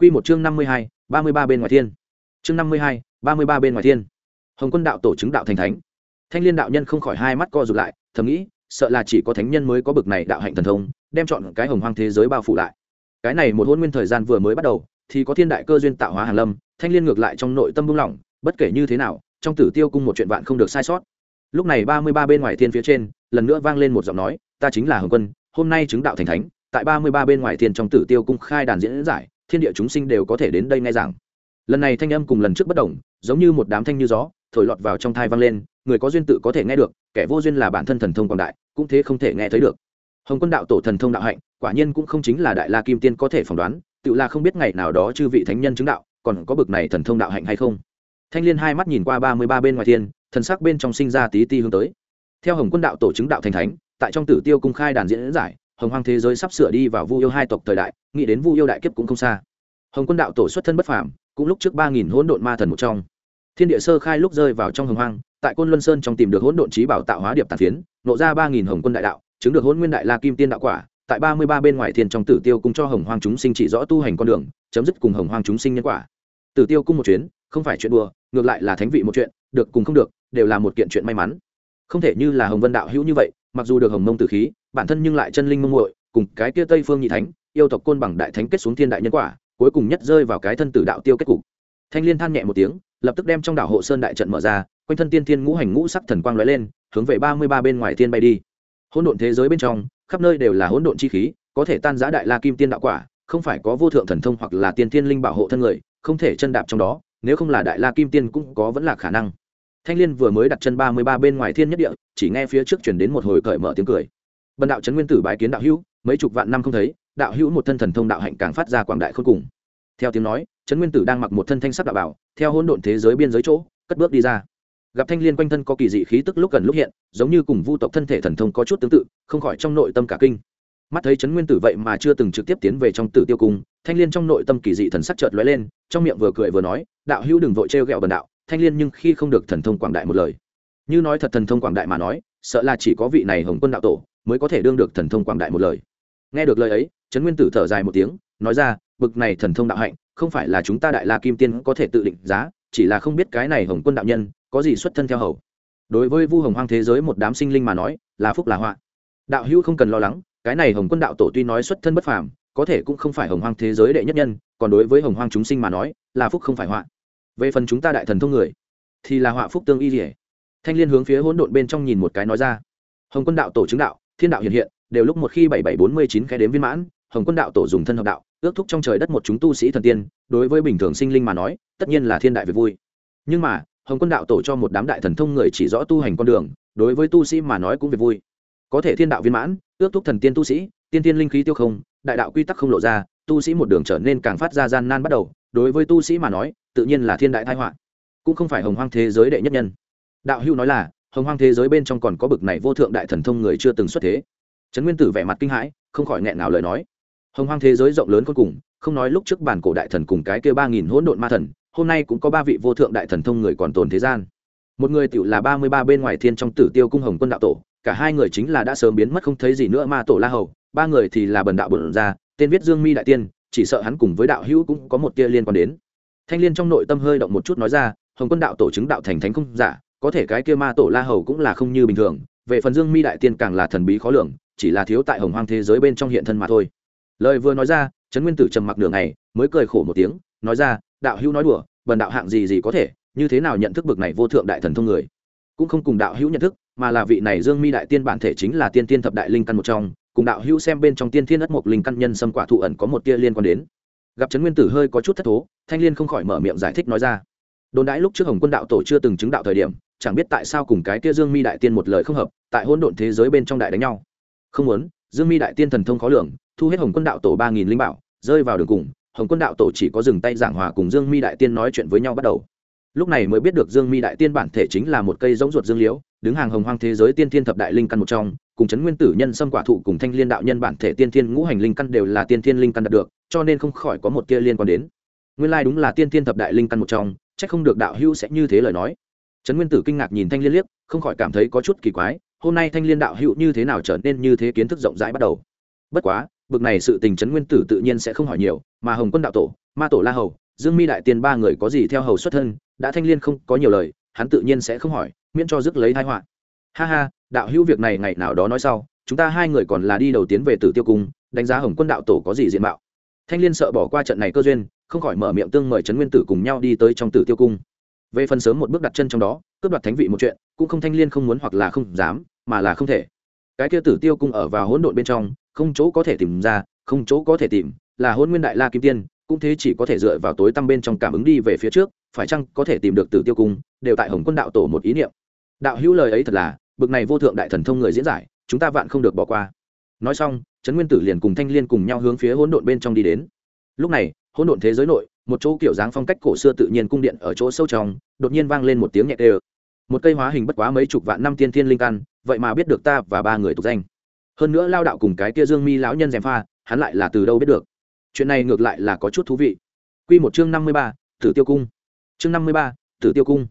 Quy một chương năm mươi hai, ba mươi ba bên ngoài thiên. Chương năm mươi hai, ba mươi ba bên ngoài thiên. Hồng quân đạo tổ chứng đạo thành thánh. Thanh liên đạo nhân không khỏi hai mắt co rụt lại, thầm nghĩ, sợ là chỉ có thánh nhân mới có bực này đạo hạnh thần thông, đem chọn cái hồng hoang thế giới bao phủ lại. Cái này một hôn nguyên thời gian vừa mới bắt đầu, thì có thiên đại cơ duyên tạo hóa hàn lâm, thanh liên ngược lại trong nội tâm buông lỏng, bất kể như thế nào, trong tử tiêu cung một chuyện vạn không được sai sót. Lúc này ba mươi ba bên ngoài thiên phía trên, lần nữa vang lên một giọng nói, ta chính là hồng quân, hôm nay chứng đạo thành thánh. Tại ba mươi ba bên ngoài thiên trong tử tiêu cung khai đàn diễn giải thiên địa chúng sinh đều có thể đến đây nghe giảng. Lần này thanh âm cùng lần trước bất đồng, giống như một đám thanh như gió, thổi lọt vào trong thai vang lên, người có duyên tự có thể nghe được, kẻ vô duyên là bản thân thần thông quảng đại, cũng thế không thể nghe thấy được. Hồng quân đạo tổ thần thông đạo hạnh, quả nhiên cũng không chính là đại la kim tiên có thể phỏng đoán, tự là không biết ngày nào đó chư vị thánh nhân chứng đạo, còn có bực này thần thông đạo hạnh hay không. Thanh liên hai mắt nhìn qua ba mươi ba bên ngoài thiên, thần sắc bên trong sinh ra tí ti hướng tới. Theo hồng quân đạo tổ chứng đạo thành thánh, tại trong tử tiêu cung khai đàn diễn giải hồng hoang thế giới sắp sửa đi vào vu yêu hai tộc thời đại, nghĩ đến vu yêu đại kiếp cũng không xa. Hồng quân đạo tổ xuất thân bất phàm, cũng lúc trước ba nghìn hỗn độn ma thần một trong. Thiên địa sơ khai lúc rơi vào trong hồng hoang, tại côn luân sơn trong tìm được hỗn độn trí bảo tạo hóa điệp tàn phiến, nộ ra ba nghìn hồng quân đại đạo, chứng được hỗn nguyên đại la kim tiên đạo quả, tại ba mươi ba bên ngoài thiên trong tử tiêu cung cho hồng hoang chúng sinh chỉ rõ tu hành con đường, chấm dứt cùng hồng hoang chúng sinh nhân quả. Tử tiêu cung một chuyến, không phải chuyện đùa, ngược lại là thánh vị một chuyện, được cùng không được, đều là một kiện chuyện may mắn. Không thể như là hồng vân đạo hữu như vậy, mặc dù được hồng mông tử khí bản thân nhưng lại chân linh mông muội, cùng cái kia tây phương nhị thánh, yêu tộc côn bằng đại thánh kết xuống thiên đại nhân quả, cuối cùng nhất rơi vào cái thân tử đạo tiêu kết cục. Thanh liên than nhẹ một tiếng, lập tức đem trong đảo hộ sơn đại trận mở ra, quanh thân tiên thiên ngũ hành ngũ sắc thần quang lóe lên, hướng về ba mươi ba bên ngoài thiên bay đi. Hỗn độn thế giới bên trong, khắp nơi đều là hỗn độn chi khí, có thể tan giã đại la kim tiên đạo quả, không phải có vô thượng thần thông hoặc là tiên thiên linh bảo hộ thân người, không thể chân đạp trong đó, nếu không là đại la kim tiên cũng có vẫn là khả năng. Thanh liên vừa mới đặt chân ba mươi ba bên ngoài thiên nhất địa, chỉ nghe phía trước chuyển đến một hồi cởi mở tiếng cười bần đạo trấn nguyên tử bái kiến đạo hữu, mấy chục vạn năm không thấy, đạo hữu một thân thần thông đạo hạnh càng phát ra quảng đại khôn cùng. Theo tiếng nói trấn nguyên tử đang mặc một thân thanh sắc đạo bảo, theo hỗn độn thế giới biên giới chỗ, cất bước đi ra. Gặp thanh liên quanh thân có kỳ dị khí tức lúc gần lúc hiện, giống như cùng vu tộc thân thể thần thông có chút tương tự, không khỏi trong nội tâm cả kinh. Mắt thấy trấn nguyên tử vậy mà chưa từng trực tiếp tiến về trong tử tiêu cung, thanh liên trong nội tâm kỳ dị thần sắc chợt lóe lên, trong miệng vừa cười vừa nói, đạo hữu đừng vội trêu ghẹo bần đạo, thanh liên nhưng khi không được thần thông quảng đại một lời. Như nói thật thần thông quảng đại mà nói, sợ là chỉ có vị này hồng quân đạo tổ mới có thể đương được thần thông quảng đại một lời. Nghe được lời ấy, trấn nguyên tử thở dài một tiếng, nói ra, bực này thần thông đạo hạnh, không phải là chúng ta đại la kim tiên có thể tự định giá, chỉ là không biết cái này hồng quân đạo nhân có gì xuất thân theo hầu. Đối với vu hồng hoang thế giới một đám sinh linh mà nói, là phúc là họa. Đạo hữu không cần lo lắng, cái này hồng quân đạo tổ tuy nói xuất thân bất phàm, có thể cũng không phải hồng hoang thế giới đệ nhất nhân, còn đối với hồng hoang chúng sinh mà nói, là phúc không phải họa. Về phần chúng ta đại thần thông người, thì là họa phúc tương y dỉa thanh liên hướng phía hỗn độn bên trong nhìn một cái nói ra, hồng quân đạo tổ chứng đạo thiên đạo hiện hiện, đều lúc một khi bảy bảy bốn mươi chín khe đếm viên mãn, hồng quân đạo tổ dùng thân hợp đạo, ước thúc trong trời đất một chúng tu sĩ thần tiên, đối với bình thường sinh linh mà nói, tất nhiên là thiên đại việc vui. Nhưng mà, hồng quân đạo tổ cho một đám đại thần thông người chỉ rõ tu hành con đường, đối với tu sĩ mà nói cũng việc vui. Có thể thiên đạo viên mãn, ước thúc thần tiên tu sĩ, tiên tiên linh khí tiêu không, đại đạo quy tắc không lộ ra, tu sĩ một đường trở nên càng phát ra gian nan bắt đầu, đối với tu sĩ mà nói, tự nhiên là thiên đại thái họa. Cũng không phải hồng hoang thế giới đệ nhất nhân. Đạo hữu nói là hồng hoang thế giới bên trong còn có bực này vô thượng đại thần thông người chưa từng xuất thế. Trấn nguyên tử vẻ mặt kinh hãi, không khỏi nghẹn nào lời nói. Hồng hoang thế giới rộng lớn cuối cùng, không nói lúc trước bản cổ đại thần cùng cái kia ba nghìn hỗn độn ma thần, hôm nay cũng có ba vị vô thượng đại thần thông người còn tồn thế gian. Một người tựu là ba mươi ba bên ngoài thiên trong tử tiêu cung hồng quân đạo tổ, cả hai người chính là đã sớm biến mất không thấy gì nữa ma tổ la hầu, ba người thì là bần đạo bẩn ra, tên viết dương mi đại tiên, chỉ sợ hắn cùng với đạo hữu cũng có một tia liên quan đến. Thanh liên trong nội tâm hơi động một chút nói ra, hồng quân đạo tổ chứng đạo thành thánh không giả có thể cái kia ma tổ la hầu cũng là không như bình thường, về phần dương mi đại tiên càng là thần bí khó lường, chỉ là thiếu tại hồng hoang thế giới bên trong hiện thân mà thôi. Lời vừa nói ra, trấn nguyên tử trầm mặc nửa ngày, mới cười khổ một tiếng, nói ra, đạo hữu nói đùa, bần đạo hạng gì gì có thể, như thế nào nhận thức bực này vô thượng đại thần thông người? Cũng không cùng đạo hữu nhận thức, mà là vị này dương mi đại tiên bản thể chính là tiên tiên thập đại linh căn một trong, cùng đạo hữu xem bên trong tiên thiên ất mộc linh căn nhân xâm quả thụ ẩn có một tia liên quan đến. Gặp trấn nguyên tử hơi có chút thất thố, thanh liên không khỏi mở miệng giải thích nói ra. Đồn đãi lúc trước hồng quân đạo tổ chưa từng chứng đạo thời điểm chẳng biết tại sao cùng cái kia dương mi đại tiên một lời không hợp, tại hỗn độn thế giới bên trong đại đánh nhau. Không muốn, dương mi đại tiên thần thông khó lường, thu hết hồng quân đạo tổ ba nghìn linh bảo, rơi vào đường cùng, hồng quân đạo tổ chỉ có dừng tay giảng hòa cùng dương mi đại tiên nói chuyện với nhau bắt đầu. Lúc này mới biết được dương mi đại tiên bản thể chính là một cây giống ruột dương liễu, đứng hàng hồng hoang thế giới tiên thiên thập đại linh căn một trong, cùng chấn nguyên tử nhân xâm quả thụ cùng thanh liên đạo nhân bản thể tiên thiên ngũ hành linh căn đều là tiên thiên linh căn đạt được, cho nên không khỏi có một kia liên quan đến. Nguyên lai đúng là tiên thiên thập đại linh căn một trong c h ắ c không được đạo hữu sẽ như thế lời nói trấn nguyên tử kinh ngạc nhìn thanh liên liếc, không khỏi cảm thấy có chút kỳ quái, hôm nay thanh liên đạo hữu như thế nào trở nên như thế kiến thức rộng rãi bắt đầu. Bất quá, bực này sự tình trấn nguyên tử tự nhiên sẽ không hỏi nhiều, mà hồng quân đạo tổ, ma tổ la hầu, dương mi đại tiên ba người có gì theo hầu xuất thân, đã thanh liên không có nhiều lời, hắn tự nhiên sẽ không hỏi, miễn cho dứt lấy thái họa. Ha ha, đạo hữu việc này ngày nào đó nói sau, chúng ta hai người còn là đi đầu tiến về tử tiêu cung, đánh giá hồng quân đạo tổ có gì diện mạo. Thanh liên sợ bỏ qua trận này cơ duyên, không khỏi mở miệng tương mời trấn nguyên tử cùng nhau đi tới trong tử tiêu cung về phần sớm một bước đặt chân trong đó, cướp đoạt thánh vị một chuyện, cũng không thanh liên không muốn hoặc là không dám, mà là không thể. Cái kia tử tiêu cung ở vào hỗn độn bên trong, không chỗ có thể tìm ra, không chỗ có thể tìm, là hôn nguyên đại la kim tiên, cũng thế chỉ có thể dựa vào tối tăm bên trong cảm ứng đi về phía trước, phải chăng có thể tìm được tử tiêu cung, đều tại hồng quân đạo tổ một ý niệm. Đạo hữu lời ấy thật là, bực này vô thượng đại thần thông người diễn giải, chúng ta vạn không được bỏ qua. Nói xong, trấn nguyên tử liền cùng thanh liên cùng nhau hướng phía hỗn độn bên trong đi đến. Lúc này, hỗn độn thế giới nội một chỗ kiểu dáng phong cách cổ xưa tự nhiên cung điện ở chỗ sâu trong, đột nhiên vang lên một tiếng nhẹ tê một cây hóa hình bất quá mấy chục vạn năm tiên thiên linh căn, vậy mà biết được ta và ba người tục danh. Hơn nữa lao đạo cùng cái kia dương mi lão nhân dèm pha, hắn lại là từ đâu biết được? Chuyện này ngược lại là có chút thú vị. Q một chương năm mươi ba, tử tiêu cung. Chương năm mươi ba, tử tiêu cung.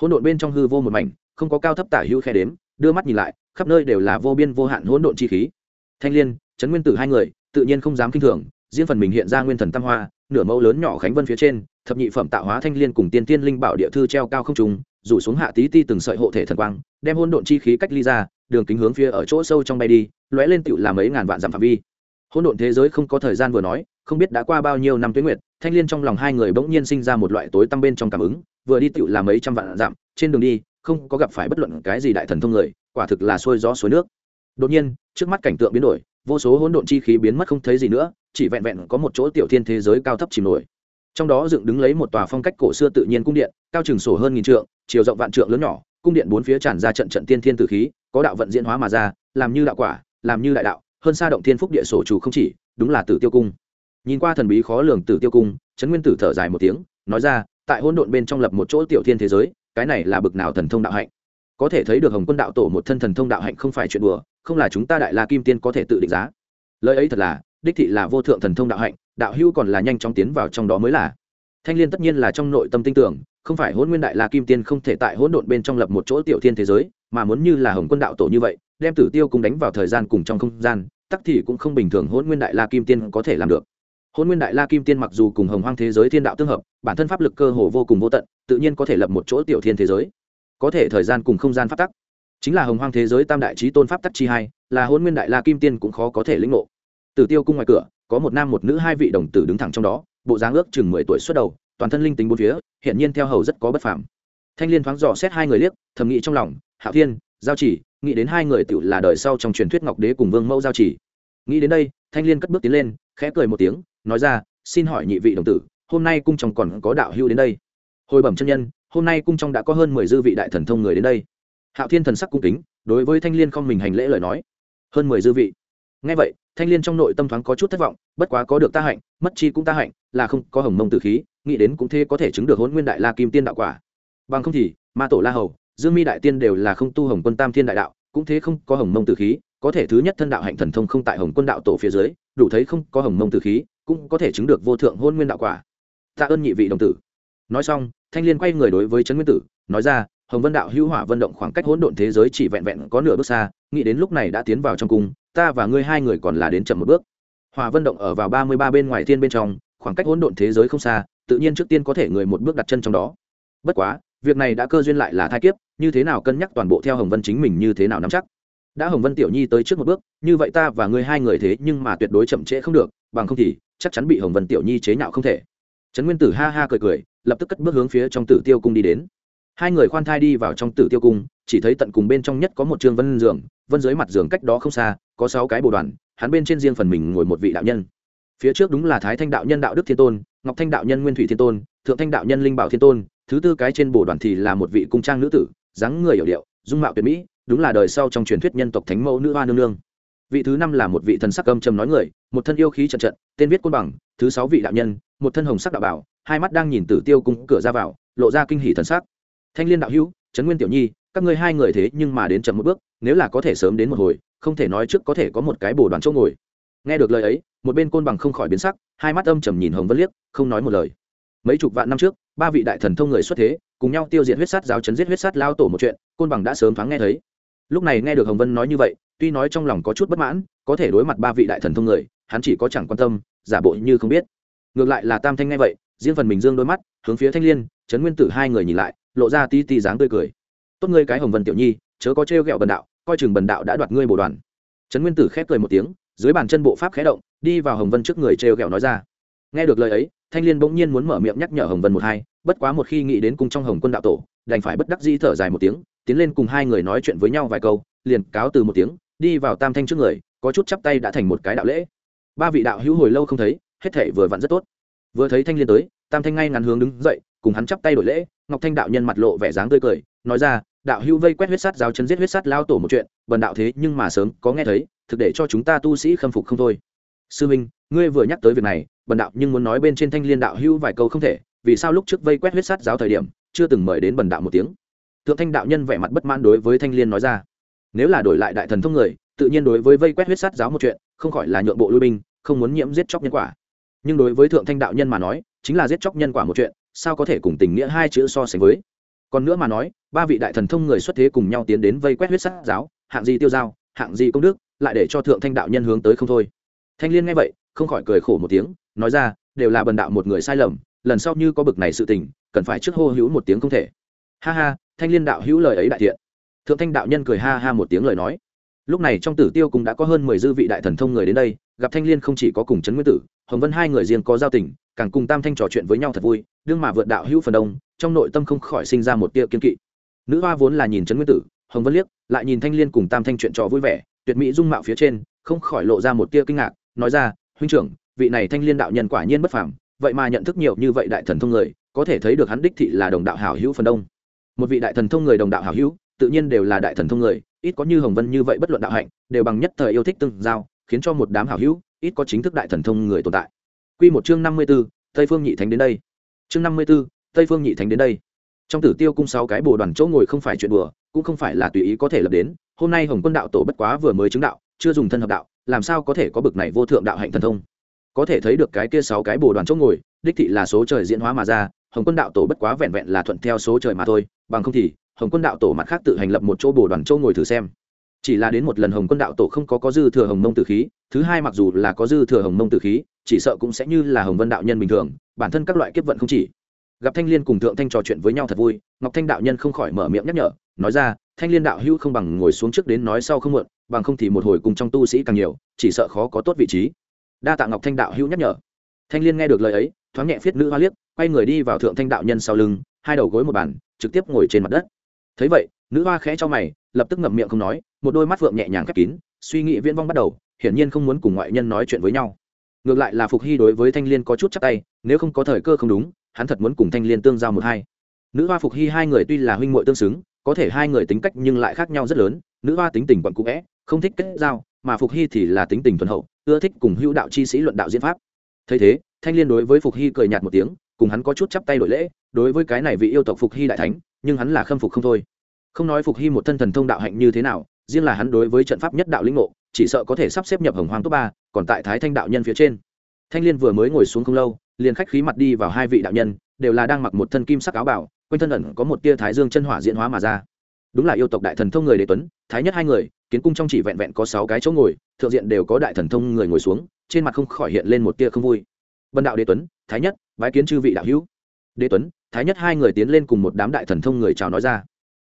Hỗn độn bên trong hư vô một mảnh, không có cao thấp tả hữu khe đếm, đưa mắt nhìn lại, khắp nơi đều là vô biên vô hạn hỗn độn chi khí. Thanh l i ê n trấn nguyên tử hai người, tự nhiên không dám k i n h thường, riêng phần mình hiện ra nguyên thần tam hoa nửa mẫu lớn nhỏ khánh vân phía trên, thập nhị phẩm tạo hóa thanh liên cùng tiên tiên linh bảo địa thư treo cao không trùng rủ xuống hạ tí ti từng sợi hộ thể thần quang, đem hôn độn chi khí cách ly ra, đường kính hướng phía ở chỗ sâu trong bay đi, lóe lên tựu làm mấy ngàn vạn dặm phạm vi. Hôn độn thế giới không có thời gian vừa nói, không biết đã qua bao nhiêu năm tuyến nguyệt, thanh liên trong lòng hai người bỗng nhiên sinh ra một loại tối tăm bên trong cảm ứng, vừa đi tựu làm mấy trăm vạn dặm, trên đường đi, không có gặp phải bất luận cái gì đại thần thông người, quả thực là xuôi gió suối nước. Đột nhiên, trước mắt cảnh tượng biến đổi vô số hỗn độn chi khí biến mất không thấy gì nữa, chỉ vẹn vẹn có một chỗ tiểu thiên thế giới cao thấp chìm nổi. Trong đó dựng đứng lấy một tòa phong cách cổ xưa tự nhiên cung điện, cao chừng sổ hơn nghìn trượng, chiều rộng vạn trượng lớn nhỏ, cung điện bốn phía tràn ra trận trận tiên thiên tử khí, có đạo vận diễn hóa mà ra, làm như đạo quả, làm như đại đạo, hơn xa động thiên phúc địa sổ chủ không chỉ, đúng là tử tiêu cung. Nhìn qua thần bí khó lường tử tiêu cung, trấn nguyên tử thở dài một tiếng, nói ra, tại hỗn độn bên trong lập một chỗ tiểu thiên thế giới, cái này là bực nào thần thông đạo hạnh. Có thể thấy được hồng quân đạo tổ một thân thần thông đạo hạnh không phải chuyện đùa không là chúng ta đại la kim tiên có thể tự định giá. Lời ấy thật là, đích thị là vô thượng thần thông đạo hạnh, đạo hữu còn là nhanh chóng tiến vào trong đó mới là. Thanh liên tất nhiên là trong nội tâm tin tưởng, không phải hôn nguyên đại la kim tiên không thể tại hỗn độn bên trong lập một chỗ tiểu thiên thế giới, mà muốn như là hồng quân đạo tổ như vậy, đem tử tiêu cùng đánh vào thời gian cùng trong không gian, tắc thì cũng không bình thường hôn nguyên đại la kim tiên có thể làm được. Hôn nguyên đại la kim tiên mặc dù cùng hồng hoang thế giới thiên đạo tương hợp, bản thân pháp lực cơ hồ vô cùng vô tận, tự nhiên có thể lập một chỗ tiểu thiên thế giới. Có thể thời gian cùng không gian pháp tắc chính là hồng hoang thế giới tam đại trí tôn pháp tắc chi hai, là hôn nguyên đại la kim tiên cũng khó có thể lĩnh ngộ. Tử tiêu cung ngoài cửa, có một nam một nữ hai vị đồng tử đứng thẳng trong đó, bộ dáng ước chừng mười tuổi xuất đầu, toàn thân linh tính bốn phía hiện nhiên theo hầu rất có bất phàm. Thanh liên thoáng dò xét hai người liếc, thầm nghĩ trong lòng, hạo thiên, giao chỉ, nghĩ đến hai người tự là đời sau trong truyền thuyết ngọc đế cùng vương mẫu giao chỉ. Nghĩ đến đây, thanh liên cất bước tiến lên, khẽ cười một tiếng, nói ra, xin hỏi nhị vị đồng tử, hôm nay cung trong còn có đạo hưu đến đây? Hồi bẩm chân nhân, hôm nay cung trong đã có hơn mười dư vị đại thần thông người đến đây hạo thiên thần sắc cung kính, đối với thanh liên không mình hành lễ lời nói. Hơn mười dư vị. Ngay vậy, thanh liên trong nội tâm thoáng có chút thất vọng, bất quá có được ta hạnh, mất chi cũng ta hạnh, là không có hồng mông tử khí, nghĩ đến cũng thế có thể chứng được hôn nguyên đại la kim tiên đạo quả. Bằng không thì, ma tổ la hầu, dương mi đại tiên đều là không tu hồng quân tam thiên đại đạo, cũng thế không có hồng mông tử khí, có thể thứ nhất thân đạo hạnh thần thông không tại hồng quân đạo tổ phía dưới, đủ thấy không có hồng mông tử khí, cũng có thể chứng được vô thượng hôn nguyên đạo quả. Tạ ơn nhị vị đồng tử. Nói xong, thanh liên quay người đối với trấn nguyên tử, nói ra hồng vân đạo hữu hỏa vận động khoảng cách hỗn độn thế giới chỉ vẹn vẹn có nửa bước xa, nghĩ đến lúc này đã tiến vào trong cung, ta và ngươi hai người còn là đến chậm một bước. Hỏa vận động ở vào ba mươi ba bên ngoài thiên bên trong, khoảng cách hỗn độn thế giới không xa, tự nhiên trước tiên có thể người một bước đặt chân trong đó. Bất quá, việc này đã cơ duyên lại là thai kiếp, như thế nào cân nhắc toàn bộ theo hồng vân chính mình như thế nào nắm chắc? Đã hồng vân tiểu nhi tới trước một bước, như vậy ta và ngươi hai người thế nhưng mà tuyệt đối chậm trễ không được, bằng không thì chắc chắn bị hồng vân tiểu nhi chế nhạo không thể. Trấn nguyên tử ha ha cười cười, lập tức cất bước hướng phía trong tử tiêu cung đi đến hai người khoan thai đi vào trong tử tiêu cung, chỉ thấy tận cùng bên trong nhất có một trương vân giường, vân dưới mặt giường cách đó không xa, có sáu cái bồ đoàn, hắn bên trên riêng phần mình ngồi một vị đạo nhân. Phía trước đúng là thái thanh đạo nhân đạo đức thiên tôn, ngọc thanh đạo nhân nguyên thủy thiên tôn, thượng thanh đạo nhân linh bảo thiên tôn, thứ tư cái trên bồ đoàn thì là một vị cung trang nữ tử, dáng người hiểu điệu, dung mạo tuyệt mỹ, đúng là đời sau trong truyền thuyết nhân tộc thánh mẫu nữ hoa nương nương. Vị thứ năm là một vị thần sắc âm trầm nói người, một thân yêu khí trận trận, tên viết côn bằng, thứ sáu vị đạo nhân, một thân hồng sắc đạo bảo, hai mắt đang nhìn tử tiêu cung cửa ra vào, lộ ra kinh hỷ thần sắc thanh liên đạo hữu, trấn nguyên tiểu nhi, các ngươi hai người thế nhưng mà đến chậm một bước, nếu là có thể sớm đến một hồi, không thể nói trước có thể có một cái bồ đoàn chỗ ngồi. Nghe được lời ấy, một bên côn bằng không khỏi biến sắc, hai mắt âm trầm nhìn hồng vân liếc, không nói một lời. Mấy chục vạn năm trước, ba vị đại thần thông người xuất thế, cùng nhau tiêu diệt huyết sát giáo, chấn giết huyết sát lao tổ một chuyện, côn bằng đã sớm thoáng nghe thấy. Lúc này nghe được hồng vân nói như vậy, tuy nói trong lòng có chút bất mãn, có thể đối mặt ba vị đại thần thông người, hắn chỉ có chẳng quan tâm, giả bộ như không biết. Ngược lại là tam thanh nghe vậy, riêng phần mình dương đôi mắt, hướng phía thanh liên trấn nguyên tử hai người nhìn lại, lộ ra tí tí dáng tươi cười. Tốt ngươi cái hồng vân tiểu nhi, chớ có trêu ghẹo bần đạo, coi chừng bần đạo đã đoạt ngươi bồ đoàn. Trấn nguyên tử khép cười một tiếng, dưới bàn chân bộ pháp khé động, đi vào hồng vân trước người trêu ghẹo nói ra. Nghe được lời ấy, thanh liên bỗng nhiên muốn mở miệng nhắc nhở hồng vân một hai, bất quá một khi nghĩ đến cung trong hồng quân đạo tổ, đành phải bất đắc dĩ thở dài một tiếng, tiến lên cùng hai người nói chuyện với nhau vài câu, liền cáo từ một tiếng, đi vào tam thanh trước người, có chút chắp tay đã thành một cái đạo lễ. Ba vị đạo hữu hồi lâu không thấy, hết thể vừa vặn rất tốt. Vừa thấy thanh liên tới, tam thanh ngay ngắn hướng đứng dậy cùng hắn chắp tay đổi lễ, ngọc thanh đạo nhân mặt lộ vẻ dáng tươi cười, nói ra, đạo hữu vây quét huyết sát, giáo chân giết huyết sát lao tổ một chuyện, bần đạo thế nhưng mà sớm có nghe thấy, thực để cho chúng ta tu sĩ khâm phục không thôi. Sư minh ngươi vừa nhắc tới việc này, bần đạo nhưng muốn nói bên trên thanh liên đạo hữu vài câu không thể, vì sao lúc trước vây quét huyết sát giáo thời điểm, chưa từng mời đến bần đạo một tiếng? Thượng thanh đạo nhân vẻ mặt bất mãn đối với thanh liên nói ra, nếu là đổi lại đại thần thông người, tự nhiên đối với vây quét huyết sát giáo một chuyện, không khỏi là nhượng bộ lui binh, không muốn nhiễm giết chóc nhân quả. Nhưng đối với thượng thanh đạo nhân mà nói, chính là giết chóc nhân quả một chuyện sao có thể cùng tình nghĩa hai chữ so sánh với? Còn nữa mà nói, ba vị đại thần thông người xuất thế cùng nhau tiến đến vây quét huyết sắc giáo, hạng gì tiêu giao, hạng gì công đức, lại để cho thượng thanh đạo nhân hướng tới không thôi. Thanh liên nghe vậy, không khỏi cười khổ một tiếng, nói ra, đều là bần đạo một người sai lầm, lần sau như có bực này sự tình, cần phải trước hô hữu một tiếng không thể. Ha ha, thanh liên đạo hữu lời ấy đại thiện. Thượng thanh đạo nhân cười ha ha một tiếng lời nói. Lúc này trong tử tiêu cũng đã có hơn mười dư vị đại thần thông người đến đây, gặp thanh liên không chỉ có cùng trấn nguyên tử, hồng vân hai người riêng có giao tình càng cùng tam thanh trò chuyện với nhau thật vui, đương mà vượt đạo hữu phần đông, trong nội tâm không khỏi sinh ra một tia kiên kỵ. Nữ hoa vốn là nhìn trấn nguyên tử, hồng vân liếc, lại nhìn thanh liên cùng tam thanh chuyện trò vui vẻ, tuyệt mỹ dung mạo phía trên, không khỏi lộ ra một tia kinh ngạc, nói ra, huynh trưởng, vị này thanh liên đạo nhân quả nhiên bất phàm, vậy mà nhận thức nhiều như vậy đại thần thông người, có thể thấy được hắn đích thị là đồng đạo hảo hữu phần đông. Một vị đại thần thông người đồng đạo hảo hữu, tự nhiên đều là đại thần thông người, ít có như hồng vân như vậy bất luận đạo hạnh, đều bằng nhất thời yêu thích tương giao, khiến cho một đám hảo hữu, ít có chính thức đại thần thông người tồn tại. Quy một chương năm mươi 54, Tây Phương Nhị Thánh đến đây. Chương năm mươi 54, Tây Phương Nhị Thánh đến đây. Trong Tử Tiêu cung sáu cái bồ đoàn chỗ ngồi không phải chuyện đùa, cũng không phải là tùy ý có thể lập đến, hôm nay Hồng Quân đạo tổ bất quá vừa mới chứng đạo, chưa dùng thân hợp đạo, làm sao có thể có bực này vô thượng đạo hạnh thần thông. Có thể thấy được cái kia sáu cái bồ đoàn chỗ ngồi, đích thị là số trời diễn hóa mà ra, Hồng Quân đạo tổ bất quá vẹn vẹn là thuận theo số trời mà thôi, bằng không thì hồng quân đạo tổ mặt khác tự hành lập một chỗ bồ đoàn chỗ ngồi thử xem chỉ là đến một lần hồng quân đạo tổ không có có dư thừa hồng mông tử khí, thứ hai mặc dù là có dư thừa hồng mông tử khí, chỉ sợ cũng sẽ như là hồng vân đạo nhân bình thường, bản thân các loại kiếp vận không chỉ. Gặp thanh liên cùng thượng thanh trò chuyện với nhau thật vui, ngọc thanh đạo nhân không khỏi mở miệng nhắc nhở, nói ra, thanh liên đạo hữu không bằng ngồi xuống trước đến nói sau không muộn, bằng không thì một hồi cùng trong tu sĩ càng nhiều, chỉ sợ khó có tốt vị trí. Đa tạ ngọc thanh đạo hữu nhắc nhở. Thanh liên nghe được lời ấy, thoáng nhẹ phiết nữ hoa liếc, quay người đi vào thượng thanh đạo nhân sau lưng, hai đầu gối một bàn, trực tiếp ngồi trên mặt đất. Thấy vậy nữ hoa khẽ cho mày, lập tức ngậm miệng không nói, một đôi mắt phượng nhẹ nhàng khép kín, suy nghĩ viễn vong bắt đầu, hiển nhiên không muốn cùng ngoại nhân nói chuyện với nhau. Ngược lại là phục hy đối với thanh l i ê n có chút chắc tay, nếu không có thời cơ không đúng, hắn thật muốn cùng thanh l i ê n tương giao một hai. Nữ hoa phục hy hai người tuy là huynh m tương xứng, có thể hai người tính cách nhưng lại khác nhau rất lớn, nữ hoa tính tình quận cũ vẽ, không thích kết giao, mà phục hy thì là tính tình thuần hậu, ưa thích cùng hữu đạo chi sĩ luận đạo diễn pháp. Thấy thế, thanh l i ê n đối với phục hy cười nhạt một tiếng, cùng hắn có chút chắp tay đổi lễ, đối với cái này vị yêu tộc phục hy đại thánh, nhưng hắn là khâm phục không thôi không nói phục hy một thân thần thông đạo hạnh như thế nào, riêng là hắn đối với trận pháp nhất đạo lĩnh ngộ, chỉ sợ có thể sắp xếp nhập hồng hoàng top ba, còn tại thái thanh đạo nhân phía trên. Thanh liên vừa mới ngồi xuống không lâu, liền khách khí mặt đi vào hai vị đạo nhân, đều là đang mặc một thân kim sắc áo bảo, quanh thân ẩn có một tia thái dương chân hỏa diễn hóa mà ra. Đúng là yêu tộc đại thần thông người đế tuấn, thái nhất hai người, kiến cung trong chỉ vẹn vẹn có sáu cái chỗ ngồi, thượng diện đều có đại thần thông người ngồi xuống, trên mặt không khỏi hiện lên một tia không vui. Vân đạo đế tuấn, thái nhất, bái kiến chư vị đạo hữu. Đế tuấn, thái nhất hai người tiến lên cùng một đám đại thần thông người chào nói ra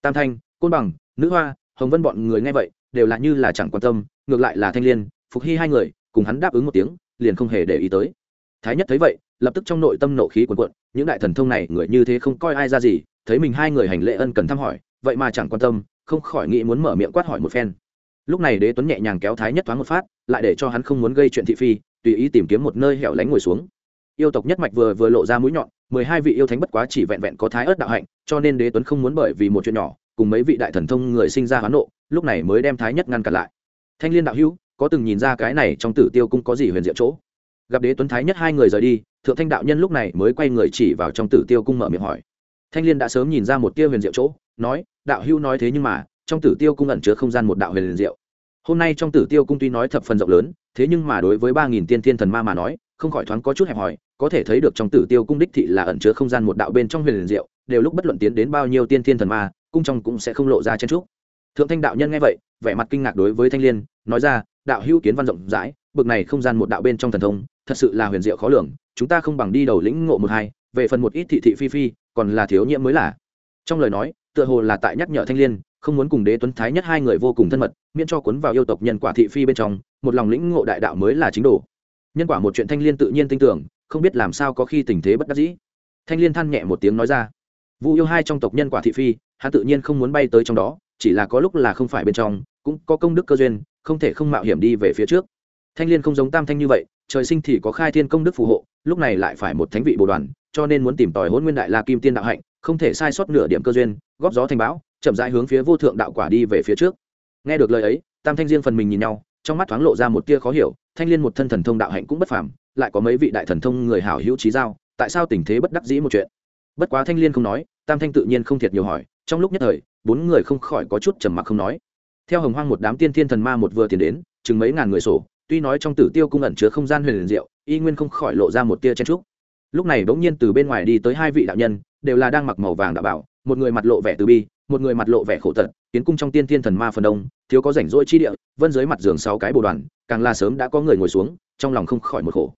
tam thanh, côn bằng, nữ hoa, hồng vân bọn người nghe vậy, đều là như là chẳng quan tâm, ngược lại là thanh liên, phục hy hai người, cùng hắn đáp ứng một tiếng, liền không hề để ý tới. Thái nhất thấy vậy, lập tức trong nội tâm nộ khí quần quận những đại thần thông này người như thế không coi ai ra gì, thấy mình hai người hành lễ ân cần thăm hỏi, vậy mà chẳng quan tâm, không khỏi nghĩ muốn mở miệng quát hỏi một phen. Lúc này đế tuấn nhẹ nhàng kéo thái nhất thoáng một phát, lại để cho hắn không muốn gây chuyện thị phi, tùy ý tìm kiếm một nơi hẻo lánh ngồi xuống. Yêu tộc nhất mạch vừa vừa lộ ra mũi nhọn mười hai vị yêu thánh bất quá chỉ vẹn vẹn có thái ớt đạo hạnh, cho nên đế tuấn không muốn bởi vì một chuyện nhỏ, cùng mấy vị đại thần thông người sinh ra hoán nộ, lúc này mới đem thái nhất ngăn cản lại. Thanh liên đạo hữu, có từng nhìn ra cái này trong tử tiêu cung có gì huyền diệu chỗ? Gặp đế tuấn thái nhất hai người rời đi, thượng thanh đạo nhân lúc này mới quay người chỉ vào trong tử tiêu cung mở miệng hỏi. Thanh liên đã sớm nhìn ra một tia huyền diệu chỗ, nói, đạo hữu nói thế nhưng mà, trong tử tiêu cung ẩn chứa không gian một đạo huyền diệu. Hôm nay trong tử tiêu cung tuy nói thập phần rộng lớn, thế nhưng mà đối với ba nghìn tiên thiên thần ma mà nói không khỏi thoáng có chút hẹp hòi, có thể thấy được trong tử tiêu cung đích thị là ẩn chứa không gian một đạo bên trong huyền diệu, đều lúc bất luận tiến đến bao nhiêu tiên thiên thần ma, cung trong cũng sẽ không lộ ra chen trúc thượng thanh đạo nhân nghe vậy, vẻ mặt kinh ngạc đối với thanh liên, nói ra, đạo hữu kiến văn rộng rãi, bực này không gian một đạo bên trong thần thông, thật sự là huyền diệu khó lường, chúng ta không bằng đi đầu lĩnh ngộ một hai, về phần một ít thị thị phi phi, còn là thiếu nhiễm mới là. Trong lời nói, tựa hồ là tại nhắc nhở thanh liên, không muốn cùng đế tuấn thái nhất hai người vô cùng thân mật, miễn cho cuốn vào yêu tộc nhân quả thị phi bên trong, một lòng lĩnh ngộ đại đạo mới là chính đồ nhân quả một chuyện thanh liên tự nhiên tin tưởng, không biết làm sao có khi tình thế bất đắc dĩ. Thanh liên than nhẹ một tiếng nói ra. Vu yêu hai trong tộc nhân quả thị phi, hắn tự nhiên không muốn bay tới trong đó, chỉ là có lúc là không phải bên trong, cũng có công đức cơ duyên, không thể không mạo hiểm đi về phía trước. Thanh liên không giống tam thanh như vậy, trời sinh thì có khai thiên công đức phù hộ, lúc này lại phải một thánh vị bồ đoàn, cho nên muốn tìm tòi hôn nguyên đại la kim tiên đạo hạnh, không thể sai sót nửa điểm cơ duyên, góp gió thành bão, chậm rãi hướng phía vô thượng đạo quả đi về phía trước. Nghe được lời ấy, tam thanh riêng phần mình nhìn nhau, trong mắt thoáng lộ ra một tia khó hiểu thanh liên một thân thần thông đạo hạnh cũng bất phàm, lại có mấy vị đại thần thông người hảo hữu trí giao, tại sao tình thế bất đắc dĩ một chuyện? Bất quá thanh liên không nói, tam thanh tự nhiên không thiệt nhiều hỏi, trong lúc nhất thời, bốn người không khỏi có chút trầm mặc không nói. Theo hồng hoang một đám tiên thiên thần ma một vừa tiến đến, chừng mấy ngàn người sổ, tuy nói trong tử tiêu cung ẩn chứa không gian huyền liền diệu, y nguyên không khỏi lộ ra một tia chen trúc lúc này bỗng nhiên từ bên ngoài đi tới hai vị đạo nhân, đều là đang mặc màu vàng đạo bảo, một người mặt lộ vẻ từ bi một người mặt lộ vẻ khổ tật kiến cung trong tiên thiên thần ma phần đông, thiếu có rảnh rỗi chi địa, vân dưới mặt giường sáu cái bồ đoàn, càng là sớm đã có người ngồi xuống, trong lòng không khỏi một khổ.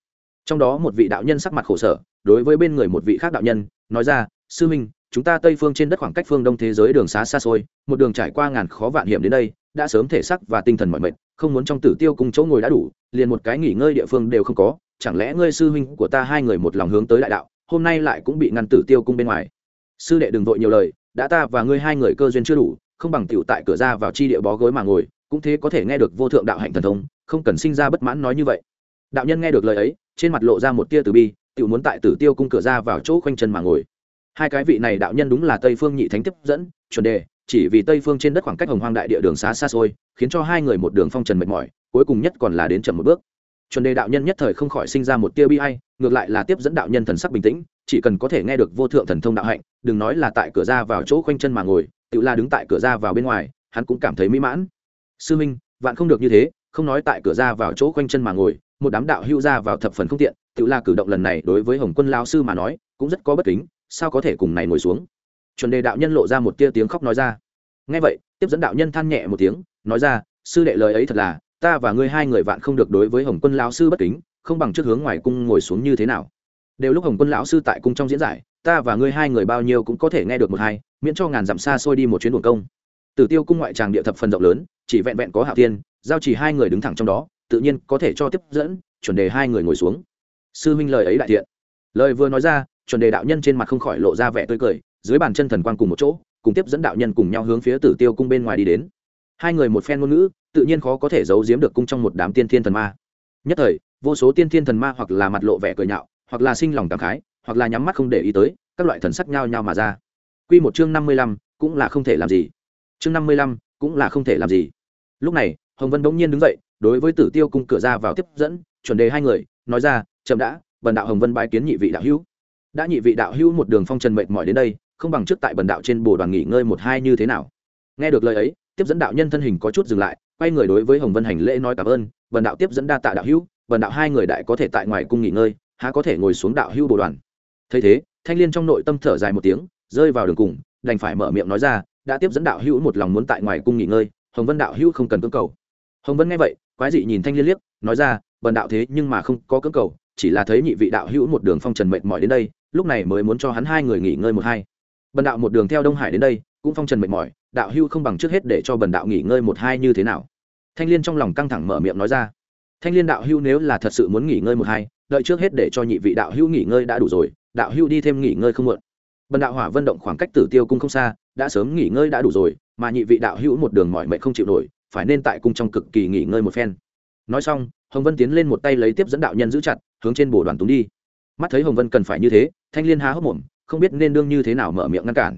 Trong đó một vị đạo nhân sắc mặt khổ sở, đối với bên người một vị khác đạo nhân, nói ra, sư minh, chúng ta tây phương trên đất khoảng cách phương đông thế giới đường xá xa xôi, một đường trải qua ngàn khó vạn hiểm đến đây, đã sớm thể sắc và tinh thần mọi mệt, không muốn trong tử tiêu cùng chỗ ngồi đã đủ, liền một cái nghỉ ngơi địa phương đều không có, chẳng lẽ ngươi sư huynh của ta hai người một lòng hướng tới đại đạo, hôm nay lại cũng bị ngăn tử tiêu cung bên ngoài? Sư đệ đừng vội nhiều lời đã ta và ngươi hai người cơ duyên chưa đủ, không bằng tiểu tại cửa ra vào chi địa bó gối mà ngồi, cũng thế có thể nghe được vô thượng đạo hạnh thần thông, không cần sinh ra bất mãn nói như vậy. Đạo nhân nghe được lời ấy, trên mặt lộ ra một tia từ bi, tiểu muốn tại tử tiêu cung cửa ra vào chỗ khoanh chân mà ngồi. Hai cái vị này đạo nhân đúng là tây phương nhị thánh tiếp dẫn, chuẩn đề, chỉ vì tây phương trên đất khoảng cách hồng hoang đại địa đường xá xa xôi, khiến cho hai người một đường phong trần mệt mỏi, cuối cùng nhất còn là đến chậm một bước. Chuẩn đề đạo nhân nhất thời không khỏi sinh ra một tia bi hay ngược lại là tiếp dẫn đạo nhân thần sắc bình tĩnh, chỉ cần có thể nghe được vô thượng thần thông đạo hạnh, đừng nói là tại cửa ra vào chỗ khoanh chân mà ngồi, tự la đứng tại cửa ra vào bên ngoài, hắn cũng cảm thấy mỹ mãn. Sư minh, vạn không được như thế, không nói tại cửa ra vào chỗ khoanh chân mà ngồi, một đám đạo hưu ra vào thập phần không tiện, tự la cử động lần này đối với hồng quân lao sư mà nói, cũng rất có bất kính, sao có thể cùng này ngồi xuống? Chuẩn đề đạo nhân lộ ra một tia tiếng khóc nói ra. Ngay vậy, tiếp dẫn đạo nhân than nhẹ một tiếng, nói ra, sư đệ lời ấy thật là, ta và ngươi hai người vạn không được đối với hồng quân lão sư bất kính không bằng trước hướng ngoài cung ngồi xuống như thế nào. Đều lúc hồng quân lão sư tại cung trong diễn giải, ta và ngươi hai người bao nhiêu cũng có thể nghe được một hai, miễn cho ngàn dặm xa xôi đi một chuyến buồn công. Tử tiêu cung ngoại tràng địa thập phần rộng lớn, chỉ vẹn vẹn có hạo tiên giao chỉ hai người đứng thẳng trong đó, tự nhiên có thể cho tiếp dẫn, chuẩn đề hai người ngồi xuống. Sư minh lời ấy đại thiện. Lời vừa nói ra, chuẩn đề đạo nhân trên mặt không khỏi lộ ra vẻ tươi cười, dưới bàn chân thần quan cùng một chỗ, cùng tiếp dẫn đạo nhân cùng nhau hướng phía tử tiêu cung bên ngoài đi đến. Hai người một phen ngôn ngữ, tự nhiên khó có thể giấu giếm được cung trong một đám tiên thiên thần ma. Nhất thời vô số tiên thiên thần ma hoặc là mặt lộ vẻ cười nhạo, hoặc là sinh lòng cảm khái, hoặc là nhắm mắt không để ý tới, các loại thần sắc nhau nhau mà ra. Quy một chương năm mươi lăm, cũng là không thể làm gì. Chương năm mươi lăm, cũng là không thể làm gì. Lúc này, hồng vân bỗng nhiên đứng dậy, đối với tử tiêu cung cửa ra vào tiếp dẫn, chuẩn đề hai người, nói ra, chậm đã, bần đạo hồng vân bái kiến nhị vị đạo hữu. Đã nhị vị đạo hữu một đường phong trần mệt mỏi đến đây, không bằng trước tại bần đạo trên bồ đoàn nghỉ ngơi một hai như thế nào? Nghe được lời ấy, tiếp dẫn đạo nhân thân hình có chút dừng lại, quay người đối với hồng vân hành lễ nói cảm ơn, bần đạo tiếp dẫn đa tạ đạo hữu bần đạo hai người đại có thể tại ngoài cung nghỉ ngơi, há có thể ngồi xuống đạo hưu bồ đoàn. Thấy thế, thanh liên trong nội tâm thở dài một tiếng, rơi vào đường cùng, đành phải mở miệng nói ra, đã tiếp dẫn đạo hữu một lòng muốn tại ngoài cung nghỉ ngơi, hồng vân đạo hữu không cần cưỡng cầu. Hồng vân nghe vậy, quái dị nhìn thanh liên liếc, nói ra bần đạo thế nhưng mà không có cưỡng cầu, chỉ là thấy nhị vị đạo hữu một đường phong trần mệt mỏi đến đây, lúc này mới muốn cho hắn hai người nghỉ ngơi một hai. Bần đạo một đường theo đông hải đến đây, cũng phong trần mệt mỏi, đạo hữu không bằng trước hết để cho bần đạo nghỉ ngơi một hai như thế nào. Thanh liên trong lòng căng thẳng mở miệng nói ra thanh liên đạo hữu nếu là thật sự muốn nghỉ ngơi một hai, đợi trước hết để cho nhị vị đạo hữu nghỉ ngơi đã đủ rồi, đạo hữu đi thêm nghỉ ngơi không muộn. Bần đạo hỏa vận động khoảng cách tử tiêu cung không xa, đã sớm nghỉ ngơi đã đủ rồi, mà nhị vị đạo hữu một đường mỏi mệt không chịu nổi, phải nên tại cung trong cực kỳ nghỉ ngơi một phen. Nói xong, hồng vân tiến lên một tay lấy tiếp dẫn đạo nhân giữ chặt, hướng trên bồ đoàn túng đi. Mắt thấy hồng vân cần phải như thế, thanh liên há hốc mồm, không biết nên đương như thế nào mở miệng ngăn cản.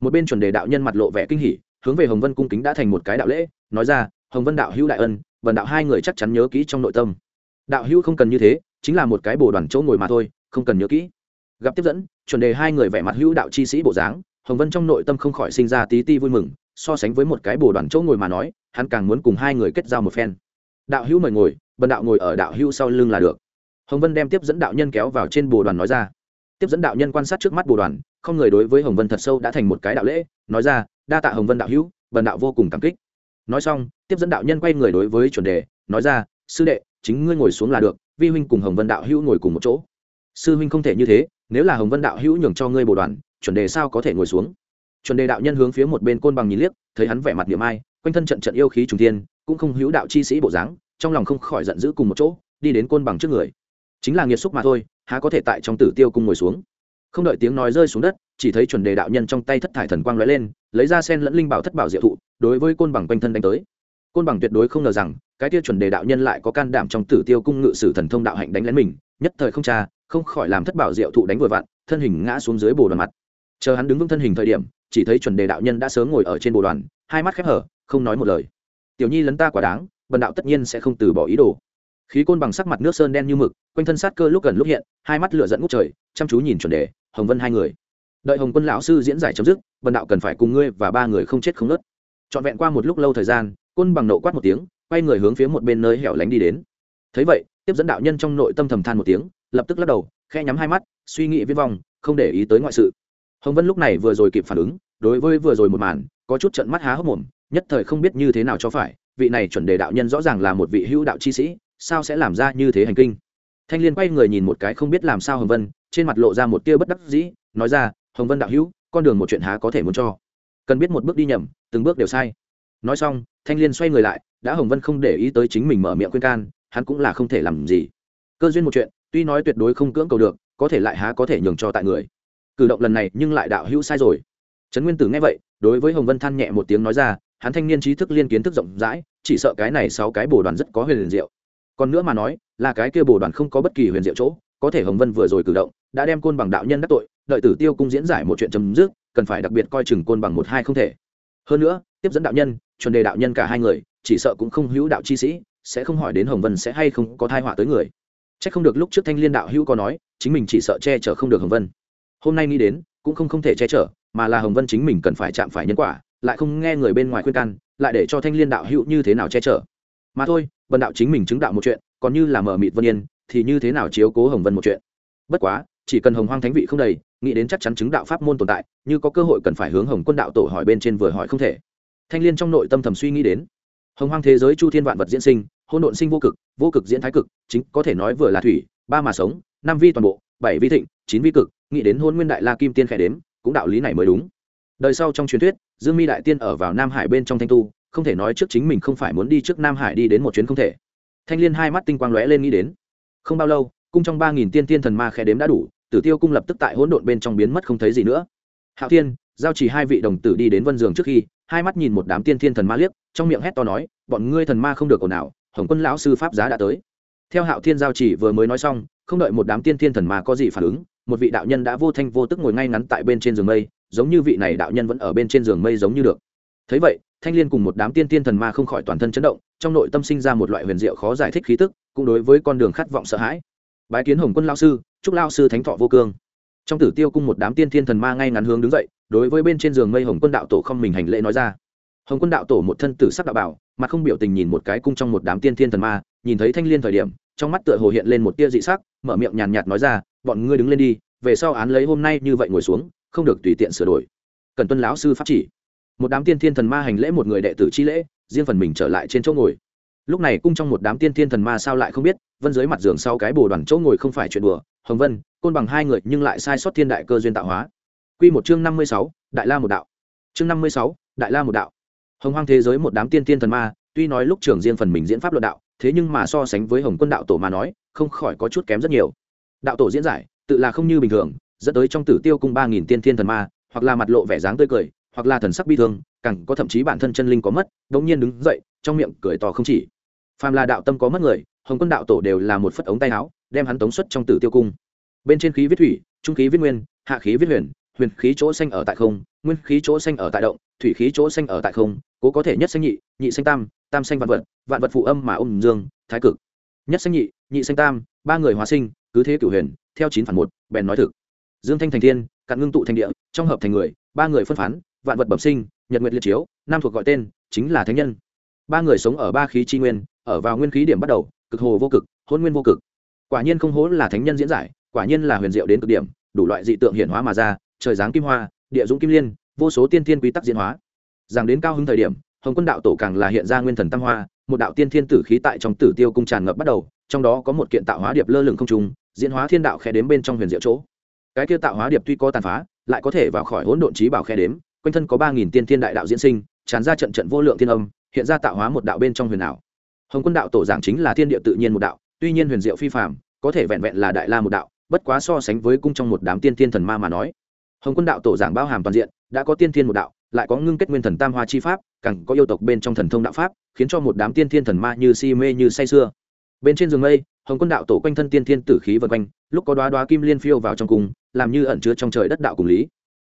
Một bên chuẩn đề đạo nhân mặt lộ vẻ kinh hỉ, hướng về hồng vân cung kính đã thành một cái đạo lễ, nói ra, hồng vân đạo hữu đại ân vần đạo hai người chắc chắn nhớ kỹ trong nội tâm. Đạo hữu không cần như thế, chính là một cái bồ đoàn chỗ ngồi mà thôi, không cần nhớ kỹ. Gặp tiếp dẫn, chuẩn đề hai người vẻ mặt hữu đạo chi sĩ bộ dáng, hồng vân trong nội tâm không khỏi sinh ra tí ti vui mừng, so sánh với một cái bồ đoàn chỗ ngồi mà nói, hắn càng muốn cùng hai người kết giao một phen. Đạo hữu mời ngồi bần đạo ngồi ở đạo hữu sau lưng là được. Hồng vân đem tiếp dẫn đạo nhân kéo vào trên bồ đoàn nói ra. Tiếp dẫn đạo nhân quan sát trước mắt bồ đoàn, không người đối với hồng vân thật sâu đã thành một cái đạo lễ, nói ra, đa tạ hồng vân đạo hữu bần đạo vô cùng cảm kích nói xong, tiếp dẫn đạo nhân quay người đối với chuẩn đề, nói ra, sư đệ, chính ngươi ngồi xuống là được, vi huynh cùng hồng vân đạo hữu ngồi cùng một chỗ. Sư huynh không thể như thế, nếu là hồng vân đạo hữu nhường cho ngươi bồ đoàn, chuẩn đề sao có thể ngồi xuống? Chuẩn đề đạo nhân hướng phía một bên côn bằng nhìn liếc, thấy hắn vẻ mặt niệm ai, quanh thân trận trận yêu khí trùng thiên, cũng không hữu đạo chi sĩ bộ dáng, trong lòng không khỏi giận dữ cùng một chỗ, đi đến côn bằng trước người. Chính là nghiệt xúc mà thôi, há có thể tại trong tử tiêu cung ngồi xuống. Không đợi tiếng nói rơi xuống đất chỉ thấy chuẩn đề đạo nhân trong tay thất thải thần quang lóe lên, lấy ra sen lẫn linh bảo thất bảo diệu thụ, đối với côn bằng quanh thân đánh tới. Côn bằng tuyệt đối không ngờ rằng, cái tiêu chuẩn đề đạo nhân lại có can đảm trong tử tiêu cung ngự sử thần thông đạo hạnh đánh lén mình, nhất thời không cha không khỏi làm thất bảo diệu thụ đánh vừa vặn, thân hình ngã xuống dưới bồ đoàn mặt. Chờ hắn đứng vững thân hình thời điểm, chỉ thấy chuẩn đề đạo nhân đã sớm ngồi ở trên bồ đoàn, hai mắt khép hở, không nói một lời. Tiểu nhi lấn ta quả đáng, bần đạo tất nhiên sẽ không từ bỏ ý đồ. Khí côn bằng sắc mặt nước sơn đen như mực, quanh thân sát cơ lúc gần lúc hiện, hai mắt lửa dẫn ngút trời, chăm chú nhìn chuẩn đề, hồng vân hai người đợi hồng quân lão sư diễn giải chấm dứt, bần đạo cần phải cùng ngươi và ba người không chết không nớt. Trọn vẹn qua một lúc lâu thời gian, côn bằng nộ quát một tiếng, quay người hướng phía một bên nơi hẻo lánh đi đến. Thấy vậy, tiếp dẫn đạo nhân trong nội tâm thầm than một tiếng, lập tức lắc đầu khe nhắm hai mắt, suy nghĩ viết vong không để ý tới ngoại sự. Hồng vân lúc này vừa rồi kịp phản ứng, đối với vừa rồi một màn, có chút trận mắt há hốc mồm, nhất thời không biết như thế nào cho phải, vị này chuẩn đề đạo nhân rõ ràng là một vị hữu đạo chi sĩ, sao sẽ làm ra như thế hành kinh? Thanh liên quay người nhìn một cái không biết làm sao hồng vân, trên mặt lộ ra một tia bất đắc dĩ, nói ra hồng vân đạo hữu, con đường một chuyện há có thể muốn cho. Cần biết một bước đi nhầm, từng bước đều sai. Nói xong, thanh liên xoay người lại, đã hồng vân không để ý tới chính mình mở miệng khuyên can, hắn cũng là không thể làm gì. Cơ duyên một chuyện, tuy nói tuyệt đối không cưỡng cầu được, có thể lại há có thể nhường cho tại người. Cử động lần này nhưng lại đạo hữu sai rồi. Trấn nguyên tử nghe vậy, đối với hồng vân than nhẹ một tiếng nói ra, hắn thanh niên trí thức liên kiến thức rộng rãi, chỉ sợ cái này sáu cái bồ đoàn rất có huyền diệu. Còn nữa mà nói, là cái kia bồ đoàn không có bất kỳ huyền diệu chỗ có thể hồng vân vừa rồi cử động, đã đem côn bằng đạo nhân đắc tội, đợi tử tiêu cung diễn giải một chuyện chấm dứt, cần phải đặc biệt coi chừng côn bằng một hai không thể. Hơn nữa, tiếp dẫn đạo nhân, chuẩn đề đạo nhân cả hai người, chỉ sợ cũng không hữu đạo chi sĩ, sẽ không hỏi đến hồng vân sẽ hay không có thai họa tới người. C h ắ c không được lúc trước thanh liên đạo hữu có nói, chính mình chỉ sợ che chở không được hồng vân. Hôm nay nghĩ đến, cũng không không thể che chở, mà là hồng vân chính mình cần phải chạm phải nhân quả, lại không nghe người bên ngoài khuyên can, lại để cho thanh liên đạo hữu như thế nào che chở. Mà thôi, bần đạo chính mình chứng đạo một chuyện, còn như là mờ mịt vân yên thì như thế nào chiếu cố hồng vân một chuyện? Bất quá, chỉ cần hồng hoang thánh vị không đầy, nghĩ đến chắc chắn chứng đạo pháp môn tồn tại, như có cơ hội cần phải hướng hồng quân đạo tổ hỏi bên trên vừa hỏi không thể. Thanh liên trong nội tâm thầm suy nghĩ đến. Hồng hoang thế giới chu thiên vạn vật diễn sinh hôn độn sinh vô cực vô cực diễn thái cực, chính có thể nói vừa là thủy, ba mà sống, năm vi toàn bộ, bảy vi thịnh, chín vi cực, nghĩ đến hôn nguyên đại la kim tiên khẽ đếm, cũng đạo lý này mới đúng. Đời sau trong truyền thuyết, dương mi đại tiên ở vào nam hải bên trong thanh tu, không thể nói trước chính mình không phải muốn đi trước nam hải đi đến một chuyến không thể. Thanh liên hai mắt tinh quang lóe lên nghĩ đến không bao lâu, cung trong ba nghìn tiên tiên thần ma khe đếm đã đủ, tử tiêu cung lập tức tại hỗn độn bên trong biến mất không thấy gì nữa. Hạo thiên, giao chỉ hai vị đồng tử đi đến vân giường trước khi, hai mắt nhìn một đám tiên thiên thần ma liếc, trong miệng hét to nói, bọn ngươi thần ma không được ồn nào hồng quân lão sư pháp giá đã tới. Theo hạo thiên giao chỉ vừa mới nói xong, không đợi một đám tiên thiên thần ma có gì phản ứng, một vị đạo nhân đã vô thanh vô tức ngồi ngay ngắn tại bên trên giường mây, giống như vị này đạo nhân vẫn ở bên trên giường mây giống như được. Thấy vậy, thanh l i ê n cùng một đám tiên tiên thần ma không khỏi toàn thân chấn động, trong nội tâm sinh ra một loại huyền diệu khó giải thích khí tức cũng đối với con đường khát vọng sợ hãi. Bái kiến hồng quân lao sư, chúc lao sư thánh thọ vô cương. Trong tử tiêu cung một đám tiên thiên thần ma ngay ngắn hướng đứng dậy, đối với bên trên giường mây hồng quân đạo tổ không mình hành lễ nói ra. Hồng quân đạo tổ một thân tử sắc đạo bảo mà không biểu tình nhìn một cái cung trong một đám tiên thiên thần ma, nhìn thấy thanh l i ê n thời điểm, trong mắt tựa hồ hiện lên một tia dị sắc, mở miệng nhàn nhạt nói ra, bọn ngươi đứng lên đi, về sau án lấy hôm nay như vậy ngồi xuống, không được tùy tiện sửa đổi. Cần tuân lão sư pháp chỉ. Một đám tiên thiên thần ma hành lễ một người đệ tử chi lễ, riêng phần mình trở lại trên chỗ ngồi lúc này cung trong một đám tiên thiên thần ma sao lại không biết, vân dưới mặt giường sau cái bồ đoàn chỗ ngồi không phải chuyện đùa, hồng vân, côn bằng hai người nhưng lại sai sót thiên đại cơ duyên tạo hóa. Q một chương năm mươi sáu, đại la một đạo. Chương năm mươi sáu, đại la một đạo. Hồng hoang thế giới một đám tiên thiên thần ma, tuy nói lúc trường riêng phần mình diễn pháp luận đạo, thế nhưng mà so sánh với hồng quân đạo tổ mà nói, không khỏi có chút kém rất nhiều. Đạo tổ diễn giải, tự là không như bình thường, dẫn tới trong tử tiêu cung ba nghìn tiên thiên thần ma, hoặc là mặt lộ vẻ dáng tươi cười, hoặc là thần sắc bi thương, càng có thậm chí bản thân chân linh có mất đ ỗ n g nhiên đứng dậy, trong miệng cười to không chỉ phàm là đạo tâm có mất người, hồng quân đạo tổ đều là một phất ống tay áo, đem hắn tống xuất trong tử tiêu cung. Bên trên khí viết thủy, trung khí viết nguyên, hạ khí viết huyền huyền khí chỗ xanh ở tại không, nguyên khí chỗ xanh ở tại động, thủy khí chỗ xanh ở tại không, cố có thể nhất xanh nhị nhị xanh tam tam xanh vạn vật vạn vật phụ âm mà ôm dương, thái cực. Nhất xanh nhị nhị xanh tam, ba người hóa sinh, cứ thế cửu huyền, theo chín phản một, bèn nói thực. Dương thanh thành thiên, cạn ngưng tụ thành địa, trong hợp thành người, ba người phân phán, vạn vật bẩm sinh, nhật nguyệt liệt chiếu, nam thuộc gọi tên, chính là thánh nhân. Ba người sống ở ba khí tri nguyên ở vào nguyên khí điểm bắt đầu, cực hồ vô cực, hôn nguyên vô cực. Quả nhiên không hố là thánh nhân diễn giải, quả nhiên là huyền diệu đến cực điểm, đủ loại dị tượng hiển hóa mà ra, trời giáng kim hoa, địa dũng kim liên, vô số tiên thiên quy tắc diễn hóa. Rằng đến cao hứng thời điểm, hồng quân đạo tổ càng là hiện ra nguyên thần tam hoa, một đạo tiên thiên tử khí tại trong tử tiêu cung tràn ngập bắt đầu, trong đó có một kiện tạo hóa điệp lơ lửng không trung, diễn hóa thiên đạo khe đếm bên trong huyền diệu chỗ. Cái kia tạo hóa điệp tuy có tàn phá, lại có thể vào khỏi hỗn độn trí bảo khe đếm, quanh thân có ba nghìn tiên thiên đại đạo diễn sinh, tràn ra trận trận vô lượng thiên âm, hiện ra tạo hóa một đạo bên trong huyền ảo hồng quân đạo tổ giảng chính là thiên địa tự nhiên một đạo, tuy nhiên huyền diệu phi phạm có thể vẹn vẹn là đại la một đạo, bất quá so sánh với cung trong một đám tiên thiên thần ma mà nói. Hồng quân đạo tổ giảng bao hàm toàn diện, đã có tiên thiên một đạo, lại có ngưng kết nguyên thần tam hoa chi pháp, càng có yêu tộc bên trong thần thông đạo pháp, khiến cho một đám tiên thiên thần ma như si mê như say sưa. Bên trên giường mây, hồng quân đạo tổ quanh thân tiên thiên tử khí vân quanh, lúc có đoá đoá kim liên phiêu vào trong cung, làm như ẩn chứa trong trời đất đạo cùng lý.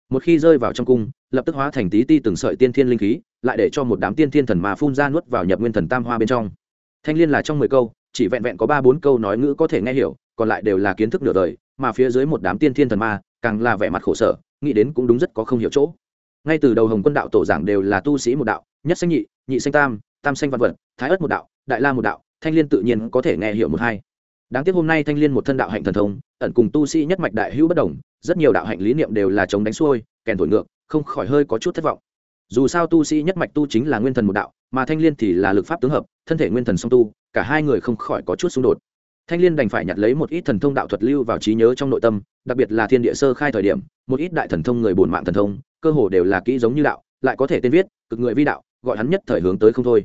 Một khi rơi vào trong cung, lập tức hóa thành tí ti từng sợi tiên thiên linh khí, lại để cho một đám tiên thiên thần ma phun ra nuốt vào nhập nguyên thần tam hoa bên trong thanh liên là trong mười câu, chỉ vẹn vẹn có ba bốn câu nói ngữ có thể nghe hiểu, còn lại đều là kiến thức nửa đời, mà phía dưới một đám tiên thiên thần ma, càng là vẻ mặt khổ sở, nghĩ đến cũng đúng rất có không hiểu chỗ. Ngay từ đầu hồng quân đạo tổ giảng đều là tu sĩ một đạo, nhất sanh nhị nhị sanh tam tam sanh văn vật, thái ất một đạo, đại la một đạo, thanh liên tự nhiên có thể nghe hiểu một hai. Đáng tiếc hôm nay thanh liên một thân đạo hạnh thần thông, ẩn cùng tu sĩ nhất mạch đại hữu bất đồng, rất nhiều đạo hạnh lý niệm đều là chống đánh xuôi, kèn thổi ngược, không khỏi hơi có chút thất vọng. Dù sao tu sĩ nhất mạch tu chính là nguyên thần một đạo mà thanh liên thì là lực pháp tướng hợp, thân thể nguyên thần song tu, cả hai người không khỏi có chút xung đột. Thanh liên đành phải nhặt lấy một ít thần thông đạo thuật lưu vào trí nhớ trong nội tâm, đặc biệt là thiên địa sơ khai thời điểm, một ít đại thần thông người bổn mạng thần thông, cơ hồ đều là kỹ giống như đạo, lại có thể tên viết, cực người vi đạo, gọi hắn nhất thời hướng tới không thôi.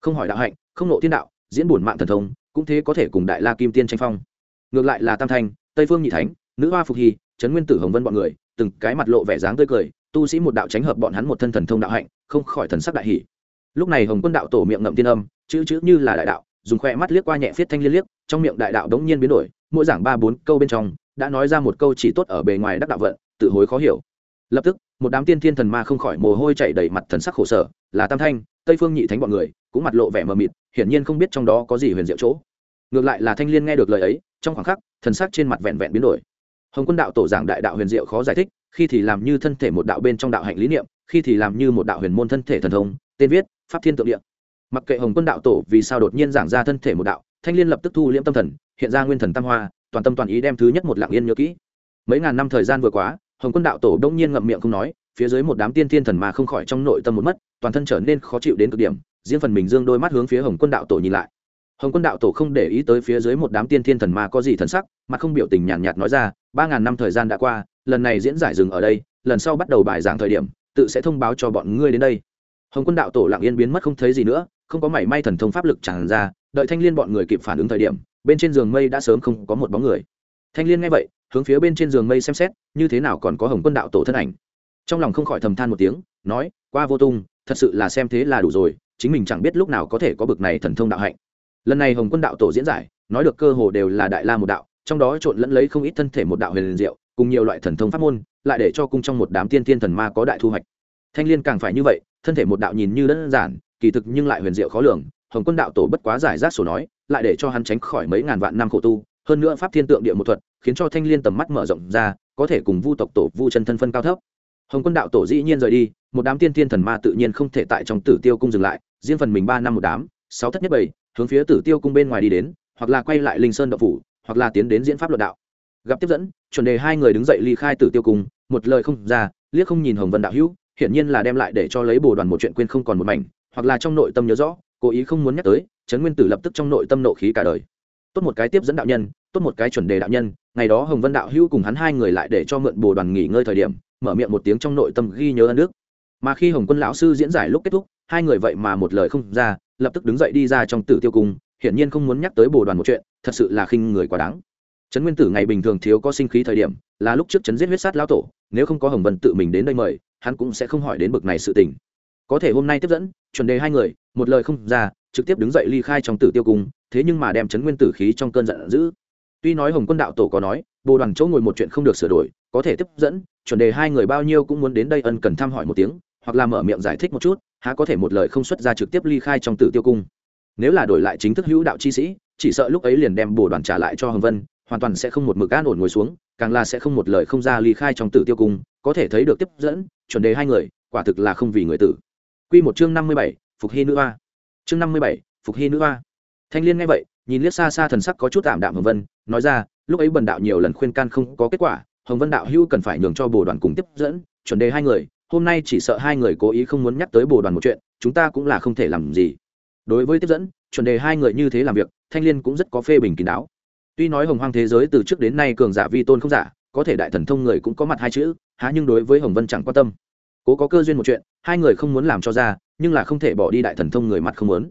Không hỏi đạo hạnh, không nộ thiên đạo, diễn bổn mạng thần thông, cũng thế có thể cùng đại la kim tiên tranh phong. Ngược lại là tam thanh, tây phương nhị thánh, nữ hoa phục hy trấn nguyên tử hồng vân bọn người, từng cái mặt lộ vẻ dáng tươi cười, tu sĩ một đạo tránh hợp bọn hắn một thân thần thông đạo hạnh, không khỏi thần sắc đại hỷ lúc này hồng quân đạo tổ miệng ngậm tiên âm, chữ chữ như là đại đạo, dùng khoe mắt liếc qua nhẹ phiết thanh liên liếc, trong miệng đại đạo đống nhiên biến đổi, mỗi giảng ba bốn câu bên trong, đã nói ra một câu chỉ tốt ở bề ngoài đắc đạo vận, tự hối khó hiểu. Lập tức, một đám tiên thiên thần ma không khỏi mồ hôi chảy đầy mặt thần sắc khổ sở, là tam thanh, tây phương nhị thánh bọn người, cũng mặt lộ vẻ mờ mịt, hiển nhiên không biết trong đó có gì huyền diệu chỗ. Ngược lại là thanh liên nghe được lời ấy, trong khoảng khắc, thần sắc trên mặt vẹn vẹn biến đổi. Hồng quân đạo tổ giảng đại đạo huyền diệu khó giải thích, khi thì làm như thân thể một đạo bên trong đạo hạnh lý niệm, khi thì làm như một đạo huyền môn thân thể thần thông, tên viết pháp thiên tượng địa. Mặc kệ hồng quân đạo tổ vì sao đột nhiên giảng ra thân thể một đạo thanh liên lập tức thu liễm tâm thần hiện ra nguyên thần tam hoa toàn tâm toàn ý đem thứ nhất một lạng yên nhớ kỹ. Mấy ngàn năm thời gian vừa quá hồng quân đạo tổ đông nhiên ngậm miệng không nói phía dưới một đám tiên thiên thần mà không khỏi trong nội tâm một mất toàn thân trở nên khó chịu đến cực điểm riêng phần mình dương đôi mắt hướng phía hồng quân đạo tổ nhìn lại. Hồng quân đạo tổ không để ý tới phía dưới một đám tiên thiên thần mà có gì thần sắc mà không biểu tình nhàn nhạt, nhạt nói ra ba ngàn năm thời gian đã qua lần này diễn giải dừng ở đây lần sau bắt đầu bài giảng thời điểm tự sẽ thông báo cho bọn ngươi đến đây hồng quân đạo tổ lặng yên biến mất không thấy gì nữa, không có mảy may thần thông pháp lực tràn ra, đợi thanh liên bọn người kịp phản ứng thời điểm, bên trên giường mây đã sớm không có một bóng người. Thanh liên nghe vậy, hướng phía bên trên giường mây xem xét, như thế nào còn có hồng quân đạo tổ thân ảnh. Trong lòng không khỏi thầm than một tiếng, nói, qua vô tung, thật sự là xem thế là đủ rồi, chính mình chẳng biết lúc nào có thể có bực này thần thông đạo hạnh. Lần này hồng quân đạo tổ diễn giải, nói được cơ hồ đều là đại la một đạo, trong đó trộn lẫn lấy không ít thân thể một đạo huyền diệu, cùng nhiều loại thần thông pháp môn, lại để cho cung trong một đám tiên tiên thần ma có đại thu hoạch. Thanh liên càng phải như vậy thân thể một đạo nhìn như đơn giản, kỳ thực nhưng lại huyền diệu khó lường. Hồng quân đạo tổ bất quá giải rác sổ nói, lại để cho hắn tránh khỏi mấy ngàn vạn năm khổ tu. Hơn nữa pháp thiên tượng địa một thuật, khiến cho thanh liên tầm mắt mở rộng ra, có thể cùng vu tộc tổ vu chân thân phân cao thấp. Hồng quân đạo tổ dĩ nhiên rời đi, một đám tiên thiên thần ma tự nhiên không thể tại trong tử tiêu cung dừng lại, riêng phần mình ba năm một đám, sáu thất nhất bảy, hướng phía tử tiêu cung bên ngoài đi đến, hoặc là quay lại linh sơn đậu phủ, hoặc là tiến đến diễn pháp luận đạo. Gặp tiếp dẫn, chuẩn đề hai người đứng dậy ly khai tử tiêu cung, một lời không ra, liếc không nhìn hồng vân đạo hữu hiển nhiên là đem lại để cho lấy bồ đoàn một chuyện quên không còn một mảnh, hoặc là trong nội tâm nhớ rõ, cố ý không muốn nhắc tới, trấn nguyên tử lập tức trong nội tâm nộ khí cả đời. Tốt một cái tiếp dẫn đạo nhân, tốt một cái chuẩn đề đạo nhân, ngày đó hồng vân đạo hữu cùng hắn hai người lại để cho mượn bồ đoàn nghỉ ngơi thời điểm, mở miệng một tiếng trong nội tâm ghi nhớ ân đức. Mà khi hồng quân lão sư diễn giải lúc kết thúc, hai người vậy mà một lời không ra, lập tức đứng dậy đi ra trong tử tiêu cung, hiển nhiên không muốn nhắc tới bồ đoàn một chuyện, thật sự là khinh người quá đáng. Trấn nguyên tử ngày bình thường thiếu có sinh khí thời điểm, là lúc trước Trấn giết huyết sát lão tổ, nếu không có hồng vân tự mình đến đây mời hắn cũng sẽ không hỏi đến bực này sự tình. Có thể hôm nay tiếp dẫn, chuẩn đề hai người, một lời không ra, trực tiếp đứng dậy ly khai trong tử tiêu cung, thế nhưng mà đem chấn nguyên tử khí trong cơn giận dữ tuy nói hồng quân đạo tổ có nói, bồ đoàn chỗ ngồi một chuyện không được sửa đổi, có thể tiếp dẫn, chuẩn đề hai người bao nhiêu cũng muốn đến đây ân cần thăm hỏi một tiếng, hoặc là mở miệng giải thích một chút, há có thể một lời không xuất ra trực tiếp ly khai trong tử tiêu cung. Nếu là đổi lại chính thức hữu đạo chi sĩ, chỉ sợ lúc ấy liền đem bồ đoàn trả lại cho hồng vân, hoàn toàn sẽ không một mực an ổn ngồi xuống, càng là sẽ không một lời không ra ly khai trong tử tiêu cung có thể thấy được tiếp dẫn, chuẩn đề hai người, quả thực là không vì người tử. Quy một chương năm mươi bảy, phục hy nữ hoa. Chương năm mươi bảy, phục hy nữ hoa. Thanh liên nghe vậy, nhìn liếc xa xa thần sắc có chút tạm đạm hồng vân, nói ra, lúc ấy bần đạo nhiều lần khuyên can không có kết quả, hồng vân đạo hữu cần phải nhường cho bồ đoàn cùng tiếp dẫn, chuẩn đề hai người, hôm nay chỉ sợ hai người cố ý không muốn nhắc tới bồ đoàn một chuyện, chúng ta cũng là không thể làm gì. Đối với tiếp dẫn, chuẩn đề hai người như thế làm việc, thanh liên cũng rất có phê bình kín đáo. Tuy nói hồng hoang thế giới từ trước đến nay cường giả vi tôn không giả có thể đại thần thông người cũng có mặt hai chữ, há nhưng đối với hồng vân chẳng quan tâm. Cố có cơ duyên một chuyện, hai người không muốn làm cho ra, nhưng là không thể bỏ đi đại thần thông người mặt không muốn.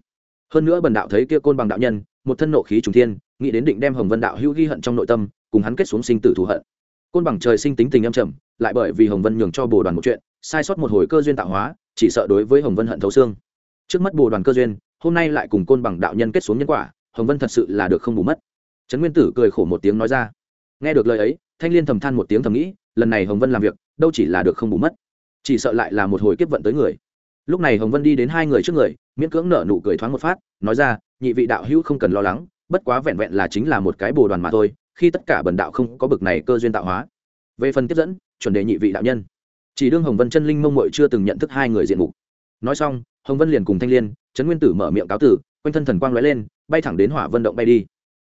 Hơn nữa bần đạo thấy kia côn bằng đạo nhân, một thân nộ khí trùng thiên, nghĩ đến định đem hồng vân đạo hữu ghi hận trong nội tâm, cùng hắn kết xuống sinh tử thù hận. Côn bằng trời sinh tính tình âm trầm, lại bởi vì hồng vân nhường cho bồ đoàn một chuyện, sai sót một hồi cơ duyên tạo hóa, chỉ sợ đối với hồng vân hận thấu xương. Trước mắt bồ đoàn cơ duyên, hôm nay lại cùng côn bằng đạo nhân kết xuống nhân quả, hồng vân thật sự là được không bù mất. Trấn nguyên tử cười khổ một tiếng nói ra nghe được lời ấy, thanh liên thầm than một tiếng thầm nghĩ, lần này hồng vân làm việc, đâu chỉ là được không bù mất, chỉ sợ lại là một hồi kiếp vận tới người. Lúc này hồng vân đi đến hai người trước người, miễn cưỡng nở nụ cười thoáng một phát, nói ra, nhị vị đạo hữu không cần lo lắng, bất quá vẹn vẹn là chính là một cái bồ đoàn mà thôi, khi tất cả bần đạo không có bực này cơ duyên tạo hóa. Về phần tiếp dẫn, chuẩn đề nhị vị đạo nhân. Chỉ đương hồng vân chân linh mông mội chưa từng nhận thức hai người diện mục. Nói xong, hồng vân liền cùng thanh liên, trấn nguyên tử mở miệng cáo tử, quanh thân thần quang lóe lên, bay thẳng đến hỏa vân động bay đi.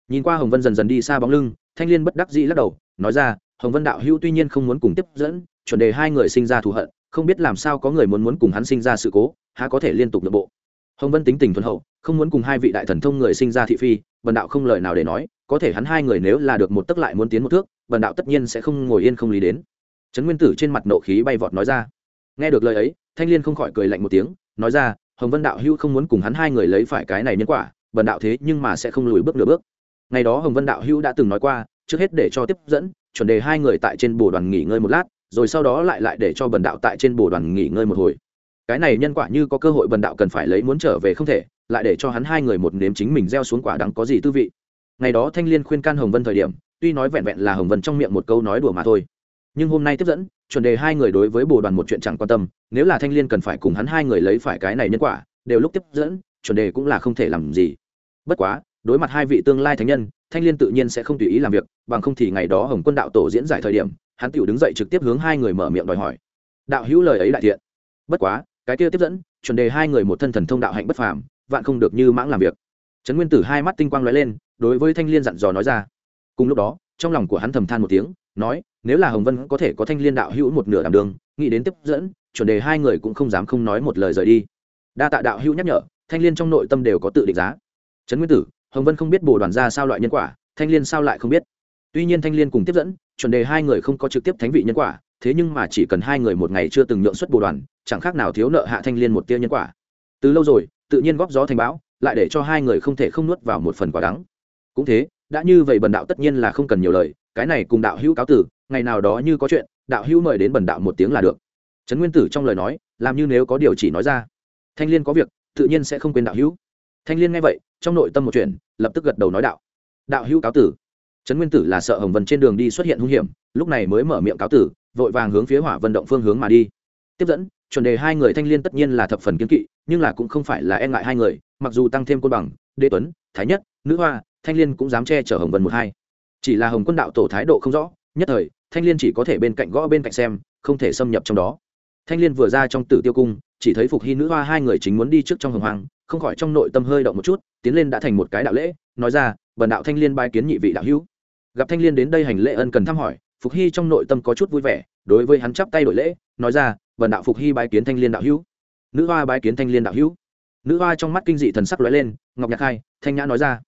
Nhìn qua hồng vân dần dần đi xa bóng lưng thanh liên bất đắc dĩ lắc đầu, nói ra, hồng vân đạo hữu tuy nhiên không muốn cùng tiếp dẫn, chuẩn đề hai người sinh ra thù hận, không biết làm sao có người muốn muốn cùng hắn sinh ra sự cố, há có thể liên tục nội bộ. Hồng vân tính tình thuần hậu, không muốn cùng hai vị đại thần thông người sinh ra thị phi bần đạo không lời nào để nói, có thể hắn hai người nếu là được một tức lại muốn tiến một thước bần đạo tất nhiên sẽ không ngồi yên không lý đến. Trấn nguyên tử trên mặt nộ khí bay vọt nói ra. Nghe được lời ấy, thanh liên không khỏi cười lạnh một tiếng, nói ra, hồng vân đạo hữu không muốn cùng hắn hai người lấy phải cái này nhân quả bần đạo thế nhưng mà sẽ không lùi bước nửa bước ngày đó hồng vân đạo hữu đã từng nói qua, trước hết để cho tiếp dẫn, chuẩn đề hai người tại trên bồ đoàn nghỉ ngơi một lát, rồi sau đó lại lại để cho bần đạo tại trên bồ đoàn nghỉ ngơi một hồi. Cái này nhân quả như có cơ hội bần đạo cần phải lấy muốn trở về không thể, lại để cho hắn hai người một nếm chính mình gieo xuống quả đắng có gì tư vị. Ngày đó thanh liên khuyên can hồng vân thời điểm, tuy nói vẹn vẹn là hồng vân trong miệng một câu nói đùa mà thôi, nhưng hôm nay tiếp dẫn, chuẩn đề hai người đối với bồ đoàn một chuyện chẳng quan tâm, nếu là thanh liên cần phải cùng hắn hai người lấy phải cái này nhân quả, đều lúc tiếp dẫn, chuẩn đề cũng là không thể làm gì. Bất quá đối mặt hai vị tương lai thánh nhân, thanh liên tự nhiên sẽ không tùy ý làm việc, bằng không thì ngày đó hồng quân đạo tổ diễn giải thời điểm, hắn tiểu đứng dậy trực tiếp hướng hai người mở miệng đòi hỏi. Đạo hữu lời ấy đại thiện. Bất quá, cái kia tiếp dẫn, chuẩn đề hai người một thân thần thông đạo hạnh bất phàm, vạn không được như mãng làm việc. Trấn nguyên tử hai mắt tinh quang lóe lên, đối với thanh liên dặn dò nói ra. Cùng lúc đó, trong lòng của hắn thầm than một tiếng, nói, nếu là hồng vân có thể có thanh liên đạo hữu một nửa đảm đường nghĩ đến tiếp dẫn, chuẩn đề hai người cũng không dám không nói một lời rời đi. Đa tạ đạo hữu nhắc nhở, thanh liên trong nội tâm đều có tự định giá. Trấn nguyên tử hồng vân không biết bồ đoàn ra sao loại nhân quả, thanh liên sao lại không biết. Tuy nhiên thanh liên cùng tiếp dẫn, chuẩn đề hai người không có trực tiếp thánh vị nhân quả, thế nhưng mà chỉ cần hai người một ngày chưa từng nhượng xuất bồ đoàn, chẳng khác nào thiếu nợ hạ thanh liên một tia nhân quả. Từ lâu rồi, tự nhiên góp gió thành bão, lại để cho hai người không thể không nuốt vào một phần quả đắng. Cũng thế, đã như vậy bần đạo tất nhiên là không cần nhiều lời, cái này cùng đạo hữu cáo tử, ngày nào đó như có chuyện, đạo hữu mời đến bần đạo một tiếng là được. Trấn nguyên tử trong lời nói, làm như nếu có điều chỉ nói ra. Thanh liên có việc, tự nhiên sẽ không quên đạo hữu. Thanh liên nghe vậy trong nội tâm một chuyện, lập tức gật đầu nói đạo. Đạo hữu cáo tử. Trấn nguyên tử là sợ hồng vân trên đường đi xuất hiện hung hiểm, lúc này mới mở miệng cáo tử, vội vàng hướng phía hỏa vận động phương hướng mà đi. Tiếp dẫn, chuẩn đề hai người thanh liên tất nhiên là thập phần kiên kỵ, nhưng là cũng không phải là e ngại hai người, mặc dù tăng thêm côn bằng, đế tuấn, thái nhất, nữ hoa, thanh liên cũng dám che chở hồng vân một hai. Chỉ là hồng quân đạo tổ thái độ không rõ, nhất thời, thanh liên chỉ có thể bên cạnh gõ bên cạnh xem, không thể xâm nhập trong đó. Thanh liên vừa ra trong tử tiêu cung chỉ thấy phục hy nữ hoa hai người chính muốn đi trước trong hồng hoàng không khỏi trong nội tâm hơi động một chút, tiến lên đã thành một cái đạo lễ, nói ra, bần đạo thanh liên bái kiến nhị vị đạo hữu. Gặp thanh liên đến đây hành lễ ân cần thăm hỏi, phục hy trong nội tâm có chút vui vẻ, đối với hắn chắp tay đổi lễ, nói ra, bần đạo phục hy bái kiến thanh liên đạo hữu. Nữ hoa bái kiến thanh liên đạo hữu. Nữ hoa trong mắt kinh dị thần sắc lóe lên, ngọc nhạc hai thanh nhã nói ra,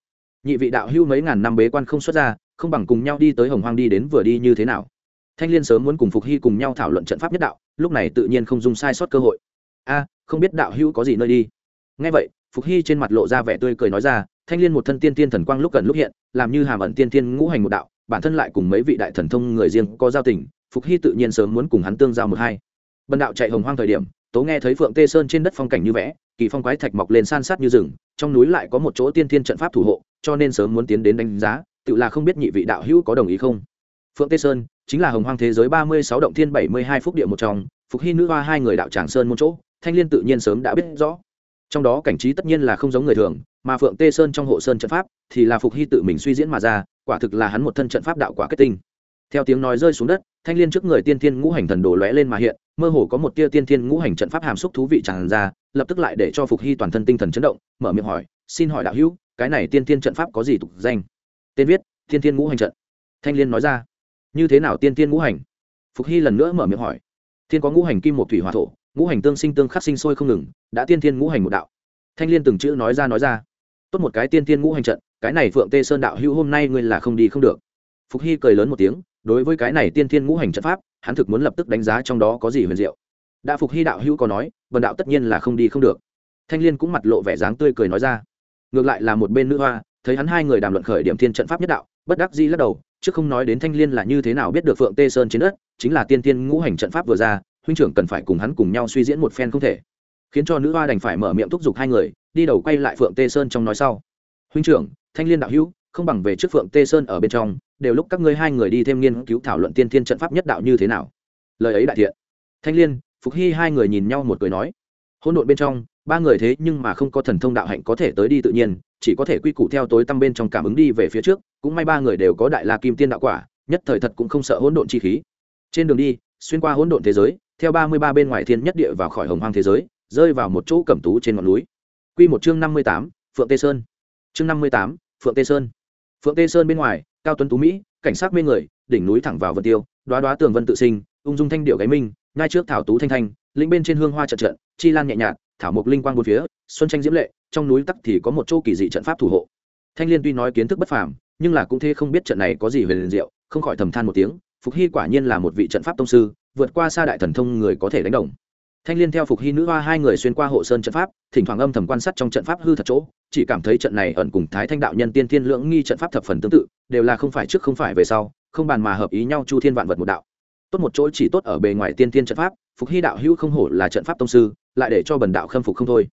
nhị vị đạo hữu mấy ngàn năm bế quan không xuất ra, không bằng cùng nhau đi tới hồng hoang đi đến vừa đi như thế nào? Thanh liên sớm muốn cùng phục hy cùng nhau thảo luận trận pháp nhất đạo, lúc này tự nhiên không dùng sai sót cơ hội a, không biết đạo hữu có gì nơi đi. Ngay vậy, phục hy trên mặt lộ ra vẻ tươi cười nói ra, thanh liên một thân tiên tiên thần quang lúc gần lúc hiện, làm như hàm ẩn tiên tiên ngũ hành một đạo, bản thân lại cùng mấy vị đại thần thông người riêng có giao tình, phục hy tự nhiên sớm muốn cùng hắn tương giao một hai. Bần đạo chạy hồng hoang thời điểm, tố nghe thấy phượng tê sơn trên đất phong cảnh như vẽ, kỳ phong quái thạch mọc lên san sát như rừng, trong núi lại có một chỗ tiên thiên trận pháp thủ hộ, cho nên sớm muốn tiến đến đánh giá, tự là không biết nhị vị đạo hữu có đồng ý không. Phượng tê sơn, chính là hồng hoang thế giới ba mươi sáu động thiên bảy mươi hai phúc địa một trong, phục hy nữ hoa hai người đạo tràng sơn một chỗ thanh liên tự nhiên sớm đã biết rõ. Trong đó cảnh trí tất nhiên là không giống người thường, mà phượng tê sơn trong hộ sơn trận pháp thì là phục hy tự mình suy diễn mà ra, quả thực là hắn một thân trận pháp đạo quả kết tinh. Theo tiếng nói rơi xuống đất, thanh liên trước người tiên thiên ngũ hành thần đồ lóe lên mà hiện, mơ hồ có một tia tiên thiên ngũ hành trận pháp hàm xúc thú vị tràn ra, lập tức lại để cho phục hy toàn thân tinh thần chấn động, mở miệng hỏi, xin hỏi đạo hữu, cái này tiên thiên trận pháp có gì tục danh? Tên viết, tiên thiên ngũ hành trận. Thanh liên nói ra, như thế nào tiên thiên ngũ hành? Phục hy lần nữa mở miệng hỏi, thiên có ngũ hành kim một thủy hòa thổ ngũ hành tương sinh tương khắc sinh sôi không ngừng, đã tiên thiên ngũ hành một đạo. Thanh liên từng chữ nói ra nói ra. Tốt một cái tiên tiên ngũ hành trận, cái này phượng tê sơn đạo hữu hôm nay ngươi là không đi không được. Phục hy cười lớn một tiếng, đối với cái này tiên tiên ngũ hành trận pháp, hắn thực muốn lập tức đánh giá trong đó có gì huyền diệu. Đã phục hy đạo hữu có nói, vần đạo tất nhiên là không đi không được. Thanh liên cũng mặt lộ vẻ dáng tươi cười nói ra. Ngược lại là một bên nữ hoa, thấy hắn hai người đàm luận khởi điểm thiên trận pháp nhất đạo, bất đắc dĩ lắc đầu, chứ không nói đến thanh liên là như thế nào biết được phượng tê sơn trên đất, chính là tiên tiên ngũ hành trận pháp vừa ra huynh trưởng cần phải cùng hắn cùng nhau suy diễn một phen không thể. Khiến cho nữ hoa đành phải mở miệng thúc giục hai người, đi đầu quay lại phượng tê sơn trong nói sau. Huynh trưởng, thanh liên đạo hữu, không bằng về trước phượng tê sơn ở bên trong, đều lúc các ngươi hai người đi thêm nghiên cứu thảo luận tiên thiên trận pháp nhất đạo như thế nào. Lời ấy đại thiện. Thanh liên, phục hy hai người nhìn nhau một cười nói. Hỗn độn bên trong, ba người thế nhưng mà không có thần thông đạo hạnh có thể tới đi tự nhiên, chỉ có thể quy củ theo tối tăm bên trong cảm ứng đi về phía trước, cũng may ba người đều có đại la kim tiên đạo quả, nhất thời thật cũng không sợ hỗn độn chi khí. Trên đường đi, xuyên qua hỗn độn thế giới theo ba mươi ba bên ngoài thiên nhất địa vào khỏi hồng hoang thế giới, rơi vào một chỗ cẩm tú trên ngọn núi. Quy một chương năm mươi tám, phượng tê sơn. Chương năm mươi tám, phượng tê sơn. Phượng tê sơn bên ngoài, cao tuấn tú mỹ, cảnh sát mê người, đỉnh núi thẳng vào vân tiêu đoá đoá tường vân tự sinh, ung dung thanh điệu gáy minh, ngay trước thảo tú thanh thanh linh bên trên hương hoa trận trận, chi lan nhẹ nhạt, thảo mộc linh quang bốn phía, xuân tranh diễm lệ, trong núi tắc thì có một chỗ kỳ dị trận pháp thủ hộ. Thanh liên tuy nói kiến thức bất phàm, nhưng là cũng thế không biết trận này có gì về liền diệu, không khỏi thầm than một tiếng, phục hy quả nhiên là một vị trận pháp tông sư vượt qua xa đại thần thông người có thể đánh đồng. Thanh liên theo phục hy nữ hoa hai người xuyên qua hộ sơn trận pháp, thỉnh thoảng âm thầm quan sát trong trận pháp hư thật chỗ, chỉ cảm thấy trận này ẩn cùng thái thanh đạo nhân tiên thiên lưỡng nghi trận pháp thập phần tương tự, đều là không phải trước không phải về sau, không bàn mà hợp ý nhau chu thiên vạn vật một đạo. Tốt một chỗ chỉ tốt ở bề ngoài tiên thiên trận pháp, phục hy đạo hữu không hổ là trận pháp tông sư, lại để cho bần đạo khâm phục không thôi.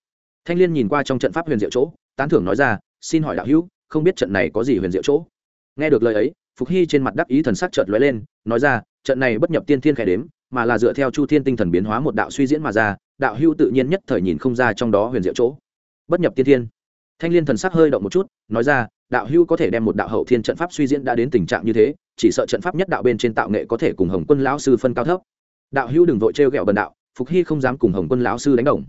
Thanh liên nhìn qua trong trận pháp huyền diệu chỗ, tán thưởng nói ra, xin hỏi đạo hữu, không biết trận này có gì huyền diệu chỗ? Nghe được lời ấy phục hy trên mặt đắc ý thần sắc chợt lóe lên, nói ra, trận này bất nhập tiên thiên khẽ đếm, mà là dựa theo chu thiên tinh thần biến hóa một đạo suy diễn mà ra, đạo Hưu tự nhiên nhất thời nhìn không ra trong đó huyền diệu chỗ. Bất nhập tiên thiên. Thanh liên thần sắc hơi động một chút, nói ra, đạo Hưu có thể đem một đạo hậu thiên trận pháp suy diễn đã đến tình trạng như thế, chỉ sợ trận pháp nhất đạo bên trên tạo nghệ có thể cùng hồng quân lão sư phân cao thấp. Đạo Hưu đừng vội trêu ghẹo bần đạo, phục hy không dám cùng hồng quân lão sư đánh đồng.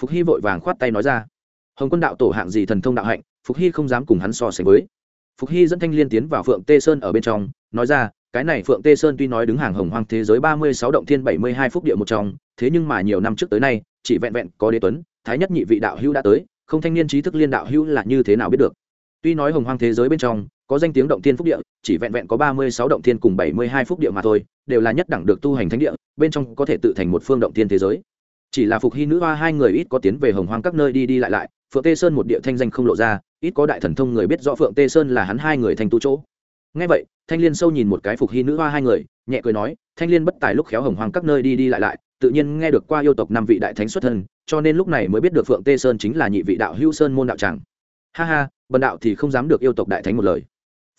Phục hy vội vàng khoát tay nói ra, hồng quân đạo tổ hạng gì thần thông đạo hạnh, phục hy không dám cùng hắn so sánh với phục hy dẫn thanh liên tiến vào phượng tê sơn ở bên trong, nói ra, cái này phượng tê sơn tuy nói đứng hàng hồng hoang thế giới ba mươi sáu động thiên bảy mươi hai phúc địa một trong, thế nhưng mà nhiều năm trước tới nay, chỉ vẹn vẹn có đế tuấn, thái nhất nhị vị đạo hữu đã tới, không thanh niên trí thức liên đạo hữu là như thế nào biết được? Tuy nói hồng hoang thế giới bên trong, có danh tiếng động thiên phúc địa, chỉ vẹn vẹn có ba mươi sáu động thiên cùng bảy mươi hai phúc địa mà thôi, đều là nhất đẳng được tu hành thánh địa, bên trong có thể tự thành một phương động thiên thế giới. Chỉ là phục hy nữ hoa hai người ít có tiến về hồng hoang các nơi đi đi lại lại phượng tê sơn một địa thanh danh không lộ ra, ít có đại thần thông người biết rõ phượng tê sơn là hắn hai người thành tu chỗ. Ngay vậy, thanh liên sâu nhìn một cái phục hy nữ hoa hai người, nhẹ cười nói, thanh liên bất tài lúc khéo hồng hoang các nơi đi đi lại lại, tự nhiên nghe được qua yêu tộc năm vị đại thánh xuất thân, cho nên lúc này mới biết được phượng tê sơn chính là nhị vị đạo hữu sơn môn đạo tràng. Ha ha, bần đạo thì không dám được yêu tộc đại thánh một lời.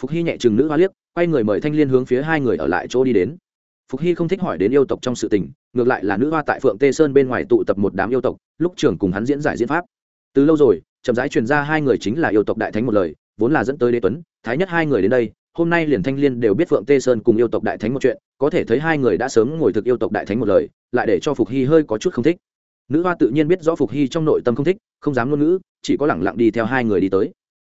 Phục hy nhẹ chừng nữ hoa liếc, quay người mời thanh liên hướng phía hai người ở lại chỗ đi đến. Phục hy không thích hỏi đến yêu tộc trong sự tình, ngược lại là nữ hoa tại phượng tê sơn bên ngoài tụ tập một đám yêu tộc, lúc trường cùng hắn diễn giải diễn pháp từ lâu rồi, chậm rãi truyền ra hai người chính là yêu tộc đại thánh một lời, vốn là dẫn tới đế tuấn, thái nhất hai người đến đây, hôm nay liền thanh liên đều biết phượng tê sơn cùng yêu tộc đại thánh một chuyện, có thể thấy hai người đã sớm ngồi thực yêu tộc đại thánh một lời, lại để cho phục hy hơi có chút không thích. Nữ hoa tự nhiên biết rõ phục hy trong nội tâm không thích, không dám ngôn ngữ, chỉ có lẳng lặng đi theo hai người đi tới.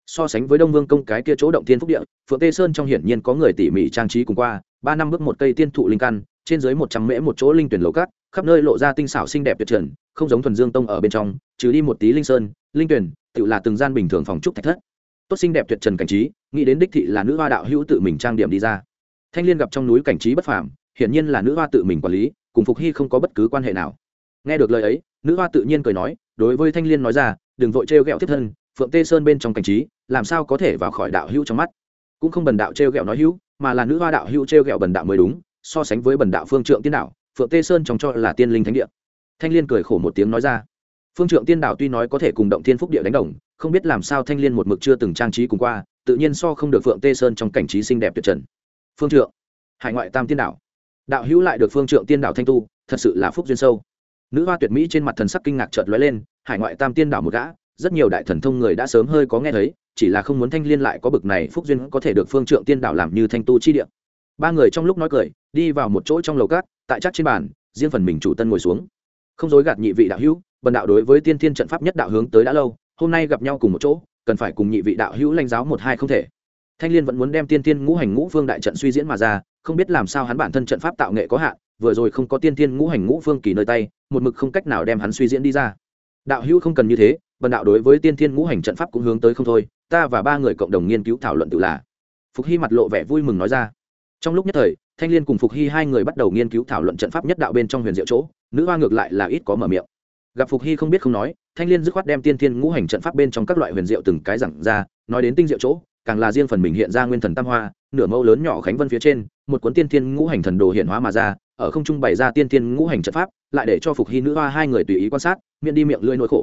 So sánh với đông vương công cái kia chỗ động thiên phúc địa, phượng tê sơn trong hiển nhiên có người tỉ mỉ trang trí cùng qua, ba năm bước một cây tiên thụ linh căn, trên dưới một trăm mễ một chỗ linh tuyển lầu cát, khắp nơi lộ ra tinh xảo xinh đẹp tuyệt trần không giống thuần dương tông ở bên trong, trừ đi một tí linh sơn, linh tuyển, tự là từng gian bình thường phòng trúc thạch thất. Tốt xinh đẹp tuyệt trần cảnh trí, nghĩ đến đích thị là nữ hoa đạo hữu tự mình trang điểm đi ra. Thanh liên gặp trong núi cảnh trí bất phàm, hiển nhiên là nữ hoa tự mình quản lý, cùng phục hy không có bất cứ quan hệ nào. Nghe được lời ấy, nữ hoa tự nhiên cười nói, đối với thanh liên nói ra, đừng vội trêu ghẹo tiếp thân, phượng tê sơn bên trong cảnh trí, làm sao có thể vào khỏi đạo hữu trong mắt? Cũng không bần đạo trêu ghẹo nói hữu, mà là nữ hoa đạo hữu trêu ghẹo bần đạo mới đúng, so sánh với bần đạo phương trượng tiên đạo, phượng tê sơn trong cho là tiên linh thánh địa thanh liên cười khổ một tiếng nói ra. Phương trượng tiên Đảo tuy nói có thể cùng động thiên phúc địa đánh đồng không biết làm sao thanh liên một mực chưa từng trang trí cùng qua tự nhiên so không được phượng tê sơn trong cảnh trí xinh đẹp tuyệt trần. Phương trượng hải ngoại tam tiên Đảo, đạo hữu lại được phương trượng tiên Đảo thanh tu thật sự là phúc duyên sâu. Nữ hoa tuyệt mỹ trên mặt thần sắc kinh ngạc chợt lóe lên hải ngoại tam tiên Đảo một gã rất nhiều đại thần thông người đã sớm hơi có nghe thấy chỉ là không muốn thanh liên lại có bực này phúc duyên có thể được phương trượng tiên Đảo làm như thanh tu chi địa. Ba người trong lúc nói cười đi vào một chỗ trong lầu cát tại chắc trên bàn riêng phần mình chủ tân ngồi xuống không dối gạt nhị vị đạo hữu, bần đạo đối với tiên thiên trận pháp nhất đạo hướng tới đã lâu, hôm nay gặp nhau cùng một chỗ, cần phải cùng nhị vị đạo hữu lãnh giáo một hai không thể. Thanh liên vẫn muốn đem tiên thiên ngũ hành ngũ phương đại trận suy diễn mà ra, không biết làm sao hắn bản thân trận pháp tạo nghệ có hạn, vừa rồi không có tiên thiên ngũ hành ngũ phương kỳ nơi tay, một mực không cách nào đem hắn suy diễn đi ra. Đạo hữu không cần như thế, bần đạo đối với tiên thiên ngũ hành trận pháp cũng hướng tới không thôi, ta và ba người cộng đồng nghiên cứu thảo luận tự là. Phục hy mặt lộ vẻ vui mừng nói ra. Trong lúc nhất thời, thanh l i ê n cùng phục hy hai người bắt đầu nghiên cứu thảo luận trận pháp nhất đạo bên trong huyền diệu chỗ nữ hoa ngược lại là ít có mở miệng. Gặp phục hy không biết không nói, thanh l i ê n dứt khoát đem tiên thiên ngũ hành trận pháp bên trong các loại huyền diệu từng cái giảng ra, nói đến tinh diệu chỗ, càng là riêng phần mình hiện ra nguyên thần tam hoa, nửa mẫu lớn nhỏ khánh vân phía trên, một cuốn tiên thiên ngũ hành thần đồ hiện hóa mà ra, ở không trung bày ra tiên thiên ngũ hành trận pháp, lại để cho phục hy nữ hoa hai người tùy ý quan sát, miệng đi miệng lưỡi nỗi khổ.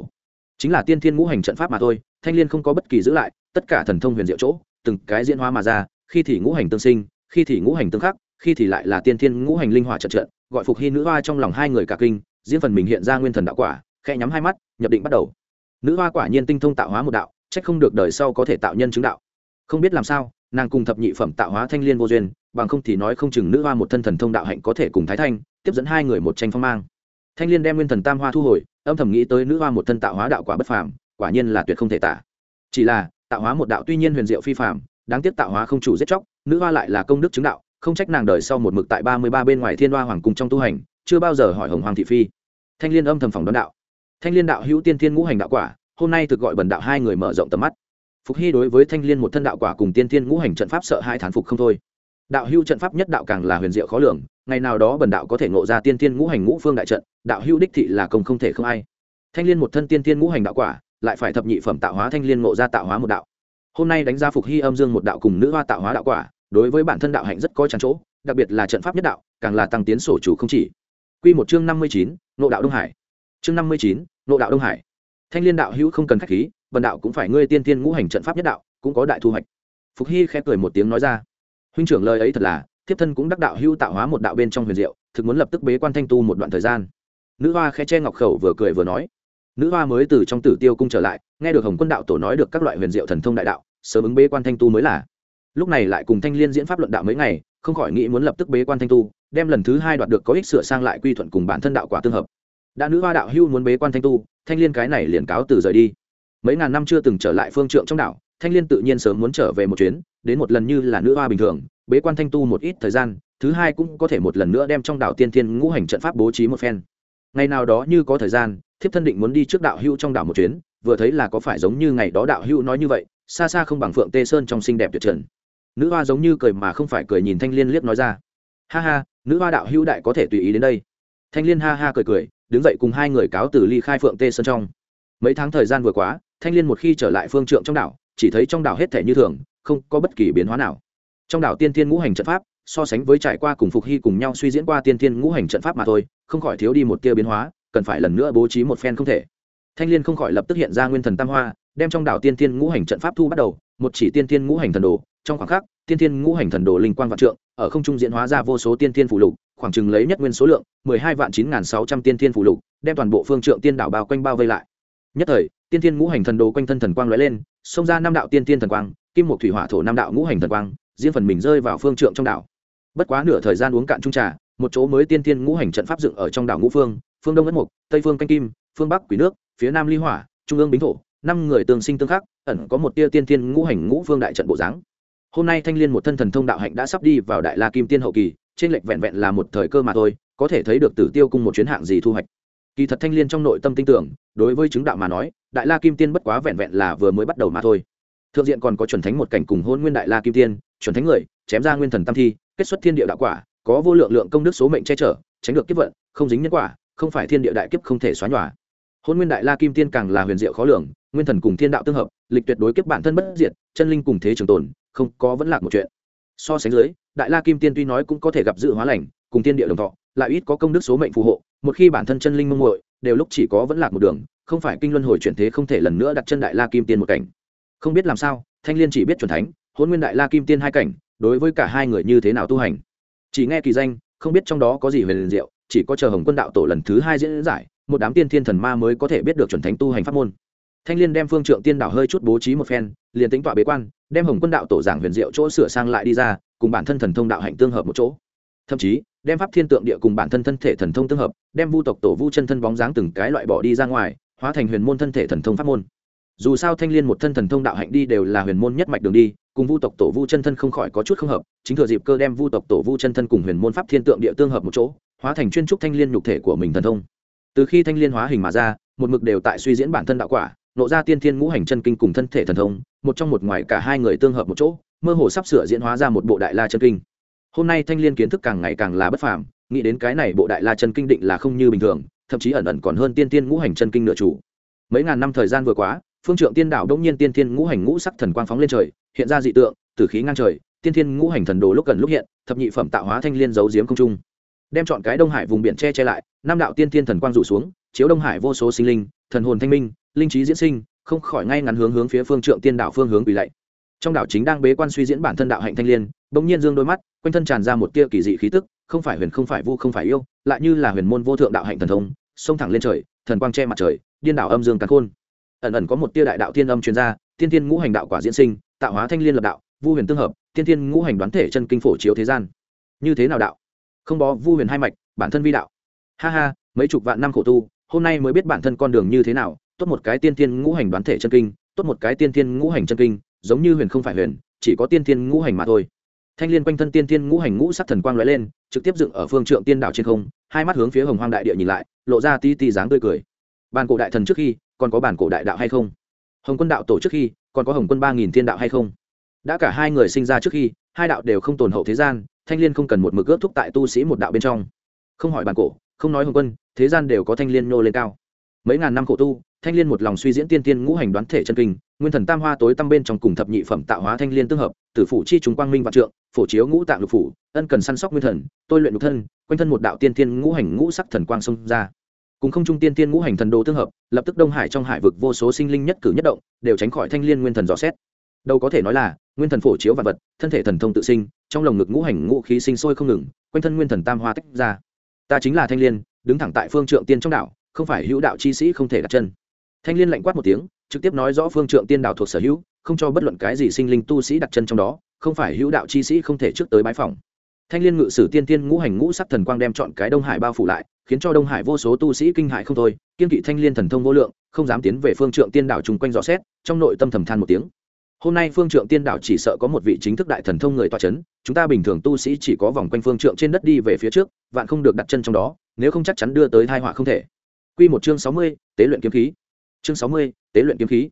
Chính là tiên thiên ngũ hành trận pháp mà thôi, thanh l i ê n không có bất kỳ giữ lại, tất cả thần thông huyền diệu chỗ, từng cái diễn hóa mà ra, khi thì ngũ hành tương sinh, khi thì ngũ hành tương khắc khi thì lại là tiên thiên ngũ hành linh hỏa trận trận, gọi phục hy nữ hoa trong lòng hai người cả kinh riêng phần mình hiện ra nguyên thần đạo quả, khẽ nhắm hai mắt, nhập định bắt đầu. Nữ hoa quả nhiên tinh thông tạo hóa một đạo trách không được đời sau có thể tạo nhân chứng đạo. Không biết làm sao, nàng cùng thập nhị phẩm tạo hóa thanh liên vô duyên, bằng không thì nói không chừng nữ hoa một thân thần thông đạo hạnh có thể cùng thái thanh, tiếp dẫn hai người một tranh phong mang. Thanh liên đem nguyên thần tam hoa thu hồi, âm thầm nghĩ tới nữ hoa một thân tạo hóa đạo quả bất phàm, quả nhiên là tuyệt không thể tả. Chỉ là, tạo hóa một đạo tuy nhiên huyền diệu phi phàm, đáng tiếc tạo hóa không chủ giết chóc, nữ hoa lại là công đức chứng đạo không trách nàng đời sau một mực tại ba mươi ba bên ngoài thiên hoa hoàng cung trong tu hành, chưa bao giờ hỏi hồng hoàng thị phi. Thanh liên âm thầm phòng đón đạo. Thanh liên đạo hữu tiên thiên ngũ hành đạo quả, hôm nay thực gọi bần đạo hai người mở rộng tầm mắt. Phục hy đối với thanh liên một thân đạo quả cùng tiên thiên ngũ hành trận pháp sợ hai thán phục không thôi. Đạo hữu trận pháp nhất đạo càng là huyền diệu khó lường, ngày nào đó bần đạo có thể ngộ ra tiên thiên ngũ hành ngũ phương đại trận, đạo hữu đích thị là công không thể không ai. Thanh liên một thân tiên thiên ngũ hành đạo quả, lại phải thập nhị phẩm tạo hóa thanh liên ngộ ra tạo hóa một đạo. Hôm nay đánh ra phục hy âm dương một đạo cùng nữ hoa tạo hóa đạo quả đối với bản thân đạo hạnh rất có tràn chỗ, đặc biệt là trận pháp nhất đạo, càng là tăng tiến sổ chủ không chỉ. Q một chương năm mươi chín nộ đạo đông hải. Chương năm mươi chín nộ đạo đông hải. Thanh liên đạo hữu không cần k h á c h khí vần đạo cũng phải ngươi tiên tiên ngũ hành trận pháp nhất đạo, cũng có đại thu hoạch. Phục hy khẽ cười một tiếng nói ra. Huynh trưởng lời ấy thật là, thiếp thân cũng đắc đạo hữu tạo hóa một đạo bên trong huyền diệu, thực muốn lập tức bế quan thanh tu một đoạn thời gian. Nữ hoa khẽ che ngọc khẩu vừa cười vừa nói. Nữ hoa mới từ trong tử tiêu cung trở lại, nghe được hồng quân đạo tổ nói được các loại huyền diệu thần thông đại đạo, sớm ứng bế quan thanh tu mới là lúc này lại cùng thanh liên diễn pháp luận đạo mấy ngày, không khỏi nghĩ muốn lập tức bế quan thanh tu, đem lần thứ hai đoạt được có ích sửa sang lại quy thuận cùng bản thân đạo quả tương hợp. Đã nữ hoa đạo hưu muốn bế quan thanh tu, thanh liên cái này liền cáo từ rời đi. Mấy ngàn năm chưa từng trở lại phương trượng trong đảo, thanh liên tự nhiên sớm muốn trở về một chuyến, đến một lần như là nữ hoa bình thường, bế quan thanh tu một ít thời gian, thứ hai cũng có thể một lần nữa đem trong đảo tiên thiên ngũ hành trận pháp bố trí một phen. Ngày nào đó như có thời gian, thiếp thân định muốn đi trước đạo hưu trong đảo một chuyến, vừa thấy là có phải giống như ngày đó đạo hưu nói như vậy, xa xa không bằng phượng tê sơn trong xinh đẹp tuyệt trần nữ hoa giống như cười mà không phải cười nhìn thanh liên liếc nói ra. Ha ha, nữ hoa đạo hữu đại có thể tùy ý đến đây. Thanh liên ha ha cười cười, đứng dậy cùng hai người cáo từ ly khai phượng tê sơn trong. Mấy tháng thời gian vừa quá thanh liên một khi trở lại phương trượng trong đảo, chỉ thấy trong đảo hết thể như thường, không có bất kỳ biến hóa nào. Trong đảo tiên thiên ngũ hành trận pháp, so sánh với trải qua cùng phục hy cùng nhau suy diễn qua tiên thiên ngũ hành trận pháp mà thôi, không khỏi thiếu đi một tia biến hóa, cần phải lần nữa bố trí một phen không thể. Thanh liên không khỏi lập tức hiện ra nguyên thần tam hoa đem trong đảo tiên thiên ngũ hành trận pháp thu bắt đầu, một chỉ tiên thiên ngũ hành thần đồ, trong khoảng khắc, tiên thiên ngũ hành thần đồ linh quang vạn trượng, ở không trung diễn hóa ra vô số tiên thiên phụ lục, khoảng chừng lấy nhất nguyên số lượng, mười hai vạn chín n sáu trăm tiên thiên phụ lục, đem toàn bộ phương trượng tiên đảo bao quanh bao vây lại. Nhất thời, tiên thiên ngũ hành thần đồ quanh thân thần quang lóe lên, xông ra năm đạo tiên thiên thần quang, kim một thủy hỏa thổ năm đạo ngũ hành thần quang, riêng phần mình rơi vào phương trượng trong đảo. Bất quá nửa thời gian uống cạn trung trà, một chỗ mới tiên thiên ngũ hành trận pháp dựng ở trong đảo ngũ phương phương đông ất mục, tây phương canh kim, phương bắc quỷ nước, phía nam ly hỏa, trung ương bính thổ năm người tương sinh tương khắc, ẩn có một tia tiên thiên ngũ hành ngũ vương đại trận bộ dáng. Hôm nay thanh liên một thân thần thông đạo hạnh đã sắp đi vào đại la kim tiên hậu kỳ, trên lệch vẹn vẹn là một thời cơ mà thôi, có thể thấy được tử tiêu cung một chuyến hạng gì thu hoạch. Kỳ thật thanh liên trong nội tâm tin tưởng, đối với chứng đạo mà nói, đại la kim tiên bất quá vẹn vẹn là vừa mới bắt đầu mà thôi. Thượng diện còn có chuẩn thánh một cảnh cùng hôn nguyên đại la kim tiên, chuẩn thánh người, chém ra nguyên thần tam thi, kết xuất thiên địa đạo quả, có vô lượng lượng công đức số mệnh che chở, tránh được kiếp vận, không dính nhân quả, không phải thiên địa đại kiếp không thể xóa nhòa. Hôn nguyên đại la kim tiên càng là huyền diệu khó lường nguyên thần cùng thiên đạo tương hợp, lịch tuyệt đối kiếp bản thân bất diệt, chân linh cùng thế trường tồn, không có vẫn lạc một chuyện. So sánh dưới, đại la kim tiên tuy nói cũng có thể gặp dự hóa lành, cùng tiên địa đồng thọ, lại ít có công đức số mệnh phù hộ, một khi bản thân chân linh mông muội, đều lúc chỉ có vẫn lạc một đường, không phải kinh luân hồi chuyển thế không thể lần nữa đặt chân đại la kim tiên một cảnh. Không biết làm sao, thanh liên chỉ biết chuẩn thánh hôn nguyên đại la kim tiên hai cảnh, đối với cả hai người như thế nào tu hành. Chỉ nghe kỳ danh, không biết trong đó có gì về liền diệu, chỉ có chờ hồng quân đạo tổ lần thứ hai diễn giải, một đám tiên thiên thần ma mới có thể biết được chuẩn thánh tu hành pháp môn thanh liên đem phương trượng tiên đảo hơi chút bố trí một phen, liền tính tọa bế quan, đem hồng quân đạo tổ giảng huyền diệu chỗ sửa sang lại đi ra, cùng bản thân thần thông đạo hạnh tương hợp một chỗ. Thậm chí, đem pháp thiên tượng địa cùng bản thân thân thể thần thông tương hợp, đem vu tộc tổ vu chân thân bóng dáng từng cái loại bỏ đi ra ngoài, hóa thành huyền môn thân thể thần thông pháp môn. Dù sao thanh liên một thân thần thông đạo hạnh đi đều là huyền môn nhất mạch đường đi, cùng vu tộc tổ vu chân thân không khỏi có chút không hợp, chính thừa dịp cơ đem vu tộc tổ vu chân thân cùng huyền môn pháp thiên tượng địa tương hợp một chỗ, hóa thành chuyên trúc thanh liên nhục thể của mình thần thông. Từ khi thanh liên hóa hình mà ra, một mực đều tại suy diễn bản thân đạo quả nộ ra tiên thiên ngũ hành chân kinh cùng thân thể thần thông, một trong một ngoài cả hai người tương hợp một chỗ, mơ hồ sắp sửa diễn hóa ra một bộ đại la chân kinh. Hôm nay thanh l i ê n kiến thức càng ngày càng là bất phàm, nghĩ đến cái này bộ đại la chân kinh định là không như bình thường, thậm chí ẩn ẩn còn hơn tiên tiên ngũ hành chân kinh nửa chủ. Mấy ngàn năm thời gian vừa quá phương trượng tiên đạo đông nhiên tiên thiên ngũ hành ngũ sắc thần quang phóng lên trời, hiện ra dị tượng tử khí ngang trời, tiên thiên ngũ hành thần đồ lúc gần lúc hiện, thập nhị phẩm tạo hóa thanh liên giấu giếm không trung. Đem chọn cái đông hải vùng biển che che lại, năm đạo tiên thiên thần quang rủ xuống, chiếu đông hải vô số sinh linh, thần hồn thanh minh linh trí diễn sinh, không khỏi ngay ngắn hướng hướng phía phương trượng tiên đạo phương hướng quỳ lạy. Trong đảo chính đang bế quan suy diễn bản thân đạo hạnh thanh liên, bỗng nhiên dương đôi mắt, quanh thân tràn ra một tia kỳ dị khí tức, không phải huyền, không phải vu, không phải yêu, lại như là huyền môn vô thượng đạo hạnh thần thông, xông thẳng lên trời, thần quang che mặt trời, điên đảo âm dương cắn khôn. Ẩn ẩn có một tia đại đạo thiên âm truyền ra thiên tiên ngũ hành đạo quả diễn sinh, tạo hóa thanh liên lập đạo, vu huyền tương hợp thiên tiên ngũ hành đoán thể chân kinh phổ chiếu thế gian. Như thế nào đạo? Không bó vu huyền hai mạch, bản thân vi đạo. Ha ha, mấy chục vạn năm khổ tu, hôm nay mới biết bản thân con đường như thế nào tốt một cái tiên thiên ngũ hành đoán thể chân kinh, tốt một cái tiên thiên ngũ hành chân kinh, giống như huyền không phải huyền, chỉ có tiên thiên ngũ hành mà thôi. Thanh liên quanh thân tiên thiên ngũ hành ngũ sắc thần quang lóe lên, trực tiếp dựng ở phương trượng tiên đảo trên không, hai mắt hướng phía hồng hoang đại địa nhìn lại, lộ ra ti ti dáng tươi cười. Bàn cổ đại thần trước khi, còn có bản cổ đại đạo hay không? Hồng quân đạo tổ trước khi, còn có hồng quân ba nghìn thiên đạo hay không? Đã cả hai người sinh ra trước khi, hai đạo đều không tồn hậu thế gian, thanh liên không cần một mực ước thúc tại tu sĩ một đạo bên trong. Không hỏi bản cổ, không nói hồng quân, thế gian đều có thanh liên nô lên cao mấy ngàn năm khổ tu, thanh liên một lòng suy diễn tiên tiên ngũ hành đoán thể chân kinh, nguyên thần tam hoa tối tăng bên trong cùng thập nhị phẩm tạo hóa thanh liên tương hợp, tử phủ chi chúng quang minh vạn trượng, phổ chiếu ngũ tạng lục phủ, ân cần săn sóc nguyên thần, tôi luyện lục thân, quanh thân một đạo tiên tiên ngũ hành ngũ sắc thần quang xông ra. Cùng không trung tiên tiên ngũ hành thần đồ tương hợp, lập tức đông hải trong hải vực vô số sinh linh nhất cử nhất động, đều tránh khỏi thanh liên nguyên thần dò xét. Đâu có thể nói là, nguyên thần phổ chiếu vạn vật, thân thể thần thông tự sinh, trong lồng ngực ngũ hành ngũ khí sinh sôi không ngừng, quanh thân nguyên thần tam hoa tách ra. Ta chính là thanh liên, đứng thẳng tại phương trượng tiên trong đảo không phải hữu đạo chi sĩ không thể đặt chân. Thanh liên lạnh quát một tiếng, trực tiếp nói rõ phương trượng tiên Đạo thuộc sở hữu, không cho bất luận cái gì sinh linh tu sĩ đặt chân trong đó, không phải hữu đạo chi sĩ không thể trước tới bái phòng thanh liên ngự sử tiên tiên ngũ hành ngũ sắc thần quang đem chọn cái đông hải bao phủ lại, khiến cho đông hải vô số tu sĩ kinh hại không thôi, kiên kỵ thanh liên thần thông vô lượng, không dám tiến về phương trượng tiên đảo chung quanh rõ xét, trong nội tâm thầm than một tiếng. Hôm nay phương trượng tiên đảo chỉ sợ có một vị chính thức đại thần thông người toa c h ấ n chúng ta bình thường tu sĩ chỉ có vòng quanh phương trượng trên đất đi về phía trước, vạn không được đặt chân trong đó, nếu không chắc chắn đưa tới thai họa không thể. Quy một chương sáu mươi, tế luyện kiếm khí. Chương sáu mươi, tế luyện kiếm khí.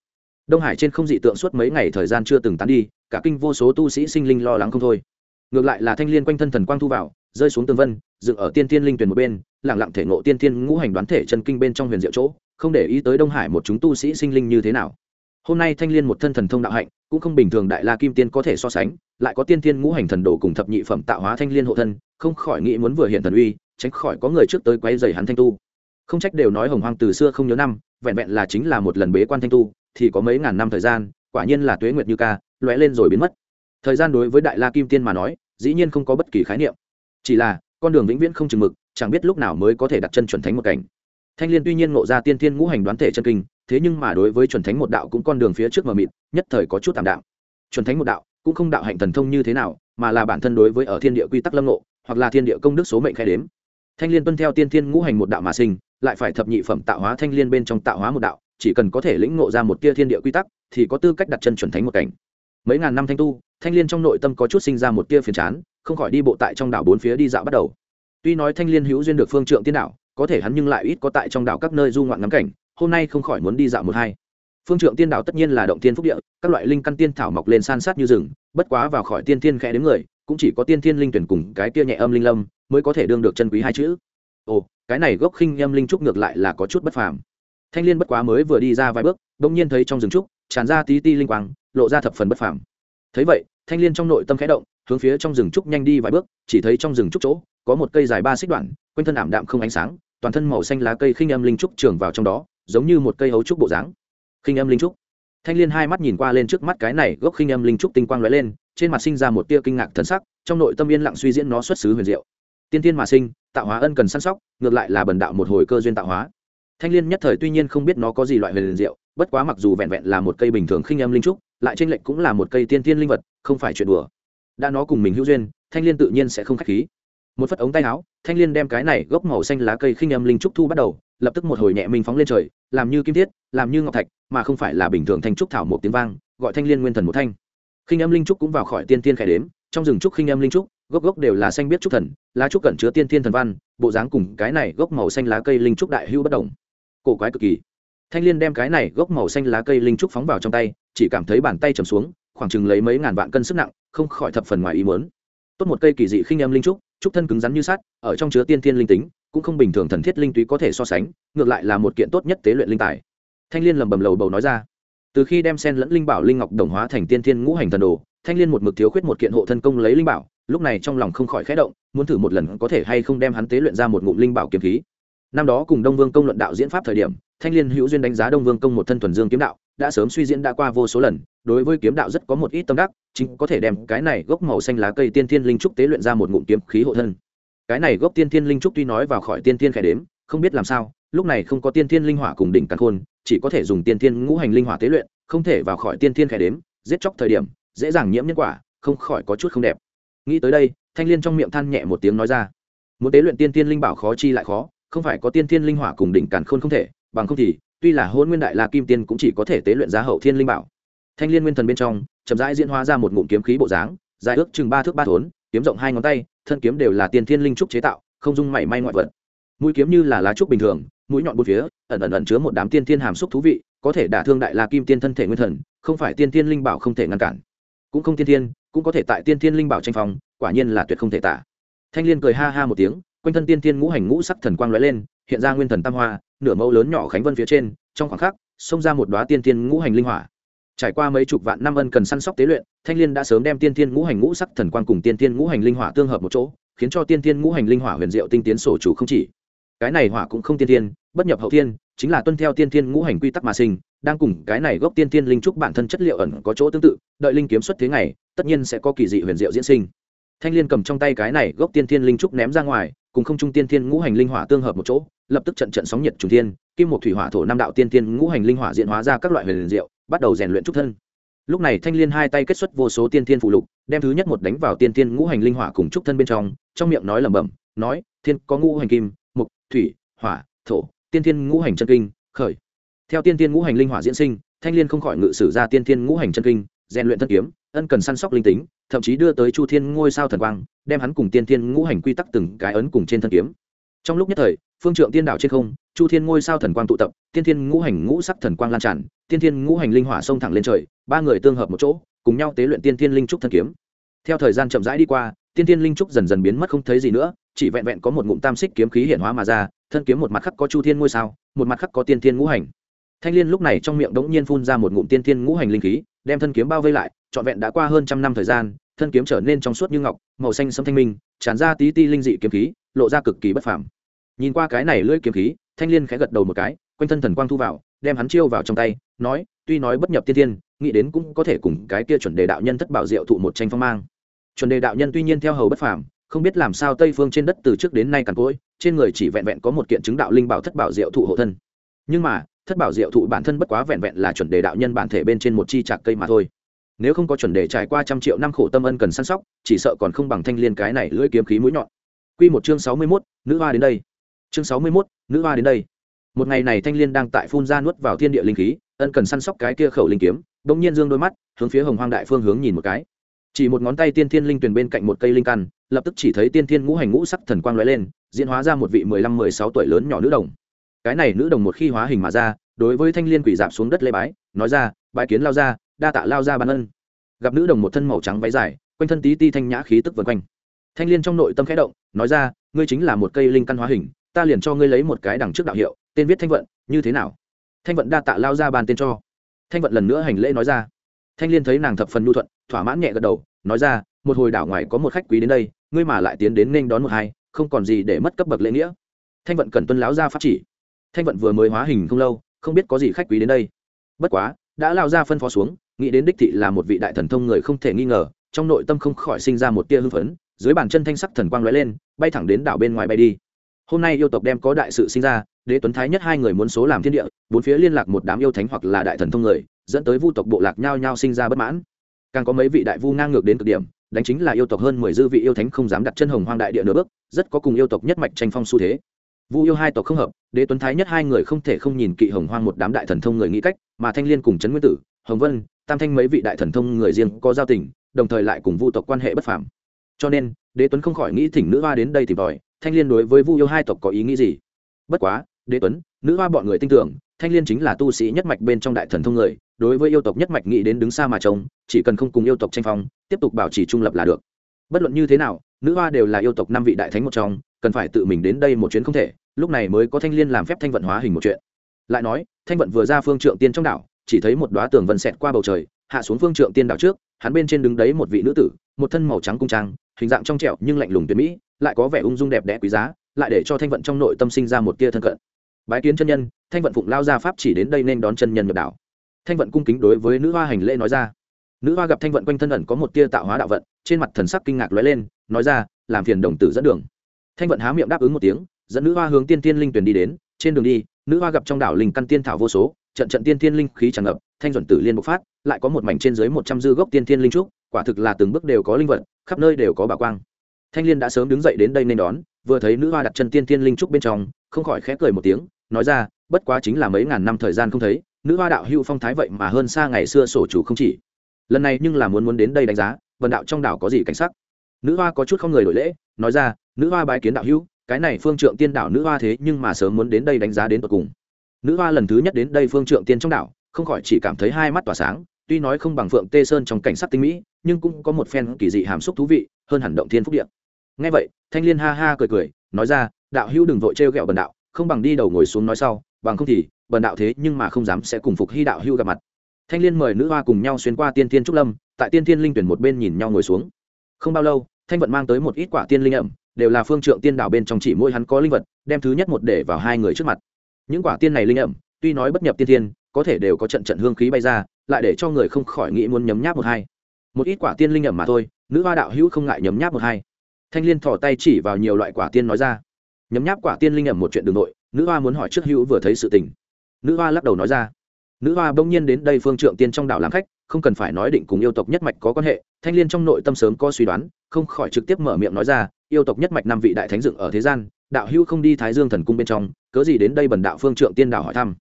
Đông hải trên không dị tượng suốt mấy ngày thời gian chưa từng tán đi, cả kinh vô số tu sĩ sinh linh lo lắng không thôi. Ngược lại là thanh liên quanh thân thần quang thu vào, rơi xuống tương vân, dựng ở tiên tiên linh tuyển một bên, lặng lặng thể ngộ tiên tiên ngũ hành đoán thể chân kinh bên trong huyền diệu chỗ, không để ý tới đông hải một chúng tu sĩ sinh linh như thế nào. Hôm nay thanh liên một thân thần thông đạo hạnh, cũng không bình thường đại la kim tiên có thể so sánh, lại có tiên tiên ngũ hành thần đồ cùng thập nhị phẩm tạo hóa thanh liên hộ thân, không khỏi nghĩ muốn vừa hiện thần uy, tránh khỏi có người trước tới quấy rầy hắn thanh tu không trách đều nói hồng hoang từ xưa không nhớ năm, vẹn vẹn là chính là một lần bế quan thanh tu, thì có mấy ngàn năm thời gian, quả nhiên là tuế nguyệt như ca, lóe lên rồi biến mất. Thời gian đối với đại la kim tiên mà nói, dĩ nhiên không có bất kỳ khái niệm. Chỉ là, con đường vĩnh viễn không chừng mực, chẳng biết lúc nào mới có thể đặt chân chuẩn thánh một cảnh. Thanh liên tuy nhiên ngộ ra tiên thiên ngũ hành đoán thể chân kinh, thế nhưng mà đối với chuẩn thánh một đạo cũng con đường phía trước mờ mịt, nhất thời có chút tạm đạo chuẩn thánh một đạo, cũng không đạo hạnh thần thông như thế nào, mà là bản thân đối với ở thiên địa quy tắc lâm ngộ, hoặc là thiên địa công đức số mệnh khai đếm. Thanh liên tuân theo tiên thiên ngũ hành một đạo mà sinh lại phải thập nhị phẩm tạo hóa thanh liên bên trong tạo hóa một đạo, chỉ cần có thể lĩnh ngộ ra một tia thiên địa quy tắc, thì có tư cách đặt chân chuẩn thánh một cảnh. Mấy ngàn năm thanh tu, thanh liên trong nội tâm có chút sinh ra một tia phiền chán, không khỏi đi bộ tại trong đảo bốn phía đi dạo bắt đầu. Tuy nói thanh liên hữu duyên được phương trượng tiên đạo có thể hắn nhưng lại ít có tại trong đảo các nơi du ngoạn ngắm cảnh, hôm nay không khỏi muốn đi dạo một hai. Phương trượng tiên đảo tất nhiên là động tiên phúc địa, các loại linh căn tiên thảo mọc lên san sát như rừng, bất quá vào khỏi tiên tiên khẽ đến người, cũng chỉ có tiên tiên linh tuyển cùng cái tia nhẹ âm linh lâm mới có thể đương được chân quý hai chữ. Ồ cái này gốc khinh âm linh trúc ngược lại là có chút bất phàm. Thanh liên bất quá mới vừa đi ra vài bước bỗng nhiên thấy trong rừng trúc, tràn ra tí ti linh quang, lộ ra thập phần bất phàm. Thấy vậy, thanh liên trong nội tâm khẽ động, hướng phía trong rừng trúc nhanh đi vài bước, chỉ thấy trong rừng trúc chỗ, có một cây dài ba xích đoạn, quanh thân ảm đạm không ánh sáng, toàn thân màu xanh lá cây khinh âm linh trúc trường vào trong đó, giống như một cây hấu trúc bộ dáng. Khinh âm linh trúc. Thanh liên hai mắt nhìn qua lên trước mắt cái này gốc khinh âm linh trúc tinh quang lóe lên, trên mặt sinh ra một tia kinh ngạc thần sắc, trong nội tâm yên lặng suy diễn nó xuất xứ huyền diệu tiên tiên mà sinh, tạo hóa ân cần săn sóc, ngược lại là bần đạo một hồi cơ duyên tạo hóa. Thanh liên nhất thời tuy nhiên không biết nó có gì loại huyền diệu, bất quá mặc dù vẹn vẹn là một cây bình thường khinh âm linh trúc, lại trên lệnh cũng là một cây tiên tiên linh vật, không phải chuyện đùa. Đã nó cùng mình hữu duyên, thanh liên tự nhiên sẽ không khách khí. Một phất ống tay áo, thanh liên đem cái này gốc màu xanh lá cây khinh âm linh trúc thu bắt đầu, lập tức một hồi nhẹ mình phóng lên trời, làm như kim thiết, làm như ngọc thạch, mà không phải là bình thường thanh trúc thảo một tiếng vang, gọi thanh liên nguyên thần một thanh. Khinh âm linh trúc cũng vào khỏi tiên tiên khải đếm, trong rừng trúc khinh âm linh trúc gốc gốc đều là xanh biết trúc thần, lá trúc cẩn chứa tiên thiên thần văn, bộ dáng cùng cái này gốc màu xanh lá cây linh trúc đại hưu bất đồng. Cổ quái cực kỳ. Thanh liên đem cái này gốc màu xanh lá cây linh trúc phóng vào trong tay, chỉ cảm thấy bàn tay trầm xuống, khoảng chừng lấy mấy ngàn vạn cân sức nặng, không khỏi thập phần ngoài ý muốn. Tốt một cây kỳ dị khinh em linh trúc trúc thân cứng rắn như sắt, ở trong chứa tiên thiên linh tính, cũng không bình thường thần thiết linh túy có thể so sánh, ngược lại là một kiện tốt nhất tế luyện linh tài. Thanh liên lầm bầm lầu bầu nói ra. Từ khi đem sen lẫn linh bảo linh ngọc đồng hóa thành tiên thiên ngũ hành thần đồ, thanh liên một mực thiếu khuyết một kiện hộ thân công lấy linh bảo lúc này trong lòng không khỏi khẽ động, muốn thử một lần có thể hay không đem hắn tế luyện ra một ngụm linh bảo kiếm khí. Năm đó cùng đông vương công luận đạo diễn pháp thời điểm, thanh liên hữu duyên đánh giá đông vương công một thân thuần dương kiếm đạo, đã sớm suy diễn đã qua vô số lần, đối với kiếm đạo rất có một ít tâm đắc, chính có thể đem cái này gốc màu xanh lá cây tiên thiên linh trúc tế luyện ra một ngụm kiếm khí hộ thân. Cái này gốc tiên thiên linh trúc tuy nói vào khỏi tiên thiên khẽ đếm, không biết làm sao, lúc này không có tiên thiên linh hỏa cùng đỉnh càn khôn, chỉ có thể dùng tiên thiên ngũ hành linh hỏa tế luyện, không thể vào khỏi tiên thiên khẽ đếm, giết chóc thời điểm, dễ dàng nhiễm nhân quả, không khỏi có chút không đẹp nghĩ tới đây, thanh liên trong miệng than nhẹ một tiếng nói ra. Muốn tế luyện tiên tiên linh bảo khó chi lại khó, không phải có tiên tiên linh hỏa cùng đỉnh càn khôn không thể, bằng không thì, tuy là hôn nguyên đại la kim tiên cũng chỉ có thể tế luyện giá hậu thiên linh bảo. Thanh liên nguyên thần bên trong, chậm rãi diễn hóa ra một ngụm kiếm khí bộ dáng, dài ước chừng ba thước ba thốn, kiếm rộng hai ngón tay, thân kiếm đều là tiên thiên linh trúc chế tạo, không dung mảy may ngoại vật. Mũi kiếm như là lá trúc bình thường, mũi nhọn bốn phía, ẩn ẩn ẩn chứa một đám tiên thiên hàm xúc thú vị, có thể đả thương đại la kim tiên thân thể nguyên thần, không phải tiên thiên linh bảo không thể ngăn cản cũng không tiên thiên, cũng có thể tại tiên thiên linh bảo tranh phòng quả nhiên là tuyệt không thể tả. Thanh liên cười ha ha một tiếng, quanh thân tiên thiên ngũ hành ngũ sắc thần quang lóe lên, hiện ra nguyên thần tam hoa, nửa mẫu lớn nhỏ khánh vân phía trên, trong khoảng khắc, xông ra một đoá tiên thiên ngũ hành linh hỏa. Trải qua mấy chục vạn năm ân cần săn sóc tế luyện, thanh liên đã sớm đem tiên thiên ngũ hành ngũ sắc thần quang cùng tiên thiên ngũ hành linh hỏa tương hợp một chỗ, khiến cho tiên thiên ngũ hành linh hỏa huyền diệu tinh tiến sổ chủ không chỉ cái này hỏa cũng không tiên thiên, bất nhập hậu thiên, chính là tuân theo tiên thiên ngũ hành quy tắc mà sinh, đang cùng cái này gốc tiên thiên linh trúc bản thân chất liệu ẩn có chỗ tương tự, đợi linh kiếm xuất thế này tất nhiên sẽ có kỳ dị huyền diệu diễn sinh. Thanh liên cầm trong tay cái này gốc tiên thiên linh trúc ném ra ngoài, cùng không trung tiên thiên ngũ hành linh hỏa tương hợp một chỗ, lập tức trận trận sóng nhiệt trùng thiên, kim một thủy hỏa thổ năm đạo tiên thiên ngũ hành linh hỏa diễn hóa ra các loại huyền diệu, bắt đầu rèn luyện trúc thân. Lúc này thanh liên hai tay kết xuất vô số tiên thiên phụ lục, đem thứ nhất một đánh vào tiên thiên ngũ hành linh hỏa cùng trúc thân bên trong trong miệng nói lẩm bẩm, nói, thiên có ngũ hành kim thủy, hỏa, thổ, tiên thiên ngũ hành chân kinh, khởi. Theo tiên thiên ngũ hành linh hỏa diễn sinh, thanh liên không khỏi ngự sử ra tiên thiên ngũ hành chân kinh, rèn luyện thân kiếm, ân cần săn sóc linh tính, thậm chí đưa tới chu thiên ngôi sao thần quang, đem hắn cùng tiên thiên ngũ hành quy tắc từng cái ấn cùng trên thân kiếm. Trong lúc nhất thời, phương trượng tiên đảo trên không, chu thiên ngôi sao thần quang tụ tập, tiên thiên ngũ hành ngũ sắc thần quang lan tràn, tiên thiên ngũ hành linh hỏa xông thẳng lên trời, ba người tương hợp một chỗ, cùng nhau tế luyện tiên thiên linh trúc thân kiếm. Theo thời gian chậm rãi đi qua tiên thiên linh trúc dần dần biến mất không thấy gì nữa, chỉ vẹn vẹn có một ngụm tam xích kiếm khí hiện hóa mà ra, thân kiếm một mặt khắc có chu thiên ngôi sao, một mặt khắc có tiên thiên ngũ hành. Thanh l i ê n lúc này trong miệng đống nhiên phun ra một ngụm tiên thiên ngũ hành linh khí, đem thân kiếm bao vây lại, trọn vẹn đã qua hơn trăm năm thời gian, thân kiếm trở nên trong suốt như ngọc, màu xanh sâm thanh minh, tràn ra tí ti linh dị kiếm khí, lộ ra cực kỳ bất phàm. Nhìn qua cái này lưỡi kiếm khí, thanh l i ê n khẽ gật đầu một cái, quanh thân thần quang thu vào, đem hắn chiêu vào trong tay, nói, tuy nói bất nhập tiên thiên, nghĩ đến cũng có thể cùng cái kia chuẩn đề đạo nhân thất bảo diệu thụ một tranh phong mang chuẩn đề đạo nhân tuy nhiên theo hầu bất phàm không biết làm sao tây phương trên đất từ trước đến nay cằn cỗi trên người chỉ vẹn vẹn có một kiện chứng đạo linh bảo thất bảo diệu thụ hộ thân nhưng mà thất bảo diệu thụ bản thân bất quá vẹn vẹn là chuẩn đề đạo nhân bản thể bên trên một chi chạc cây mà thôi nếu không có chuẩn đề trải qua trăm triệu năm khổ tâm ân cần săn sóc chỉ sợ còn không bằng thanh liên cái này lưỡi kiếm khí mũi nhọn Quy một chương sáu mươi mốt nữ hoa đến đây. Chương sáu mươi mốt nữ hoa đến đây. Một ngày này Thanh Liên đang tại phun ra nuốt vào thiên địa linh khí, ân cần săn sóc cái kia khẩu linh kiếm, bỗng nhiên dương đôi mắt, hướng phía Hồng Hoang đại phương hướng nhìn một cái chỉ một ngón tay tiên thiên linh tuyền bên cạnh một cây linh căn, lập tức chỉ thấy tiên thiên ngũ hành ngũ sắc thần quang lóe lên, diễn hóa ra một vị mười lăm mười sáu tuổi lớn nhỏ nữ đồng. Cái này nữ đồng một khi hóa hình mà ra, đối với thanh liên quỷ dạp xuống đất lê bái, nói ra, bái kiến lao ra đa tạ lao ra ban ân. Gặp nữ đồng một thân màu trắng váy dài, quanh thân tí ti thanh nhã khí tức vân quanh. Thanh liên trong nội tâm khẽ động, nói ra, ngươi chính là một cây linh căn hóa hình, ta liền cho ngươi lấy một cái đằng trước đạo hiệu, tên viết thanh vận, như thế nào? Thanh vận đa tạ lao ra ban tên cho. Thanh vận lần nữa hành lễ nói ra. Thanh liên thấy nàng thập phần nhu thuận thỏa mãn nhẹ gật đầu, nói ra, một hồi đảo ngoài có một khách quý đến đây, ngươi mà lại tiến đến nên đón một hai, không còn gì để mất cấp bậc lễ nghĩa. Thanh vận cần tuân láo ra pháp chỉ. Thanh vận vừa mới hóa hình không lâu, không biết có gì khách quý đến đây. Bất quá, đã lao ra phân phó xuống, nghĩ đến đích thị là một vị đại thần thông người không thể nghi ngờ, trong nội tâm không khỏi sinh ra một tia hưng phấn, dưới bàn chân thanh sắc thần quang lóe lên, bay thẳng đến đảo bên ngoài bay đi. Hôm nay yêu tộc đem có đại sự sinh ra, đế tuấn thái nhất hai người muốn số làm thiên địa, bốn phía liên lạc một đám yêu thánh hoặc là đại thần thông người, dẫn tới vu tộc bộ lạc nhao nhao sinh ra bất mãn càng có mấy vị đại vu ngang ngược đến cực điểm, đánh chính là yêu tộc hơn mười dư vị yêu thánh không dám đặt chân hồng hoang đại địa nửa bước, rất có cùng yêu tộc nhất mạch tranh phong xu thế. Vu yêu hai tộc không hợp, đế tuấn thái nhất hai người không thể không nhìn kỵ hồng hoang một đám đại thần thông người nghĩ cách, mà thanh liên cùng trấn nguyên tử, hồng vân, tam thanh mấy vị đại thần thông người riêng có giao tình, đồng thời lại cùng vu tộc quan hệ bất phàm. Cho nên, đế tuấn không khỏi nghĩ thỉnh nữ hoa đến đây tìm tòi, thanh liên đối với vu yêu hai tộc có ý nghĩ gì? Bất quá, đế tuấn, nữ hoa bọn người tin tưởng, thanh liên chính là tu sĩ nhất mạch bên trong đại thần thông người đối với yêu tộc nhất mạch nghĩ đến đứng xa mà trông, chỉ cần không cùng yêu tộc tranh phong, tiếp tục bảo trì trung lập là được. Bất luận như thế nào, nữ hoa đều là yêu tộc năm vị đại thánh một trong, cần phải tự mình đến đây một chuyến không thể, lúc này mới có thanh liên làm phép thanh vận hóa hình một chuyện. Lại nói, thanh vận vừa ra phương trượng tiên trong đảo, chỉ thấy một đoá tường vân xẹt qua bầu trời, hạ xuống phương trượng tiên đảo trước, hắn bên trên đứng đấy một vị nữ tử, một thân màu trắng cung trang, hình dạng trong trẻo nhưng lạnh lùng tuyệt mỹ, lại có vẻ ung dung đẹp đẽ quý giá, lại để cho thanh vận trong nội tâm sinh ra một tia thân cận. Bái kiến chân nhân, thanh vận phụng lao ra pháp chỉ đến đây nên đón chân nhân nhập đảo thanh vận cung kính đối với nữ hoa hành lễ nói ra. Nữ hoa gặp thanh vận quanh thân ẩn có một tia tạo hóa đạo vận, trên mặt thần sắc kinh ngạc lóe lên, nói ra, làm phiền đồng tử dẫn đường. Thanh vận há miệng đáp ứng một tiếng, dẫn nữ hoa hướng tiên tiên linh tuyển đi đến. Trên đường đi, nữ hoa gặp trong đảo linh căn tiên thảo vô số, trận trận tiên tiên linh khí tràn ngập, thanh duẩn tử liên bộc phát, lại có một mảnh trên dưới một trăm dư gốc tiên tiên linh trúc, quả thực là từng bước đều có linh vật, khắp nơi đều có bà quang. Thanh liên đã sớm đứng dậy đến đây nên đón, vừa thấy nữ hoa đặt chân tiên tiên linh trúc bên trong, không khỏi khẽ cười một tiếng, nói ra, bất quá chính là mấy ngàn năm thời gian không thấy nữ hoa đạo hưu phong thái vậy mà hơn xa ngày xưa sổ chủ không chỉ. Lần này nhưng là muốn muốn đến đây đánh giá, vần đạo trong đảo có gì cảnh sắc. Nữ hoa có chút không người đổi lễ, nói ra, nữ hoa bái kiến đạo hưu cái này phương trượng tiên đảo nữ hoa thế nhưng mà sớm muốn đến đây đánh giá đến tận cùng. Nữ hoa lần thứ nhất đến đây phương trượng tiên trong đảo, không khỏi chỉ cảm thấy hai mắt tỏa sáng, tuy nói không bằng phượng tê sơn trong cảnh sắc tinh mỹ, nhưng cũng có một phen kỳ dị hàm xúc thú vị, hơn hẳn động thiên phúc điện ngay vậy, thanh liên ha ha cười cười, nói ra, đạo hữu đừng vội trêu ghẹo bần đạo, không bằng đi đầu ngồi xuống nói sau bằng không thì, bần đạo thế nhưng mà không dám sẽ cùng phục hy đạo hưu gặp mặt. Thanh liên mời nữ hoa cùng nhau xuyên qua tiên thiên trúc lâm, tại tiên thiên linh tuyển một bên nhìn nhau ngồi xuống. Không bao lâu, thanh vận mang tới một ít quả tiên linh ẩm, đều là phương trượng tiên đảo bên trong chỉ mỗi hắn có linh vật, đem thứ nhất một để vào hai người trước mặt. Những quả tiên này linh ẩm, tuy nói bất nhập tiên thiên, có thể đều có trận trận hương khí bay ra, lại để cho người không khỏi nghĩ muốn nhấm nháp một hai. Một ít quả tiên linh ẩm mà thôi, nữ hoa đạo hữu không ngại nhấm nháp một hai. Thanh liên thỏ tay chỉ vào nhiều loại quả tiên nói ra nhấm nháp quả tiên linh ẩm một chuyện đường nội, nữ hoa muốn hỏi trước hữu vừa thấy sự tình. Nữ hoa lắc đầu nói ra. Nữ hoa bỗng nhiên đến đây phương trượng tiên trong đảo làm khách, không cần phải nói định cùng yêu tộc nhất mạch có quan hệ, thanh liên trong nội tâm sớm có suy đoán, không khỏi trực tiếp mở miệng nói ra, yêu tộc nhất mạch năm vị đại thánh dựng ở thế gian, đạo hữu không đi thái dương thần cung bên trong, cớ gì đến đây bần đạo phương trượng tiên đảo hỏi thăm.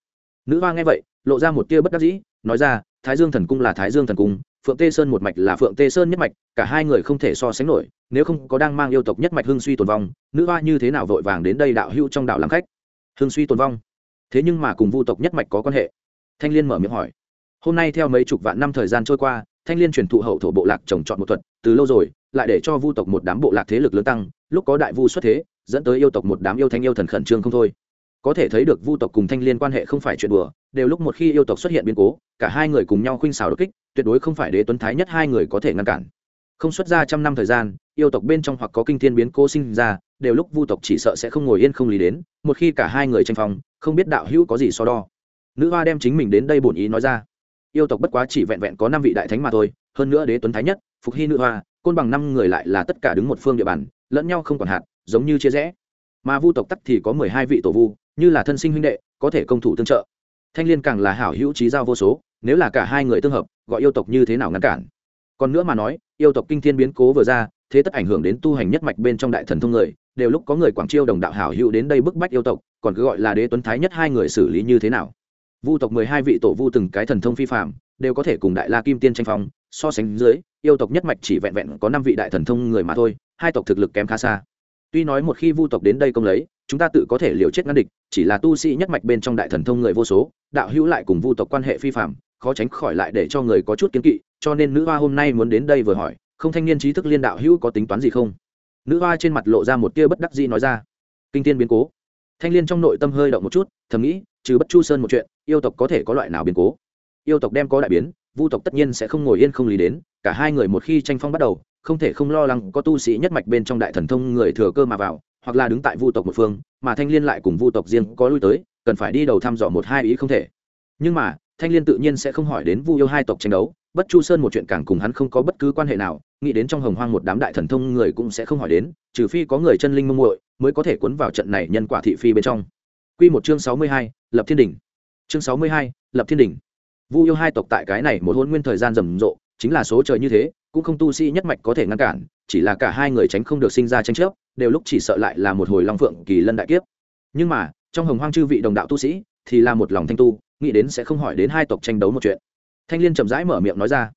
Nữ hoa nghe vậy, lộ ra một tia bất đắc dĩ, nói ra, thái dương thần cung là thái dương thần cung phượng tê sơn một mạch là phượng tê sơn nhất mạch, cả hai người không thể so sánh nổi, nếu không có đang mang yêu tộc nhất mạch hưng suy tồn vong, nữ hoa như thế nào vội vàng đến đây đạo hữu trong đạo làm khách? Hưng suy tồn vong. Thế nhưng mà cùng vu tộc nhất mạch có quan hệ. Thanh liên mở miệng hỏi. Hôm nay theo mấy chục vạn năm thời gian trôi qua, thanh liên truyền thụ hậu thổ bộ lạc trồng trọt một thuật, từ lâu rồi, lại để cho vu tộc một đám bộ lạc thế lực lớn tăng, lúc có đại vu xuất thế, dẫn tới yêu tộc một đám yêu thanh yêu thần khẩn trương không thôi có thể thấy được vu tộc cùng thanh liên quan hệ không phải chuyện đùa, đều lúc một khi yêu tộc xuất hiện biến cố, cả hai người cùng nhau khuynh xào đột kích, tuyệt đối không phải đế tuấn thái nhất hai người có thể ngăn cản. Không xuất ra trăm năm thời gian, yêu tộc bên trong hoặc có kinh thiên biến cố sinh ra, đều lúc vu tộc chỉ sợ sẽ không ngồi yên không lý đến, một khi cả hai người tranh phòng không biết đạo hữu có gì so đo. Nữ hoa đem chính mình đến đây bổn ý nói ra. Yêu tộc bất quá chỉ vẹn vẹn có năm vị đại thánh mà thôi, hơn nữa đế tuấn thái nhất, phục hy nữ hoa, côn bằng năm người lại là tất cả đứng một phương địa bàn, lẫn nhau không còn hạt giống như chia rẽ. Mà vu tộc tắc thì có mười hai vị tổ vu như là thân sinh huynh đệ, có thể công thủ tương trợ. Thanh liên càng là hảo hữu trí giao vô số, nếu là cả hai người tương hợp, gọi yêu tộc như thế nào ngăn cản? Còn nữa mà nói, yêu tộc kinh thiên biến cố vừa ra, thế tất ảnh hưởng đến tu hành nhất mạch bên trong đại thần thông người, đều lúc có người quảng chiêu đồng đạo hảo hữu đến đây bức bách yêu tộc, còn cứ gọi là đế tuấn thái nhất hai người xử lý như thế nào? Vu tộc mười hai vị tổ vu từng cái thần thông phi phạm đều có thể cùng đại la kim tiên tranh phong, so sánh dưới, yêu tộc nhất mạch chỉ vẹn vẹn có năm vị đại thần thông người mà thôi, hai tộc thực lực kém khá xa. Tuy nói một khi vu tộc đến đây công lấy chúng ta tự có thể liều chết ngăn địch, chỉ là tu sĩ nhất mạch bên trong đại thần thông người vô số, đạo hữu lại cùng vu tộc quan hệ phi phạm, khó tránh khỏi lại để cho người có chút kiến kỵ, cho nên nữ hoa hôm nay muốn đến đây vừa hỏi, không thanh niên trí thức liên đạo hữu có tính toán gì không? Nữ hoa trên mặt lộ ra một tia bất đắc dĩ nói ra. Kinh tiên biến cố. Thanh liên trong nội tâm hơi động một chút, thầm nghĩ, trừ bất chu sơn một chuyện, yêu tộc có thể có loại nào biến cố? Yêu tộc đem có đại biến, vu tộc tất nhiên sẽ không ngồi yên không lý đến, cả hai người một khi tranh phong bắt đầu, không thể không lo lắng có tu sĩ nhất mạch bên trong đại thần thông người thừa cơ mà vào hoặc là đứng tại vu tộc một phương mà thanh liên lại cùng vu tộc riêng có lui tới cần phải đi đầu thăm dò một hai ý không thể nhưng mà thanh liên tự nhiên sẽ không hỏi đến vu yêu hai tộc tranh đấu bất chu sơn một chuyện càng cùng hắn không có bất cứ quan hệ nào nghĩ đến trong hồng hoang một đám đại thần thông người cũng sẽ không hỏi đến trừ phi có người chân linh mông muội mới có thể cuốn vào trận này nhân quả thị phi bên trong Quy một chương sáu mươi hai, lập thiên đỉnh. Chương sáu mươi hai, lập thiên đỉnh. Vu yêu hai tộc tại cái này một hôn nguyên thời gian rầm rộ, chính là số trời như thế, cũng không tu sĩ nhất mạch có thể ngăn cản, chỉ là cả hai người tránh không được sinh ra tranh chấp, đều lúc chỉ sợ lại là một hồi long phượng kỳ lân đại kiếp. Nhưng mà, trong hồng hoang chư vị đồng đạo tu sĩ, thì là một lòng thanh tu, nghĩ đến sẽ không hỏi đến hai tộc tranh đấu một chuyện. Thanh Liên chậm rãi mở miệng nói ra.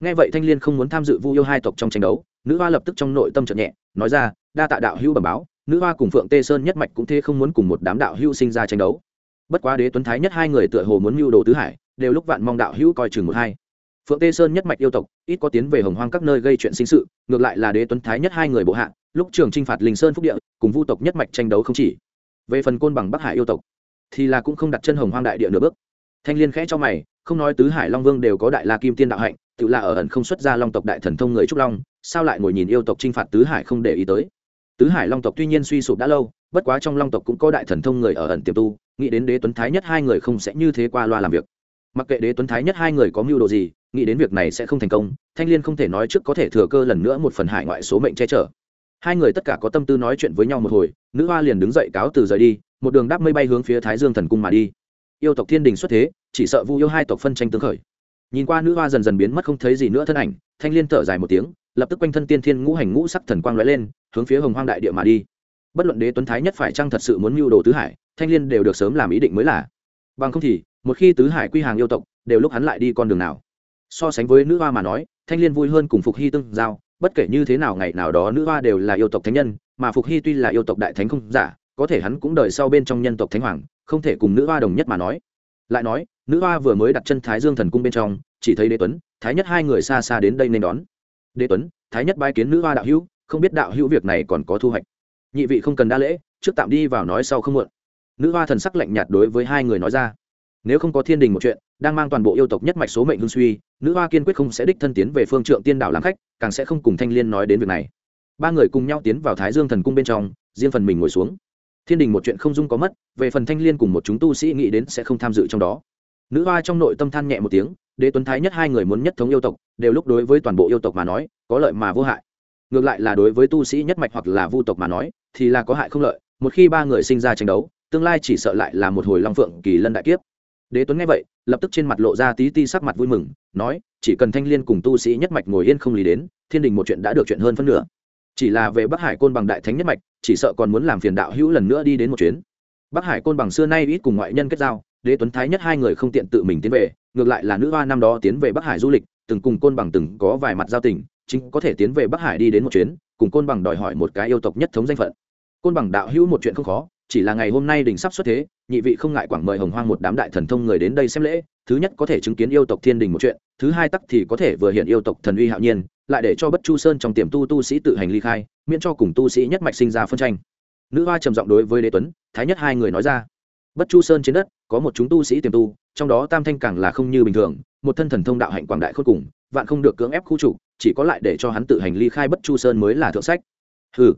Nghe vậy Thanh Liên không muốn tham dự Vu yêu hai tộc trong tranh đấu, nữ hoa lập tức trong nội tâm chợt nhẹ, nói ra, đa tạ đạo hữu bẩm báo, nữ hoa cùng phượng tê sơn nhất mạch cũng thế không muốn cùng một đám đạo hữu sinh ra tranh đấu bất quá đế tuấn thái nhất hai người tựa hồ muốn mưu đồ tứ hải đều lúc vạn mong đạo hữu coi chừng một hai phượng tê sơn nhất mạch yêu tộc, ít có tiến về hồng hoang các nơi gây chuyện sinh sự, ngược lại là đế tuấn thái nhất hai người bộ hạ, lúc trường t r i n h phạt linh sơn phúc địa, cùng vu tộc nhất mạch tranh đấu không chỉ. Về phần côn bằng bắc hải yêu tộc, thì là cũng không đặt chân hồng hoang đại địa nửa bước. Thanh liên khẽ cho mày, không nói tứ hải long vương đều có đại la kim tiên đạo hạnh, tự là ở ẩn không xuất ra long tộc đại thần thông người trúc long, sao lại ngồi nhìn yêu tộc t r i n h phạt tứ hải không để ý tới? Tứ hải long tộc tuy nhiên suy sụp đã lâu, bất quá trong long tộc cũng có đại thần thông người ở ẩn tiềm tu, nghĩ đến đế tuấn thái nhất hai người không sẽ như thế qua loa làm việc. Mặc kệ đế tuấn thái nhất hai người có mưu đồ gì nghĩ đến việc này sẽ không thành công, thanh liên không thể nói trước có thể thừa cơ lần nữa một phần hải ngoại số mệnh che chở. Hai người tất cả có tâm tư nói chuyện với nhau một hồi, nữ hoa liền đứng dậy cáo từ rời đi, một đường đáp mây bay hướng phía thái dương thần cung mà đi. Yêu tộc thiên đình xuất thế, chỉ sợ vu yêu hai tộc phân tranh tương khởi. Nhìn qua nữ hoa dần dần biến mất không thấy gì nữa thân ảnh, thanh liên thở dài một tiếng, lập tức quanh thân tiên thiên ngũ hành ngũ sắc thần quang lóe lên, hướng phía hồng hoang đại địa mà đi. Bất luận đế tuấn thái nhất phải chăng thật sự muốn mưu đồ tứ hải, thanh liên đều được sớm làm ý định mới là. Bằng không thì, một khi tứ hải quy hàng yêu tộc, đều lúc hắn lại đi con đường nào so sánh với nữ hoa mà nói, thanh liên vui hơn cùng phục hy tương giao, bất kể như thế nào ngày nào đó nữ hoa đều là yêu tộc thánh nhân, mà phục hy tuy là yêu tộc đại thánh không giả, có thể hắn cũng đợi sau bên trong nhân tộc thánh hoàng, không thể cùng nữ hoa đồng nhất mà nói. Lại nói, nữ hoa vừa mới đặt chân thái dương thần cung bên trong, chỉ thấy đế tuấn, thái nhất hai người xa xa đến đây nên đón. Đế tuấn, thái nhất bái kiến nữ hoa đạo hữu, không biết đạo hữu việc này còn có thu hoạch. Nhị vị không cần đa lễ, trước tạm đi vào nói sau không muộn. Nữ hoa thần sắc lạnh nhạt đối với hai người nói ra nếu không có thiên đình một chuyện, đang mang toàn bộ yêu tộc nhất mạch số mệnh hương suy, nữ hoa kiên quyết không sẽ đích thân tiến về phương trượng tiên đảo làm khách, càng sẽ không cùng thanh liên nói đến việc này. Ba người cùng nhau tiến vào thái dương thần cung bên trong, riêng phần mình ngồi xuống. Thiên đình một chuyện không dung có mất, về phần thanh liên cùng một chúng tu sĩ nghĩ đến sẽ không tham dự trong đó. Nữ hoa trong nội tâm than nhẹ một tiếng, đế tuấn thái nhất hai người muốn nhất thống yêu tộc, đều lúc đối với toàn bộ yêu tộc mà nói, có lợi mà vô hại. Ngược lại là đối với tu sĩ nhất mạch hoặc là vu tộc mà nói, thì là có hại không lợi, một khi ba người sinh ra tranh đấu, tương lai chỉ sợ lại là một hồi long phượng kỳ lân đại kiếp đế tuấn nghe vậy, lập tức trên mặt lộ ra tí ti sắc mặt vui mừng, nói, chỉ cần thanh l i ê n cùng tu sĩ nhất mạch ngồi yên không lý đến, thiên đình một chuyện đã được chuyện hơn phân nửa. Chỉ là về bắc hải côn bằng đại thánh nhất mạch, chỉ sợ còn muốn làm phiền đạo hữu lần nữa đi đến một chuyến. Bắc hải côn bằng xưa nay ít cùng ngoại nhân kết giao, đế tuấn thái nhất hai người không tiện tự mình tiến về, ngược lại là nữ hoa năm đó tiến về bắc hải du lịch, từng cùng côn bằng từng có vài mặt giao tình, chính có thể tiến về bắc hải đi đến một chuyến, cùng côn bằng đòi hỏi một cái yêu tộc nhất thống danh phận. Côn bằng đạo hữu một chuyện không khó chỉ là ngày hôm nay đình sắp xuất thế, nhị vị không ngại quảng mời hồng hoang một đám đại thần thông người đến đây xem lễ, thứ nhất có thể chứng kiến yêu tộc thiên đình một chuyện, thứ hai tắc thì có thể vừa hiện yêu tộc thần uy hạo nhiên, lại để cho bất chu sơn trong tiềm tu tu sĩ tự hành ly khai, miễn cho cùng tu sĩ nhất mạch sinh ra phân tranh. Nữ hoa trầm giọng đối với đế tuấn, thái nhất hai người nói ra. Bất chu sơn trên đất, có một chúng tu sĩ tiềm tu, trong đó tam thanh càng là không như bình thường, một thân thần thông đạo hạnh quảng đại khôn cùng, vạn không được cưỡng ép khu chủ chỉ có lại để cho hắn tự hành ly khai bất chu sơn mới là thượng sách. Ừ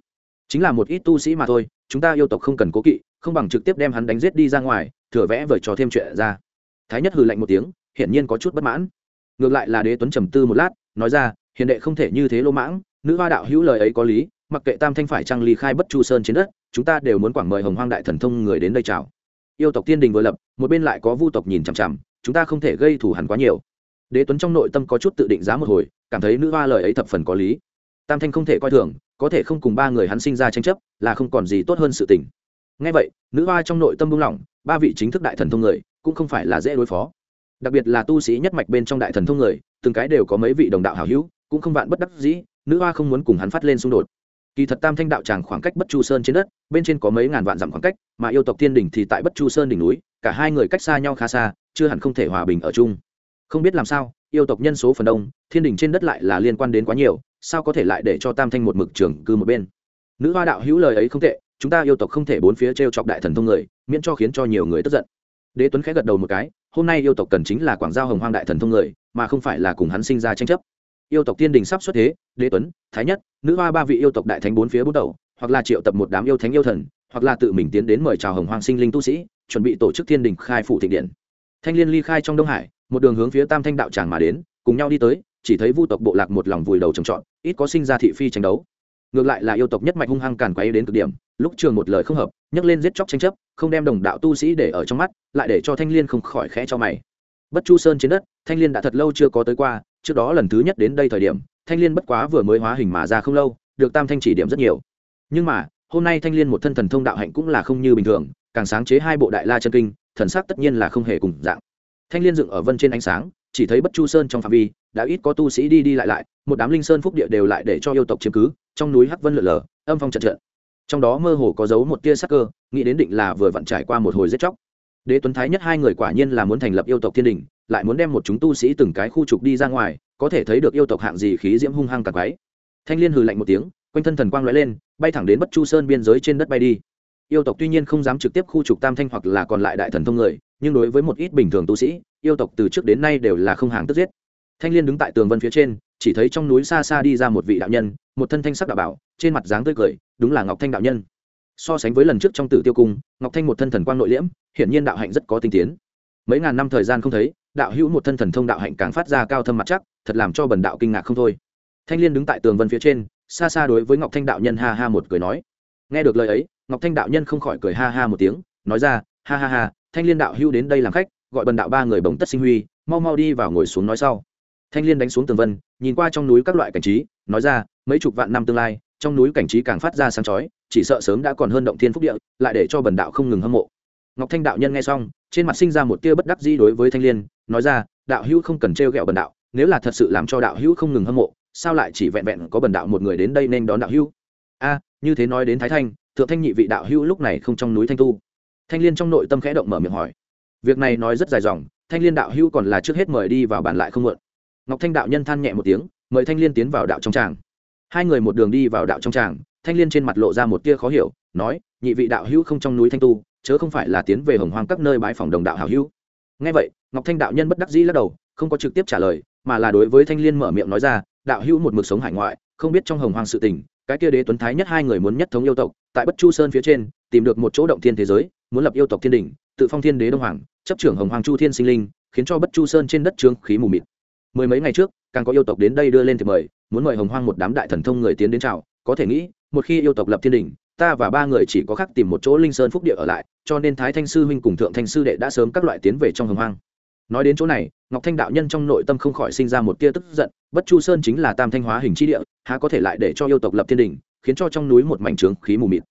chính là một ít tu sĩ mà thôi chúng ta yêu tộc không cần cố kỵ, không bằng trực tiếp đem hắn đánh giết đi ra ngoài, thừa vẽ vời trò thêm chuyện ra. Thái nhất hừ lạnh một tiếng, hiển nhiên có chút bất mãn. Ngược lại là đế tuấn trầm tư một lát, nói ra, hiền đệ không thể như thế lỗ mãng, nữ hoa đạo hữu lời ấy có lý, mặc kệ tam thanh phải trăng ly khai bất chu sơn trên đất, chúng ta đều muốn quảng mời hồng hoang đại thần thông người đến đây chào. Yêu tộc tiên đình vừa lập, một bên lại có vu tộc nhìn chằm chằm, chúng ta không thể gây thủ hẳn quá nhiều. Đế tuấn trong nội tâm có chút tự định giá một hồi, cảm thấy nữ hoa lời ấy thập phần có lý. Tam thanh không thể coi thường có thể không cùng ba người hắn sinh ra tranh chấp, là không còn gì tốt hơn sự tình. Ngay vậy, nữ hoa trong nội tâm buông lỏng, ba vị chính thức đại thần thông người, cũng không phải là dễ đối phó. Đặc biệt là tu sĩ nhất mạch bên trong đại thần thông người, từng cái đều có mấy vị đồng đạo hảo hữu, cũng không vạn bất đắc dĩ, nữ hoa không muốn cùng hắn phát lên xung đột. Kỳ thật tam thanh đạo tràng khoảng cách bất chu sơn trên đất, bên trên có mấy ngàn vạn dặm khoảng cách, mà yêu tộc thiên đỉnh thì tại bất chu sơn đỉnh núi, cả hai người cách xa nhau khá xa, chưa hẳn không thể hòa bình ở chung không biết làm sao, yêu tộc nhân số phần đông, thiên đình trên đất lại là liên quan đến quá nhiều, sao có thể lại để cho tam thanh một mực trường cư một bên? Nữ hoa đạo hữu lời ấy không tệ, chúng ta yêu tộc không thể bốn phía t r e o chọc đại thần thông người, miễn cho khiến cho nhiều người tức giận. Đế tuấn khẽ gật đầu một cái, hôm nay yêu tộc cần chính là quảng giao hồng hoang đại thần thông người, mà không phải là cùng hắn sinh ra tranh chấp. Yêu tộc tiên đình sắp xuất thế, đế tuấn, thái nhất, nữ hoa ba vị yêu tộc đại thánh bốn phía bút đầu, hoặc là triệu tập một đám yêu thánh yêu thần, hoặc là tự mình tiến đến mời chào hồng hoang sinh linh tu sĩ, chuẩn bị tổ chức thiên đình khai phủ thịnh điện thanh liên ly khai trong đông hải, một đường hướng phía tam thanh đạo tràng mà đến, cùng nhau đi tới, chỉ thấy vu tộc bộ lạc một lòng vùi đầu trồng trọt, ít có sinh ra thị phi tranh đấu. Ngược lại là yêu tộc nhất mạch hung hăng càn quay đến cực điểm, lúc trường một lời không hợp, nhấc lên giết chóc tranh chấp, không đem đồng đạo tu sĩ để ở trong mắt, lại để cho thanh liên không khỏi khẽ cho mày. Bất chu sơn trên đất, thanh liên đã thật lâu chưa có tới qua, trước đó lần thứ nhất đến đây thời điểm, thanh liên bất quá vừa mới hóa hình mà ra không lâu, được tam thanh chỉ điểm rất nhiều. Nhưng mà, hôm nay thanh liên một thân thần thông đạo hạnh cũng là không như bình thường, càng sáng chế hai bộ đại la chân kinh thần sắc tất nhiên là không hề cùng dạng. Thanh liên dựng ở vân trên ánh sáng, chỉ thấy bất chu sơn trong phạm vi, đã ít có tu sĩ đi đi lại lại, một đám linh sơn phúc địa đều lại để cho yêu tộc chiếm cứ, trong núi hắc vân lở lở, âm phong trận trận. Trong đó mơ hồ có dấu một tia sắc cơ, nghĩ đến định là vừa vặn trải qua một hồi giết chóc. Đế tuấn thái nhất hai người quả nhiên là muốn thành lập yêu tộc thiên đình, lại muốn đem một chúng tu sĩ từng cái khu trục đi ra ngoài, có thể thấy được yêu tộc hạng gì khí diễm hung hăng cả quái. Thanh liên hừ lạnh một tiếng, quanh thân thần quang lóe lên, bay thẳng đến bất chu sơn biên giới trên đất bay đi yêu tộc tuy nhiên không dám trực tiếp khu trục tam thanh hoặc là còn lại đại thần thông người, nhưng đối với một ít bình thường tu sĩ, yêu tộc từ trước đến nay đều là không hàng tức giết. Thanh liên đứng tại tường vân phía trên, chỉ thấy trong núi xa xa đi ra một vị đạo nhân, một thân thanh sắc đạo bảo, trên mặt dáng tươi cười, đúng là ngọc thanh đạo nhân. So sánh với lần trước trong tử tiêu cung, ngọc thanh một thân thần quang nội liễm, hiển nhiên đạo hạnh rất có tinh tiến. Mấy ngàn năm thời gian không thấy, đạo hữu một thân thần thông đạo hạnh càng phát ra cao thâm mặt chắc, thật làm cho bần đạo kinh ngạc không thôi. Thanh liên đứng tại tường vân phía trên, xa xa đối với ngọc thanh đạo nhân ha ha một cười nói, nghe được lời ấy ngọc thanh đạo nhân không khỏi cười ha ha một tiếng, nói ra, ha ha ha, thanh liên đạo hưu đến đây làm khách, gọi bần đạo ba người bồng tất sinh huy, mau mau đi vào ngồi xuống nói sau. Thanh liên đánh xuống tường vân, nhìn qua trong núi các loại cảnh trí, nói ra, mấy chục vạn năm tương lai, trong núi cảnh trí càng phát ra sáng chói, chỉ sợ sớm đã còn hơn động thiên phúc địa, lại để cho bần đạo không ngừng hâm mộ. Ngọc thanh đạo nhân nghe xong, trên mặt sinh ra một tia bất đắc dĩ đối với thanh liên, nói ra, đạo hữu không cần trêu ghẹo bần đạo, nếu là thật sự làm cho đạo hữu không ngừng hâm mộ, sao lại chỉ vẹn vẹn có bần đạo một người đến đây nên đón đạo hữu a, như thế nói đến thái thanh thượng thanh nhị vị đạo hữu lúc này không trong núi thanh tu. Thanh liên trong nội tâm khẽ động mở miệng hỏi. Việc này nói rất dài dòng, thanh liên đạo hữu còn là trước hết mời đi vào bàn lại không mượn ngọc thanh đạo nhân than nhẹ một tiếng, mời thanh liên tiến vào đạo trong tràng. Hai người một đường đi vào đạo trong tràng, thanh liên trên mặt lộ ra một tia khó hiểu, nói, nhị vị đạo hữu không trong núi thanh tu, chớ không phải là tiến về hồng hoang các nơi bãi phòng đồng đạo hảo hữu. Ngay vậy, ngọc thanh đạo nhân bất đắc dĩ lắc đầu, không có trực tiếp trả lời, mà là đối với thanh liên mở miệng nói ra, đạo hữu một mực sống hải ngoại, không biết trong hồng hoang sự tình cái kia đế tuấn thái nhất hai người muốn nhất thống yêu tộc, tại bất chu sơn phía trên, tìm được một chỗ động thiên thế giới, muốn lập yêu tộc thiên đình tự phong thiên đế đông hoàng, chấp trưởng hồng hoàng chu thiên sinh linh, khiến cho bất chu sơn trên đất trương khí mù mịt. Mười mấy ngày trước, càng có yêu tộc đến đây đưa lên thì mời, muốn mời hồng hoang một đám đại thần thông người tiến đến chào, có thể nghĩ, một khi yêu tộc lập thiên đình ta và ba người chỉ có khác tìm một chỗ linh sơn phúc địa ở lại, cho nên thái thanh sư huynh cùng thượng thanh sư đệ đã sớm các loại tiến về trong hồng hoang nói đến chỗ này ngọc thanh đạo nhân trong nội tâm không khỏi sinh ra một tia tức giận bất chu sơn chính là tam thanh hóa hình chi địa há có thể lại để cho yêu tộc lập thiên đình khiến cho trong núi một mảnh trướng khí mù mịt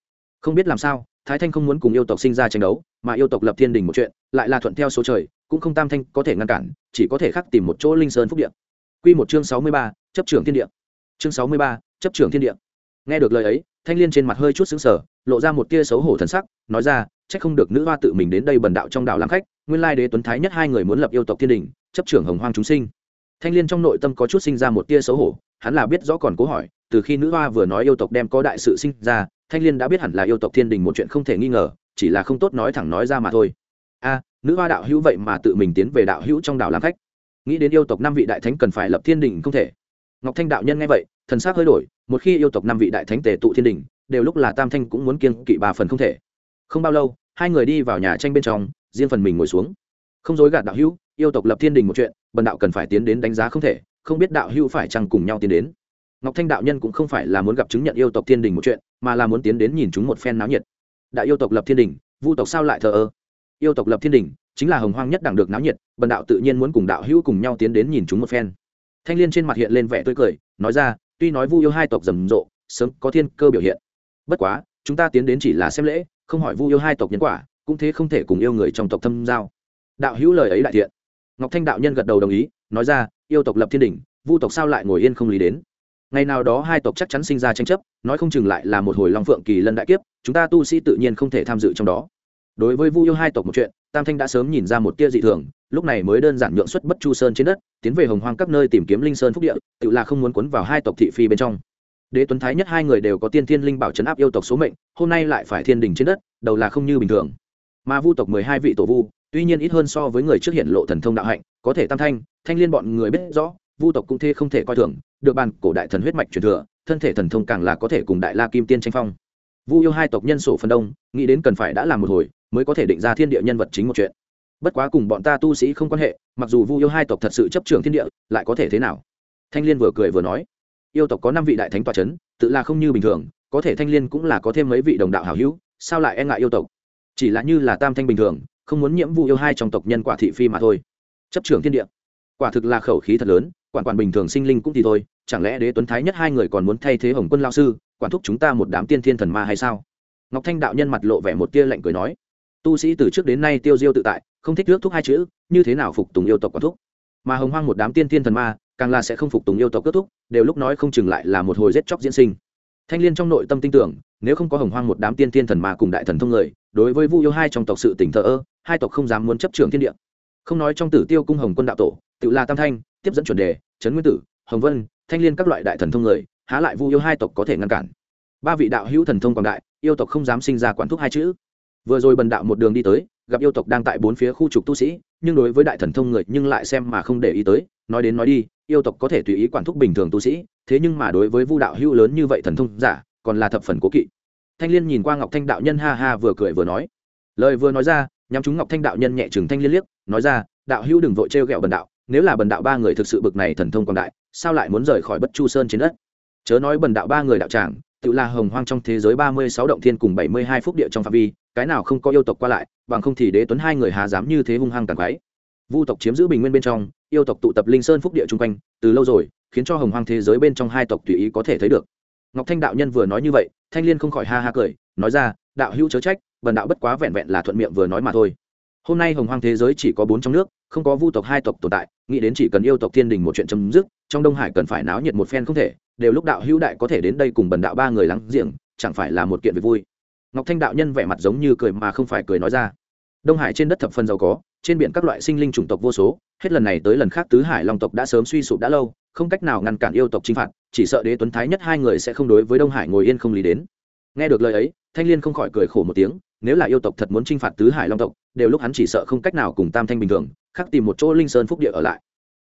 không biết làm sao thái thanh không muốn cùng yêu tộc sinh ra tranh đấu mà yêu tộc lập thiên đình một chuyện lại là thuận theo số trời cũng không tam thanh có thể ngăn cản chỉ có thể khắc tìm một chỗ linh sơn phúc địa Quy một chương sáu mươi ba, chấp trưởng thiên địa. Chương sáu mươi ba, chấp trưởng thiên địa. Nghe được lời ấy, Thanh Liên trên mặt hơi chút sững sờ, lộ ra một tia xấu hổ thần sắc, nói ra, chắc không được nữ hoa tự mình đến đây bần đạo trong đạo làm khách, nguyên lai đế tuấn thái nhất hai người muốn lập yêu tộc thiên đình, chấp trưởng hồng hoang chúng sinh. Thanh Liên trong nội tâm có chút sinh ra một tia xấu hổ, hắn là biết rõ còn cố hỏi, từ khi nữ hoa vừa nói yêu tộc đem có đại sự sinh ra, Thanh Liên đã biết hẳn là yêu tộc thiên đình một chuyện không thể nghi ngờ, chỉ là không tốt nói thẳng nói ra mà thôi. A, nữ hoa đạo hữu vậy mà tự mình tiến về đạo hữu trong đảo làm khách nghĩ đến yêu tộc năm vị đại thánh cần phải lập thiên đình không thể ngọc thanh đạo nhân nghe vậy thần s c hơi đổi một khi yêu tộc năm vị đại thánh tề tụ thiên đình đều lúc là tam thanh cũng muốn kiên kỵ ba phần không thể không bao lâu hai người đi vào nhà tranh bên trong riêng phần mình ngồi xuống. Không dối gạt đạo hữu, yêu tộc lập thiên đình một chuyện, bần đạo cần phải tiến đến đánh giá không thể, không biết đạo hữu phải chăng cùng nhau tiến đến. Ngọc thanh đạo nhân cũng không phải là muốn gặp chứng nhận yêu tộc thiên đình một chuyện, mà là muốn tiến đến nhìn chúng một phen náo nhiệt. Đại yêu tộc lập thiên đình, vu tộc sao lại thờ ơ? Yêu tộc lập thiên đình, chính là hồng hoang nhất đẳng được náo nhiệt, bần đạo tự nhiên muốn cùng đạo hữu cùng nhau tiến đến nhìn chúng một phen. Thanh liên trên mặt hiện lên vẻ tươi cười, nói ra, tuy nói vu yêu hai tộc rầm rộ, sớm có thiên cơ biểu hiện. Bất quá, chúng ta tiến đến chỉ là xem lễ, không hỏi vu yêu hai tộc nhân quả cũng thế không thể cùng yêu người trong tộc thâm giao. Đạo hữu lời ấy đại thiện. Ngọc thanh đạo nhân gật đầu đồng ý, nói ra, yêu tộc lập thiên đình vu tộc sao lại ngồi yên không lý đến? Ngày nào đó hai tộc chắc chắn sinh ra tranh chấp, nói không chừng lại là một hồi long phượng kỳ lân đại kiếp, chúng ta tu sĩ tự nhiên không thể tham dự trong đó. Đối với vu yêu hai tộc một chuyện, tam thanh đã sớm nhìn ra một tia dị thường, lúc này mới đơn giản nhượng xuất bất chu sơn trên đất, tiến về hồng hoang các nơi tìm kiếm linh sơn phúc địa, tự là không muốn cuốn vào hai tộc thị phi bên trong. Đế tuấn thái nhất hai người đều có tiên thiên linh bảo chấn áp yêu tộc số mệnh, hôm nay lại phải thiên đình trên đất, đầu là không như bình thường mà vu tộc mười hai vị tổ vu, tuy nhiên ít hơn so với người trước hiện lộ thần thông đạo hạnh, có thể tam thanh thanh liên bọn người biết rõ, vu tộc cũng thế không thể coi thường, được bàn cổ đại thần huyết mạch truyền thừa, thân thể thần thông càng là có thể cùng đại la kim tiên tranh phong. Vu yêu hai tộc nhân sổ phần đông, nghĩ đến cần phải đã làm một hồi, mới có thể định ra thiên địa nhân vật chính một chuyện. Bất quá cùng bọn ta tu sĩ không quan hệ, mặc dù vu yêu hai tộc thật sự chấp trường thiên địa, lại có thể thế nào? Thanh liên vừa cười vừa nói, yêu tộc có năm vị đại thánh tòa c h ấ n tự là không như bình thường, có thể thanh liên cũng là có thêm mấy vị đồng đạo hảo hữu, sao lại e ngại yêu tộc? Chỉ là như là tam thanh bình thường, không muốn nhiễm vụ yêu hai trong tộc nhân quả thị phi mà thôi. Chấp trưởng thiên địa. Quả thực là khẩu khí thật lớn, quản quản bình thường sinh linh cũng thì thôi, chẳng lẽ đế tuấn thái nhất hai người còn muốn thay thế hồng quân lao sư, quản thúc chúng ta một đám tiên thiên thần ma hay sao? Ngọc thanh đạo nhân mặt lộ vẻ một tia lạnh cười nói. Tu sĩ từ trước đến nay tiêu diêu tự tại, không thích nước thúc hai chữ, như thế nào phục tùng yêu tộc quản thúc? Mà hồng hoang một đám tiên thiên thần ma, càng là sẽ không phục tùng yêu tộc kết thúc, đều lúc nói không chừng lại là một hồi rét chóc diễn sinh. Thanh liên trong nội tâm tin tưởng nếu không có hồng hoang một đám tiên thiên thần mà cùng đại thần thông người, đối với vu yêu hai trong tộc sự tỉnh thờ ơ, hai tộc không dám muốn chấp trường thiên địa. Không nói trong tử tiêu cung hồng quân đạo tổ, tự là tam thanh, tiếp dẫn chuẩn đề, trấn nguyên tử, hồng vân, thanh liên các loại đại thần thông người, há lại vu yêu hai tộc có thể ngăn cản. Ba vị đạo hữu thần thông quảng đại, yêu tộc không dám sinh ra quản thúc hai chữ. Vừa rồi bần đạo một đường đi tới, gặp yêu tộc đang tại bốn phía khu trục tu sĩ, nhưng đối với đại thần thông người nhưng lại xem mà không để ý tới, nói đến nói đi, yêu tộc có thể tùy ý quản thúc bình thường tu sĩ, thế nhưng mà đối với vu đạo hữu lớn như vậy thần thông giả còn là thập phần cố kỵ. Thanh liên nhìn qua ngọc thanh đạo nhân ha ha vừa cười vừa nói. Lời vừa nói ra, nhắm chúng ngọc thanh đạo nhân nhẹ chừng thanh liên liếc, nói ra, đạo hữu đừng vội trêu ghẹo bần đạo, nếu là bần đạo ba người thực sự bực này thần thông quảng đại, sao lại muốn rời khỏi bất chu sơn trên đất? Chớ nói bần đạo ba người đạo tràng, tự là hồng hoang trong thế giới ba mươi sáu động thiên cùng bảy mươi hai phúc địa trong phạm vi, cái nào không có yêu tộc qua lại, bằng không thì đế tuấn hai người hà dám như thế hung hăng tàn quái vu tộc chiếm giữ bình nguyên bên trong, yêu tộc tụ tập linh sơn phúc địa chung quanh, từ lâu rồi, khiến cho hồng hoang thế giới bên trong hai tộc tùy ý có thể thấy được ngọc thanh đạo nhân vừa nói như vậy, thanh liên không khỏi ha ha cười, nói ra, đạo hữu chớ trách bần đạo bất quá vẹn vẹn là thuận miệng vừa nói mà thôi. Hôm nay hồng hoang thế giới chỉ có bốn trong nước, không có vu tộc hai tộc tồn tại, nghĩ đến chỉ cần yêu tộc thiên đình một chuyện chấm dứt, trong đông hải cần phải náo nhiệt một phen không thể, đều lúc đạo hữu đại có thể đến đây cùng bần đạo ba người lắng giềng, chẳng phải là một kiện việc vui. Ngọc thanh đạo nhân vẻ mặt giống như cười mà không phải cười nói ra, đông hải trên đất thập phần giàu có, trên biển các loại sinh linh chủng tộc vô số, hết lần này tới lần khác tứ hải long tộc đã sớm suy sụp đã lâu không cách nào ngăn cản yêu tộc chinh phạt, chỉ sợ đế tuấn thái nhất hai người sẽ không đối với đông hải ngồi yên không lý đến. Nghe được lời ấy, thanh liên không khỏi cười khổ một tiếng, nếu là yêu tộc thật muốn chinh phạt tứ hải long tộc, đều lúc hắn chỉ sợ không cách nào cùng tam thanh bình thường, khắc tìm một chỗ linh sơn phúc địa ở lại.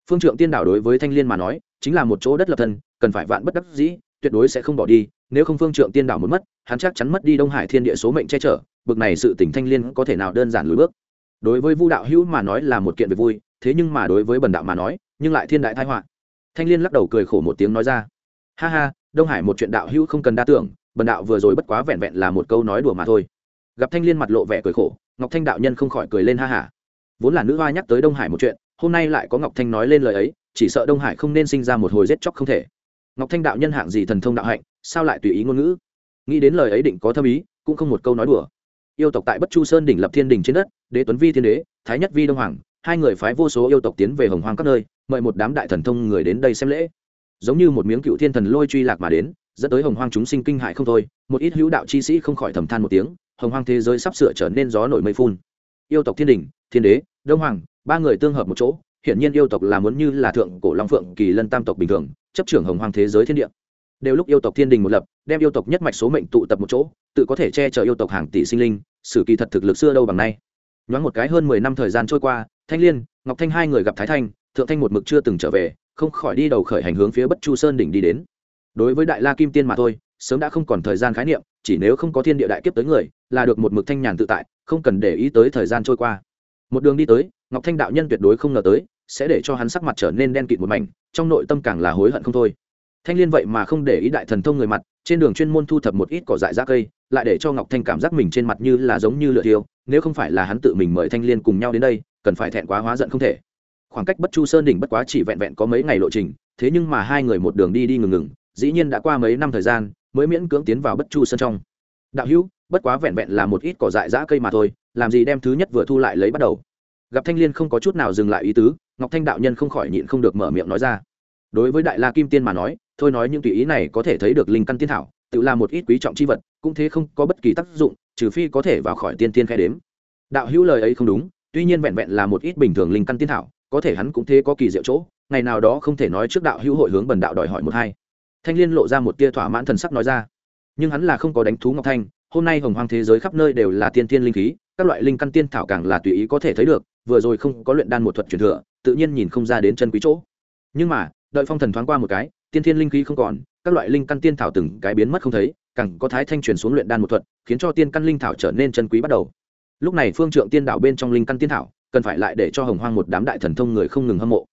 Phương trượng tiên đảo đối với thanh liên mà nói, chính là một chỗ đất lập thân, cần phải vạn bất đắc dĩ, tuyệt đối sẽ không bỏ đi, nếu không phương trượng tiên đảo muốn mất, hắn chắc chắn mất đi đông hải thiên địa số mệnh che chở, bực này sự tỉnh thanh liên có thể nào đơn giản lùi bước. Đối với vu đạo hữu mà nói là một kiện việc vui, thế nhưng mà đối với bần đạo mà nói, nhưng lại thiên đại thái họa thanh liên lắc đầu cười khổ một tiếng nói ra. Ha ha, đông hải một chuyện đạo hữu không cần đa tưởng, bần đạo vừa rồi bất quá vẹn vẹn là một câu nói đùa mà thôi. Gặp thanh liên mặt lộ vẻ cười khổ, ngọc thanh đạo nhân không khỏi cười lên ha hả vốn là nữ hoa nhắc tới đông hải một chuyện, hôm nay lại có ngọc thanh nói lên lời ấy, chỉ sợ đông hải không nên sinh ra một hồi giết chóc không thể. Ngọc thanh đạo nhân hạng gì thần thông đạo hạnh, sao lại tùy ý ngôn ngữ? Nghĩ đến lời ấy định có thâm ý, cũng không một câu nói đùa. Yêu tộc tại bất chu sơn đỉnh lập thiên đỉnh trên đất, đế tuấn vi thiên đế, thái nhất vi đông hoàng, hai người phái vô số yêu tộc tiến về hồng hoang các nơi mời một đám đại thần thông người đến đây xem lễ. Giống như một miếng cựu thiên thần lôi truy lạc mà đến, dẫn tới hồng hoang chúng sinh kinh hại không thôi, một ít hữu đạo chi sĩ không khỏi thầm than một tiếng, hồng hoang thế giới sắp sửa trở nên gió nổi mây phun. Yêu tộc thiên đình, thiên đế, đông hoàng, ba người tương hợp một chỗ, hiển nhiên yêu tộc là muốn như là thượng cổ long phượng kỳ lân tam tộc bình thường, chấp trưởng hồng hoang thế giới thiên địa. Đều lúc yêu tộc thiên đình một lập, đem yêu tộc nhất mạch số mệnh tụ tập một chỗ, tự có thể che chở yêu tộc hàng tỷ sinh linh, sử kỳ thật thực lực xưa đâu bằng nay. Nhoáng một cái hơn mười năm thời gian trôi qua, thanh liên, ngọc thanh hai người gặp thái thanh thượng thanh một mực chưa từng trở về, không khỏi đi đầu khởi hành hướng phía bất chu sơn đỉnh đi đến. Đối với đại la kim tiên mà thôi, sớm đã không còn thời gian khái niệm, chỉ nếu không có thiên địa đại kiếp tới người, là được một mực thanh nhàn tự tại, không cần để ý tới thời gian trôi qua. Một đường đi tới, ngọc thanh đạo nhân tuyệt đối không ngờ tới, sẽ để cho hắn sắc mặt trở nên đen kịt một mảnh, trong nội tâm càng là hối hận không thôi. Thanh liên vậy mà không để ý đại thần thông người mặt, trên đường chuyên môn thu thập một ít cỏ dại ra cây, lại để cho ngọc thanh cảm giác mình trên mặt như là giống như lựa thiêu, nếu không phải là hắn tự mình mời thanh liên cùng nhau đến đây, cần phải thẹn quá hóa giận không thể khoảng cách bất chu sơn đỉnh bất quá chỉ vẹn vẹn có mấy ngày lộ trình, thế nhưng mà hai người một đường đi đi ngừng ngừng, dĩ nhiên đã qua mấy năm thời gian, mới miễn cưỡng tiến vào bất chu sơn trong. Đạo hữu, bất quá vẹn vẹn là một ít cỏ dại dã cây mà thôi, làm gì đem thứ nhất vừa thu lại lấy bắt đầu? Gặp thanh liên không có chút nào dừng lại ý tứ, ngọc thanh đạo nhân không khỏi nhịn không được mở miệng nói ra. Đối với đại la kim tiên mà nói, thôi nói những tùy ý này có thể thấy được linh căn tiên thảo, tự là một ít quý trọng c h i vật, cũng thế không có bất kỳ tác dụng, trừ phi có thể vào khỏi tiên tiên khai đếm. Đạo hữu lời ấy không đúng, tuy nhiên vẹn vẹn là một ít bình thường linh căn tiên thảo có thể hắn cũng thế có kỳ diệu chỗ, ngày nào đó không thể nói trước đạo hữu hội hướng bần đạo đòi hỏi một hai. Thanh liên lộ ra một tia thỏa mãn thần sắc nói ra. Nhưng hắn là không có đánh thú ngọc thanh, hôm nay hồng hoang thế giới khắp nơi đều là tiên tiên linh khí, các loại linh căn tiên thảo càng là tùy ý có thể thấy được, vừa rồi không có luyện đan một thuật truyền thừa, tự nhiên nhìn không ra đến chân quý chỗ. Nhưng mà, đợi phong thần thoáng qua một cái, tiên thiên linh khí không còn, các loại linh căn tiên thảo từng cái biến mất không thấy, càng có thái thanh truyền xuống luyện đan một thuật, khiến cho tiên căn linh thảo trở nên chân quý bắt đầu. Lúc này phương trượng tiên đảo bên trong linh căn tiên thảo cần phải lại để cho hồng hoang một đám đại thần thông người không ngừng hâm mộ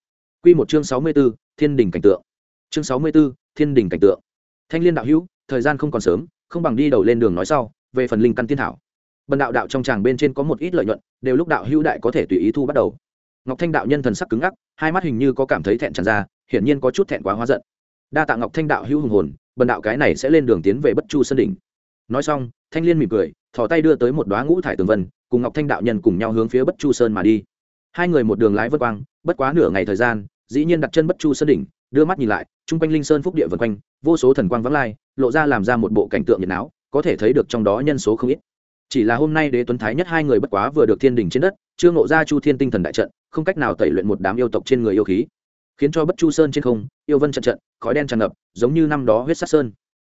Quy một chương sáu mươi 64, Thiên đình cảnh tượng. Chương sáu mươi 64, Thiên đình cảnh tượng. Thanh Liên đạo hữu, thời gian không còn sớm, không bằng đi đầu lên đường nói sau, về phần linh căn tiên thảo. Bần đạo đạo trong tràng bên trên có một ít lợi nhuận, đều lúc đạo hữu đại có thể tùy ý thu bắt đầu. Ngọc Thanh đạo nhân thần sắc cứng ngắc, hai mắt hình như có cảm thấy thẹn tràn ra, hiển nhiên có chút thẹn quá hóa giận. Đa tạ Ngọc Thanh đạo hữu hùng hồn, bần đạo cái này sẽ lên đường tiến về Bất Chu Sơn đỉnh. Nói xong, Thanh Liên mỉm cười, thò tay đưa tới một đóa ngũ thải tường vân, cùng Ngọc Thanh đạo nhân cùng nhau hướng phía Bất Chu Sơn mà đi. Hai người một đường lái vân quang bất quá nửa ngày thời gian dĩ nhiên đặt chân bất chu sơn đỉnh đưa mắt nhìn lại chung quanh linh sơn phúc địa vân quanh vô số thần quang vắng lai lộ ra làm ra một bộ cảnh tượng nhiệt não có thể thấy được trong đó nhân số không ít. Chỉ là hôm nay đế tuấn thái nhất hai người bất quá vừa được thiên đình trên đất chưa ngộ ra chu thiên tinh thần đại trận không cách nào tẩy luyện một đám yêu tộc trên người yêu khí. Khiến cho bất chu sơn trên không yêu vân trận trận khói đen tràn ngập giống như năm đó huyết sát sơn.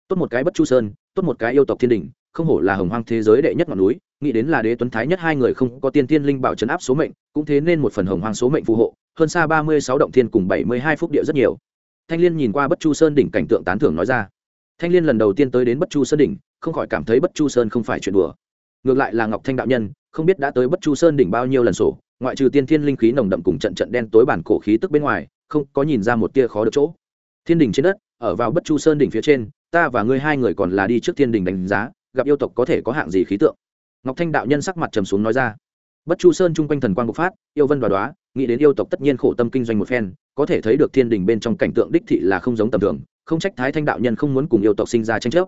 Tốt một cái bất chu sơn tốt một cái yêu tộc thiên đình không hổ là hồng hoang thế giới đệ nhất ngọn núi, nghĩ đến là đế tuấn thái nhất hai người không có tiên tiên linh bảo chấn áp số mệnh, cũng thế nên một phần hồng hoang số mệnh phù hộ, hơn xa ba mươi sáu động thiên cùng bảy mươi hai phúc địa rất nhiều. Thanh liên nhìn qua bất chu sơn đỉnh cảnh tượng tán thưởng nói ra. Thanh liên lần đầu tiên tới đến bất chu sơn đỉnh, không khỏi cảm thấy bất chu sơn không phải chuyện đùa. Ngược lại là ngọc thanh đạo nhân, không biết đã tới bất chu sơn đỉnh bao nhiêu lần sổ, ngoại trừ tiên thiên linh khí nồng đậm cùng trận trận đen tối bản cổ khí tức bên ngoài, không có nhìn ra một tia khó được chỗ. Thiên đình trên đất, ở vào bất chu sơn đỉnh phía trên, ta và ngươi hai người còn là đi trước thiên đình đánh giá gặp yêu tộc có thể có hạng gì khí tượng. Ngọc thanh đạo nhân sắc mặt trầm xuống nói ra. Bất chu sơn chung quanh thần quang bộc phát, yêu vân đoá đoá, nghĩ đến yêu tộc tất nhiên khổ tâm kinh doanh một phen, có thể thấy được thiên đình bên trong cảnh tượng đích thị là không giống tầm thường, không trách thái thanh đạo nhân không muốn cùng yêu tộc sinh ra tranh chấp.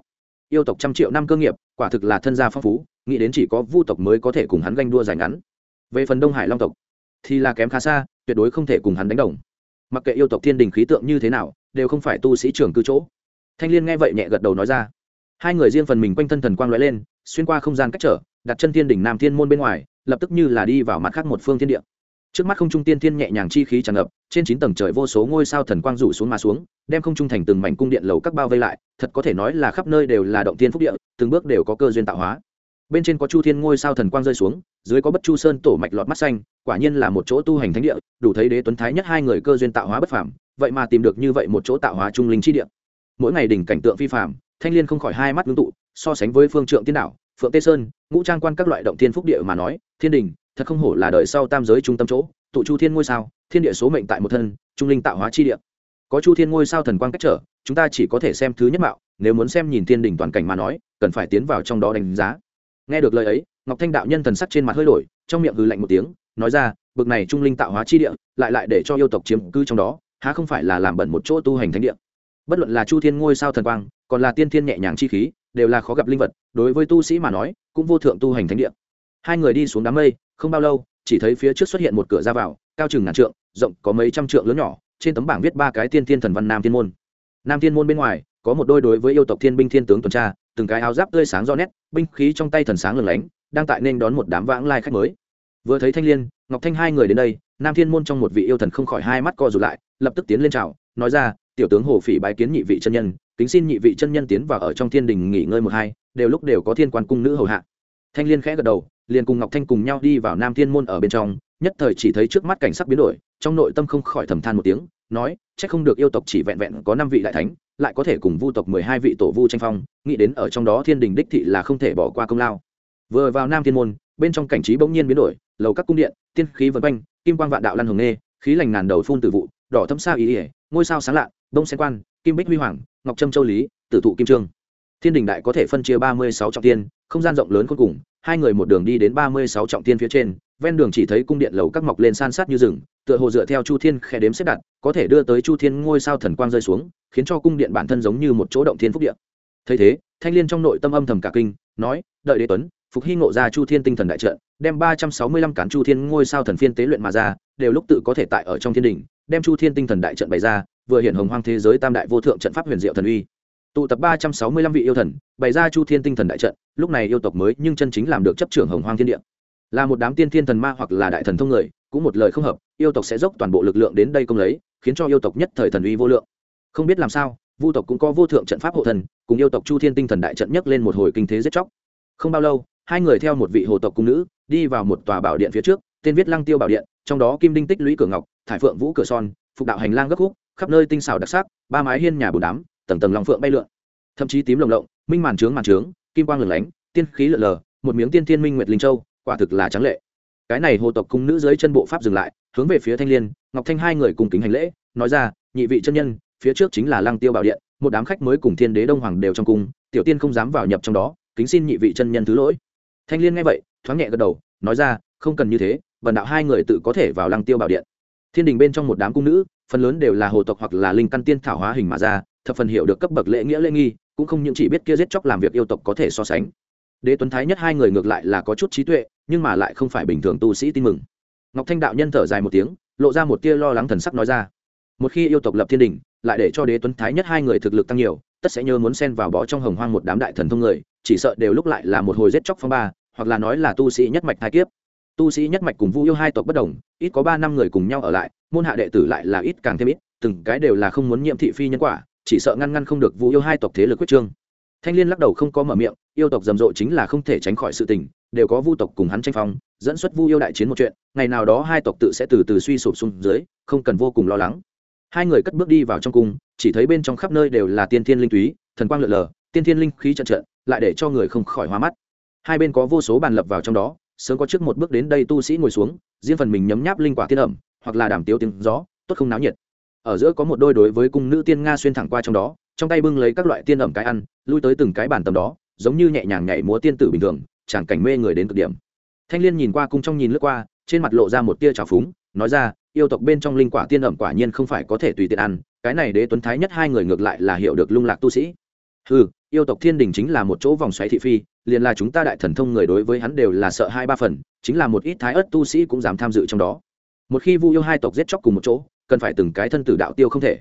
Yêu tộc trăm triệu năm cơ nghiệp, quả thực là thân gia phong phú, nghĩ đến chỉ có vu tộc mới có thể cùng hắn ganh đua dài ngắn. Về phần đông hải long tộc, thì là kém khá xa, tuyệt đối không thể cùng hắn đánh đồng. Mặc kệ yêu tộc thiên đình khí tượng như thế nào, đều không phải tu sĩ trường cư chỗ. Thanh liên nghe vậy nhẹ gật đầu nói ra hai người riêng phần mình quanh thân thần quang lóe lên, xuyên qua không gian cách trở, đặt chân thiên đỉnh nam thiên môn bên ngoài, lập tức như là đi vào mặt khác một phương thiên địa. Trước mắt không trung tiên thiên nhẹ nhàng chi khí tràn ngập, trên chín tầng trời vô số ngôi sao thần quang rủ xuống mà xuống, đem không trung thành từng mảnh cung điện lầu các bao vây lại, thật có thể nói là khắp nơi đều là động tiên phúc địa, từng bước đều có cơ duyên tạo hóa. Bên trên có chu thiên ngôi sao thần quang rơi xuống, dưới có bất chu sơn tổ mạch lọt mắt xanh, quả nhiên là một chỗ tu hành thánh địa, đủ thấy đế tuấn thái nhất hai người cơ duyên tạo hóa bất phàm, vậy mà tìm được như vậy một chỗ tạo hóa trung linh chi địa. Mỗi ngày đỉnh cảnh tượng phi phàm thanh liên không khỏi hai mắt ngưng tụ, so sánh với phương trượng tiên đạo, phượng tê sơn, ngũ trang quan các loại động thiên phúc địa mà nói, thiên đình, thật không hổ là đời sau tam giới trung tâm chỗ, tụ chu thiên ngôi sao, thiên địa số mệnh tại một thân, trung linh tạo hóa chi địa. Có chu thiên ngôi sao thần quang cách trở, chúng ta chỉ có thể xem thứ nhất mạo, nếu muốn xem nhìn thiên đình toàn cảnh mà nói, cần phải tiến vào trong đó đánh giá. Nghe được lời ấy, ngọc thanh đạo nhân thần sắc trên mặt hơi đổi, trong miệng hừ lạnh một tiếng, nói ra, bực này trung linh tạo hóa chi địa, lại lại để cho yêu tộc chiếm cư trong đó, há không phải là làm bẩn một chỗ tu hành thánh địa? Bất luận là chu thiên ngôi sao thần quang còn là tiên thiên nhẹ nhàng chi khí, đều là khó gặp linh vật, đối với tu sĩ mà nói, cũng vô thượng tu hành thánh địa. Hai người đi xuống đám mây, không bao lâu, chỉ thấy phía trước xuất hiện một cửa ra vào, cao chừng ngàn trượng, rộng có mấy trăm trượng lớn nhỏ, trên tấm bảng viết ba cái tiên thiên thần văn nam thiên môn. Nam thiên môn bên ngoài, có một đôi đối với yêu tộc thiên binh thiên tướng tuần tra, từng cái áo giáp tươi sáng do nét, binh khí trong tay thần sáng lừng lánh, đang tại nên đón một đám vãng lai khách mới. Vừa thấy thanh liên, ngọc thanh hai người đến đây, nam thiên môn trong một vị yêu thần không khỏi hai mắt co rụt lại, lập tức tiến lên chào, nói ra, tiểu tướng hồ phỉ bái kiến nhị vị chân nhân kính xin nhị vị chân nhân tiến vào ở trong thiên đình nghỉ ngơi một hai, đều lúc đều có thiên quan cung nữ hầu hạ. Thanh liên khẽ gật đầu, liền cùng ngọc thanh cùng nhau đi vào nam thiên môn ở bên trong, nhất thời chỉ thấy trước mắt cảnh sắc biến đổi, trong nội tâm không khỏi thầm than một tiếng, nói, chắc không được yêu tộc chỉ vẹn vẹn có năm vị đại thánh, lại có thể cùng vu tộc mười hai vị tổ vu tranh phong, nghĩ đến ở trong đó thiên đình đích thị là không thể bỏ qua công lao. Vừa vào nam thiên môn, bên trong cảnh trí bỗng nhiên biến đổi, lầu các cung điện, tiên khí vân quanh, kim quang vạn đạo lan hồng nghê, khí lành ngàn đầu phun từ vụ, đỏ thâm sao ý ỉa, ngôi sao sáng lạ, đông sen quan kim bích huy hoàng, ngọc trâm châu lý, tử thụ kim trương. Thiên đình đại có thể phân chia ba mươi sáu trọng tiên không gian rộng lớn cuối cùng, hai người một đường đi đến ba mươi sáu trọng tiên phía trên, ven đường chỉ thấy cung điện lầu các mọc lên san sát như rừng, tựa hồ dựa theo chu thiên khe đếm xếp đặt, có thể đưa tới chu thiên ngôi sao thần quang rơi xuống, khiến cho cung điện bản thân giống như một chỗ động thiên phúc điện thấy thế, thanh liên trong nội tâm âm thầm cả kinh, nói, đợi đế tuấn, phục hy ngộ ra chu thiên tinh thần đại trận, đem ba trăm sáu mươi lăm cán chu thiên ngôi sao thần phiên tế luyện mà ra, đều lúc tự có thể tại ở trong thiên đình, đem chu thiên tinh thần đại trận bày ra vừa hiện hồng hoang thế giới tam đại vô thượng trận pháp huyền diệu thần uy. Tụ tập ba trăm sáu mươi lăm vị yêu thần, bày ra chu thiên tinh thần đại trận, lúc này yêu tộc mới nhưng chân chính làm được chấp trưởng hồng hoang thiên địa. Là một đám tiên thiên thần ma hoặc là đại thần thông người, cũng một lời không hợp, yêu tộc sẽ dốc toàn bộ lực lượng đến đây công lấy, khiến cho yêu tộc nhất thời thần uy vô lượng. Không biết làm sao, vu tộc cũng có vô thượng trận pháp hộ thần, cùng yêu tộc chu thiên tinh thần đại trận nhấc lên một hồi kinh thế giết chóc. Không bao lâu, hai người theo một vị hồ tộc cung nữ, đi vào một tòa bảo điện phía trước, tên viết lăng tiêu bảo điện, trong đó kim đinh tích lũy cửa ngọc, thải phượng vũ cửa son, phục đạo hành lang gấp khúc khắp nơi tinh xảo đặc sắc, ba mái hiên nhà bồn đám, tầng tầng lòng phượng bay lượn. Thậm chí tím lồng lộng, minh màn trướng màn trướng, kim quang lửng lánh, tiên khí lượn lờ, một miếng tiên thiên minh nguyệt linh châu, quả thực là trắng lệ. Cái này hồ tộc cung nữ dưới chân bộ pháp dừng lại, hướng về phía thanh liên, ngọc thanh hai người cùng kính hành lễ, nói ra, nhị vị chân nhân, phía trước chính là lăng tiêu bảo điện, một đám khách mới cùng thiên đế đông hoàng đều trong cung, tiểu tiên không dám vào nhập trong đó, kính xin nhị vị chân nhân thứ lỗi. Thanh liên nghe vậy, thoáng nhẹ gật đầu, nói ra, không cần như thế bần đạo hai người tự có thể vào lăng tiêu bảo điện thiên đình bên trong một đám cung nữ, phần lớn đều là hồ tộc hoặc là linh căn tiên thảo hóa hình mà ra, thập phần hiểu được cấp bậc lễ nghĩa lễ nghi, cũng không những chỉ biết kia giết chóc làm việc yêu tộc có thể so sánh. Đế tuấn thái nhất hai người ngược lại là có chút trí tuệ, nhưng mà lại không phải bình thường tu sĩ tin mừng. Ngọc thanh đạo nhân thở dài một tiếng, lộ ra một tia lo lắng thần sắc nói ra, một khi yêu tộc lập thiên đình, lại để cho đế tuấn thái nhất hai người thực lực tăng nhiều, tất sẽ nhớ muốn xen vào bó trong hồng hoang một đám đại thần thông người, chỉ sợ đều lúc lại là một hồi giết chóc phong ba, hoặc là nói là tu sĩ nhất mạch thái kiếp tu sĩ nhất mạch cùng vu yêu hai tộc bất đồng, ít có ba năm người cùng nhau ở lại, môn hạ đệ tử lại là ít càng thêm ít, từng cái đều là không muốn nhiệm thị phi nhân quả, chỉ sợ ngăn ngăn không được vu yêu hai tộc thế lực quyết trương. Thanh liên lắc đầu không có mở miệng, yêu tộc rầm rộ chính là không thể tránh khỏi sự tình, đều có vu tộc cùng hắn tranh phong, dẫn xuất vu yêu đại chiến một chuyện, ngày nào đó hai tộc tự sẽ từ từ suy sụp xuống dưới, không cần vô cùng lo lắng. Hai người cất bước đi vào trong cung, chỉ thấy bên trong khắp nơi đều là tiên thiên linh túy, thần quang lượn lờ, tiên thiên linh khí trận trận, lại để cho người không khỏi hoa mắt. Hai bên có vô số bàn lập vào trong đó sớm có trước một bước đến đây tu sĩ ngồi xuống, riêng phần mình nhấm nháp linh quả tiên ẩm, hoặc là đảm tiếu tiếng gió, tốt không náo nhiệt. Ở giữa có một đôi đối với cung nữ tiên nga xuyên thẳng qua trong đó, trong tay bưng lấy các loại tiên ẩm cái ăn, lui tới từng cái bàn tầm đó, giống như nhẹ nhàng nhảy múa tiên tử bình thường, chẳng cảnh mê người đến cực điểm. Thanh liên nhìn qua cung trong nhìn lướt qua, trên mặt lộ ra một tia trào phúng, nói ra, yêu tộc bên trong linh quả tiên ẩm quả nhiên không phải có thể tùy tiện ăn, cái này đế tuấn thái nhất hai người ngược lại là hiểu được lung lạc tu sĩ. Ừ yêu tộc thiên đình chính là một chỗ vòng xoáy thị phi, liền là chúng ta đại thần thông người đối với hắn đều là sợ hai ba phần, chính là một ít thái ớt tu sĩ cũng dám tham dự trong đó. Một khi vu yêu hai tộc giết chóc cùng một chỗ, cần phải từng cái thân tử đạo tiêu không thể.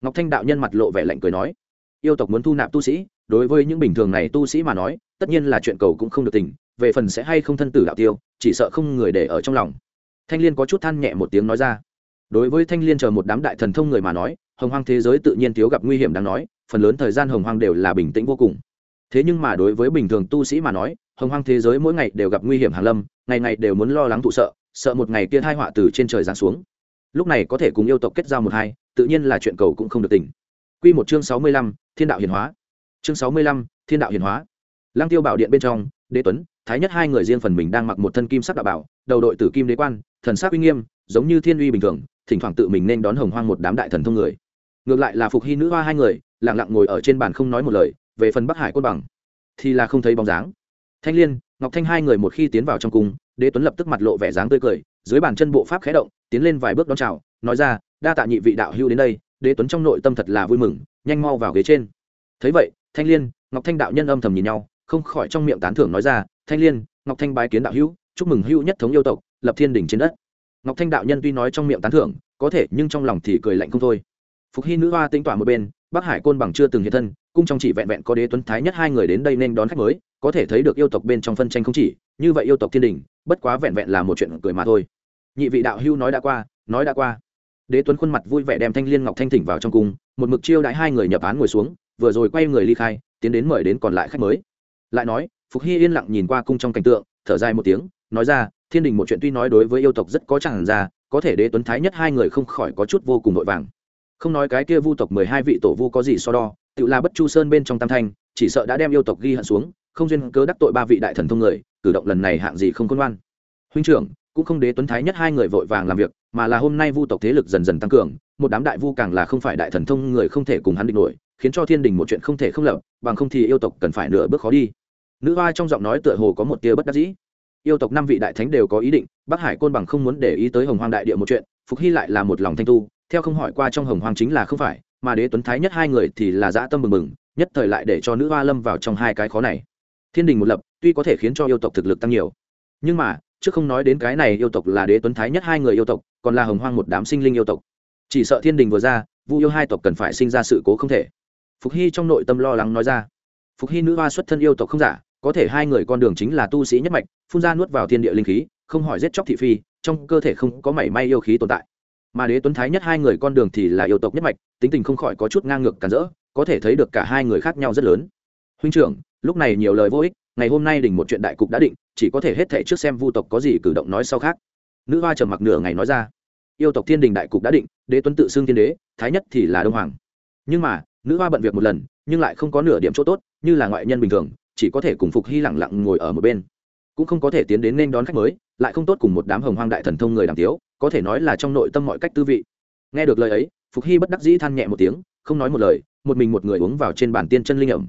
Ngọc thanh đạo nhân mặt lộ vẻ lạnh cười nói, yêu tộc muốn thu nạp tu sĩ, đối với những bình thường này tu sĩ mà nói, tất nhiên là chuyện cầu cũng không được tình, về phần sẽ hay không thân tử đạo tiêu, chỉ sợ không người để ở trong lòng. Thanh liên có chút than nhẹ một tiếng nói ra. Đối với thanh liên chờ một đám đại thần thông người mà nói hồng hoang thế giới tự nhiên thiếu gặp nguy hiểm đáng nói phần lớn thời gian hồng hoang đều là bình tĩnh vô cùng thế nhưng mà đối với bình thường tu sĩ mà nói hồng hoang thế giới mỗi ngày đều gặp nguy hiểm hàn lâm ngày ngày đều muốn lo lắng thụ sợ sợ một ngày kia thai họa từ trên trời giáng xuống lúc này có thể cùng yêu tộc kết giao một hai tự nhiên là chuyện cầu cũng không được tỉnh Quy một chương sáu mươi lăm, Thiên đạo hiển hóa. Chương sáu mươi lăm, Thiên đạo hiển hóa. Lăng Tiêu bảo điện bên trong, Đế Tuấn, Thái Nhất hai người riêng phần mình đang mặc một thân kim sắc đạo bảo, đầu đội tử kim đế quan, thần sắc uy nghiêm, giống như thiên uy bình thường, thỉnh thoảng tự mình nên đón hồng hoang một đám đại thần thông người. Ngược lại là Phục Hy nữ hoa hai người, lặng lặng ngồi ở trên bàn không nói một lời, về phần Bắc Hải côn bằng, thì là không thấy bóng dáng. Thanh Liên, Ngọc Thanh hai người một khi tiến vào trong cung, Đế Tuấn lập tức mặt lộ vẻ dáng tươi cười, dưới bàn chân bộ pháp khé động, tiến lên vài bước đón chào, nói ra, đa tạ nhị vị đạo hữu đến đây, đế tuấn trong nội tâm thật là vui mừng nhanh mau vào ghế trên. Thấy vậy thanh liên ngọc thanh đạo nhân âm thầm nhìn nhau không khỏi trong miệng tán thưởng nói ra thanh liên ngọc thanh bái kiến đạo hữu chúc mừng hữu nhất thống yêu tộc lập thiên đỉnh trên đất. Ngọc thanh đạo nhân tuy nói trong miệng tán thưởng có thể nhưng trong lòng thì cười lạnh không thôi phục hy nữ hoa tính tỏa một bên, bắc hải côn bằng chưa từng hiện thân, cung trong chỉ vẹn vẹn có đế tuấn thái nhất hai người đến đây nên đón khách mới, có thể thấy được yêu tộc bên trong phân tranh không chỉ, như vậy yêu tộc thiên đình, bất quá vẹn vẹn là một chuyện cười mà thôi. Nhị vị đạo hưu nói đã qua, nói đã qua. Đế tuấn khuôn mặt vui vẻ đem thanh liên ngọc thanh thỉnh vào trong cung, một mực chiêu đãi hai người nhập án ngồi xuống, vừa rồi quay người ly khai, tiến đến mời đến còn lại khách mới. Lại nói, phục hy yên lặng nhìn qua cung trong cảnh tượng, thở dài một tiếng, nói ra, thiên đình một chuyện tuy nói đối với yêu tộc rất có chẳng ra, có thể đế tuấn thái nhất hai người không khỏi có chút vô cùng vội vàng không nói cái kia vu tộc mười hai vị tổ vu có gì so đo, tự là bất chu sơn bên trong tam thanh, chỉ sợ đã đem yêu tộc ghi hận xuống, không duyên cớ đắc tội ba vị đại thần thông người, cử động lần này hạng gì không khôn ngoan. Huynh trưởng, cũng không đế tuấn thái nhất hai người vội vàng làm việc, mà là hôm nay vu tộc thế lực dần dần tăng cường, một đám đại vu càng là không phải đại thần thông người không thể cùng hắn địch nổi, khiến cho thiên đình một chuyện không thể không lập, bằng không thì yêu tộc cần phải nửa bước khó đi. Nữ hoa trong giọng nói tựa hồ có một tia bất đắc dĩ. Yêu tộc năm vị đại thánh đều có ý định, bắc hải côn bằng không muốn để ý tới hồng hoang đại địa một chuyện, phục hy lại là một lòng thanh tu theo không hỏi qua trong hồng hoang chính là không phải, mà đế tuấn thái nhất hai người thì là dã tâm mừng mừng nhất thời lại để cho nữ hoa lâm vào trong hai cái khó này. Thiên đình một lập, tuy có thể khiến cho yêu tộc thực lực tăng nhiều, nhưng mà, chứ không nói đến cái này yêu tộc là đế tuấn thái nhất hai người yêu tộc, còn là hồng hoang một đám sinh linh yêu tộc. Chỉ sợ thiên đình vừa ra, vu yêu hai tộc cần phải sinh ra sự cố không thể. Phục hy trong nội tâm lo lắng nói ra. Phục hy nữ hoa xuất thân yêu tộc không giả, có thể hai người con đường chính là tu sĩ nhất mạch, phun ra nuốt vào thiên địa linh khí, không hỏi giết chóc thị phi, trong cơ thể không có mảy may yêu khí tồn tại mà đế tuấn thái nhất hai người con đường thì là yêu tộc nhất mạch, tính tình không khỏi có chút ngang ngược cản rỡ, có thể thấy được cả hai người khác nhau rất lớn. Huynh trưởng, lúc này nhiều lời vô ích, ngày hôm nay đỉnh một chuyện đại cục đã định, chỉ có thể hết thể trước xem vu tộc có gì cử động nói sau khác. Nữ hoa trầm mặc nửa ngày nói ra, yêu tộc thiên đình đại cục đã định, đế tuấn tự xưng thiên đế, thái nhất thì là đông hoàng. Nhưng mà, nữ hoa bận việc một lần, nhưng lại không có nửa điểm chỗ tốt, như là ngoại nhân bình thường, chỉ có thể cùng phục hy lẳng lặng ngồi ở một bên cũng không có thể tiến đến nên đón khách mới, lại không tốt cùng một đám hồng hoang đại thần thông người đàm tiếu, có thể nói là trong nội tâm mọi cách tư vị. Nghe được lời ấy, phục hy bất đắc dĩ than nhẹ một tiếng, không nói một lời, một mình một người uống vào trên bàn tiên chân linh ẩm.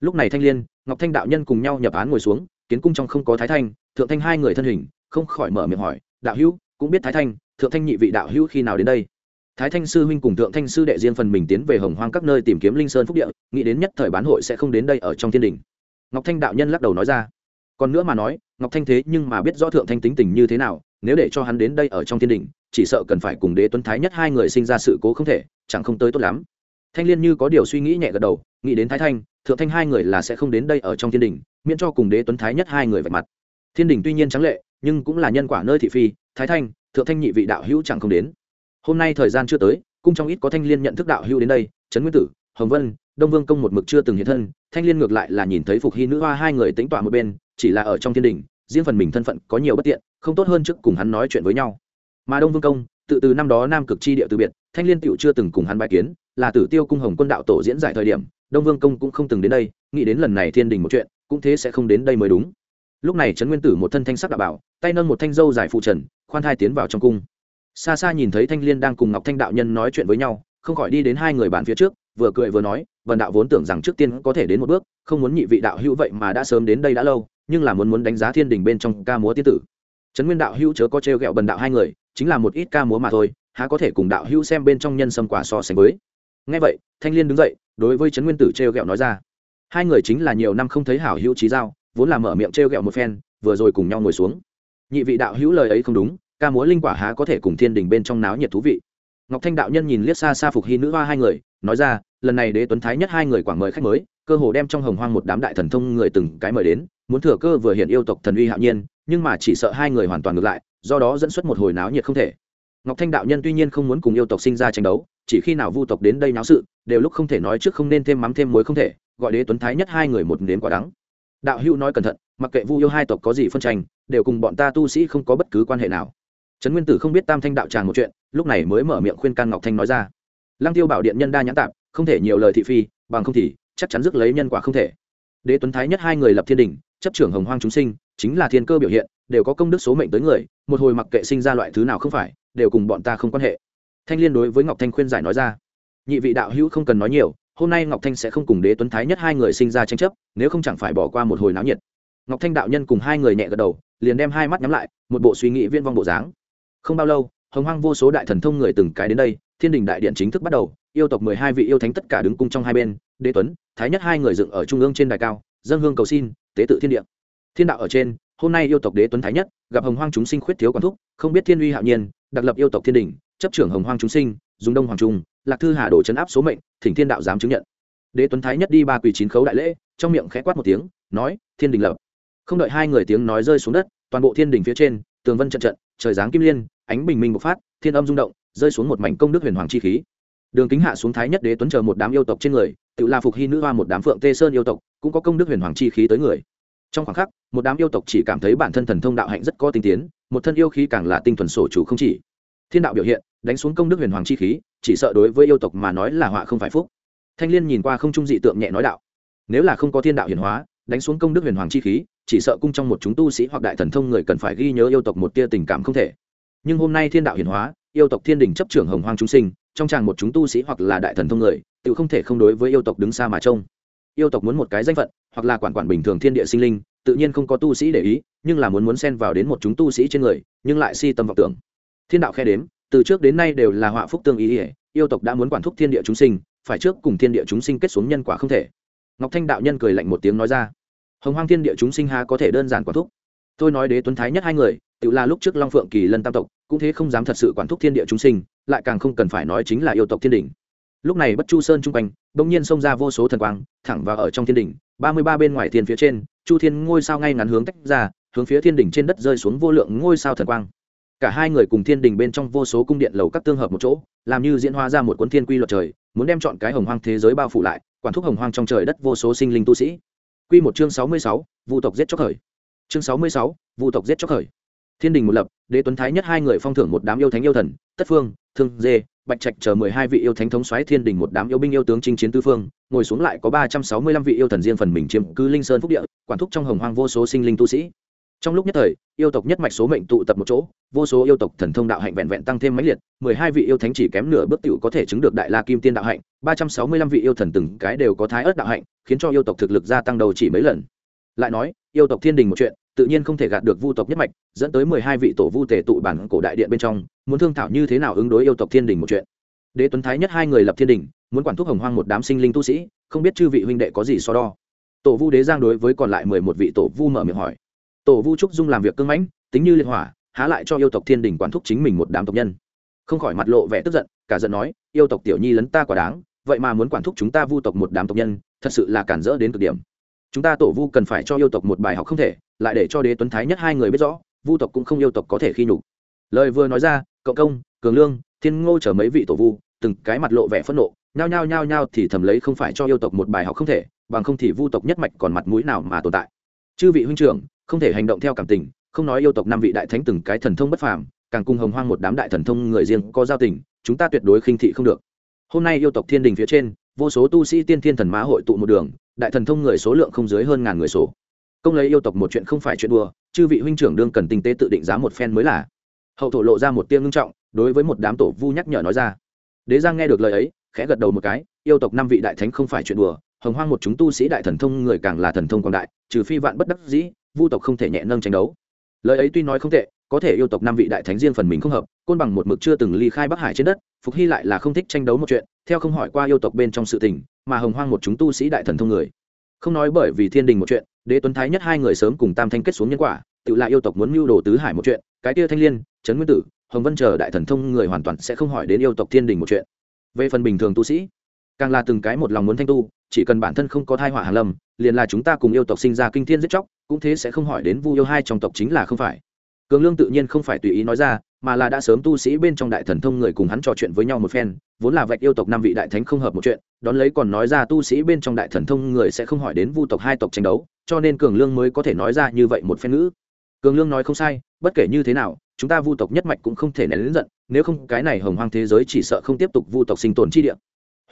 Lúc này thanh liên, ngọc thanh đạo nhân cùng nhau nhập án ngồi xuống, kiến cung trong không có thái thanh, thượng thanh hai người thân hình, không khỏi mở miệng hỏi, đạo hữu, cũng biết thái thanh, thượng thanh nhị vị đạo hữu khi nào đến đây? Thái thanh sư huynh cùng thượng thanh sư đệ riêng phần mình tiến về hồng hoang các nơi tìm kiếm linh sơn phúc địa, nghĩ đến nhất thời bán hội sẽ không đến đây ở trong thiên đình. Ngọc thanh đạo nhân lắc đầu nói ra, còn nữa mà nói ngọc thanh thế nhưng mà biết rõ thượng thanh tính tình như thế nào, nếu để cho hắn đến đây ở trong thiên đình, chỉ sợ cần phải cùng đế tuấn thái nhất hai người sinh ra sự cố không thể, chẳng không tới tốt lắm. Thanh liên như có điều suy nghĩ nhẹ gật đầu, nghĩ đến thái thanh, thượng thanh hai người là sẽ không đến đây ở trong thiên đình, miễn cho cùng đế tuấn thái nhất hai người vạch mặt. Thiên đình tuy nhiên trắng lệ, nhưng cũng là nhân quả nơi thị phi, thái thanh, thượng thanh nhị vị đạo hữu chẳng không đến. Hôm nay thời gian chưa tới, cung trong ít có thanh liên nhận thức đạo hữu đến đây, trấn nguyên tử, hồng vân, đông vương công một mực chưa từng hiện thân, thanh liên ngược lại là nhìn thấy phục hy nữ hoa hai người tính tọa một bên chỉ là ở trong thiên đình, riêng phần mình thân phận có nhiều bất tiện, không tốt hơn trước cùng hắn nói chuyện với nhau. Mà đông vương công, tự từ năm đó nam cực chi địa từ biệt, thanh liên tựu chưa từng cùng hắn bài kiến, là tử tiêu cung hồng quân đạo tổ diễn giải thời điểm, đông vương công cũng không từng đến đây, nghĩ đến lần này thiên đình một chuyện, cũng thế sẽ không đến đây mới đúng. Lúc này trấn nguyên tử một thân thanh sắc đạo bảo, tay nâng một thanh dâu dài phụ trần, khoan thai tiến vào trong cung. Xa xa nhìn thấy thanh liên đang cùng ngọc thanh đạo nhân nói chuyện với nhau, không khỏi đi đến hai người bàn phía trước, vừa cười vừa nói vần đạo vốn tưởng rằng trước tiên có thể đến một bước, không muốn nhị vị đạo hữu vậy mà đã sớm đến đây đã lâu nhưng là muốn muốn đánh giá thiên đình bên trong ca múa tiên tử. Trấn nguyên đạo hữu chớ có trêu o bần đạo hai người, chính là một ít ca múa mà thôi, há có thể cùng đạo hữu xem bên trong nhân sâm quả so sánh với. Ngay vậy, thanh liên đứng dậy, đối với trấn nguyên tử trêu o nói ra. Hai người chính là nhiều năm không thấy hảo hữu trí giao, vốn là mở miệng trêu o một phen, vừa rồi cùng nhau ngồi xuống. Nhị vị đạo hữu lời ấy không đúng, ca múa linh quả há có thể cùng thiên đình bên trong náo nhiệt thú vị. Ngọc thanh đạo nhân nhìn liếc xa xa phục hy nữ hoa hai người, nói ra, lần này đế tuấn thái nhất hai người quảng mời khách mới cơ hồ đem trong hồng hoang một đám đại thần thông người từng cái mời đến, muốn thừa cơ vừa hiện yêu tộc thần uy hạo nhiên, nhưng mà chỉ sợ hai người hoàn toàn ngược lại, do đó dẫn xuất một hồi náo nhiệt không thể. Ngọc thanh đạo nhân tuy nhiên không muốn cùng yêu tộc sinh ra tranh đấu, chỉ khi nào vu tộc đến đây náo sự, đều lúc không thể nói trước không nên thêm mắm thêm muối không thể, gọi đế tuấn thái nhất hai người một nếm quả đắng. Đạo hữu nói cẩn thận, mặc kệ vu yêu hai tộc có gì phân tranh, đều cùng bọn ta tu sĩ không có bất cứ quan hệ nào. Trấn nguyên tử không biết tam thanh đạo tràng một chuyện, lúc này mới mở miệng khuyên can ngọc thanh nói ra. Lăng tiêu bảo điện nhân đa nhãn tạp, không thể nhiều lời thị phi, bằng không thì chắc chắn rước lấy nhân quả không thể. Đế tuấn thái nhất hai người lập thiên đình, chấp trưởng hồng hoang chúng sinh, chính là thiên cơ biểu hiện, đều có công đức số mệnh tới người, một hồi mặc kệ sinh ra loại thứ nào không phải, đều cùng bọn ta không quan hệ. Thanh liên đối với ngọc thanh khuyên giải nói ra, nhị vị đạo hữu không cần nói nhiều, hôm nay ngọc thanh sẽ không cùng đế tuấn thái nhất hai người sinh ra tranh chấp, nếu không chẳng phải bỏ qua một hồi náo nhiệt. Ngọc thanh đạo nhân cùng hai người nhẹ gật đầu, liền đem hai mắt nhắm lại, một bộ suy nghĩ viên vong bộ dáng. Không bao lâu, hồng hoang vô số đại thần thông người từng cái đến đây, thiên đình đại điện chính thức bắt đầu, yêu tộc mười hai vị yêu thánh tất cả đứng cung trong hai bên đế tuấn, thái nhất hai người dựng ở trung ương trên đài cao, dân hương cầu xin, tế tự thiên địa. Thiên đạo ở trên, hôm nay yêu tộc đế tuấn thái nhất, gặp hồng hoang chúng sinh khuyết thiếu quản thúc, không biết thiên uy hạo nhiên, đặc lập yêu tộc thiên đình, chấp trưởng hồng hoang chúng sinh, dùng đông hoàng trung, lạc thư hà đổ chấn áp số mệnh, thỉnh thiên đạo dám chứng nhận. Đế tuấn thái nhất đi ba quỳ chín khấu đại lễ, trong miệng khẽ quát một tiếng, nói, thiên đình lập. Không đợi hai người tiếng nói rơi xuống đất, toàn bộ thiên đình phía trên, tường vân trận trận, trời giáng kim liên, ánh bình minh bộc phát, thiên âm rung động, rơi xuống một mảnh công đức huyền hoàng chi khí đường kính hạ xuống thái nhất đế tuấn chờ một đám yêu tộc trên người, tự la phục hy nữ hoa một đám phượng tê sơn yêu tộc, cũng có công đức huyền hoàng chi khí tới người. Trong khoảng khắc, một đám yêu tộc chỉ cảm thấy bản thân thần thông đạo hạnh rất có tinh tiến, một thân yêu khí càng là tinh thuần sổ chủ không chỉ. Thiên đạo biểu hiện, đánh xuống công đức huyền hoàng chi khí, chỉ sợ đối với yêu tộc mà nói là họa không phải phúc. Thanh liên nhìn qua không trung dị tượng nhẹ nói đạo, nếu là không có thiên đạo hiển hóa, đánh xuống công đức huyền hoàng chi khí, chỉ sợ cung trong một chúng tu sĩ hoặc đại thần thông người cần phải ghi nhớ yêu tộc một tia tình cảm không thể. Nhưng hôm nay thiên đạo hiển hóa, yêu tộc thiên đình chấp trưởng hồng hoang chúng sinh trong chàng một chúng tu sĩ hoặc là đại thần thông người, tự không thể không đối với yêu tộc đứng xa mà trông. Yêu tộc muốn một cái danh phận, hoặc là quản quản bình thường thiên địa sinh linh, tự nhiên không có tu sĩ để ý, nhưng là muốn muốn xen vào đến một chúng tu sĩ trên người, nhưng lại si tâm vọng tưởng. Thiên đạo khe đếm, từ trước đến nay đều là họa phúc tương ý ỉa yêu tộc đã muốn quản thúc thiên địa chúng sinh, phải trước cùng thiên địa chúng sinh kết xuống nhân quả không thể. Ngọc thanh đạo nhân cười lạnh một tiếng nói ra, hồng hoang thiên địa chúng sinh ha có thể đơn giản quản thúc? Tôi nói đế tuấn thái nhất hai người, tự là lúc trước long phượng kỳ lân tam tộc, cũng thế không dám thật sự quản thúc thiên địa chúng sinh lại càng không cần phải nói chính là yêu tộc thiên đình. Lúc này bất chu sơn chung quanh, bỗng nhiên xông ra vô số thần quang, thẳng vào ở trong thiên đình, ba mươi ba bên ngoài thiên phía trên, chu thiên ngôi sao ngay ngắn hướng tách ra, hướng phía thiên đình trên đất rơi xuống vô lượng ngôi sao thần quang. Cả hai người cùng thiên đình bên trong vô số cung điện lầu các tương hợp một chỗ, làm như diễn hóa ra một cuốn thiên quy luật trời, muốn đem chọn cái hồng hoang thế giới bao phủ lại, quản thúc hồng hoang trong trời đất vô số sinh linh tu sĩ. Quy một chương sáu mươi sáu, vu tộc giết chóc khởi. Chương sáu mươi sáu, vu tộc giết chóc khởi. Thiên đình một lập, đế tuấn thái nhất hai người phong thưởng một đám yêu thánh yêu thần, tất phương thương dê, bạch trạch chờ mười hai vị yêu thánh thống xoáy thiên đình một đám yêu binh yêu tướng chinh chiến tư phương, ngồi xuống lại có ba trăm sáu mươi lăm vị yêu thần riêng phần mình chiếm cứ linh sơn phúc địa, quản thúc trong hồng hoang vô số sinh linh tu sĩ. Trong lúc nhất thời, yêu tộc nhất mạch số mệnh tụ tập một chỗ, vô số yêu tộc thần thông đạo hạnh vẹn vẹn tăng thêm mấy liệt, mười hai vị yêu thánh chỉ kém nửa bước t có thể chứng được đại la kim tiên đạo hạnh, ba trăm sáu mươi lăm vị yêu thần từng cái đều có thái ớt đạo hạnh, khiến cho yêu tộc thực lực gia tăng đầu chỉ mấy lần lại nói, yêu tộc thiên đình một chuyện, tự nhiên không thể gạt được vu tộc nhất mạch, dẫn tới mười hai vị tổ vu tể tụ bản cổ đại điện bên trong, muốn thương thảo như thế nào ứng đối yêu tộc thiên đình một chuyện. Đế tuấn thái nhất hai người lập thiên đình, muốn quản thúc hồng hoang một đám sinh linh tu sĩ, không biết chư vị huynh đệ có gì so đo. Tổ vu đế giang đối với còn lại mười một vị tổ vu mở miệng hỏi. Tổ vu trúc dung làm việc cưng mãnh, tính như liên hỏa, há lại cho yêu tộc thiên đình quản thúc chính mình một đám tộc nhân. Không khỏi mặt lộ vẻ tức giận, cả giận nói, yêu tộc tiểu nhi lấn ta quả đáng, vậy mà muốn quản thúc chúng ta vu tộc một đám tộc nhân, thật sự là cản rỡ đến cực điểm chúng ta tổ vu cần phải cho yêu tộc một bài học không thể, lại để cho đế tuấn thái nhất hai người biết rõ, vu tộc cũng không yêu tộc có thể khi nhục. Lời vừa nói ra, cộng công, cường lương, thiên ngô chở mấy vị tổ vu, từng cái mặt lộ vẻ phẫn nộ, nhao nhao nhao nhao thì thầm lấy không phải cho yêu tộc một bài học không thể, bằng không thì vu tộc nhất mạch còn mặt mũi nào mà tồn tại. Chư vị huynh trưởng, không thể hành động theo cảm tình, không nói yêu tộc năm vị đại thánh từng cái thần thông bất phàm, càng cùng hồng hoang một đám đại thần thông người riêng có giao tình, chúng ta tuyệt đối khinh thị không được. Hôm nay yêu tộc thiên đình phía trên, vô số tu sĩ tiên thiên thần mã hội tụ một đường đại thần thông người số lượng không dưới hơn ngàn người số. Công lấy yêu tộc một chuyện không phải chuyện đùa, chư vị huynh trưởng đương cần tinh tế tự định giá một phen mới là. Hậu thổ lộ ra một tiếng ngưng trọng, đối với một đám tổ vu nhắc nhở nói ra. Đế giang nghe được lời ấy, khẽ gật đầu một cái, yêu tộc năm vị đại thánh không phải chuyện đùa, hồng hoang một chúng tu sĩ đại thần thông người càng là thần thông quảng đại, trừ phi vạn bất đắc dĩ, vu tộc không thể nhẹ nâng tranh đấu. Lời ấy tuy nói không tệ, có thể yêu tộc năm vị đại thánh riêng phần mình không hợp, côn bằng một mực chưa từng ly khai bắc hải trên đất, phục hy lại là không thích tranh đấu một chuyện, theo không hỏi qua yêu tộc bên trong sự tình mà hồng hoang một chúng tu sĩ đại thần thông người. Không nói bởi vì thiên đình một chuyện, đế tuấn thái nhất hai người sớm cùng tam thanh kết xuống nhân quả, tự lại yêu tộc muốn mưu đồ tứ hải một chuyện, cái kia thanh liên, trấn nguyên tử, hồng vân chờ đại thần thông người hoàn toàn sẽ không hỏi đến yêu tộc thiên đình một chuyện. Về phần bình thường tu sĩ, càng là từng cái một lòng muốn thanh tu, chỉ cần bản thân không có thai họa hàn lâm, liền là chúng ta cùng yêu tộc sinh ra kinh thiên giết chóc, cũng thế sẽ không hỏi đến vu yêu hai trong tộc chính là không phải. Cường lương tự nhiên không phải tùy ý nói ra mà là đã sớm tu sĩ bên trong đại thần thông người cùng hắn trò chuyện với nhau một phen, vốn là vạch yêu tộc năm vị đại thánh không hợp một chuyện, đón lấy còn nói ra tu sĩ bên trong đại thần thông người sẽ không hỏi đến vu tộc hai tộc tranh đấu, cho nên cường lương mới có thể nói ra như vậy một phen ngữ. Cường lương nói không sai, bất kể như thế nào, chúng ta vu tộc nhất mạch cũng không thể nén lớn giận, nếu không cái này hồng hoang thế giới chỉ sợ không tiếp tục vu tộc sinh tồn chi địa.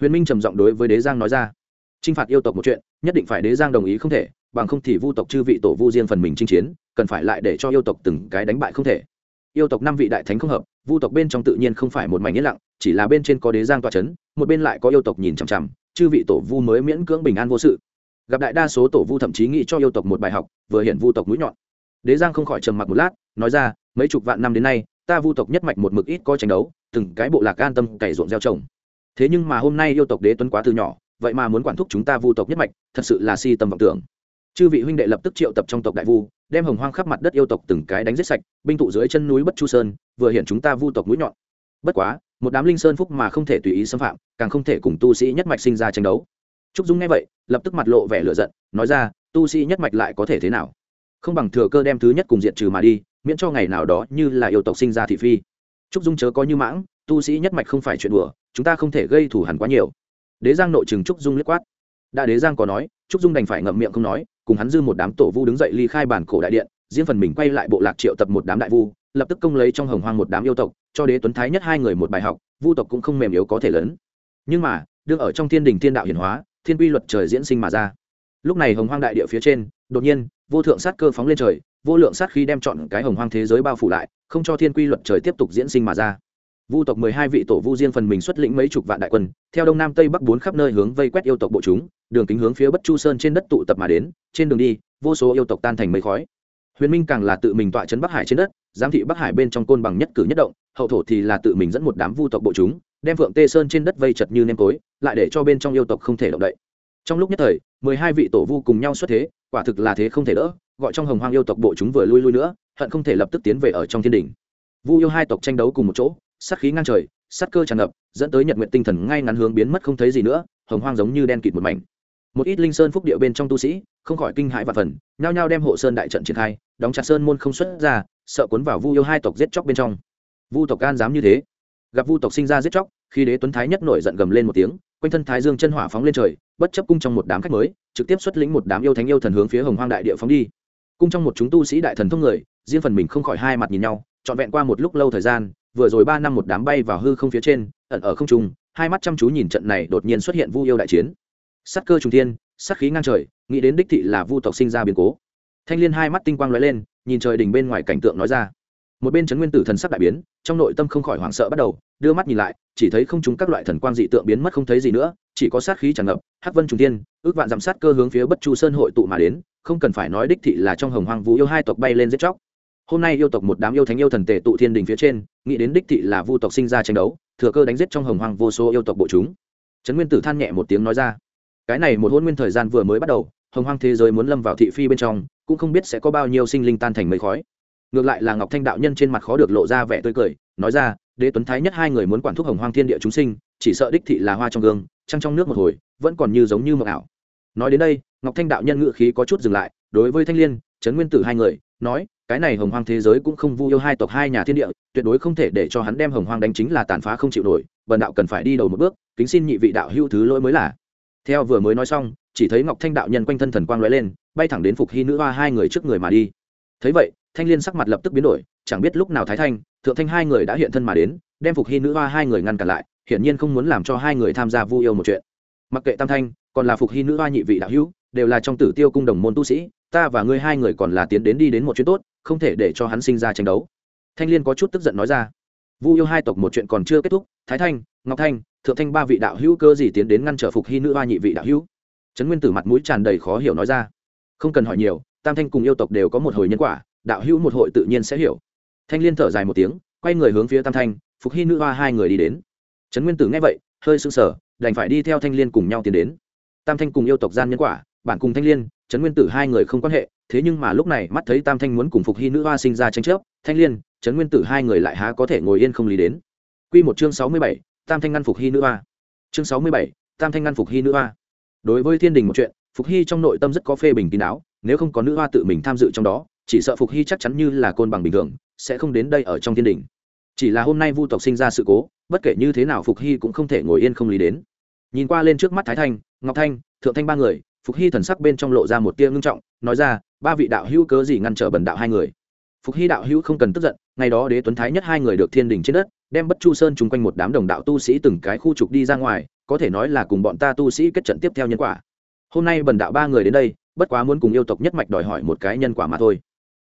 Huyền minh trầm giọng đối với đế giang nói ra, chinh phạt yêu tộc một chuyện, nhất định phải đế giang đồng ý không thể, bằng không thì vu tộc chư vị tổ vu riêng phần mình chinh chiến, cần phải lại để cho yêu tộc từng cái đánh bại không thể yêu tộc năm vị đại thánh không hợp, vu tộc bên trong tự nhiên không phải một mảnh yên lặng, chỉ là bên trên có đế giang tọa c h ấ n một bên lại có yêu tộc nhìn chằm chằm, chư vị tổ vu mới miễn cưỡng bình an vô sự. Gặp đại đa số tổ vu thậm chí nghĩ cho yêu tộc một bài học, vừa hiện vu tộc mũi nhọn. Đế giang không khỏi trầm mặc một lát, nói ra, mấy chục vạn năm đến nay, ta vu tộc nhất mạch một mực ít có tranh đấu, từng cái bộ lạc an tâm cày ruộng gieo trồng. Thế nhưng mà hôm nay yêu tộc đế tuấn quá từ nhỏ, vậy mà muốn quản thúc chúng ta vu tộc nhất mạch, thật sự là si tâm vọng tưởng. Chư vị huynh đệ lập tức triệu tập trong tộc đại vu đem hồng hoang khắp mặt đất yêu tộc từng cái đánh giết sạch, binh tụ dưới chân núi bất chu sơn, vừa hiện chúng ta vu tộc mũi nhọn. Bất quá, một đám linh sơn phúc mà không thể tùy ý xâm phạm, càng không thể cùng tu sĩ nhất mạch sinh ra tranh đấu. Trúc dung nghe vậy, lập tức mặt lộ vẻ lửa giận, nói ra, tu sĩ nhất mạch lại có thể thế nào? Không bằng thừa cơ đem thứ nhất cùng diện trừ mà đi, miễn cho ngày nào đó như là yêu tộc sinh ra thị phi. Trúc dung chớ có như mãng, tu sĩ nhất mạch không phải chuyện đùa, chúng ta không thể gây thủ hẳn quá nhiều. Đế giang nội chừng trúc dung liếc quát. Đã đế giang có nói, trúc dung đành phải ngậm miệng không nói cùng hắn dư một đám tổ vu đứng dậy ly khai bản cổ đại điện, riêng phần mình quay lại bộ lạc triệu tập một đám đại vu, lập tức công lấy trong hồng hoang một đám yêu tộc, cho đế tuấn thái nhất hai người một bài học, vu tộc cũng không mềm yếu có thể lớn. Nhưng mà đương ở trong thiên đình thiên đạo hiển hóa, thiên quy luật trời diễn sinh mà ra. Lúc này hồng hoang đại địa phía trên, đột nhiên, vô thượng sát cơ phóng lên trời, vô lượng sát khi đem chọn cái hồng hoang thế giới bao phủ lại, không cho thiên quy luật trời tiếp tục diễn sinh mà ra vu tộc mười hai vị tổ vu riêng phần mình xuất lĩnh mấy chục vạn đại quân, theo đông nam tây bắc bốn khắp nơi hướng vây quét yêu tộc bộ chúng, đường kính hướng phía bất chu sơn trên đất tụ tập mà đến, trên đường đi, vô số yêu tộc tan thành mây khói. Huyền minh càng là tự mình tọa chấn bắc hải trên đất, giám thị bắc hải bên trong côn bằng nhất cử nhất động, hậu thổ thì là tự mình dẫn một đám vu tộc bộ chúng, đem phượng tê sơn trên đất vây chật như nêm tối, lại để cho bên trong yêu tộc không thể động đậy. Trong lúc nhất thời, mười hai vị tổ vu cùng nhau xuất thế, quả thực là thế không thể đỡ, gọi trong hồng hoang yêu tộc bộ chúng vừa lui lui nữa, hận không thể lập tức tiến về ở trong thiên đình vu yêu hai tộc tranh đấu cùng một chỗ sát khí ngang trời, sát cơ tràn ngập, dẫn tới nhật nguyện tinh thần ngay ngắn hướng biến mất không thấy gì nữa, hồng hoang giống như đen kịt một mảnh. Một ít linh sơn phúc địa bên trong tu sĩ, không khỏi kinh hãi và phần, nhao nhao đem hộ sơn đại trận triển khai, đóng chặt sơn môn không xuất ra, sợ cuốn vào vu yêu hai tộc giết chóc bên trong. Vu tộc can dám như thế? Gặp vu tộc sinh ra giết chóc, khi đế tuấn thái nhất nổi giận gầm lên một tiếng, quanh thân thái dương chân hỏa phóng lên trời, bất chấp cung trong một đám khách mới, trực tiếp xuất lĩnh một đám yêu thánh yêu thần hướng phía hồng hoang đại địa phóng đi. Cung trong một chúng tu sĩ đại thần thông người, riêng phần mình không khỏi hai mặt nhìn nhau, trọn vẹn qua một lúc lâu thời gian vừa rồi ba năm một đám bay vào hư không phía trên, ẩn ở không trung, hai mắt chăm chú nhìn trận này đột nhiên xuất hiện vu yêu đại chiến. Sắc cơ trung thiên sắc khí ngang trời, nghĩ đến đích thị là vu tộc sinh ra biến cố. Thanh liên hai mắt tinh quang lóe lên, nhìn trời đỉnh bên ngoài cảnh tượng nói ra. Một bên trấn nguyên tử thần sắc đại biến, trong nội tâm không khỏi hoảng sợ bắt đầu, đưa mắt nhìn lại, chỉ thấy không chúng các loại thần quang dị tượng biến mất không thấy gì nữa, chỉ có sát khí tràn ngập, hắc vân trung tiên ước vạn giảm sát cơ hướng phía bất chu sơn hội tụ mà đến, không cần phải nói đích thị là trong hồng hoang vũ yêu hai tộc bay lên giết chóc hôm nay yêu tộc một đám yêu thánh yêu thần tề tụ thiên đình phía trên, nghĩ đến đích thị là vu tộc sinh ra tranh đấu, thừa cơ đánh giết trong hồng hoàng vô số yêu tộc bộ chúng. Trấn nguyên tử than nhẹ một tiếng nói ra, cái này một hôn nguyên thời gian vừa mới bắt đầu, hồng hoàng thế giới muốn lâm vào thị phi bên trong, cũng không biết sẽ có bao nhiêu sinh linh tan thành mây khói. Ngược lại là ngọc thanh đạo nhân trên mặt khó được lộ ra vẻ tươi cười, nói ra, đế tuấn thái nhất hai người muốn quản thúc hồng hoàng thiên địa chúng sinh, chỉ sợ đích thị là hoa trong gương, trăng trong nước một hồi, vẫn còn như giống như mộng ảo. Nói đến đây, ngọc thanh đạo nhân ngự khí có chút dừng lại, đối với thanh liên, trấn nguyên tử hai người, nói cái này hồng hoang thế giới cũng không vu yêu hai tộc hai nhà thiên địa, tuyệt đối không thể để cho hắn đem hồng hoang đánh chính là tàn phá không chịu nổi, bần đạo cần phải đi đầu một bước, kính xin nhị vị đạo hữu thứ lỗi mới là. Theo vừa mới nói xong, chỉ thấy ngọc thanh đạo nhân quanh thân thần quang lóe lên, bay thẳng đến phục hy nữ hoa hai người trước người mà đi. Thấy vậy, thanh liên sắc mặt lập tức biến đổi, chẳng biết lúc nào thái thanh, thượng thanh hai người đã hiện thân mà đến, đem phục hy nữ hoa hai người ngăn cản lại, hiển nhiên không muốn làm cho hai người tham gia vu yêu một chuyện. Mặc kệ tam thanh, còn là phục hy nữ hoa nhị vị đạo hữu, đều là trong tử tiêu cung đồng môn tu sĩ, ta và ngươi hai người còn là tiến đến đi đến một chuyện tốt không thể để cho hắn sinh ra tranh đấu. Thanh liên có chút tức giận nói ra, vu yêu hai tộc một chuyện còn chưa kết thúc, thái thanh, ngọc thanh, thượng thanh ba vị đạo hữu cơ gì tiến đến ngăn trở phục hy nữ hoa nhị vị đạo hữu? Trấn nguyên tử mặt mũi tràn đầy khó hiểu nói ra, không cần hỏi nhiều, tam thanh cùng yêu tộc đều có một hồi nhân quả, đạo hữu một hội tự nhiên sẽ hiểu. Thanh liên thở dài một tiếng, quay người hướng phía tam thanh, phục hy nữ hoa hai người đi đến. Trấn nguyên tử nghe vậy, hơi sưng sở đành phải đi theo thanh liên cùng nhau tiến đến. Tam thanh cùng yêu tộc gian nhân quả, bản cùng thanh liên trấn nguyên tử hai người không quan hệ, thế nhưng mà lúc này mắt thấy tam thanh muốn cùng phục hy nữ hoa sinh ra tranh chấp, thanh liên, trấn nguyên tử hai người lại há có thể ngồi yên không lý đến. Quy một chương sáu mươi bảy, tam thanh ngăn phục hy nữ hoa. Chương sáu mươi bảy, tam thanh ngăn phục hy nữ hoa. Đối với thiên đình một chuyện, phục hy trong nội tâm rất có phê bình kín đáo, nếu không có nữ hoa tự mình tham dự trong đó, chỉ sợ phục hy chắc chắn như là côn bằng bình thường, sẽ không đến đây ở trong thiên đình. Chỉ là hôm nay vu tộc sinh ra sự cố, bất kể như thế nào phục hy cũng không thể ngồi yên không lý đến. Nhìn qua lên trước mắt thái thanh, ngọc thanh, thượng thanh ba người phục hy thần sắc bên trong lộ ra một tia ngưng trọng, nói ra, ba vị đạo hữu cớ gì ngăn trở bần đạo hai người? Phục hy đạo hữu không cần tức giận, ngày đó đế tuấn thái nhất hai người được thiên đình trên đất, đem bất chu sơn chung quanh một đám đồng đạo tu sĩ từng cái khu trục đi ra ngoài, có thể nói là cùng bọn ta tu sĩ kết trận tiếp theo nhân quả. Hôm nay bần đạo ba người đến đây, bất quá muốn cùng yêu tộc nhất mạch đòi hỏi một cái nhân quả mà thôi.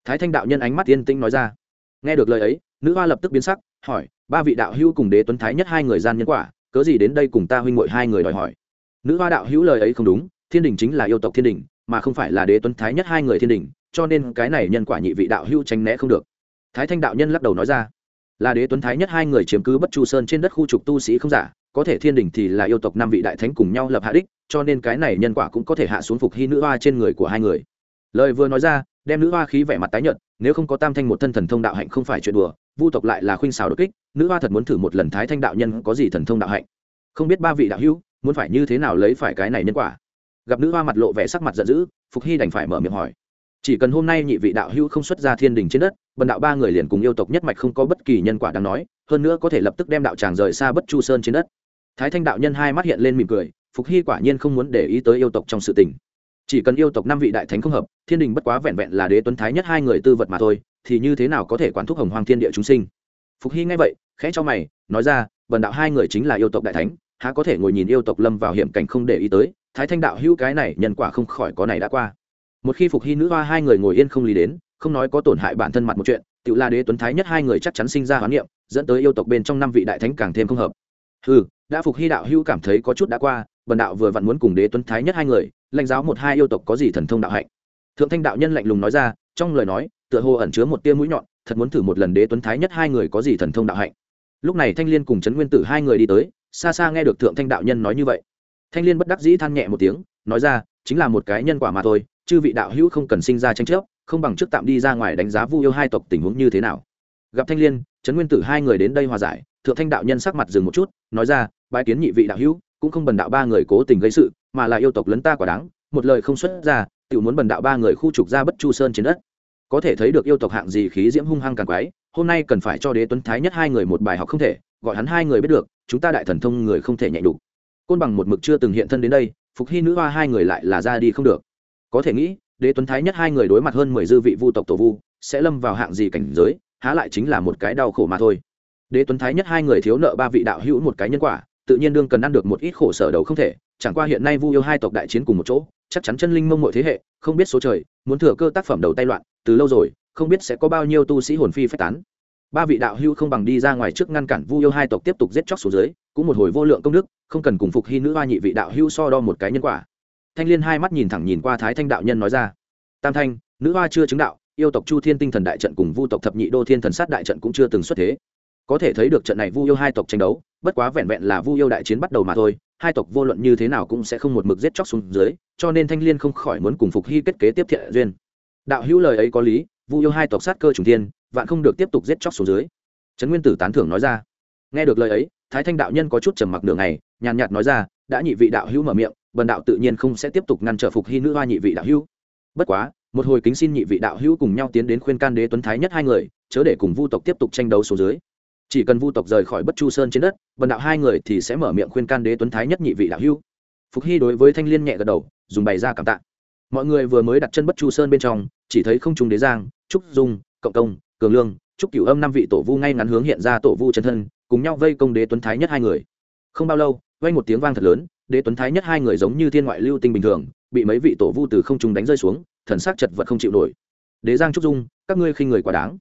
Thái thanh đạo nhân ánh mắt yên tĩnh nói ra. Nghe được lời ấy, nữ hoa lập tức biến sắc, hỏi, ba vị đạo hữu cùng đế tuấn thái nhất hai người gian nhân quả, cớ gì đến đây cùng ta huynh mội hai người đòi hỏi? Nữ hoa đạo hữu lời ấy không đúng thiên đình chính là yêu tộc thiên đình, mà không phải là đế tuấn thái nhất hai người thiên đình, cho nên cái này nhân quả nhị vị đạo hưu tránh né không được. Thái thanh đạo nhân lắc đầu nói ra, là đế tuấn thái nhất hai người chiếm cứ bất chu sơn trên đất khu trục tu sĩ không giả, có thể thiên đình thì là yêu tộc năm vị đại thánh cùng nhau lập hạ đích, cho nên cái này nhân quả cũng có thể hạ xuống phục hy nữ hoa trên người của hai người. Lời vừa nói ra, đem nữ hoa khí vẻ mặt tái nhợt, nếu không có tam thanh một thân thần thông đạo hạnh không phải chuyện đùa, vu tộc lại là khuynh xào đột kích, nữ hoa thật muốn thử một lần thái thanh đạo nhân có gì thần thông đạo hạnh. Không biết ba vị đạo hữu muốn phải như thế nào lấy phải cái này nhân quả gặp nữ hoa mặt lộ vẻ sắc mặt giận dữ, phục hy đành phải mở miệng hỏi. Chỉ cần hôm nay nhị vị đạo hữu không xuất ra thiên đình trên đất, bần đạo ba người liền cùng yêu tộc nhất mạch không có bất kỳ nhân quả đáng nói, hơn nữa có thể lập tức đem đạo tràng rời xa bất chu sơn trên đất. Thái thanh đạo nhân hai mắt hiện lên mỉm cười, phục hy quả nhiên không muốn để ý tới yêu tộc trong sự tình. Chỉ cần yêu tộc năm vị đại thánh không hợp, thiên đình bất quá vẹn vẹn là đế tuấn thái nhất hai người tư vật mà thôi, thì như thế nào có thể quản thúc hồng hoàng thiên địa chúng sinh? Phục hy nghe vậy, khẽ cho mày, nói ra, bần đạo hai người chính là yêu tộc đại thánh, há có thể ngồi nhìn yêu tộc lâm vào hiểm cảnh không để ý tới thái thanh đạo hữu cái này nhân quả không khỏi có này đã qua. Một khi phục hy nữ hoa hai người ngồi yên không lý đến, không nói có tổn hại bản thân mặt một chuyện tự la đế tuấn thái nhất hai người chắc chắn sinh ra hoán niệm, dẫn tới yêu tộc bên trong năm vị đại thánh càng thêm không hợp. Ừ đã phục hy đạo hữu cảm thấy có chút đã qua, bần đạo vừa vặn muốn cùng đế tuấn thái nhất hai người, lãnh giáo một hai yêu tộc có gì thần thông đạo hạnh. Thượng thanh đạo nhân lạnh lùng nói ra, trong lời nói, tựa hồ ẩn chứa một tia mũi nhọn, thật muốn thử một lần đế tuấn thái nhất hai người có gì thần thông đạo hạnh. Lúc này thanh liên cùng trấn nguyên tử hai người đi tới, xa xa nghe được thượng thanh đạo nhân nói như vậy thanh liên bất đắc dĩ than nhẹ một tiếng, nói ra, chính là một cái nhân quả mà thôi, chư vị đạo hữu không cần sinh ra tranh chấp, không bằng trước tạm đi ra ngoài đánh giá vu yêu hai tộc tình huống như thế nào. Gặp thanh liên, trấn nguyên tử hai người đến đây hòa giải, thượng thanh đạo nhân sắc mặt dừng một chút, nói ra bãi kiến nhị vị đạo hữu, cũng không bần đạo ba người cố tình gây sự, mà là yêu tộc lấn ta quả đáng một lời không xuất ra tự muốn bần đạo ba người khu trục ra bất chu sơn trên đất. Có thể thấy được yêu tộc hạng gì khí diễm hung hăng càng quái, hôm nay cần phải cho đế tuấn thái nhất hai người một bài học không thể, gọi hắn hai người biết được, chúng ta đại thần thông người không thể nhạy đủ côn bằng một mực chưa từng hiện thân đến đây, phục hy nữ hoa hai người lại là ra đi không được. Có thể nghĩ, đế tuấn thái nhất hai người đối mặt hơn mười dư vị vu tộc tổ vu, sẽ lâm vào hạng gì cảnh giới, há lại chính là một cái đau khổ mà thôi. Đế tuấn thái nhất hai người thiếu nợ ba vị đạo hữu một cái nhân quả, tự nhiên đương cần ăn được một ít khổ sở đầu không thể, chẳng qua hiện nay vu yêu hai tộc đại chiến cùng một chỗ, chắc chắn chân linh mông mọi thế hệ, không biết số trời, muốn thừa cơ tác phẩm đầu tay loạn, từ lâu rồi, không biết sẽ có bao nhiêu tu sĩ hồn phi phách tán. Ba vị đạo hữu không bằng đi ra ngoài trước ngăn cản vu yêu hai tộc tiếp tục giết chóc xuống dưới, cũng một hồi vô lượng công đức không cần cùng phục hy nữ hoa nhị vị đạo hữu so đo một cái nhân quả. Thanh liên hai mắt nhìn thẳng nhìn qua thái thanh đạo nhân nói ra. Tam thanh, nữ hoa chưa chứng đạo, yêu tộc chu thiên tinh thần đại trận cùng vu tộc thập nhị đô thiên thần sát đại trận cũng chưa từng xuất thế. Có thể thấy được trận này vu yêu hai tộc tranh đấu, bất quá vẹn vẹn là vu yêu đại chiến bắt đầu mà thôi, hai tộc vô luận như thế nào cũng sẽ không một mực giết chóc xuống dưới, cho nên thanh liên không khỏi muốn cùng phục hy kết kế tiếp thiện duyên. Đạo hữu lời ấy có lý, vu yêu hai tộc sát cơ trùng thiên, vạn không được tiếp tục giết chóc xuống dưới. Trấn nguyên tử tán thưởng nói ra. Nghe được lời ấy thái thanh đạo nhân có chút trầm mặc đường này nhàn nhạt nói ra, đã nhị vị đạo hữu mở miệng, bần đạo tự nhiên không sẽ tiếp tục ngăn trở phục hy nữ hoa nhị vị đạo hữu. Bất quá, một hồi kính xin nhị vị đạo hữu cùng nhau tiến đến khuyên can đế tuấn thái nhất hai người, chớ để cùng vu tộc tiếp tục tranh đấu số dưới. Chỉ cần vu tộc rời khỏi bất chu sơn trên đất, bần đạo hai người thì sẽ mở miệng khuyên can đế tuấn thái nhất nhị vị đạo hữu. Phục hy đối với thanh liên nhẹ gật đầu, dùng bày ra cảm tạ. Mọi người vừa mới đặt chân bất chu sơn bên trong, chỉ thấy không trùng đế giang, trúc dung, cộng công, cường lương, trúc cửu âm năm vị tổ vu ngay ngắn hướng hiện ra tổ vu chân thân cùng nhau vây công đế tuấn thái nhất hai người. Không bao lâu vay một tiếng vang thật lớn, đế tuấn thái nhất hai người giống như thiên ngoại lưu tinh bình thường, bị mấy vị tổ vu từ không trung đánh rơi xuống, thần sắc chật vật không chịu nổi. Đế giang trúc dung, các ngươi khinh người quá đáng.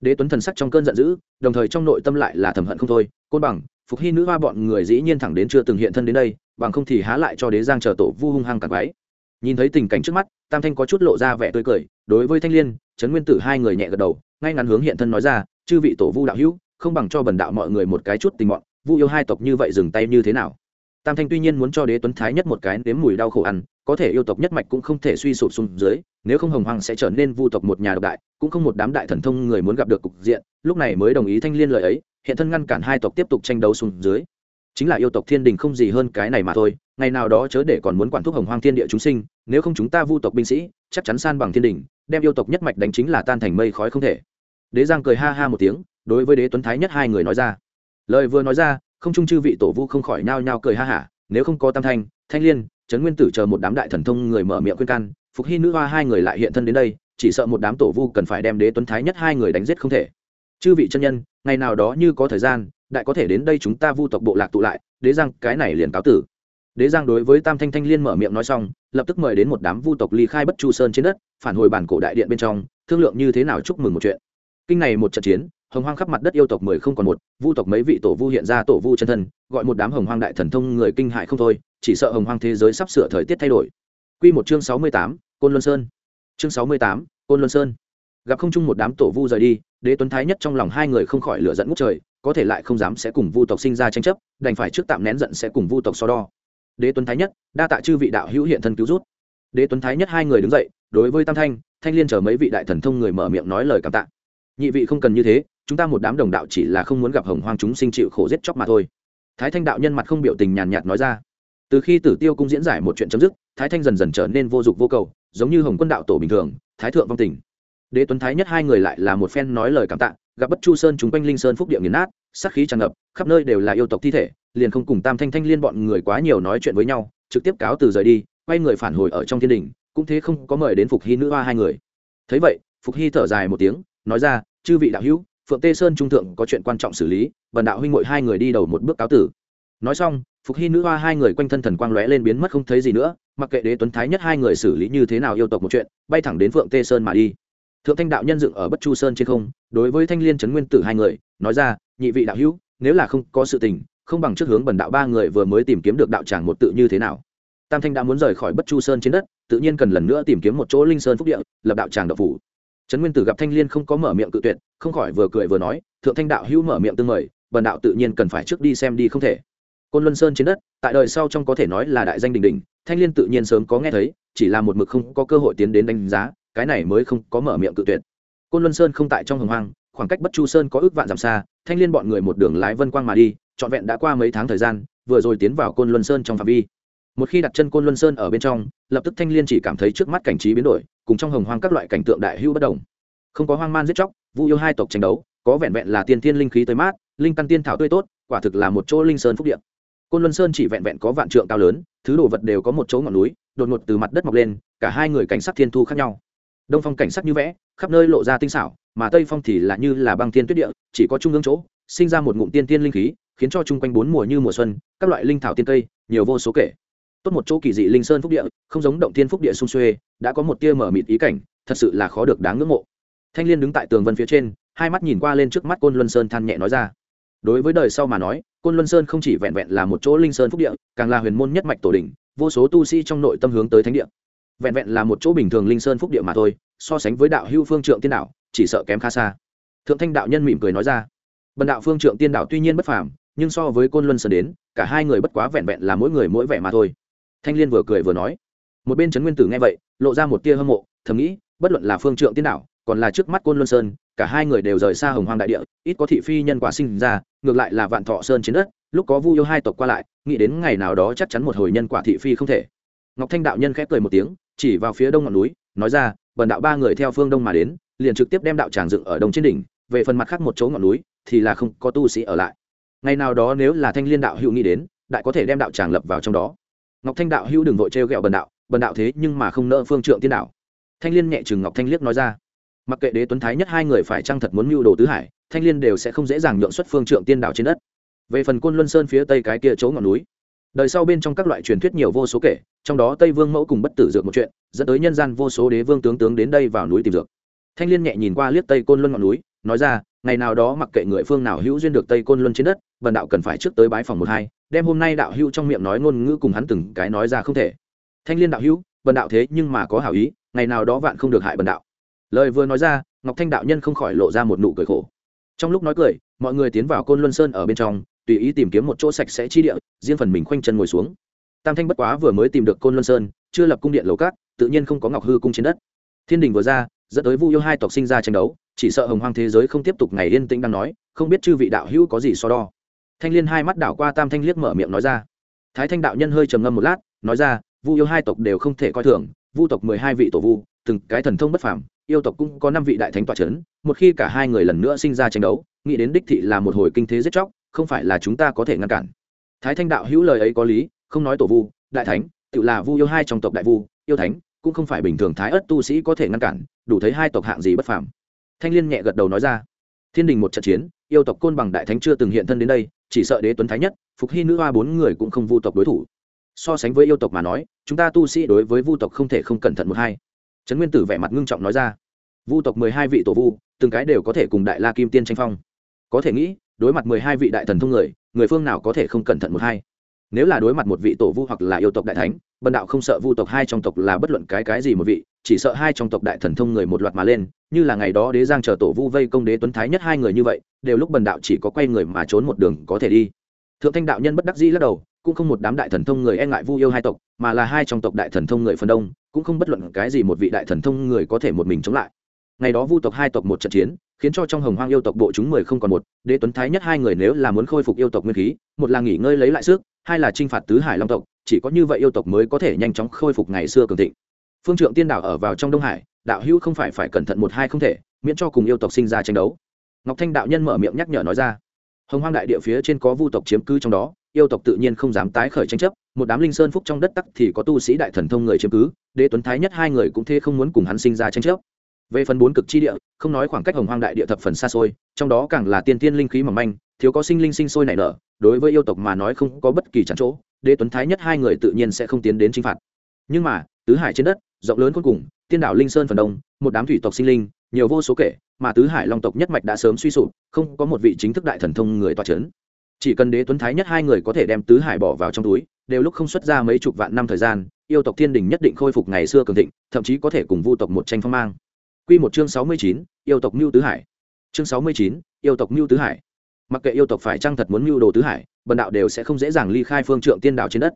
Đế tuấn thần sắc trong cơn giận dữ, đồng thời trong nội tâm lại là thầm hận không thôi, côn bằng, phục hy nữ hoa bọn người dĩ nhiên thẳng đến chưa từng hiện thân đến đây, bằng không thì há lại cho đế giang chờ tổ vu hung hăng càng váy nhìn thấy tình cảnh trước mắt, tam thanh có chút lộ ra vẻ tươi cười, đối với thanh liên, trấn nguyên tử hai người nhẹ gật đầu, ngay ngắn hướng hiện thân nói ra, chư vị tổ vu đạo hữu không bằng cho bần đạo mọi người một cái chút tình mọn, vu yêu hai tộc như vậy dừng tay như thế nào? Tam thanh tuy nhiên muốn cho đế tuấn thái nhất một cái nếm mùi đau khổ ăn, có thể yêu tộc nhất mạch cũng không thể suy sụp xuống dưới, nếu không hồng hoàng sẽ trở nên vu tộc một nhà độc đại, cũng không một đám đại thần thông người muốn gặp được cục diện, lúc này mới đồng ý thanh liên lời ấy, hiện thân ngăn cản hai tộc tiếp tục tranh đấu xuống dưới. Chính là yêu tộc thiên đình không gì hơn cái này mà thôi, ngày nào đó chớ để còn muốn quản thúc hồng hoang thiên địa chúng sinh, nếu không chúng ta vu tộc binh sĩ, chắc chắn san bằng thiên đình, đem yêu tộc nhất mạch đánh chính là tan thành mây khói không thể. Đế giang cười ha ha một tiếng đối với đế tuấn thái nhất hai người nói ra. Lời vừa nói ra, không trung chư vị tổ vu không khỏi nhao nhao cười ha hả, nếu không có tam thanh thanh liên, trấn nguyên tử chờ một đám đại thần thông người mở miệng khuyên can, phục hy nữ hoa hai người lại hiện thân đến đây, chỉ sợ một đám tổ vu cần phải đem đế tuấn thái nhất hai người đánh giết không thể. Chư vị chân nhân, ngày nào đó như có thời gian, đại có thể đến đây chúng ta vu tộc bộ lạc tụ lại, đế giang, cái này liền cáo tử. Đế giang đối với tam thanh thanh liên mở miệng nói xong, lập tức mời đến một đám vu tộc ly khai bất chu sơn trên đất, phản hồi bản cổ đại điện bên trong, thương lượng như thế nào chúc mừng một chuyện. Kinh này một trận chiến hồng hoang khắp mặt đất yêu tộc mười không còn một, vu tộc mấy vị tổ vu hiện ra tổ vu chân thân, gọi một đám hồng hoang đại thần thông người kinh hại không thôi, chỉ sợ hồng hoang thế giới sắp sửa thời tiết thay đổi. Quy một chương sáu mươi tám, côn luân sơn. Chương sáu mươi tám, côn luân sơn. Gặp không chung một đám tổ vu rời đi, đế tuấn thái nhất trong lòng hai người không khỏi lửa giận ngút trời, có thể lại không dám sẽ cùng vu tộc sinh ra tranh chấp, đành phải trước tạm nén giận sẽ cùng vu tộc so đo. Đế tuấn thái nhất, đa tạ chư vị đạo hữu hiện thân cứu rút đế tuấn thái nhất hai người đứng dậy, đối với tam thanh thanh liên chờ mấy vị đại thần thông người mở miệng nói lời cảm tạ nhị vị không cần như thế, chúng ta một đám đồng đạo chỉ là không muốn gặp hồng hoang chúng sinh chịu khổ giết chóc mà thôi. Thái thanh đạo nhân mặt không biểu tình nhàn nhạt nói ra. Từ khi tử tiêu cung diễn giải một chuyện chấm dứt, thái thanh dần dần trở nên vô dụng vô cầu, giống như hồng quân đạo tổ bình thường, thái thượng vong tình. Đế tuấn thái nhất hai người lại là một phen nói lời cảm tạ, gặp bất chu sơn chúng quanh linh sơn phúc địa nghiền nát, sát khí tràn ngập, khắp nơi đều là yêu tộc thi thể, liền không cùng tam thanh thanh liên bọn người quá nhiều nói chuyện với nhau, trực tiếp cáo từ rời đi, quay người phản hồi ở trong thiên đình, cũng thế không có mời đến phục hy nữ hoa hai người. Thấy vậy, phục hy thở dài một tiếng, nói ra chư vị đạo hữu, phượng tê sơn trung thượng có chuyện quan trọng xử lý bần đạo huynh ngội hai người đi đầu một bước cáo tử. Nói xong, phục hy nữ hoa hai người quanh thân thần quang lóe lên biến mất không thấy gì nữa, mặc kệ đế tuấn thái nhất hai người xử lý như thế nào yêu tộc một chuyện, bay thẳng đến phượng tê sơn mà đi. Thượng thanh đạo nhân dựng ở bất chu sơn trên không, đối với thanh liên trấn nguyên tử hai người, nói ra, nhị vị đạo hữu, nếu là không có sự tình, không bằng trước hướng bần đạo ba người vừa mới tìm kiếm được đạo tràng một tự như thế nào. Tam thanh đã muốn rời khỏi bất chu sơn trên đất, tự nhiên cần lần nữa tìm kiếm một chỗ linh sơn phúc địa, lập đạo tràng độc phủ trấn nguyên tử gặp thanh liên không có mở miệng cự tuyệt, không khỏi vừa cười vừa nói, thượng thanh đạo hữu mở miệng tương mời, bần đạo tự nhiên cần phải trước đi xem đi không thể. Côn luân sơn trên đất, tại đời sau trong có thể nói là đại danh đình đình thanh liên tự nhiên sớm có nghe thấy, chỉ là một mực không có cơ hội tiến đến đánh giá, cái này mới không có mở miệng cự tuyệt. Côn luân sơn không tại trong hồng hoang, khoảng cách bất chu sơn có ước vạn dặm xa, thanh liên bọn người một đường lái vân quang mà đi, trọn vẹn đã qua mấy tháng thời gian, vừa rồi tiến vào côn luân sơn trong phạm vi một khi đặt chân côn luân sơn ở bên trong, lập tức thanh liên chỉ cảm thấy trước mắt cảnh trí biến đổi, cùng trong hồng hoang các loại cảnh tượng đại hưu bất đồng. Không có hoang man giết chóc, vu yêu hai tộc tranh đấu, có vẹn vẹn là tiên thiên linh khí tới mát, linh căn tiên thảo tươi tốt, quả thực là một chỗ linh sơn phúc điện côn luân sơn chỉ vẹn vẹn có vạn trượng cao lớn, thứ đồ vật đều có một chỗ ngọn núi, đột ngột từ mặt đất mọc lên, cả hai người cảnh sắc thiên thu khác nhau. Đông phong cảnh sắc như vẽ, khắp nơi lộ ra tinh xảo, mà tây phong thì là như là băng thiên tuyết địa, chỉ có trung ương chỗ, sinh ra một ngụm tiên tiên linh khí, khiến cho chung quanh bốn mùa như mùa xuân, các loại linh thảo tiên cây, nhiều vô số kể tốt một chỗ kỳ dị linh sơn phúc địa, không giống động thiên phúc địa sung xuê, đã có một tia mở mịt ý cảnh, thật sự là khó được đáng ngưỡng mộ. Thanh liên đứng tại tường vân phía trên, hai mắt nhìn qua lên trước mắt côn luân sơn than nhẹ nói ra. Đối với đời sau mà nói, côn luân sơn không chỉ vẹn vẹn là một chỗ linh sơn phúc địa, càng là huyền môn nhất mạch tổ đình vô số tu sĩ trong nội tâm hướng tới thánh địa. Vẹn vẹn là một chỗ bình thường linh sơn phúc địa mà thôi, so sánh với đạo hưu phương trượng tiên đạo, chỉ sợ kém khá xa. Thượng thanh đạo nhân mỉm cười nói ra. Bần đạo phương trượng tiên đạo tuy nhiên bất phàm, nhưng so với côn luân sơn đến, cả hai người bất quá vẹn vẹn là mỗi người mỗi vẻ mà thôi thanh liên vừa cười vừa nói. Một bên trấn nguyên tử nghe vậy, lộ ra một tia hâm mộ, thầm nghĩ, bất luận là phương trượng tiên đạo, còn là trước mắt côn luân sơn, cả hai người đều rời xa hồng hoang đại địa, ít có thị phi nhân quả sinh ra, ngược lại là vạn thọ sơn trên đất, lúc có vu yêu hai tộc qua lại, nghĩ đến ngày nào đó chắc chắn một hồi nhân quả thị phi không thể. Ngọc thanh đạo nhân khép cười một tiếng, chỉ vào phía đông ngọn núi, nói ra, bần đạo ba người theo phương đông mà đến, liền trực tiếp đem đạo tràng dựng ở đông trên đỉnh, về phần mặt khác một chỗ ngọn núi, thì là không có tu sĩ ở lại. Ngày nào đó nếu là thanh liên đạo hữu nghĩ đến, đại có thể đem đạo tràng lập vào trong đó ngọc thanh đạo hữu đừng vội trêu ghẹo bần đạo bần đạo thế nhưng mà không nợ phương trượng tiên đạo. Thanh liên nhẹ chừng ngọc thanh liếc nói ra. Mặc kệ đế tuấn thái nhất hai người phải chăng thật muốn mưu đồ tứ hải, thanh liên đều sẽ không dễ dàng nhượng xuất phương trượng tiên đạo trên đất. Về phần côn luân sơn phía tây cái kia chỗ ngọn núi, đời sau bên trong các loại truyền thuyết nhiều vô số kể, trong đó tây vương mẫu cùng bất tử dược một chuyện, dẫn tới nhân gian vô số đế vương tướng tướng đến đây vào núi tìm dược. Thanh liên nhẹ nhìn qua liếc tây côn luân ngọn núi, nói ra ngày nào đó mặc kệ người phương nào hữu duyên được tây côn luân trên đất, vần đạo cần phải trước tới bái phòng một hai, đem hôm nay đạo hữu trong miệng nói ngôn ngữ cùng hắn từng cái nói ra không thể. Thanh liên đạo hữu, vần đạo thế nhưng mà có hảo ý, ngày nào đó vạn không được hại bần đạo. Lời vừa nói ra, ngọc thanh đạo nhân không khỏi lộ ra một nụ cười khổ. Trong lúc nói cười, mọi người tiến vào côn luân sơn ở bên trong, tùy ý tìm kiếm một chỗ sạch sẽ chi địa, riêng phần mình khoanh chân ngồi xuống. Tam thanh bất quá vừa mới tìm được côn luân sơn, chưa lập cung điện lầu cát, tự nhiên không có ngọc hư cung trên đất. Thiên đình vừa ra dẫn tới vu yêu hai tộc sinh ra tranh đấu, chỉ sợ hồng hoang thế giới không tiếp tục ngày yên tĩnh đang nói, không biết chư vị đạo hữu có gì so đo. Thanh liên hai mắt đảo qua tam thanh liếc mở miệng nói ra. Thái thanh đạo nhân hơi trầm ngâm một lát, nói ra, vu yêu hai tộc đều không thể coi thường, vu tộc mười hai vị tổ vu, từng cái thần thông bất phàm, yêu tộc cũng có năm vị đại thánh tọa c h ấ n một khi cả hai người lần nữa sinh ra tranh đấu, nghĩ đến đích thị là một hồi kinh thế giết chóc, không phải là chúng ta có thể ngăn cản. Thái thanh đạo hữu lời ấy có lý, không nói tổ vu, đại thánh, tự là vu yêu hai trong tộc đại vu, yêu thánh cũng không phải bình thường thái ất tu sĩ có thể ngăn cản, đủ thấy hai tộc hạng gì bất phàm. Thanh liên nhẹ gật đầu nói ra, thiên đình một trận chiến, yêu tộc côn bằng đại thánh chưa từng hiện thân đến đây, chỉ sợ đế tuấn thái nhất, phục hy nữ hoa bốn người cũng không vu tộc đối thủ. So sánh với yêu tộc mà nói, chúng ta tu sĩ đối với vu tộc không thể không cẩn thận một hai. Trấn nguyên tử vẻ mặt ngưng trọng nói ra, vu tộc mười hai vị tổ vu, từng cái đều có thể cùng đại la kim tiên tranh phong. Có thể nghĩ, đối mặt mười hai vị đại thần thông người người phương nào có thể không cẩn thận một hai? Nếu là đối mặt một vị tổ vu hoặc là yêu tộc đại thánh bần đạo không sợ vu tộc hai trong tộc là bất luận cái cái gì một vị, chỉ sợ hai trong tộc đại thần thông người một loạt mà lên, như là ngày đó đế giang chờ tổ vu vây công đế tuấn thái nhất hai người như vậy, đều lúc bần đạo chỉ có quay người mà trốn một đường có thể đi. Thượng thanh đạo nhân bất đắc dĩ lắc đầu, cũng không một đám đại thần thông người e ngại vu yêu hai tộc, mà là hai trong tộc đại thần thông người phần đông, cũng không bất luận cái gì một vị đại thần thông người có thể một mình chống lại. Ngày đó vu tộc hai tộc một trận chiến, khiến cho trong hồng hoang yêu tộc bộ chúng mười không còn một, đế tuấn thái nhất hai người nếu là muốn khôi phục yêu tộc nguyên khí, một là nghỉ ngơi lấy lại sức, hai là chinh phạt tứ hải long tộc chỉ có như vậy yêu tộc mới có thể nhanh chóng khôi phục ngày xưa cường thịnh. Phương trượng tiên đảo ở vào trong đông hải, đạo hữu không phải phải cẩn thận một hai không thể, miễn cho cùng yêu tộc sinh ra tranh đấu. Ngọc thanh đạo nhân mở miệng nhắc nhở nói ra. Hồng hoang đại địa phía trên có vu tộc chiếm cứ trong đó, yêu tộc tự nhiên không dám tái khởi tranh chấp, một đám linh sơn phúc trong đất tắc thì có tu sĩ đại thần thông người chiếm cứ, đế tuấn thái nhất hai người cũng thế không muốn cùng hắn sinh ra tranh chấp. Về phần bốn cực chi địa, không nói khoảng cách hồng hoang đại địa thập phần xa xôi, trong đó càng là tiên tiên linh khí mỏng manh, thiếu có sinh linh sinh sôi nảy nở, đối với yêu tộc mà nói không có bất kỳ chắn chỗ đế tuấn thái nhất hai người tự nhiên sẽ không tiến đến chinh phạt. Nhưng mà, tứ hải trên đất, rộng lớn cuối cùng, tiên đảo linh sơn phần đông, một đám thủy tộc sinh linh, nhiều vô số kể, mà tứ hải long tộc nhất mạch đã sớm suy sụp, không có một vị chính thức đại thần thông người toa c h ấ n chỉ cần đế tuấn thái nhất hai người có thể đem tứ hải bỏ vào trong túi, đều lúc không xuất ra mấy chục vạn năm thời gian, yêu tộc thiên đình nhất định khôi phục ngày xưa cường thịnh, thậm chí có thể cùng vu tộc một tranh phong mang. Q một chương sáu mươi chín, yêu tộc mưu tứ hải. Chương sáu mươi chín, yêu tộc mưu tứ hải mặc kệ yêu tộc phải chăng thật muốn mưu đồ tứ hải, bần đạo đều sẽ không dễ dàng ly khai phương trượng tiên đảo trên đất.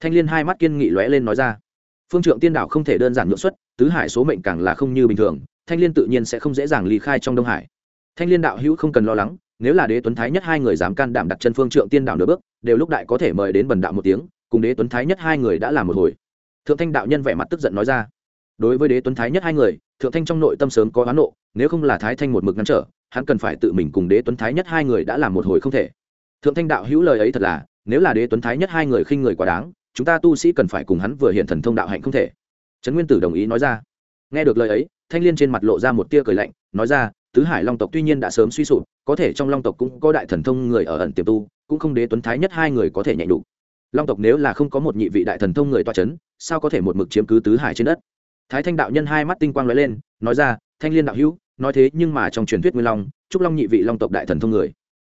Thanh l i ê n hai mắt kiên nghị lóe lên nói ra. Phương trượng tiên đảo không thể đơn giản nhuộn xuất, tứ hải số mệnh càng là không như bình thường, thanh l i ê n tự nhiên sẽ không dễ dàng ly khai trong đông hải. Thanh l i ê n đạo hữu không cần lo lắng, nếu là đế tuấn thái nhất hai người dám can đảm đặt chân phương trượng tiên đảo nửa bước, đều lúc đại có thể mời đến bần đạo một tiếng, cùng đế tuấn thái nhất hai người đã làm một hồi. Thượng thanh đạo nhân vẻ mặt tức giận nói ra. Đối với đế tuấn thái nhất hai người, thượng thanh trong nội tâm sớm có oán nộ, nếu không là thái thanh một mực ngăn trở hắn cần phải tự mình cùng đế tuấn thái nhất hai người đã làm một hồi không thể. Thượng thanh đạo hữu lời ấy thật là, nếu là đế tuấn thái nhất hai người khinh người quá đáng, chúng ta tu sĩ cần phải cùng hắn vừa hiện thần thông đạo hạnh không thể. Trấn nguyên tử đồng ý nói ra. Nghe được lời ấy, thanh liên trên mặt lộ ra một tia cười lạnh, nói ra, tứ hải long tộc tuy nhiên đã sớm suy sụp, có thể trong long tộc cũng có đại thần thông người ở ẩn tiềm tu, cũng không đế tuấn thái nhất hai người có thể nhạy đủ long tộc nếu là không có một nhị vị đại thần thông người toa c h ấ n sao có thể một mực chiếm cứ tứ hải trên đất? Thái thanh đạo nhân hai mắt tinh quang l ó e lên, nói ra, thanh liên đạo hữu nói thế nhưng mà trong truyền thuyết nguyên long, trúc long nhị vị long tộc đại thần thông người.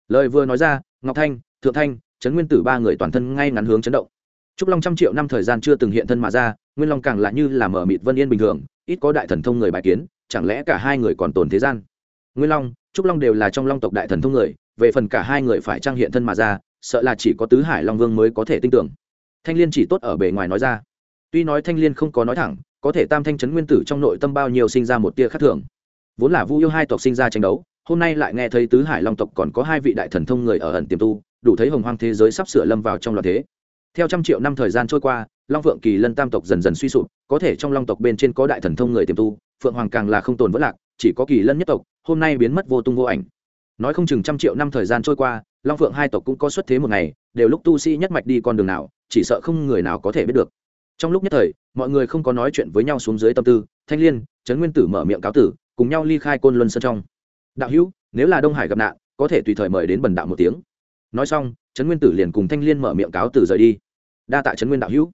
Lời vừa nói ra, ngọc thanh, thượng thanh, trấn nguyên tử ba người toàn thân ngay ngắn hướng chấn động. Trúc long trăm triệu năm thời gian chưa từng hiện thân mà ra, nguyên long càng là như là mở mịt vân yên bình thường, ít có đại thần thông người bài kiến, chẳng lẽ cả hai người còn tồn thế gian? Nguyên long, trúc long đều là trong long tộc đại thần thông người, về phần cả hai người phải trang hiện thân mà ra, sợ là chỉ có tứ hải long vương mới có thể tin tưởng. Thanh liên chỉ tốt ở bề ngoài nói ra. Tuy nói thanh liên không có nói thẳng, có thể tam thanh trấn nguyên tử trong nội tâm bao nhiêu sinh ra một tia khác thường vốn là vu yêu hai tộc sinh ra tranh đấu, hôm nay lại nghe thấy tứ hải long tộc còn có hai vị đại thần thông người ở ẩn tiềm tu, đủ thấy hồng hoang thế giới sắp sửa lâm vào trong loạn thế. Theo trăm triệu năm thời gian trôi qua, long phượng kỳ lân tam tộc dần dần suy sụp, có thể trong long tộc bên trên có đại thần thông người tiềm tu, phượng hoàng càng là không tồn vất lạc, chỉ có kỳ lân nhất tộc, hôm nay biến mất vô tung vô ảnh. Nói không chừng trăm triệu năm thời gian trôi qua, long phượng hai tộc cũng có xuất thế một ngày, đều lúc tu sĩ nhất mạch đi con đường nào, chỉ sợ không người nào có thể biết được. Trong lúc nhất thời, mọi người không có nói chuyện với nhau xuống dưới tâm tư, thanh liên, trấn nguyên tử mở miệng cáo tử cùng nhau ly khai côn luân sơn trong. Đạo hữu, nếu là đông hải gặp nạn, có thể tùy thời mời đến bần đạo một tiếng. Nói xong, trấn nguyên tử liền cùng thanh liên mở miệng cáo tử rời đi. Đa tạ trấn nguyên đạo hữu.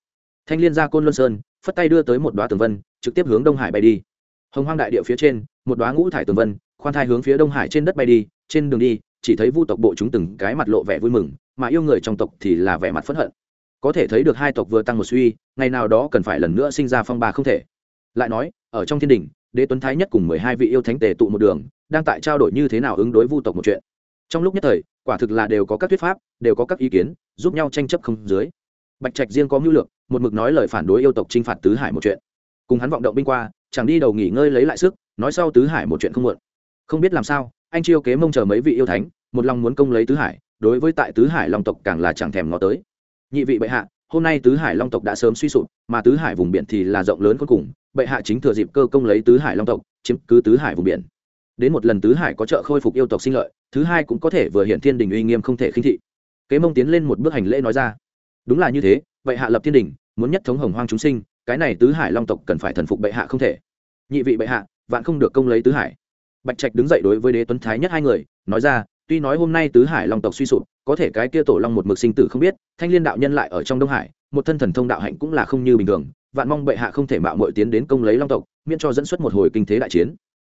Thanh liên ra côn luân sơn, phất tay đưa tới một đoá tường vân, trực tiếp hướng đông hải bay đi. Hồng hoang đại địa phía trên, một đoá ngũ thải tường vân, khoan thai hướng phía đông hải trên đất bay đi, trên đường đi, chỉ thấy vu tộc bộ chúng từng cái mặt lộ vẻ vui mừng, mà yêu người trong tộc thì là vẻ mặt phẫn hận. Có thể thấy được hai tộc vừa tăng một suy, ngày nào đó cần phải lần nữa sinh ra phong ba không thể. Lại nói, ở trong thiên đình đế tuấn thái nhất cùng mười hai vị yêu thánh tề tụ một đường, đang tại trao đổi như thế nào ứng đối vu tộc một chuyện. Trong lúc nhất thời, quả thực là đều có các thuyết pháp, đều có các ý kiến, giúp nhau tranh chấp không dưới. Bạch trạch riêng có mưu lược, một mực nói lời phản đối yêu tộc t r i n h phạt tứ hải một chuyện. Cùng hắn vọng động binh qua, chẳng đi đầu nghỉ ngơi lấy lại sức, nói sau tứ hải một chuyện không muộn. Không biết làm sao, anh chiêu kế mông chờ mấy vị yêu thánh, một lòng muốn công lấy tứ hải, đối với tại tứ hải long tộc càng là chẳng thèm ngó tới. Nhị vị bệ hạ, hôm nay tứ hải long tộc đã sớm suy sụp, mà tứ hải vùng biển thì là rộng lớn cuối cùng bệ hạ chính thừa dịp cơ công lấy tứ hải long tộc, chiếm cứ tứ hải vùng biển. Đến một lần tứ hải có trợ khôi phục yêu tộc sinh lợi, thứ hai cũng có thể vừa hiện thiên đình uy nghiêm không thể khinh thị. Kế mông tiến lên một bước hành lễ nói ra. Đúng là như thế, vậy hạ lập thiên đình, muốn nhất thống hồng hoang chúng sinh, cái này tứ hải long tộc cần phải thần phục bệ hạ không thể. Nhị vị bệ hạ, vạn không được công lấy tứ hải. Bạch trạch đứng dậy đối với đế tuấn thái nhất hai người, nói ra, tuy nói hôm nay tứ hải long tộc suy sụp, có thể cái kia tổ long một mực sinh tử không biết, thanh liên đạo nhân lại ở trong đông hải, một thân thần thông đạo hạnh cũng là không như bình thường vạn mong bệ hạ không thể mạo mội tiến đến công lấy long tộc, miễn cho dẫn xuất một hồi kinh thế đại chiến.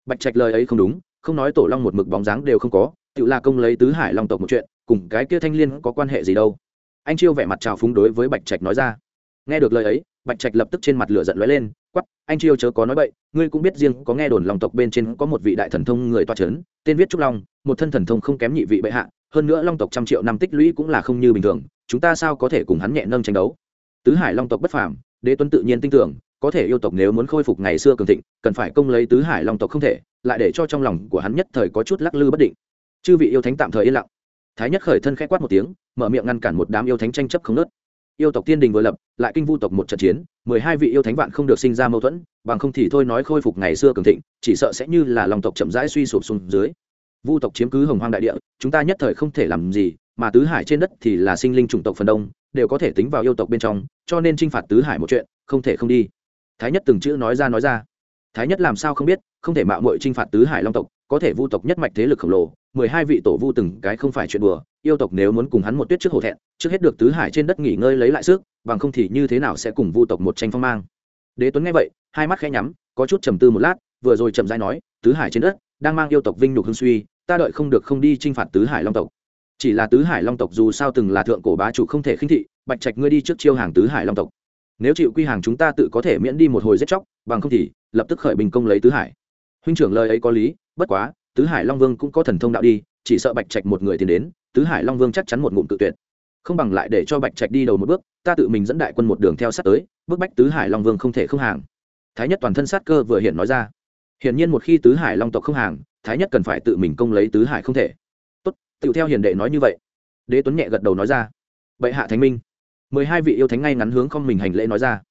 Bạch trạch lời ấy không đúng, không nói tổ long một mực bóng dáng đều không có, tự là công lấy tứ hải long tộc một chuyện, cùng cái kia thanh liên có quan hệ gì đâu. Anh chiêu vẻ mặt trào phúng đối với bạch trạch nói ra. Nghe được lời ấy, bạch trạch lập tức trên mặt lửa giận lóe lên quắp anh chiêu chớ có nói bậy, ngươi cũng biết riêng có nghe đồn lòng tộc bên trên có một vị đại thần thông người toa c h ấ n tên viết trúc long, một thân thần thông không kém nhị vị bệ hạ, hơn nữa long tộc trăm triệu năm tích lũy cũng là không như bình thường, chúng ta sao có thể cùng hắn nhẹ nâng tranh đấu? Tứ hải long tộc bất phàm đế tuấn tự nhiên tin tưởng, có thể yêu tộc nếu muốn khôi phục ngày xưa cường thịnh, cần phải công lấy tứ hải long tộc không thể, lại để cho trong lòng của hắn nhất thời có chút lắc lư bất định. Chư vị yêu thánh tạm thời yên lặng. Thái nhất khởi thân k h ẽ quát một tiếng, mở miệng ngăn cản một đám yêu thánh tranh chấp không nớt yêu tộc tiên đình vừa lập, lại kinh vu tộc một trận chiến, mười hai vị yêu thánh vạn không được sinh ra mâu thuẫn, bằng không thì thôi nói khôi phục ngày xưa cường thịnh, chỉ sợ sẽ như là lòng tộc chậm rãi suy sụp xuống dưới. Vu tộc chiếm cứ hồng hoang đại địa, chúng ta nhất thời không thể làm gì, mà tứ hải trên đất thì là sinh linh chủng tộc phần đông đều có thể tính vào yêu tộc bên trong, cho nên t r i n h phạt tứ hải một chuyện, không thể không đi. Thái nhất từng chữ nói ra nói ra. Thái nhất làm sao không biết, không thể mạo mội t r i n h phạt tứ hải long tộc, có thể vu tộc nhất mạch thế lực khổng lồ, mười hai vị tổ vu từng cái không phải chuyện đùa, yêu tộc nếu muốn cùng hắn một tuyết trước hổ thẹn, trước hết được tứ hải trên đất nghỉ ngơi lấy lại sức, bằng không thì như thế nào sẽ cùng vu tộc một tranh phong mang. Đế tuấn nghe vậy, hai mắt khẽ nhắm, có chút trầm tư một lát, vừa rồi chậm rãi nói, tứ hải trên đất, đang mang yêu tộc vinh nhục hương suy, ta đợi không được không đi chinh phạt tứ hải long tộc chỉ là tứ hải long tộc dù sao từng là thượng cổ bá chủ không thể khinh thị, bạch trạch ngươi đi trước chiêu hàng tứ hải long tộc. Nếu chịu quy hàng chúng ta tự có thể miễn đi một hồi giết chóc, bằng không thì lập tức khởi bình công lấy tứ hải. Huynh trưởng lời ấy có lý, bất quá, tứ hải long vương cũng có thần thông đạo đi, chỉ sợ bạch trạch một người tiến đến, tứ hải long vương chắc chắn một ngụm tự tuyệt. Không bằng lại để cho bạch trạch đi đầu một bước, ta tự mình dẫn đại quân một đường theo sát tới bước bách tứ hải long vương không thể không hàng. Thái nhất toàn thân sát cơ vừa hiện nói ra. Hiển nhiên một khi tứ hải long tộc không hàng, thái nhất cần phải tự mình công lấy tứ hải không thể tựu theo hiền đệ nói như vậy. Đế tuấn nhẹ gật đầu nói ra. Bệ hạ thánh minh. Mười hai vị yêu thánh ngay ngắn hướng không mình hành lễ nói ra.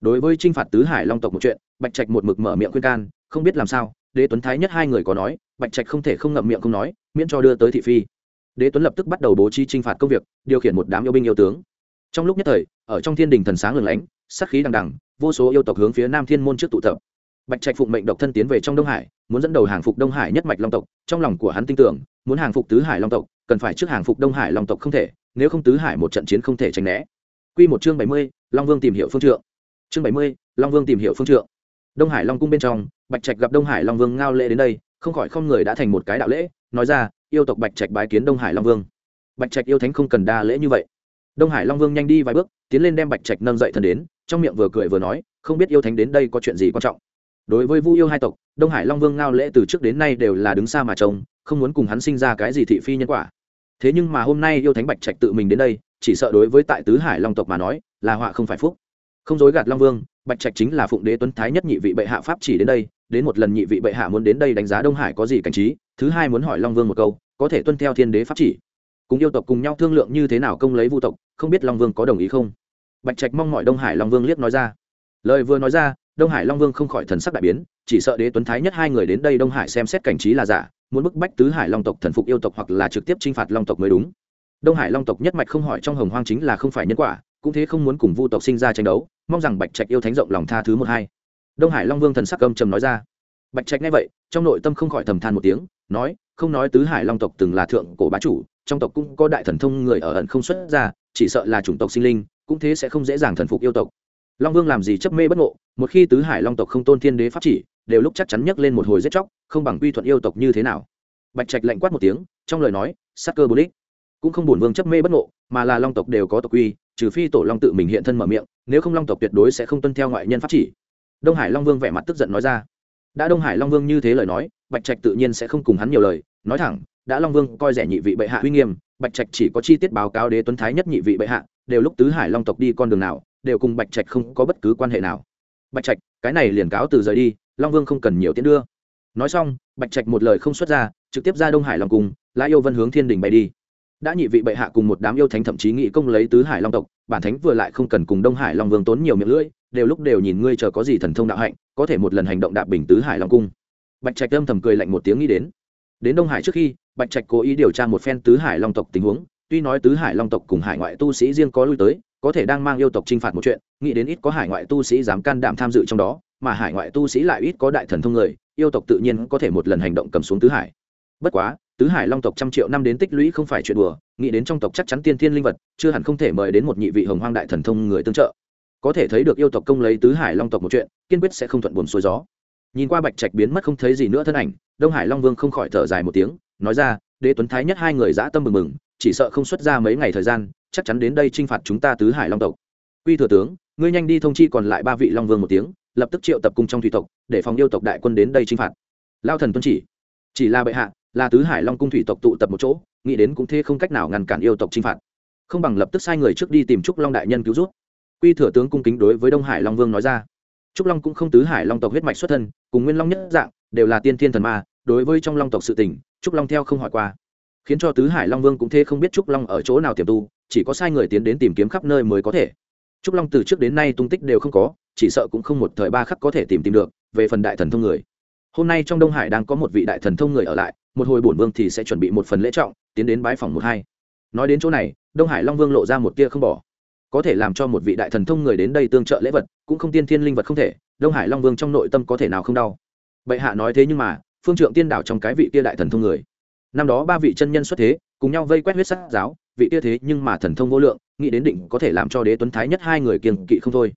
Đối với t r i n h phạt tứ hải long tộc một chuyện, bạch trạch một mực mở miệng khuyên can, không biết làm sao, đế tuấn thái nhất hai người có nói, bạch trạch không thể không ngậm miệng không nói, miễn cho đưa tới thị phi. Đế tuấn lập tức bắt đầu bố trí t r i n h phạt công việc, điều khiển một đám yêu binh yêu tướng. Trong lúc nhất thời, ở trong thiên đình thần sáng lừng lánh sắc khí đằng đằng, vô số yêu tộc hướng phía nam thiên môn trước tụ tập. Bạch trạch phụng mệnh độc thân tiến về trong đông hải, muốn dẫn đầu hàng phục đông hải nhất mạch long tộc, trong lòng của hắn tin tưởng muốn hàng phục tứ hải long tộc, cần phải trước hàng phục đông hải long tộc không thể, nếu không tứ hải một trận chiến không thể tránh né. Q một chương bảy mươi, long vương tìm hiểu phương trượng. Chương bảy mươi, long vương tìm hiểu phương trượng. Đông hải long cung bên trong, bạch trạch gặp đông hải long vương ngao lễ đến đây, không khỏi không người đã thành một cái đạo lễ, nói ra, yêu tộc bạch trạch bái kiến đông hải long vương. Bạch trạch yêu thánh không cần đa lễ như vậy. Đông hải long vương nhanh đi vài bước, tiến lên đem bạch trạch nâng dậy thần đến, trong miệng vừa cười vừa nói, không biết yêu thánh đến đây có chuyện gì quan trọng. Đối với vu yêu hai tộc, đông hải long vương ngao lễ từ trước đến nay đều là đứng xa mà trông không muốn cùng hắn sinh ra cái gì thị phi nhân quả. Thế nhưng mà hôm nay yêu thánh bạch trạch tự mình đến đây, chỉ sợ đối với tại tứ hải long tộc mà nói, là họa không phải phúc. Không dối gạt long vương, bạch trạch chính là phụng đế tuấn thái nhất nhị vị bệ hạ pháp chỉ đến đây, đến một lần nhị vị bệ hạ muốn đến đây đánh giá đông hải có gì cảnh trí, thứ hai muốn hỏi long vương một câu, có thể tuân theo thiên đế pháp chỉ. Cùng yêu tộc cùng nhau thương lượng như thế nào công lấy vu tộc, không biết long vương có đồng ý không? Bạch trạch mong mọi đông hải long vương liếc nói ra. Lời vừa nói ra, đông hải long vương không khỏi thần sắc đại biến, chỉ sợ đế tuấn thái nhất hai người đến đây đông hải xem xét cảnh trí là giả muốn bức bách tứ hải long tộc thần phục yêu tộc hoặc là trực tiếp chinh phạt long tộc mới đúng. Đông hải long tộc nhất mạch không hỏi trong hồng hoang chính là không phải nhân quả, cũng thế không muốn cùng vu tộc sinh ra tranh đấu, mong rằng bạch trạch yêu thánh rộng lòng tha thứ một hai. Đông hải long vương thần sắc âm trầm nói ra. Bạch trạch nghe vậy, trong nội tâm không khỏi thầm than một tiếng, nói, không nói tứ hải long tộc từng là thượng cổ bá chủ, trong tộc cũng có đại thần thông người ở ẩn không xuất ra, chỉ sợ là chủng tộc sinh linh, cũng thế sẽ không dễ dàng thần phục yêu tộc. Long vương làm gì chấp mê bất ngộ, một khi tứ hải long tộc không tôn thiên đế pháp chỉ đều lúc chắc chắn nhấc lên một hồi giết chóc, không bằng quy thuận yêu tộc như thế nào. Bạch trạch lạnh quát một tiếng, trong lời nói sắc cơ bố đích. Cũng không bổn vương chấp mê bất ngộ, mà là long tộc đều có tộc quy, trừ phi tổ long tự mình hiện thân mở miệng, nếu không long tộc tuyệt đối sẽ không tuân theo ngoại nhân pháp chỉ. Đông hải long vương vẻ mặt tức giận nói ra. Đã đông hải long vương như thế lời nói, bạch trạch tự nhiên sẽ không cùng hắn nhiều lời, nói thẳng, đã long vương coi rẻ nhị vị bệ hạ uy nghiêm, bạch trạch chỉ có chi tiết báo cáo đế tuấn thái nhất nhị vị bệ hạ, đều lúc tứ hải long tộc đi con đường nào, đều cùng bạch trạch không có bất cứ quan hệ nào. Bạch trạch, cái này liền cáo từ rời đi long vương không cần nhiều tiến đưa. Nói xong, bạch trạch một lời không xuất ra, trực tiếp ra đông hải long cung, lã yêu vân hướng thiên đình bay đi. Đã nhị vị bệ hạ cùng một đám yêu thánh thậm chí nghị công lấy tứ hải long tộc, bản thánh vừa lại không cần cùng đông hải long vương tốn nhiều miệng lưỡi, đều lúc đều nhìn ngươi chờ có gì thần thông đạo hạnh, có thể một lần hành động đạp bình tứ hải long cung. Bạch trạch âm thầm cười lạnh một tiếng nghĩ đến. Đến đông hải trước khi, bạch trạch cố ý điều tra một phen tứ hải long tộc tình huống, tuy nói tứ hải long tộc cùng hải ngoại tu sĩ riêng có lui tới, có thể đang mang yêu tộc t r i n h phạt một chuyện, nghĩ đến ít có hải ngoại tu sĩ dám can đảm tham dự trong đó mà hải ngoại tu sĩ lại ít có đại thần thông người, yêu tộc tự nhiên có thể một lần hành động cầm xuống tứ hải. Bất quá, tứ hải long tộc trăm triệu năm đến tích lũy không phải chuyện đùa, nghĩ đến trong tộc chắc chắn tiên thiên linh vật, chưa hẳn không thể mời đến một nhị vị hồng hoang đại thần thông người tương trợ. Có thể thấy được yêu tộc công lấy tứ hải long tộc một chuyện, kiên quyết sẽ không thuận buồn xuôi gió. Nhìn qua bạch trạch biến mất không thấy gì nữa thân ảnh, đông hải long vương không khỏi thở dài một tiếng, nói ra, đế tuấn thái nhất hai người dã tâm mừng mừng, chỉ sợ không xuất ra mấy ngày thời gian, chắc chắn đến đây t r i n h phạt chúng ta tứ hải long tộc. Quy thừa tướng, ngươi nhanh đi thông chi còn lại ba vị long vương một tiếng lập tức triệu tập cung trong thủy tộc, để phòng yêu tộc đại quân đến đây chinh phạt. Lao thần tuân chỉ. Chỉ là bệ hạ, là tứ hải long cung thủy tộc tụ tập một chỗ, nghĩ đến cũng thế không cách nào ngăn cản yêu tộc chinh phạt. Không bằng lập tức sai người trước đi tìm trúc long đại nhân cứu rút quy thừa tướng cung kính đối với đông hải long vương nói ra. Trúc long cũng không tứ hải long tộc huyết mạch xuất thân, cùng nguyên long nhất dạng, đều là tiên thiên thần ma, đối với trong long tộc sự tình, trúc long theo không hỏi qua. Khiến cho tứ hải long vương cũng thế không biết trúc long ở chỗ nào tiềm tu, chỉ có sai người tiến đến tìm kiếm khắp nơi mới có thể. Trúc long từ trước đến nay tung tích đều không có chỉ sợ cũng không một thời ba khắc có thể tìm tìm được, về phần đại thần thông người. Hôm nay trong đông hải đang có một vị đại thần thông người ở lại, một hồi bổn vương thì sẽ chuẩn bị một phần lễ trọng, tiến đến bái phòng một hai. Nói đến chỗ này, đông hải long vương lộ ra một tia không bỏ. Có thể làm cho một vị đại thần thông người đến đây tương trợ lễ vật, cũng không tiên thiên linh vật không thể, đông hải long vương trong nội tâm có thể nào không đau. Bệ hạ nói thế nhưng mà, phương trượng tiên đảo trong cái vị tia đại thần thông người. Năm đó ba vị chân nhân xuất thế, cùng nhau vây quét huyết sắc giáo, vị tia thế nhưng mà thần thông vô lượng, nghĩ đến định có thể làm cho đế tuấn thái nhất hai người kiềng kỵ không thôi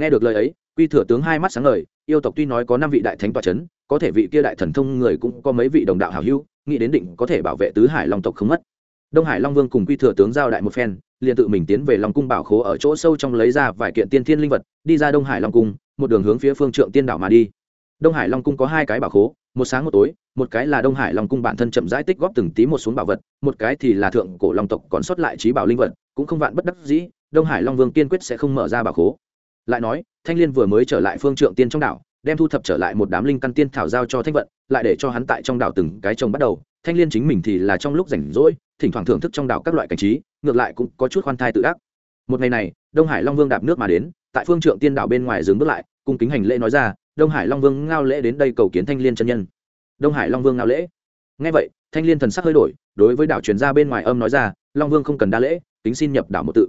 nghe được lời ấy, quy thừa tướng hai mắt sáng ngời, yêu tộc tuy nói có năm vị đại thánh tòa c h ấ n có thể vị kia đại thần thông người cũng có mấy vị đồng đạo hảo hữu, nghĩ đến định có thể bảo vệ tứ hải long tộc không mất. Đông hải long vương cùng quy thừa tướng giao đại một phen, liền tự mình tiến về long cung bảo khố ở chỗ sâu trong lấy ra vài kiện tiên thiên linh vật, đi ra đông hải long cung, một đường hướng phía phương trượng tiên đảo mà đi. Đông hải long cung có hai cái bảo khố, một sáng một tối, một cái là đông hải long cung bản thân chậm rãi tích góp từng tí một xuống bảo vật, một cái thì là thượng cổ long tộc còn sót lại trí bảo linh vật, cũng không vạn bất đắc dĩ, đông hải long vương kiên quyết sẽ không mở ra bảo khố lại nói, thanh liên vừa mới trở lại phương trượng tiên trong đảo, đem thu thập trở lại một đám linh căn tiên thảo giao cho thanh vận, lại để cho hắn tại trong đảo từng cái trồng bắt đầu. Thanh liên chính mình thì là trong lúc rảnh rỗi, thỉnh thoảng thưởng thức trong đảo các loại cảnh trí, ngược lại cũng có chút khoan thai tự ác một ngày này, đông hải long vương đạp nước mà đến, tại phương trượng tiên đảo bên ngoài dừng bước lại, cung kính hành lễ nói ra, đông hải long vương ngao lễ đến đây cầu kiến thanh liên chân nhân. Đông hải long vương ngao lễ. Ngay vậy, thanh liên thần sắc hơi đổi, đối với đảo truyền ra bên ngoài âm nói ra, long vương không cần đa lễ tính xin nhập đảo một tự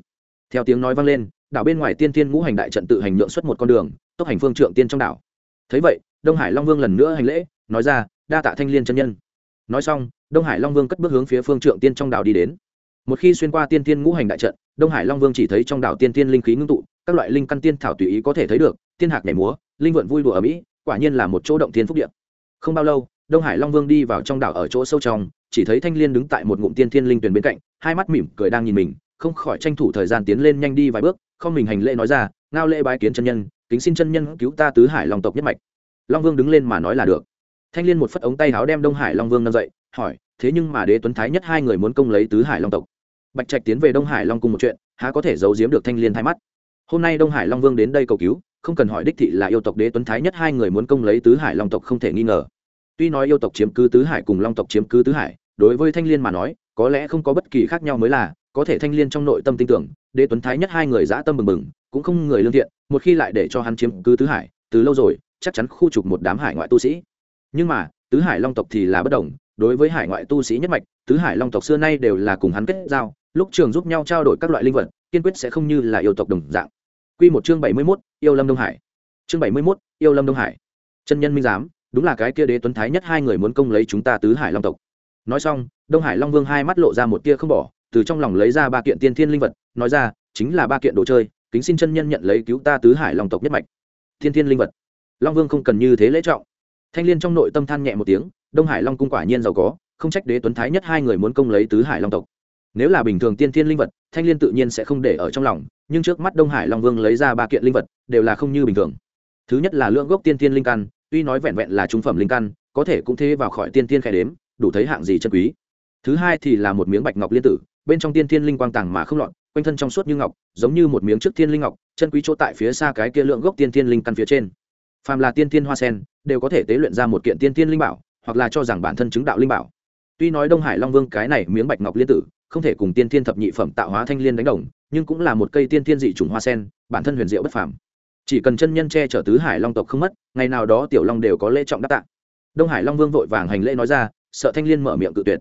theo tiếng nói vang lên, đảo bên ngoài tiên tiên ngũ hành đại trận tự hành nhượng xuất một con đường, tốc hành phương trượng tiên trong đảo. Thấy vậy, đông hải long vương lần nữa hành lễ, nói ra, đa tạ thanh liên chân nhân. Nói xong, đông hải long vương cất bước hướng phía phương trượng tiên trong đảo đi đến. Một khi xuyên qua tiên tiên ngũ hành đại trận, đông hải long vương chỉ thấy trong đảo tiên tiên linh khí ngưng tụ, các loại linh căn tiên thảo tùy ý có thể thấy được, tiên hạc nhảy múa, linh vượn vui đùa ở mỹ, quả nhiên là một chỗ động tiên phúc điện không bao lâu, đông hải long vương đi vào trong đảo ở chỗ sâu trong, chỉ thấy thanh liên đứng tại một ngụm tiên thiên linh tuyển bên cạnh, hai mắt mỉm cười đang nhìn mình không khỏi tranh thủ thời gian tiến lên nhanh đi vài bước, không mình hành lễ nói ra, ngao lễ bái kiến chân nhân, kính xin chân nhân cứu ta tứ hải long tộc nhất mạch. Long vương đứng lên mà nói là được. Thanh liên một phất ống tay áo đem đông hải long vương nâng dậy, hỏi, thế nhưng mà đế tuấn thái nhất hai người muốn công lấy tứ hải long tộc? Bạch trạch tiến về đông hải long cùng một chuyện, há có thể giấu giếm được thanh liên thay mắt. Hôm nay đông hải long vương đến đây cầu cứu, không cần hỏi đích thị là yêu tộc đế tuấn thái nhất hai người muốn công lấy tứ hải long tộc không thể nghi ngờ. Tuy nói yêu tộc chiếm cứ tứ hải cùng long tộc chiếm cứ tứ hải, đối với thanh liên mà nói, có lẽ không có bất kỳ khác nhau mới là có thể thanh liên trong nội tâm tin tưởng đế tuấn thái nhất hai người dã tâm bừng bừng cũng không người lương thiện một khi lại để cho hắn chiếm cứ tứ hải từ lâu rồi chắc chắn khu trục một đám hải ngoại tu sĩ. Nhưng mà tứ hải long tộc thì là bất đồng đối với hải ngoại tu sĩ nhất mạch tứ hải long tộc xưa nay đều là cùng hắn kết giao lúc trường giúp nhau trao đổi các loại linh vật kiên quyết sẽ không như là yêu tộc đồng dạng. Quy một chương bảy mươi 71, yêu lâm đông hải. Chương bảy mươi 71, yêu lâm đông hải. Chân nhân minh giám đúng là cái kia đế tuấn thái nhất hai người muốn công lấy chúng ta tứ hải long tộc. Nói xong đông hải long vương hai mắt lộ ra một tia không bỏ từ trong lòng lấy ra ba kiện tiên thiên linh vật, nói ra, chính là ba kiện đồ chơi, kính xin chân nhân nhận lấy cứu ta tứ hải long tộc nhất mạch. Thiên thiên linh vật. Long vương không cần như thế lễ trọng. Thanh liên trong nội tâm than nhẹ một tiếng, đông hải long cung quả nhiên giàu có, không trách đế tuấn thái nhất hai người muốn công lấy tứ hải long tộc. Nếu là bình thường tiên thiên linh vật, thanh liên tự nhiên sẽ không để ở trong lòng, nhưng trước mắt đông hải long vương lấy ra ba kiện linh vật, đều là không như bình thường. Thứ nhất là lượng gốc tiên thiên linh căn, tuy nói vẹn vẹn là trung phẩm linh căn, có thể cũng thế vào khỏi tiên thiên khai đếm, đủ thấy hạng gì chân quý. Thứ hai thì là một miếng bạch ngọc liên tử bên trong tiên thiên linh quang tàng mà không lọt, quanh thân trong suốt như ngọc, giống như một miếng trước thiên linh ngọc, chân quý chỗ tại phía xa cái kia lượng gốc tiên thiên linh căn phía trên. Phàm là tiên thiên hoa sen, đều có thể tế luyện ra một kiện tiên thiên linh bảo, hoặc là cho rằng bản thân chứng đạo linh bảo. Tuy nói đông hải long vương cái này miếng bạch ngọc liên tử, không thể cùng tiên thiên thập nhị phẩm tạo hóa thanh liên đánh đồng, nhưng cũng là một cây tiên thiên dị chủng hoa sen, bản thân huyền diệu bất phàm. Chỉ cần chân nhân che chở tứ hải long tộc không mất, ngày nào đó tiểu long đều có lễ trọng đáp tạ. Đông hải long vương vội vàng hành lễ nói ra, sợ thanh liên mở miệng cự tuyệt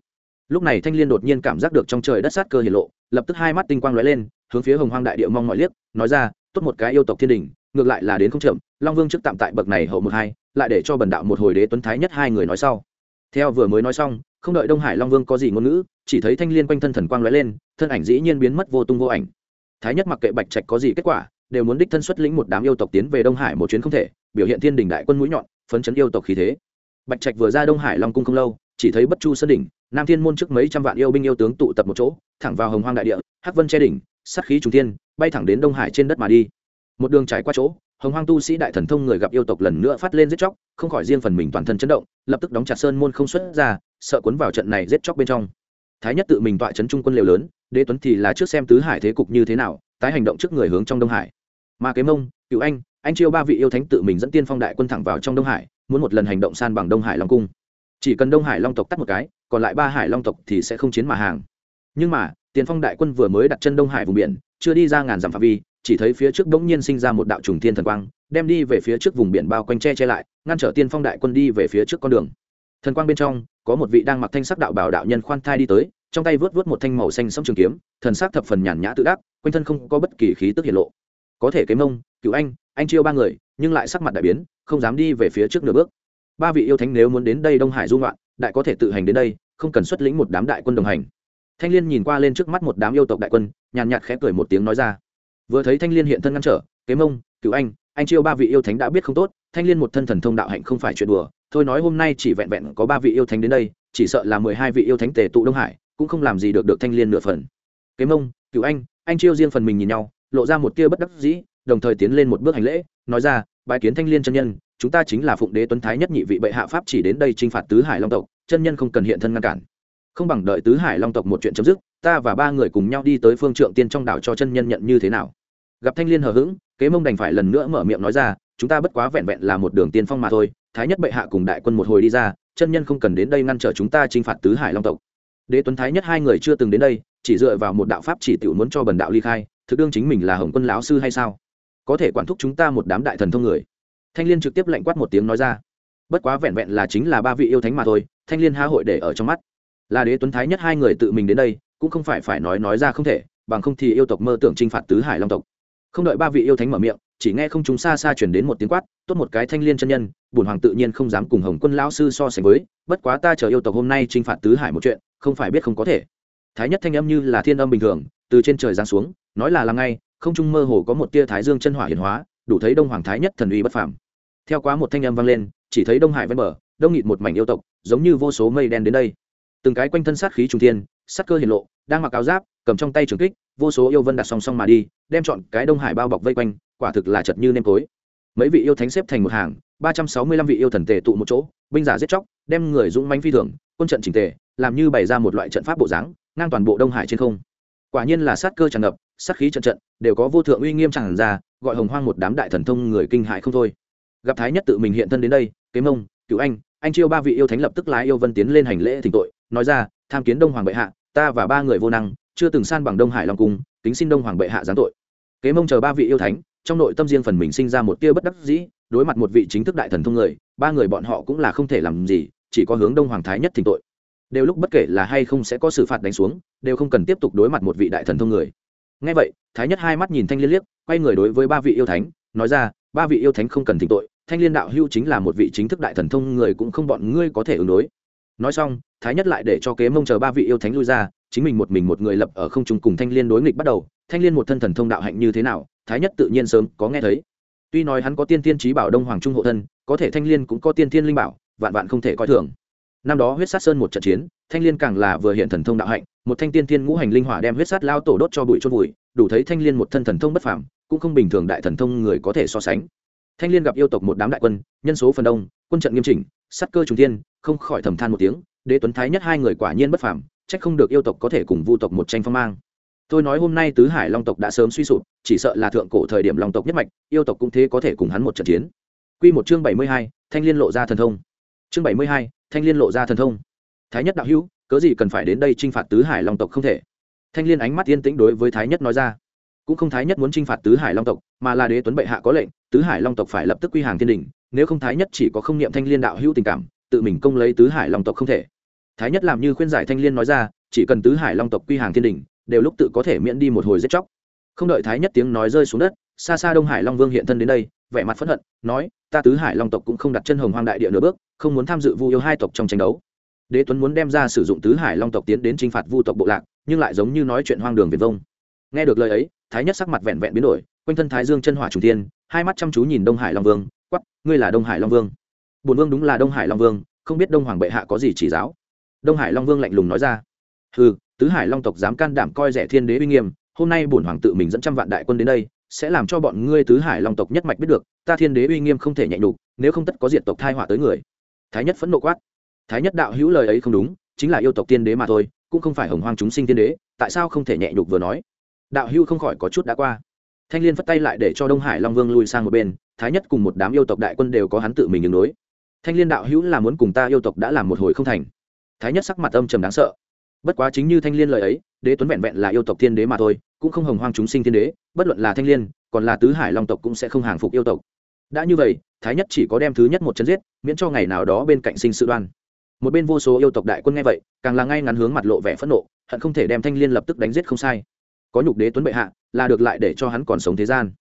lúc này thanh liên đột nhiên cảm giác được trong trời đất sát cơ hiển lộ, lập tức hai mắt tinh quang lóe lên, hướng phía hồng hoang đại địa mong mọi liếc, nói ra, tốt một cái yêu tộc thiên đình, ngược lại là đến không chậm, long vương trước tạm tại bậc này hậu một hai, lại để cho bần đạo một hồi đế tuấn thái nhất hai người nói sau. Theo vừa mới nói xong, không đợi đông hải long vương có gì ngôn ngữ, chỉ thấy thanh liên quanh thân thần quang lóe lên, thân ảnh dĩ nhiên biến mất vô tung vô ảnh. Thái nhất mặc kệ bạch trạch có gì kết quả, đều muốn đích thân xuất lĩnh một đám yêu tộc tiến về đông hải một chuyến không thể, biểu hiện thiên đình đại quân mũi nhọn, phấn chấn yêu tộc khí thế. Bạch trạch vừa ra đông hải long cung không lâu, chỉ thấy bất chu sơn đỉnh nam thiên môn trước mấy trăm vạn yêu binh yêu tướng tụ tập một chỗ, thẳng vào hồng hoang đại địa, hắc vân che đỉnh, sát khí trung thiên, bay thẳng đến đông hải trên đất mà đi. Một đường trải qua chỗ, hồng hoang tu sĩ đại thần thông người gặp yêu tộc lần nữa phát lên giết chóc, không khỏi riêng phần mình toàn thân chấn động, lập tức đóng chặt sơn môn không xuất ra, sợ cuốn vào trận này giết chóc bên trong. Thái nhất tự mình tọa chấn trung quân liều lớn, đế tuấn thì là trước xem tứ hải thế cục như thế nào, tái hành động trước người hướng trong đông hải. Mà kế mông cựu anh anh chiêu ba vị yêu thánh tự mình dẫn tiên phong đại quân thẳng vào trong đông hải, muốn một lần hành động san bằng đông hải long cung. Chỉ cần đông hải long tộc tắt một cái còn lại ba hải long tộc thì sẽ không chiến mà hàng. Nhưng mà, tiền phong đại quân vừa mới đặt chân đông hải vùng biển, chưa đi ra ngàn dặm phạm vi, chỉ thấy phía trước bỗng nhiên sinh ra một đạo trùng thiên thần quang, đem đi về phía trước vùng biển bao quanh che che lại, ngăn trở tiên phong đại quân đi về phía trước con đường. Thần quang bên trong, có một vị đang mặc thanh sắc đạo bảo đạo nhân khoan thai đi tới, trong tay vớt vớt một thanh màu xanh sông trường kiếm, thần sắc thập phần nhàn nhã tự đắc, quanh thân không có bất kỳ khí tức hiện lộ. Có thể cái mông cứu anh anh chiêu ba người, nhưng lại sắc mặt đại biến, không dám đi về phía trước nửa bước. Ba vị yêu thánh nếu muốn đến đây đông hải dung loạn đại có thể tự hành đến đây không cần xuất lĩnh một đám đại quân đồng hành. Thanh liên nhìn qua lên trước mắt một đám yêu tộc đại quân, nhàn nhạt khẽ cười một tiếng nói ra. Vừa thấy thanh liên hiện thân ngăn trở, kế mông cựu anh anh chiêu ba vị yêu thánh đã biết không tốt, thanh liên một thân thần thông đạo hạnh không phải chuyện đùa, thôi nói hôm nay chỉ vẹn vẹn có ba vị yêu thánh đến đây, chỉ sợ là mười hai vị yêu thánh tề tụ đông hải, cũng không làm gì được được thanh liên nửa phần. Kế mông cựu anh anh chiêu riêng phần mình nhìn nhau, lộ ra một tia bất đắc dĩ, đồng thời tiến lên một bước hành lễ, nói ra bài kiến thanh liên chân nhân chúng ta chính là phụng đế tuấn thái nhất nhị vị bệ hạ pháp chỉ đến đây t r i n h phạt tứ hải long tộc, chân nhân không cần hiện thân ngăn cản. Không bằng đợi tứ hải long tộc một chuyện chấm dứt, ta và ba người cùng nhau đi tới phương trượng tiên trong đảo cho chân nhân nhận như thế nào. Gặp thanh liên hờ hững, kế mông đành phải lần nữa mở miệng nói ra, chúng ta bất quá vẹn vẹn là một đường tiên phong mà thôi, thái nhất bệ hạ cùng đại quân một hồi đi ra, chân nhân không cần đến đây ngăn trở chúng ta t r i n h phạt tứ hải long tộc. Đế tuấn thái nhất hai người chưa từng đến đây, chỉ dựa vào một đạo pháp chỉ tiểu muốn cho bần đạo ly khai, thực đương chính mình là hồng quân lão sư hay sao? Có thể quản thúc chúng ta một đám đại thần thông người thanh liên trực tiếp lệnh quát một tiếng nói ra. Bất quá vẹn vẹn là chính là ba vị yêu thánh mà thôi, thanh liên há hội để ở trong mắt. Là đế tuấn thái nhất hai người tự mình đến đây, cũng không phải phải nói nói ra không thể, bằng không thì yêu tộc mơ tưởng t r i n h phạt tứ hải long tộc. Không đợi ba vị yêu thánh mở miệng, chỉ nghe không chúng xa xa chuyển đến một tiếng quát, tốt một cái thanh liên chân nhân bùn hoàng tự nhiên không dám cùng hồng quân lão sư so sánh với, bất quá ta chờ yêu tộc hôm nay t r i n h phạt tứ hải một chuyện, không phải biết không có thể. Thái nhất thanh âm như là thiên âm bình thường, từ trên trời giáng xuống, nói là làm ngay, không trung mơ hồ có một tia thái dương chân hỏa hiển hóa, đủ thấy đông hoàng thái nhất thần uy bất phàm theo quá một thanh âm vang lên, chỉ thấy đông hải ven bờ, đông nghịt một mảnh yêu tộc, giống như vô số mây đen đến đây. Từng cái quanh thân sát khí trung thiên, sát cơ hiển lộ, đang mặc áo giáp, cầm trong tay trường kích, vô số yêu vân đặt song song mà đi, đem chọn cái đông hải bao bọc vây quanh, quả thực là chật như nêm tối. Mấy vị yêu thánh xếp thành một hàng, ba trăm sáu mươi lăm vị yêu thần tề tụ một chỗ, binh giả giết chóc, đem người dũng manh phi thường, quân trận trình tề, làm như bày ra một loại trận pháp bộ dáng, ngang toàn bộ đông hải trên không. Quả nhiên là sát cơ tràn ngập, sát khí trận trận, đều có vô thượng uy nghiêm tràn ra, gọi hồng hoang một đám đại thần thông người kinh hại không thôi gặp thái nhất tự mình hiện thân đến đây, kế mông cựu anh anh chiêu ba vị yêu thánh lập tức lái yêu vân tiến lên hành lễ thỉnh tội, nói ra, tham kiến đông hoàng bệ hạ, ta và ba người vô năng, chưa từng san bằng đông hải long cung, kính xin đông hoàng bệ hạ giáng tội. Kế mông chờ ba vị yêu thánh, trong nội tâm riêng phần mình sinh ra một tia bất đắc dĩ, đối mặt một vị chính thức đại thần thông người, ba người bọn họ cũng là không thể làm gì, chỉ có hướng đông hoàng thái nhất thỉnh tội. Đều lúc bất kể là hay không sẽ có xử phạt đánh xuống, đều không cần tiếp tục đối mặt một vị đại thần thông người. Ngay vậy, thái nhất hai mắt nhìn thanh liên liếc, quay người đối với ba vị yêu thánh, nói ra, ba vị yêu thánh không cần thỉnh tội thanh liên đạo hưu chính là một vị chính thức đại thần thông, người cũng không bọn ngươi có thể ứng đối. Nói xong, thái nhất lại để cho kế mông chờ ba vị yêu thánh lui ra, chính mình một mình một người lập ở không trung cùng thanh liên đối nghịch bắt đầu. Thanh liên một thân thần thông đạo hạnh như thế nào, thái nhất tự nhiên sớm có nghe thấy. Tuy nói hắn có tiên tiên trí bảo đông hoàng trung hộ thân, có thể thanh liên cũng có tiên tiên linh bảo, vạn vạn không thể coi thường. Năm đó huyết sát sơn một trận chiến, thanh liên càng là vừa hiện thần thông đạo hạnh, một thanh tiên tiên ngũ hành linh hỏa đem huyết sát lao tổ đốt cho bụi chôn bụi đủ thấy thanh liên một thân thần thông bất phàm, cũng không bình thường đại thần thông người có thể so sánh thanh liên gặp yêu tộc một đám đại quân nhân số phần đông quân trận nghiêm chỉnh sắt cơ trùng tiên không khỏi thầm than một tiếng đế tuấn thái nhất hai người quả nhiên bất phàm trách không được yêu tộc có thể cùng vu tộc một tranh phong mang. Tôi nói hôm nay tứ hải long tộc đã sớm suy sụp chỉ sợ là thượng cổ thời điểm long tộc nhất mạch yêu tộc cũng thế có thể cùng hắn một trận chiến. Quy một chương bảy mươi hai, thanh liên lộ ra thần thông. Chương bảy mươi hai, thanh liên lộ ra thần thông. Thái nhất đạo hữu cớ gì cần phải đến đây chinh phạt tứ hải long tộc không thể? Thanh liên ánh mắt yên tĩnh đối với thái nhất nói ra. Cũng không thái nhất muốn chinh phạt tứ hải long tộc mà là đế tuấn bệ hạ có lệnh, tứ hải long tộc phải lập tức quy hàng thiên đình, nếu không thái nhất chỉ có không niệm thanh liên đạo hữu tình cảm, tự mình công lấy tứ hải long tộc không thể. Thái nhất làm như khuyên giải thanh liên nói ra, chỉ cần tứ hải long tộc quy hàng thiên đình, đều lúc tự có thể miễn đi một hồi giết chóc. Không đợi thái nhất tiếng nói rơi xuống đất, xa xa đông hải long vương hiện thân đến đây, vẻ mặt phẫn hận, nói, ta tứ hải long tộc cũng không đặt chân hồng hoang đại địa nửa bước, không muốn tham dự vu yêu hai tộc trong tranh đấu. Đế tuấn muốn đem ra sử dụng tứ hải long tộc tiến đến t r i n h phạt vu tộc bộ lạc, nhưng lại giống như nói chuyện hoang đường việt vông. Nghe được lời ấy, thái nhất sắc mặt vẹn vẹn biến đổi quanh thân thái dương chân hỏa trùng thiên, hai mắt chăm chú nhìn đông hải long vương quắp ngươi là đông hải long vương. Bồn vương đúng là đông hải long vương không biết đông hoàng bệ hạ có gì chỉ giáo. Đông hải long vương lạnh lùng nói ra. Ừ tứ hải long tộc dám can đảm coi rẻ thiên đế uy nghiêm hôm nay bổn hoàng tự mình dẫn trăm vạn đại quân đến đây sẽ làm cho bọn ngươi tứ hải long tộc nhất mạch biết được ta thiên đế uy nghiêm không thể nhạy nhục nếu không tất có diện tộc thai họa tới người. Thái nhất phẫn nộ quát. Thái nhất đạo hữu lời ấy không đúng chính là yêu tộc tiên đế mà thôi cũng không phải hồng hoang chúng sinh tiên đế tại sao không thể nhẹ nhục vừa nói? Đạo hữu không khỏi có chút đã qua thanh liên phất tay lại để cho đông hải long vương lui sang một bên, thái nhất cùng một đám yêu tộc đại quân đều có hắn tự mình đường đối. Thanh liên đạo hữu là muốn cùng ta yêu tộc đã làm một hồi không thành. Thái nhất sắc mặt âm trầm đáng sợ. Bất quá chính như thanh liên lời ấy, đế tuấn vẹn vẹn là yêu tộc thiên đế mà thôi, cũng không hồng hoang chúng sinh thiên đế, bất luận là thanh liên, còn là tứ hải long tộc cũng sẽ không hàng phục yêu tộc. Đã như vậy, thái nhất chỉ có đem thứ nhất một chân giết, miễn cho ngày nào đó bên cạnh sinh sự đoan. Một bên vô số yêu tộc đại quân nghe vậy, càng là ngay ngắn hướng mặt lộ vẻ phẫn nộ, hận không thể đem thanh liên lập tức đánh giết không sai có nhục đế tuấn bệ hạ, là được lại để cho hắn còn sống thế gian.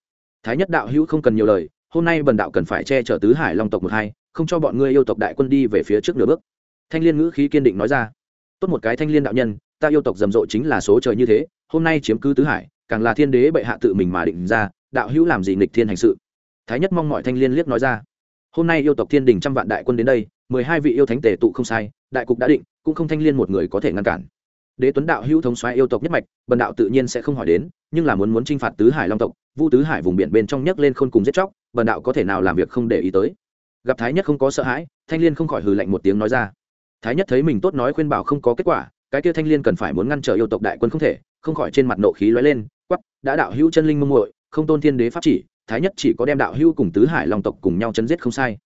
Thái nhất đạo hữu không cần nhiều lời, hôm nay bần đạo cần phải che chở tứ hải long tộc một hai, không cho bọn ngươi yêu tộc đại quân đi về phía trước nửa bước. Thanh liên ngữ khí kiên định nói ra. Tốt một cái thanh liên đạo nhân, ta yêu tộc rầm rộ chính là số trời như thế, hôm nay chiếm cứ tứ hải, càng là thiên đế bệ hạ tự mình mà định ra, đạo hữu làm gì nghịch thiên hành sự? Thái nhất mong mọi thanh liên liếc nói ra. Hôm nay yêu tộc thiên đình trăm vạn đại quân đến đây, mười hai vị yêu thánh tề tụ không sai, đại cục đã định, cũng không thanh liên một người có thể ngăn cản đế tuấn đạo hữu thống xoáy yêu tộc nhất mạch, bần đạo tự nhiên sẽ không hỏi đến, nhưng là muốn muốn t r i n h phạt tứ hải long tộc, vu tứ hải vùng biển bên trong nhấc lên khôn cùng giết chóc, bần đạo có thể nào làm việc không để ý tới. Gặp thái nhất không có sợ hãi, thanh liên không khỏi hừ lạnh một tiếng nói ra. Thái nhất thấy mình tốt nói khuyên bảo không có kết quả, cái kia thanh liên cần phải muốn ngăn trở yêu tộc đại quân không thể, không khỏi trên mặt nộ khí lóe lên quắp đã đạo hữu chân linh mông muội, không tôn thiên đế pháp chỉ, thái nhất chỉ có đem đạo hữu cùng tứ hải long tộc cùng nhau chấn giết không sai.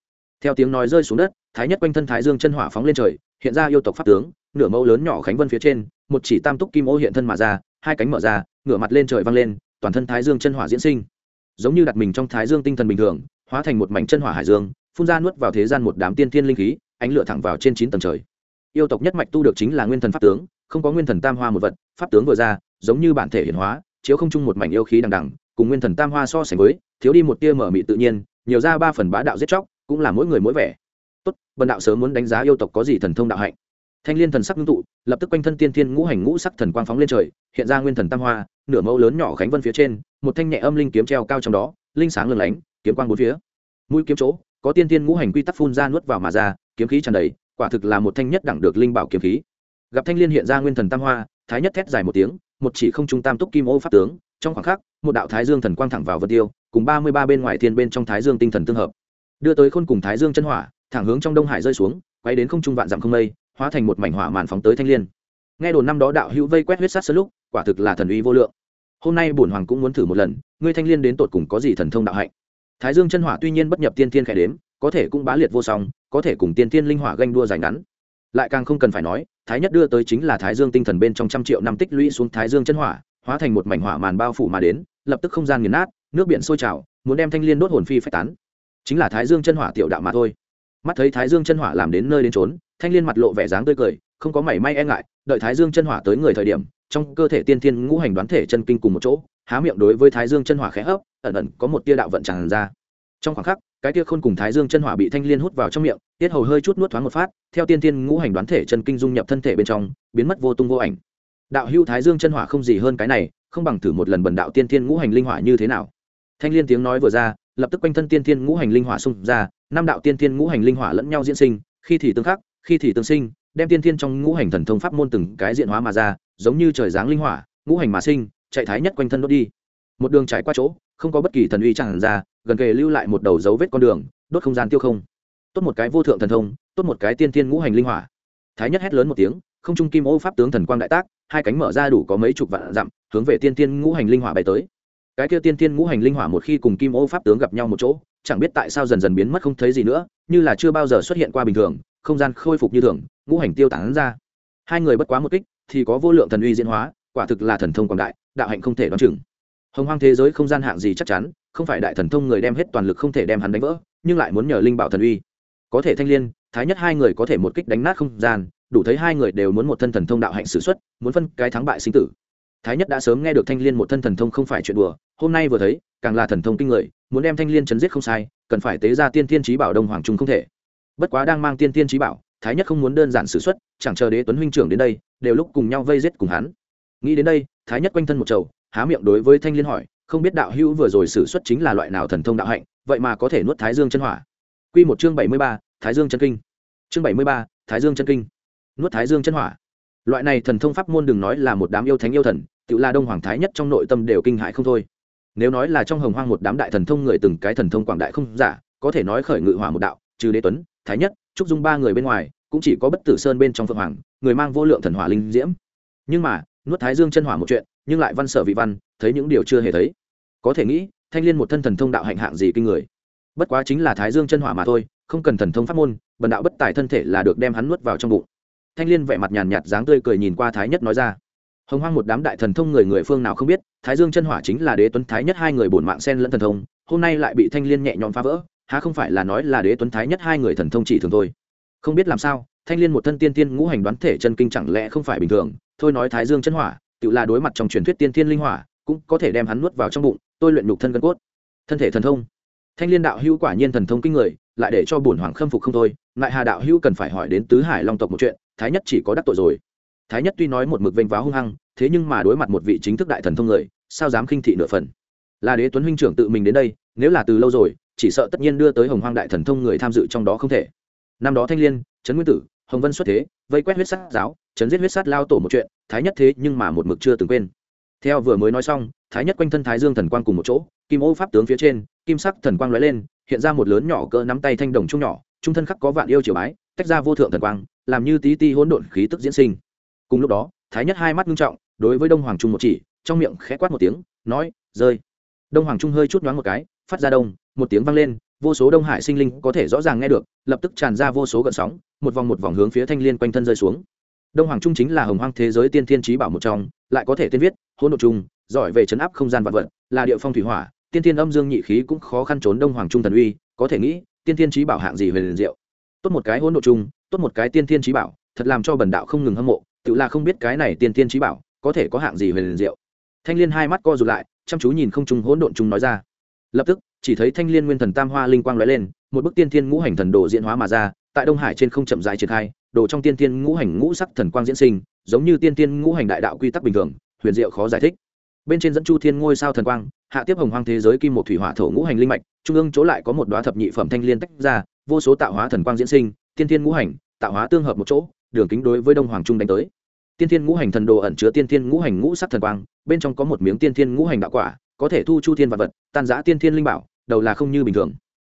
Theo tiếng nói rơi xuống đất, thái nhất quanh thân thái dương chân hỏa phóng lên trời, hiện ra yêu tộc pháp tướng, nửa mẫu lớn nhỏ khánh vân phía trên một chỉ tam túc kim ô hiện thân mà ra, hai cánh mở ra, ngửa mặt lên trời văng lên, toàn thân thái dương chân hỏa diễn sinh. Giống như đặt mình trong thái dương tinh thần bình thường, hóa thành một mảnh chân hỏa hải dương, phun ra nuốt vào thế gian một đám tiên thiên linh khí, ánh lửa thẳng vào trên chín tầng trời. Yêu tộc nhất mạch tu được chính là nguyên thần pháp tướng, không có nguyên thần tam hoa một vật, pháp tướng vừa ra, giống như bản thể hiển hóa, chiếu không chung một mảnh yêu khí đằng đằng, cùng nguyên thần tam hoa so sánh với, thiếu đi một tia mở mị tự nhiên, nhiều ra ba phần bá đạo giết chóc, cũng là mỗi người mỗi vẻ. Tốt, bần đạo sớm muốn đánh giá yêu tộc có gì thần thông đạo hạnh thanh liên thần sắc ngưng tụ, lập tức quanh thân tiên thiên ngũ hành ngũ sắc thần quang phóng lên trời, hiện ra nguyên thần tam hoa, nửa mẫu lớn nhỏ khánh vân phía trên, một thanh nhẹ âm linh kiếm treo cao trong đó, linh sáng lừng lánh, kiếm quang bốn phía. Mũi kiếm chỗ, có tiên thiên ngũ hành quy tắc phun ra nuốt vào mà ra, kiếm khí tràn đầy, quả thực là một thanh nhất đẳng được linh bảo kiếm khí. Gặp thanh liên hiện ra nguyên thần tam hoa, thái nhất thét dài một tiếng, một chỉ không trung tam túc kim ô pháp tướng, trong khoảng khắc, một đạo thái dương thần quang thẳng vào vân tiêu, cùng ba mươi ba bên ngoài thiên bên trong thái dương tinh thần tương hợp. Đưa tới khôn cùng thái dương chân hỏa, thẳng hướng trong đông hải rơi xuống, quay đến không trung vạn dặm không mây hóa thành một mảnh hỏa màn phóng tới thanh liên. Nghe đồn năm đó đạo hữu vây quét huyết sát sơ lúc, quả thực là thần uy vô lượng. Hôm nay bổn hoàng cũng muốn thử một lần, ngươi thanh liên đến tột cùng có gì thần thông đạo hạnh? Thái dương chân hỏa tuy nhiên bất nhập tiên thiên khẽ đếm, có thể cũng bá liệt vô song, có thể cùng tiên thiên linh hỏa ganh đua giành ngắn. Lại càng không cần phải nói, thái nhất đưa tới chính là thái dương tinh thần bên trong trăm triệu năm tích lũy xuống thái dương chân hỏa, hóa thành một mảnh hỏa màn bao phủ mà đến, lập tức không gian nghiền nát, nước biển sôi trào, muốn đem thanh liên đốt hồn phi phách tán. Chính là thái dương chân hỏa tiểu đạo mà thôi mắt thấy thái dương chân hỏa làm đến nơi đến trốn thanh liên mặt lộ vẻ dáng tươi cười, không có mảy may e ngại, đợi thái dương chân hỏa tới người thời điểm, trong cơ thể tiên thiên ngũ hành đoán thể chân kinh cùng một chỗ, há miệng đối với thái dương chân hỏa khẽ hấp, ẩn ẩn có một tia đạo vận tràn ra. Trong khoảng khắc, cái tia khôn cùng thái dương chân hỏa bị thanh liên hút vào trong miệng, tiết hầu hơi chút nuốt thoáng một phát, theo tiên thiên ngũ hành đoán thể chân kinh dung nhập thân thể bên trong, biến mất vô tung vô ảnh. Đạo hưu thái dương chân hỏa không gì hơn cái này, không bằng thử một lần bần đạo tiên thiên ngũ hành linh hỏa như thế nào thanh liên tiếng nói vừa ra, lập tức quanh thân tiên thiên ngũ hành linh hỏa xung ra, năm đạo tiên thiên ngũ hành linh hỏa lẫn nhau diễn sinh, khi thì tương khắc, khi thì tương sinh, đem tiên thiên trong ngũ hành thần thông pháp môn từng cái diện hóa mà ra, giống như trời giáng linh hỏa, ngũ hành mà sinh, chạy thái nhất quanh thân đốt đi. Một đường trải qua chỗ, không có bất kỳ thần uy chẳng ra, gần kề lưu lại một đầu dấu vết con đường, đốt không gian tiêu không. Tốt một cái vô thượng thần thông, tốt một cái tiên thiên ngũ hành linh hỏa. Thái nhất hét lớn một tiếng, không trung kim ô pháp tướng thần quang đại tác, hai cánh mở ra đủ có mấy chục vạn dặm, hướng về tiên thiên ngũ hành linh hỏa bay tới cái kia tiên tiên ngũ hành linh hỏa một khi cùng kim ô pháp tướng gặp nhau một chỗ, chẳng biết tại sao dần dần biến mất không thấy gì nữa, như là chưa bao giờ xuất hiện qua bình thường, không gian khôi phục như thường, ngũ hành tiêu tán ra. Hai người bất quá một kích, thì có vô lượng thần uy diễn hóa, quả thực là thần thông quảng đại, đạo hạnh không thể đoán chừng. Hồng hoang thế giới không gian hạng gì chắc chắn, không phải đại thần thông người đem hết toàn lực không thể đem hắn đánh vỡ, nhưng lại muốn nhờ linh bảo thần uy. Có thể thanh liên, thái nhất hai người có thể một kích đánh nát không gian, đủ thấy hai người đều muốn một thân thần thông đạo hạnh s ử x u ấ t muốn phân cái thắng bại sinh tử thái nhất đã sớm nghe được thanh liên một thân thần thông không phải chuyện đùa, hôm nay vừa thấy, càng là thần thông kinh người, muốn đem thanh liên chấn giết không sai, cần phải tế ra tiên thiên trí bảo đông hoàng trung không thể. Bất quá đang mang tiên thiên trí bảo, thái nhất không muốn đơn giản xử x u ấ t chẳng chờ đế tuấn huynh trưởng đến đây, đều lúc cùng nhau vây giết cùng hắn. Nghĩ đến đây, thái nhất quanh thân một chầu há miệng đối với thanh liên hỏi, không biết đạo hữu vừa rồi xử x u ấ t chính là loại nào thần thông đạo hạnh, vậy mà có thể nuốt thái dương chân hỏa. Q một chương bảy mươi ba, thái dương chân kinh. Chương bảy mươi ba, thái dương chân kinh. Nuốt thái dương chân hỏa loại này thần thông pháp môn đừng nói là một đám yêu thánh yêu thần tự là đông hoàng thái nhất trong nội tâm đều kinh hại không thôi. Nếu nói là trong hồng hoang một đám đại thần thông người từng cái thần thông quảng đại không giả, có thể nói khởi ngự hỏa một đạo, trừ đế tuấn, thái nhất, trúc dung ba người bên ngoài, cũng chỉ có bất tử sơn bên trong phượng hoàng, người mang vô lượng thần hỏa linh diễm. Nhưng mà, nuốt thái dương chân hỏa một chuyện, nhưng lại văn sở vị văn, thấy những điều chưa hề thấy. Có thể nghĩ, thanh liên một thân thần thông đạo hạnh hạng gì kinh người. Bất quá chính là thái dương chân hỏa mà thôi, không cần thần thông pháp môn, bần đạo bất tài thân thể là được đem hắn nuốt vào trong bụng thanh liên vẻ mặt nhàn nhạt dáng tươi cười nhìn qua thái nhất nói ra. Hồng hoang một đám đại thần thông người người phương nào không biết, thái dương chân hỏa chính là đế tuấn thái nhất hai người bổn mạng sen lẫn thần thông, hôm nay lại bị thanh liên nhẹ nhõm phá vỡ, há không phải là nói là đế tuấn thái nhất hai người thần thông chỉ thường thôi. Không biết làm sao, thanh liên một thân tiên tiên ngũ hành đoán thể chân kinh chẳng lẽ không phải bình thường, thôi nói thái dương chân hỏa, tự là đối mặt trong truyền thuyết tiên tiên linh hỏa, cũng có thể đem hắn nuốt vào trong bụng, tôi luyện nhục thân gân cốt. Thân thể thần thông. Thanh liên đạo hữu quả nhiên thần thông kinh người, lại để cho bổn hoàng khâm phục không thôi lại hà đạo hữu cần phải hỏi đến tứ hải long tộc một chuyện thái nhất chỉ có đắc tội rồi. Thái nhất tuy nói một mực vênh váo hung hăng, thế nhưng mà đối mặt một vị chính thức đại thần thông người, sao dám khinh thị nửa phần? Là đế tuấn huynh trưởng tự mình đến đây, nếu là từ lâu rồi, chỉ sợ tất nhiên đưa tới hồng hoang đại thần thông người tham dự trong đó không thể. Năm đó thanh liên, trấn nguyên tử, hồng vân xuất thế, vây quét huyết sát giáo, chấn giết huyết sát lao tổ một chuyện, thái nhất thế nhưng mà một mực chưa từng quên. Theo vừa mới nói xong, thái nhất quanh thân thái dương thần quang cùng một chỗ, kim ô pháp tướng phía trên, kim sắc thần quang lóe lên, hiện ra một lớn nhỏ cỡ nắm tay thanh đồng trung nhỏ, trung thân khắc có vạn yêu triều bái tách ra vô thượng thần quang, làm như tí ti hỗn độn khí tức diễn sinh. Cùng lúc đó, thái nhất hai mắt nghiêm trọng, đối với đông hoàng trung một chỉ, trong miệng khẽ quát một tiếng, nói rơi đông hoàng trung hơi chút nhoáng một cái, phát ra đông, một tiếng vang lên, vô số đông hải sinh linh có thể rõ ràng nghe được, lập tức tràn ra vô số gợn sóng, một vòng một vòng hướng phía thanh liên quanh thân rơi xuống. Đông hoàng trung chính là hồng hoang thế giới tiên thiên trí bảo một trong, lại có thể tiên viết, hỗn độn trung giỏi về chấn áp không gian vạn vật, là địa phong thủy hỏa, tiên thiên âm dương nhị khí cũng khó khăn trốn đông hoàng trung thần uy, có thể nghĩ, tiên thiên trí bảo hạng gì về liền diệu tốt một cái hỗn độn chung, tốt một cái tiên thiên trí bảo thật làm cho bần đạo không ngừng hâm mộ tự là không biết cái này tiên thiên trí bảo có thể có hạng gì về liền diệu. Thanh liên hai mắt co rụt lại chăm chú nhìn không trung hỗn độn chung nói ra. Lập tức chỉ thấy thanh liên nguyên thần tam hoa linh quang lóe lên một bức tiên thiên ngũ hành thần đồ diễn hóa mà ra tại đông hải trên không chậm dài triển khai đồ trong tiên thiên ngũ hành ngũ sắc thần quang diễn sinh giống như tiên thiên ngũ hành đại đạo quy tắc bình thường huyền diệu khó giải thích. Bên trên dẫn chu thiên ngôi sao thần quang hạ tiếp hồng hoang thế giới kim một thủy hỏa thổ ngũ hành linh mạch trung ương chỗ lại có một đoá thập nhị phẩm thanh liên tách ra vô số tạo hóa thần quang diễn sinh, tiên thiên ngũ hành, tạo hóa tương hợp một chỗ, đường kính đối với đông hoàng trung đánh tới. Tiên thiên ngũ hành thần đồ ẩn chứa tiên thiên ngũ hành ngũ sắc thần quang, bên trong có một miếng tiên thiên ngũ hành đạo quả, có thể thu chu thiên vật vật, tan giã tiên thiên linh bảo, đầu là không như bình thường.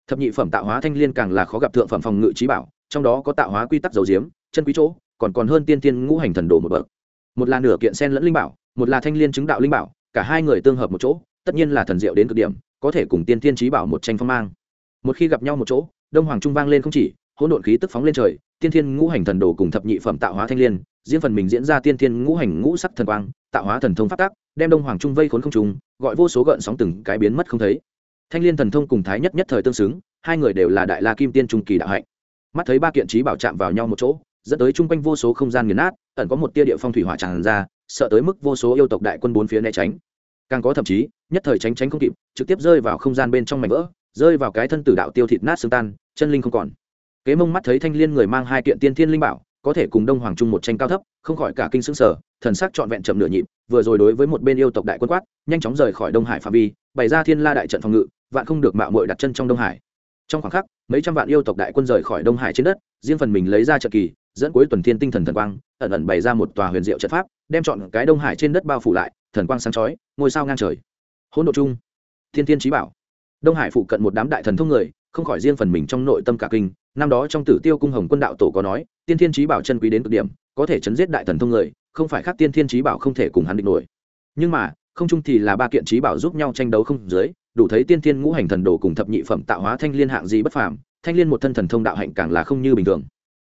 Thập nhị phẩm tạo hóa thanh liên càng là khó gặp thượng phẩm phòng ngự trí bảo, trong đó có tạo hóa quy tắc dầu diếm, chân quý chỗ, còn còn hơn tiên thiên ngũ hành thần đồ một bậc. Một là nửa kiện sen lẫn linh bảo, một là thanh liên chứng đạo linh bảo, cả hai người tương hợp một chỗ, tất nhiên là thần diệu đến cực điểm, có thể cùng tiên thiên trí bảo một tranh phong mang. Một khi gặp nhau một chỗ đông hoàng trung vang lên không chỉ, hỗn độn khí tức phóng lên trời, tiên thiên ngũ hành thần đồ cùng thập nhị phẩm tạo hóa thanh l i ê n diễn phần mình diễn ra tiên thiên ngũ hành ngũ sắc thần quang, tạo hóa thần thông phát tác, đem đông hoàng trung vây khốn không trung, gọi vô số gợn sóng từng cái biến mất không thấy. Thanh l i ê n thần thông cùng thái nhất nhất thời tương xứng, hai người đều là đại la kim tiên trung kỳ đạo hạnh. Mắt thấy ba kiện trí bảo chạm vào nhau một chỗ, dẫn tới chung quanh vô số không gian nghiền nát, ẩn có một tia địa phong thủy hỏa tràn ra, sợ tới mức vô số yêu tộc đại quân bốn phía né tránh. Càng có thậm chí, nhất thời tránh tránh không kịp, trực tiếp rơi vào không gian bên trong mảnh vỡ rơi vào cái thân tử đạo tiêu thịt nát xương tan, chân linh không còn. Kế mông mắt thấy thanh liên người mang hai kiện tiên thiên linh bảo, có thể cùng đông hoàng trung một tranh cao thấp, không khỏi cả kinh xứng sở thần sắc trọn vẹn chậm nửa nhịp, vừa rồi đối với một bên yêu tộc đại quân quát, nhanh chóng rời khỏi đông hải phạm vi, bày ra thiên la đại trận phòng ngự, vạn không được mạo mội đặt chân trong đông hải. Trong khoảng khắc, mấy trăm vạn yêu tộc đại quân rời khỏi đông hải trên đất, riêng phần mình lấy ra trận kỳ, dẫn cuối tuần thiên tinh thần thần quang, ẩn ẩn bày ra một tòa huyền diệu trận pháp, đem chọn cái đông hải trên đất bao phủ lại, thần quang sáng chói, ngôi sao ngang trời. Hỗn độ chung, thiên thiên trí bảo đông hải phụ cận một đám đại thần thông người, không khỏi riêng phần mình trong nội tâm cả kinh. Năm đó trong tử tiêu cung hồng quân đạo tổ có nói, tiên thiên trí bảo chân quý đến cực điểm, có thể chấn giết đại thần thông người, không phải khác tiên thiên trí bảo không thể cùng hắn địch nổi. Nhưng mà, không chung thì là ba kiện trí bảo giúp nhau tranh đấu không dưới, đủ thấy tiên thiên ngũ hành thần đồ cùng thập nhị phẩm tạo hóa thanh liên hạng gì bất phàm, thanh liên một thân thần thông đạo hạnh càng là không như bình thường.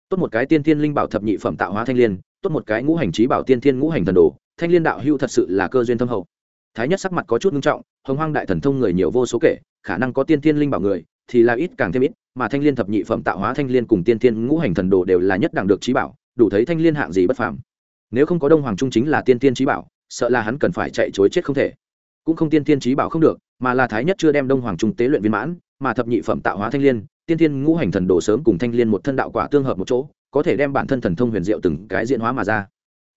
Tốt một cái tiên thiên linh bảo thập nhị phẩm tạo hóa thanh liên, tốt một cái ngũ hành trí bảo tiên thiên ngũ hành thần đồ, thanh liên đạo hưu thật sự là cơ duyên thâm hậu. Thái nhất sắc mặt có chút nghiêm trọng, hồng hoang đại thần thông người nhiều vô số kể khả năng có tiên thiên linh bảo người, thì là ít càng thêm ít, mà thanh liên thập nhị phẩm tạo hóa thanh liên cùng tiên thiên ngũ hành thần đồ đều là nhất đẳng được trí bảo, đủ thấy thanh liên hạng gì bất phàm. Nếu không có đông hoàng trung chính là tiên thiên trí bảo, sợ là hắn cần phải chạy chối chết không thể. Cũng không tiên thiên trí bảo không được, mà là thái nhất chưa đem đông hoàng trung tế luyện viên mãn, mà thập nhị phẩm tạo hóa thanh liên, tiên thiên ngũ hành thần đồ sớm cùng thanh liên một thân đạo quả tương hợp một chỗ, có thể đem bản thân thần thông huyền diệu từng cái diễn hóa mà ra.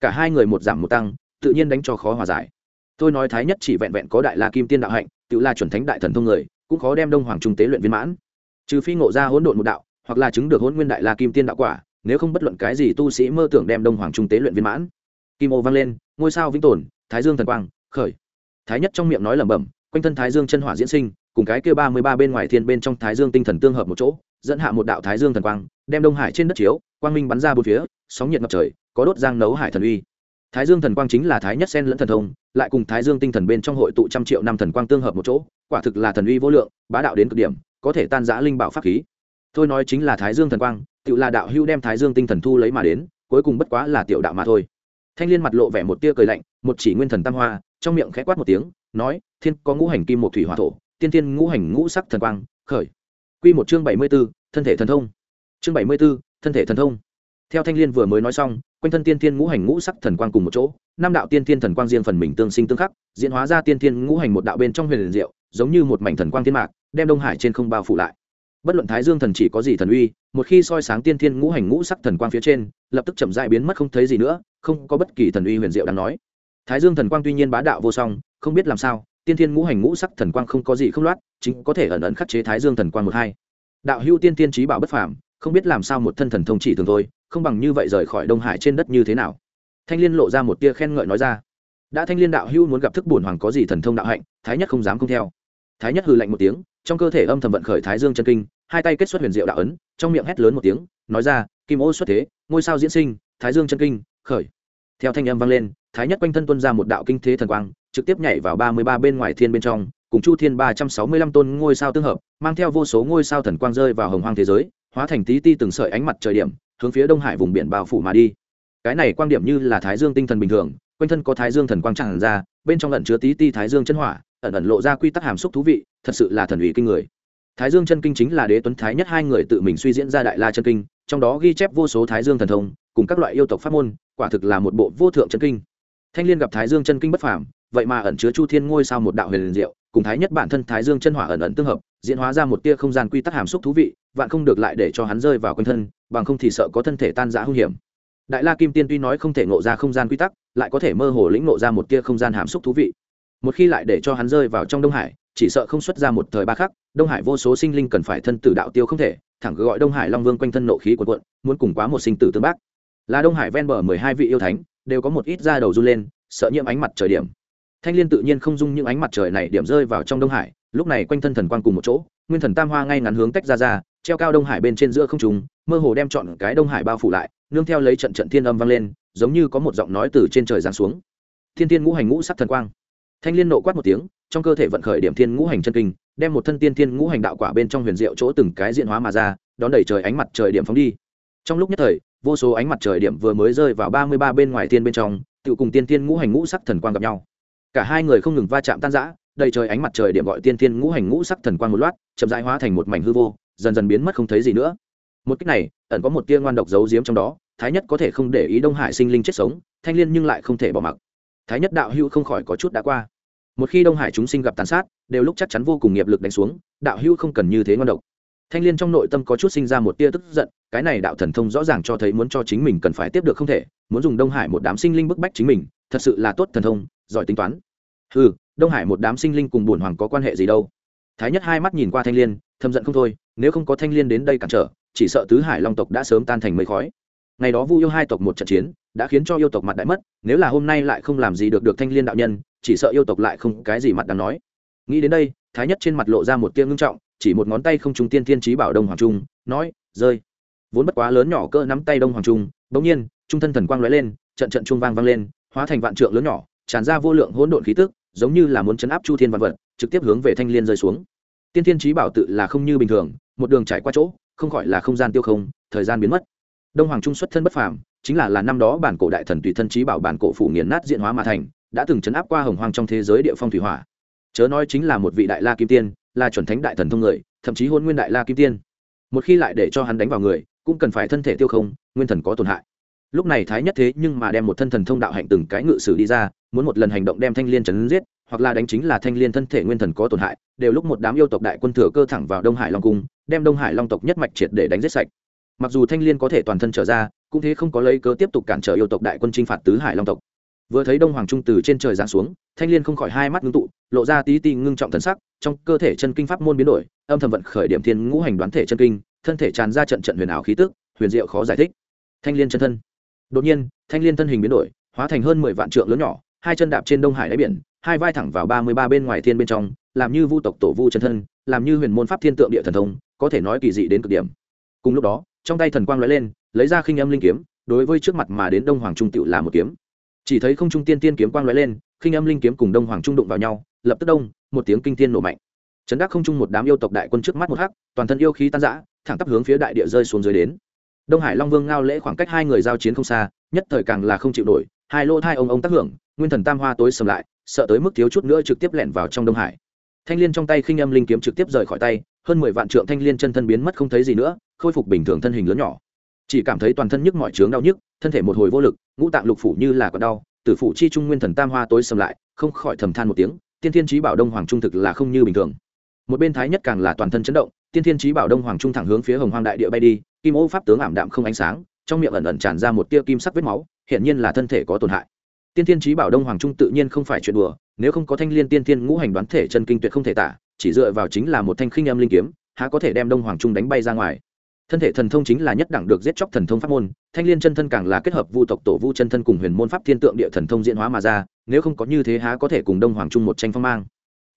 Cả hai người một giảm một tăng, tự nhiên đánh cho khó hòa giải. Tôi nói thái nhất chỉ vẹn vẹn có đại la kim tiên đạo hạnh, tự la chuẩn thánh đại thần thông người cũng khó đem đông hoàng trung tế luyện viên mãn. Trừ phi ngộ ra hỗn độn một đạo, hoặc là chứng được hỗn nguyên đại la kim tiên đạo quả, nếu không bất luận cái gì tu sĩ mơ tưởng đem đông hoàng trung tế luyện viên mãn. Kim ô vang lên, ngôi sao vĩnh tồn, thái dương thần quang, khởi. Thái nhất trong miệng nói lẩm bẩm, quanh thân thái dương chân hỏa diễn sinh, cùng cái kia ba mươi ba bên ngoài thiên bên trong thái dương tinh thần tương hợp một chỗ, dẫn hạ một đạo thái dương thần quang, đem đông hải trên đất chiếu, quang minh bắn ra bốn phía, sóng nhiệt ngập trời, có đốt giang nấu hải thần uy thái dương thần quang chính là thái nhất sen lẫn thần thông lại cùng thái dương tinh thần bên trong hội tụ trăm triệu năm thần quang tương hợp một chỗ quả thực là thần uy vô lượng bá đạo đến cực điểm có thể tan giã linh bảo pháp khí. Thôi nói chính là thái dương thần quang tự là đạo hưu đem thái dương tinh thần thu lấy mà đến cuối cùng bất quá là tiểu đạo mà thôi. Thanh liên mặt lộ vẻ một tia cười lạnh một chỉ nguyên thần tam hoa trong miệng khẽ quát một tiếng nói thiên có ngũ hành kim một thủy hỏa thổ tiên tiên ngũ hành ngũ sắc thần quang khởi. Quy một chương bảy mươi 74, thân thể thần thông. Chương bảy mươi 74, thân thể thần thông theo thanh liên vừa mới nói xong, quanh thân tiên thiên ngũ hành ngũ sắc thần quang cùng một chỗ, năm đạo tiên thiên thần quang riêng phần mình tương sinh tương khắc, diễn hóa ra tiên thiên ngũ hành một đạo bên trong huyền liền diệu, giống như một mảnh thần quang thiên mạc, đem đông hải trên không bao phủ lại. Bất luận thái dương thần chỉ có gì thần uy, một khi soi sáng tiên thiên ngũ hành ngũ sắc thần quang phía trên, lập tức chậm dại biến mất không thấy gì nữa, không có bất kỳ thần uy huyền diệu đáng nói. Thái dương thần quang tuy nhiên bá đạo vô song, không biết làm sao, tiên thiên ngũ hành ngũ sắc thần quang không có gì không loát, chính có thể ẩn ẩn khắc chế thái dương thần quang một hai. Đạo hữu tiên tiên trí bảo bất phàm không biết làm sao một thân thần thông chỉ thường thôi, không bằng như vậy rời khỏi đông hải trên đất như thế nào. Thanh liên lộ ra một tia khen ngợi nói ra. Đã thanh liên đạo hữu muốn gặp thức bổn hoàng có gì thần thông đạo hạnh, thái nhất không dám không theo. Thái nhất hư lạnh một tiếng, trong cơ thể âm thầm vận khởi thái dương chân kinh, hai tay kết xuất huyền diệu đạo ấn, trong miệng hét lớn một tiếng, nói ra, kim ô xuất thế, ngôi sao diễn sinh, thái dương chân kinh, khởi. Theo thanh âm vang lên, thái nhất quanh thân tuân ra một đạo kinh thế thần quang, trực tiếp nhảy vào ba mươi ba bên ngoài thiên bên trong, cùng chu thiên ba trăm sáu mươi lăm tôn ngôi sao tương hợp, mang theo vô số ngôi sao thần quang rơi vào hồng hoang thế giới hóa thành tí ti từng sợi ánh mặt trời điểm, hướng phía đông hải vùng biển bao phủ mà đi. Cái này quan điểm như là thái dương tinh thần bình thường, quanh thân có thái dương thần quang tràn ra, bên trong lẩn chứa tí ti thái dương chân hỏa, ẩn ẩn lộ ra quy tắc hàm xúc thú vị, thật sự là thần ủy kinh người. Thái dương chân kinh chính là đế tuấn thái nhất hai người tự mình suy diễn ra đại la chân kinh, trong đó ghi chép vô số thái dương thần thông, cùng các loại yêu tộc pháp môn, quả thực là một bộ vô thượng chân kinh. Thanh liên gặp thái dương chân kinh bất phàm, vậy mà ẩn chứa chu thiên ngôi sao một đạo huyền liền diệu cùng thái nhất bản thân thái dương chân hỏa ẩn ẩn tương hợp, diễn hóa ra một tia không gian quy tắc hàm xúc thú vị, vạn không được lại để cho hắn rơi vào quanh thân, bằng không thì sợ có thân thể tan rã hung hiểm. Đại la kim tiên tuy nói không thể ngộ ra không gian quy tắc, lại có thể mơ hồ lĩnh ngộ ra một tia không gian hàm xúc thú vị. Một khi lại để cho hắn rơi vào trong đông hải, chỉ sợ không xuất ra một thời ba khắc, đông hải vô số sinh linh cần phải thân tử đạo tiêu không thể, thẳng gọi đông hải long vương quanh thân nộ khí quần quận muốn cùng quá một sinh tử tương bác. Là đông hải ven bờ mười hai vị yêu thánh, đều có một ít da đầu run lên, sợ nhiễm ánh mặt trời điểm thanh liên tự nhiên không dung những ánh mặt trời này điểm rơi vào trong đông hải, lúc này quanh thân thần quang cùng một chỗ, nguyên thần tam hoa ngay ngắn hướng tách ra ra, treo cao đông hải bên trên giữa không trùng mơ hồ đem chọn cái đông hải bao phủ lại, nương theo lấy trận trận thiên âm vang lên, giống như có một giọng nói từ trên trời giáng xuống. Thiên thiên ngũ hành ngũ sắc thần quang. Thanh liên nộ quát một tiếng, trong cơ thể vận khởi điểm thiên ngũ hành chân kinh, đem một thân tiên thiên ngũ hành đạo quả bên trong huyền diệu chỗ từng cái diện hóa mà ra, đón đẩy trời ánh mặt trời điểm phóng đi. Trong lúc nhất thời, vô số ánh mặt trời điểm vừa mới rơi vào ba mươi ba bên ngoài thiên bên trong tự cùng tiên Thiên ngũ hành ngũ sắc thần quang gặp nhau cả hai người không ngừng va chạm tan rã, đầy trời ánh mặt trời điểm gọi tiên thiên ngũ hành ngũ sắc thần quang một loạt, chậm rãi hóa thành một mảnh hư vô, dần dần biến mất không thấy gì nữa. Một cách này, ẩn có một tia ngoan độc giấu giếm trong đó, thái nhất có thể không để ý đông hải sinh linh chết sống, thanh liên nhưng lại không thể bỏ mặc. Thái nhất đạo hữu không khỏi có chút đã qua. Một khi đông hải chúng sinh gặp tàn sát, đều lúc chắc chắn vô cùng nghiệp lực đánh xuống, đạo hữu không cần như thế ngoan độc thanh liên trong nội tâm có chút sinh ra một tia tức giận, cái này đạo thần thông rõ ràng cho thấy muốn cho chính mình cần phải tiếp được không thể, muốn dùng đông hải một đám sinh linh bức bách chính mình, thật sự là tốt thần thông, giỏi tính toán. Ừ đông hải một đám sinh linh cùng bổn hoàng có quan hệ gì đâu? Thái nhất hai mắt nhìn qua thanh liên thâm giận không thôi, nếu không có thanh liên đến đây cản trở, chỉ sợ tứ hải long tộc đã sớm tan thành mây khói. Ngày đó vu yêu hai tộc một trận chiến, đã khiến cho yêu tộc mặt đại mất, nếu là hôm nay lại không làm gì được được thanh liên đạo nhân, chỉ sợ yêu tộc lại không cái gì mặt đáng nói. Nghĩ đến đây, thái nhất trên mặt lộ ra một tia ngưng trọng chỉ một ngón tay không trung tiên thiên trí bảo đông hoàng trung, nói, rơi. Vốn bất quá lớn nhỏ cỡ nắm tay đông hoàng trung, bỗng nhiên, trung thân thần quang lóe lên, trận trận trung vang vang lên, hóa thành vạn trượng lớn nhỏ, tràn ra vô lượng hỗn độn khí tức, giống như là muốn chấn áp chu thiên vạn vật, trực tiếp hướng về thanh liên rơi xuống. Tiên thiên trí bảo tự là không như bình thường, một đường trải qua chỗ, không gọi là không gian tiêu không, thời gian biến mất. Đông hoàng trung xuất thân bất phàm, chính là là năm đó bản cổ đại thần tùy thân trí bảo bản cổ phủ nghiền nát diện hóa mà thành, đã từng chấn áp qua hồng hoang trong thế giới địa phong thủy hỏa. Chớ nói chính là một vị đại la kim tiên là chuẩn thánh đại thần thông người, thậm chí hôn nguyên đại la kim tiên. Một khi lại để cho hắn đánh vào người, cũng cần phải thân thể tiêu không, nguyên thần có tổn hại. Lúc này thái nhất thế nhưng mà đem một thân thần thông đạo hạnh từng cái ngự sử đi ra, muốn một lần hành động đem thanh liên chấn giết, hoặc là đánh chính là thanh liên thân thể nguyên thần có tổn hại, đều lúc một đám yêu tộc đại quân thừa cơ thẳng vào đông hải long cung, đem đông hải long tộc nhất mạch triệt để đánh giết sạch. Mặc dù thanh liên có thể toàn thân trở ra, cũng thế không có lấy cớ tiếp tục cản trở yêu tộc đại quân chinh phạt tứ hải long tộc vừa thấy đông hoàng trung từ trên trời giáng xuống, thanh liên không khỏi hai mắt ngưng tụ, lộ ra tí ti ngưng trọng thần sắc, trong cơ thể chân kinh pháp môn biến đổi, âm thầm vận khởi điểm thiên ngũ hành đoán thể chân kinh, thân thể tràn ra trận trận huyền ảo khí tức, huyền diệu khó giải thích. Thanh liên chân thân. Đột nhiên, thanh liên thân hình biến đổi, hóa thành hơn mười vạn trượng lớn nhỏ, hai chân đạp trên đông hải đáy biển, hai vai thẳng vào ba mươi ba bên ngoài thiên bên trong, làm như vu tộc tổ vu chân thân, làm như huyền môn pháp thiên tượng địa thần thông, có thể nói kỳ dị đến cực điểm. Cùng lúc đó, trong tay thần quang lóe lên, lấy ra khinh âm linh kiếm, đối với trước mặt mà đến đông hoàng trung tựu là một kiếm chỉ thấy không trung tiên tiên kiếm quang lóe lên, khinh âm linh kiếm cùng đông hoàng trung đụng vào nhau, lập tức đông, một tiếng kinh tiên nổ mạnh. Chấn đắc không trung một đám yêu tộc đại quân trước mắt một hắc, toàn thân yêu khí tan rã, thẳng tắp hướng phía đại địa rơi xuống dưới đến. Đông hải long vương ngao lễ khoảng cách hai người giao chiến không xa, nhất thời càng là không chịu nổi, hai lỗ thai ông ông tác hưởng, nguyên thần tam hoa tối sầm lại, sợ tới mức thiếu chút nữa trực tiếp lẻn vào trong đông hải. Thanh l i ê n trong tay khinh âm linh kiếm trực tiếp rời khỏi tay, hơn mười vạn trượng thanh l i ê n chân thân biến mất không thấy gì nữa, khôi phục bình thường thân hình lớn nhỏ chỉ cảm thấy toàn thân nhức mọi trướng đau nhức, thân thể một hồi vô lực, ngũ tạng lục phủ như là có đau, tử phủ chi trung nguyên thần tam hoa tối sầm lại, không khỏi thầm than một tiếng, tiên thiên trí bảo đông hoàng trung thực là không như bình thường. Một bên thái nhất càng là toàn thân chấn động, tiên thiên trí bảo đông hoàng trung thẳng hướng phía hồng hoang đại địa bay đi, kim ô pháp tướng ảm đạm không ánh sáng, trong miệng ẩn ẩn tràn ra một tia kim sắc vết máu hiện nhiên là thân thể có tổn hại. Tiên thiên trí bảo đông hoàng trung tự nhiên không phải chuyện đùa, nếu không có thanh l i ê n tiên thiên ngũ hành đoán thể chân kinh tuyệt không thể tả, chỉ dựa vào chính là một thanh khinh âm linh kiếm, há có thể đem đông hoàng trung đánh bay ra ngoài thân thể thần thông chính là nhất đẳng được giết chóc thần thông pháp môn, thanh l i ê n chân thân càng là kết hợp vu tộc tổ vu chân thân cùng huyền môn pháp thiên tượng địa thần thông diễn hóa mà ra, nếu không có như thế há có thể cùng đông hoàng trung một tranh phong mang.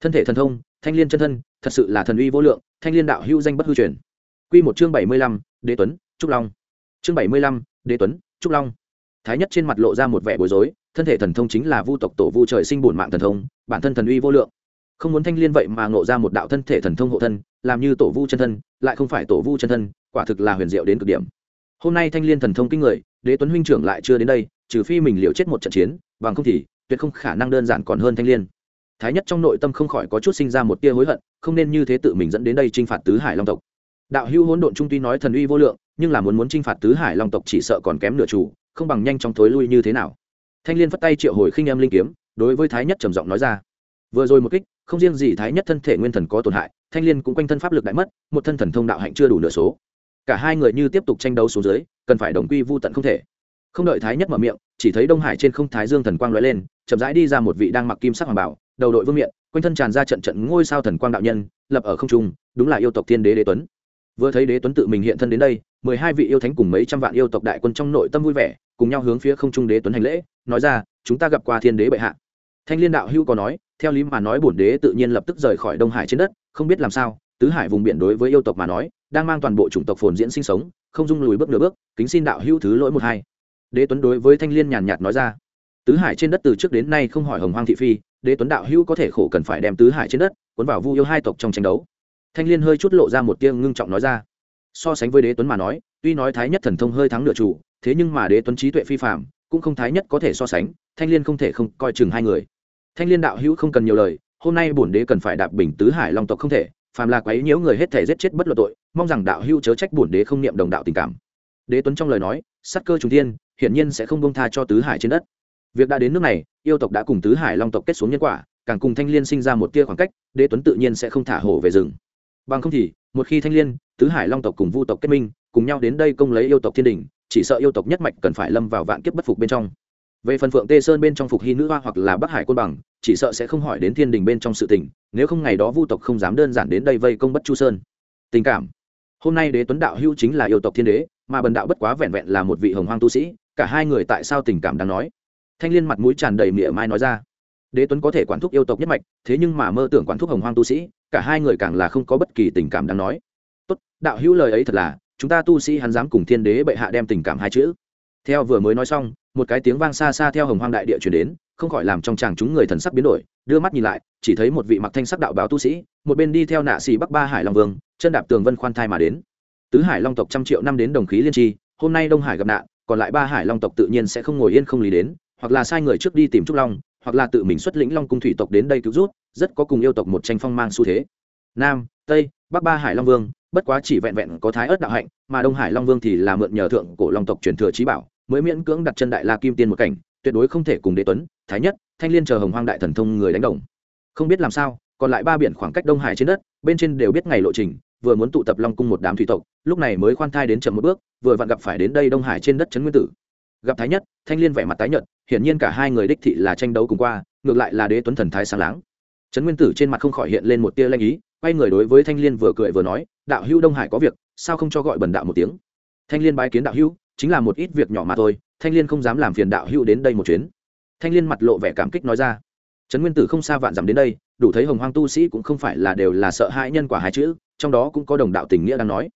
Thân thể thần thông, thanh l i ê n chân thân, thật sự là thần uy vô lượng, thanh l i ê n đạo hữu danh bất hư truyền. Q một chương bảy mươi lăm, đế tuấn, trúc long. Chương bảy mươi lăm, đế tuấn, trúc long. Thái nhất trên mặt lộ ra một vẻ bối rối, thân thể thần thông chính là vu tộc tổ vu trời sinh bổn mạng thần thông, bản thân thần uy vô lượng. Không muốn thanh liên vậy mà ngộ ra một đạo thân thể thần thông hộ thân làm như tổ vu chân thân, lại không phải tổ vu chân thân, quả thực là huyền diệu đến cực điểm. Hôm nay thanh liên thần thông kinh người, đế tuấn huynh trưởng lại chưa đến đây, trừ phi mình liều chết một trận chiến, bằng không thì tuyệt không khả năng đơn giản còn hơn thanh liên. Thái nhất trong nội tâm không khỏi có chút sinh ra một tia hối hận, không nên như thế tự mình dẫn đến đây t r i n h phạt tứ hải long tộc. Đạo hữu hỗn độn trung tuy nói thần uy vô lượng, nhưng là muốn muốn t r i n h phạt tứ hải long tộc chỉ sợ còn kém nửa chủ, không bằng nhanh chóng thối lui như thế nào. Thanh liên phất tay triệu hồi khinh em linh kiếm, đối với thái nhất trầm giọng nói ra. Vừa rồi một kích, không riêng gì thái nhất thân thể nguyên thần có tổn hại thanh liên cũng quanh thân pháp lực đại mất, một thân thần thông đạo hạnh chưa đủ nửa số. Cả hai người như tiếp tục tranh đấu xuống dưới, cần phải đồng quy vô tận không thể. Không đợi thái nhất mở miệng, chỉ thấy đông hải trên không thái dương thần quang lóe lên, chậm rãi đi ra một vị đang mặc kim sắc hoàng bảo, đầu đội vương miện, quanh thân tràn ra trận trận ngôi sao thần quang đạo nhân, lập ở không trung, đúng là yêu tộc thiên đế đế tuấn. Vừa thấy đế tuấn tự mình hiện thân đến đây, mười hai vị yêu thánh cùng mấy trăm vạn yêu tộc đại quân trong nội tâm vui vẻ, cùng nhau hướng phía không trung đế tuấn hành lễ, nói ra, chúng ta gặp qua thiên đế bệ hạ thanh liên đạo hữu có nói, theo lý mà nói bổn đế tự nhiên lập tức rời khỏi đông hải trên đất, không biết làm sao, tứ hải vùng biển đối với yêu tộc mà nói, đang mang toàn bộ chủng tộc phồn diễn sinh sống, không dung lùi bước nửa bước, kính xin đạo hữu thứ lỗi một hai. Đế tuấn đối với thanh liên nhàn nhạt nói ra. Tứ hải trên đất từ trước đến nay không hỏi hồng hoang thị phi, đế tuấn đạo hữu có thể khổ cần phải đem tứ hải trên đất cuốn vào vu yêu hai tộc trong tranh đấu. Thanh liên hơi chút lộ ra một tiếng ngưng trọng nói ra. So sánh với đế tuấn mà nói, tuy nói thái nhất thần thông hơi thắng nửa chủ, thế nhưng mà đế tuấn trí tuệ phi phạm cũng không thái nhất có thể so sánh, thanh liên không thể không coi chừng hai người thanh liên đạo hữu không cần nhiều lời, hôm nay bổn đế cần phải đạp bình tứ hải long tộc không thể, phàm là quấy nhiễu người hết thể giết chết bất luận tội, mong rằng đạo hữu chớ trách bổn đế không niệm đồng đạo tình cảm. Đế tuấn trong lời nói sắc cơ trùng thiên, hiển nhiên sẽ không bông tha cho tứ hải trên đất. Việc đã đến nước này, yêu tộc đã cùng tứ hải long tộc kết xuống nhân quả, càng cùng thanh liên sinh ra một tia khoảng cách, đế tuấn tự nhiên sẽ không thả hổ về rừng. Bằng không thì, một khi thanh liên, tứ hải long tộc cùng vu tộc kết minh, cùng nhau đến đây công lấy yêu tộc thiên đình, chỉ sợ yêu tộc nhất mạch cần phải lâm vào vạn kiếp bất phục bên trong. Về phần phượng tê sơn bên trong phục hy nữ hoa hoặc là bắc hải côn bằng chỉ sợ sẽ không hỏi đến thiên đình bên trong sự tình, nếu không ngày đó vu tộc không dám đơn giản đến đây vây công bất chu sơn. Tình cảm. Hôm nay đế tuấn đạo hưu chính là yêu tộc thiên đế, mà bần đạo bất quá vẹn vẹn là một vị hồng hoang tu sĩ, cả hai người tại sao tình cảm đáng nói? Thanh liên mặt mũi tràn đầy mỉa mai nói ra. Đế tuấn có thể quản thúc yêu tộc nhất mạch, thế nhưng mà mơ tưởng quản thúc hồng hoang tu sĩ, cả hai người càng là không có bất kỳ tình cảm đáng nói. Tốt, đạo hữu lời ấy thật là, chúng ta tu sĩ hắn dám cùng thiên đế bệ hạ đem tình cảm hai chữ. Theo vừa mới nói xong một cái tiếng vang xa xa theo hồng hoang đại địa chuyển đến, không khỏi làm trong chàng chúng người thần sắc biến đổi, đưa mắt nhìn lại, chỉ thấy một vị mặc thanh sắc đạo báo tu sĩ, một bên đi theo nạ xì bắc ba hải long vương, chân đạp tường vân khoan thai mà đến. Tứ hải long tộc trăm triệu năm đến đồng khí liên tri, hôm nay đông hải gặp nạn, còn lại ba hải long tộc tự nhiên sẽ không ngồi yên không lý đến, hoặc là sai người trước đi tìm trúc long, hoặc là tự mình xuất lĩnh long cung thủy tộc đến đây cứu rút rất có cùng yêu tộc một tranh phong mang xu thế. Nam, tây, bắc ba hải long vương, bất quá chỉ vẹn vẹn có thái ớt đạo hạnh, mà đông hải long vương thì là mượn nhờ thượng cổ long tộc truyền thừa trí bảo mới miễn cưỡng đặt chân đại la kim tiên một cảnh, tuyệt đối không thể cùng đế tuấn, thái nhất, thanh liên chờ hồng hoang đại thần thông người đánh đồng. Không biết làm sao, còn lại ba biển khoảng cách đông hải trên đất, bên trên đều biết ngày lộ trình, vừa muốn tụ tập long cung một đám thủy tộc, lúc này mới khoan thai đến chậm một bước, vừa vặn gặp phải đến đây đông hải trên đất trấn nguyên tử. Gặp thái nhất, thanh liên vẻ mặt tái nhợt, hiển nhiên cả hai người đích thị là tranh đấu cùng qua, ngược lại là đế tuấn thần thái sáng láng. Trấn nguyên tử trên mặt không khỏi hiện lên một tia lanh ý, quay người đối với thanh liên vừa cười vừa nói, đạo hữu đông hải có việc, sao không cho gọi bần đạo một tiếng? Thanh liên bái kiến đạo hữu chính là một ít việc nhỏ mà thôi, thanh liên không dám làm phiền đạo hữu đến đây một chuyến. Thanh liên mặt lộ vẻ cảm kích nói ra. Trấn nguyên tử không xa vạn dặm đến đây, đủ thấy hồng hoang tu sĩ cũng không phải là đều là sợ hãi nhân quả hai chữ, trong đó cũng có đồng đạo tình nghĩa đang nói.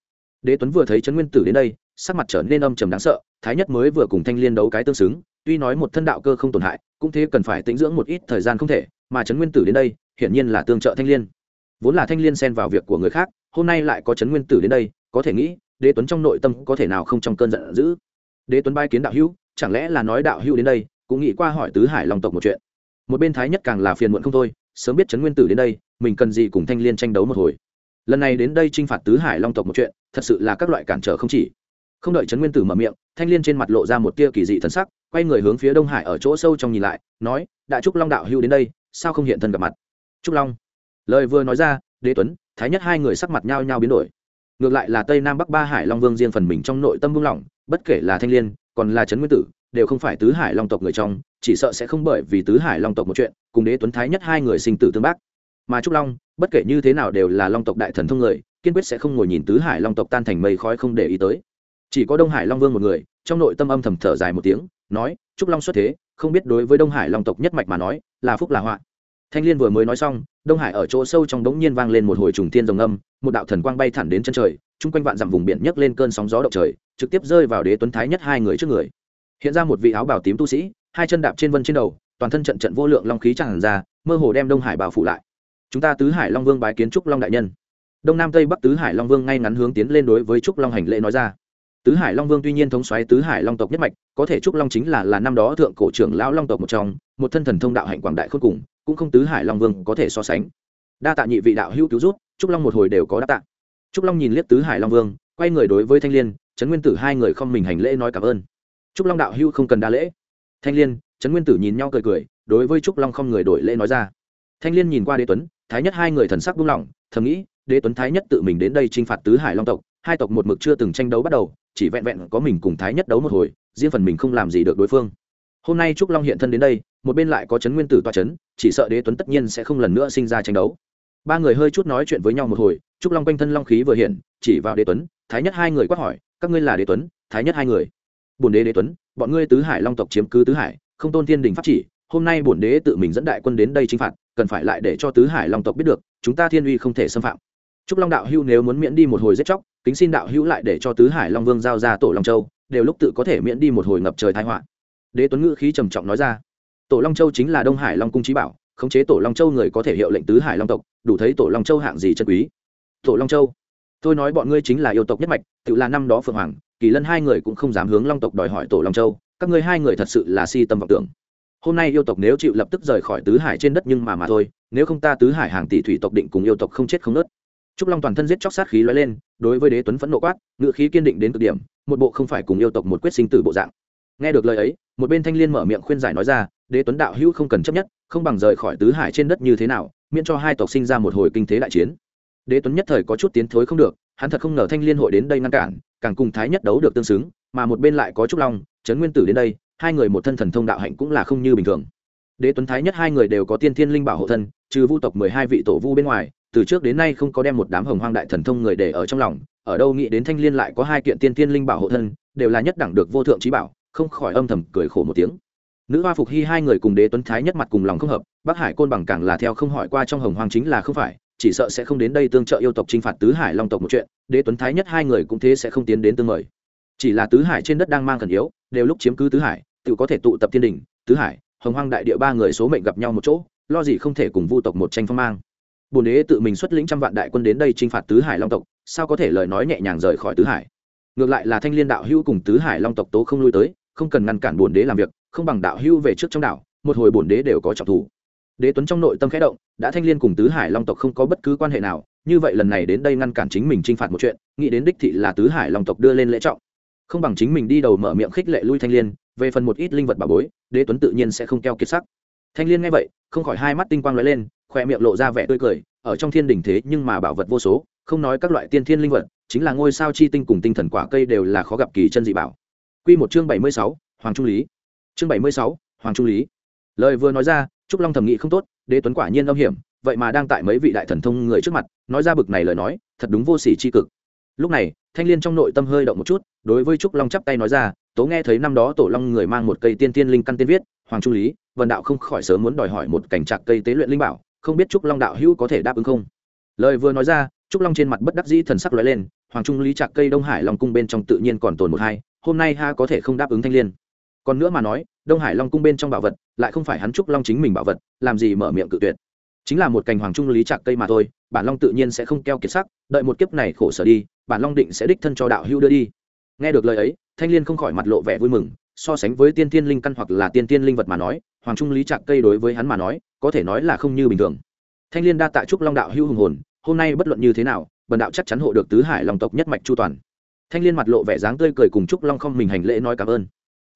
Đế tuấn vừa thấy trấn nguyên tử đến đây, sắc mặt trở nên âm trầm đáng sợ, thái nhất mới vừa cùng thanh liên đấu cái tương xứng, tuy nói một thân đạo cơ không tổn hại, cũng thế cần phải tĩnh dưỡng một ít thời gian không thể, mà trấn nguyên tử đến đây, hiển nhiên là tương trợ thanh liên. Vốn là thanh liên xen vào việc của người khác, hôm nay lại có trấn nguyên tử đến đây, có thể nghĩ đế tuấn trong nội tâm có thể nào không trong cơn giận dữ? Đế tuấn bai kiến đạo hữu, chẳng lẽ là nói đạo hữu đến đây, cũng nghĩ qua hỏi tứ hải long tộc một chuyện. Một bên thái nhất càng là phiền muộn không thôi, sớm biết trấn nguyên tử đến đây, mình cần gì cùng thanh liên tranh đấu một hồi. Lần này đến đây t r i n h phạt tứ hải long tộc một chuyện, thật sự là các loại cản trở không chỉ. Không đợi trấn nguyên tử mở miệng, thanh liên trên mặt lộ ra một tia kỳ dị thân sắc, quay người hướng phía đông hải ở chỗ sâu trong nhìn lại, nói, đã trúc long đạo hữu đến đây, sao không hiện thân gặp mặt? Trúc long. Lời vừa nói ra, đế tuấn, thái nhất hai người sắc mặt nhau nhau biến đổi ngược lại là tây nam bắc ba hải long vương riêng phần mình trong nội tâm buông lỏng, bất kể là thanh liên, còn là trấn nguyên tử, đều không phải tứ hải long tộc người trong, chỉ sợ sẽ không bởi vì tứ hải long tộc một chuyện, cùng đế tuấn thái nhất hai người sinh tử tương bác. Mà trúc long, bất kể như thế nào đều là long tộc đại thần thông người, kiên quyết sẽ không ngồi nhìn tứ hải long tộc tan thành mây khói không để ý tới. Chỉ có đông hải long vương một người, trong nội tâm âm thầm thở dài một tiếng, nói, trúc long xuất thế, không biết đối với đông hải long tộc nhất mạch mà nói, là phúc là họa. Thanh liên vừa mới nói xong đông hải ở chỗ sâu trong đống nhiên vang lên một hồi trùng thiên rồng âm, một đạo thần quang bay thẳng đến chân trời, chung quanh vạn dặm vùng biển nhấc lên cơn sóng gió động trời, trực tiếp rơi vào đế tuấn thái nhất hai người trước người. Hiện ra một vị áo bào tím tu sĩ, hai chân đạp trên vân trên đầu, toàn thân trận trận vô lượng long khí tràn ra, mơ hồ đem đông hải bảo phủ lại. Chúng ta tứ hải long vương bái kiến trúc long đại nhân. Đông nam tây bắc tứ hải long vương ngay ngắn hướng tiến lên đối với trúc long hành lễ nói ra. Tứ hải long vương tuy nhiên thống xoáy tứ hải long tộc nhất mạch, có thể trúc long chính là là năm đó thượng cổ trưởng lão long tộc một trong, một thân thần thông đạo hạnh quảng đại khôn cùng cũng không tứ hải long vương có thể so sánh. Đa tạ nhị vị đạo hữu cứu rút trúc long một hồi đều có đa tạ. Trúc long nhìn liếc tứ hải long vương, quay người đối với thanh liên, trấn nguyên tử hai người không mình hành lễ nói cảm ơn. Trúc long đạo hữu không cần đa lễ. Thanh liên, trấn nguyên tử nhìn nhau cười cười, đối với trúc long không người đổi lễ nói ra. Thanh liên nhìn qua đế tuấn, thái nhất hai người thần sắc buông lỏng, thầm nghĩ, đế tuấn thái nhất tự mình đến đây t r i n h phạt tứ hải long tộc, hai tộc một mực chưa từng tranh đấu bắt đầu, chỉ vẹn vẹn có mình cùng thái nhất đấu một hồi, riêng phần mình không làm gì được đối phương. Hôm nay trúc long hiện thân đến đây một bên lại có trấn nguyên tử toa trấn chỉ sợ đế tuấn tất nhiên sẽ không lần nữa sinh ra tranh đấu. Ba người hơi chút nói chuyện với nhau một hồi, trúc long quanh thân long khí vừa hiện, chỉ vào đế tuấn, thái nhất hai người quát hỏi, các ngươi là đế tuấn, thái nhất hai người? Bổn đế đế tuấn, bọn ngươi tứ hải long tộc chiếm cứ tứ hải, không tôn thiên đình pháp chỉ, hôm nay bổn đế tự mình dẫn đại quân đến đây chính phạt, cần phải lại để cho tứ hải long tộc biết được, chúng ta thiên uy không thể xâm phạm. Trúc long đạo hưu nếu muốn miễn đi một hồi giết chóc, kính xin đạo hữu lại để cho tứ hải long vương giao ra tổ long châu, đều lúc tự có thể miễn đi một hồi ngập trời thái họa. Đế tuấn ngữ khí trầm trọng nói ra tổ long châu chính là đông hải long cung trí bảo khống chế tổ long châu người có thể hiệu lệnh tứ hải long tộc đủ thấy tổ long châu hạng gì chân quý tổ long châu tôi nói bọn ngươi chính là yêu tộc nhất mạch tự là năm đó phượng hoàng kỳ lân hai người cũng không dám hướng long tộc đòi hỏi tổ long châu các ngươi hai người thật sự là si tâm vọng tưởng hôm nay yêu tộc nếu chịu lập tức rời khỏi tứ hải trên đất nhưng mà mà thôi nếu không ta tứ hải hàng tỷ thủy tộc định cùng yêu tộc không chết không nớt trúc long toàn thân giết chóc sát khí lóe lên đối với đế tuấn phẫn nộ quát ngự khí kiên định đến cực điểm một bộ không phải cùng yêu tộc một quyết sinh tử bộ dạng nghe được lời ấy một bên thanh liên mở miệng khuyên giải nói ra, đế tuấn đạo hữu không cần chấp nhất, không bằng rời khỏi tứ hải trên đất như thế nào, miễn cho hai tộc sinh ra một hồi kinh thế đại chiến. Đế tuấn nhất thời có chút tiến thối không được, hắn thật không ngờ thanh liên hội đến đây ngăn cản, càng cùng thái nhất đấu được tương xứng, mà một bên lại có trúc long, trấn nguyên tử đến đây, hai người một thân thần thông đạo hạnh cũng là không như bình thường. Đế tuấn thái nhất hai người đều có tiên thiên linh bảo hộ thân, trừ vu tộc mười hai vị tổ vu bên ngoài, từ trước đến nay không có đem một đám hồng hoang đại thần thông người để ở trong lòng, ở đâu nghĩ đến thanh liên lại có hai kiện tiên thiên linh bảo hộ thân, đều là nhất đẳng được vô thượng trí bảo không khỏi âm thầm cười khổ một tiếng. Nữ hoa phục hy hai người cùng đế tuấn thái nhất mặt cùng lòng không hợp, bắc hải côn bằng càng là theo không hỏi qua trong hồng hoàng chính là không phải, chỉ sợ sẽ không đến đây tương trợ yêu tộc t r i n h phạt tứ hải long tộc một chuyện, đế tuấn thái nhất hai người cũng thế sẽ không tiến đến tương mời. Chỉ là tứ hải trên đất đang mang khẩn yếu, đều lúc chiếm cứ tứ hải, tự có thể tụ tập thiên đình, tứ hải, hồng hoang đại địa ba người số mệnh gặp nhau một chỗ, lo gì không thể cùng vu tộc một tranh phong mang. Bồn đế tự mình xuất lĩnh trăm vạn đại quân đến đây t r i n h phạt tứ hải long tộc, sao có thể lời nói nhẹ nhàng rời khỏi tứ hải? Ngược lại là thanh liên đạo hữu cùng tứ hải long tộc tố không lui tới không cần ngăn cản bổn đế làm việc, không bằng đạo hữu về trước trong đảo, một hồi bổn đế đều có trọng thủ. Đế tuấn trong nội tâm khẽ động, đã thanh liên cùng tứ hải long tộc không có bất cứ quan hệ nào, như vậy lần này đến đây ngăn cản chính mình t r i n h phạt một chuyện, nghĩ đến đích thị là tứ hải long tộc đưa lên lễ trọng. Không bằng chính mình đi đầu mở miệng khích lệ lui thanh liên, về phần một ít linh vật bà bối, đế tuấn tự nhiên sẽ không keo kiệt sắc. Thanh liên nghe vậy, không khỏi hai mắt tinh quang l ó e lên, khoe miệng lộ ra vẻ tươi cười, ở trong thiên đình thế nhưng mà bảo vật vô số, không nói các loại tiên thiên linh vật, chính là ngôi sao chi tinh cùng tinh thần quả cây đều là khó gặp kỳ chân dị bảo. Quy một chương bảy mươi sáu, hoàng trung lý. Chương bảy mươi sáu, hoàng trung lý. Lời vừa nói ra, trúc long thầm nghĩ không tốt, đế tuấn quả nhiên âm hiểm, vậy mà đang tại mấy vị đại thần thông người trước mặt, nói ra bực này lời nói, thật đúng vô sỉ chi cực. Lúc này, thanh liên trong nội tâm hơi động một chút, đối với trúc long chắp tay nói ra, tố nghe thấy năm đó tổ long người mang một cây tiên tiên linh căn tiên viết, hoàng trung lý, vân đạo không khỏi sớm muốn đòi hỏi một cảnh trạc cây tế luyện linh bảo, không biết trúc long đạo hữu có thể đáp ứng không? Lời vừa nói ra, trúc long trên mặt bất đắc dĩ thần sắc lóe lên, hoàng trung lý trạc cây đông hải long cung bên trong tự nhiên còn tồn một hai hôm nay ha có thể không đáp ứng thanh Liên. còn nữa mà nói, đông hải long cung bên trong bảo vật, lại không phải hắn trúc long chính mình bảo vật, làm gì mở miệng cự tuyệt. Chính là một cành hoàng trung lý trạc cây mà thôi, bản long tự nhiên sẽ không keo kiệt sắc, đợi một kiếp này khổ sở đi, bản long định sẽ đích thân cho đạo hữu đưa đi. Nghe được lời ấy, thanh liên không khỏi mặt lộ vẻ vui mừng, so sánh với tiên tiên linh căn hoặc là tiên tiên linh vật mà nói, hoàng trung lý trạc cây đối với hắn mà nói, có thể nói là không như bình thường. Thanh liên đa tạ trúc long đạo hữu hùng hồn, hôm nay bất luận như thế nào, bần đạo chắc chắn hộ được tứ hải long tộc nhất mạch chu toàn thanh liên mặt lộ vẻ dáng tươi cười cùng trúc long không mình hành lễ nói cảm ơn.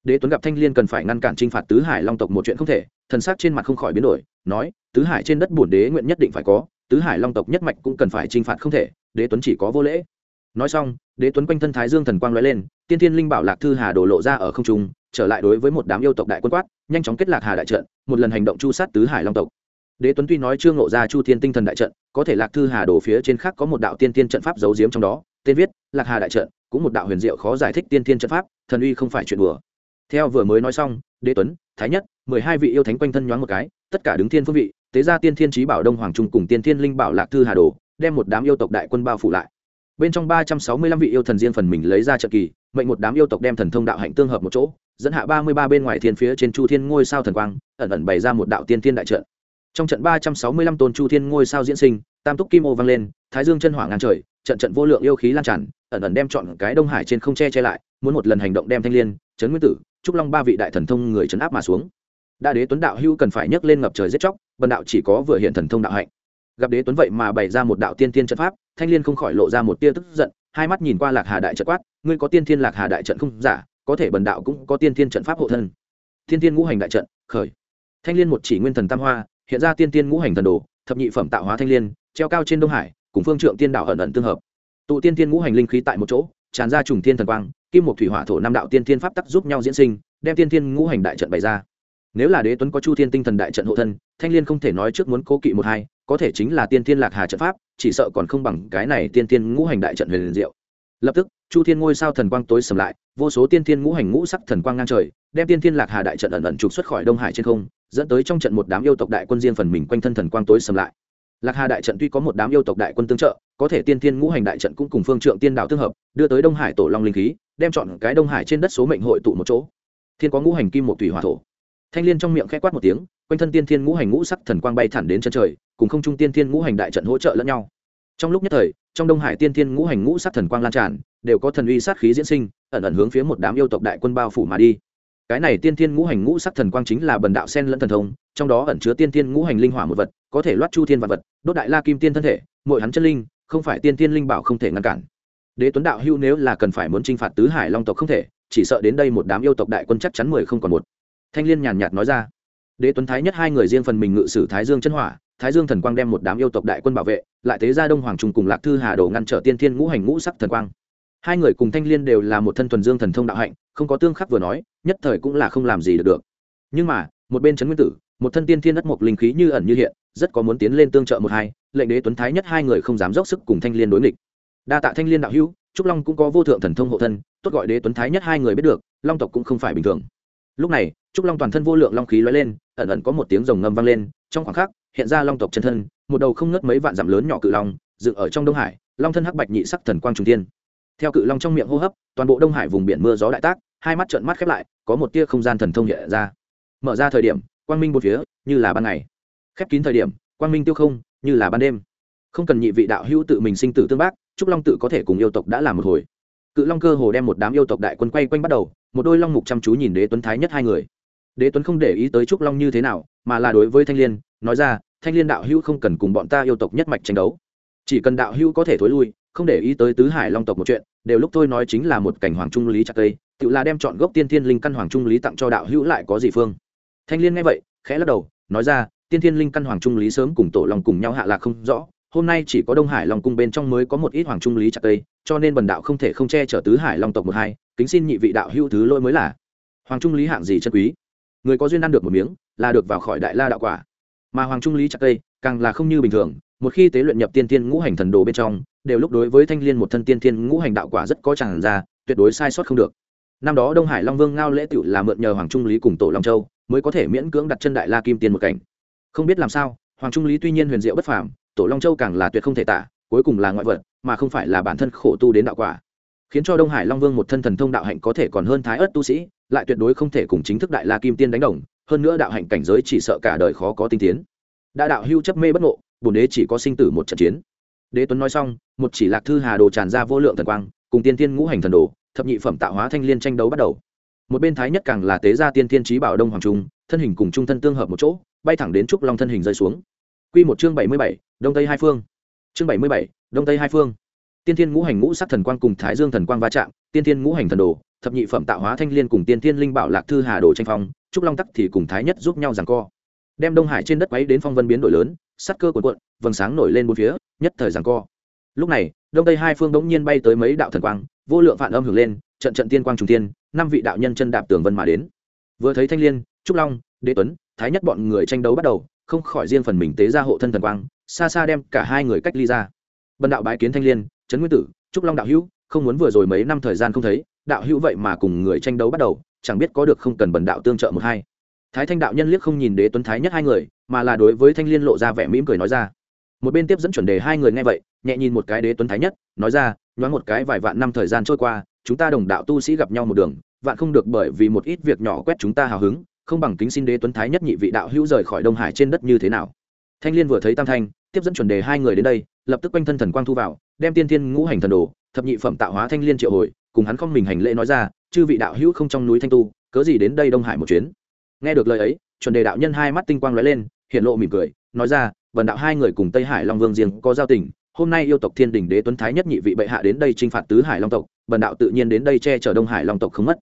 Đế tuấn gặp thanh liên cần phải ngăn cản t r i n h phạt tứ hải long tộc một chuyện không thể, thần s á c trên mặt không khỏi biến đổi, nói, tứ hải trên đất bổn đế nguyện nhất định phải có, tứ hải long tộc nhất mạch cũng cần phải t r i n h phạt không thể, đế tuấn chỉ có vô lễ. Nói xong, đế tuấn quanh thân thái dương thần quang l lên, tiên thiên linh bảo lạc thư hà đổ lộ ra ở không trung, trở lại đối với một đám yêu tộc đại quân quát, nhanh chóng kết lạc hà đại trận, một lần hành động chu sát tứ hải long tộc. Đế tuấn tuy nói chưa ngộ ra chu thiên tinh thần đại trận, có thể lạc thư hà đổ phía trên khác có một đạo tiên tiên trận pháp giấu giếm trong đó, tên viết, lạc hà đại trận cũng một đạo huyền diệu khó giải thích tiên thiên trận pháp, thần uy không phải chuyện đùa. Theo vừa mới nói xong, đế tuấn, thái nhất, mười hai vị yêu thánh quanh thân nhoáng một cái, tất cả đứng thiên phương vị, tế ra tiên thiên trí bảo đông hoàng trung cùng tiên thiên linh bảo lạc thư hà đồ, đem một đám yêu tộc đại quân bao phủ lại. Bên trong ba trăm sáu mươi lăm vị yêu thần riêng phần mình lấy ra trận kỳ, mệnh một đám yêu tộc đem thần thông đạo hạnh tương hợp một chỗ, dẫn hạ ba mươi ba bên ngoài thiên phía trên chu thiên ngôi sao thần quang, ẩn ẩn bày ra một đạo tiên thiên đại trận. Trong trận ba trăm sáu mươi lăm tôn chu thiên ngôi sao diễn sinh, tam túc kim ô vang lên, thái dương chân hỏa ngang trời trận trận vô lượng yêu khí lan tràn, ẩn ẩn đem chọn cái đông hải trên không che che lại, muốn một lần hành động đem thanh liên, trấn nguyên tử, trúc long ba vị đại thần thông người trấn áp mà xuống. Đa đế tuấn đạo hưu cần phải nhấc lên ngập trời giết chóc, bần đạo chỉ có vừa hiện thần thông đạo hạnh. Gặp đế tuấn vậy mà bày ra một đạo tiên tiên trận pháp, thanh liên không khỏi lộ ra một tia tức giận, hai mắt nhìn qua lạc hà đại trận quát, ngươi có tiên thiên lạc hà đại trận không? Giả có thể bần đạo cũng có tiên thiên trận pháp hộ thân. Tiên thiên ngũ hành đại trận, khởi. Thanh liên một chỉ nguyên thần tam hoa, hiện ra tiên tiên ngũ hành thần đồ, thập nhị phẩm tạo hóa thanh liên, treo cao trên đông hải cùng phương trượng tiên đạo ẩn ẩn tương hợp. Tụ tiên tiên ngũ hành linh khí tại một chỗ, tràn ra trùng thiên thần quang, kim một thủy hỏa thổ năm đạo tiên thiên pháp tắc giúp nhau diễn sinh, đem tiên thiên ngũ hành đại trận bày ra. Nếu là đế tuấn có chu thiên tinh thần đại trận hộ thân, thanh liên không thể nói trước muốn cố kỵ một hai, có thể chính là tiên thiên lạc hà trận pháp, chỉ sợ còn không bằng cái này tiên thiên ngũ hành đại trận huyền liền diệu. Lập tức, chu thiên ngôi sao thần quang tối sầm lại, vô số tiên thiên ngũ hành ngũ sắc thần quang ngang trời, đem tiên thiên lạc hà đại trận ẩn ẩn trục xuất khỏi đông hải trên không, dẫn tới trong trận một đám yêu tộc đại quân riêng phần mình quanh thân thần quang tối sầm lại lạc hà đại trận tuy có một đám yêu tộc đại quân tương trợ, có thể tiên thiên ngũ hành đại trận cũng cùng phương trượng tiên đạo tương hợp, đưa tới đông hải tổ long linh khí, đem chọn cái đông hải trên đất số mệnh hội tụ một chỗ. Thiên có ngũ hành kim một tùy hỏa thổ. Thanh liên trong miệng khẽ quát một tiếng, quanh thân tiên thiên ngũ hành ngũ sắc thần quang bay thẳng đến chân trời, cùng không trung tiên thiên ngũ hành đại trận hỗ trợ lẫn nhau. Trong lúc nhất thời, trong đông hải tiên thiên ngũ hành ngũ sắc thần quang lan tràn, đều có thần uy sát khí diễn sinh, ẩn ẩn hướng phía một đám yêu tộc đại quân bao phủ mà đi. Cái này tiên thiên ngũ hành ngũ sắc thần quang chính là bần đạo sen lẫn thần thông trong đó ẩn chứa tiên tiên ngũ hành linh hỏa một vật có thể loát chu thiên vật vật đốt đại la kim tiên thân thể mỗi hắn chân linh không phải tiên tiên linh bảo không thể ngăn cản. Đế tuấn đạo hưu nếu là cần phải muốn t r i n h phạt tứ hải long tộc không thể chỉ sợ đến đây một đám yêu tộc đại quân chắc chắn mười không còn một. Thanh liên nhàn nhạt nói ra. Đế tuấn thái nhất hai người riêng phần mình ngự sử thái dương chân hỏa thái dương thần quang đem một đám yêu tộc đại quân bảo vệ lại thế ra đông hoàng trung cùng lạc thư hà đồ ngăn trở tiên thiên ngũ hành ngũ sắc thần quang. Hai người cùng thanh liên đều là một thân thuần dương thần thông đạo hạnh không có tương khắc vừa nói nhất thời cũng là không làm gì được, được. nhưng mà một bên trấn nguyên tử một thân tiên thiên đất mộc linh khí như ẩn như hiện, rất có muốn tiến lên tương trợ một hai, lệnh đế tuấn thái nhất hai người không dám dốc sức cùng thanh liên đối nghịch. Đa tạ thanh liên đạo hữu, trúc long cũng có vô thượng thần thông hộ thân, tốt gọi đế tuấn thái nhất hai người biết được, long tộc cũng không phải bình thường. Lúc này, trúc long toàn thân vô lượng long khí lóe lên, ẩn ẩn có một tiếng rồng ngâm vang lên, trong khoảng khắc, hiện ra long tộc chân thân, một đầu không ngớt mấy vạn dặm lớn nhỏ cự long, dựng ở trong đông hải, long thân hắc bạch nhị sắc thần quang trung thiên. theo cự long trong miệng hô hấp, toàn bộ đông hải vùng biển mưa gió đại tác, hai mắt trợn mắt khép lại, có một tia không gian thần thông hiện ra. Mở ra thời điểm quang minh một phía, như là ban ngày. Khép kín thời điểm, quang minh tiêu không, như là ban đêm. Không cần nhị vị đạo hữu tự mình sinh tử tương bác, trúc long tự có thể cùng yêu tộc đã làm một hồi. Cự long cơ hồ đem một đám yêu tộc đại quân quay quanh bắt đầu, một đôi long mục chăm chú nhìn đế tuấn thái nhất hai người. Đế tuấn không để ý tới trúc long như thế nào, mà là đối với thanh liên, nói ra, thanh liên đạo hữu không cần cùng bọn ta yêu tộc nhất mạch tranh đấu. Chỉ cần đạo hữu có thể thối lui, không để ý tới tứ hải long tộc một chuyện, đều lúc tôi nói chính là một cảnh hoàng trung lý chặt cây, tự là đem chọn gốc tiên thiên linh căn hoàng trung lý tặng cho đạo hữu lại có gì phương thanh liên nghe vậy, khẽ lắc đầu, nói ra, tiên thiên linh căn hoàng trung lý sớm cùng tổ long cùng nhau hạ lạc không rõ, hôm nay chỉ có đông hải long cung bên trong mới có một ít hoàng trung lý chặt tây cho nên bần đạo không thể không che chở tứ hải long tộc một hai, kính xin nhị vị đạo hữu thứ lỗi mới là. Hoàng trung lý hạng gì chân quý? Người có duyên ăn được một miếng, là được vào khỏi đại la đạo quả. Mà hoàng trung lý chặt tây càng là không như bình thường, một khi tế luyện nhập tiên tiên ngũ hành thần đồ bên trong, đều lúc đối với thanh liên một thân tiên tiên ngũ hành đạo quả rất có tràn ra, tuyệt đối sai sót không được. Năm đó đông hải long vương ngao lễ tựu là mượn nhờ hoàng trung lý cùng tổ long châu mới có thể miễn cưỡng đặt chân đại la kim tiên một cảnh. Không biết làm sao, hoàng trung lý tuy nhiên huyền diệu bất phàm, tổ long châu càng là tuyệt không thể tả, cuối cùng là ngoại vật, mà không phải là bản thân khổ tu đến đạo quả. Khiến cho đông hải long vương một thân thần thông đạo hạnh có thể còn hơn thái ớt tu sĩ, lại tuyệt đối không thể cùng chính thức đại la kim tiên đánh đồng, hơn nữa đạo hạnh cảnh giới chỉ sợ cả đời khó có tinh tiến. Đã đạo hưu chấp mê bất ngộ, bổn đế chỉ có sinh tử một trận chiến. Đế tuấn nói xong, một chỉ lạc thư hà đồ tràn ra vô lượng thần quang, cùng tiên tiên ngũ hành thần đồ, thập nhị phẩm tạo hóa thanh liên tranh đấu bắt đầu một bên thái nhất càng là tế gia tiên Thiên trí bảo đông hoàng trung, thân hình cùng trung thân tương hợp một chỗ, bay thẳng đến trúc long thân hình rơi xuống. Quy một chương bảy mươi bảy, đông tây hai phương. Chương bảy mươi bảy, đông tây hai phương. Tiên thiên ngũ hành ngũ sắc thần quang cùng thái dương thần quang va chạm, tiên thiên ngũ hành thần đồ, thập nhị phẩm tạo hóa thanh liên cùng tiên thiên linh bảo lạc thư hà đồ tranh phong, trúc long tắc thì cùng thái nhất giúp nhau giằng co. Đem đông hải trên đất quấy đến phong vân biến đổi lớn sắt cơ cuộn cuộn, vầng sáng nổi lên bốn phía, nhất thời giằng co. Lúc này, đông tây hai phương đống nhiên bay tới mấy đạo thần quang, vô lượng phản âm hưởng lên, trận trận tiên quang trùng tiên năm vị đạo nhân chân đạp tường vân mà đến. Vừa thấy thanh liên, trúc long, đế tuấn, thái nhất bọn người tranh đấu bắt đầu, không khỏi riêng phần mình tế ra hộ thân thần quang, xa xa đem cả hai người cách ly ra. Bần đạo bái kiến thanh liên, trấn nguyên tử, trúc long đạo hữu, không muốn vừa rồi mấy năm thời gian không thấy, đạo hữu vậy mà cùng người tranh đấu bắt đầu, chẳng biết có được không cần bần đạo tương trợ một hai. Thái thanh đạo nhân liếc không nhìn đế tuấn thái nhất hai người, mà là đối với thanh liên lộ ra vẻ mỉm cười nói ra. Một bên tiếp dẫn chuẩn đề hai người nghe vậy, nhẹ nhìn một cái đế tuấn thái nhất, nói ra, nhoáng một cái vài vạn năm thời gian trôi qua chúng ta đồng đạo tu sĩ gặp nhau một đường, vạn không được bởi vì một ít việc nhỏ quét chúng ta hào hứng, không bằng kính xin đế tuấn thái nhất nhị vị đạo hữu rời khỏi đông hải trên đất như thế nào. Thanh liên vừa thấy tam thanh, tiếp dẫn chuẩn đề hai người đến đây, lập tức quanh thân thần quang thu vào, đem tiên thiên ngũ hành thần đồ, thập nhị phẩm tạo hóa thanh liên triệu hồi, cùng hắn không mình hành lễ nói ra, chư vị đạo hữu không trong núi thanh tu, cớ gì đến đây đông hải một chuyến? Nghe được lời ấy, chuẩn đề đạo nhân hai mắt tinh quang lóe lên, hiện lộ mỉm cười, nói ra, vần đạo hai người cùng tây hải long vương riêng có giao tình hôm nay yêu tộc thiên đình đế tuấn thái nhất nhị vị bệ hạ đến đây t r i n h phạt tứ hải long tộc, bần đạo tự nhiên đến đây che chở đông hải long tộc không mất.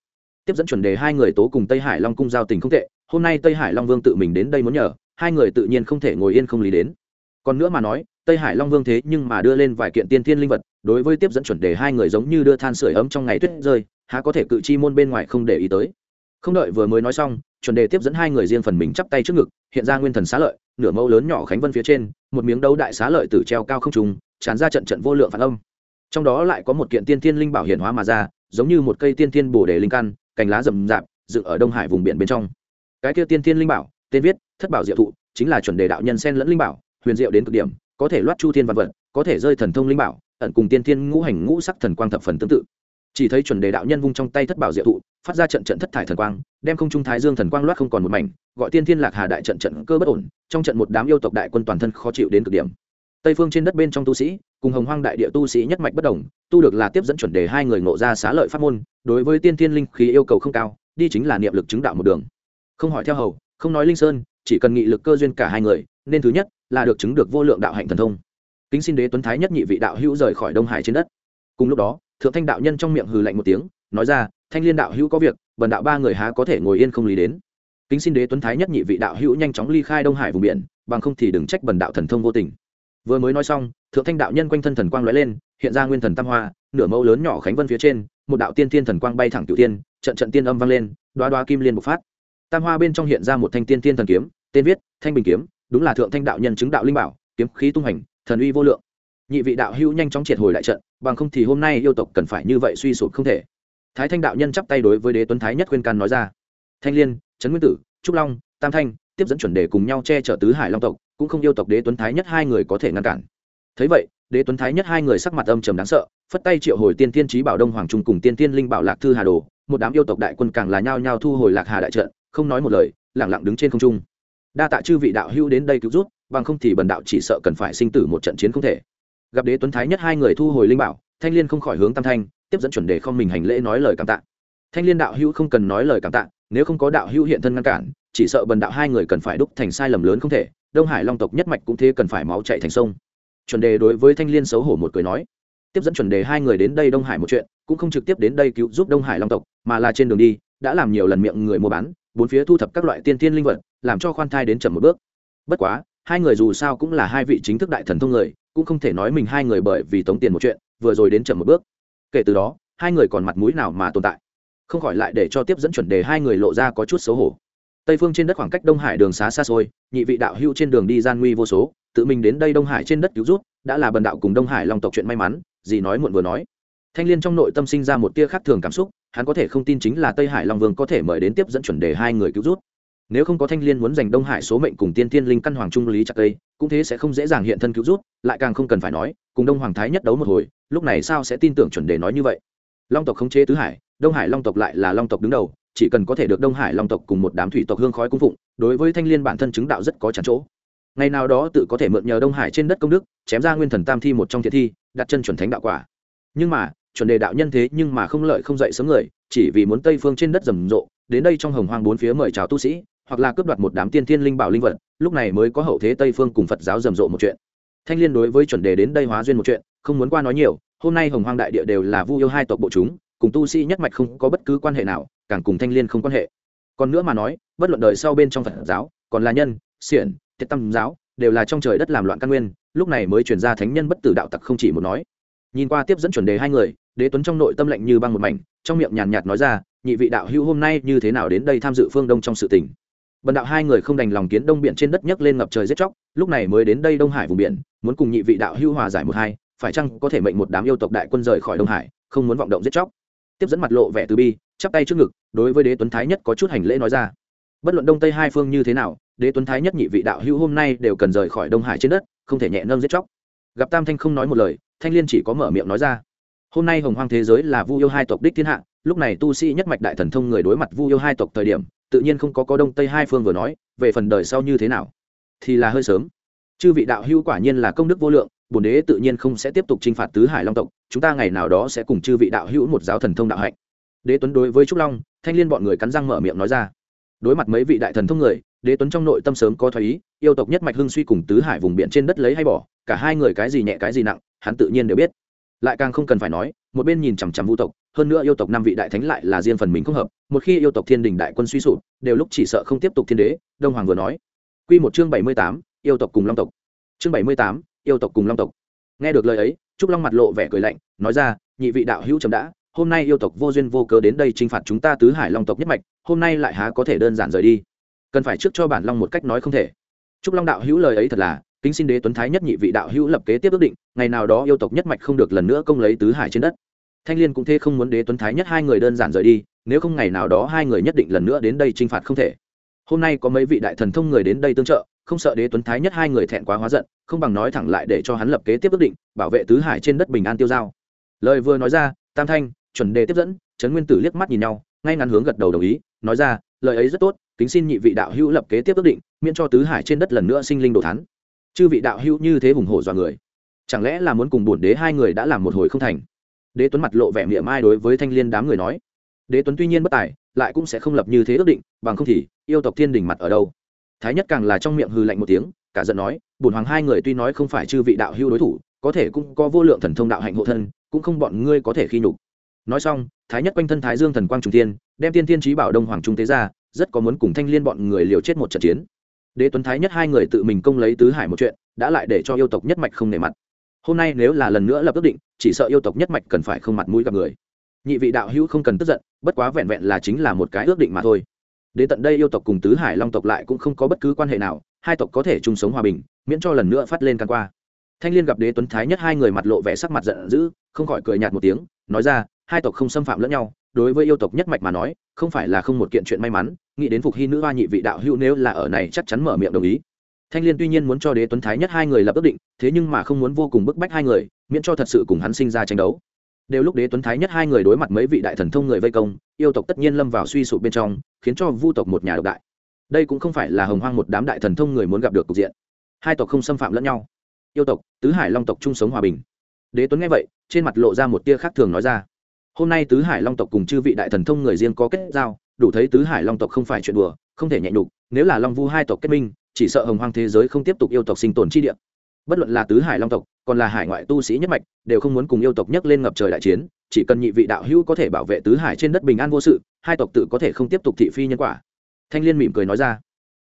Tiếp dẫn chuẩn đề hai người tố cùng tây hải long cung giao tình không tệ, hôm nay tây hải long vương tự mình đến đây muốn nhờ, hai người tự nhiên không thể ngồi yên không lý đến. Còn nữa mà nói, tây hải long vương thế nhưng mà đưa lên vài kiện tiên thiên linh vật, đối với tiếp dẫn chuẩn đề hai người giống như đưa than sửa ấm trong ngày tuyết rơi, há có thể cự chi môn bên ngoài không để ý tới. Không đợi vừa mới nói xong, chuẩn đề tiếp dẫn hai người riêng phần mình chắp tay trước ngực, hiện ra nguyên thần xá lợi, nửa mẫu lớn nhỏ khánh vân phía trên, một miếng đấu đại xá lợi tử treo cao không trùng tràn ra trận trận vô lượng phản âm. Trong đó lại có một kiện tiên thiên linh bảo hiển hóa mà ra, giống như một cây tiên thiên bổ đề linh căn, cành lá rậm rạp, dựng ở đông hải vùng biển bên trong. Cái kia tiên thiên linh bảo, tên viết, thất bảo diệu thụ, chính là chuẩn đề đạo nhân sen lẫn linh bảo, huyền diệu đến cực điểm, có thể loát chu thiên văn vật, có thể rơi thần thông linh bảo, ẩn cùng tiên thiên ngũ hành ngũ sắc thần quang thập phần tương tự. Chỉ thấy chuẩn đề đạo nhân vung trong tay thất bảo diệu thụ, phát ra trận trận thất thải thần quang, đem không trung thái dương thần quang loát không còn một mảnh, gọi tiên thiên lạc hà đại trận trận cơ bất ổn, trong trận một đám yêu tộc đại quân toàn thân khó chịu đến cực điểm tây phương trên đất bên trong tu sĩ, cùng hồng hoang đại địa tu sĩ nhất mạch bất đồng, tu được là tiếp dẫn chuẩn đề hai người ngộ ra xá lợi pháp môn, đối với tiên thiên linh khí yêu cầu không cao, đi chính là niệm lực chứng đạo một đường. Không hỏi theo hầu, không nói linh sơn, chỉ cần nghị lực cơ duyên cả hai người, nên thứ nhất là được chứng được vô lượng đạo hạnh thần thông. Kính xin đế tuấn thái nhất nhị vị đạo hữu rời khỏi đông hải trên đất. Cùng lúc đó, thượng thanh đạo nhân trong miệng hừ lạnh một tiếng, nói ra, thanh liên đạo hữu có việc, bần đạo ba người há có thể ngồi yên không lý đến? Kính xin đế tuấn thái nhất nhị vị đạo hữu nhanh chóng ly khai đông hải vùng biển, bằng không thì đừng trách bần đạo thần thông vô tình vừa mới nói xong, thượng thanh đạo nhân quanh thân thần quang lóe lên, hiện ra nguyên thần tam hoa, nửa mẫu lớn nhỏ khánh vân phía trên, một đạo tiên thiên thần quang bay thẳng cửu tiên trận trận tiên âm vang lên đoá đoá kim liên bộc phát. Tam hoa bên trong hiện ra một thanh tiên thiên thần kiếm, tên viết, thanh bình kiếm, đúng là thượng thanh đạo nhân chứng đạo linh bảo, kiếm khí tung hành, thần uy vô lượng. Nhị vị đạo hữu nhanh chóng triệt hồi lại trận, bằng không thì hôm nay yêu tộc cần phải như vậy suy sụp không thể. Thái thanh đạo nhân chắp tay đối với đế tuấn thái nhất khuyên can nói ra. Thanh liên, trấn nguyên tử, trúc long, tam thanh tiếp dẫn chuẩn đề cùng nhau che chở tứ hải long tộc, cũng không yêu tộc đế tuấn thái nhất hai người có thể ngăn cản. Thấy vậy, đế tuấn thái nhất hai người sắc mặt âm trầm đáng sợ, phất tay triệu hồi tiên tiên trí bảo đông hoàng trung cùng tiên tiên linh bảo lạc thư hà đồ, một đám yêu tộc đại quân càng là nhao nhao thu hồi lạc hà đại trận, không nói một lời lẳng lặng đứng trên không trung. Đa tạ chư vị đạo hữu đến đây cứu rút bằng không thì bần đạo chỉ sợ cần phải sinh tử một trận chiến không thể. Gặp đế tuấn thái nhất hai người thu hồi linh bảo, thanh liên không khỏi hướng tam thanh, tiếp dẫn chuẩn đề không mình hành lễ nói lời cảm tạ thanh liên đạo hữu không cần nói lời cảm tạ, nếu không có đạo hữu hiện thân ngăn cản, chỉ sợ bần đạo hai người cần phải đúc thành sai lầm lớn không thể, đông hải long tộc nhất mạch cũng thế cần phải máu chạy thành sông. Chuẩn đề đối với thanh liên xấu hổ một cười nói, tiếp dẫn chuẩn đề hai người đến đây đông hải một chuyện, cũng không trực tiếp đến đây cứu giúp đông hải long tộc, mà là trên đường đi, đã làm nhiều lần miệng người mua bán, bốn phía thu thập các loại tiên tiên linh vật, làm cho khoan thai đến chậm một bước. Bất quá, hai người dù sao cũng là hai vị chính thức đại thần thông người, cũng không thể nói mình hai người bởi vì tống tiền một chuyện, vừa rồi đến chậm một bước. Kể từ đó, hai người còn mặt mũi nào mà tồn tại không khỏi lại để cho tiếp dẫn chuẩn đề hai người lộ ra có chút xấu hổ. Tây phương trên đất khoảng cách đông hải đường xá xa xôi, nhị vị đạo hưu trên đường đi gian nguy vô số, tự mình đến đây đông hải trên đất cứu rút, đã là bần đạo cùng đông hải long tộc chuyện may mắn, gì nói muộn vừa nói. Thanh liên trong nội tâm sinh ra một tia khác thường cảm xúc, hắn có thể không tin chính là tây hải long vương có thể mời đến tiếp dẫn chuẩn đề hai người cứu rút. Nếu không có thanh liên muốn giành đông hải số mệnh cùng tiên tiên linh căn hoàng trung lý chặt tây cũng thế sẽ không dễ dàng hiện thân cứu rút, lại càng không cần phải nói, cùng đông hoàng thái nhất đấu một hồi, lúc này sao sẽ tin tưởng chuẩn đề nói như vậy? Long tộc khống chế tứ hải đông hải long tộc lại là long tộc đứng đầu, chỉ cần có thể được đông hải long tộc cùng một đám thủy tộc hương khói cung phụng, đối với thanh liên bản thân chứng đạo rất có chắn chỗ. Ngày nào đó tự có thể mượn nhờ đông hải trên đất công đức, chém ra nguyên thần tam thi một trong thiệt thi, đặt chân chuẩn thánh đạo quả. Nhưng mà, chuẩn đề đạo nhân thế nhưng mà không lợi không dậy sớm người, chỉ vì muốn tây phương trên đất rầm rộ, đến đây trong hồng hoang bốn phía mời chào tu sĩ, hoặc là cướp đoạt một đám tiên thiên linh bảo linh vật, lúc này mới có hậu thế tây phương cùng phật giáo rầm rộ một chuyện. Thanh liên đối với chuẩn đề đến đây hóa duyên một chuyện, không muốn qua nói nhiều, hôm nay hồng hoang đại địa đều là vu yêu hai tộc bộ chúng cùng tu sĩ nhất mạch không có bất cứ quan hệ nào, càng cùng thanh liên không quan hệ. Còn nữa mà nói, bất luận đời sau bên trong phật giáo, còn là nhân, xiển thiệt tâm giáo, đều là trong trời đất làm loạn căn nguyên, lúc này mới chuyển ra thánh nhân bất tử đạo tặc không chỉ một nói. Nhìn qua tiếp dẫn chuẩn đề hai người, đế tuấn trong nội tâm lệnh như băng một mảnh, trong miệng nhàn nhạt nói ra, nhị vị đạo hữu hôm nay như thế nào đến đây tham dự phương đông trong sự tình? Bần đạo hai người không đành lòng kiến đông biển trên đất nhấc lên ngập trời giết chóc, lúc này mới đến đây đông hải vùng biển, muốn cùng nhị vị đạo hữu hòa giải một hai, phải chăng có thể mệnh một đám yêu tộc đại quân rời khỏi đông hải, không muốn vọng động giết chóc? Tiếp dẫn mặt lộ vẻ từ bi, chắp tay trước ngực, đối với đế tuấn thái nhất có chút hành lễ nói ra. Bất luận đông tây hai phương như thế nào, đế tuấn thái nhất nhị vị đạo hữu hôm nay đều cần rời khỏi đông hải trên đất, không thể nhẹ nâng giết chóc. Gặp tam thanh không nói một lời, thanh liên chỉ có mở miệng nói ra. Hôm nay hồng hoang thế giới là vu yêu hai tộc đích thiên hạ, lúc này tu sĩ nhất mạch đại thần thông người đối mặt vu yêu hai tộc thời điểm, tự nhiên không có có đông tây hai phương vừa nói, về phần đời sau như thế nào, thì là hơi sớm. Chư vị đạo hữu quả nhiên là công đức vô lượng, bổn đế tự nhiên không sẽ tiếp tục chinh phạt tứ hải long tộc chúng ta ngày nào đó sẽ cùng chư vị đạo hữu một giáo thần thông đạo hạnh. Đế tuấn đối với trúc long, thanh liên bọn người cắn răng mở miệng nói ra. Đối mặt mấy vị đại thần thông người, đế tuấn trong nội tâm sớm có thoái ý, yêu tộc nhất mạch hưng suy cùng tứ hải vùng biển trên đất lấy hay bỏ, cả hai người cái gì nhẹ cái gì nặng, hắn tự nhiên đều biết. Lại càng không cần phải nói, một bên nhìn chằm chằm vũ tộc, hơn nữa yêu tộc năm vị đại thánh lại là riêng phần mình không hợp, một khi yêu tộc thiên đình đại quân suy sụp, đều lúc chỉ sợ không tiếp tục thiên đế, đông hoàng vừa nói. Q một chương bảy mươi tám, yêu tộc cùng long tộc. Chương bảy mươi tám, yêu tộc cùng long tộc. Nghe được lời ấy trúc long mặt lộ vẻ cười lạnh, nói ra, nhị vị đạo hữu chấm đã, hôm nay yêu tộc vô duyên vô cớ đến đây t r i n h phạt chúng ta tứ hải long tộc nhất mạch, hôm nay lại há có thể đơn giản rời đi? Cần phải trước cho bản long một cách nói không thể. Trúc long đạo hữu lời ấy thật là, kính xin đế tuấn thái nhất nhị vị đạo hữu lập kế tiếp ước định, ngày nào đó yêu tộc nhất mạch không được lần nữa công lấy tứ hải trên đất. Thanh liên cũng thế không muốn đế tuấn thái nhất hai người đơn giản rời đi, nếu không ngày nào đó hai người nhất định lần nữa đến đây t r i n h phạt không thể. Hôm nay có mấy vị đại thần thông người đến đây tương trợ không sợ đế tuấn thái nhất hai người thẹn quá hóa giận, không bằng nói thẳng lại để cho hắn lập kế tiếp ước định, bảo vệ tứ hải trên đất bình an tiêu giao. Lời vừa nói ra, tam thanh, chuẩn đề tiếp dẫn, trấn nguyên tử liếc mắt nhìn nhau, ngay ngắn hướng gật đầu đồng ý, nói ra, lời ấy rất tốt, kính xin nhị vị đạo hữu lập kế tiếp ước định, miễn cho tứ hải trên đất lần nữa sinh linh đồ thắn chư vị đạo hữu như thế hùng hổ dọa người, chẳng lẽ là muốn cùng bổn đế hai người đã làm một hồi không thành? Đế tuấn mặt lộ vẻ miệng mai đối với thanh liên đám người nói. Đế tuấn tuy nhiên bất tài, lại cũng sẽ không lập như thế ước định, bằng không thì yêu tộc thiên đình mặt ở đâu? Thái nhất càng là trong miệng hư lạnh một tiếng, cả giận nói, bổn hoàng hai người tuy nói không phải chư vị đạo hưu đối thủ, có thể cũng có vô lượng thần thông đạo hạnh hộ thân, cũng không bọn ngươi có thể khi nhục. Nói xong, thái nhất quanh thân thái dương thần quang trung tiên đem tiên tiên trí bảo đông hoàng trung tế ra, rất có muốn cùng thanh liên bọn người liều chết một trận chiến. Đế tuấn thái nhất hai người tự mình công lấy tứ hải một chuyện, đã lại để cho yêu tộc nhất mạch không nề mặt. Hôm nay nếu là lần nữa lập ước định, chỉ sợ yêu tộc nhất mạch cần phải không mặt mũi gặp người. Nhị vị đạo hữu không cần tức giận, bất quá vẹn vẹn là chính là một cái ước định mà thôi đến tận đây yêu tộc cùng tứ hải long tộc lại cũng không có bất cứ quan hệ nào, hai tộc có thể chung sống hòa bình, miễn cho lần nữa phát lên căn qua. Thanh liên gặp đế tuấn thái nhất hai người mặt lộ vẻ sắc mặt giận dữ, không khỏi cười nhạt một tiếng, nói ra, hai tộc không xâm phạm lẫn nhau, đối với yêu tộc nhất mạch mà nói, không phải là không một kiện chuyện may mắn, nghĩ đến phục hy nữ hoa nhị vị đạo hữu nếu là ở này chắc chắn mở miệng đồng ý. Thanh liên tuy nhiên muốn cho đế tuấn thái nhất hai người lập ước định, thế nhưng mà không muốn vô cùng bức bách hai người, miễn cho thật sự cùng hắn sinh ra tranh đấu đều lúc đế tuấn thái nhất hai người đối mặt mấy vị đại thần thông người vây công, yêu tộc tất nhiên lâm vào suy sụp bên trong, khiến cho vu tộc một nhà độc đại. Đây cũng không phải là hồng hoang một đám đại thần thông người muốn gặp được cục diện. Hai tộc không xâm phạm lẫn nhau. Yêu tộc, tứ hải long tộc chung sống hòa bình. Đế tuấn nghe vậy, trên mặt lộ ra một tia khác thường nói ra. Hôm nay tứ hải long tộc cùng chư vị đại thần thông người riêng có kết giao, đủ thấy tứ hải long tộc không phải chuyện đùa, không thể nhẹ nhục. Nếu là long vu hai tộc kết minh, chỉ sợ hồng hoang thế giới không tiếp tục yêu tộc sinh tồn chi địa bất luận là tứ hải long tộc, còn là hải ngoại tu sĩ nhất mạch, đều không muốn cùng yêu tộc nhấc lên ngập trời đại chiến, chỉ cần nhị vị đạo hữu có thể bảo vệ tứ hải trên đất bình an vô sự, hai tộc tự có thể không tiếp tục thị phi nhân quả. Thanh liên mỉm cười nói ra.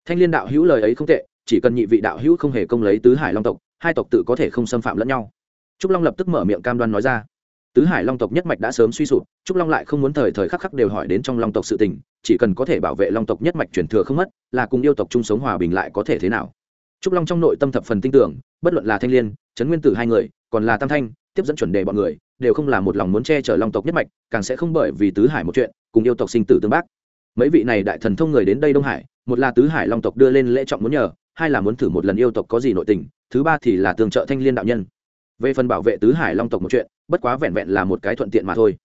Thanh liên đạo hữu lời ấy không tệ, chỉ cần nhị vị đạo hữu không hề công lấy tứ hải long tộc, hai tộc tự có thể không xâm phạm lẫn nhau. Trúc long lập tức mở miệng cam đoan nói ra. Tứ hải long tộc nhất mạch đã sớm suy sụp, trúc long lại không muốn thời thời khắc khắc đều hỏi đến trong long tộc sự tình, chỉ cần có thể bảo vệ long tộc nhất mạch truyền thừa không mất, là cùng yêu tộc chung sống hòa bình lại có thể thế nào? Trúc long trong nội tâm thập phần tin tưởng, bất luận là thanh liên, trấn nguyên tử hai người, còn là tam thanh, tiếp dẫn chuẩn đề bọn người, đều không là một lòng muốn che chở long tộc nhất mạch, càng sẽ không bởi vì tứ hải một chuyện, cùng yêu tộc sinh tử tương bác. Mấy vị này đại thần thông người đến đây đông hải, một là tứ hải long tộc đưa lên lễ trọng muốn nhờ, hai là muốn thử một lần yêu tộc có gì nội tình, thứ ba thì là tương trợ thanh liên đạo nhân. Về phần bảo vệ tứ hải long tộc một chuyện, bất quá vẹn vẹn là một cái thuận tiện mà thôi.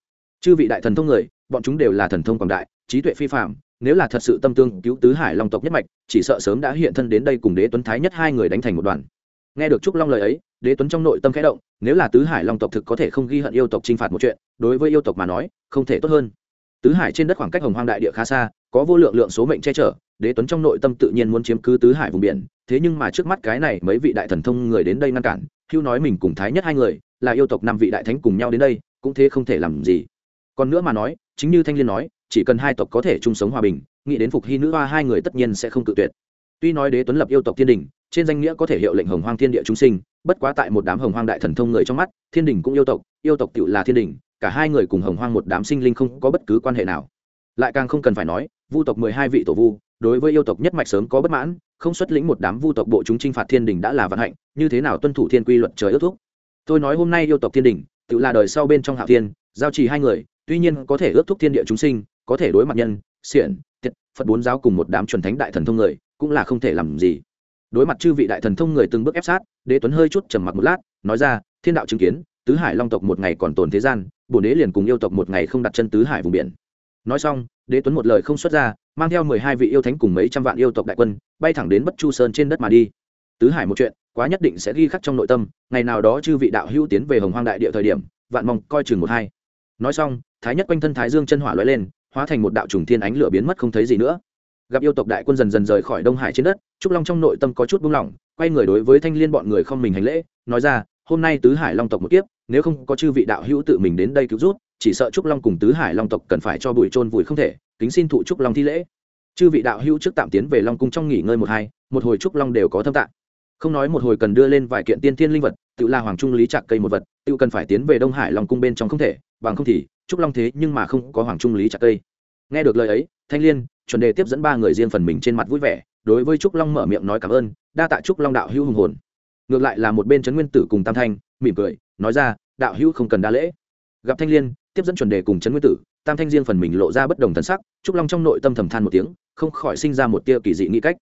Chư vị đại thần thông người, bọn chúng đều là thần thông quảng đại, trí tuệ phi phạm nếu là thật sự tâm tương cứu tứ hải long tộc nhất mạch, chỉ sợ sớm đã hiện thân đến đây cùng đế tuấn thái nhất hai người đánh thành một đoàn. Nghe được trúc long lời ấy, đế tuấn trong nội tâm khẽ động, nếu là tứ hải long tộc thực có thể không ghi hận yêu tộc t r i n h phạt một chuyện, đối với yêu tộc mà nói, không thể tốt hơn. Tứ hải trên đất khoảng cách hồng hoang đại địa khá xa, có vô lượng lượng số mệnh che chở, đế tuấn trong nội tâm tự nhiên muốn chiếm cứ tứ hải vùng biển, thế nhưng mà trước mắt cái này mấy vị đại thần thông người đến đây ngăn cản, hưu nói mình cùng thái nhất hai người, là yêu tộc năm vị đại thánh cùng nhau đến đây, cũng thế không thể làm gì. Còn nữa mà nói, chính như thanh liên nói chỉ cần hai tộc có thể chung sống hòa bình, nghĩ đến phục hy nữ hoa hai người tất nhiên sẽ không tự tuyệt. Tuy nói đế tuấn lập yêu tộc thiên đình, trên danh nghĩa có thể hiệu lệnh hồng hoang thiên địa chúng sinh, bất quá tại một đám hồng hoang đại thần thông người trong mắt, thiên đình cũng yêu tộc yêu tộc tự là thiên đình, cả hai người cùng hồng hoang một đám sinh linh không có bất cứ quan hệ nào. Lại càng không cần phải nói, vu tộc mười hai vị tổ vu, đối với yêu tộc nhất mạch sớm có bất mãn, không xuất lĩnh một đám vu tộc bộ chúng chinh phạt thiên đình đã là vận hạnh, như thế nào tuân thủ thiên quy luật trời ước thúc? Tôi nói hôm nay yêu tộc thiên đình tự là đời sau bên trong hạ thiên, giao trì hai người, tuy nhiên có thể ước thúc thiên địa chúng sinh có thể đối mặt nhân, xiển, tiệt, phật bốn giáo cùng một đám chuẩn thánh đại thần thông người, cũng là không thể làm gì. Đối mặt chư vị đại thần thông người từng bước ép sát, đế tuấn hơi chút trầm mặc một lát, nói ra, thiên đạo chứng kiến, tứ hải long tộc một ngày còn tồn thế gian, bổn đế liền cùng yêu tộc một ngày không đặt chân tứ hải vùng biển. Nói xong, đế tuấn một lời không xuất ra, mang theo mười hai vị yêu thánh cùng mấy trăm vạn yêu tộc đại quân, bay thẳng đến bất chu sơn trên đất mà đi. Tứ hải một chuyện, quá nhất định sẽ ghi khắc trong nội tâm, ngày nào đó chư vị đạo hữu tiến về hồng hoang đại địa thời điểm, vạn mong coi chừng một hai. Nói xong, thái nhất quanh thân thái dương chân hỏa lóe lên hóa thành một đạo trùng thiên ánh lửa biến mất không thấy gì nữa. Gặp yêu tộc đại quân dần dần rời khỏi đông hải trên đất, trúc long trong nội tâm có chút buông lỏng, quay người đối với thanh liên bọn người không mình hành lễ, nói ra, hôm nay tứ hải long tộc một kiếp, nếu không có chư vị đạo hữu tự mình đến đây cứu rút chỉ sợ trúc long cùng tứ hải long tộc cần phải cho bụi trôn vùi không thể, kính xin thụ trúc long thi lễ. Chư vị đạo hữu trước tạm tiến về long cung trong nghỉ ngơi một hai, một hồi trúc long đều có thâm tạng. Không nói một hồi cần đưa lên vài kiện tiên tiên linh vật, tự là hoàng trung lý trạc cây một vật, tự cần phải tiến về đông hải long cung bên trong không thể, bằng không thì trúc long thế nhưng mà không có hoàng trung lý chặt cây. Nghe được lời ấy, thanh liên chuẩn đề tiếp dẫn ba người riêng phần mình trên mặt vui vẻ, đối với trúc long mở miệng nói cảm ơn, đa tạ trúc long đạo hữu hùng hồn. Ngược lại là một bên trấn nguyên tử cùng tam thanh, mỉm cười, nói ra, đạo hữu không cần đa lễ. Gặp thanh liên, tiếp dẫn chuẩn đề cùng trấn nguyên tử, tam thanh riêng phần mình lộ ra bất đồng thân sắc, trúc long trong nội tâm thầm than một tiếng, không khỏi sinh ra một tia kỳ dị nghĩ cách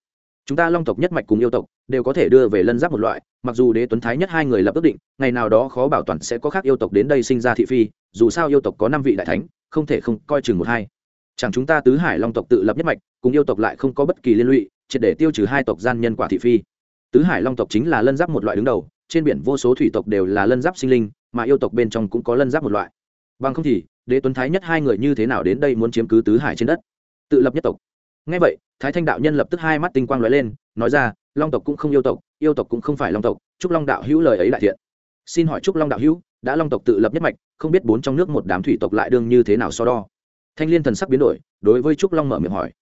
chúng ta long tộc nhất mạch cùng yêu tộc đều có thể đưa về lân giáp một loại, mặc dù đế tuấn thái nhất hai người lập ước định, ngày nào đó khó bảo toàn sẽ có khác yêu tộc đến đây sinh ra thị phi, dù sao yêu tộc có năm vị đại thánh, không thể không coi chừng một hai. Chẳng chúng ta tứ hải long tộc tự lập nhất mạch, cùng yêu tộc lại không có bất kỳ liên lụy, triệt để tiêu trừ hai tộc gian nhân quả thị phi. Tứ hải long tộc chính là lân giáp một loại đứng đầu, trên biển vô số thủy tộc đều là lân giáp sinh linh, mà yêu tộc bên trong cũng có lân giáp một loại. Bằng không thì, đế tuấn thái nhất hai người như thế nào đến đây muốn chiếm cứ tứ hải trên đất? Tự lập nhất tộc ngay vậy, thái thanh đạo nhân lập tức hai mắt tinh quang lóe lên, nói ra, long tộc cũng không yêu tộc yêu tộc cũng không phải long tộc, trúc long đạo hữu lời ấy đại thiện. Xin hỏi trúc long đạo hữu, đã long tộc tự lập nhất mạch, không biết bốn trong nước một đám thủy tộc lại đương như thế nào so đo? Thanh liên thần sắc biến đổi, đối với trúc long mở miệng hỏi.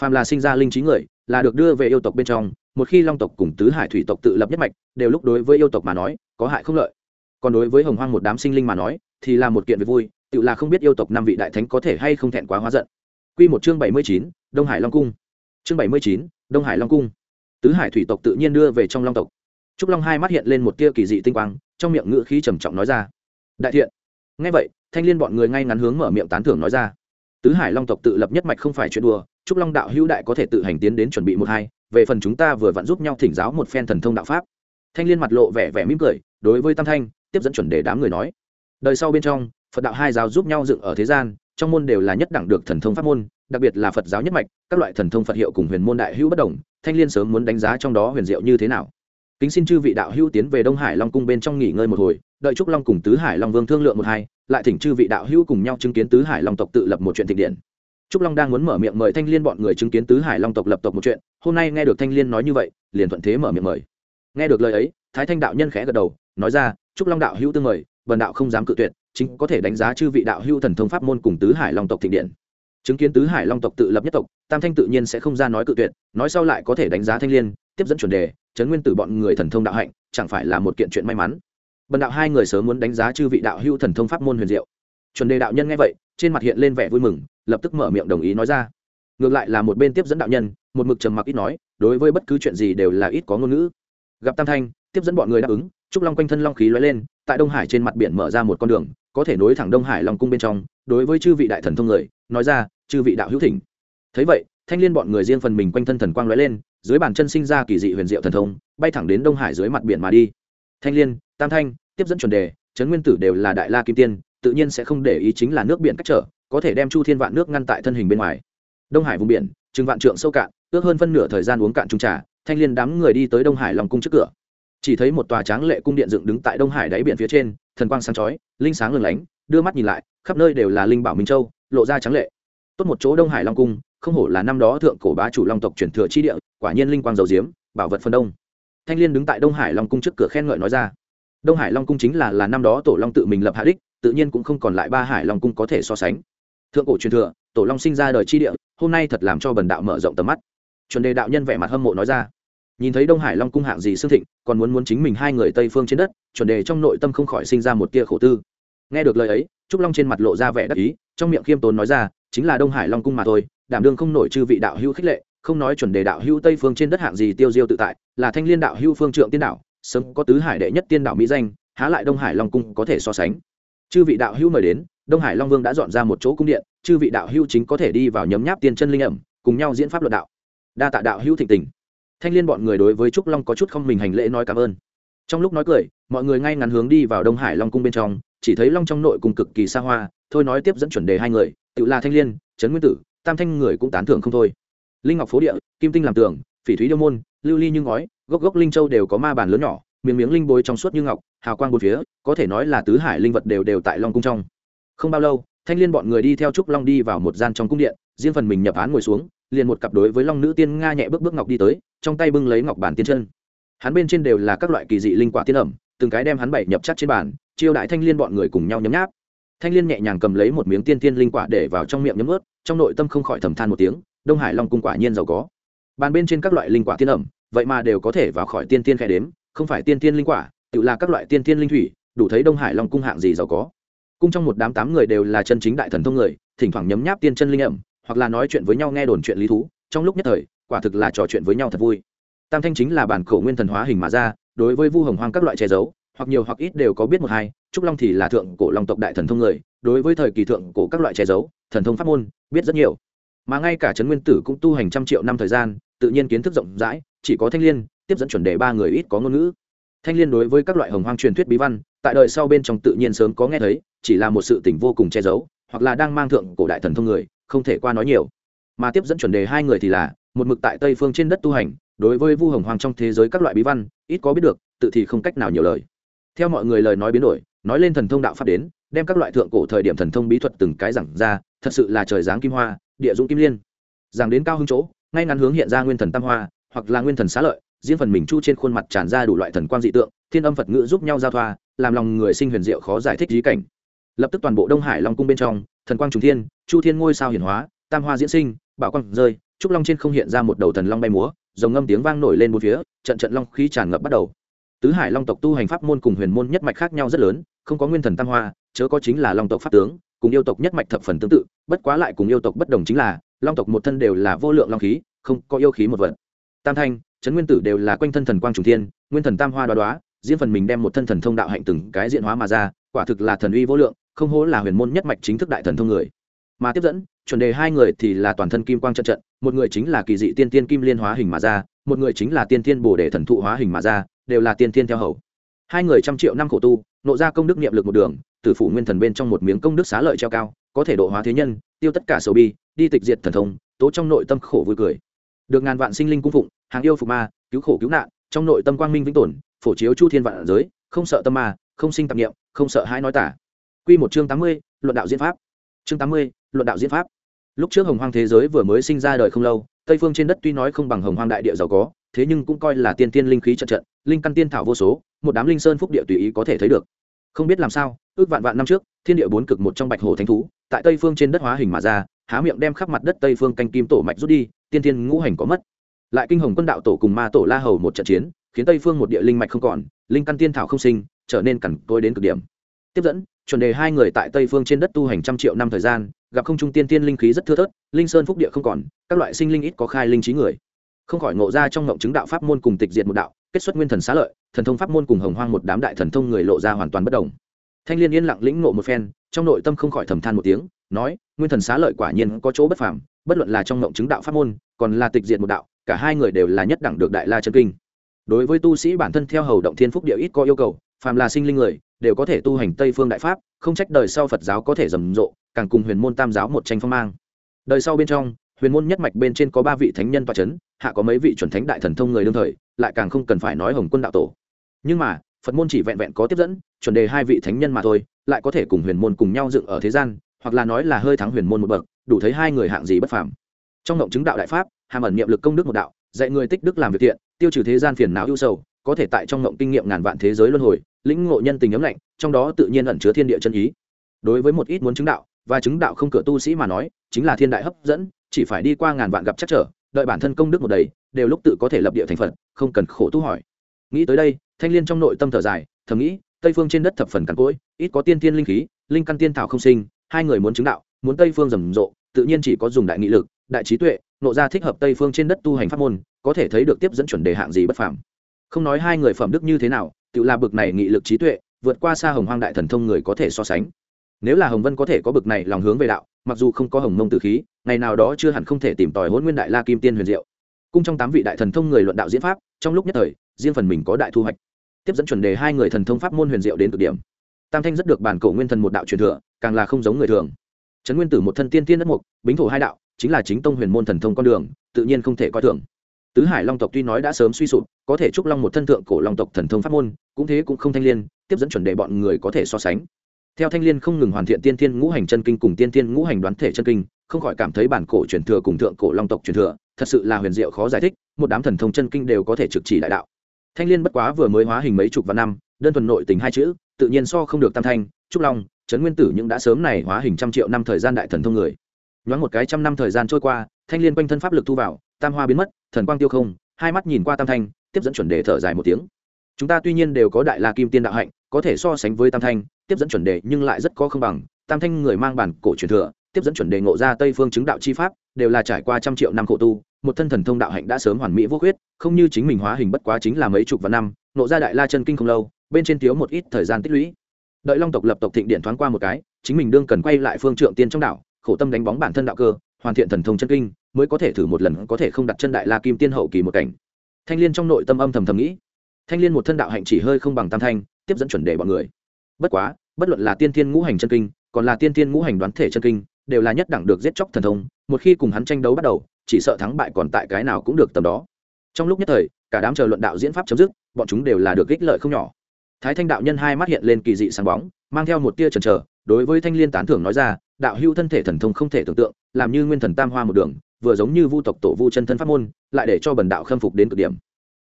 Phàm là sinh ra linh trí người, là được đưa về yêu tộc bên trong, một khi long tộc cùng tứ hải thủy tộc tự lập nhất mạch, đều lúc đối với yêu tộc mà nói, có hại không lợi. Còn đối với hồng hoang một đám sinh linh mà nói, thì là một kiện việc vui, tự là không biết yêu tộc năm vị đại thánh có thể hay không thẹn quá hóa giận. Quy một chương bảy mươi chín, đông hải long cung. Chương bảy mươi chín, đông hải long cung. Tứ hải thủy tộc tự nhiên đưa về trong long tộc. Trúc long hai mắt hiện lên một tia kỳ dị tinh quang, trong miệng ngữ khí trầm trọng nói ra. Đại thiện. Nghe vậy, thanh liên bọn người ngay ngắn hướng mở miệng tán thưởng nói ra. Tứ hải long tộc tự lập nhất mạch không phải chuyện đùa, trúc long đạo hữu đại có thể tự hành tiến đến chuẩn bị một hai, về phần chúng ta vừa vặn giúp nhau thỉnh giáo một phen thần thông đạo pháp. Thanh liên mặt lộ vẻ vẻ mỉm cười, đối với tam thanh, tiếp dẫn chuẩn đề đám người nói. Đời sau bên trong, phật đạo hai giáo giúp nhau dựng ở thế gian trong môn đều là nhất đẳng được thần thông pháp môn, đặc biệt là phật giáo nhất mạch, các loại thần thông phật hiệu cùng huyền môn đại hữu bất đồng, thanh liên sớm muốn đánh giá trong đó huyền diệu như thế nào. Kính xin chư vị đạo hữu tiến về đông hải long cung bên trong nghỉ ngơi một hồi, đợi trúc long cùng tứ hải long vương thương lượng một hai, lại thỉnh chư vị đạo hữu cùng nhau chứng kiến tứ hải long tộc tự lập một chuyện thịnh điện. Trúc long đang muốn mở miệng mời thanh liên bọn người chứng kiến tứ hải long tộc lập tộc một chuyện, hôm nay nghe được thanh liên nói như vậy, liền thuận thế mở miệng mời. Nghe được lời ấy, thái thanh đạo nhân khẽ gật đầu, nói ra trúc long đạo hữu tương mời bần đạo không dám cự tuyệt chính có thể đánh giá chư vị đạo hưu thần thông pháp môn cùng tứ hải long tộc thịnh điện. Chứng kiến tứ hải long tộc tự lập nhất tộc, tam thanh tự nhiên sẽ không ra nói cự tuyệt, nói sau lại có thể đánh giá thanh liên, tiếp dẫn chuẩn đề, chấn nguyên tử bọn người thần thông đạo hạnh, chẳng phải là một kiện chuyện may mắn. Bần đạo hai người sớm muốn đánh giá chư vị đạo hưu thần thông pháp môn huyền diệu. Chuẩn đề đạo nhân nghe vậy, trên mặt hiện lên vẻ vui mừng, lập tức mở miệng đồng ý nói ra. Ngược lại là một bên tiếp dẫn đạo nhân, một mực trầm mặc ít nói, đối với bất cứ chuyện gì đều là ít có ngôn ngữ. Gặp tam thanh, tiếp dẫn bọn người đáp ứng, trúc long quanh thân long khí lóe lên, tại đông hải trên mặt biển mở ra một con đường có thể nối thẳng đông hải long cung bên trong, đối với chư vị đại thần thông người, nói ra, chư vị đạo hữu thỉnh. Thấy vậy, thanh liên bọn người riêng phần mình quanh thân thần quang lóe lên, dưới bàn chân sinh ra kỳ dị huyền diệu thần thông, bay thẳng đến đông hải dưới mặt biển mà đi. Thanh liên, tam thanh, tiếp dẫn chuẩn đề, trấn nguyên tử đều là đại la kim tiên, tự nhiên sẽ không để ý chính là nước biển cách trở, có thể đem chu thiên vạn nước ngăn tại thân hình bên ngoài. Đông hải vùng biển chừng vạn trượng sâu cạn, ước hơn phân nửa thời gian uống cạn trung trà, thanh liên đám người đi tới đông hải lòng cung trước cửa chỉ thấy một tòa tráng lệ cung điện dựng đứng tại đông hải đáy biển phía trên, thần quang sáng chói, linh sáng lừng lánh, đưa mắt nhìn lại, khắp nơi đều là linh bảo minh châu, lộ ra tráng lệ. Tốt một chỗ đông hải long cung, không hổ là năm đó thượng cổ bá chủ long tộc truyền thừa chi địa, quả nhiên linh quang dầu diếm, bảo vật phần đông. Thanh liên đứng tại đông hải long cung trước cửa khen ngợi nói ra. Đông hải long cung chính là là năm đó tổ long tự mình lập hạ đích, tự nhiên cũng không còn lại ba hải long cung có thể so sánh. Thượng cổ truyền thừa, tổ long sinh ra đời chi địa, hôm nay thật làm cho bần đạo mở rộng tầm mắt. Chuẩn đề đạo nhân vẻ mặt hâm mộ nói ra nhìn thấy đông hải long cung hạng gì xương thịnh, còn muốn muốn chính mình hai người tây phương trên đất, chuẩn đề trong nội tâm không khỏi sinh ra một tia khổ tư. Nghe được lời ấy, trúc long trên mặt lộ ra vẻ đắc ý, trong miệng khiêm tốn nói ra, chính là đông hải long cung mà thôi, đảm đương không nổi chư vị đạo hữu khích lệ, không nói chuẩn đề đạo hữu tây phương trên đất hạng gì tiêu diêu tự tại, là thanh liên đạo hữu phương trượng tiên đạo, sớm có tứ hải đệ nhất tiên đạo mỹ danh, há lại đông hải long cung có thể so sánh. Chư vị đạo hữu mời đến, đông hải long vương đã dọn ra một chỗ cung điện, chư vị đạo hữu chính có thể đi vào nhấm nháp tiên chân linh ẩm, cùng nhau diễn pháp luận đạo. Đa tạ đạo hữu thịnh tình thanh liên bọn người đối với trúc long có chút không mình hành lễ nói cảm ơn. Trong lúc nói cười, mọi người ngay ngắn hướng đi vào đông hải long cung bên trong, chỉ thấy long trong nội cung cực kỳ xa hoa, thôi nói tiếp dẫn chuẩn đề hai người, tự là thanh liên, trấn nguyên tử, tam thanh người cũng tán thưởng không thôi. Linh ngọc phố địa, kim tinh làm tường, phỉ thúy điêu môn, lưu ly như ngói, gốc gốc linh châu đều có ma bàn lớn nhỏ, miếng miếng linh bối trong suốt như ngọc, hào quang bốn phía, có thể nói là tứ hải linh vật đều đều tại long cung trong. Không bao lâu, thanh liên bọn người đi theo trúc long đi vào một gian trong cung điện, riêng phần mình nhập án ngồi xuống, liền một cặp đối với long nữ tiên nga nhẹ bước bước ngọc đi tới trong tay bưng lấy ngọc bản tiên chân. Hắn bên trên đều là các loại kỳ dị linh quả tiên ẩm, từng cái đem hắn bảy nhập chắc trên bàn, chiêu đại thanh liên bọn người cùng nhau nhấm nháp. Thanh liên nhẹ nhàng cầm lấy một miếng tiên tiên linh quả để vào trong miệng nhấm ướt trong nội tâm không khỏi thầm than một tiếng, đông hải long cung quả nhiên giàu có. Bàn bên trên các loại linh quả tiên ẩm, vậy mà đều có thể vào khỏi tiên tiên khe đếm, không phải tiên tiên linh quả, tự là các loại tiên tiên linh thủy, đủ thấy đông hải long cung hạng gì giàu có. Cung trong một đám tám người đều là chân chính đại thần thông người, thỉnh thoảng nhấm nháp tiên chân linh ẩm, hoặc là nói chuyện với nhau nghe đồn chuyện lý thú, trong lúc nhất thời quả thực là trò chuyện với nhau thật vui. Tam thanh chính là bản cổ nguyên thần hóa hình mà ra, đối với vu hồng hoang các loại che giấu, hoặc nhiều hoặc ít đều có biết một hai, trúc long thì là thượng cổ long tộc đại thần thông người, đối với thời kỳ thượng cổ các loại che giấu, thần thông pháp môn, biết rất nhiều. Mà ngay cả trấn nguyên tử cũng tu hành trăm triệu năm thời gian, tự nhiên kiến thức rộng rãi, chỉ có thanh Liên, tiếp dẫn chuẩn đề ba người ít có ngôn ngữ. Thanh Liên đối với các loại hồng hoang truyền thuyết bí văn, tại đời sau bên trong tự nhiên sớm có nghe thấy, chỉ là một sự tỉnh vô cùng che giấu, hoặc là đang mang thượng cổ đại thần thông người, không thể qua nói nhiều. Mà tiếp dẫn chuẩn đề hai người thì là một mực tại tây phương trên đất tu hành, đối với vu hồng hoàng trong thế giới các loại bí văn, ít có biết được, tự thì không cách nào nhiều lời. Theo mọi người lời nói biến đổi, nói lên thần thông đạo pháp đến, đem các loại thượng cổ thời điểm thần thông bí thuật từng cái giảng ra, thật sự là trời giáng kim hoa, địa dũng kim liên. Giảng đến cao hưng chỗ, ngay ngắn hướng hiện ra nguyên thần tam hoa, hoặc là nguyên thần xá lợi riêng phần mình chu trên khuôn mặt tràn ra đủ loại thần quang dị tượng, thiên âm phật ngữ giúp nhau giao thoa, làm lòng người sinh huyền diệu khó giải thích lý cảnh. Lập tức toàn bộ đông hải long cung bên trong, thần quang trùng thiên, chu thiên ngôi sao hiển hóa, tam hoa diễn sinh, bảo quang rơi trúc long trên không hiện ra một đầu thần long bay múa dòng ngâm tiếng vang nổi lên bốn phía, trận trận long khí tràn ngập bắt đầu. Tứ hải long tộc tu hành pháp môn cùng huyền môn nhất mạch khác nhau rất lớn, không có nguyên thần tam hoa, chớ có chính là long tộc pháp tướng, cùng yêu tộc nhất mạch thập phần tương tự, bất quá lại cùng yêu tộc bất đồng chính là, long tộc một thân đều là vô lượng long khí, không có yêu khí một vật. Tam thanh, trấn nguyên tử đều là quanh thân thần quang trùng thiên, nguyên thần tam hoa đoá đoá diễn phần mình đem một thân thần thông đạo hạnh từng cái diện hóa mà ra, quả thực là thần uy vô lượng, không hố là huyền môn nhất mạch chính thức đại thần thông người mà tiếp dẫn chuẩn đề hai người thì là toàn thân kim quang trận trận một người chính là kỳ dị tiên tiên kim liên hóa hình mà ra một người chính là tiên tiên bồ đề thần thụ hóa hình mà ra đều là tiên tiên theo hầu. Hai người trăm triệu năm khổ tu nộ ra công đức niệm lực một đường tử phủ nguyên thần bên trong một miếng công đức xá lợi treo cao có thể độ hóa thế nhân tiêu tất cả sầu bi đi tịch diệt thần thông tố trong nội tâm khổ vui cười. Được ngàn vạn sinh linh cung phụng hàng yêu phục ma cứu khổ cứu nạn trong nội tâm quang minh vĩnh tồn phổ chiếu chu thiên vạn giới không sợ tâm ma không sinh tạp niệm, không sợ hãi nói tả. Quy một chương tám mươi luận đạo diễn pháp. Chương tám mươi luận đạo diễn pháp. Lúc trước hồng hoang thế giới vừa mới sinh ra đời không lâu, tây phương trên đất tuy nói không bằng hồng hoang đại địa giàu có, thế nhưng cũng coi là tiên tiên linh khí trận trận, linh căn tiên thảo vô số, một đám linh sơn phúc địa tùy ý có thể thấy được. Không biết làm sao, ước vạn vạn năm trước, thiên địa bốn cực một trong bạch hồ thánh thú, tại tây phương trên đất hóa hình mà ra, há miệng đem khắp mặt đất tây phương canh kim tổ mạch rút đi, tiên tiên ngũ hành có mất. Lại kinh hồng quân đạo tổ cùng ma tổ la hầu một trận chiến, khiến tây phương một địa linh mạch không còn, linh căn tiên thảo không sinh, trở nên cằn côi đến cực điểm. Tiếp dẫn, chuẩn đề hai người tại tây phương trên đất tu hành trăm triệu năm thời gian gặp không trung tiên tiên linh khí rất thưa thớt, linh sơn phúc địa không còn, các loại sinh linh ít có khai linh trí người. Không khỏi ngộ ra trong ngộng chứng đạo pháp môn cùng tịch diệt một đạo, kết xuất nguyên thần xá lợi, thần thông pháp môn cùng hồng hoang một đám đại thần thông người lộ ra hoàn toàn bất đồng. Thanh liên yên lặng lĩnh ngộ một phen, trong nội tâm không khỏi thầm than một tiếng, nói, nguyên thần xá lợi quả nhiên có chỗ bất phàm, bất luận là trong ngộng chứng đạo pháp môn, còn là tịch diệt một đạo, cả hai người đều là nhất đẳng được đại la chân kinh. Đối với tu sĩ bản thân theo hầu động thiên phúc địa ít có yêu cầu, phàm là sinh linh người đều có thể tu hành tây phương đại pháp, không trách đời sau phật giáo có thể rầm rộ, càng cùng huyền môn tam giáo một tranh phong mang. Đời sau bên trong, huyền môn nhất mạch bên trên có ba vị thánh nhân toa c h ấ n hạ có mấy vị chuẩn thánh đại thần thông người đương thời, lại càng không cần phải nói hồng quân đạo tổ. Nhưng mà, phật môn chỉ vẹn vẹn có tiếp dẫn, chuẩn đề hai vị thánh nhân mà thôi, lại có thể cùng huyền môn cùng nhau dựng ở thế gian, hoặc là nói là hơi thắng huyền môn một bậc, đủ thấy hai người hạng gì bất phàm. Trong động chứng đạo đại pháp, hàm ẩn niệm lực công đức một đạo, dạy người tích đức làm việc thiện, tiêu trừ thế gian phiền não ưu sầu, có thể tại trong ngộng kinh nghiệm ngàn vạn thế giới luân hồi lĩnh ngộ nhân tình ấm lạnh, trong đó tự nhiên ẩn chứa thiên địa chân ý. Đối với một ít muốn chứng đạo, và chứng đạo không cửa tu sĩ mà nói, chính là thiên đại hấp dẫn, chỉ phải đi qua ngàn vạn gặp chắc trở, đợi bản thân công đức một đầy, đều lúc tự có thể lập địa thành phật, không cần khổ tu hỏi. Nghĩ tới đây, thanh liên trong nội tâm thở dài, thầm nghĩ, tây phương trên đất thập phần cằn cỗi, ít có tiên tiên linh khí, linh căn tiên thảo không sinh, hai người muốn chứng đạo, muốn tây phương rầm rộ, tự nhiên chỉ có dùng đại nghị lực, đại trí tuệ, nộ ra thích hợp tây phương trên đất tu hành pháp môn, có thể thấy được tiếp dẫn chuẩn đề hạng gì bất phàm. Không nói hai người phẩm đức như thế nào tự là bực này nghị lực trí tuệ, vượt qua xa hồng hoang đại thần thông người có thể so sánh. Nếu là hồng vân có thể có bực này lòng hướng về đạo, mặc dù không có hồng mông tử khí, ngày nào đó chưa hẳn không thể tìm tòi hôn nguyên đại la kim tiên huyền diệu. Cung trong tám vị đại thần thông người luận đạo diễn pháp, trong lúc nhất thời, riêng phần mình có đại thu hoạch. Tiếp dẫn chuẩn đề hai người thần thông pháp môn huyền diệu đến cực điểm. Tam thanh rất được bản cổ nguyên thần một đạo truyền thừa, càng là không giống người thường. Trấn nguyên tử một thân tiên tiên đất mục, bính thổ hai đạo, chính là chính tông huyền môn thần thông con đường, tự nhiên không thể coi thường tứ hải long tộc tuy nói đã sớm suy sụp, có thể trúc long một thân thượng cổ long tộc thần thông pháp môn, cũng thế cũng không thanh liên, tiếp dẫn chuẩn đề bọn người có thể so sánh. Theo thanh liên không ngừng hoàn thiện tiên thiên ngũ hành chân kinh cùng tiên thiên ngũ hành đoán thể chân kinh, không khỏi cảm thấy bản cổ truyền thừa cùng thượng cổ long tộc truyền thừa, thật sự là huyền diệu khó giải thích, một đám thần thông chân kinh đều có thể trực chỉ đại đạo. Thanh liên bất quá vừa mới hóa hình mấy chục vạn năm, đơn thuần nội tình hai chữ, tự nhiên so không được tam thanh trúc long trấn nguyên tử nhưng đã sớm này hóa hình trăm triệu năm thời gian đại thần thông người. Nhoáng một cái trăm năm thời gian trôi qua, thanh liên quanh thân pháp lực thu vào tam hoa biến mất, thần quang tiêu không, hai mắt nhìn qua tam thanh, tiếp dẫn chuẩn đề thở dài một tiếng. Chúng ta tuy nhiên đều có đại la kim tiên đạo hạnh, có thể so sánh với tam thanh, tiếp dẫn chuẩn đề nhưng lại rất có không bằng. Tam thanh người mang bản cổ truyền thừa, tiếp dẫn chuẩn đề ngộ ra tây phương chứng đạo chi pháp, đều là trải qua trăm triệu năm khổ tu, một thân thần thông đạo hạnh đã sớm hoàn mỹ vô khuyết, không như chính mình hóa hình bất quá chính là mấy chục vạn năm, ngộ ra đại la chân kinh không lâu, bên trên thiếu một ít thời gian tích lũy. Đợi long tộc lập tộc thịnh điện thoáng qua một cái, chính mình đương cần quay lại phương trượng tiên trong đảo khổ tâm đánh bóng bản thân đạo cơ, hoàn thiện thần thông chân kinh mới có thể thử một lần, có thể không đặt chân đại la kim tiên hậu kỳ một cảnh. Thanh liên trong nội tâm âm thầm thầm nghĩ. Thanh liên một thân đạo hạnh chỉ hơi không bằng tam thanh, tiếp dẫn chuẩn đề bọn người. Bất quá, bất luận là tiên thiên ngũ hành chân kinh, còn là tiên thiên ngũ hành đoán thể chân kinh, đều là nhất đẳng được giết chóc thần thông, một khi cùng hắn tranh đấu bắt đầu, chỉ sợ thắng bại còn tại cái nào cũng được tầm đó. Trong lúc nhất thời, cả đám chờ luận đạo diễn pháp chấm dứt, bọn chúng đều là được ích lợi không nhỏ. Thái thanh đạo nhân hai mắt hiện lên kỳ dị sáng bóng, mang theo một tia trần trờ đối với thanh liên tán thưởng nói ra, đạo hưu thân thể thần thông không thể tưởng tượng, làm như nguyên thần tam hoa một đường vừa giống như vu tộc tổ vu chân thân pháp môn, lại để cho bần đạo khâm phục đến cực điểm.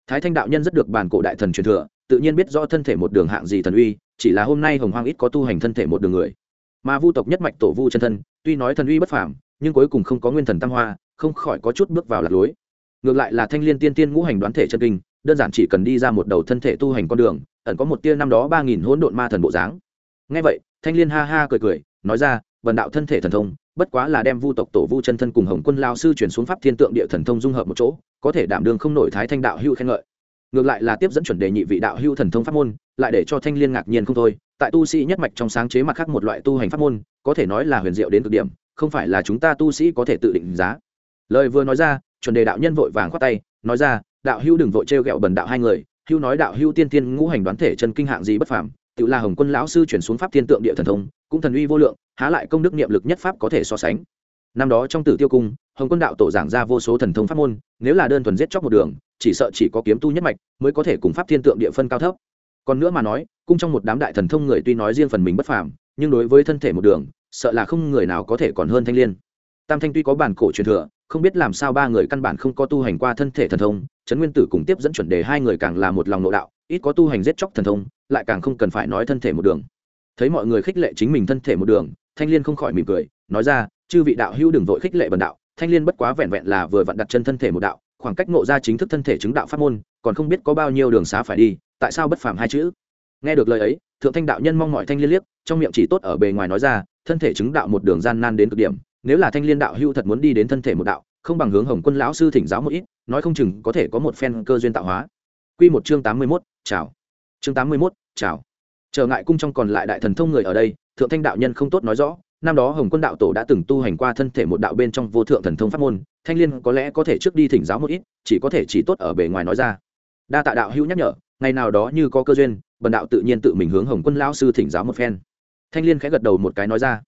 Thái thanh đạo nhân rất được bản cổ đại thần truyền thừa, tự nhiên biết rõ thân thể một đường hạng gì thần uy, chỉ là hôm nay hồng hoang ít có tu hành thân thể một đường người. Mà vu tộc nhất mạch tổ vu chân thân, tuy nói thần uy bất phàm, nhưng cuối cùng không có nguyên thần tam hoa, không khỏi có chút bước vào lạc lối. Ngược lại là thanh liên tiên tiên ngũ hành đoán thể chân kinh, đơn giản chỉ cần đi ra một đầu thân thể tu hành con đường, ẩn có một tia năm đó ba nghìn hỗn độn ma thần bộ dáng. Ngay vậy, thanh liên ha ha cười cười, nói ra vần đạo thân thể thần thông bất quá là đem vu tộc tổ vu chân thân cùng hồng quân lao sư chuyển xuống pháp thiên tượng địa thần thông dung hợp một chỗ, có thể đảm đương không nổi thái thanh đạo hưu khen ngợi. Ngược lại là tiếp dẫn chuẩn đề nhị vị đạo hưu thần thông pháp môn, lại để cho thanh liên ngạc nhiên không thôi. Tại tu sĩ nhất mạch trong sáng chế mặt khác một loại tu hành pháp môn, có thể nói là huyền diệu đến cực điểm, không phải là chúng ta tu sĩ có thể tự định giá. Lời vừa nói ra, chuẩn đề đạo nhân vội vàng khoát tay, nói ra, đạo hưu đừng vội trêu ghẹo bần đạo hai người, hưu nói đạo hưu tiên tiên ngũ hành đoán thể chân kinh hạng gì bất phàm, tự là hồng quân lão sư chuyển xuống pháp thiên tượng địa thần thông cũng thần uy vô lượng, há lại công đức niệm lực nhất pháp có thể so sánh. Năm đó trong tử tiêu cung, hồng quân đạo tổ giảng ra vô số thần thông pháp môn, nếu là đơn thuần giết chóc một đường, chỉ sợ chỉ có kiếm tu nhất mạch mới có thể cùng pháp thiên tượng địa phân cao thấp. Còn nữa mà nói, cung trong một đám đại thần thông người tuy nói riêng phần mình bất phàm, nhưng đối với thân thể một đường, sợ là không người nào có thể còn hơn thanh liên. Tam thanh tuy có bản cổ truyền thừa, không biết làm sao ba người căn bản không có tu hành qua thân thể thần thông, trấn nguyên tử cùng tiếp dẫn chuẩn đề hai người càng là một lòng nội đạo, ít có tu hành giết chóc thần thông, lại càng không cần phải nói thân thể một đường thấy mọi người khích lệ chính mình thân thể một đường thanh liên không khỏi mỉm cười nói ra chư vị đạo hữu đừng vội khích lệ bần đạo thanh liên bất quá vẹn vẹn là vừa vặn đặt chân thân thể một đạo khoảng cách ngộ ra chính thức thân thể chứng đạo pháp môn còn không biết có bao nhiêu đường xá phải đi tại sao bất phàm hai chữ nghe được lời ấy thượng thanh đạo nhân mong mọi thanh liên liếc trong miệng chỉ tốt ở bề ngoài nói ra thân thể chứng đạo một đường gian nan đến cực điểm nếu là thanh liên đạo hữu thật muốn đi đến thân thể một đạo không bằng hướng hồng quân lão sư thỉnh giáo một ít nói không chừng có thể có một phen cơ duyên tạo hóa Quy một chương tám mươi 81, chào. Chương tám mươi 81, chào. Trở ngại cung trong còn lại đại thần thông người ở đây, thượng thanh đạo nhân không tốt nói rõ, năm đó Hồng Quân đạo tổ đã từng tu hành qua thân thể một đạo bên trong vô thượng thần thông pháp môn, thanh liên có lẽ có thể trước đi thỉnh giáo một ít, chỉ có thể chỉ tốt ở bề ngoài nói ra. Đa tạ đạo hữu nhắc nhở, ngày nào đó như có cơ duyên, bần đạo tự nhiên tự mình hướng Hồng Quân lão sư thỉnh giáo một phen. Thanh liên khẽ gật đầu một cái nói ra.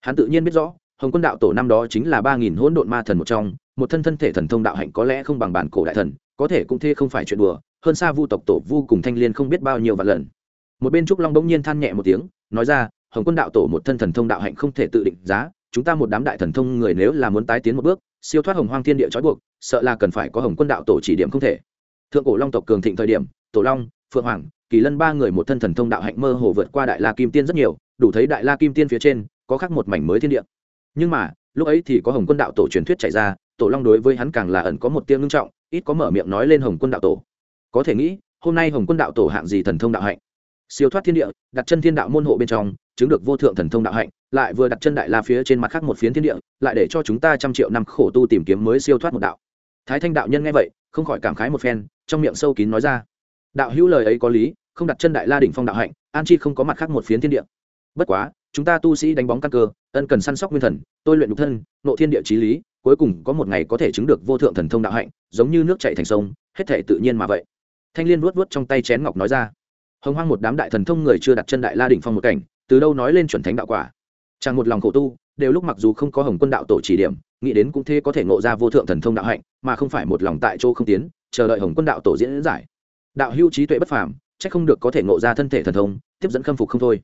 Hắn tự nhiên biết rõ, Hồng Quân đạo tổ năm đó chính là ba nghìn hỗn độn ma thần một trong, một thân thân thể thần thông đạo hạnh có lẽ không bằng bản cổ đại thần, có thể cũng thế không phải chuyện đùa, hơn xa vu tộc tổ vu cùng thanh liên không biết bao nhiêu vạn lần một bên trúc long bỗng nhiên than nhẹ một tiếng, nói ra, hồng quân đạo tổ một thân thần thông đạo hạnh không thể tự định giá, chúng ta một đám đại thần thông người nếu là muốn tái tiến một bước, siêu thoát hồng hoang thiên địa trói buộc, sợ là cần phải có hồng quân đạo tổ chỉ điểm không thể. Thượng cổ long tộc cường thịnh thời điểm, tổ long, phượng hoàng, kỳ lân ba người một thân thần thông đạo hạnh mơ hồ vượt qua đại la kim tiên rất nhiều, đủ thấy đại la kim tiên phía trên có khác một mảnh mới thiên địa. Nhưng mà, lúc ấy thì có hồng quân đạo tổ truyền thuyết chạy ra, tổ long đối với hắn càng là ẩn có một tiếng ngưng trọng, ít có mở miệng nói lên hồng quân đạo tổ. Có thể nghĩ, hôm nay hồng quân đạo tổ hạng gì thần thông đạo hạnh? Siêu thoát thiên địa, đặt chân thiên đạo môn hộ bên trong, chứng được vô thượng thần thông đạo hạnh, lại vừa đặt chân đại la phía trên mặt khác một phiến thiên địa, lại để cho chúng ta trăm triệu năm khổ tu tìm kiếm mới siêu thoát một đạo. Thái thanh đạo nhân nghe vậy, không khỏi cảm khái một phen, trong miệng sâu kín nói ra. Đạo hữu lời ấy có lý, không đặt chân đại la đỉnh phong đạo hạnh, an chi không có mặt khác một phiến thiên địa. Bất quá, chúng ta tu sĩ đánh bóng căn cơ, ân cần săn sóc nguyên thần, tôi luyện nhục thân, nộ thiên địa trí lý, cuối cùng có một ngày có thể chứng được vô thượng thần thông đạo hạnh, giống như nước chảy thành sông, hết thể tự nhiên mà vậy. Thanh liên vuốt vuốt trong tay chén ngọc nói ra hồng hoang một đám đại thần thông người chưa đặt chân đại la đỉnh phong một cảnh, từ đâu nói lên chuẩn thánh đạo quả. Chẳng một lòng khổ tu, đều lúc mặc dù không có hồng quân đạo tổ chỉ điểm, nghĩ đến cũng thế có thể ngộ ra vô thượng thần thông đạo hạnh, mà không phải một lòng tại chỗ không tiến, chờ đợi hồng quân đạo tổ diễn giải. Đạo hưu trí tuệ bất phàm, chắc không được có thể ngộ ra thân thể thần thông, tiếp dẫn khâm phục không thôi.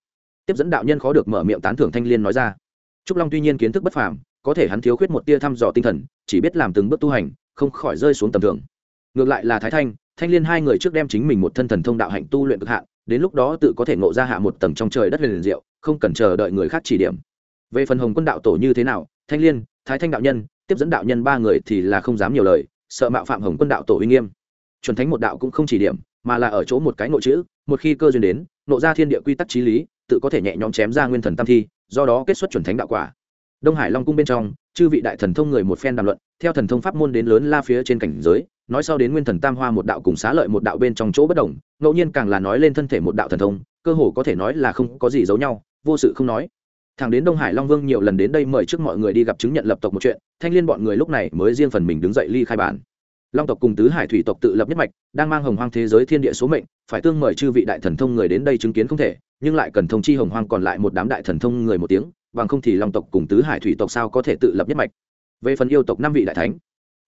Tiếp dẫn đạo nhân khó được mở miệng tán thưởng thanh liên nói ra. Trúc long tuy nhiên kiến thức bất phàm, có thể hắn thiếu khuyết một tia thăm dò tinh thần, chỉ biết làm từng bước tu hành, không khỏi rơi xuống tầm thường ngược lại là thái thanh thanh liên hai người trước đem chính mình một thân thần thông đạo hạnh tu luyện cực hạn, đến lúc đó tự có thể ngộ ra hạ một tầng trong trời đất liền diệu, không cần chờ đợi người khác chỉ điểm. Về phần hồng quân đạo tổ như thế nào, thanh liên, thái thanh đạo nhân, tiếp dẫn đạo nhân ba người thì là không dám nhiều lời, sợ mạo phạm hồng quân đạo tổ uy nghiêm. Chuẩn thánh một đạo cũng không chỉ điểm, mà là ở chỗ một cái nội chữ, một khi cơ duyên đến, nộ ra thiên địa quy tắc trí lý, tự có thể nhẹ nhõm chém ra nguyên thần tam thi, do đó kết xuất chuẩn thánh đạo quả. Đông hải long cung bên trong, chư vị đại thần thông người một phen đàm luận theo thần thông pháp môn đến lớn la phía trên cảnh giới, nói sau đến nguyên thần tam hoa một đạo cùng xá lợi một đạo bên trong chỗ bất đồng, ngẫu nhiên càng là nói lên thân thể một đạo thần thông, cơ hồ có thể nói là không có gì giấu nhau, vô sự không nói. Thằng đến đông hải long vương nhiều lần đến đây mời trước mọi người đi gặp chứng nhận lập tộc một chuyện, thanh liên bọn người lúc này mới riêng phần mình đứng dậy ly khai bản. Long tộc cùng tứ hải thủy tộc tự lập nhất mạch, đang mang hồng hoang thế giới thiên địa số mệnh, phải tương mời chư vị đại thần thông người đến đây chứng kiến không thể, nhưng lại cần thông chi hồng hoang còn lại một đám đại thần thông người một tiếng, bằng không thì long tộc cùng tứ hải thủy tộc sao có thể tự lập nhất mạch? Về phần yêu tộc năm vị đại thánh,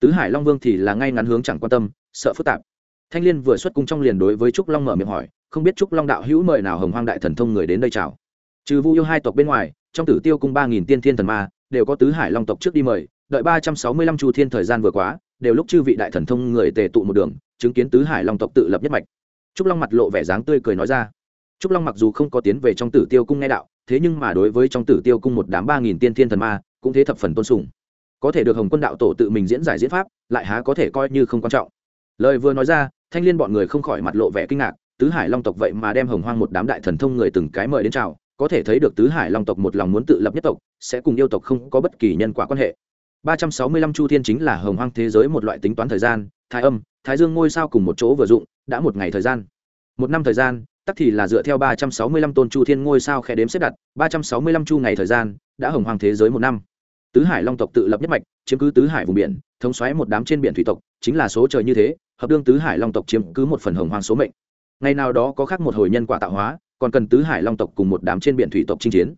tứ hải long vương thì là ngay ngắn hướng chẳng quan tâm, sợ phức tạp. Thanh liên vừa xuất cung trong liền đối với trúc long mở miệng hỏi, không biết trúc long đạo hữu mời nào hồng hoang đại thần thông người đến đây chào? Trừ vu yêu hai tộc bên ngoài, trong tử tiêu cung ba nghìn tiên thiên thần ma, đều có tứ hải long tộc trước đi mời, đợi ba trăm sáu mươi lăm chu thiên thời gian vừa quá đều lúc chư vị đại thần thông người tề tụ một đường, chứng kiến tứ hải long tộc tự lập nhất mạch. Trúc long mặt lộ vẻ dáng tươi cười nói ra. Trúc long mặc dù không có tiến về trong tử tiêu cung nghe đạo, thế nhưng mà đối với trong tử tiêu cung một đám ba nghìn tiên thiên thần ma, cũng thế thập phần tôn sùng có thể được hồng quân đạo tổ tự mình diễn giải diễn pháp, lại há có thể coi như không quan trọng. Lời vừa nói ra, thanh liên bọn người không khỏi mặt lộ vẻ kinh ngạc, tứ hải long tộc vậy mà đem hồng hoang một đám đại thần thông người từng cái mời đến chào, có thể thấy được tứ hải long tộc một lòng muốn tự lập nhất tộc, sẽ cùng yêu tộc không có bất kỳ nhân quả quan hệ. Ba trăm sáu mươi lăm chu thiên chính là hồng hoang thế giới một loại tính toán thời gian, thái âm, thái dương ngôi sao cùng một chỗ vừa dụng, đã một ngày thời gian. Một năm thời gian, tắc thì là dựa theo ba trăm sáu mươi lăm tôn chu thiên ngôi sao khe đếm xếp đặt, ba trăm sáu mươi lăm chu ngày thời gian, đã hồng hoang thế giới một năm tứ hải long tộc tự lập nhất mạch, chiếm cứ tứ hải vùng biển, thống xoáy một đám trên biển thủy tộc, chính là số trời như thế, hợp đương tứ hải long tộc chiếm cứ một phần hồng hoang số mệnh. Ngày nào đó có khác một hồi nhân quả tạo hóa, còn cần tứ hải long tộc cùng một đám trên biển thủy tộc chinh chiến.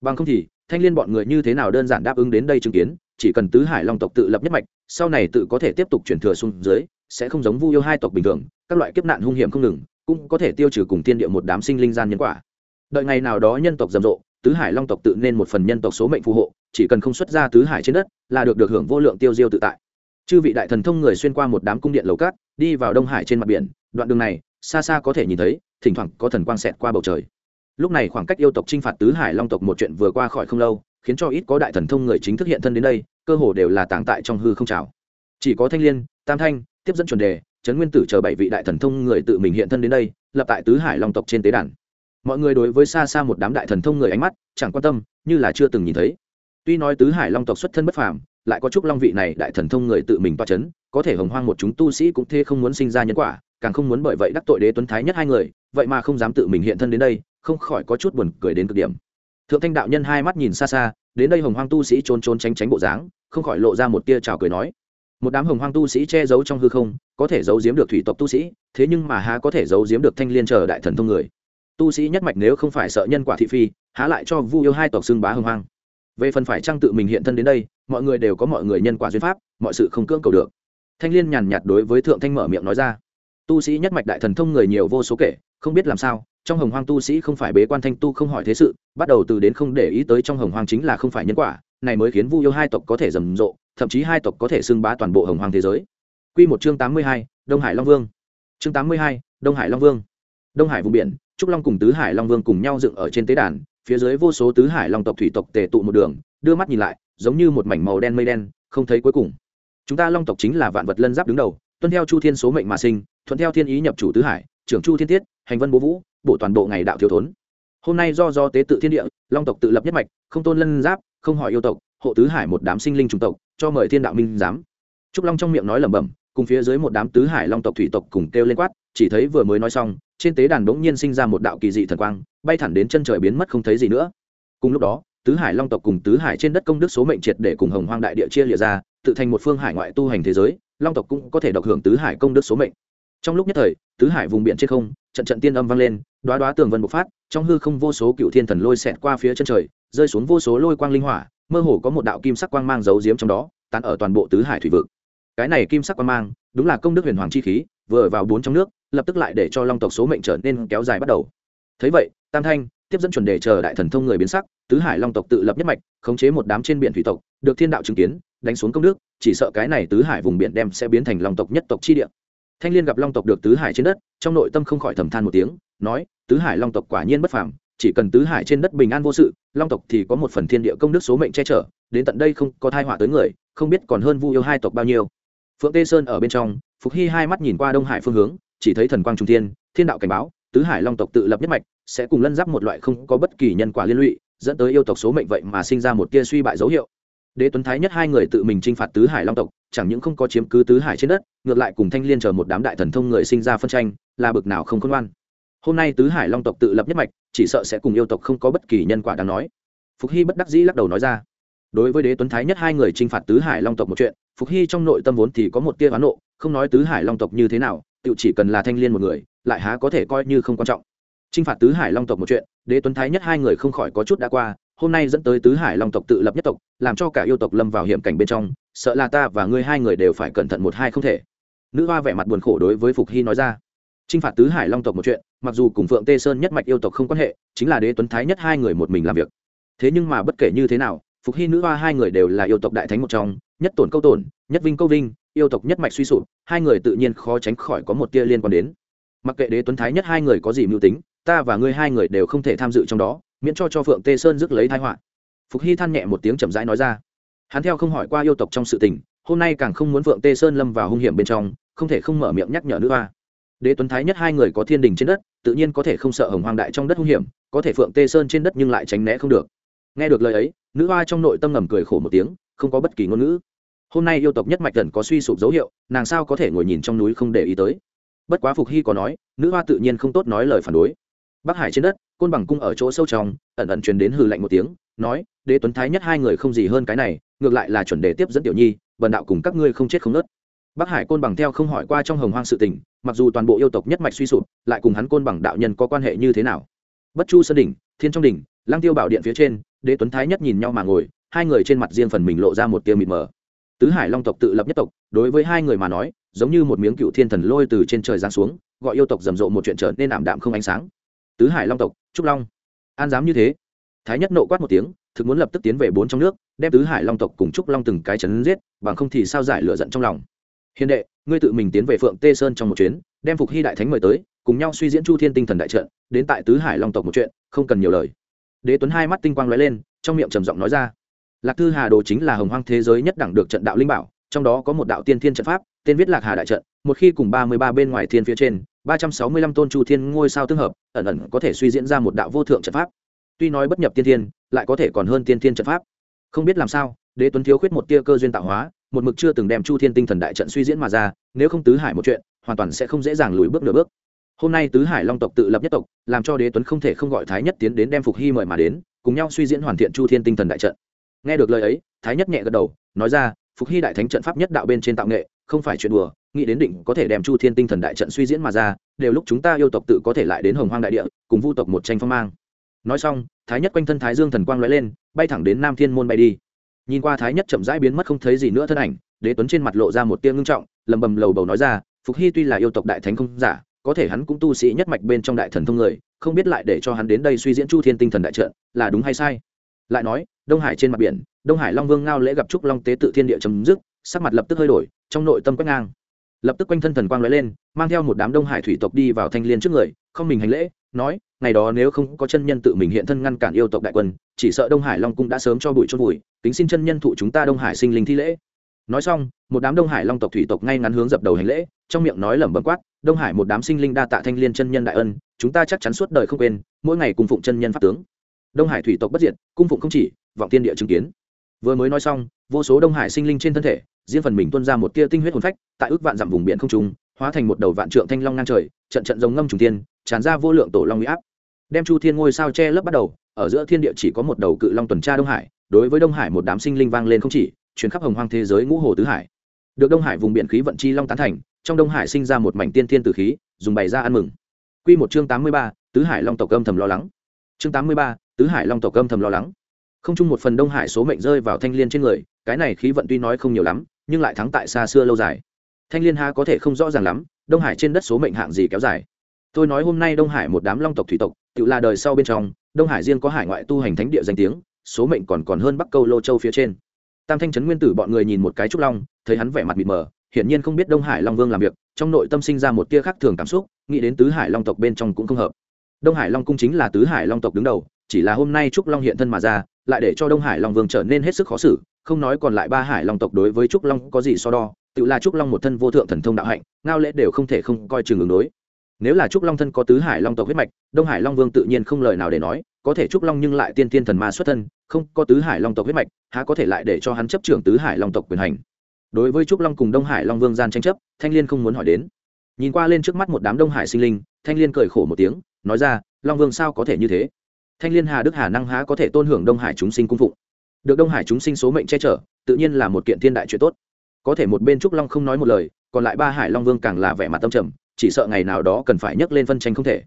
Bằng không thì, thanh liên bọn người như thế nào đơn giản đáp ứng đến đây chứng kiến, chỉ cần tứ hải long tộc tự lập nhất mạch, sau này tự có thể tiếp tục chuyển thừa xuống dưới, sẽ không giống vu yêu hai tộc bình thường, các loại kiếp nạn hung hiểm không ngừng, cũng có thể tiêu trừ cùng tiên địa một đám sinh linh gian nhân quả. Đợi ngày nào đó nhân tộc rầm rộ tứ hải long tộc tự nên một phần nhân tộc số mệnh phù hộ, chỉ cần không xuất ra tứ hải trên đất là được được hưởng vô lượng tiêu diêu tự tại. Chư vị đại thần thông người xuyên qua một đám cung điện lầu cát, đi vào đông hải trên mặt biển, đoạn đường này, xa xa có thể nhìn thấy, thỉnh thoảng có thần quang xẹt qua bầu trời. Lúc này khoảng cách yêu tộc t r i n h phạt tứ hải long tộc một chuyện vừa qua khỏi không lâu, khiến cho ít có đại thần thông người chính thức hiện thân đến đây, cơ hồ đều là tàng tại trong hư không trào. Chỉ có thanh l i ê n tam thanh, tiếp dẫn chuẩn đề, trấn nguyên tử chờ bảy vị đại thần thông người tự mình hiện thân đến đây, lập tại tứ hải long tộc trên tế đàn mọi người đối với xa xa một đám đại thần thông người ánh mắt, chẳng quan tâm, như là chưa từng nhìn thấy. Tuy nói tứ hải long tộc xuất thân bất phàm, lại có chúc long vị này đại thần thông người tự mình toa c h ấ n có thể hồng hoang một chúng tu sĩ cũng thế không muốn sinh ra nhân quả, càng không muốn bởi vậy đắc tội đế tuấn thái nhất hai người, vậy mà không dám tự mình hiện thân đến đây, không khỏi có chút buồn cười đến cực điểm. Thượng thanh đạo nhân hai mắt nhìn xa xa, đến đây hồng hoang tu sĩ trốn trốn tránh tránh bộ dáng, không khỏi lộ ra một tia trào cười nói. Một đám hồng hoang tu sĩ che giấu trong hư không, có thể giấu giếm được thủy tộc tu sĩ, thế nhưng mà há có thể giấu giếm được thanh liên chờ đại thần thông người? Tu sĩ nhất mạch nếu không phải sợ nhân quả thị phi há lại cho vu yêu hai tộc xưng bá hưng hoang về phần phải trang tự mình hiện thân đến đây mọi người đều có mọi người nhân quả duyên pháp mọi sự không cưỡng cầu được thanh liên nhàn nhạt đối với thượng thanh mở miệng nói ra tu sĩ nhất mạch đại thần thông người nhiều vô số kể không biết làm sao trong hồng hoang tu sĩ không phải bế quan thanh tu không hỏi thế sự bắt đầu từ đến không để ý tới trong hồng hoang chính là không phải nhân quả này mới khiến vu yêu hai tộc có thể rầm rộ thậm chí hai tộc có thể xưng bá toàn bộ hồng hoang thế giới Quy một chương tám mươi hai, Đông Hải Long Vương. Chương tám mươi hai, Đông Hải Long Vương. Đông Hải vùng biển, Trúc Long cùng Tứ Hải Long Vương cùng nhau dựng ở trên tế đàn, phía dưới vô số Tứ Hải Long tộc thủy tộc tề tụ một đường, đưa mắt nhìn lại, giống như một mảnh màu đen mây đen, không thấy cuối cùng. Chúng ta Long tộc chính là vạn vật lân giáp đứng đầu, tuân theo Chu Thiên số mệnh mà sinh, thuận theo thiên ý nhập chủ tứ hải trưởng chu thiên tiết hành vân bố vũ bộ toàn bộ ngày đạo thiếu thốn hôm nay do do tế tự thiên địa long tộc tự lập nhất mạch không tôn lân giáp không hỏi yêu tộc hộ tứ hải một đám sinh linh chủng tộc cho mời thiên đạo minh giám trúc long trong miệng nói lẩm bẩm cùng phía dưới một đám tứ hải long tộc thủy tộc cùng kêu lên quát chỉ thấy vừa mới nói xong trên tế đàn bỗng nhiên sinh ra một đạo kỳ dị thần quang, bay thẳng đến chân trời biến mất không thấy gì nữa. Cùng lúc đó, tứ hải long tộc cùng tứ hải trên đất công đức số mệnh triệt để cùng hồng hoang đại địa chia lìa ra, tự thành một phương hải ngoại tu hành thế giới, long tộc cũng có thể độc hưởng tứ hải công đức số mệnh. Trong lúc nhất thời, tứ hải vùng biển trên không, trận trận tiên âm vang lên đoá đoá tường vân bộc phát, trong hư không vô số cựu thiên thần lôi xẹt qua phía chân trời, rơi xuống vô số lôi quang linh hỏa, mơ hồ có một đạo kim sắc quang mang giấu giếm trong đó, tán ở toàn bộ tứ hải thủy vực. Cái này kim sắc quang mang, đúng là công đức huyền hoàng chi khí, vừa vào bốn trong nước lập tức lại để cho long tộc số mệnh trở nên kéo dài bắt đầu. Thấy vậy, tam thanh tiếp dẫn chuẩn đề chờ đại thần thông người biến sắc, tứ hải long tộc tự lập nhất mạch, khống chế một đám trên biển thủy tộc, được thiên đạo chứng kiến, đánh xuống công đức, chỉ sợ cái này tứ hải vùng biển đem sẽ biến thành long tộc nhất tộc chi địa. Thanh liên gặp long tộc được tứ hải trên đất, trong nội tâm không khỏi thầm than một tiếng, nói, tứ hải long tộc quả nhiên bất phàm, chỉ cần tứ hải trên đất bình an vô sự, long tộc thì có một phần thiên địa công đức số mệnh che chở, đến tận đây không có thai họa tới người, không biết còn hơn vu yêu hai tộc bao nhiêu. Phượng tê sơn ở bên trong, phục hy hai mắt nhìn qua đông hải phương hướng chỉ thấy thần quang trung thiên thiên đạo cảnh báo, tứ hải long tộc tự lập nhất mạch, sẽ cùng lân giáp một loại không có bất kỳ nhân quả liên lụy, dẫn tới yêu tộc số mệnh vậy mà sinh ra một tia suy bại dấu hiệu. Đế tuấn thái nhất hai người tự mình t r i n h phạt tứ hải long tộc, chẳng những không có chiếm cứ tứ hải trên đất, ngược lại cùng thanh liên chờ một đám đại thần thông người sinh ra phân tranh, là bực nào không khôn ngoan. Hôm nay tứ hải long tộc tự lập nhất mạch, chỉ sợ sẽ cùng yêu tộc không có bất kỳ nhân quả đáng nói. Phục hy bất đắc dĩ lắc đầu nói ra. Đối với đế tuấn thái nhất hai người t r i n h phạt tứ hải long tộc một chuyện, phục hy trong nội tâm vốn thì có một tia hoán nộ, không nói tứ hải long tộc như thế nào tự chỉ cần là thanh liên một người, lại há có thể coi như không quan trọng. T r i n h phạt tứ hải long tộc một chuyện, đế tuấn thái nhất hai người không khỏi có chút đã qua, hôm nay dẫn tới tứ hải long tộc tự lập nhất tộc, làm cho cả yêu tộc lâm vào hiểm cảnh bên trong, sợ là ta và ngươi hai người đều phải cẩn thận một hai không thể. Nữ hoa vẻ mặt buồn khổ đối với phục hy nói ra. T r i n h phạt tứ hải long tộc một chuyện, mặc dù cùng phượng tê sơn nhất mạch yêu tộc không quan hệ, chính là đế tuấn thái nhất hai người một mình làm việc. Thế nhưng mà bất kể như thế nào, phục hy nữ hoa hai người đều là yêu tộc đại thánh một trong, nhất tổn câu tổn, nhất vinh câu vinh yêu tộc nhất mạch suy sụp, hai người tự nhiên khó tránh khỏi có một tia liên quan đến. Mặc kệ đế tuấn thái nhất hai người có gì mưu tính, ta và ngươi hai người đều không thể tham dự trong đó, miễn cho cho phượng tê sơn rước lấy thái họa. Phục hy than nhẹ một tiếng chậm rãi nói ra. Hắn theo không hỏi qua yêu tộc trong sự tình, hôm nay càng không muốn phượng tê sơn lâm vào hung hiểm bên trong, không thể không mở miệng nhắc nhở nữ hoa. Đế tuấn thái nhất hai người có thiên đình trên đất, tự nhiên có thể không sợ hồng hoang đại trong đất hung hiểm, có thể phượng tê sơn trên đất nhưng lại tránh né không được. Nghe được lời ấy, nữ hoa trong nội tâm ngầm cười khổ một tiếng, không có bất kỳ ngôn ngữ hôm nay yêu tộc nhất mạch thần có suy sụp dấu hiệu, nàng sao có thể ngồi nhìn trong núi không để ý tới? Bất quá phục hy có nói, nữ hoa tự nhiên không tốt nói lời phản đối. Bắc hải trên đất, côn bằng cung ở chỗ sâu trong, ẩn ẩn truyền đến hừ lạnh một tiếng, nói, đế tuấn thái nhất hai người không gì hơn cái này, ngược lại là chuẩn đề tiếp dẫn tiểu nhi, bần đạo cùng các ngươi không chết không nớt. Bắc hải côn bằng theo không hỏi qua trong hồng hoang sự tình, mặc dù toàn bộ yêu tộc nhất mạch suy sụp, lại cùng hắn côn bằng đạo nhân có quan hệ như thế nào? Bất chu sơn đỉnh, thiên trong đỉnh lang tiêu bảo điện phía trên, đế tuấn thái nhất nhìn nhau mà ngồi, hai người trên mặt riêng phần mình lộ ra một tia mịt mờ tứ hải long tộc tự lập nhất tộc, đối với hai người mà nói, giống như một miếng cựu thiên thần lôi từ trên trời giáng xuống, gọi yêu tộc rầm rộ một chuyện trở nên ảm đạm không ánh sáng. Tứ hải long tộc, trúc long. An dám như thế? Thái nhất nộ quát một tiếng, thực muốn lập tức tiến về bốn trong nước, đem tứ hải long tộc cùng trúc long từng cái chấn giết, bằng không thì sao giải lựa giận trong lòng? Hiền đệ, ngươi tự mình tiến về phượng tê sơn trong một chuyến, đem phục hy đại thánh mời tới, cùng nhau suy diễn chu thiên tinh thần đại trận, đến tại tứ hải long tộc một chuyện, không cần nhiều lời. Đế tuấn hai mắt tinh quang lóe lên, trong miệng trầm giọng nói ra lạc thư hà đồ chính là hồng hoang thế giới nhất đẳng được trận đạo linh bảo, trong đó có một đạo tiên thiên trận pháp, tên viết lạc hà đại trận, một khi cùng ba mươi ba bên ngoài thiên phía trên, ba trăm sáu mươi lăm tôn chu thiên ngôi sao tương hợp, ẩn ẩn có thể suy diễn ra một đạo vô thượng trận pháp. Tuy nói bất nhập tiên thiên, lại có thể còn hơn tiên thiên trận pháp. Không biết làm sao, đế tuấn thiếu khuyết một tia cơ duyên tạo hóa, một mực chưa từng đem chu thiên tinh thần đại trận suy diễn mà ra, nếu không tứ hải một chuyện, hoàn toàn sẽ không dễ dàng lùi bước nửa bước. Hôm nay tứ hải long tộc tự lập nhất tộc, làm cho đế tuấn không thể không gọi thái nhất tiến đến đem phục hy mời mà đến, cùng nhau suy diễn hoàn thiện chu thiên tinh thần đại trận nghe được lời ấy, thái nhất nhẹ gật đầu, nói ra, phục hy đại thánh trận pháp nhất đạo bên trên tạo nghệ, không phải chuyện đùa, nghĩ đến định có thể đem chu thiên tinh thần đại trận suy diễn mà ra, đều lúc chúng ta yêu tộc tự có thể lại đến hồng hoang đại địa, cùng vu tộc một tranh phong mang. Nói xong, thái nhất quanh thân thái dương thần quang lóe lên, bay thẳng đến nam thiên môn bay đi. Nhìn qua thái nhất chậm rãi biến mất không thấy gì nữa thân ảnh, đế tuấn trên mặt lộ ra một tia ngưng trọng lầm bầm lầu bầu nói ra, phục hy tuy là yêu tộc đại thánh không giả, có thể hắn cũng tu sĩ nhất mạch bên trong đại thần thông người, không biết lại để cho hắn đến đây suy diễn chu thiên tinh thần đại trận, là đúng hay sai? Lại nói, đông hải trên mặt biển, đông hải long vương ngao lễ gặp trúc long tế tự thiên địa chấm dứt, sắc mặt lập tức hơi đổi, trong nội tâm quét ngang. Lập tức quanh thân thần quang lóe lên, mang theo một đám đông hải thủy tộc đi vào thanh liên trước người, không mình hành lễ, nói, ngày đó nếu không có chân nhân tự mình hiện thân ngăn cản yêu tộc đại quân, chỉ sợ đông hải long cung đã sớm cho bụi chôn bụi tính xin chân nhân thụ chúng ta đông hải sinh linh thi lễ. Nói xong, một đám đông hải long tộc thủy tộc ngay ngắn hướng dập đầu hành lễ, trong miệng nói lẩm bẩm quát, đông hải một đám sinh linh đa tạ thanh liên chân nhân đại ân, chúng ta chắc chắn suốt đời không quên, mỗi ngày cùng phụng chân nhân pháp tướng đông hải thủy tộc bất diệt, cung phụng không chỉ, vọng tiên địa chứng kiến. Vừa mới nói xong, vô số đông hải sinh linh trên thân thể, riêng phần mình tuôn ra một tia tinh huyết hồn phách, tại ước vạn dặm vùng biển không trung, hóa thành một đầu vạn trượng thanh long ngang trời, trận trận giống ngâm trùng tiên tràn ra vô lượng tổ long uy áp. Đem chu thiên ngôi sao che lấp bắt đầu, ở giữa thiên địa chỉ có một đầu cự long tuần tra đông hải, đối với đông hải một đám sinh linh vang lên không chỉ chuyển khắp hồng hoang thế giới ngũ hồ tứ hải. Được đông hải vùng biển khí vận chi long tán thành, trong đông hải sinh ra một mảnh tiên thiên tử khí, dùng bày ra ăn mừng. Quy một chương tám mươi ba, tứ hải long tộc âm thầm lo lắng. Chương tám mươi ba tứ hải long tộc âm thầm lo lắng. Không chung một phần đông hải số mệnh rơi vào thanh liên trên người, cái này khí vận tuy nói không nhiều lắm, nhưng lại thắng tại xa xưa lâu dài. Thanh liên ha có thể không rõ ràng lắm, đông hải trên đất số mệnh hạng gì kéo dài. Tôi nói hôm nay đông hải một đám long tộc thủy tộc, tự là đời sau bên trong, đông hải riêng có hải ngoại tu hành thánh địa danh tiếng, số mệnh còn còn hơn bắc câu lô châu phía trên. Tam thanh trấn nguyên tử bọn người nhìn một cái trúc long, thấy hắn vẻ mặt mịt mờ, hiển nhiên không biết đông hải long vương làm việc, trong nội tâm sinh ra một tia khác thường cảm xúc, nghĩ đến tứ hải long tộc bên trong cũng không hợp đông hải long cung chính là tứ hải long tộc đứng đầu, chỉ là hôm nay trúc long hiện thân mà ra, lại để cho đông hải long vương trở nên hết sức khó xử, không nói còn lại ba hải long tộc đối với trúc long có gì so đo, tự là trúc long một thân vô thượng thần thông đạo hạnh, ngao lễ đều không thể không coi chừng ứng đối. Nếu là trúc long thân có tứ hải long tộc huyết mạch, đông hải long vương tự nhiên không lời nào để nói, có thể trúc long nhưng lại tiên tiên thần ma xuất thân, không có tứ hải long tộc huyết mạch, há có thể lại để cho hắn chấp trưởng tứ hải long tộc quyền hành. Đối với trúc long cùng đông hải long vương gian tranh chấp, thanh liên không muốn hỏi đến. Nhìn qua lên trước mắt một đám đông hải sinh linh, thanh liên cười khổ một tiếng nói ra, long vương sao có thể như thế? Thanh liên hà đức hà năng há có thể tôn hưởng đông hải chúng sinh cung phụng. Được đông hải chúng sinh số mệnh che chở, tự nhiên là một kiện thiên đại chuyện tốt. Có thể một bên trúc long không nói một lời, còn lại ba hải long vương càng là vẻ mặt tâm trầm, chỉ sợ ngày nào đó cần phải nhấc lên phân tranh không thể.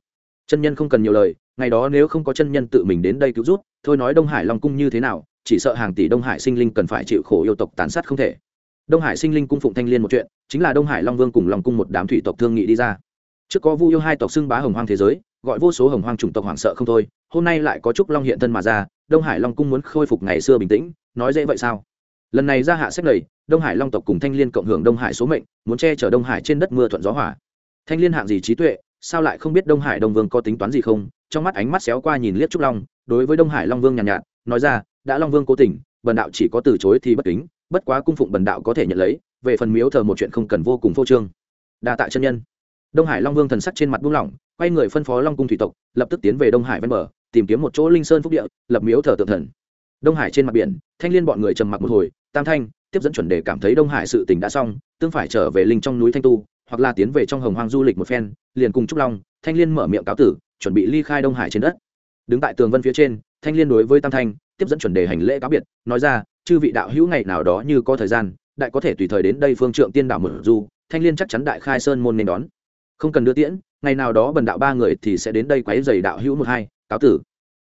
Chân nhân không cần nhiều lời, ngày đó nếu không có chân nhân tự mình đến đây cứu rút thôi nói đông hải long cung như thế nào, chỉ sợ hàng tỷ đông hải sinh linh cần phải chịu khổ yêu tộc tàn sát không thể. Đông hải sinh linh cung phụng thanh liên một chuyện, chính là đông hải long vương cùng long cung một đám thủy tộc thương nghị đi ra trước có vu yêu hai tộc xưng bá hồng hoang thế giới gọi vô số hồng hoang chủng tộc hoảng sợ không thôi hôm nay lại có trúc long hiện thân mà ra đông hải long cung muốn khôi phục ngày xưa bình tĩnh nói dễ vậy sao? Lần này ra hạ sách lầy đông hải long tộc cùng thanh liên cộng hưởng đông hải số mệnh muốn che chở đông hải trên đất mưa thuận gió hỏa thanh liên hạng gì trí tuệ sao lại không biết đông hải đông vương có tính toán gì không? Trong mắt ánh mắt xéo qua nhìn liếc trúc long đối với đông hải long vương nhàn nhạt, nhạt nói ra đã long vương cố tình bần đạo chỉ có từ chối thì bất kính bất quá cung phụng bần đạo có thể nhận lấy về phần miếu thờ một chuyện không cần vô cùng phô trương. Đa tạ chân nhân đông hải long vương thần sắc trên mặt buông lỏng, quay người phân phó long cung thủy tộc, lập tức tiến về đông hải ven bờ, tìm kiếm một chỗ linh sơn phúc địa, lập miếu thờ tượng thần. Đông hải trên mặt biển, thanh liên bọn người trầm mặc một hồi, tam thanh, tiếp dẫn chuẩn đề cảm thấy đông hải sự tình đã xong, tương phải trở về linh trong núi thanh tu, hoặc là tiến về trong hồng hoang du lịch một phen, liền cùng trúc long, thanh liên mở miệng cáo tử, chuẩn bị ly khai đông hải trên đất. Đứng tại tường vân phía trên, thanh liên đối với tam thanh, tiếp dẫn chuẩn đề hành lễ cáo biệt, nói ra, chư vị đạo hữu ngày nào đó như có thời gian, đại có thể tùy thời đến đây phương trượng tiên đảo mở du, thanh liên chắc chắn đại khai sơn môn nên đón không cần đưa tiễn, ngày nào đó bần đạo ba người thì sẽ đến đây quấy giày đạo hữu một hai, cáo tử.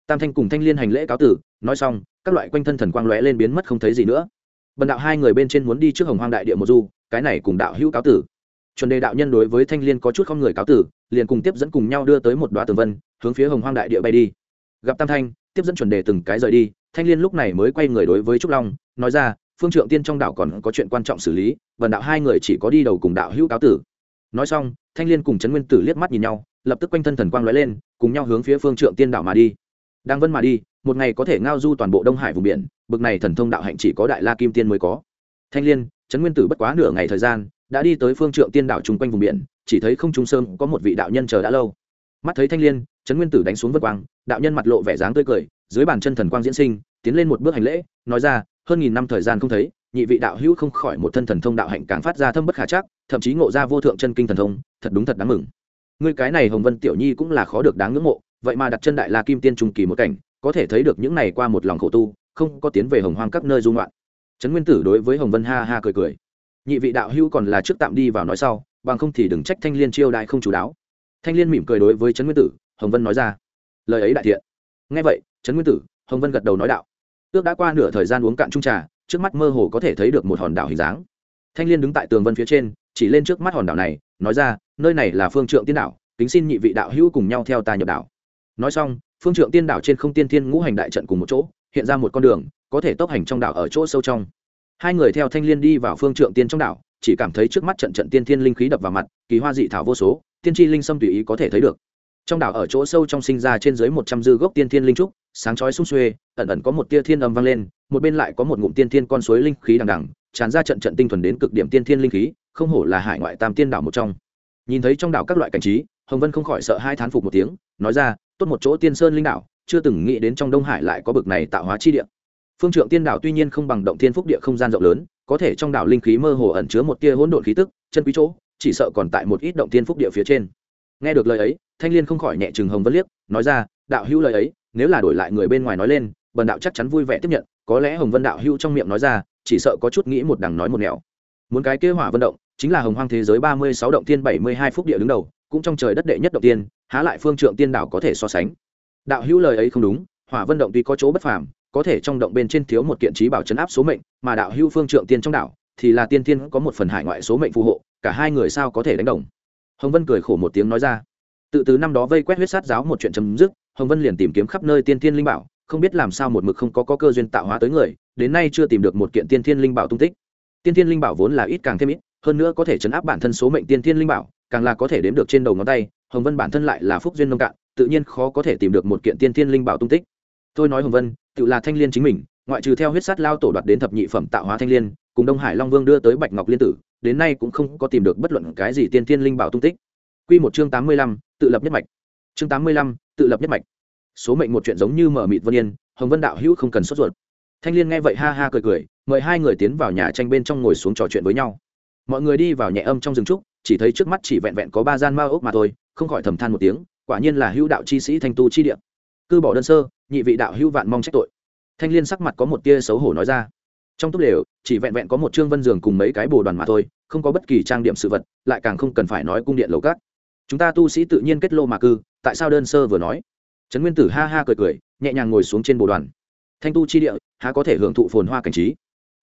Tam thanh cùng thanh liên hành lễ cáo tử, nói xong, các loại quanh thân thần quang lóe lên biến mất không thấy gì nữa. Bần đạo hai người bên trên muốn đi trước hồng hoang đại địa một du, cái này cùng đạo hữu cáo tử. Chuẩn đề đạo nhân đối với thanh liên có chút không người cáo tử, liền cùng tiếp dẫn cùng nhau đưa tới một đoá tường vân, hướng phía hồng hoang đại địa bay đi. Gặp tam thanh, tiếp dẫn chuẩn đề từng cái rời đi, thanh liên lúc này mới quay người đối với trúc long, nói ra, phương trượng tiên trong đạo còn có chuyện quan trọng xử lý, bần đạo hai người chỉ có đi đầu cùng đạo hữu cáo tử nói xong, thanh liên cùng trấn nguyên tử liếc mắt nhìn nhau, lập tức quanh thân thần quang lóe lên, cùng nhau hướng phía phương trượng tiên đạo mà đi. Đang vân mà đi, một ngày có thể ngao du toàn bộ đông hải vùng biển, bực này thần thông đạo hạnh chỉ có đại la kim tiên mới có. Thanh liên, trấn nguyên tử bất quá nửa ngày thời gian, đã đi tới phương trượng tiên đảo chung quanh vùng biển, chỉ thấy không trung sơn có một vị đạo nhân chờ đã lâu. Mắt thấy thanh liên, trấn nguyên tử đánh xuống vân quang, đạo nhân mặt lộ vẻ dáng tươi cười, dưới bàn chân thần quang diễn sinh, tiến lên một bước hành lễ, nói ra, hơn nghìn năm thời gian không thấy nhị vị đạo hữu không khỏi một thân thần thông đạo hạnh càng phát ra thâm bất khả chắc, thậm chí ngộ ra vô thượng chân kinh thần thông, thật đúng thật đáng mừng. Ngươi cái này hồng vân tiểu nhi cũng là khó được đáng ngưỡng mộ, vậy mà đặt chân đại la kim tiên trung kỳ một cảnh, có thể thấy được những này qua một lòng khổ tu, không có tiến về hồng hoang các nơi dung loạn trấn nguyên tử đối với hồng vân ha ha cười cười. Nhị vị đạo hữu còn là trước tạm đi vào nói sau, bằng không thì đừng trách thanh liên chiêu đại không chú đáo. Thanh liên mỉm cười đối với trấn nguyên tử, hồng vân nói ra. Lời ấy đại thiện. Nghe vậy, trấn nguyên tử, hồng vân gật đầu nói đạo. Ước đã qua nửa thời gian uống cạn trung trà trước mắt mơ hồ có thể thấy được một hòn đảo hình dáng. Thanh liên đứng tại tường vân phía trên, chỉ lên trước mắt hòn đảo này, nói ra, nơi này là phương trượng tiên đảo, kính xin nhị vị đạo hữu cùng nhau theo ta nhập đảo. Nói xong, phương trượng tiên đảo trên không tiên thiên ngũ hành đại trận cùng một chỗ, hiện ra một con đường, có thể tốc hành trong đảo ở chỗ sâu trong. Hai người theo thanh liên đi vào phương trượng tiên trong đảo, chỉ cảm thấy trước mắt trận trận tiên thiên linh khí đập vào mặt, kỳ hoa dị thảo vô số, tiên tri linh sâm tùy ý có thể thấy được. Trong đảo ở chỗ sâu trong sinh ra trên dưới một trăm dư gốc tiên thiên linh trúc sáng chói sung xuê, ẩn ẩn có một tia thiên âm vang lên, một bên lại có một ngụm tiên thiên con suối linh khí đằng đằng, tràn ra trận trận tinh thuần đến cực điểm tiên thiên linh khí, không hổ là hải ngoại tam tiên đảo một trong. Nhìn thấy trong đảo các loại cảnh trí, hồng vân không khỏi sợ hai thán phục một tiếng, nói ra, tốt một chỗ tiên sơn linh đảo, chưa từng nghĩ đến trong đông hải lại có bực này tạo hóa chi địa. Phương trượng tiên đảo tuy nhiên không bằng động thiên phúc địa không gian rộng lớn, có thể trong đảo linh khí mơ hồ ẩn chứa một tia hỗn độn khí tức, chân quý chỗ, chỉ sợ còn tại một ít động thiên phúc địa phía trên. Nghe được lời ấy, thanh liên không khỏi nhẹ chừng hồng vân liếc, nói ra, đạo hữu lời ấy nếu là đổi lại người bên ngoài nói lên, bần đạo chắc chắn vui vẻ tiếp nhận, có lẽ hồng vân đạo hưu trong miệng nói ra, chỉ sợ có chút nghĩ một đằng nói một nẻo. Muốn cái kế hỏa vận động, chính là hồng hoang thế giới ba mươi sáu động tiên bảy mươi hai phúc địa đứng đầu, cũng trong trời đất đệ nhất động tiên há lại phương trượng tiên đảo có thể so sánh. Đạo hữu lời ấy không đúng, hỏa vân động tuy có chỗ bất phàm, có thể trong động bên trên thiếu một kiện trí bảo chấn áp số mệnh, mà đạo hữu phương trượng tiên trong đảo thì là tiên tiên có một phần hải ngoại số mệnh phù hộ, cả hai người sao có thể đánh đồng? Hồng vân cười khổ một tiếng nói ra. Tự từ năm đó vây quét huyết sát giáo một chuyện chấm dứt hồng vân liền tìm kiếm khắp nơi tiên tiên linh bảo không biết làm sao một mực không có, có cơ duyên tạo hóa tới người đến nay chưa tìm được một kiện tiên thiên linh bảo tung tích. Tiên thiên linh bảo vốn là ít càng thêm ít hơn nữa có thể chấn áp bản thân số mệnh tiên thiên linh bảo càng là có thể đếm được trên đầu ngón tay hồng vân bản thân lại là phúc duyên nông cạn tự nhiên khó có thể tìm được một kiện tiên thiên linh bảo tung tích. Tôi nói hồng vân tự là thanh liên chính mình ngoại trừ theo huyết sát lao tổ đoạt đến thập nhị phẩm tạo hóa thanh liên cùng đông hải long vương đưa tới bạch ngọc liên tử đến nay cũng không có tìm được bất luận cái gì tiên thiên linh bảo tung tích. Quy một chương tám mươi lăm, tự lập nhất mạch. Chương tám mươi lăm, tự lập nhất mạch. Số mệnh một chuyện giống như mở mịt vân yên, Hồng Vân đạo hữu không cần sốt ruột. Thanh Liên nghe vậy ha ha cười cười, mời hai người tiến vào nhà tranh bên trong ngồi xuống trò chuyện với nhau. Mọi người đi vào nhẹ âm trong rừng trúc, chỉ thấy trước mắt chỉ vẹn vẹn có ba gian ma ốc mà thôi, không khỏi thầm than một tiếng, quả nhiên là hữu đạo chi sĩ thanh tu chi địa. Cư bỏ đơn sơ, nhị vị đạo hữu vạn mong trách tội. Thanh Liên sắc mặt có một tia xấu hổ nói ra. Trong túp lều, chỉ vẹn vẹn có một trương vân giường cùng mấy cái bồ đoàn mà thôi, không có bất kỳ trang điểm sự vật, lại càng không cần phải nói cung điện lầu cát chúng ta tu sĩ tự nhiên kết lô mà cư, tại sao đơn sơ vừa nói? Trấn nguyên tử ha ha cười cười, nhẹ nhàng ngồi xuống trên bồ đoàn. Thanh tu chi địa, há có thể hưởng thụ phồn hoa cảnh trí?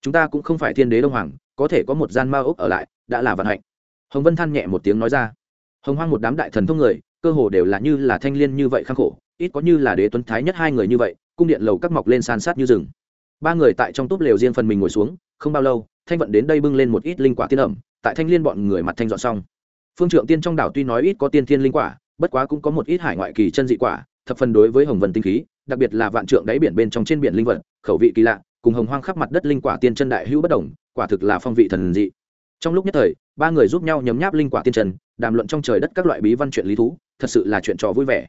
Chúng ta cũng không phải thiên đế đông hoàng, có thể có một gian ma ốc ở lại, đã là vận hạnh. Hồng vân than nhẹ một tiếng nói ra. Hồng hoang một đám đại thần thông người, cơ hồ đều là như là thanh liên như vậy khang khổ, ít có như là đế tuấn thái nhất hai người như vậy, cung điện lầu các mọc lên san sát như rừng. Ba người tại trong túp lều riêng phần mình ngồi xuống, không bao lâu, thanh vận đến đây bưng lên một ít linh quả tiên ẩm, tại thanh liên bọn người mặt thanh dọn xong phương trượng tiên trong đảo tuy nói ít có tiên thiên linh quả bất quá cũng có một ít hải ngoại kỳ chân dị quả thập phần đối với hồng vân tinh khí đặc biệt là vạn trượng đáy biển bên trong trên biển linh vật khẩu vị kỳ lạ cùng hồng hoang khắp mặt đất linh quả tiên chân đại hữu bất đồng quả thực là phong vị thần dị. Trong lúc nhất thời ba người giúp nhau nhấm nháp linh quả tiên chân, đàm luận trong trời đất các loại bí văn chuyện lý thú thật sự là chuyện trò vui vẻ.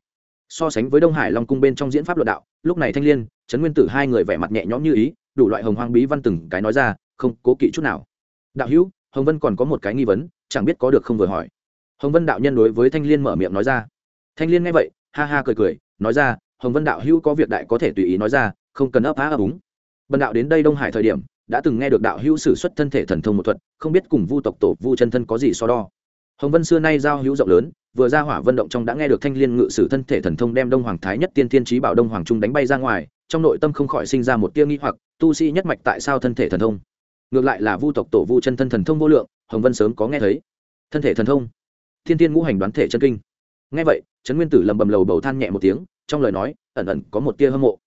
So sánh với đông hải long cung bên trong diễn pháp luận đạo lúc này thanh l i ê n trấn nguyên tử hai người vẻ mặt nhẹ nhõm như ý đủ loại hồng hoang bí văn từng cái nói ra không cố kỵ chút nào. Đạo hữu hồng vân còn có một cái nghi vấn chẳng biết có được không vừa hỏi hồng vân đạo nhân đối với thanh liên mở miệng nói ra. Thanh liên nghe vậy, ha ha cười cười, nói ra, hồng vân đạo hữu có việc đại có thể tùy ý nói ra, không cần ấp á ấp úng. Bần đạo đến đây đông hải thời điểm, đã từng nghe được đạo hữu sử xuất thân thể thần thông một thuật, không biết cùng vu tộc tổ, vu chân thân có gì so đo. Hồng vân xưa nay giao hữu rộng lớn, vừa ra hỏa vận động trong đã nghe được thanh liên ngự sử thân thể thần thông đem đông hoàng thái nhất tiên thiên trí bảo đông hoàng trung đánh bay ra ngoài, trong nội tâm không khỏi sinh ra một tia nghi hoặc, tu sĩ nhất mạch tại sao thân thể thần thông? Ngược lại là vu tộc tổ, vu chân thân thần thông vô lượng, hồng vân sớm có nghe thấy. Thân thể thần thông? Thiên tiên ngũ hành đoán thể chân kinh. Nghe vậy, trấn nguyên tử lầm bầm lầu bầu than nhẹ một tiếng, trong lời nói, ẩn ẩn có một tia hâm mộ.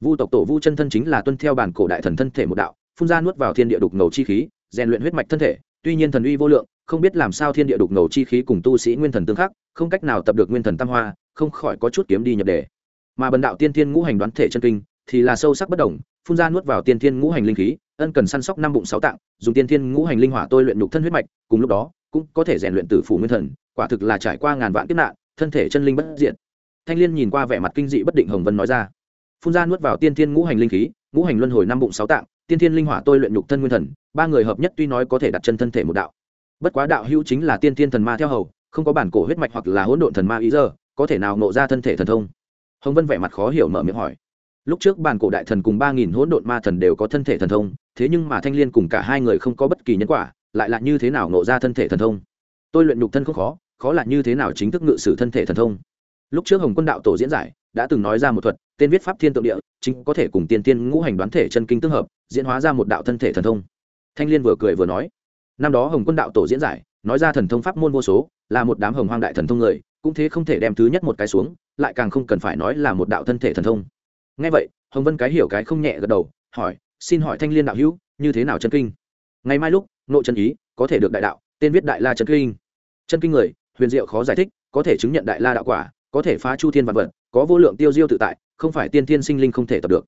Vu tộc tổ vu chân thân chính là tuân theo bản cổ đại thần thân thể một đạo, phun ra nuốt vào thiên địa đục ngầu chi khí, rèn luyện huyết mạch thân thể, tuy nhiên thần uy vô lượng, không biết làm sao thiên địa đục ngầu chi khí cùng tu sĩ nguyên thần tương khắc, không cách nào tập được nguyên thần tam hoa, không khỏi có chút kiếm đi nhập đề. Mà bần đạo tiên thiên ngũ hành đoán thể chân kinh, thì là sâu sắc bất đồng phun ra nuốt vào tiên thiên ngũ hành linh khí, ân cần săn sóc năm bụng sáu tạng, dùng tiên thiên ngũ hành linh hỏa tôi luyện nhục thân huyết mạch, cùng lúc đó, cũng có thể rèn luyện tử phủ nguyên thần quả thực là trải qua ngàn vạn kiếp nạn, thân thể chân linh bất diện thanh liên nhìn qua vẻ mặt kinh dị bất định hồng vân nói ra. Phun ra nuốt vào tiên thiên ngũ hành linh khí, ngũ hành luân hồi năm bụng sáu tạng, tiên thiên linh hỏa tôi luyện nhục thân nguyên thần, ba người hợp nhất tuy nói có thể đặt chân thân thể một đạo. Bất quá đạo hữu chính là tiên thiên thần ma theo hầu, không có bản cổ huyết mạch hoặc là hỗn độn thần ma ý giờ, có thể nào nộ ra thân thể thần thông? Hồng vân vẻ mặt khó hiểu mở miệng hỏi. Lúc trước bản cổ đại thần cùng ba nghìn hỗn độn ma thần đều có thân thể thần thông, thế nhưng mà thanh l i ê n cùng cả hai người không có bất kỳ nhân quả, lại là như thế nào nộ ra thân thể thần thông? Tôi luyện nhục thân không khó khó là như thế nào chính thức ngự sử thân thể thần thông. Lúc trước hồng quân đạo tổ diễn giải, đã từng nói ra một thuật, tên viết pháp thiên tượng địa, chính có thể cùng tiên tiên ngũ hành đoán thể chân kinh tương hợp, diễn hóa ra một đạo thân thể thần thông. Thanh Liên vừa cười vừa nói, năm đó hồng quân đạo tổ diễn giải, nói ra thần thông pháp môn vô số, là một đám hồng hoang đại thần thông người, cũng thế không thể đem thứ nhất một cái xuống, lại càng không cần phải nói là một đạo thân thể thần thông. Ngay vậy, hồng vân cái hiểu cái không nhẹ gật đầu, hỏi, xin hỏi thanh liên đạo hữu, như thế nào chân kinh? Ngày mai lúc nội chân ý, có thể được đại đạo, tên viết đại la chân kinh. Chân kinh người huyền diệu khó giải thích, có thể chứng nhận đại la đạo quả, có thể phá chu thiên vạn vật, có vô lượng tiêu diêu tự tại, không phải tiên thiên sinh linh không thể tập được.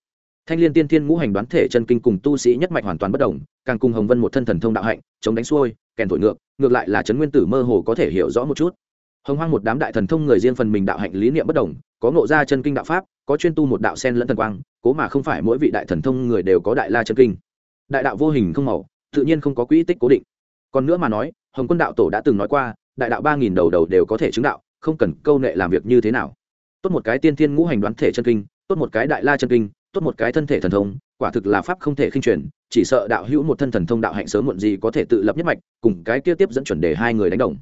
Thanh liên tiên thiên ngũ hành đoán thể chân kinh cùng tu sĩ nhất mạch hoàn toàn bất đồng, càng cùng hồng vân một thân thần thông đạo hạnh, chống đánh xuôi, kèn thổi ngược ngược lại là trấn nguyên tử mơ hồ có thể hiểu rõ một chút. Hồng hoang một đám đại thần thông người riêng phần mình đạo hạnh lý niệm bất đồng, có ngộ ra chân kinh đạo pháp, có chuyên tu một đạo sen lẫn thần quang, cố mà không phải mỗi vị đại thần thông người đều có đại la chân kinh. Đại đạo vô hình không màu, tự nhiên không có quỹ tích cố định. Còn nữa mà nói, hồng quân đạo tổ đã từng nói qua đại đạo ba nghìn đầu đầu đều có thể chứng đạo, không cần câu nệ làm việc như thế nào. Tốt một cái tiên thiên ngũ hành đoán thể chân kinh, tốt một cái đại la chân kinh, tốt một cái thân thể thần thông, quả thực là pháp không thể khinh truyền, chỉ sợ đạo hữu một thân thần thông đạo hạnh sớm muộn gì có thể tự lập nhất mạch, cùng cái kia tiếp dẫn chuẩn đề hai người đánh đồng.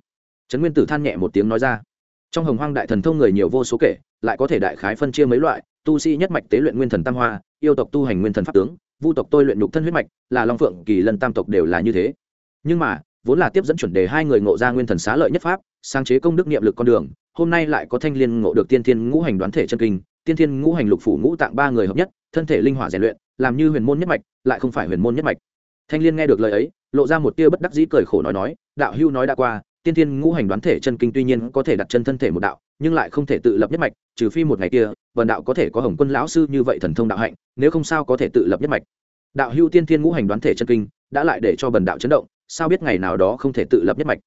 Trấn nguyên tử than nhẹ một tiếng nói ra. Trong hồng hoang đại thần thông người nhiều vô số kể, lại có thể đại khái phân chia mấy loại, tu sĩ nhất mạch tế luyện nguyên thần tam hoa, yêu tộc tu hành nguyên thần pháp tướng, vu tộc tôi luyện nhục thân huyết mạch, là long phượng, kỳ lân tam tộc đều là như thế. Nhưng mà vốn là tiếp dẫn chuẩn đề hai người ngộ ra nguyên thần xá lợi nhất pháp, sáng chế công đức niệm lực con đường, hôm nay lại có thanh liên ngộ được tiên thiên ngũ hành đoán thể chân kinh, tiên thiên ngũ hành lục phủ ngũ tạng ba người hợp nhất, thân thể linh hỏa rèn luyện, làm như huyền môn nhất mạch, lại không phải huyền môn nhất mạch. Thanh liên nghe được lời ấy, lộ ra một tia bất đắc dĩ cười khổ nói nói, đạo hưu nói đã qua, tiên thiên ngũ hành đoán thể chân kinh tuy nhiên có thể đặt chân thân thể một đạo, nhưng lại không thể tự lập nhất mạch, trừ phi một ngày kia, vần đạo có thể có hồng quân lão sư như vậy thần thông đạo hạnh, nếu không sao có thể tự lập nhất mạch đạo hưu tiên thiên ngũ hành đoán thể chân kinh, đã lại để cho bần đạo chấn động, sao biết ngày nào đó không thể tự lập nhất mạch?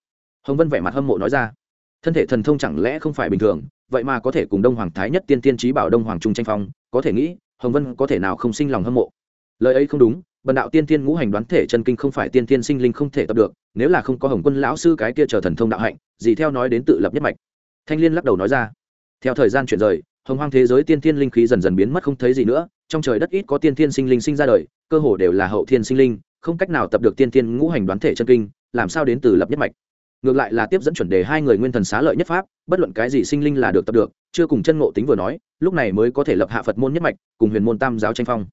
Hồng vân vẻ mặt hâm mộ nói ra. Thân thể thần thông chẳng lẽ không phải bình thường, vậy mà có thể cùng đông hoàng thái nhất tiên tiên trí bảo đông hoàng trung tranh phong, có thể nghĩ, hồng vân có thể nào không sinh lòng hâm mộ? Lời ấy không đúng, bần đạo tiên tiên ngũ hành đoán thể chân kinh không phải tiên tiên sinh linh không thể tập được, nếu là không có hồng quân lão sư cái kia chờ thần thông đạo hạnh, gì theo nói đến tự lập nhất mạch? Thanh liên lắc đầu nói ra. Theo thời gian chuyển rời, hồng hoang thế giới tiên tiên linh khí dần dần biến mất không thấy gì nữa trong trời đất ít có tiên thiên sinh linh sinh ra đời cơ hồ đều là hậu thiên sinh linh không cách nào tập được tiên thiên ngũ hành đoán thể chân kinh làm sao đến từ lập nhất mạch. Ngược lại là tiếp dẫn chuẩn đề hai người nguyên thần xá lợi nhất pháp bất luận cái gì sinh linh là được tập được chưa cùng chân ngộ tính vừa nói lúc này mới có thể lập hạ phật môn nhất mạch cùng huyền môn tam giáo tranh phong.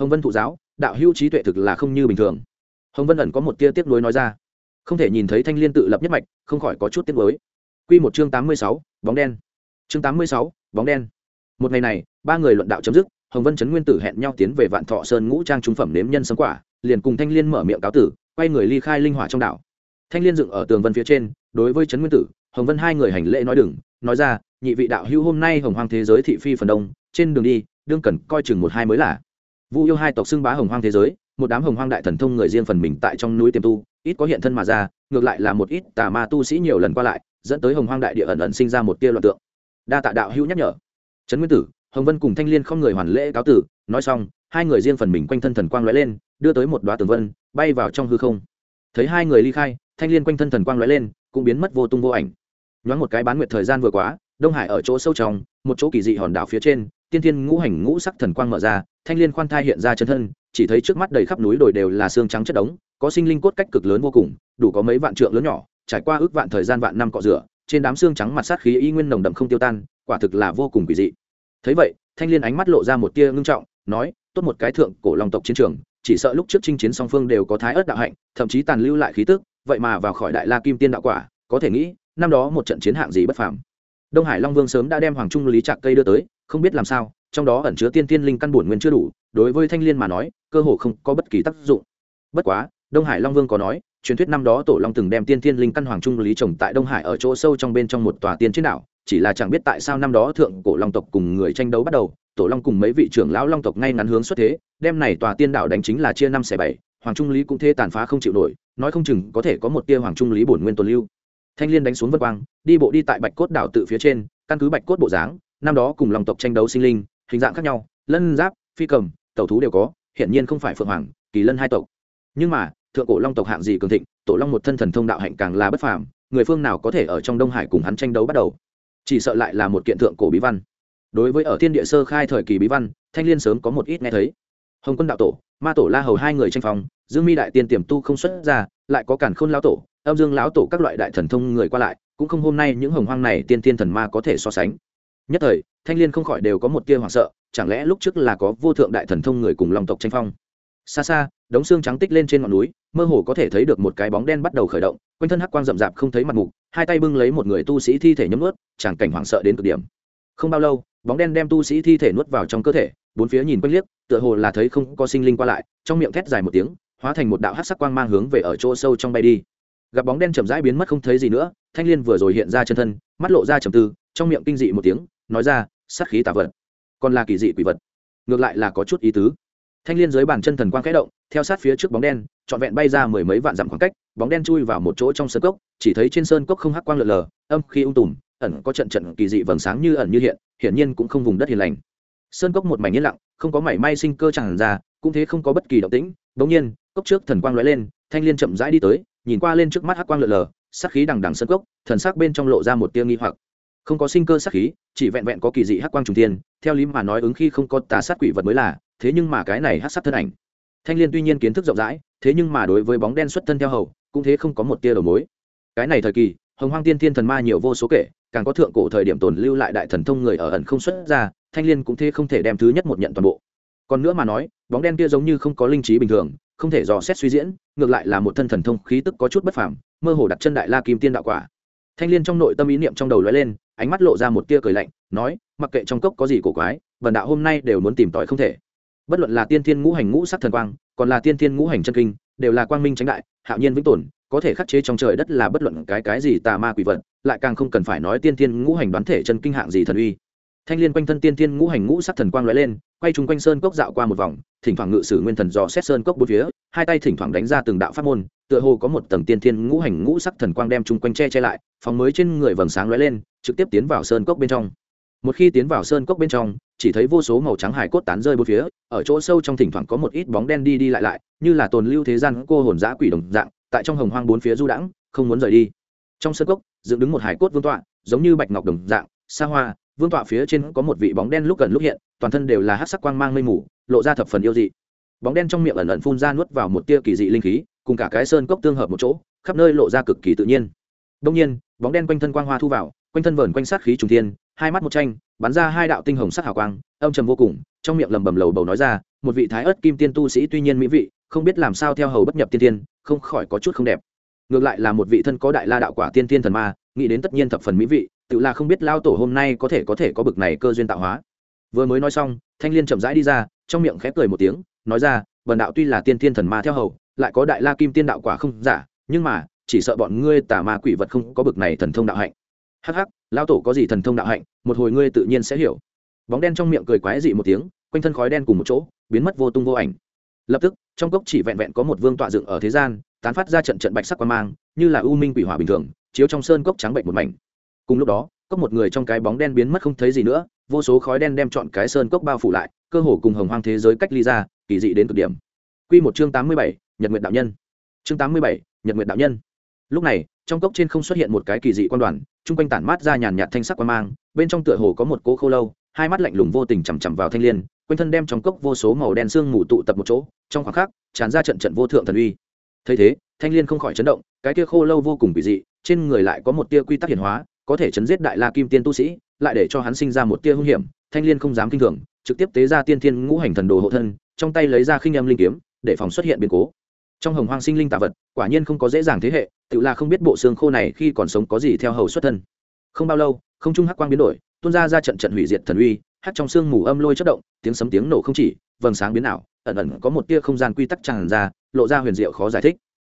Hồng vân thụ giáo đạo hữu trí tuệ thực là không như bình thường. Hồng vân ẩn có một tia tiếc nuối nói ra. Không thể nhìn thấy thanh liên tự lập nhất mạch không khỏi có chút tiếc nuối. Quy một chương tám mươi sáu, bóng đen. Chương tám mươi sáu, bóng đen. Một ngày này, ba người luận đạo chấm dứt, Hồng Vân Chấn Nguyên Tử hẹn nhau tiến về Vạn Thọ Sơn ngũ trang trung phẩm nếm nhân sấm quả, liền cùng Thanh Liên mở miệng cáo tử, quay người ly khai linh hỏa trong đảo. Thanh Liên dựng ở tường vân phía trên, đối với Chấn Nguyên Tử, Hồng Vân hai người hành lễ nói đừng, nói ra, nhị vị đạo hữu hôm nay hồng hoang thế giới thị phi phần đông, trên đường đi, đương cần coi chừng một hai mới là. Vu yêu hai tộc xưng bá hồng hoang thế giới, một đám hồng hoang đại thần thông người riêng phần mình tại trong núi tiềm tu, ít có hiện thân mà ra, ngược lại là một ít tà ma tu sĩ nhiều lần qua lại, dẫn tới hồng hoang đại địa ẩn ẩn sinh ra một tia loạn tượng đa tạ đạo hữu nhắc nhở trấn nguyên tử hồng vân cùng thanh liên không người hoàn lễ cáo tử, nói xong, hai người riêng phần mình quanh thân thần quang lóe lên, đưa tới một đoá tường vân, bay vào trong hư không. Thấy hai người ly khai, thanh liên quanh thân thần quang lóe lên, cũng biến mất vô tung vô ảnh. Nhoáng một cái bán nguyệt thời gian vừa quá, đông hải ở chỗ sâu trong, một chỗ kỳ dị hòn đảo phía trên, tiên thiên ngũ hành ngũ sắc thần quang mở ra, thanh liên khoan thai hiện ra chân thân, chỉ thấy trước mắt đầy khắp núi đồi đều là xương trắng chất đống, có sinh linh cốt cách cực lớn vô cùng, đủ có mấy vạn trượng lớn nhỏ, trải qua ước vạn thời gian vạn năm cọ rửa, trên đám xương trắng mặt sát khí y nguyên nồng đậm không tiêu tan, quả thực là vô cùng quỷ dị thấy vậy, thanh liên ánh mắt lộ ra một tia ngưng trọng, nói, tốt một cái thượng cổ long tộc chiến trường, chỉ sợ lúc trước chinh chiến song phương đều có thái ớt đạo hạnh, thậm chí tàn lưu lại khí tức, vậy mà vào khỏi đại la kim tiên đạo quả, có thể nghĩ, năm đó một trận chiến hạng gì bất phàm. Đông hải long vương sớm đã đem hoàng trung lý trạc cây đưa tới, không biết làm sao, trong đó ẩn chứa tiên tiên linh căn bổn nguyên chưa đủ, đối với thanh liên mà nói, cơ hồ không có bất kỳ tác dụng. Bất quá, đông hải long vương có nói, truyền thuyết năm đó tổ long từng đem tiên tiên linh căn hoàng trung lý trồng tại đông hải ở chỗ sâu trong bên trong một tòa tiên trên đảo chỉ là chẳng biết tại sao năm đó thượng cổ long tộc cùng người tranh đấu bắt đầu, tổ long cùng mấy vị trưởng lão long tộc ngay ngắn hướng xuất thế, đem này tòa tiên đảo đánh chính là chia năm xẻ bảy, hoàng trung lý cũng thế tàn phá không chịu nổi, nói không chừng có thể có một tia hoàng trung lý bổn nguyên tồn lưu. Thanh liên đánh xuống vân quang, đi bộ đi tại bạch cốt đảo tự phía trên, căn cứ bạch cốt bộ dáng, năm đó cùng long tộc tranh đấu sinh linh, hình dạng khác nhau, lân, giáp, phi cầm, tẩu thú đều có hiện nhiên không phải phượng hoàng, kỳ lân hai tộc. Nhưng mà, thượng cổ long tộc hạng gì cường thịnh, tổ long một thân thần thông đạo hạnh càng là bất phàm, người phương nào có thể ở trong đông hải cùng hắn tranh đấu bắt đầu? Chỉ sợ lại là một kiện thượng cổ bí văn. Đối với ở thiên địa sơ khai thời kỳ bí văn, thanh liên sớm có một ít nghe thấy. Hồng quân đạo tổ, ma tổ la hầu hai người tranh phòng dương mi đại tiên tiềm tu không xuất ra, lại có cản khôn lão tổ, âm dương lão tổ các loại đại thần thông người qua lại, cũng không hôm nay những hồng hoang này tiên tiên thần ma có thể so sánh. Nhất thời, thanh liên không khỏi đều có một tia hoảng sợ, chẳng lẽ lúc trước là có vô thượng đại thần thông người cùng lòng tộc tranh phong? Xa xa, đống xương trắng tích lên trên ngọn núi, mơ hồ có thể thấy được một cái bóng đen bắt đầu khởi động quanh thân hắc quang rậm rạp không thấy mặt mục, hai tay bưng lấy một người tu sĩ thi thể nhấm ướt tràng cảnh hoảng sợ đến cực điểm. Không bao lâu, bóng đen đem tu sĩ thi thể nuốt vào trong cơ thể, bốn phía nhìn quanh liếc, tựa hồ là thấy không có sinh linh qua lại, trong miệng thét dài một tiếng, hóa thành một đạo hắc sắc quang mang hướng về ở chỗ sâu trong bay đi. Gặp bóng đen chậm rãi biến mất không thấy gì nữa, thanh liên vừa rồi hiện ra chân thân, mắt lộ ra trầm tư, trong miệng kinh dị một tiếng, nói ra, sát khí tà vật, còn là kỳ dị quỷ vật. Ngược lại là có chút ý tứ thanh liên dưới bàn chân thần quang khẽ động, theo sát phía trước bóng đen, trọn vẹn bay ra mười mấy vạn dặm khoảng cách, bóng đen chui vào một chỗ trong sơn cốc, chỉ thấy trên sơn cốc không hắc quang lượn lờ, âm khi ung tùm, ẩn có trận trận kỳ dị vầng sáng như ẩn như hiện, hiển nhiên cũng không vùng đất hiền lành. Sơn cốc một mảnh yên lặng, không có mảy may sinh cơ chẳng ra, cũng thế không có bất kỳ động tĩnh. Bỗng nhiên, cốc trước thần quang lóe lên, thanh liên chậm rãi đi tới, nhìn qua lên trước mắt hắc quang lượn lờ sắc khí đằng đằng sơn cốc, thần sắc bên trong lộ ra một tia nghi hoặc. Không có sinh cơ sắc khí, chỉ vẹn vẹn có kỳ dị hắc quang trùng tiên theo lý mà nói ứng khi không có tà sát quỷ vật mới là thế nhưng mà cái này hát sát thân ảnh. Thanh liên tuy nhiên kiến thức rộng rãi, thế nhưng mà đối với bóng đen xuất thân theo hầu, cũng thế không có một tia đầu mối. Cái này thời kỳ, hồng hoang tiên thiên thần ma nhiều vô số kể, càng có thượng cổ thời điểm tồn lưu lại đại thần thông người ở ẩn không xuất ra, thanh liên cũng thế không thể đem thứ nhất một nhận toàn bộ. Còn nữa mà nói, bóng đen kia giống như không có linh trí bình thường, không thể dò xét suy diễn, ngược lại là một thân thần thông khí tức có chút bất phàm, mơ hồ đặt chân đại la kim tiên đạo quả. Thanh liên trong nội tâm ý niệm trong đầu lóe lên, ánh mắt lộ ra một tia cười lạnh, nói, mặc kệ trong cốc có gì cổ quái, vần đạo hôm nay đều muốn tìm tòi không thể bất luận là tiên thiên ngũ hành ngũ sắc thần quang, còn là tiên thiên ngũ hành chân kinh, đều là quang minh tránh đại, hạo nhiên vĩnh tồn, có thể khắc chế trong trời đất là bất luận cái cái gì tà ma quỷ vật, lại càng không cần phải nói tiên thiên ngũ hành đoán thể chân kinh hạng gì thần uy. Thanh liên quanh thân tiên thiên ngũ hành ngũ sắc thần quang lóe lên, quay chung quanh sơn cốc dạo qua một vòng, thỉnh thoảng ngự sử nguyên thần dò xét sơn cốc bốn phía, hai tay thỉnh thoảng đánh ra từng đạo pháp môn, tựa hồ có một tầng tiên thiên ngũ hành ngũ sắc thần quang đem chung quanh che che lại, phóng mới trên người vầng sáng lóe lên, trực tiếp tiến vào sơn cốc bên trong. Một khi tiến vào sơn cốc bên trong chỉ thấy vô số màu trắng hải cốt tán rơi bốn phía, ở chỗ sâu trong thỉnh thoảng có một ít bóng đen đi đi lại lại, như là tồn lưu thế gian cô hồn giã quỷ đồng dạng, tại trong hồng hoang bốn phía du đãng, không muốn rời đi. Trong sơn cốc, dựng đứng một hải cốt vương tọa, giống như bạch ngọc đồng dạng, xa hoa, vương tọa phía trên có một vị bóng đen lúc gần lúc hiện, toàn thân đều là hát sắc quang mang mây mù, lộ ra thập phần yêu dị. Bóng đen trong miệng ẩn ẩn phun ra nuốt vào một tia kỳ dị linh khí, cùng cả cái sơn cốc tương hợp một chỗ, khắp nơi lộ ra cực kỳ tự nhiên. Đông nhiên, bóng đen quanh thân quang hoa thu vào, quanh thân vờn quanh sát khí trùng thiên, hai mắt một tranh bắn ra hai đạo tinh hồng sắc hào quang, âm trầm vô cùng, trong miệng lầm bầm lầu bầu nói ra, một vị thái ớt kim tiên tu sĩ tuy nhiên mỹ vị, không biết làm sao theo hầu bất nhập tiên tiên không khỏi có chút không đẹp. Ngược lại là một vị thân có đại la đạo quả tiên tiên thần ma, nghĩ đến tất nhiên thập phần mỹ vị, tự là không biết lao tổ hôm nay có thể có thể có bực này cơ duyên tạo hóa. Vừa mới nói xong, thanh liên chậm rãi đi ra, trong miệng khép cười một tiếng, nói ra, bần đạo tuy là tiên tiên thần ma theo hầu, lại có đại la kim tiên đạo quả không giả, nhưng mà, chỉ sợ bọn ngươi tà ma quỷ vật không có bực này thần thông đạo hạnh hắc hắc lao tổ có gì thần thông đạo hạnh một hồi ngươi tự nhiên sẽ hiểu bóng đen trong miệng cười quái dị một tiếng quanh thân khói đen cùng một chỗ biến mất vô tung vô ảnh lập tức trong cốc chỉ vẹn vẹn có một vương tọa dựng ở thế gian tán phát ra trận trận bạch sắc quan mang như là u minh quỷ hỏa bình thường chiếu trong sơn cốc trắng bệnh một mảnh cùng lúc đó có một người trong cái bóng đen biến mất không thấy gì nữa vô số khói đen đem chọn cái sơn cốc bao phủ lại cơ hồ cùng hồng hoang thế giới cách ly ra kỳ dị đến cực điểm Quy một chương tám mươi bảy, Nhật Nguyệt đạo nhân. Chương tám mươi bảy, Nhật Nguyệt đạo nhân. Lúc này, trong cốc trên không xuất hiện một cái kỳ dị quan đoàn, trung quanh tản mát ra nhàn nhạt thanh sắc quan mang, bên trong tựa hồ có một cỗ khô lâu, hai mắt lạnh lùng vô tình chằm chằm vào thanh liên, quanh thân đem trong cốc vô số màu đen xương mù tụ tập một chỗ, trong khoảng khắc, tràn ra trận trận vô thượng thần uy. Thấy thế, thanh liên không khỏi chấn động, cái kia khô lâu vô cùng kỳ dị, trên người lại có một tia quy tắc hiển hóa, có thể chấn giết đại la kim tiên tu sĩ, lại để cho hắn sinh ra một tia hung hiểm, thanh liên không dám kinh thường, trực tiếp tế ra tiên thiên ngũ hành thần đồ hộ thân, trong tay lấy ra khinh em linh kiếm, để phòng xuất hiện biến cố trong hồng hoang sinh linh tạ vật, quả nhiên không có dễ dàng thế hệ, tự là không biết bộ xương khô này khi còn sống có gì theo hầu xuất thân. Không bao lâu, không trung hắc quang biến đổi, tuôn ra ra trận trận hủy diệt thần uy, hắc trong xương mù âm lôi chất động, tiếng sấm tiếng nổ không chỉ, vầng sáng biến ảo, ẩn ẩn có một tia không gian quy tắc tràn ra, lộ ra huyền diệu khó giải thích.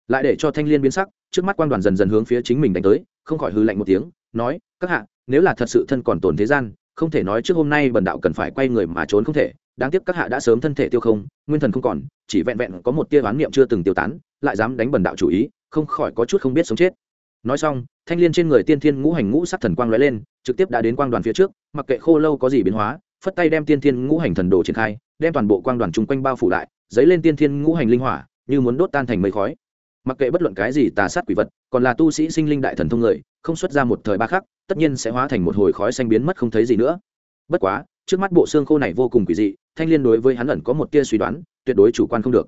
Lại để cho thanh liên biến sắc, trước mắt quan đoàn dần dần hướng phía chính mình đánh tới, không khỏi hư lạnh một tiếng, nói, các hạ, nếu là thật sự thân còn tồn thế gian, không thể nói trước hôm nay bần đạo cần phải quay người mà trốn không thể đáng tiếc các hạ đã sớm thân thể tiêu không, nguyên thần không còn, chỉ vẹn vẹn có một tia oán niệm chưa từng tiêu tán, lại dám đánh bần đạo chủ ý, không khỏi có chút không biết sống chết. Nói xong, thanh liên trên người tiên thiên ngũ hành ngũ sắc thần quang lóe lên, trực tiếp đã đến quang đoàn phía trước, mặc kệ khô lâu có gì biến hóa, phất tay đem tiên thiên ngũ hành thần đồ triển khai, đem toàn bộ quang đoàn chung quanh bao phủ lại, dấy lên tiên thiên ngũ hành linh hỏa, như muốn đốt tan thành mây khói. Mặc kệ bất luận cái gì tà sát quỷ vật, còn là tu sĩ sinh linh đại thần thông người, không xuất ra một thời ba khắc, tất nhiên sẽ hóa thành một hồi khói xanh biến mất không thấy gì nữa. Bất quá, trước mắt bộ xương khô này vô cùng quỷ dị thanh liên đối với hắn ẩn có một tia suy đoán, tuyệt đối chủ quan không được.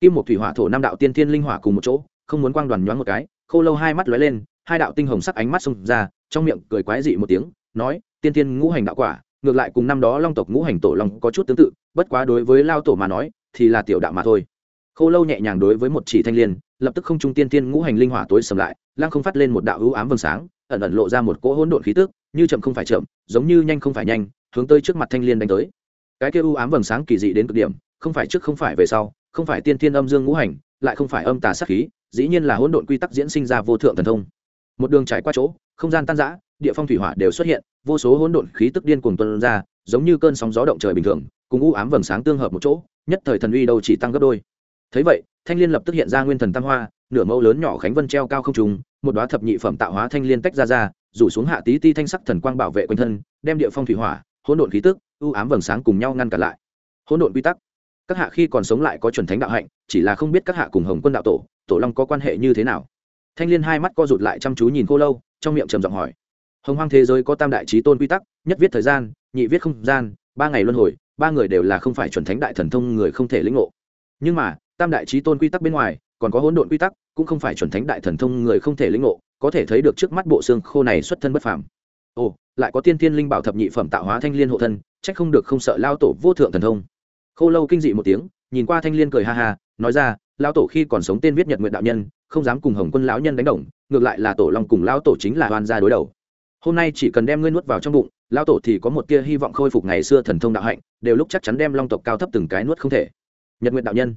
Kim một thủy hỏa thổ năm đạo tiên thiên linh hỏa cùng một chỗ, không muốn quang đoàn nhoáng một cái, khô lâu hai mắt lóe lên, hai đạo tinh hồng sắc ánh mắt xông ra, trong miệng cười quái dị một tiếng, nói, tiên thiên ngũ hành đạo quả, ngược lại cùng năm đó long tộc ngũ hành tổ long có chút tương tự, bất quá đối với lao tổ mà nói, thì là tiểu đạo mà thôi. Khô lâu nhẹ nhàng đối với một chỉ thanh liên, lập tức không trung tiên tiên ngũ hành linh hỏa tối sầm lại lang không phát lên một đạo hữu ám vầng sáng, ẩn ẩn lộ ra một cỗ hỗn độn khí tức, như chậm không phải chậm, giống như nhanh không phải nhanh, hướng tới trước mặt thanh liên đánh tới cái kia u ám vầng sáng kỳ dị đến cực điểm, không phải trước không phải về sau, không phải tiên thiên âm dương ngũ hành, lại không phải âm tà sát khí, dĩ nhiên là hỗn độn quy tắc diễn sinh ra vô thượng thần thông. Một đường trải qua chỗ, không gian tan rã, địa phong thủy hỏa đều xuất hiện, vô số hỗn độn khí tức điên cuồng tuôn ra, giống như cơn sóng gió động trời bình thường, cùng u ám vầng sáng tương hợp một chỗ, nhất thời thần uy đâu chỉ tăng gấp đôi. Thấy vậy, thanh liên lập tức hiện ra nguyên thần tam hoa, nửa mẫu lớn nhỏ khánh vân treo cao không trùng một đóa thập nhị phẩm tạo hóa thanh liên tách ra ra, rủ xuống hạ tí ti thanh sắc thần quang bảo vệ quanh thân, đem địa phong thủy hỏa, hỗn độn khí tức u ám vầng sáng cùng nhau ngăn cản lại. Hỗn độn quy tắc. Các hạ khi còn sống lại có chuẩn thánh đạo hạnh, chỉ là không biết các hạ cùng hồng quân đạo tổ tổ long có quan hệ như thế nào. Thanh liên hai mắt co rụt lại chăm chú nhìn cô lâu, trong miệng trầm giọng hỏi. Hồng hoang thế giới có tam đại trí tôn quy tắc, nhất viết thời gian, nhị viết không gian, ba ngày luân hồi, ba người đều là không phải chuẩn thánh đại thần thông người không thể lĩnh ngộ. Nhưng mà, tam đại trí tôn quy tắc bên ngoài, còn có hỗn độn quy tắc, cũng không phải chuẩn thánh đại thần thông người không thể lĩnh ngộ, có thể thấy được trước mắt bộ xương khô này xuất thân bất phàm. Ồ, lại có tiên thiên linh bảo thập nhị phẩm tạo hóa thanh liên hộ thân trách không được không sợ lao tổ vô thượng thần thông. Khô lâu kinh dị một tiếng, nhìn qua thanh liên cười ha ha, nói ra, lao tổ khi còn sống tên viết nhật nguyện đạo nhân, không dám cùng hồng quân lão nhân đánh đồng, ngược lại là tổ long cùng lao tổ chính là oan gia đối đầu. Hôm nay chỉ cần đem ngươi nuốt vào trong bụng, lao tổ thì có một tia hy vọng khôi phục ngày xưa thần thông đạo hạnh, đều lúc chắc chắn đem long tộc cao thấp từng cái nuốt không thể. Nhật nguyện đạo nhân.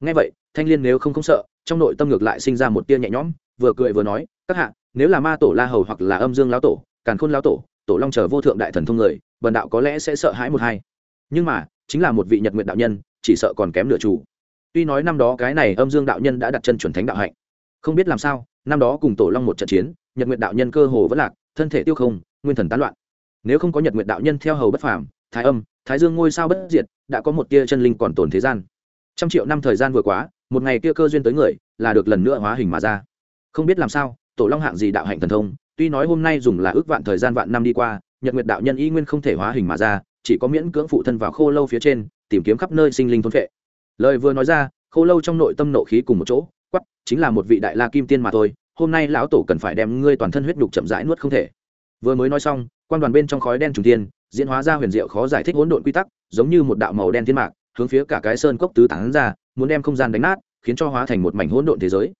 Ngay vậy, thanh liên nếu không không sợ, trong nội tâm ngược lại sinh ra một tia nhẹ nhõm, vừa cười vừa nói, các hạ, nếu là ma tổ la hầu hoặc là âm dương lão tổ, càn khôn lão tổ tổ long chờ vô thượng đại thần thông người, bần đạo có lẽ sẽ sợ hãi một hai. Nhưng mà, chính là một vị nhật nguyện đạo nhân, chỉ sợ còn kém nửa chủ. Tuy nói năm đó cái này âm dương đạo nhân đã đặt chân chuẩn thánh đạo hạnh, không biết làm sao, năm đó cùng tổ long một trận chiến, nhật nguyện đạo nhân cơ hồ vẫn lạc, thân thể tiêu không, nguyên thần tán loạn. Nếu không có nhật nguyện đạo nhân theo hầu bất phàm, thái âm, thái dương ngôi sao bất diệt, đã có một tia chân linh còn tồn thế gian. Trăm triệu năm thời gian vừa quá, một ngày kia cơ duyên tới người, là được lần nữa hóa hình mà ra. Không biết làm sao, tổ long hạng gì đạo hạnh thần thông tuy nói hôm nay dùng là ước vạn thời gian vạn năm đi qua, nhật nguyệt đạo nhân y nguyên không thể hóa hình mà ra, chỉ có miễn cưỡng phụ thân vào khô lâu phía trên, tìm kiếm khắp nơi sinh linh thôn phệ. Lời vừa nói ra, khô lâu trong nội tâm nộ khí cùng một chỗ quắp chính là một vị đại la kim tiên mà thôi, hôm nay lão tổ cần phải đem ngươi toàn thân huyết nhục chậm rãi nuốt không thể. Vừa mới nói xong quan đoàn bên trong khói đen trùng tiên diễn hóa ra huyền diệu khó giải thích hỗn độn quy tắc, giống như một đạo màu đen thiên mạc, hướng phía cả cái sơn cốc tứ tán ra, muốn đem không gian đánh nát, khiến cho hóa thành một mảnh hỗn độn thế giới.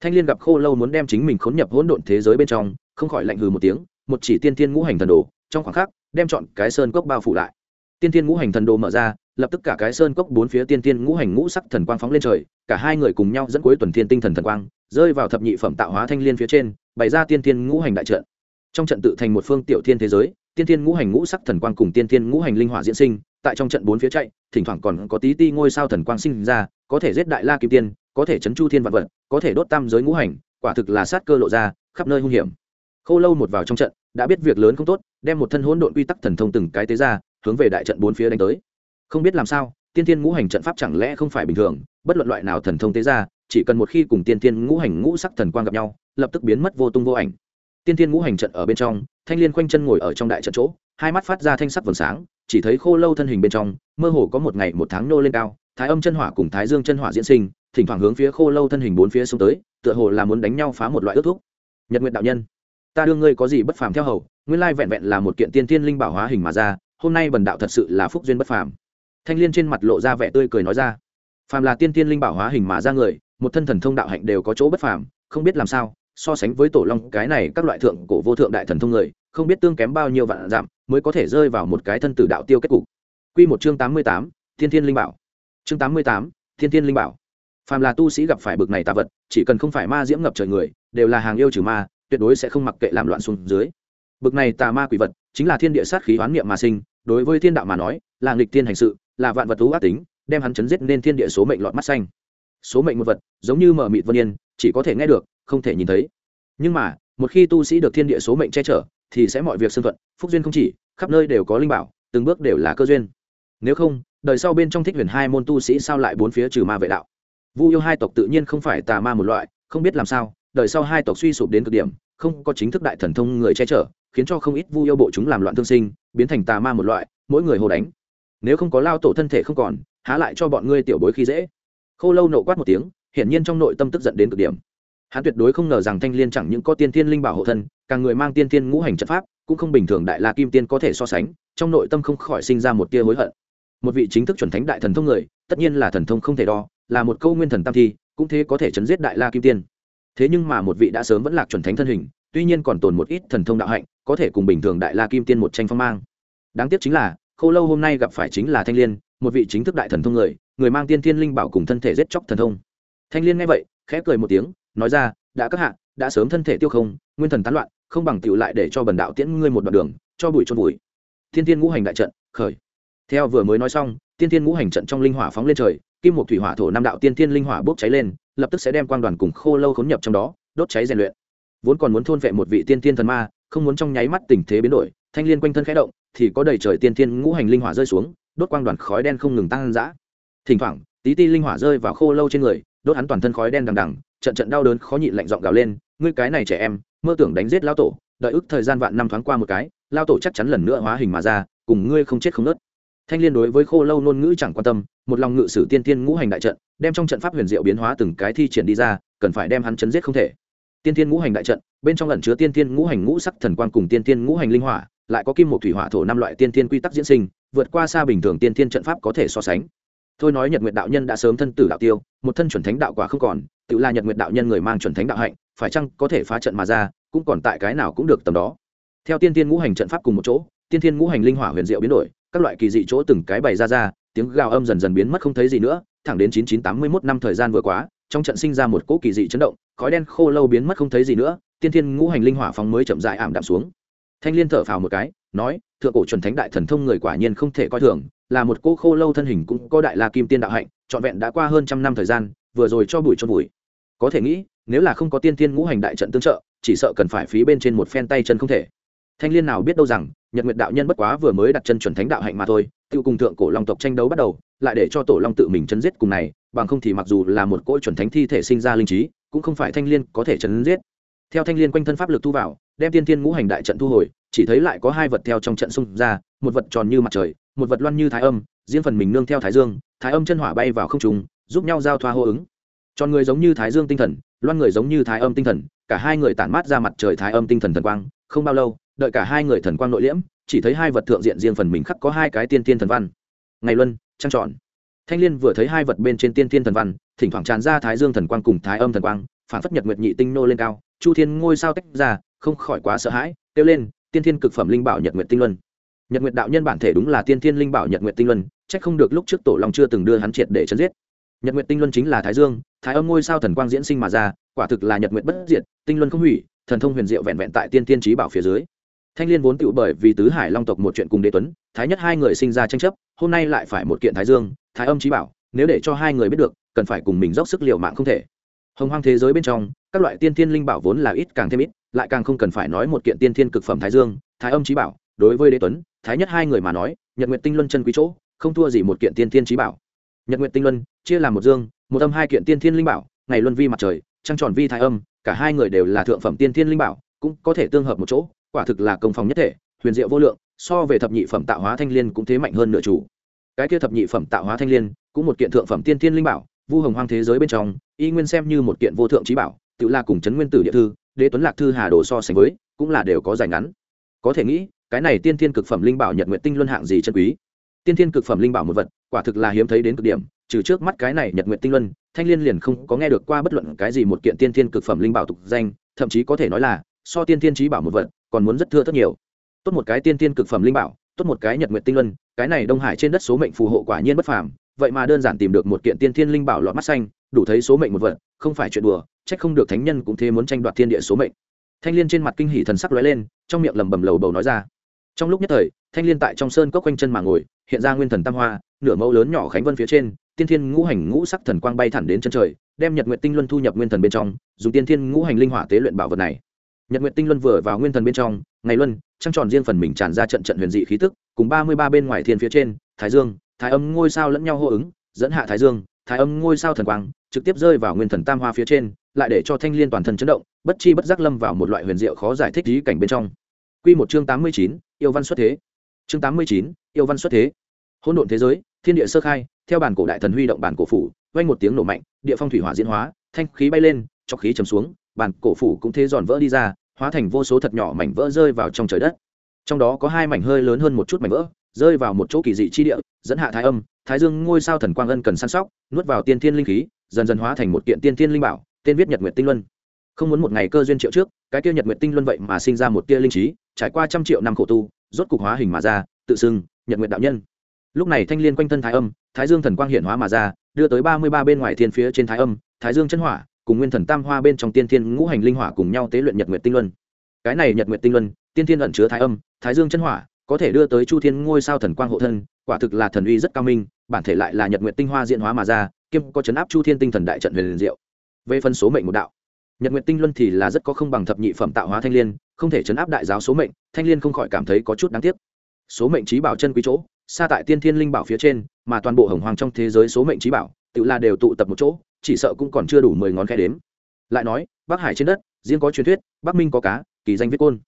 Thanh liên gặp khô lâu muốn đem chính mình khốn nhập hỗn độn thế giới bên trong không khỏi lạnh hừ một tiếng, một chỉ tiên tiên ngũ hành thần đồ, trong khoảng khắc, đem chọn cái sơn cốc bao phủ lại. Tiên tiên ngũ hành thần đồ mở ra, lập tức cả cái sơn cốc bốn phía tiên tiên ngũ hành ngũ sắc thần quang phóng lên trời, cả hai người cùng nhau dẫn cuối tuần thiên tinh thần thần quang, rơi vào thập nhị phẩm tạo hóa thanh liên phía trên, bày ra tiên tiên ngũ hành đại trận. Trong trận tự thành một phương tiểu thiên thế giới, tiên tiên ngũ hành ngũ sắc thần quang cùng tiên tiên ngũ hành linh hỏa diễn sinh, tại trong trận bốn phía chạy, thỉnh thoảng còn có tí ti ngôi sao thần quang sinh ra, có thể giết đại la kim tiên, có thể chấn chu thiên vạn vật, có thể đốt tam giới ngũ hành, quả thực là sát cơ lộ ra, khắp nơi hung hiểm. Khô lâu một vào trong trận, đã biết việc lớn không tốt, đem một thân hỗn độn quy tắc thần thông từng cái tế ra, hướng về đại trận bốn phía đánh tới. Không biết làm sao, tiên tiên ngũ hành trận pháp chẳng lẽ không phải bình thường, bất luận loại nào thần thông tế ra, chỉ cần một khi cùng tiên tiên ngũ hành ngũ sắc thần quang gặp nhau, lập tức biến mất vô tung vô ảnh. Tiên tiên ngũ hành trận ở bên trong, thanh liên quanh chân ngồi ở trong đại trận chỗ, hai mắt phát ra thanh sắc vầng sáng, chỉ thấy khô lâu thân hình bên trong, mơ hồ có một ngày một tháng nô lên cao, thái âm chân hỏa cùng thái dương chân hỏa diễn sinh, thỉnh thoảng hướng phía khô lâu thân hình bốn phía xông tới, tựa hồ là muốn đánh nhau phá một loại ước thúc. Nhật nguyện đạo nhân ta đương ngươi có gì bất phàm theo hầu, nguyên lai vẹn vẹn là một kiện tiên tiên linh bảo hóa hình mà ra, hôm nay bần đạo thật sự là phúc duyên bất phàm. Thanh liên trên mặt lộ ra vẻ tươi cười nói ra, phàm là tiên tiên linh bảo hóa hình mà ra người, một thân thần thông đạo hạnh đều có chỗ bất phàm, không biết làm sao, so sánh với tổ long, cái này các loại thượng cổ vô thượng đại thần thông người, không biết tương kém bao nhiêu vạn giảm mới có thể rơi vào một cái thân tử đạo tiêu kết cục. Quy một chương tám mươi tám thiên thiên linh bảo. Chương tám mươi tám thiên thiên linh bảo. Phàm là tu sĩ gặp phải bực này tà vật, chỉ cần không phải ma diễm ngập trời người, đều là hàng yêu trừ ma tuyệt đối sẽ không mặc kệ làm loạn xuống dưới. Bực này tà ma quỷ vật, chính là thiên địa sát khí hoán niệm mà sinh, đối với thiên đạo mà nói, là nghịch thiên hành sự, là vạn vật thú ác tính, đem hắn chấn giết nên thiên địa số mệnh lọt mắt xanh. Số mệnh một vật, giống như mở mịt vân yên, chỉ có thể nghe được, không thể nhìn thấy. Nhưng mà, một khi tu sĩ được thiên địa số mệnh che chở, thì sẽ mọi việc xương thuận, phúc duyên không chỉ, khắp nơi đều có linh bảo, từng bước đều là cơ duyên. Nếu không, đời sau bên trong thích huyền hai môn tu sĩ sao lại bốn phía trừ ma vệ đạo? Vu yêu hai tộc tự nhiên không phải tà ma một loại, không biết làm sao, đời sau hai tộc suy sụp đến cực điểm không có chính thức đại thần thông người che chở, khiến cho không ít vu yêu bộ chúng làm loạn thương sinh, biến thành tà ma một loại, mỗi người hồ đánh. Nếu không có lao tổ thân thể không còn, há lại cho bọn ngươi tiểu bối khi dễ. Khô lâu nộ quát một tiếng, hiển nhiên trong nội tâm tức giận đến cực điểm. Hắn tuyệt đối không ngờ rằng thanh liên chẳng những có tiên thiên linh bảo hộ thân, càng người mang tiên thiên ngũ hành trận pháp, cũng không bình thường đại la kim tiên có thể so sánh, trong nội tâm không khỏi sinh ra một tia hối hận. Một vị chính thức chuẩn thánh đại thần thông người, tất nhiên là thần thông không thể đo, là một câu nguyên thần tam thi, cũng thế có thể chấn giết đại la kim tiên thế nhưng mà một vị đã sớm vẫn lạc chuẩn thánh thân hình, tuy nhiên còn tồn một ít thần thông đạo hạnh, có thể cùng bình thường đại la kim tiên một tranh phong mang. Đáng tiếc chính là khâu lâu hôm nay gặp phải chính là thanh liên, một vị chính thức đại thần thông người người mang tiên thiên linh bảo cùng thân thể giết chóc thần thông. Thanh liên nghe vậy, khẽ cười một tiếng, nói ra, đã các hạ, đã sớm thân thể tiêu không, nguyên thần tán loạn, không bằng tựu lại để cho bần đạo tiễn ngươi một đoạn đường, cho bụi cho bụi. Thiên thiên ngũ hành đại trận, khởi. Theo vừa mới nói xong tiên thiên ngũ hành trận trong linh hỏa phóng lên trời, kim một thủy hỏa thổ năm đạo tiên thiên linh hỏa bốc cháy lên lập tức sẽ đem quang đoàn cùng khô lâu khốn nhập trong đó, đốt cháy rèn luyện. Vốn còn muốn thôn vệ một vị tiên thiên thần ma, không muốn trong nháy mắt tình thế biến đổi, thanh liên quanh thân khẽ động, thì có đầy trời tiên thiên ngũ hành linh hỏa rơi xuống, đốt quang đoàn khói đen không ngừng tăng dã. Thỉnh thoảng, tí ti linh hỏa rơi vào khô lâu trên người, đốt hắn toàn thân khói đen đằng đằng, trận trận đau đớn khó nhịn lạnh giọng gào lên, ngươi cái này trẻ em, mơ tưởng đánh giết lao tổ, đợi ức thời gian vạn năm thoáng qua một cái lao tổ chắc chắn lần nữa hóa hình mà ra, cùng ngươi không chết không nớt thanh liên đối với khô lâu ngôn ngữ chẳng quan tâm một lòng ngự sử tiên tiên ngũ hành đại trận, đem trong trận pháp huyền diệu biến hóa từng cái thi triển đi ra, cần phải đem hắn chấn giết không thể. Tiên tiên ngũ hành đại trận, bên trong ẩn chứa tiên tiên ngũ hành ngũ sắc thần quang cùng tiên tiên ngũ hành linh hỏa, lại có kim một thủy hỏa thổ năm loại tiên tiên quy tắc diễn sinh, vượt qua xa bình thường tiên tiên trận pháp có thể so sánh. Thôi nói nhật nguyệt đạo nhân đã sớm thân tử đạo tiêu, một thân chuẩn thánh đạo quả không còn, tự là nhật nguyệt đạo nhân người mang chuẩn thánh đạo hạnh, phải chăng có thể phá trận mà ra, cũng còn tại cái nào cũng được tầm đó. Theo tiên tiên ngũ hành trận pháp cùng một chỗ, tiên tiên ngũ hành linh hỏa huyền diệu biến đổi, các loại kỳ dị chỗ từng cái bày ra ra tiếng gào âm dần dần biến mất không thấy gì nữa, thẳng đến 9981 năm thời gian vừa quá trong trận sinh ra một cỗ kỳ dị chấn động, khói đen khô lâu biến mất không thấy gì nữa, tiên thiên ngũ hành linh hỏa phóng mới chậm rãi ảm đạm xuống. Thanh liên thở phào một cái, nói, thượng cổ chuẩn thánh đại thần thông người quả nhiên không thể coi thường, là một cỗ khô lâu thân hình cũng có đại la kim tiên đạo hạnh, trọn vẹn đã qua hơn trăm năm thời gian, vừa rồi cho bụi cho bụi. Có thể nghĩ, nếu là không có tiên thiên ngũ hành đại trận tương trợ, chỉ sợ cần phải phí bên trên một phen tay chân không thể thanh liên nào biết đâu rằng, nhật nguyệt đạo nhân bất quá vừa mới đặt chân chuẩn thánh đạo hạnh mà thôi tự cùng thượng cổ long tộc tranh đấu bắt đầu, lại để cho tổ long tự mình chấn giết cùng này, bằng không thì mặc dù là một cỗ chuẩn thánh thi thể sinh ra linh trí, cũng không phải thanh liên có thể chấn giết. Theo thanh liên quanh thân pháp lực thu vào, đem tiên thiên ngũ hành đại trận thu hồi, chỉ thấy lại có hai vật theo trong trận xung ra, một vật tròn như mặt trời, một vật loan như thái âm, riêng phần mình nương theo thái dương, thái âm chân hỏa bay vào không trùng giúp nhau giao thoa hô ứng. Tròn người giống như thái dương tinh thần, loan người giống như thái âm tinh thần, cả hai người tản mát ra mặt trời thái âm tinh thần thần quang, không bao lâu đợi cả hai người thần quang nội liễm, chỉ thấy hai vật thượng diện riêng phần mình khắc có hai cái tiên tiên thần văn. Ngày luân, trăng tròn. Thanh liên vừa thấy hai vật bên trên tiên thiên thần văn, thỉnh thoảng tràn ra thái dương thần quang cùng thái âm thần quang, phản phất nhật nguyệt nhị tinh nô lên cao, chu thiên ngôi sao tách ra, không khỏi quá sợ hãi, kêu lên, tiên thiên cực phẩm linh bảo nhật nguyệt tinh luân. Nhật nguyệt đạo nhân bản thể đúng là tiên thiên linh bảo nhật nguyệt tinh luân trách không được lúc trước tổ long chưa từng đưa hắn triệt để chấn giết. Nhật nguyệt tinh luân chính là thái dương, thái âm ngôi sao thần quang diễn sinh mà ra, quả thực là nhật nguyệt bất diệt, tinh luân không hủy, thần thông huyền diệu vẹn vẹn tại tiên thiên trí bảo phía dưới thanh liên vốn tựu bởi vì tứ hải long tộc một chuyện cùng đế tuấn, thái nhất hai người sinh ra tranh chấp, hôm nay lại phải một kiện thái dương, thái âm trí bảo, nếu để cho hai người biết được, cần phải cùng mình dốc sức liệu mạng không thể. Hồng hoang thế giới bên trong, các loại tiên thiên linh bảo vốn là ít càng thêm ít, lại càng không cần phải nói một kiện tiên thiên cực phẩm thái dương, thái âm trí bảo. Đối với đế tuấn, thái nhất hai người mà nói, nhật nguyện tinh luân chân quý chỗ, không thua gì một kiện tiên thiên trí bảo. Nhật nguyện tinh luân, chia làm một dương, một âm hai kiện tiên thiên linh bảo, ngày luân vi mặt trời, trăng tròn vi thái âm, cả hai người đều là thượng phẩm tiên thiên linh bảo, cũng có thể tương hợp một chỗ quả thực là công phòng nhất thể, huyền diệu vô lượng, so về thập nhị phẩm tạo hóa thanh liên cũng thế mạnh hơn nửa chủ. Cái kia thập nhị phẩm tạo hóa thanh liên, cũng một kiện thượng phẩm tiên thiên linh bảo, vu hồng hoang thế giới bên trong, y nguyên xem như một kiện vô thượng trí bảo, tự là cùng trấn nguyên tử địa thư, đế tuấn lạc thư hà đồ so sánh với, cũng là đều có dài ngắn. Có thể nghĩ, cái này tiên thiên cực phẩm linh bảo nhật nguyện tinh luân hạng gì chân quý. Tiên thiên cực phẩm linh bảo một vật, quả thực là hiếm thấy đến cực điểm, trừ trước mắt cái này nhật nguyện tinh luân, thanh liên liền không có nghe được qua bất luận cái gì một kiện tiên thiên cực phẩm linh bảo tục danh, thậm chí có thể nói là, so tiên thiên trí bảo một vật còn muốn rất thưa rất nhiều. Tốt một cái tiên thiên cực phẩm linh bảo, tốt một cái nhật nguyện tinh luân, cái này đông hải trên đất số mệnh phù hộ quả nhiên bất phàm, vậy mà đơn giản tìm được một kiện tiên thiên linh bảo lọt mắt xanh, đủ thấy số mệnh một vật, không phải chuyện đùa trách không được thánh nhân cũng thế muốn tranh đoạt thiên địa số mệnh. Thanh liên trên mặt kinh hỉ thần sắc lóe lên, trong miệng lẩm bẩm lầu bầu nói ra. Trong lúc nhất thời, thanh liên tại trong sơn cốc quanh chân mà ngồi, hiện ra nguyên thần tam hoa, nửa mẫu lớn nhỏ khánh vân phía trên, tiên thiên ngũ hành ngũ sắc thần quang bay thẳng đến chân trời, đem nhật nguyện tinh luân thu nhập nguyên thần bên trong, dùng tiên thiên ngũ hành linh hỏa tế luyện bảo vật này nhật nguyện tinh luân vừa vào nguyên thần bên trong, ngày luân, trăng tròn riêng phần mình tràn ra trận trận huyền dị khí tức, cùng ba mươi ba bên ngoài thiên phía trên, thái dương, thái âm ngôi sao lẫn nhau hô ứng, dẫn hạ thái dương, thái âm ngôi sao thần quang, trực tiếp rơi vào nguyên thần tam hoa phía trên, lại để cho thanh liên toàn thân chấn động, bất chi bất giác lâm vào một loại huyền diệu khó giải thích lý cảnh bên trong. Quy một chương tám mươi chín, yêu văn xuất thế. Chương tám mươi chín, yêu văn xuất thế. Hỗn độn thế giới, thiên địa sơ khai, theo bản cổ đại thần huy động bản cổ phủ, vang một tiếng nổ mạnh, địa phong thủy hỏa diễn hóa, thanh khí bay lên, cho khí trầm xuống bản cổ phủ cũng thế giòn vỡ đi ra, hóa thành vô số thật nhỏ mảnh vỡ rơi vào trong trời đất. Trong đó có hai mảnh hơi lớn hơn một chút mảnh vỡ, rơi vào một chỗ kỳ dị chi địa, dẫn hạ thái âm, thái dương ngôi sao thần quang ân cần săn sóc, nuốt vào tiên thiên linh khí, dần dần hóa thành một kiện tiên thiên linh bảo, tên viết nhật nguyệt tinh luân. Không muốn một ngày cơ duyên triệu trước, cái kia nhật nguyệt tinh luân vậy mà sinh ra một tia linh trí, trải qua trăm triệu năm khổ tu, rốt cục hóa hình mà ra, tự xưng nhật nguyệt đạo nhân. Lúc này thanh liên quanh thân thái âm, thái dương thần quang hiện hóa mà ra, đưa tới ba mươi ba bên ngoài thiên phía trên thái âm, thái dương chân hỏa cùng nguyên thần tam hoa bên trong tiên thiên ngũ hành linh hỏa cùng nhau tế luyện nhật nguyệt tinh luân. Cái này nhật nguyệt tinh luân, tiên thiên ẩn chứa thái âm, thái dương chân hỏa, có thể đưa tới chu thiên ngôi sao thần quang hộ thân, quả thực là thần uy rất cao minh, bản thể lại là nhật nguyệt tinh hoa diện hóa mà ra, kiêm có chấn áp chu thiên tinh thần đại trận huyền liền diệu. Về phân số mệnh một đạo. Nhật nguyệt tinh luân thì là rất có không bằng thập nhị phẩm tạo hóa thanh liên, không thể chấn áp đại giáo số mệnh, thanh liên không khỏi cảm thấy có chút đáng tiếc. Số mệnh trí bảo chân quý chỗ, xa tại tiên thiên linh bảo phía trên, mà toàn bộ hồng hoàng trong thế giới số mệnh trí bảo, tự là đều tụ tập một chỗ chỉ sợ cũng còn chưa đủ mười ngón khe đếm. Lại nói, bắc hải trên đất, riêng có truyền thuyết, bắc minh có cá, kỳ danh viết côn.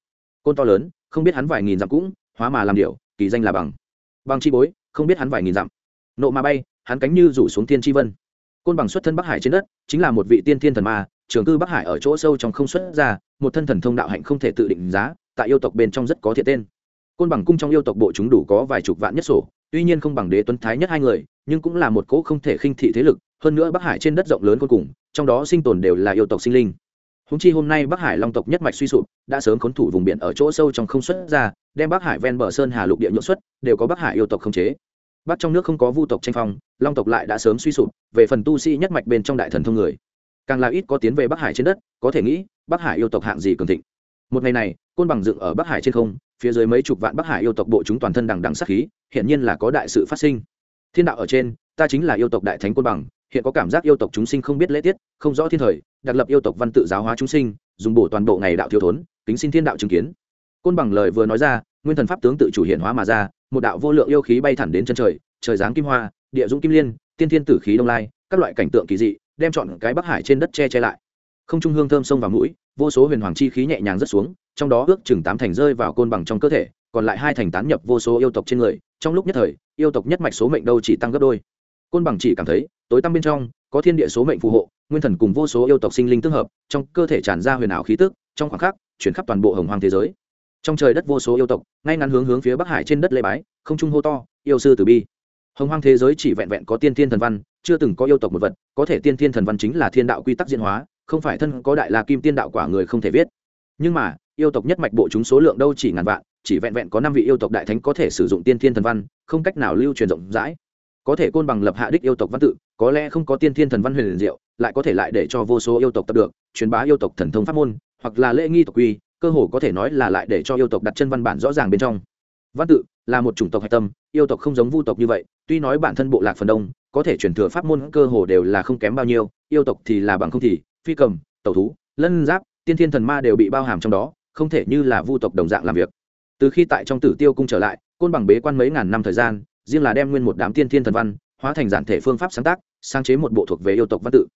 Côn to lớn, không biết hắn vài nghìn dặm cũng, hóa mà làm điệu kỳ danh là bằng. Bằng chi bối, không biết hắn vài nghìn dặm. Nộ mà bay, hắn cánh như rủ xuống tiên tri vân. Côn bằng xuất thân bắc hải trên đất, chính là một vị tiên thiên thần ma, trường cư bắc hải ở chỗ sâu trong không xuất ra, một thân thần thông đạo hạnh không thể tự định giá, tại yêu tộc bên trong rất có thiện tên. Côn bằng cung trong yêu tộc bộ chúng đủ có vài chục vạn nhất sổ, tuy nhiên không bằng đế tuấn thái nhất hai người, nhưng cũng là một cỗ không thể khinh thị thế lực hơn nữa bắc hải trên đất rộng lớn cuối cùng trong đó sinh tồn đều là yêu tộc sinh linh húng chi hôm nay bắc hải long tộc nhất mạch suy sụp đã sớm khốn thủ vùng biển ở chỗ sâu trong không xuất ra đem bắc hải ven bờ sơn hà lục địa nhuộn xuất đều có bắc hải yêu tộc không chế bắc trong nước không có vu tộc tranh phong long tộc lại đã sớm suy sụp về phần tu sĩ nhất mạch bên trong đại thần thông người càng là ít có tiến về bắc hải trên đất có thể nghĩ bắc hải yêu tộc hạng gì cường thịnh một ngày này côn bằng dựng ở bắc hải trên không phía dưới mấy chục vạn bắc hải yêu tộc bộ chúng toàn thân đằng đằng sắc khí hiện nhiên là có đại sự phát sinh thiên đạo ở trên ta chính là yêu tộc đại thánh côn bằng hiện có cảm giác yêu tộc chúng sinh không biết lễ tiết, không rõ thiên thời, đặc lập yêu tộc văn tự giáo hóa chúng sinh, dùng bổ toàn bộ ngày đạo thiếu thốn, kính xin thiên đạo chứng kiến. Côn bằng lời vừa nói ra, nguyên thần pháp tướng tự chủ hiện hóa mà ra, một đạo vô lượng yêu khí bay thẳng đến chân trời trời giáng kim hoa, địa dũng kim liên, tiên thiên tử khí đông lai, các loại cảnh tượng kỳ dị, đem chọn cái bắc hải trên đất che che lại. Không trung hương thơm sông vào mũi, vô số huyền hoàng chi khí nhẹ nhàng rớt xuống, trong đó ước chừng tám thành rơi vào côn bằng trong cơ thể, còn lại hai thành tán nhập vô số yêu tộc trên người, trong lúc nhất thời, yêu tộc nhất mạch số mệnh đâu chỉ tăng gấp đôi côn bằng chỉ cảm thấy, tối tăm bên trong, có thiên địa số mệnh phù hộ, nguyên thần cùng vô số yêu tộc sinh linh tương hợp, trong cơ thể tràn ra huyền ảo khí tức, trong khoảng khắc, chuyển khắp toàn bộ hồng hoàng thế giới. Trong trời đất vô số yêu tộc, ngay ngắn hướng hướng phía bắc hải trên đất lê bái, không trung hô to, yêu sư tử bi. Hồng hoàng thế giới chỉ vẹn vẹn có tiên thiên thần văn, chưa từng có yêu tộc một vật, có thể tiên thiên thần văn chính là thiên đạo quy tắc diễn hóa, không phải thân có đại la kim tiên đạo quả người không thể viết. Nhưng mà, yêu tộc nhất mạch bộ chúng số lượng đâu chỉ ngàn vạn, chỉ vẹn vẹn có năm vị yêu tộc đại thánh có thể sử dụng tiên thiên thần văn, không cách nào lưu truyền rộng rãi có thể côn bằng lập hạ đích yêu tộc văn tự, có lẽ không có tiên thiên thần văn huyền liền diệu, lại có thể lại để cho vô số yêu tộc tập được, truyền bá yêu tộc thần thông pháp môn, hoặc là lễ nghi tộc quy, cơ hồ có thể nói là lại để cho yêu tộc đặt chân văn bản rõ ràng bên trong. Văn tự là một chủng tộc hạch tâm, yêu tộc không giống vu tộc như vậy, tuy nói bản thân bộ lạc phần đông, có thể truyền thừa pháp môn cơ hồ đều là không kém bao nhiêu, yêu tộc thì là bằng không thì, phi cầm, tẩu thú, lân giáp, tiên thiên thần ma đều bị bao hàm trong đó, không thể như là vu tộc đồng dạng làm việc. Từ khi tại trong tử tiêu cung trở lại, côn bằng bế quan mấy ngàn năm thời gian riêng là đem nguyên một đám tiên thiên thần văn hóa thành giản thể phương pháp sáng tác, sáng chế một bộ thuộc về yêu tộc văn tự.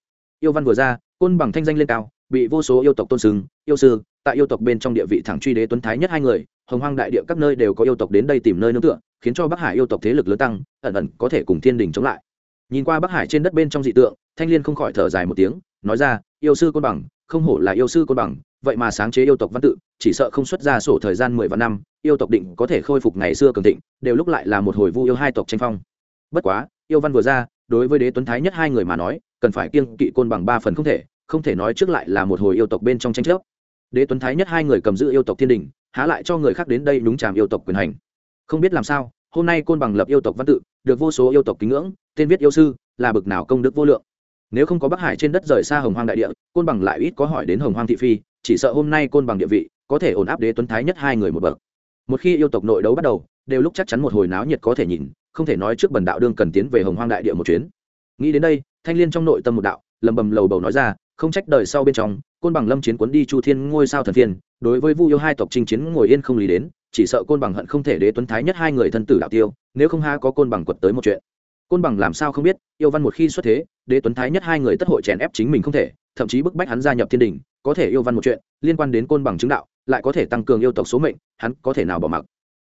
Yêu văn vừa ra, côn bằng thanh danh lên cao, bị vô số yêu tộc tôn sừng yêu sư, tại yêu tộc bên trong địa vị thẳng truy đế tuấn thái nhất hai người, hồng hoang đại địa các nơi đều có yêu tộc đến đây tìm nơi nương tựa, khiến cho bắc hải yêu tộc thế lực lớn tăng, ẩn ẩn có thể cùng thiên đình chống lại. Nhìn qua bắc hải trên đất bên trong dị tượng, thanh l i ê n không khỏi thở dài một tiếng, nói ra, yêu sư côn bằng không hổ là yêu sư côn bằng, vậy mà sáng chế yêu tộc văn tự, chỉ sợ không xuất ra sổ thời gian mười vạn năm, yêu tộc định có thể khôi phục ngày xưa cường thịnh, đều lúc lại là một hồi vu yêu hai tộc tranh phong. Bất quá, yêu văn vừa ra, đối với đế tuấn thái nhất hai người mà nói, cần phải kiêng kỵ côn bằng ba phần không thể không thể nói trước lại là một hồi yêu tộc bên trong tranh chấp. Đế tuấn thái nhất hai người cầm giữ yêu tộc thiên đình, há lại cho người khác đến đây đúng tràm yêu tộc quyền hành. Không biết làm sao, hôm nay côn bằng lập yêu tộc văn tự, được vô số yêu tộc kính ngưỡng, tên viết yêu sư, là bực nào công đức vô lượng nếu không có bắc hải trên đất rời xa hồng hoang đại địa, côn bằng lại ít có hỏi đến hồng hoang thị phi, chỉ sợ hôm nay côn bằng địa vị, có thể ổn áp đế tuấn thái nhất hai người một bậc. Một khi yêu tộc nội đấu bắt đầu, đều lúc chắc chắn một hồi náo nhiệt có thể nhìn, không thể nói trước bần đạo đương cần tiến về hồng hoang đại địa một chuyến. Nghĩ đến đây, thanh l i ê n trong nội tâm một đạo, lầm bầm lầu bầu nói ra, không trách đời sau bên trong, côn bằng lâm chiến cuốn đi chu thiên ngôi sao thần thiên đối với vu yêu hai tộc chinh chiến ngồi yên không lý đến, chỉ sợ côn bằng hận không thể đế tuấn thái nhất hai người thân tử đạo tiêu, nếu không ha có côn bằng quật tới một chuyện côn bằng làm sao không biết, yêu văn một khi xuất thế, đế tuấn thái nhất hai người tất hội chèn ép chính mình không thể, thậm chí bức bách hắn gia nhập thiên đình, có thể yêu văn một chuyện, liên quan đến côn bằng chứng đạo, lại có thể tăng cường yêu tộc số mệnh, hắn có thể nào bỏ mặc.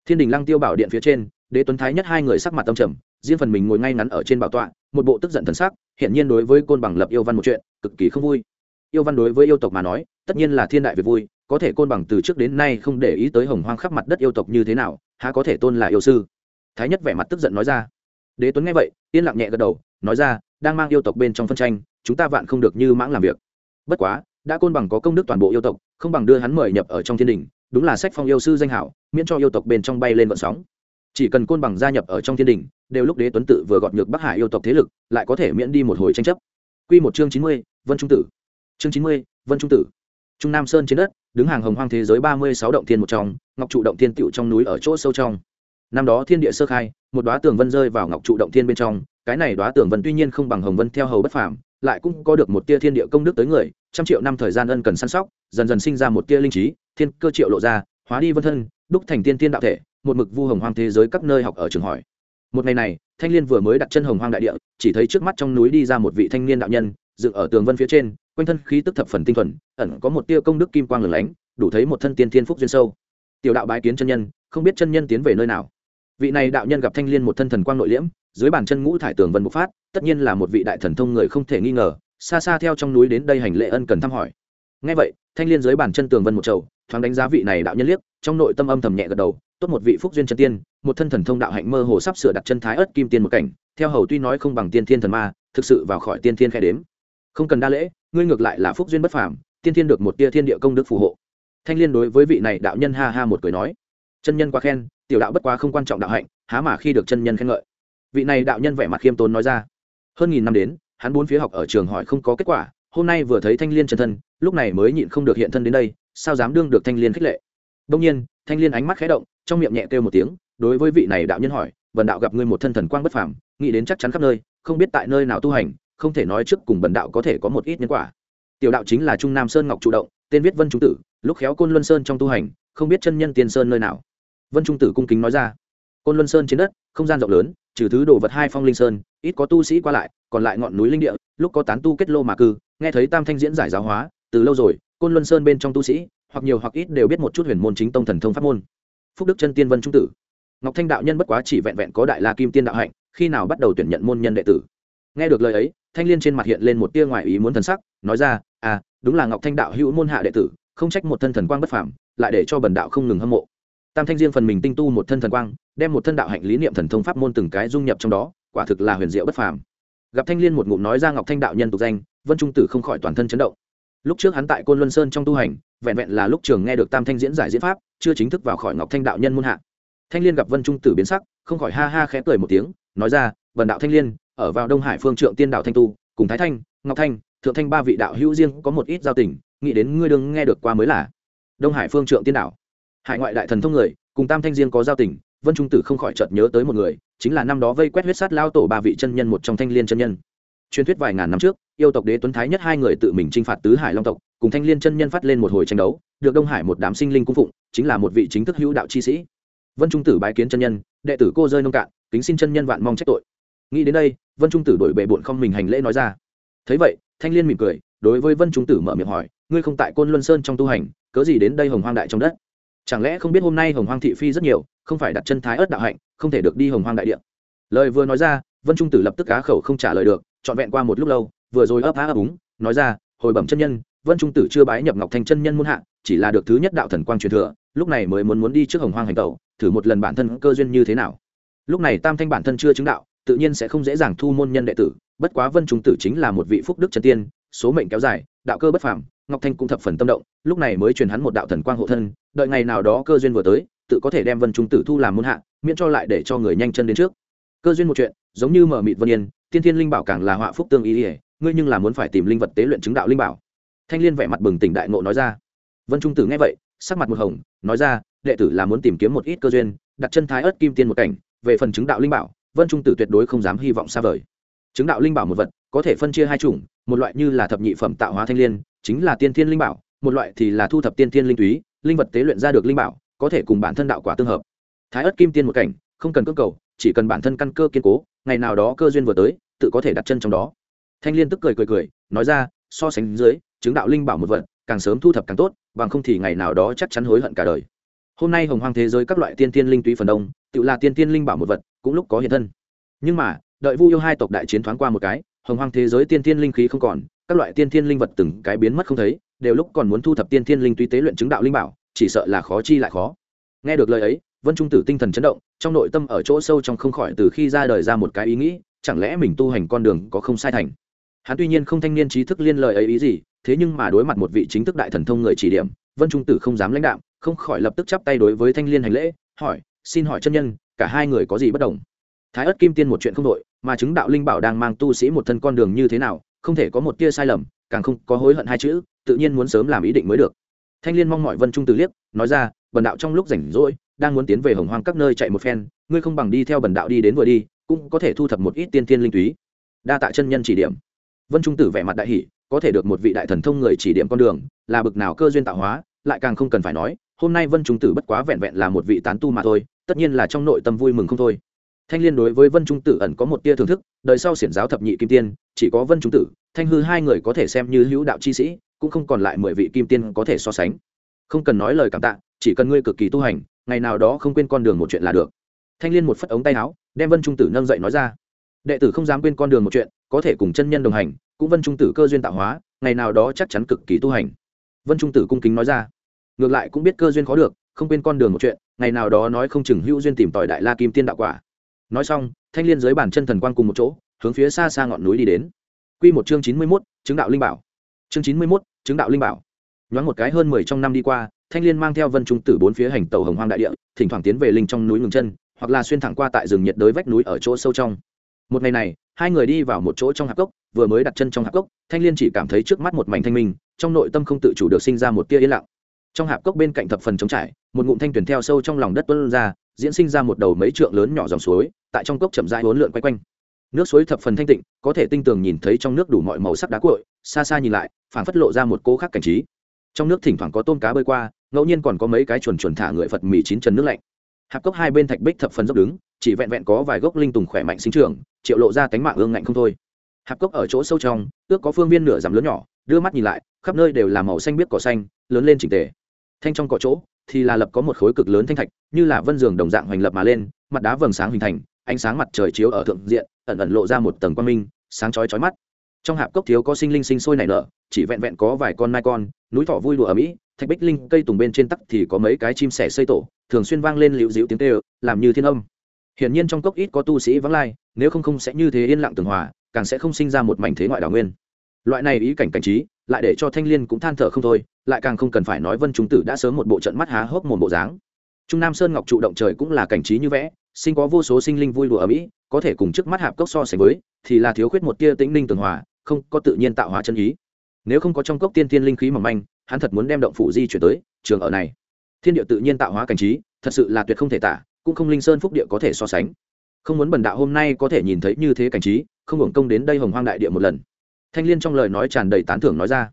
Thiên đình lăng tiêu bảo điện phía trên, đế tuấn thái nhất hai người sắc mặt tâm trầm, riêng phần mình ngồi ngay ngắn ở trên bảo tọa, một bộ tức giận thần sắc hiện nhiên đối với côn bằng lập yêu văn một chuyện, cực kỳ không vui. Yêu văn đối với yêu tộc mà nói, tất nhiên là thiên đại việc vui, có thể côn bằng từ trước đến nay không để ý tới hồng hoang khắp mặt đất yêu tộc như thế nào, há có thể tôn là yêu sư. Thái nhất vẻ mặt tức giận nói ra đế tuấn nghe vậy yên lặng nhẹ gật đầu nói ra đang mang yêu tộc bên trong phân tranh chúng ta vạn không được như mãng làm việc. Bất quá đã côn bằng có công đức toàn bộ yêu tộc không bằng đưa hắn mời nhập ở trong thiên đình đúng là sách phong yêu sư danh hảo miễn cho yêu tộc bên trong bay lên vận sóng. Chỉ cần côn bằng gia nhập ở trong thiên đình đều lúc đế tuấn tự vừa gọt nhược bắc hải yêu tộc thế lực lại có thể miễn đi một hồi tranh chấp. Quy một chương chín mươi, Vân Trung Tử. Chương chín mươi vân trung tử. Trung nam sơn trên đất đứng hàng hồng hoang thế giới ba mươi sáu động thiên một trong ngọc trụ động thiên tựu trong núi ở chỗ sâu trong năm đó thiên địa sơ khai, một đoá tường vân rơi vào ngọc trụ động thiên bên trong, cái này đoá tường vân tuy nhiên không bằng hồng vân theo hầu bất phàm, lại cũng có được một tia thiên địa công đức tới người, trăm triệu năm thời gian ân cần săn sóc, dần dần sinh ra một tia linh trí, thiên cơ triệu lộ ra, hóa đi vân thân, đúc thành tiên tiên đạo thể, một mực vu hồng hoang thế giới các nơi học ở trường hỏi. Một ngày này, thanh niên vừa mới đặt chân hồng hoang đại địa, chỉ thấy trước mắt trong núi đi ra một vị thanh niên đạo nhân, dựng ở tường vân phía trên, quanh thân khí tức thập phần tinh thuần, ẩn có một tia công đức kim quang lửng lánh, đủ thấy một thân tiên thiên phúc duyên sâu. Tiểu đạo bái kiến chân nhân, không biết chân nhân tiến về nơi nào vị này đạo nhân gặp thanh liên một thân thần quang nội liễm, dưới bàn chân ngũ thải tường vân bộc phát, tất nhiên là một vị đại thần thông người không thể nghi ngờ, xa xa theo trong núi đến đây hành lễ ân cần thăm hỏi. Ngay vậy, thanh liên dưới bàn chân tường vân một trầu, thoáng đánh giá vị này đạo nhân liếc, trong nội tâm âm thầm nhẹ gật đầu, tốt một vị phúc duyên chân tiên, một thân thần thông đạo hạnh mơ hồ sắp sửa đặt chân thái ớt kim tiên một cảnh, theo hầu tuy nói không bằng tiên thiên thần ma, thực sự vào khỏi tiên thiên khe đếm. Không cần đa lễ, ngươi ngược lại là phúc duyên bất phàm, tiên thiên được một tia thiên địa công đức phù hộ. Thanh liên đối với vị này đạo nhân ha ha một cười nói chân nhân quá khen, tiểu đạo bất quá không quan trọng đạo hạnh, há mà khi được chân nhân khen ngợi. Vị này đạo nhân vẻ mặt khiêm tốn nói ra. Hơn nghìn năm đến, hắn bốn phía học ở trường hỏi không có kết quả, hôm nay vừa thấy thanh liên chân thân, lúc này mới nhịn không được hiện thân đến đây, sao dám đương được thanh liên khích lệ? Đông nhiên, thanh liên ánh mắt khẽ động, trong miệng nhẹ kêu một tiếng, đối với vị này đạo nhân hỏi vần đạo gặp ngươi một thân thần quang bất phàm, nghĩ đến chắc chắn khắp nơi, không biết tại nơi nào tu hành, không thể nói trước cùng bần đạo có thể có một ít nhân quả. Tiểu đạo chính là trung nam sơn ngọc chủ động, tên viết vân trung tử, lúc khéo côn luân sơn trong tu hành, không biết chân nhân tiên sơn nơi nào vân trung tử cung kính nói ra. Côn luân sơn trên đất, không gian rộng lớn, trừ thứ đồ vật hai phong linh sơn, ít có tu sĩ qua lại, còn lại ngọn núi linh địa, lúc có tán tu kết lô mà cư, nghe thấy tam thanh diễn giải giáo hóa, từ lâu rồi, côn luân sơn bên trong tu sĩ, hoặc nhiều hoặc ít đều biết một chút huyền môn chính tông thần thông pháp môn. Phúc đức chân tiên vân trung tử. Ngọc thanh đạo nhân bất quá chỉ vẹn vẹn có đại la kim tiên đạo hạnh, khi nào bắt đầu tuyển nhận môn nhân đệ tử? Nghe được lời ấy, thanh liên trên mặt hiện lên một tia ngoại ý muốn thần sắc, nói ra à đúng là ngọc thanh đạo hữu môn hạ đệ tử, không trách một thân thần quang bất phàm, lại để cho bần đạo không ngừng hâm mộ tam thanh riêng phần mình tinh tu một thân thần quang, đem một thân đạo hạnh lý niệm thần thông pháp môn từng cái dung nhập trong đó, quả thực là huyền diệu bất phàm. Gặp thanh liên một ngụm nói ra ngọc thanh đạo nhân tục danh, vân trung tử không khỏi toàn thân chấn động. Lúc trước hắn tại côn luân sơn trong tu hành, vẹn vẹn là lúc trường nghe được tam thanh diễn giải diễn pháp, chưa chính thức vào khỏi ngọc thanh đạo nhân muôn hạ. Thanh liên gặp vân trung tử biến sắc, không khỏi ha ha khẽ cười một tiếng, nói ra vần đạo thanh liên, ở vào đông hải phương trượng tiên đạo thanh tu, cùng thái thanh, ngọc thanh, thượng thanh ba vị đạo hữu riêng có một ít giao tình, nghĩ đến ngươi đương nghe được qua mới là đông hải phương trượng tiên đạo hải ngoại đại thần thông người, cùng tam thanh riêng có giao tình, vân trung tử không khỏi chợt nhớ tới một người, chính là năm đó vây quét huyết sát lao tổ ba vị chân nhân một trong thanh liên chân nhân. Truyền thuyết vài ngàn năm trước, yêu tộc đế tuấn thái nhất hai người tự mình chinh phạt tứ hải long tộc, cùng thanh liên chân nhân phát lên một hồi tranh đấu, được đông hải một đám sinh linh cung phụng, chính là một vị chính thức hữu đạo chi sĩ. Vân trung tử bái kiến chân nhân, đệ tử cô rơi nông cạn, kính xin chân nhân vạn mong trách tội. Nghĩ đến đây, vân trung tử đổi bệ bụn không mình hành lễ nói ra. Thấy vậy, thanh liên mỉm cười, đối với vân trung tử mở miệng hỏi, ngươi không tại côn luân sơn trong tu hành, cớ gì đến đây hồng hoang đại trong đất? Chẳng lẽ không biết hôm nay hồng hoang thị phi rất nhiều, không phải đặt chân thái ớt đạo hạnh, không thể được đi hồng hoang đại địa? Lời vừa nói ra, vân trung tử lập tức cá khẩu không trả lời được, trọn vẹn qua một lúc lâu, vừa rồi ấp á ấp úng, nói ra, hồi bẩm chân nhân, vân trung tử chưa bái nhập ngọc thanh chân nhân muôn hạ, chỉ là được thứ nhất đạo thần quang truyền thừa, lúc này mới muốn muốn đi trước hồng hoang hành tẩu, thử một lần bản thân cơ duyên như thế nào? Lúc này tam thanh bản thân chưa chứng đạo, tự nhiên sẽ không dễ dàng thu môn nhân đệ tử, bất quá vân trung tử chính là một vị phúc đức chân tiên, số mệnh kéo dài, đạo cơ bất phàm ngọc thanh cũng thập phần tâm động, lúc này mới truyền hắn một đạo thần quang hộ thân, đợi ngày nào đó cơ duyên vừa tới, tự có thể đem vân trung tử thu làm môn hạ, miễn cho lại để cho người nhanh chân đến trước. Cơ duyên một chuyện, giống như mở mịt vân yên, tiên thiên linh bảo càng là họa phúc tương ý ỉa ngươi nhưng là muốn phải tìm linh vật tế luyện chứng đạo linh bảo. Thanh liên vẻ mặt bừng tỉnh đại ngộ nói ra. Vân trung tử nghe vậy, sắc mặt một hồng, nói ra, đệ tử là muốn tìm kiếm một ít cơ duyên, đặt chân thái ớt kim tiên một cảnh, về phần chứng đạo linh bảo, vân trung tử tuyệt đối không dám hy vọng xa vời. Chứng đạo linh bảo một vật, có thể phân chia hai chủng, một loại như là thập nhị phẩm tạo hóa thanh liên chính là tiên thiên linh bảo, một loại thì là thu thập tiên thiên linh túy, linh vật tế luyện ra được linh bảo, có thể cùng bản thân đạo quả tương hợp. Thái ớt kim tiên một cảnh, không cần cơ cầu, chỉ cần bản thân căn cơ kiên cố, ngày nào đó cơ duyên vừa tới, tự có thể đặt chân trong đó. Thanh liên tức cười cười cười, nói ra, so sánh dưới, chứng đạo linh bảo một vật, càng sớm thu thập càng tốt, bằng không thì ngày nào đó chắc chắn hối hận cả đời. Hôm nay hồng hoang thế giới các loại tiên tiên linh túy phần đông, tự là tiên tiên linh bảo một vật, cũng lúc có hiện thân. Nhưng mà, đợi vu yêu hai tộc đại chiến thoáng qua một cái, hồng hoang thế giới tiên tiên linh khí không còn các loại tiên thiên linh vật từng cái biến mất không thấy, đều lúc còn muốn thu thập tiên thiên linh tuy tế luyện chứng đạo linh bảo, chỉ sợ là khó chi lại khó. Nghe được lời ấy, vân trung tử tinh thần chấn động, trong nội tâm ở chỗ sâu trong không khỏi từ khi ra đời ra một cái ý nghĩ, chẳng lẽ mình tu hành con đường có không sai thành? Hắn tuy nhiên không thanh niên trí thức liên lời ấy ý gì, thế nhưng mà đối mặt một vị chính thức đại thần thông người chỉ điểm, vân trung tử không dám lãnh đạo không khỏi lập tức chắp tay đối với thanh liên hành lễ, hỏi, xin hỏi chân nhân, cả hai người có gì bất đồng? Thái ất kim tiên một chuyện không đội mà chứng đạo linh bảo đang mang tu sĩ một thân con đường như thế nào không thể có một tia sai lầm, càng không có hối hận hai chữ, tự nhiên muốn sớm làm ý định mới được. Thanh liên mong mọi vân trung tử liếc, nói ra, bần đạo trong lúc rảnh rỗi, đang muốn tiến về hồng hoang các nơi chạy một phen, ngươi không bằng đi theo bần đạo đi đến vừa đi, cũng có thể thu thập một ít tiên tiên linh túy. Đa tạ chân nhân chỉ điểm. Vân trung tử vẻ mặt đại hỷ có thể được một vị đại thần thông người chỉ điểm con đường, là bực nào cơ duyên tạo hóa, lại càng không cần phải nói, hôm nay vân trung tử bất quá vẹn vẹn là một vị tán tu mà thôi, tất nhiên là trong nội tâm vui mừng không thôi thanh liên đối với vân trung tử ẩn có một tia thưởng thức, đời sau xiển giáo thập nhị kim tiên, chỉ có vân trung tử, thanh hư hai người có thể xem như hữu đạo chi sĩ, cũng không còn lại mười vị kim tiên có thể so sánh. Không cần nói lời cảm tạ, chỉ cần ngươi cực kỳ tu hành, ngày nào đó không quên con đường một chuyện là được. Thanh liên một phất ống tay áo, đem vân trung tử nâng dậy nói ra. Đệ tử không dám quên con đường một chuyện, có thể cùng chân nhân đồng hành, cũng vân trung tử cơ duyên tạo hóa, ngày nào đó chắc chắn cực kỳ tu hành. Vân trung tử cung kính nói ra. Ngược lại cũng biết cơ duyên khó được, không quên con đường một chuyện, ngày nào đó nói không chừng hữu duyên tìm tòi đại la kim tiên đạo quả nói xong, thanh liên dưới bàn chân thần quang cùng một chỗ, hướng phía xa xa ngọn núi đi đến. Q một chương chín mươi mốt, chứng đạo linh bảo. Chương chín mươi mốt, chứng đạo linh bảo. Nhoáng một cái hơn mười trong năm đi qua, thanh liên mang theo vân trung tử bốn phía hành tàu hồng hoang đại địa, thỉnh thoảng tiến về linh trong núi ngừng chân, hoặc là xuyên thẳng qua tại rừng nhiệt đới vách núi ở chỗ sâu trong. Một ngày này, hai người đi vào một chỗ trong hạp cốc, vừa mới đặt chân trong hạp cốc, thanh liên chỉ cảm thấy trước mắt một mảnh thanh minh, trong nội tâm không tự chủ được sinh ra một tia yên lặng. Trong hạp cốc bên cạnh thập phần trống trải, một ngụm thanh tuyển theo sâu trong lòng đất tuân ra diễn sinh ra một đầu mấy trượng lớn nhỏ dòng suối, tại trong cốc chậm rãi uốn lượn quay quanh. Nước suối thập phần thanh tịnh, có thể tinh tường nhìn thấy trong nước đủ mọi màu sắc đá cội xa xa nhìn lại phản phất lộ ra một cô khác cảnh trí. Trong nước thỉnh thoảng có tôm cá bơi qua, ngẫu nhiên còn có mấy cái chuồn chuồn thả người phật mì chín chân nước lạnh. Hạp cốc hai bên thạch bích thập phần dốc đứng, chỉ vẹn vẹn có vài gốc linh tùng khỏe mạnh sinh trưởng, triệu lộ ra cánh mạng ương ngạnh không thôi. Hạp cốc ở chỗ sâu trong, ước có phương viên nửa dằm lớn nhỏ, đưa mắt nhìn lại, khắp nơi đều là màu xanh biếc cỏ xanh, lớn lên chỉnh tề. Thanh trong cỏ chỗ thì là lập có một khối cực lớn thanh thạch, như là vân giường đồng dạng hoành lập mà lên, mặt đá vầng sáng hình thành, ánh sáng mặt trời chiếu ở thượng diện, ẩn ẩn lộ ra một tầng quang minh, sáng chói chói mắt. Trong hạp cốc thiếu có sinh linh sinh sôi nảy nở, chỉ vẹn vẹn có vài con mai con, núi thỏ vui đùa ở mỹ, thạch bích linh cây tùng bên trên tắc thì có mấy cái chim sẻ xây tổ, thường xuyên vang lên liễu dịu tiếng tê làm như thiên âm. Hiển nhiên trong cốc ít có tu sĩ vắng lai, nếu không không sẽ như thế yên lặng tường hòa, càng sẽ không sinh ra một mảnh thế ngoại đảo nguyên. Loại này ý cảnh cảnh trí, lại để cho thanh liên cũng than thở không thôi lại càng không cần phải nói vân trung tử đã sớm một bộ trận mắt há hốc một bộ dáng. Trung nam sơn ngọc trụ động trời cũng là cảnh trí như vẽ, sinh có vô số sinh linh vui đùa ở mỹ, có thể cùng trước mắt hạp cốc so sánh với, thì là thiếu khuyết một tia tĩnh ninh tường hòa, không có tự nhiên tạo hóa chân ý. Nếu không có trong cốc tiên tiên linh khí mỏng manh, hắn thật muốn đem động phủ di chuyển tới, trường ở này. Thiên địa tự nhiên tạo hóa cảnh trí, thật sự là tuyệt không thể tả, cũng không linh sơn phúc địa có thể so sánh. Không muốn bần đạo hôm nay có thể nhìn thấy như thế cảnh trí, không hưởng công đến đây hồng hoang đại địa một lần. Thanh liên trong lời nói tràn đầy tán thưởng nói ra.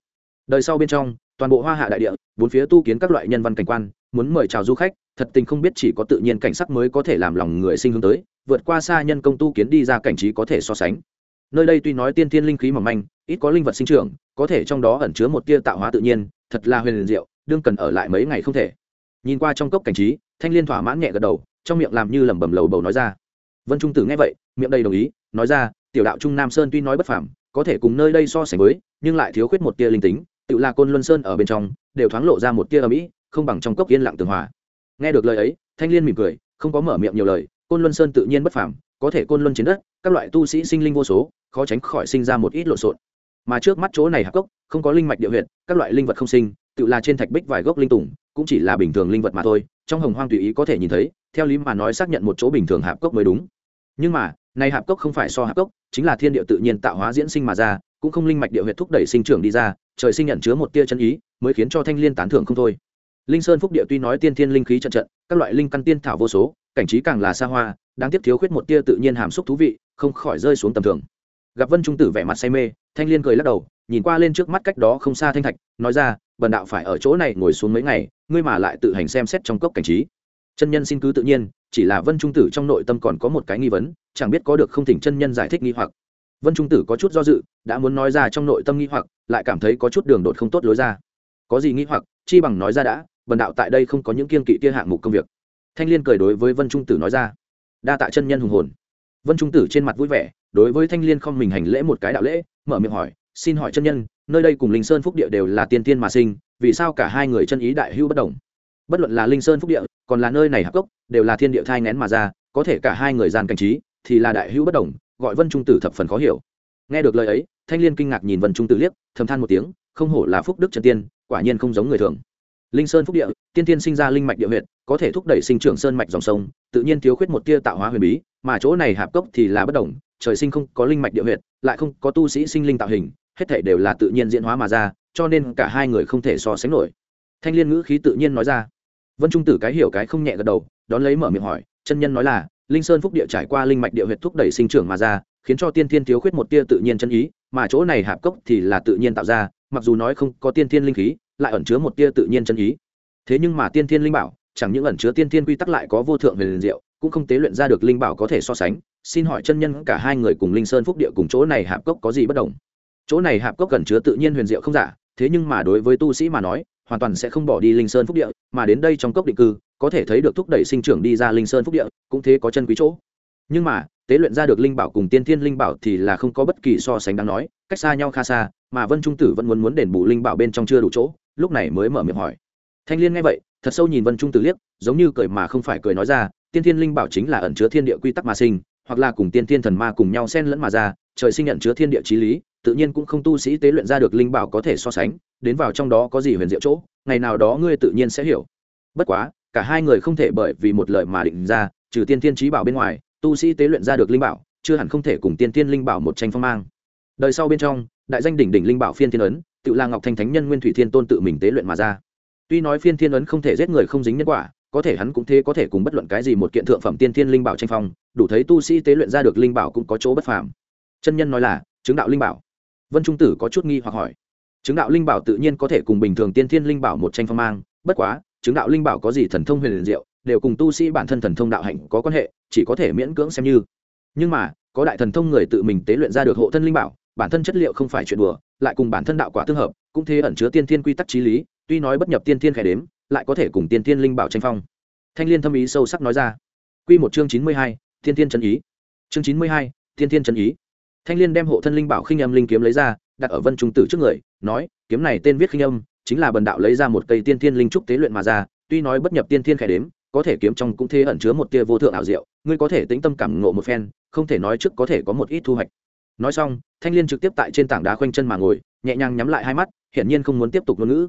Đời sau bên trong toàn bộ hoa hạ đại địa, bốn phía tu kiến các loại nhân văn cảnh quan, muốn mời chào du khách, thật tình không biết chỉ có tự nhiên cảnh sắc mới có thể làm lòng người sinh hướng tới, vượt qua xa nhân công tu kiến đi ra cảnh trí có thể so sánh. Nơi đây tuy nói tiên thiên linh khí mỏng manh, ít có linh vật sinh trưởng, có thể trong đó ẩn chứa một tia tạo hóa tự nhiên, thật là huyền liền diệu, đương cần ở lại mấy ngày không thể. Nhìn qua trong cốc cảnh trí, thanh liên thỏa mãn nhẹ gật đầu, trong miệng làm như lẩm bẩm lầu bầu nói ra. Vân trung tử nghe vậy, miệng đầy đồng ý, nói ra, tiểu đạo trung nam sơn tuy nói bất phàm, có thể cùng nơi đây so sánh với, nhưng lại thiếu khuyết một tia linh tính tự là côn luân sơn ở bên trong, đều thoáng lộ ra một tia âm ỉ không bằng trong cốc yên lặng tường hòa. Nghe được lời ấy, thanh liên mỉm cười, không có mở miệng nhiều lời, côn luân sơn tự nhiên bất phàm, có thể côn luân chiến đất, các loại tu sĩ sinh linh vô số, khó tránh khỏi sinh ra một ít lộn xộn. Mà trước mắt chỗ này hạc cốc, không có linh mạch địa huyệt, các loại linh vật không sinh, tự là trên thạch bích vài gốc linh tùng, cũng chỉ là bình thường linh vật mà thôi, trong hồng hoang tùy ý có thể nhìn thấy, theo lý mà nói xác nhận một chỗ bình thường hạp cốc mới đúng. Nhưng mà, này hạp cốc không phải so hạp cốc, chính là thiên địa tự nhiên tạo hóa diễn sinh mà ra cũng không linh mạch địa huyệt thúc đẩy sinh trưởng đi ra, trời sinh nhận chứa một tia chân ý, mới khiến cho thanh liên tán thưởng không thôi. Linh sơn phúc địa tuy nói tiên thiên linh khí trận trận, các loại linh căn tiên thảo vô số, cảnh trí càng là xa hoa, đáng tiếc thiếu khuyết một tia tự nhiên hàm xúc thú vị, không khỏi rơi xuống tầm thường. Gặp vân trung tử vẻ mặt say mê, thanh liên cười lắc đầu, nhìn qua lên trước mắt cách đó không xa thanh thạch, nói ra, bần đạo phải ở chỗ này ngồi xuống mấy ngày, ngươi mà lại tự hành xem xét trong cốc cảnh trí. Chân nhân xin cứ tự nhiên, chỉ là vân trung tử trong nội tâm còn có một cái nghi vấn, chẳng biết có được không thỉnh chân nhân giải thích nghi hoặc vân trung tử có chút do dự, đã muốn nói ra trong nội tâm nghĩ hoặc, lại cảm thấy có chút đường đột không tốt lối ra. Có gì nghĩ hoặc, chi bằng nói ra đã bần đạo tại đây không có những kiên kỵ kia hạng mục công việc. Thanh liên cười đối với vân trung tử nói ra. Đa tạ chân nhân hùng hồn. Vân trung tử trên mặt vui vẻ, đối với thanh liên không mình hành lễ một cái đạo lễ, mở miệng hỏi, xin hỏi chân nhân, nơi đây cùng linh sơn phúc địa đều là tiên tiên mà sinh, vì sao cả hai người chân ý đại hữu bất đồng? Bất luận là linh sơn phúc địa, còn là nơi này hạc cốc, đều là thiên địa thai ngén mà ra, có thể cả hai người gian cảnh trí, thì là đại hữu bất đồng gọi vân trung tử thập phần khó hiểu. Nghe được lời ấy, thanh liên kinh ngạc nhìn vân trung tử liếc, thầm than một tiếng, không hổ là phúc đức trần tiên, quả nhiên không giống người thường. Linh sơn phúc địa, tiên tiên sinh ra linh mạch địa huyệt, có thể thúc đẩy sinh trưởng sơn mạch dòng sông, tự nhiên thiếu khuyết một tia tạo hóa huyền bí, mà chỗ này hạp cốc thì là bất đồng trời sinh không có linh mạch địa huyệt, lại không có tu sĩ sinh linh tạo hình, hết thể đều là tự nhiên diễn hóa mà ra, cho nên cả hai người không thể so sánh nổi. Thanh liên ngữ khí tự nhiên nói ra. Vân trung tử cái hiểu cái không nhẹ gật đầu, đón lấy mở miệng hỏi, chân nhân nói là linh sơn phúc địa trải qua linh mạch địa huyệt thúc đẩy sinh trưởng mà ra, khiến cho tiên thiên thiếu khuyết một tia tự nhiên chân ý, mà chỗ này hạp cốc thì là tự nhiên tạo ra, mặc dù nói không có tiên thiên linh khí, lại ẩn chứa một tia tự nhiên chân ý. Thế nhưng mà tiên thiên linh bảo, chẳng những ẩn chứa tiên thiên quy tắc lại có vô thượng về liền diệu, cũng không tế luyện ra được linh bảo có thể so sánh. Xin hỏi chân nhân cả hai người cùng linh sơn phúc địa cùng chỗ này hạp cốc có gì bất đồng? Chỗ này hạp cốc cần chứa tự nhiên huyền diệu không giả, thế nhưng mà đối với tu sĩ mà nói hoàn toàn sẽ không bỏ đi linh sơn phúc địa, mà đến đây trong cốc định cư, có thể thấy được thúc đẩy sinh trưởng đi ra linh sơn phúc địa, cũng thế có chân quý chỗ. Nhưng mà, tế luyện ra được linh bảo cùng tiên thiên linh bảo thì là không có bất kỳ so sánh đáng nói, cách xa nhau kha xa, mà vân trung tử vẫn muốn muốn đền bù linh bảo bên trong chưa đủ chỗ, lúc này mới mở miệng hỏi. Thanh liên nghe vậy, thật sâu nhìn vân trung tử liếc, giống như cười mà không phải cười nói ra, tiên thiên linh bảo chính là ẩn chứa thiên địa quy tắc mà sinh, hoặc là cùng tiên thiên thần ma cùng nhau xen lẫn mà ra, trời sinh nhận chứa thiên địa trí lý, tự nhiên cũng không tu sĩ tế luyện ra được linh bảo có thể so sánh đến vào trong đó có gì huyền diệu chỗ, ngày nào đó ngươi tự nhiên sẽ hiểu. Bất quá, cả hai người không thể bởi vì một lời mà định ra, trừ tiên tiên trí bảo bên ngoài, tu sĩ tế luyện ra được linh bảo, chưa hẳn không thể cùng tiên tiên linh bảo một tranh phong mang. Đời sau bên trong, đại danh đỉnh đỉnh linh bảo phiên thiên ấn, tự là ngọc thanh thánh nhân nguyên thủy thiên tôn tự mình tế luyện mà ra. Tuy nói phiên thiên ấn không thể giết người không dính nhân quả, có thể hắn cũng thế có thể cùng bất luận cái gì một kiện thượng phẩm tiên thiên linh bảo tranh phong, đủ thấy tu sĩ tế luyện ra được linh bảo cũng có chỗ bất phàm. Chân nhân nói là, chứng đạo linh bảo. Vân trung tử có chút nghi hoặc hỏi chứng đạo linh bảo tự nhiên có thể cùng bình thường tiên thiên linh bảo một tranh phong mang, bất quá, chứng đạo linh bảo có gì thần thông huyền liền diệu, đều cùng tu sĩ bản thân thần thông đạo hạnh có quan hệ, chỉ có thể miễn cưỡng xem như. Nhưng mà, có đại thần thông người tự mình tế luyện ra được hộ thân linh bảo, bản thân chất liệu không phải chuyện đùa, lại cùng bản thân đạo quả tương hợp, cũng thế ẩn chứa tiên thiên quy tắc trí lý, tuy nói bất nhập tiên thiên khải đếm, lại có thể cùng tiên thiên linh bảo tranh phong. Thanh liên thâm ý sâu sắc nói ra. Q một chương chín mươi hai tiên thiên chân ý. Chương chín mươi hai tiên thiên chân ý. Thanh liên đem hộ thân linh bảo khinh âm linh kiếm lấy ra, đặt ở vân trung tử trước người nói, kiếm này tên viết khinh âm, chính là bần đạo lấy ra một cây tiên thiên linh trúc tế luyện mà ra, tuy nói bất nhập tiên thiên khải đếm, có thể kiếm trong cũng thế ẩn chứa một tia vô thượng ảo diệu, ngươi có thể tĩnh tâm cảm ngộ một phen, không thể nói trước có thể có một ít thu hoạch. Nói xong, thanh liên trực tiếp tại trên tảng đá khoanh chân mà ngồi, nhẹ nhàng nhắm lại hai mắt, hiển nhiên không muốn tiếp tục ngôn ngữ.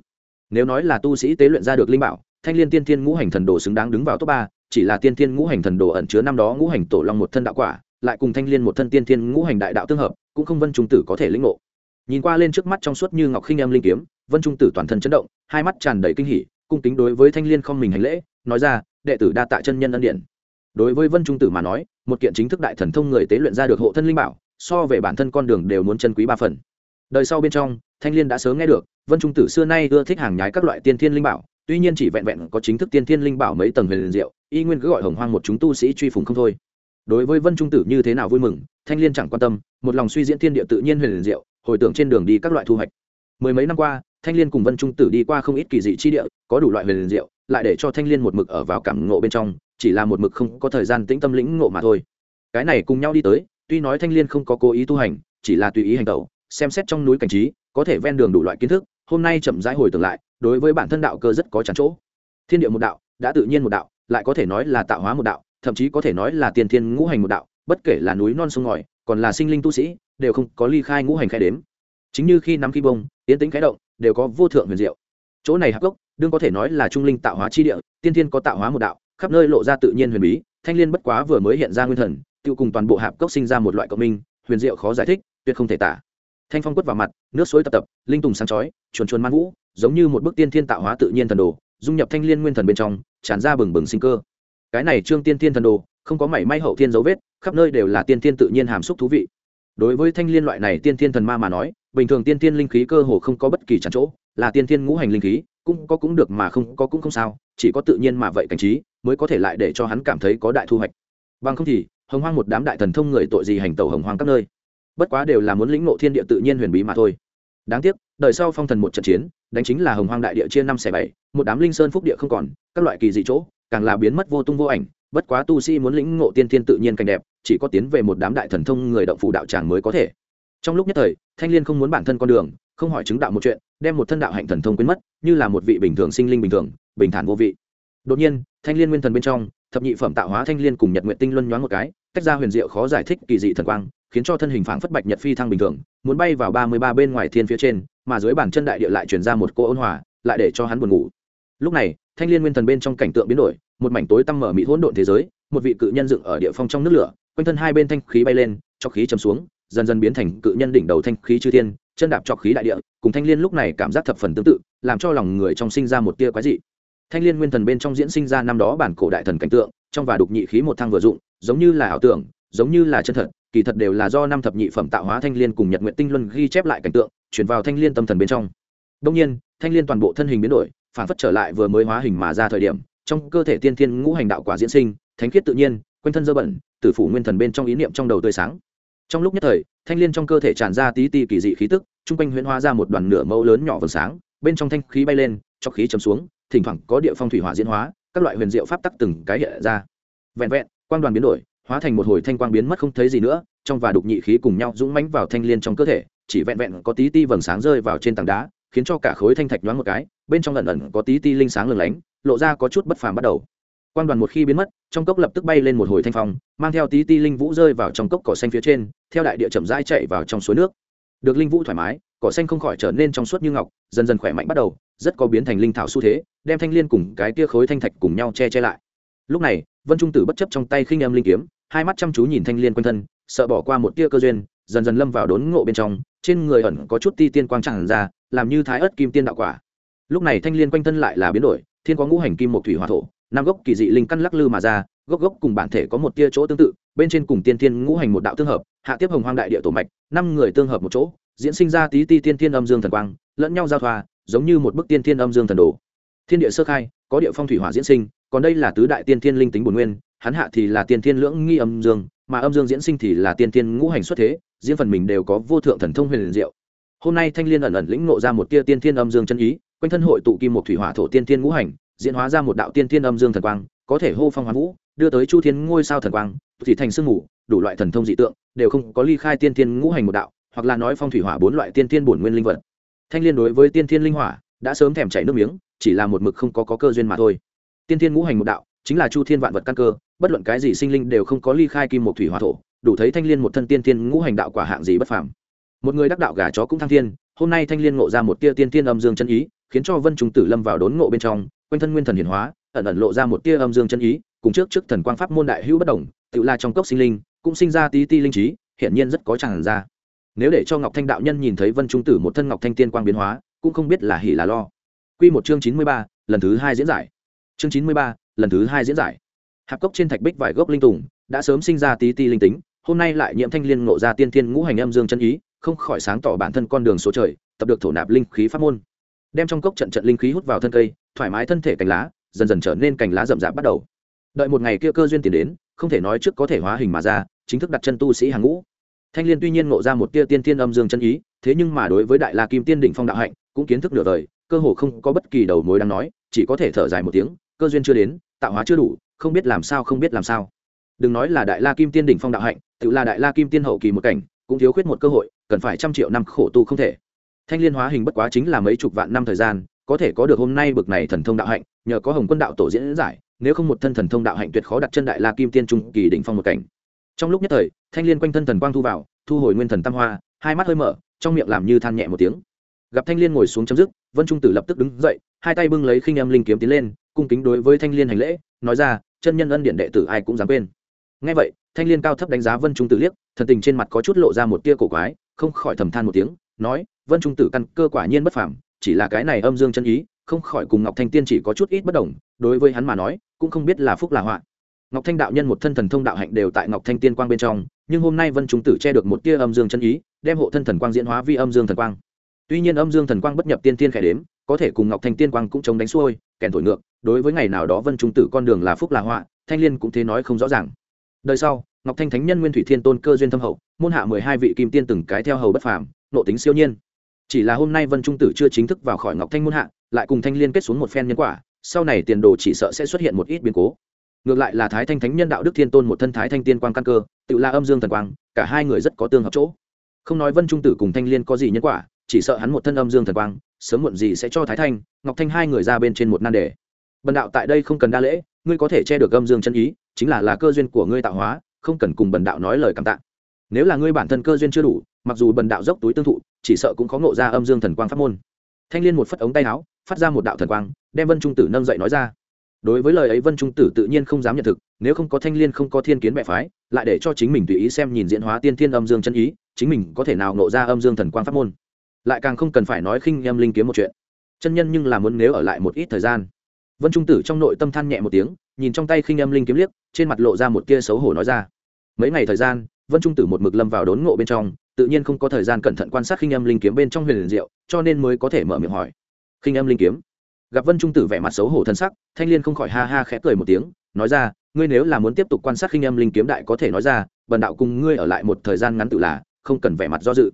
Nếu nói là tu sĩ tế luyện ra được linh bảo, thanh liên tiên thiên ngũ hành thần đồ xứng đáng đứng vào top ba, chỉ là tiên thiên ngũ hành thần đồ ẩn chứa năm đó ngũ hành tổ long một thân đạo quả, lại cùng thanh liên một thân tiên thiên ngũ hành đại đạo tương hợp, cũng không vân trung tử có thể lĩnh ngộ nhìn qua lên trước mắt trong suốt như ngọc khinh em linh kiếm, vân trung tử toàn thân chấn động, hai mắt tràn đầy kinh hỉ, cung kính đối với thanh liên không mình hành lễ, nói ra, đệ tử đa tạ chân nhân ân điện đối với vân trung tử mà nói, một kiện chính thức đại thần thông người tế luyện ra được hộ thân linh bảo, so về bản thân con đường đều muốn chân quý ba phần. Đời sau bên trong, thanh liên đã sớm nghe được, vân trung tử xưa nay ưa thích hàng nhái các loại tiên thiên linh bảo, tuy nhiên chỉ vẹn vẹn có chính thức tiên thiên linh bảo mấy tầng huyền liền diệu, y nguyên cứ gọi hồng hoang một chúng tu sĩ truy phùng không thôi. Đối với vân trung tử như thế nào vui mừng, thanh liên chẳng quan tâm, một lòng suy diễn thiên địa tự nhiên huyền liền diệu hồi tưởng trên đường đi các loại thu hoạch. Mười mấy năm qua, thanh liên cùng vân trung tử đi qua không ít kỳ dị chi địa, có đủ loại huyền liền diệu, lại để cho thanh liên một mực ở vào cảm ngộ bên trong, chỉ là một mực không có thời gian tĩnh tâm lĩnh ngộ mà thôi. Cái này cùng nhau đi tới, tuy nói thanh liên không có cố ý tu hành, chỉ là tùy ý hành tẩu, xem xét trong núi cảnh trí, có thể ven đường đủ loại kiến thức, hôm nay chậm rãi hồi tưởng lại, đối với bản thân đạo cơ rất có chán chỗ. Thiên địa một đạo, đã tự nhiên một đạo, lại có thể nói là tạo hóa một đạo, thậm chí có thể nói là tiền thiên ngũ hành một đạo, bất kể là núi non sông ngòi, còn là sinh linh tu sĩ đều không có ly khai ngũ hành khai đếm. Chính như khi nắm khi bông tiến tính khái động, đều có vô thượng huyền diệu. Chỗ này hắc gốc, đương có thể nói là trung linh tạo hóa chi địa, tiên thiên có tạo hóa một đạo, khắp nơi lộ ra tự nhiên huyền bí, thanh liên bất quá vừa mới hiện ra nguyên thần tự cùng toàn bộ hạp cốc sinh ra một loại cộng minh, huyền diệu khó giải thích, tuyệt không thể tả. Thanh phong quất vào mặt, nước suối tập tập, linh tùng sáng chói, chuồn chuồn man vũ, giống như một bức tiên thiên tạo hóa tự nhiên thần đồ, dung nhập thanh liên nguyên thần bên trong, tràn ra bừng bừng sinh cơ. Cái này trương tiên thiên thần đồ, không có mảy may hậu thiên dấu vết, khắp nơi đều là tiên thiên tự nhiên hàm xúc thú vị đối với thanh liên loại này tiên thiên thần ma mà nói, bình thường tiên thiên linh khí cơ hồ không có bất kỳ chắn chỗ, là tiên thiên ngũ hành linh khí, cũng có cũng được mà không có cũng không sao, chỉ có tự nhiên mà vậy cảnh trí, mới có thể lại để cho hắn cảm thấy có đại thu hoạch. Bằng không thì, hồng hoang một đám đại thần thông người tội gì hành tẩu hồng hoang các nơi. Bất quá đều là muốn lĩnh ngộ thiên địa tự nhiên huyền bí mà thôi. Đáng tiếc, đợi sau phong thần một trận chiến, đánh chính là hồng hoang đại địa chia năm xẻ bảy, một đám linh sơn phúc địa không còn, các loại kỳ dị chỗ, càng là biến mất vô tung vô ảnh bất quá tu sĩ muốn lĩnh ngộ tiên thiên tự nhiên cảnh đẹp, chỉ có tiến về một đám đại thần thông người động phủ đạo tràng mới có thể. Trong lúc nhất thời, thanh liên không muốn bản thân con đường, không hỏi chứng đạo một chuyện, đem một thân đạo hạnh thần thông quên mất, như là một vị bình thường sinh linh bình thường, bình thản vô vị. Đột nhiên, thanh liên nguyên thần bên trong, thập nhị phẩm tạo hóa thanh liên cùng nhật nguyện tinh luân nhoáng một cái, tách ra huyền diệu khó giải thích kỳ dị thần quang, khiến cho thân hình phảng phất bạch nhật phi thăng bình thường, muốn bay vào ba mươi ba bên ngoài thiên phía trên, mà dưới bàn chân đại địa lại truyền ra một cô ôn hòa, lại để cho hắn buồn ngủ. Lúc này, thanh liên nguyên thần bên trong cảnh tượng biến đổi một mảnh tối tăm mở mịt hỗn độn thế giới, một vị cự nhân dựng ở địa phong trong nước lửa, quanh thân hai bên thanh khí bay lên, cho khí chấm xuống, dần dần biến thành cự nhân đỉnh đầu thanh khí chư thiên, chân đạp trọc khí đại địa, cùng thanh liên lúc này cảm giác thập phần tương tự, làm cho lòng người trong sinh ra một tia quái dị. Thanh liên nguyên thần bên trong diễn sinh ra năm đó bản cổ đại thần cảnh tượng, trong và đục nhị khí một thang vừa dụng, giống như là ảo tưởng, giống như là chân thật, kỳ thật đều là do năm thập nhị phẩm tạo hóa thanh liên cùng nhật nguyện tinh luân ghi chép lại cảnh tượng, chuyển vào thanh liên tâm thần bên trong. Đông nhiên, thanh liên toàn bộ thân hình biến đổi, phản phất trở lại vừa mới hóa hình mà ra thời điểm trong cơ thể tiên thiên ngũ hành đạo quả diễn sinh, thánh khiết tự nhiên, quanh thân dơ bẩn, tử phủ nguyên thần bên trong ý niệm trong đầu tươi sáng. Trong lúc nhất thời, thanh liên trong cơ thể tràn ra tí ti kỳ dị khí tức, chung quanh huyễn hóa ra một đoàn nửa mẫu lớn nhỏ vầng sáng, bên trong thanh khí bay lên, cho khí chấm xuống, thỉnh thoảng có địa phong thủy hỏa diễn hóa, các loại huyền diệu pháp tắc từng cái hiện ra. Vẹn vẹn, quang đoàn biến đổi, hóa thành một hồi thanh quang biến mất không thấy gì nữa, trong và đục nhị khí cùng nhau dũng mãnh vào thanh liên trong cơ thể, chỉ vẹn vẹn có tí ti vầng sáng rơi vào trên tảng đá, khiến cho cả khối thanh thạch nhoáng một cái, bên trong lần ẩn có tí ti linh sáng lừng lánh lộ ra có chút bất phàm bắt đầu. Quan đoàn một khi biến mất, trong cốc lập tức bay lên một hồi thanh phong, mang theo tí ti linh vũ rơi vào trong cốc cỏ xanh phía trên, theo đại địa chậm rãi chạy vào trong suối nước. Được linh vũ thoải mái, cỏ xanh không khỏi trở nên trong suốt như ngọc, dần dần khỏe mạnh bắt đầu, rất có biến thành linh thảo xu thế, đem thanh liên cùng cái tia khối thanh thạch cùng nhau che che lại. Lúc này, vân trung tử bất chấp trong tay khinh em linh kiếm, hai mắt chăm chú nhìn thanh liên quanh thân, sợ bỏ qua một tia cơ duyên, dần dần lâm vào đốn ngộ bên trong, trên người ẩn có chút ti tiên quang tràn ra, làm như thái ớt kim tiên đạo quả. Lúc này thanh liên quanh thân lại là biến đổi thiên có ngũ hành kim một thủy hòa thổ, năm gốc kỳ dị linh căn lắc lư mà ra, gốc gốc cùng bản thể có một tia chỗ tương tự, bên trên cùng tiên thiên ngũ hành một đạo tương hợp, hạ tiếp hồng hoang đại địa tổ mạch, năm người tương hợp một chỗ, diễn sinh ra tí ti tiên thiên âm dương thần quang, lẫn nhau giao thoa, giống như một bức tiên thiên âm dương thần đồ. Thiên địa sơ khai, có địa phong thủy hỏa diễn sinh, còn đây là tứ đại tiên thiên linh tính bổn nguyên, hắn hạ thì là tiên thiên lưỡng nghi âm dương, mà âm dương diễn sinh thì là tiên thiên ngũ hành xuất thế diễn phần mình đều có vô thượng thần thông huyền diệu. Hôm nay thanh liên ẩn ẩn lĩnh ngộ ra một tia tiên thiên âm dương chân ý quanh thân hội tụ kim một thủy hỏa thổ tiên thiên ngũ hành diễn hóa ra một đạo tiên thiên âm dương thần quang có thể hô phong hoán vũ đưa tới chu thiên ngôi sao thần quang thì thành sương mù đủ loại thần thông dị tượng đều không có ly khai tiên thiên ngũ hành một đạo hoặc là nói phong thủy hỏa bốn loại tiên thiên bổn nguyên linh vật. Thanh liên đối với tiên thiên linh hỏa đã sớm thèm chảy nước miếng chỉ là một mực không có, có cơ duyên mà thôi. Tiên thiên ngũ hành một đạo chính là chu thiên vạn vật căn cơ bất luận cái gì sinh linh đều không có ly khai kim một thủy hỏa thổ đủ thấy thanh liên một thân tiên tiên ngũ hành đạo quả hạng gì bất phàm. Một người đắc đạo gà chó cũng thăng thiên hôm nay thanh liên ngộ ra một tia tiên tiên âm dương chân ý, khiến cho vân trung tử lâm vào đốn ngộ bên trong, quanh thân nguyên thần hiển hóa, ẩn ẩn lộ ra một tia âm dương chân ý, cùng trước trước thần quang pháp môn đại hữu bất đồng, tự la trong cốc sinh linh, cũng sinh ra tí ti linh trí, hiển nhiên rất có tràn ra. Nếu để cho ngọc thanh đạo nhân nhìn thấy vân trung tử một thân ngọc thanh tiên quang biến hóa, cũng không biết là hỉ là lo. Q một chương chín mươi ba, lần thứ hai diễn giải. Chương chín mươi ba, lần thứ hai diễn giải. Hạp cốc trên thạch bích vài gốc linh tùng, đã sớm sinh ra tí ti linh tính, hôm nay lại nhiễm thanh liên ngộ ra tiên thiên ngũ hành âm dương chân ý không khỏi sáng tỏ bản thân con đường số trời, tập được thổ nạp linh khí pháp môn. Đem trong cốc trận trận linh khí hút vào thân cây, thoải mái thân thể cành lá, dần dần trở nên cành lá rậm rạp bắt đầu. Đợi một ngày kia cơ duyên tiền đến, không thể nói trước có thể hóa hình mà ra, chính thức đặt chân tu sĩ hàng ngũ. Thanh liên tuy nhiên ngộ ra một tia tiên tiên âm dương chân ý, thế nhưng mà đối với đại la kim tiên đỉnh phong đạo hạnh, cũng kiến thức nửa đời, cơ hồ không có bất kỳ đầu mối đang nói, chỉ có thể thở dài một tiếng, cơ duyên chưa đến, tạo hóa chưa đủ, không biết làm sao không biết làm sao. Đừng nói là đại la kim tiên đỉnh phong đạo hạnh, tự là đại la kim tiên hậu kỳ một cảnh, cũng thiếu khuyết một cơ hội cần phải trăm triệu năm khổ tu không thể. Thanh liên hóa hình bất quá chính là mấy chục vạn năm thời gian, có thể có được hôm nay bực này thần thông đạo hạnh, nhờ có hồng quân đạo tổ diễn giải, nếu không một thân thần thông đạo hạnh tuyệt khó đặt chân đại la kim tiên trung kỳ đỉnh phong một cảnh. Trong lúc nhất thời, thanh liên quanh thân thần quang thu vào, thu hồi nguyên thần tam hoa, hai mắt hơi mở, trong miệng làm như than nhẹ một tiếng. Gặp thanh liên ngồi xuống chấm dứt, vân trung tử lập tức đứng dậy, hai tay bưng lấy khinh âm linh kiếm tiến lên, cung kính đối với thanh liên hành lễ, nói ra, chân nhân ân điện đệ tử ai cũng dám quên. Ngay vậy, thanh liên cao thấp đánh giá vân trung tử liếc, thần tình trên mặt có chút lộ ra một tia cổ quái không khỏi thầm than một tiếng, nói, vân trung tử căn cơ quả nhiên bất phàm, chỉ là cái này âm dương chân ý, không khỏi cùng ngọc thanh tiên chỉ có chút ít bất đồng, đối với hắn mà nói, cũng không biết là phúc là họa. Ngọc thanh đạo nhân một thân thần thông đạo hạnh đều tại ngọc thanh tiên quang bên trong, nhưng hôm nay vân trung tử che được một tia âm dương chân ý, đem hộ thân thần quang diễn hóa vi âm dương thần quang. Tuy nhiên âm dương thần quang bất nhập tiên tiên khẽ đếm, có thể cùng ngọc thanh tiên quang cũng chống đánh xuôi, kèn thổi ngược, đối với ngày nào đó vân trung tử con đường là phúc là họa, thanh liên cũng thế nói không rõ ràng. Đời sau, ngọc thanh thánh nhân nguyên thủy thiên tôn cơ duyên thâm hậu môn hạ mười hai vị kim tiên từng cái theo hầu bất phàm, nộ tính siêu nhiên. Chỉ là hôm nay vân trung tử chưa chính thức vào khỏi ngọc thanh môn hạ, lại cùng thanh liên kết xuống một phen nhân quả, sau này tiền đồ chỉ sợ sẽ xuất hiện một ít biến cố. Ngược lại là thái thanh thánh nhân đạo đức thiên tôn một thân thái thanh tiên quang căn cơ, tự la âm dương thần quang, cả hai người rất có tương hợp chỗ. Không nói vân trung tử cùng thanh liên có gì nhân quả, chỉ sợ hắn một thân âm dương thần quang, sớm muộn gì sẽ cho thái thanh, ngọc thanh hai người ra bên trên một nan đề. Bần đạo tại đây không cần đa lễ, ngươi có thể che được âm dương chân ý, chính là là cơ duyên của ngươi tạo hóa, không cần cùng bần đạo nói lời cảm tạ nếu là ngươi bản thân cơ duyên chưa đủ, mặc dù bần đạo dốc túi tương thụ, chỉ sợ cũng có ngộ ra âm dương thần quang pháp môn. Thanh liên một phất ống tay áo, phát ra một đạo thần quang, đem vân trung tử nâng dậy nói ra. Đối với lời ấy vân trung tử tự nhiên không dám nhận thực, nếu không có thanh liên không có thiên kiến mẹ phái, lại để cho chính mình tùy ý xem nhìn diễn hóa tiên thiên âm dương chân ý, chính mình có thể nào nộ ra âm dương thần quang pháp môn. Lại càng không cần phải nói khinh âm linh kiếm một chuyện. Chân nhân nhưng là muốn nếu ở lại một ít thời gian. Vân trung tử trong nội tâm than nhẹ một tiếng, nhìn trong tay khinh âm linh kiếm liếc, trên mặt lộ ra một tia xấu hổ nói ra. Mấy ngày thời gian vân trung tử một mực lâm vào đốn ngộ bên trong, tự nhiên không có thời gian cẩn thận quan sát khinh âm linh kiếm bên trong huyền liền diệu, cho nên mới có thể mở miệng hỏi. Khinh âm linh kiếm? Gặp vân trung tử vẻ mặt xấu hổ thân sắc, thanh liên không khỏi ha ha khẽ cười một tiếng, nói ra, ngươi nếu là muốn tiếp tục quan sát khinh âm linh kiếm đại có thể nói ra, bần đạo cùng ngươi ở lại một thời gian ngắn tự là, không cần vẻ mặt do dự.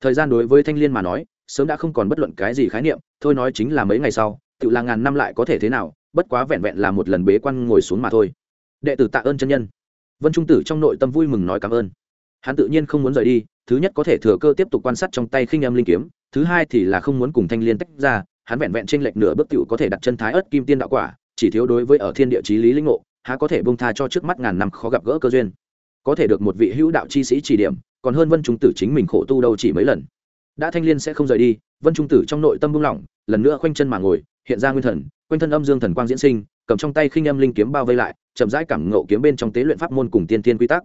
Thời gian đối với thanh liên mà nói, sớm đã không còn bất luận cái gì khái niệm, thôi nói chính là mấy ngày sau, tự là ngàn năm lại có thể thế nào, bất quá vẹn vẹn là một lần bế quan ngồi xuống mà thôi. Đệ tử tạ ơn chân nhân. Vân trung tử trong nội tâm vui mừng nói cảm ơn hắn tự nhiên không muốn rời đi, thứ nhất có thể thừa cơ tiếp tục quan sát trong tay khinh âm linh kiếm, thứ hai thì là không muốn cùng thanh liên tách ra, hắn vẹn vẹn trên lệch nửa bước cựu có thể đặt chân thái ớt kim tiên đạo quả, chỉ thiếu đối với ở thiên địa chí lý linh ngộ, há có thể bông tha cho trước mắt ngàn năm khó gặp gỡ cơ duyên. Có thể được một vị hữu đạo chi sĩ chỉ điểm, còn hơn vân trung tử chính mình khổ tu đâu chỉ mấy lần. Đã thanh liên sẽ không rời đi, vân trung tử trong nội tâm buông lỏng, lần nữa khoanh chân mà ngồi, hiện ra nguyên thần, quanh thân âm dương thần quang diễn sinh, cầm trong tay khinh âm linh kiếm bao vây lại, chậm rãi cảm ngộ kiếm bên trong tế luyện pháp môn cùng tiên tiên quy tắc.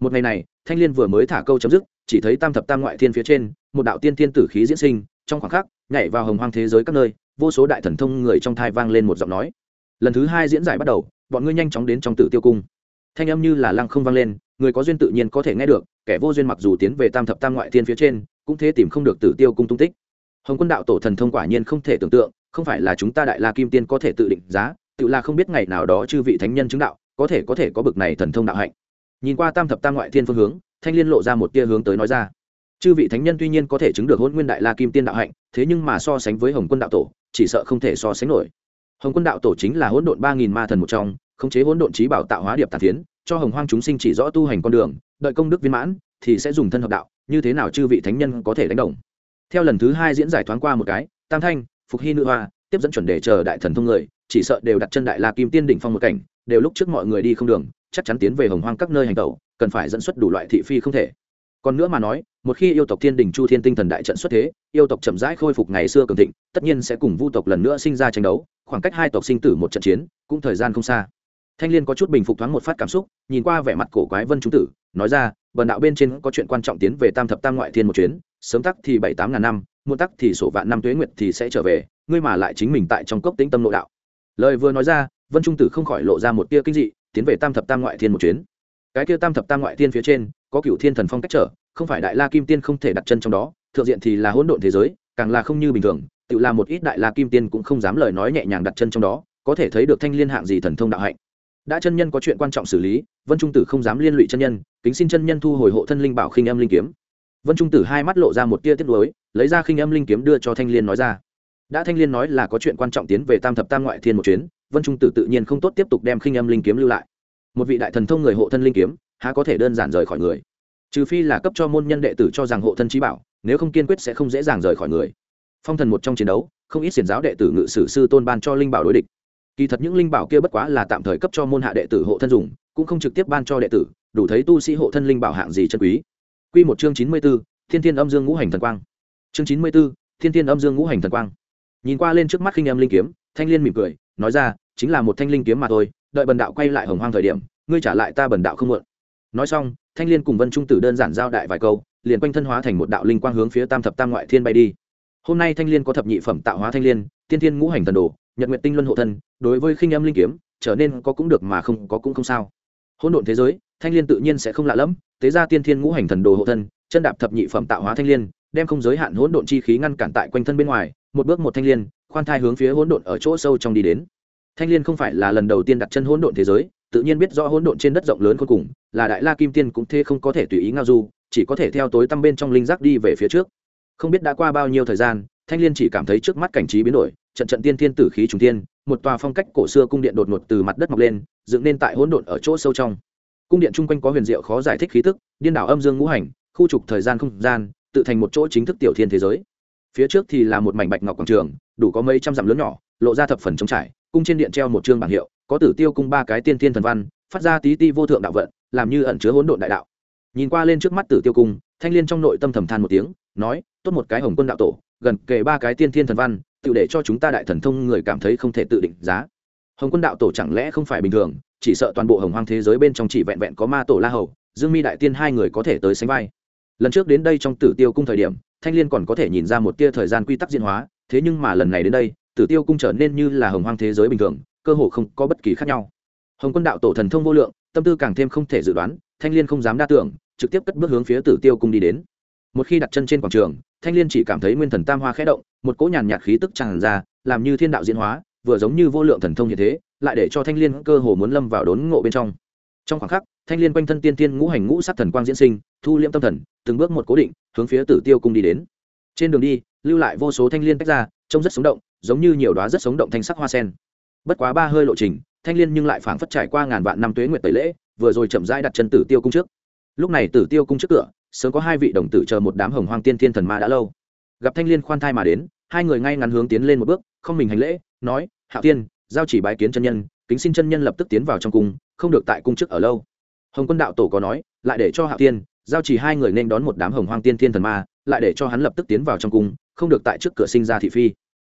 Một ngày này thanh liên vừa mới thả câu chấm dứt, chỉ thấy tam thập tam ngoại thiên phía trên, một đạo tiên tiên tử khí diễn sinh, trong khoảng khắc, nhảy vào hồng hoang thế giới các nơi, vô số đại thần thông người trong thai vang lên một giọng nói. Lần thứ hai diễn giải bắt đầu, bọn ngươi nhanh chóng đến trong tử tiêu cung. Thanh âm như là lăng không vang lên, người có duyên tự nhiên có thể nghe được, kẻ vô duyên mặc dù tiến về tam thập tam ngoại thiên phía trên, cũng thế tìm không được tử tiêu cung tung tích. Hồng quân đạo tổ thần thông quả nhiên không thể tưởng tượng, không phải là chúng ta đại la kim tiên có thể tự định giá, tự là không biết ngày nào đó chư vị thánh nhân chứng đạo, có thể có thể có bực này thần thông đạo hạnh nhìn qua tam thập tam ngoại thiên phương hướng, thanh liên lộ ra một tia hướng tới nói ra. Chư vị thánh nhân tuy nhiên có thể chứng được hôn nguyên đại la kim tiên đạo hạnh, thế nhưng mà so sánh với hồng quân đạo tổ, chỉ sợ không thể so sánh nổi. Hồng quân đạo tổ chính là hỗn độn ba nghìn ma thần một trong, khống chế hỗn độn trí bảo tạo hóa điệp tàn tiến cho hồng hoang chúng sinh chỉ rõ tu hành con đường, đợi công đức viên mãn, thì sẽ dùng thân hợp đạo, như thế nào chư vị thánh nhân có thể đánh đồng. Theo lần thứ hai diễn giải thoáng qua một cái, tam thanh, phục hy nữ hoa, tiếp dẫn chuẩn đề chờ đại thần thông người, chỉ sợ đều đặt chân đại la kim tiên đỉnh phong một cảnh, đều lúc trước mọi người đi không đường chắc chắn tiến về hồng hoang các nơi hành tẩu, cần phải dẫn xuất đủ loại thị phi không thể. Còn nữa mà nói, một khi yêu tộc thiên đình chu thiên tinh thần đại trận xuất thế, yêu tộc chậm rãi khôi phục ngày xưa cường thịnh, tất nhiên sẽ cùng vu tộc lần nữa sinh ra tranh đấu, khoảng cách hai tộc sinh tử một trận chiến, cũng thời gian không xa. Thanh l i ê n có chút bình phục thoáng một phát cảm xúc, nhìn qua vẻ mặt cổ quái vân trung tử, nói ra vần đạo bên trên có chuyện quan trọng tiến về tam thập tam ngoại thiên một chuyến, sớm tắc thì bảy tám ngàn năm, muộn tắc thì sổ vạn năm tuế nguyệt thì sẽ trở về, ngươi mà lại chính mình tại trong cốc tĩnh tâm nội đạo. Lời vừa nói ra, vân trung tử không khỏi lộ ra một tia kinh dị tiến về tam thập tam ngoại thiên một chuyến. Cái kia tam thập tam ngoại thiên phía trên, có cựu thiên thần phong cách trở, không phải đại la kim tiên không thể đặt chân trong đó, thượng diện thì là hỗn độn thế giới, càng là không như bình thường, tự là một ít đại la kim tiên cũng không dám lời nói nhẹ nhàng đặt chân trong đó, có thể thấy được thanh liên hạng gì thần thông đạo hạnh. Đã chân nhân có chuyện quan trọng xử lý, vân trung tử không dám liên lụy chân nhân, kính xin chân nhân thu hồi hộ thân linh bảo khinh âm linh kiếm. Vân trung tử hai mắt lộ ra một tia tiết lối lấy ra khinh âm linh kiếm đưa cho thanh liên nói ra. Đã thanh liên nói là có chuyện quan trọng tiến về tam thập tam ngoại thiên một chuyến vân trung tử tự nhiên không tốt tiếp tục đem khinh âm linh kiếm lưu lại. Một vị đại thần thông người hộ thân linh kiếm há có thể đơn giản rời khỏi người? Trừ phi là cấp cho môn nhân đệ tử cho rằng hộ thân trí bảo nếu không kiên quyết sẽ không dễ dàng rời khỏi người. Phong thần một trong chiến đấu không ít xiển giáo đệ tử ngự sử sư tôn ban cho linh bảo đối địch. Kỳ thật những linh bảo kia bất quá là tạm thời cấp cho môn hạ đệ tử hộ thân dùng cũng không trực tiếp ban cho đệ tử đủ thấy tu sĩ hộ thân linh bảo hạng gì chân quý. Quy một chương chín mươi 94, Thiên Thiên Âm Dương Ngũ Hành Thần Quang. Chương chín mươi 94, Thiên Thiên Âm Dương Ngũ Hành Thần Quang. Nhìn qua lên trước mắt khinh âm linh kiếm, Thanh Liên mỉm cười, nói ra, chính là một thanh linh kiếm mà thôi, đợi bần đạo quay lại Hồng Hoang thời điểm, ngươi trả lại ta bần đạo không muộn nói xong thanh liên cùng vân trung tử đơn giản giao đại vài câu liền quanh thân hóa thành một đạo linh quang hướng phía tam thập tam ngoại thiên bay đi. Hôm nay thanh liên có thập nhị phẩm tạo hóa thanh liên tiên thiên ngũ hành thần đồ nhật nguyện tinh luân hộ thân đối với khinh âm linh kiếm trở nên có cũng được mà không có cũng không sao. Hỗn độn thế giới thanh liên tự nhiên sẽ không lạ lẫm tế ra tiên thiên ngũ hành thần đồ hộ thân chân đạp thập nhị phẩm tạo hóa thanh liên đem không giới hạn hỗn độn chi khí ngăn cản tại quanh thân bên ngoài một bước một thanh liên khoan thai hướng phía hỗn độn ở chỗ sâu trong đi đến. Thanh liên không phải là lần đầu tiên đặt chân hỗn độn thế giới, tự nhiên biết rõ hỗn độn trên đất rộng lớn cuối cùng, là đại la kim tiên cũng thế không có thể tùy ý ngao du, chỉ có thể theo tối tăm bên trong linh giác đi về phía trước. Không biết đã qua bao nhiêu thời gian, thanh liên chỉ cảm thấy trước mắt cảnh trí biến đổi, trận trận tiên thiên tử khí trùng tiên một tòa phong cách cổ xưa cung điện đột ngột từ mặt đất mọc lên, dựng nên tại hỗn độn ở chỗ sâu trong. Cung điện chung quanh có huyền diệu khó giải thích khí tức, điên đảo âm dương ngũ hành, khu trục thời gian không gian, tự thành một chỗ chính thức tiểu thiên thế giới. Phía trước thì là một mảnh bạch ngọc quảng trường đủ có mấy trăm dặm lớn nhỏ, lộ ra thập phần trống trải, cung trên điện treo một chương bảng hiệu, có tử tiêu cung ba cái tiên thiên thần văn, phát ra tí ti vô thượng đạo vận, làm như ẩn chứa hỗn độn đại đạo. Nhìn qua lên trước mắt tử tiêu cung, thanh liên trong nội tâm thầm than một tiếng, nói, tốt một cái hồng quân đạo tổ, gần kề ba cái tiên thiên thần văn, tự để cho chúng ta đại thần thông người cảm thấy không thể tự định giá. Hồng quân đạo tổ chẳng lẽ không phải bình thường, chỉ sợ toàn bộ hồng hoang thế giới bên trong chỉ vẹn vẹn có ma tổ la hầu, dương mi đại tiên hai người có thể tới sánh vai. Lần trước đến đây trong tử tiêu cung thời điểm, thanh liên còn có thể nhìn ra một tia thời gian quy tắc diễn hóa thế nhưng mà lần này đến đây, tử tiêu cung trở nên như là hồng hoang thế giới bình thường, cơ hồ không có bất kỳ khác nhau. Hồng quân đạo tổ thần thông vô lượng, tâm tư càng thêm không thể dự đoán, thanh l i ê n không dám đa tưởng, trực tiếp cất bước hướng phía tử tiêu cung đi đến. Một khi đặt chân trên quảng trường, thanh l i ê n chỉ cảm thấy nguyên thần tam hoa khẽ động, một cỗ nhàn nhạt khí tức tràn ra, làm như thiên đạo diễn hóa, vừa giống như vô lượng thần thông như thế, lại để cho thanh l i ê n cơ hồ muốn lâm vào đốn ngộ bên trong. Trong khoảng khắc, thanh l i ê n quanh thân tiên tiên ngũ hành ngũ sắc thần quang diễn sinh, thu liễm tâm thần, từng bước một cố định, hướng phía tử tiêu cung đi đến trên đường đi, lưu lại vô số thanh l i ê n tách ra, trông rất sống động, giống như nhiều đoá rất sống động thanh sắc hoa sen. Bất quá ba hơi lộ trình, thanh liên nhưng lại phảng phất trải qua ngàn vạn năm tuế nguyệt tẩy lễ, vừa rồi chậm rãi đặt chân tử tiêu cung trước. Lúc này tử tiêu cung trước cửa, sớm có hai vị đồng tử chờ một đám hồng hoang tiên thiên thần ma đã lâu. Gặp thanh liên khoan thai mà đến, hai người ngay ngắn hướng tiến lên một bước, không mình hành lễ, nói hạ tiên giao chỉ bái kiến chân nhân, kính xin chân nhân lập tức tiến vào trong cung, không được tại cung trước ở lâu. Hồng quân đạo tổ có nói, lại để cho hạ tiên giao chỉ hai người nên đón một đám hồng hoang tiên thiên thần ma lại để cho hắn lập tức tiến vào trong cung, không được tại trước cửa sinh ra thị phi.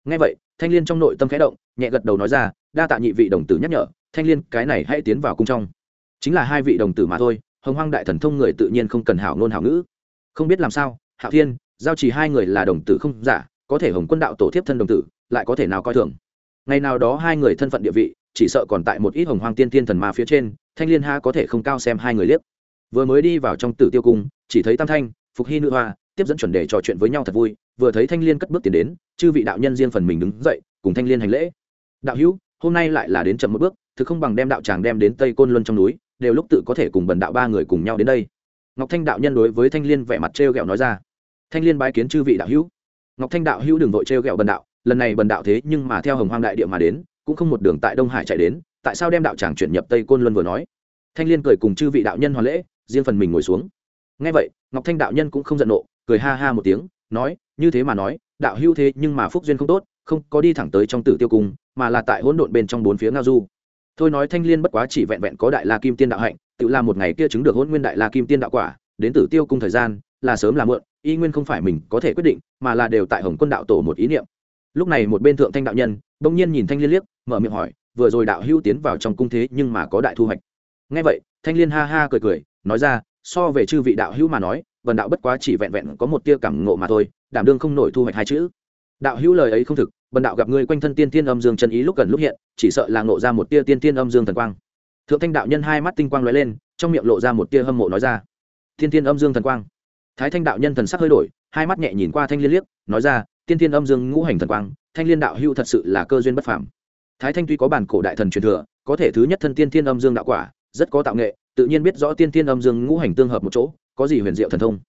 Ngay vậy, thanh liên trong nội tâm khẽ động, nhẹ gật đầu nói ra, đa tạ nhị vị đồng tử nhắc nhở, thanh liên, cái này hãy tiến vào cung trong. Chính là hai vị đồng tử mà thôi, hồng hoang đại thần thông người tự nhiên không cần hảo ngôn hảo ngữ. Không biết làm sao, hạo thiên, giao chỉ hai người là đồng tử không giả, có thể hồng quân đạo tổ thiếp thân đồng tử, lại có thể nào coi thường? Ngày nào đó hai người thân phận địa vị, chỉ sợ còn tại một ít hồng hoang tiên tiên thần ma phía trên, thanh liên ha có thể không cao xem hai người liếc. Vừa mới đi vào trong tử tiêu cung, chỉ thấy tam thanh, phục hy nữ hoa tiếp dẫn chuẩn đề trò chuyện với nhau thật vui, vừa thấy thanh liên cất bước tiến đến, chư vị đạo nhân riêng phần mình đứng dậy, cùng thanh liên hành lễ. Đạo hữu, hôm nay lại là đến chậm một bước thực không bằng đem đạo tràng đem đến tây côn luân trong núi, đều lúc tự có thể cùng bần đạo ba người cùng nhau đến đây. Ngọc thanh đạo nhân đối với thanh liên vẻ mặt t r ghẹo nói ra. Thanh liên bái kiến chư vị đạo hữu. Ngọc thanh đạo hữu đừng vội t r ghẹo bần đạo, lần này bần đạo thế nhưng mà theo hồng hoang đại địa mà đến, cũng không một đường tại đông hải chạy đến, tại sao đem đạo tràng chuyển nhập tây côn luân vừa nói? Thanh liên cười cùng chư vị đạo nhân hoàn lễ, riêng phần mình ngồi xuống. Ngay vậy, ngọc thanh đạo nhân cũng không giận nộ cười ha ha một tiếng, nói, như thế mà nói, đạo hữu thế nhưng mà phúc duyên không tốt, không có đi thẳng tới trong tử tiêu cung, mà là tại hỗn độn bên trong bốn phía ngao du. Thôi nói thanh liên bất quá chỉ vẹn vẹn có đại la kim tiên đạo hạnh, tự làm một ngày kia chứng được hôn nguyên đại la kim tiên đạo quả, đến tử tiêu cung thời gian, là sớm là muộn, y nguyên không phải mình có thể quyết định, mà là đều tại hồng quân đạo tổ một ý niệm. Lúc này một bên thượng thanh đạo nhân, bỗng nhiên nhìn thanh liên liếc, mở miệng hỏi, vừa rồi đạo hữu tiến vào trong cung thế nhưng mà có đại thu hoạch. Nghe vậy, thanh liên ha ha cười cười, nói ra, so về chư vị đạo hữu mà nói vần đạo bất quá chỉ vẹn vẹn có một tia cảm ngộ mà thôi, đảm đương không nổi thu hoạch hai chữ. Đạo hữu lời ấy không thực, vần đạo gặp ngươi quanh thân tiên tiên âm dương chân ý lúc gần lúc hiện, chỉ sợ là ngộ ra một tia tiên tiên âm dương thần quang. Thượng thanh đạo nhân hai mắt tinh quang lóe lên, trong miệng lộ ra một tia hâm mộ nói ra. Tiên tiên âm dương thần quang. Thái thanh đạo nhân thần sắc hơi đổi, hai mắt nhẹ nhìn qua thanh liên liếc, nói ra, tiên tiên âm dương ngũ hành thần quang, thanh liên đạo hữu thật sự là cơ duyên bất phàm. Thái thanh tuy có bản cổ đại thần truyền thừa, có thể thứ nhất thân tiên tiên âm dương đạo quả, rất có tạo nghệ, tự nhiên biết rõ tiên tiên âm dương ngũ hành tương hợp một chỗ có gì huyền diệu thần thông?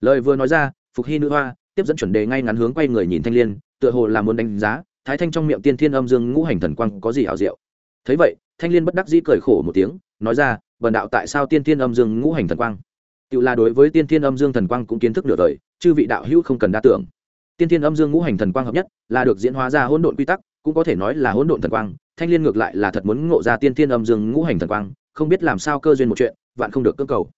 Lời vừa nói ra, phục hy nữ hoa tiếp dẫn chuẩn đề ngay ngắn hướng quay người nhìn thanh liên, tựa hồ là muốn đánh giá, thái thanh trong miệng tiên thiên âm dương ngũ hành thần quang có gì hảo diệu. Thấy vậy, thanh liên bất đắc dĩ cười khổ một tiếng, nói ra vần đạo tại sao tiên thiên âm dương ngũ hành thần quang? Tự là đối với tiên thiên âm dương thần quang cũng kiến thức nửa đời, chư vị đạo hữu không cần đa tưởng. Tiên thiên âm dương ngũ hành thần quang hợp nhất, là được diễn hóa ra hỗn độn quy tắc, cũng có thể nói là hỗn độn thần quang, thanh liên ngược lại là thật muốn ngộ ra tiên thiên âm dương ngũ hành thần quang, không biết làm sao cơ duyên một chuyện, vạn không được cơ cầu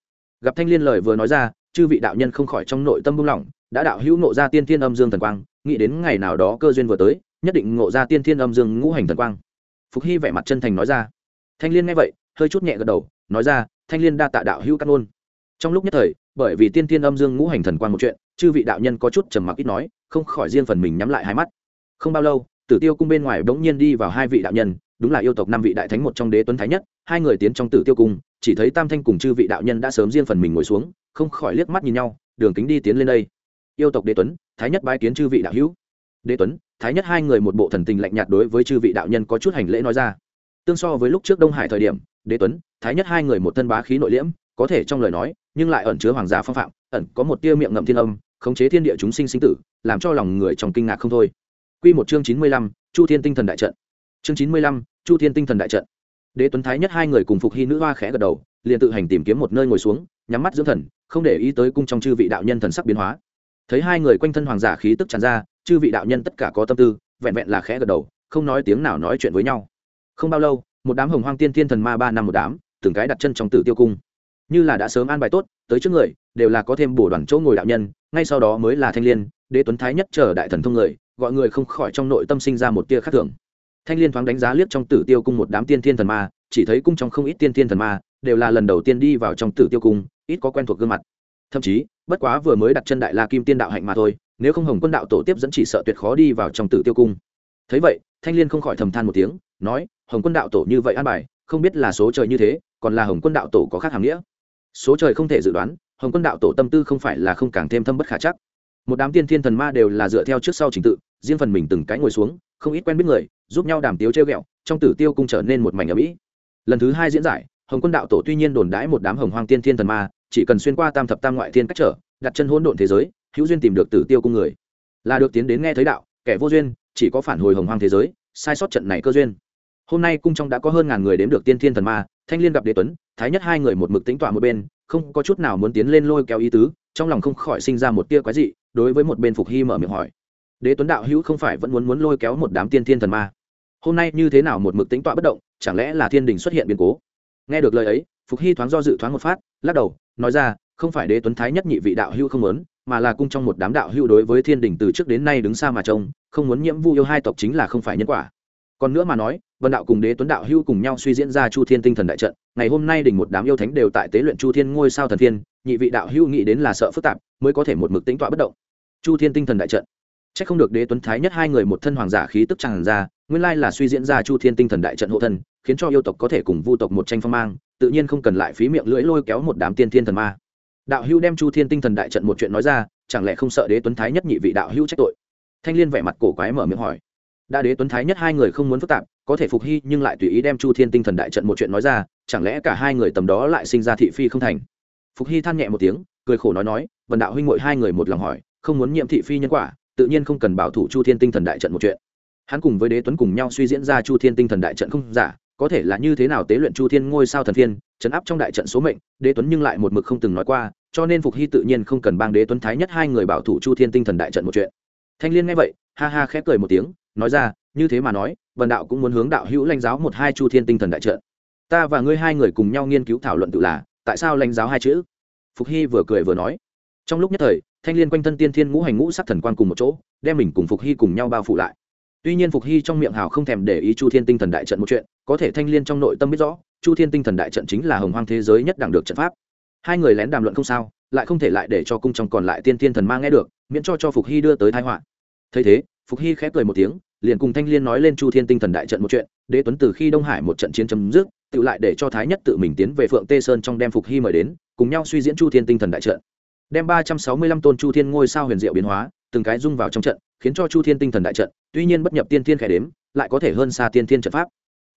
gặp thanh liên lời vừa nói ra, chư vị đạo nhân không khỏi trong nội tâm buông lỏng, đã đạo hữu ngộ ra tiên thiên âm dương thần quang, nghĩ đến ngày nào đó cơ duyên vừa tới, nhất định ngộ ra tiên thiên âm dương ngũ hành thần quang. Phục hy vẻ mặt chân thành nói ra. Thanh liên nghe vậy, hơi chút nhẹ gật đầu, nói ra, thanh liên đa tạ đạo hữu cắt ngôn trong lúc nhất thời, bởi vì tiên thiên âm dương ngũ hành thần quang một chuyện, chư vị đạo nhân có chút trầm mặc ít nói, không khỏi riêng phần mình nhắm lại hai mắt. Không bao lâu, tử tiêu cung bên ngoài bỗng nhiên đi vào hai vị đạo nhân, đúng là yêu tộc năm vị đại thánh một trong đế tuấn thái nhất, hai người tiến trong tử tiêu cung chỉ thấy tam thanh cùng chư vị đạo nhân đã sớm riêng phần mình ngồi xuống không khỏi liếc mắt nhìn nhau đường kính đi tiến lên đây yêu tộc đế tuấn thái nhất bái kiến chư vị đạo hữu đế tuấn thái nhất hai người một bộ thần tình lạnh nhạt đối với chư vị đạo nhân có chút hành lễ nói ra tương so với lúc trước đông hải thời điểm đế tuấn thái nhất hai người một thân bá khí nội liễm có thể trong lời nói nhưng lại ẩn chứa hoàng gia phong phạm ẩn có một tia miệng ngậm thiên âm khống chế thiên địa chúng sinh sinh tử làm cho lòng người trong kinh ngạc không thôi Quy một chương chín mươi lăm, Chu Thiên Tinh Thần Đại Trận. Chương chín mươi lăm, Chu Thiên Tinh Thần Đại Trận. Đế Tuấn Thái nhất hai người cùng phục hy nữ hoa khẽ gật đầu, liền tự hành tìm kiếm một nơi ngồi xuống, nhắm mắt dưỡng thần, không để ý tới cung trong chư vị đạo nhân thần sắc biến hóa. Thấy hai người quanh thân hoàng giả khí tức tràn ra, chư vị đạo nhân tất cả có tâm tư, vẹn vẹn là khẽ gật đầu, không nói tiếng nào nói chuyện với nhau. Không bao lâu, một đám hồng hoang tiên tiên thần ma ba năm một đám, từng cái đặt chân trong tử tiêu cung. Như là đã sớm an bài tốt, tới trước người, đều là có thêm bổ đoàn chỗ ngồi đạo nhân, ngay sau đó mới là thanh liên, đế tuấn thái nhất chờ đại thần thông người, gọi người không khỏi trong nội tâm sinh ra một tia khác thường thanh liên thoáng đánh giá liếc trong tử tiêu cung một đám tiên thiên thần ma, chỉ thấy cung trong không ít tiên thiên thần ma, đều là lần đầu tiên đi vào trong tử tiêu cung, ít có quen thuộc gương mặt. Thậm chí, bất quá vừa mới đặt chân đại la kim tiên đạo hạnh mà thôi, nếu không hồng quân đạo tổ tiếp dẫn chỉ sợ tuyệt khó đi vào trong tử tiêu cung. Thấy vậy, thanh liên không khỏi thầm than một tiếng, nói, hồng quân đạo tổ như vậy an bài, không biết là số trời như thế, còn là hồng quân đạo tổ có khác hàm nghĩa? Số trời không thể dự đoán, hồng quân đạo tổ tâm tư không phải là không càng thêm thâm bất khả chắc. Một đám tiên thiên thần ma đều là dựa theo trước sau trình tự, riêng phần mình từng cái ngồi xuống không ít quen biết người, giúp nhau đàm tiếu treo ghẹo, trong tử tiêu cung trở nên một mảnh ở mỹ lần thứ hai diễn giải, hồng quân đạo tổ tuy nhiên đồn đãi một đám hồng hoang tiên thiên thần ma, chỉ cần xuyên qua tam thập tam ngoại thiên cách trở, đặt chân hỗn độn thế giới, hữu duyên tìm được tử tiêu cung người. Là được tiến đến nghe thấy đạo, kẻ vô duyên, chỉ có phản hồi hồng hoang thế giới, sai sót trận này cơ duyên. Hôm nay cung trong đã có hơn ngàn người đếm được tiên thiên thần ma, thanh liên gặp đế tuấn, thái nhất hai người một mực tính tọa một bên, không có chút nào muốn tiến lên lôi kéo ý tứ, trong lòng không khỏi sinh ra một tia quái dị, đối với một bên phục hy mở miệng hỏi đế tuấn đạo hữu không phải vẫn muốn muốn lôi kéo một đám tiên thiên thần ma. Hôm nay như thế nào một mực tính tọa bất động, chẳng lẽ là thiên đình xuất hiện biến cố? Nghe được lời ấy, phục hy thoáng do dự thoáng một phát, lắc đầu, nói ra, không phải đế tuấn thái nhất nhị vị đạo hữu không muốn, mà là cung trong một đám đạo hữu đối với thiên đình từ trước đến nay đứng xa mà trông, không muốn nhiễm vu yêu hai tộc chính là không phải nhân quả. Còn nữa mà nói, vân đạo cùng đế tuấn đạo hữu cùng nhau suy diễn ra chu thiên tinh thần đại trận, ngày hôm nay đỉnh một đám yêu thánh đều tại tế luyện chu thiên ngôi sao thần thiên, nhị vị đạo hữu nghĩ đến là sợ phức tạp, mới có thể một mực tính tọa bất động. Chu thiên tinh thần đại trận chắc không được đế tuấn thái nhất hai người một thân hoàng giả khí tức tràn ra, nguyên lai là suy diễn ra chu thiên tinh thần đại trận hộ thân, khiến cho yêu tộc có thể cùng vu tộc một tranh phong mang, tự nhiên không cần lại phí miệng lưỡi lôi kéo một đám tiên thiên thần ma. Đạo Hưu đem chu thiên tinh thần đại trận một chuyện nói ra, chẳng lẽ không sợ đế tuấn thái nhất nhị vị đạo hữu trách tội? Thanh liên vẻ mặt cổ quái mở miệng hỏi. Đã đế tuấn thái nhất hai người không muốn phức tạp, có thể phục hy nhưng lại tùy ý đem chu thiên tinh thần đại trận một chuyện nói ra, chẳng lẽ cả hai người tầm đó lại sinh ra thị phi không thành? Phục hy than nhẹ một tiếng, cười khổ nói nói, "Vân đạo huynh ngội hai người một lòng hỏi, không muốn nhiệm thị phi nhân quả tự nhiên không cần bảo thủ chu thiên tinh thần đại trận một chuyện. Hắn cùng với đế tuấn cùng nhau suy diễn ra chu thiên tinh thần đại trận không giả, có thể là như thế nào tế luyện chu thiên ngôi sao thần thiên chấn áp trong đại trận số mệnh, đế tuấn nhưng lại một mực không từng nói qua, cho nên phục hy tự nhiên không cần bang đế tuấn thái nhất hai người bảo thủ chu thiên tinh thần đại trận một chuyện. Thanh liên nghe vậy, ha ha khép cười một tiếng, nói ra, như thế mà nói vần đạo cũng muốn hướng đạo hữu lãnh giáo một hai chu thiên tinh thần đại trận. Ta và ngươi hai người cùng nhau nghiên cứu thảo luận tự là, tại sao lãnh giáo hai chữ? Phục hy vừa cười vừa nói trong lúc nhất thời, thanh liên quanh thân tiên thiên ngũ hành ngũ sắc thần quan cùng một chỗ, đem mình cùng phục hy cùng nhau bao phủ lại. Tuy nhiên phục hy trong miệng hào không thèm để ý chu thiên tinh thần đại trận một chuyện, có thể thanh liên trong nội tâm biết rõ, chu thiên tinh thần đại trận chính là hồng hoang thế giới nhất đẳng được trận pháp. Hai người lén đàm luận không sao, lại không thể lại để cho cung trong còn lại tiên thiên thần ma nghe được, miễn cho cho phục hy đưa tới thái họa. Thấy thế, phục hy khép cười một tiếng, liền cùng thanh liên nói lên chu thiên tinh thần đại trận một chuyện, đế tuấn từ khi đông hải một trận chiến chấm dứt, tự lại để cho thái nhất tự mình tiến về phượng tê sơn trong đem phục hy mời đến, cùng nhau suy diễn chu thiên tinh thần đại trận đem ba trăm sáu mươi lăm tôn chu thiên ngôi sao huyền diệu biến hóa, từng cái dung vào trong trận, khiến cho chu thiên tinh thần đại trận, tuy nhiên bất nhập tiên thiên khẽ đếm, lại có thể hơn xa tiên thiên trận pháp.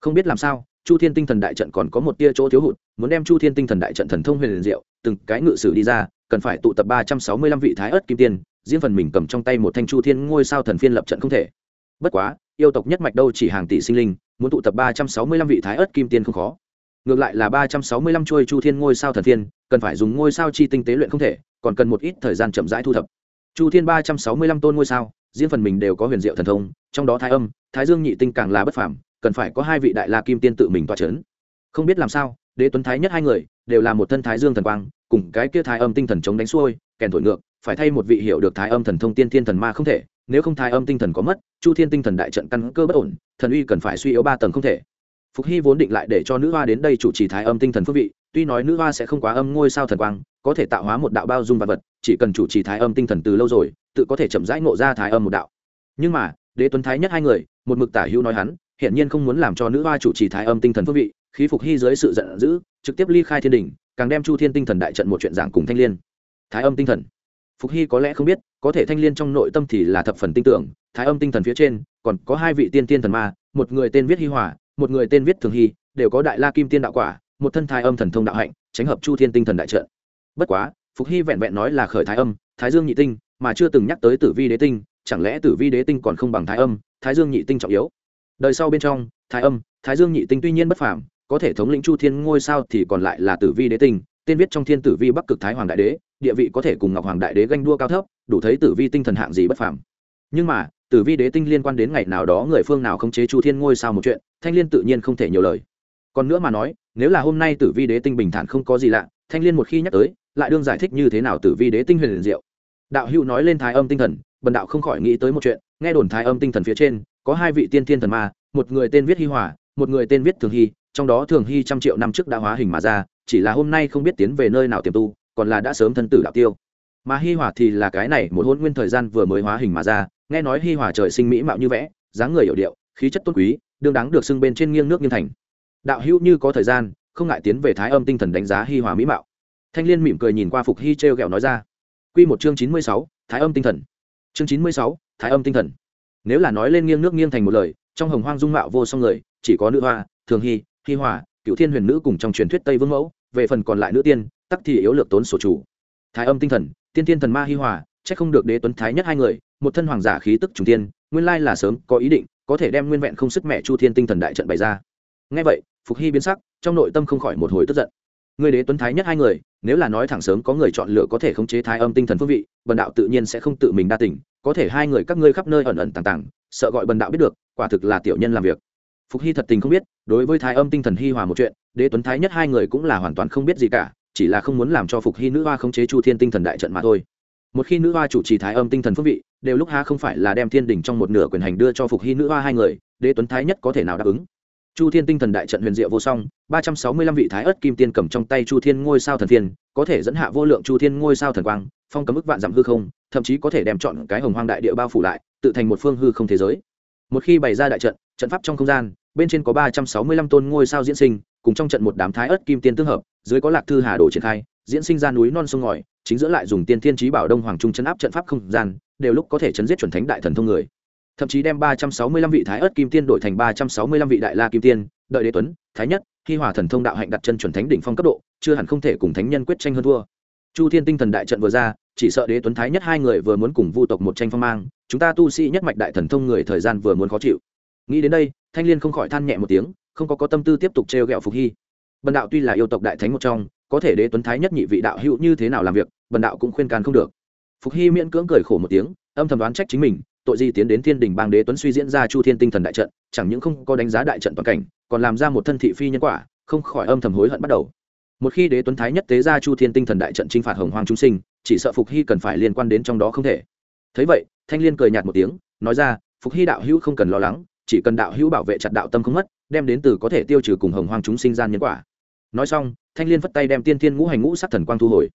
Không biết làm sao, chu thiên tinh thần đại trận còn có một tia chỗ thiếu hụt, muốn đem chu thiên tinh thần đại trận thần thông huyền diệu, từng cái ngự sử đi ra, cần phải tụ tập ba trăm sáu mươi lăm vị thái ớt kim tiên, riêng phần mình cầm trong tay một thanh chu thiên ngôi sao thần phiên lập trận không thể. Bất quá, yêu tộc nhất mạch đâu chỉ hàng tỷ sinh linh, muốn tụ tập ba trăm sáu mươi lăm vị thái ớt kim tiên không khó. Ngược lại là ba trăm sáu mươi lăm chuôi chu thiên ngôi sao thần phiên, cần phải dùng ngôi sao chi tinh tế luyện không thể còn cần một ít thời gian chậm rãi thu thập. Chu thiên ba trăm sáu mươi lăm tôn ngôi sao, riêng phần mình đều có huyền diệu thần thông, trong đó thái âm, thái dương nhị tinh càng là bất phàm, cần phải có hai vị đại la kim tiên tự mình toa c h ấ n không biết làm sao, đế tuấn thái nhất hai người đều là một thân thái dương thần quang, cùng cái kia thái âm tinh thần chống đánh xuôi, kèn thổi ngược, phải thay một vị hiểu được thái âm thần thông tiên thiên thần ma không thể, nếu không thái âm tinh thần có mất, chu thiên tinh thần đại trận căn cơ bất ổn, thần uy cần phải suy yếu ba tầng không thể phục hy vốn định lại để cho nữ hoa đến đây chủ trì thái âm tinh thần phước vị, tuy nói nữ hoa sẽ không quá âm ngôi sao thần quang, có thể tạo hóa một đạo bao dung vật vật, chỉ cần chủ trì thái âm tinh thần từ lâu rồi, tự có thể chậm rãi ngộ ra thái âm một đạo. Nhưng mà, đế tuấn thái nhất hai người, một mực tả hữu nói hắn hiện nhiên không muốn làm cho nữ hoa chủ trì thái âm tinh thần phước vị, khí phục hy dưới sự giận dữ, trực tiếp ly khai thiên đình, càng đem chu thiên tinh thần đại trận một chuyện giảng cùng thanh liên. Thái âm tinh thần. Phục hy có lẽ không biết, có thể thanh liên trong nội tâm thì là thập phần tinh tưởng, thái âm tinh thần phía trên, còn có hai vị tiên tiên thần ma, một người tên viết hy hòa một người tên viết thường hy, đều có đại la kim tiên đạo quả, một thân thái âm thần thông đạo hạnh, tránh hợp chu thiên tinh thần đại trận. Bất quá, phục hy vẹn vẹn nói là khởi thái âm, thái dương nhị tinh, mà chưa từng nhắc tới tử vi đế tinh, chẳng lẽ tử vi đế tinh còn không bằng thái âm, thái dương nhị tinh trọng yếu. Đời sau bên trong, thái âm, thái dương nhị tinh tuy nhiên bất phàm, có thể thống lĩnh chu thiên ngôi sao thì còn lại là tử vi đế tinh, tên viết trong thiên tử vi bắc cực thái hoàng đại đế, địa vị có thể cùng ngọc hoàng đại đế ganh đua cao thấp, đủ thấy tử vi tinh thần hạng gì bất phàm. Nhưng mà, tử vi đế tinh liên quan đến ngày nào đó người phương nào không chế chu thiên ngôi sao một chuyện thanh liên tự nhiên không thể nhiều lời. Còn nữa mà nói, nếu là hôm nay tử vi đế tinh bình thản không có gì lạ, thanh liên một khi nhắc tới, lại đương giải thích như thế nào tử vi đế tinh huyền liền diệu. Đạo hữu nói lên thái âm tinh thần, bần đạo không khỏi nghĩ tới một chuyện, nghe đồn thái âm tinh thần phía trên, có hai vị tiên thiên thần ma, một người tên viết hi hòa, một người tên viết thường hy, trong đó thường hy trăm triệu năm trước đã hóa hình mà ra, chỉ là hôm nay không biết tiến về nơi nào tiềm tu, còn là đã sớm thân tử đạo tiêu. Mà hi hòa thì là cái này, một hôn nguyên thời gian vừa mới hóa hình mà ra, nghe nói hi hòa trời sinh mỹ mạo như vẽ, dáng người hiểu điệu khí chất tôn quý, đương đáng được xưng bên trên nghiêng nước nghiêng thành. Đạo hữu như có thời gian, không ngại tiến về thái âm tinh thần đánh giá hi hòa mỹ mạo. Thanh liên mỉm cười nhìn qua phục hy t r e o g ẹ o nói ra. Q một chương chín mươi sáu, thái âm tinh thần. Chương chín mươi sáu, thái âm tinh thần. Nếu là nói lên nghiêng nước nghiêng thành một lời, trong hồng hoang dung mạo vô song người, chỉ có nữ hoa, thường hy, Hi hòa, cựu thiên huyền nữ cùng trong truyền thuyết tây vương mẫu, về phần còn lại nữ tiên, tắc thì yếu lược tốn sổ chủ. Thái âm tinh thần, tiên tiên thần ma Hi hòa c h ắ c không được đế tuấn thái nhất hai người, một thân hoàng giả khí tức trùng tiên, nguyên lai là sớm có ý định có thể đem nguyên vẹn không sức mẹ chu thiên tinh thần đại trận bày ra. Ngay vậy, phục hy biến sắc, trong nội tâm không khỏi một hồi tức giận. Người đế tuấn thái nhất hai người, nếu là nói thẳng sớm có người chọn lựa có thể khống chế thái âm tinh thần phương vị, bần đạo tự nhiên sẽ không tự mình đa tỉnh có thể hai người các ngươi khắp nơi ẩn ẩn tàng tàng, sợ gọi bần đạo biết được, quả thực là tiểu nhân làm việc. Phục hy thật tình không biết, đối với thái âm tinh thần hi hòa một chuyện, đế tuấn thái nhất hai người cũng là hoàn toàn không biết gì cả, chỉ là không muốn làm cho phục hy nữ hoa khống chế chu thiên tinh thần đại trận mà thôi một khi nữ hoa chủ trì thái âm tinh thần phước vị, đều lúc ha không phải là đem thiên đình trong một nửa quyền hành đưa cho phục hy nữ hoa hai người, đế tuấn thái nhất có thể nào đáp ứng? Chu thiên tinh thần đại trận huyền diệu vô song, ba trăm sáu mươi lăm vị thái ớt kim tiên cầm trong tay chu thiên ngôi sao thần thiên có thể dẫn hạ vô lượng chu thiên ngôi sao thần quang, phong cấm ức vạn dặm hư không, thậm chí có thể đem chọn cái hồng hoang đại địa bao phủ lại, tự thành một phương hư không thế giới. Một khi bày ra đại trận trận pháp trong không gian, bên trên có ba trăm sáu mươi lăm tôn ngôi sao diễn sinh, cùng trong trận một đám thái ớt kim tiên tương hợp, dưới có lạc thư hà đồ triển khai, diễn sinh ra núi non sông ngòi chính giữa lại dùng tiên thiên trí bảo đông hoàng trung chấn áp trận pháp không gian, đều lúc có thể chấn giết chuẩn thánh đại thần thông người. Thậm chí đem ba trăm sáu mươi lăm vị thái ớt kim tiên đổi thành ba trăm sáu mươi lăm vị đại la kim tiên, đợi đế tuấn, thái nhất khi hòa thần thông đạo hạnh đặt chân chuẩn thánh đỉnh phong cấp độ, chưa hẳn không thể cùng thánh nhân quyết tranh hơn thua. Chu thiên tinh thần đại trận vừa ra, chỉ sợ đế tuấn, thái nhất hai người vừa muốn cùng vu tộc một tranh phong mang, chúng ta tu sĩ nhất mạch đại thần thông người thời gian vừa muốn khó chịu. Nghĩ đến đây, thanh liên không khỏi than nhẹ một tiếng, không có có tâm tư tiếp tục trêu ghẹo phục hy. Bần đạo tuy là yêu tộc đại thánh một trong, có thể đế tuấn, thái nhất nhị vị đạo hữu như thế nào làm việc bần đạo cũng khuyên can không được. Phục hy miễn cưỡng cười khổ một tiếng, âm thầm đoán trách chính mình, tội gì tiến đến thiên đình bang đế tuấn suy diễn ra chu thiên tinh thần đại trận, chẳng những không có đánh giá đại trận toàn cảnh, còn làm ra một thân thị phi nhân quả, không khỏi âm thầm hối hận bắt đầu. Một khi đế tuấn thái nhất tế ra chu thiên tinh thần đại trận t r i n h phạt hồng hoàng chúng sinh, chỉ sợ phục hy cần phải liên quan đến trong đó không thể. Thấy vậy, thanh liên cười nhạt một tiếng, nói ra, phục hy đạo hữu không cần lo lắng, chỉ cần đạo hữu bảo vệ chặt đạo tâm không mất, đem đến từ có thể tiêu trừ cùng hồng hoàng chúng sinh gian nhân quả. Nói xong, thanh liên phất tay đem tiên thiên ngũ hành ngũ sắc thần quang thu hồi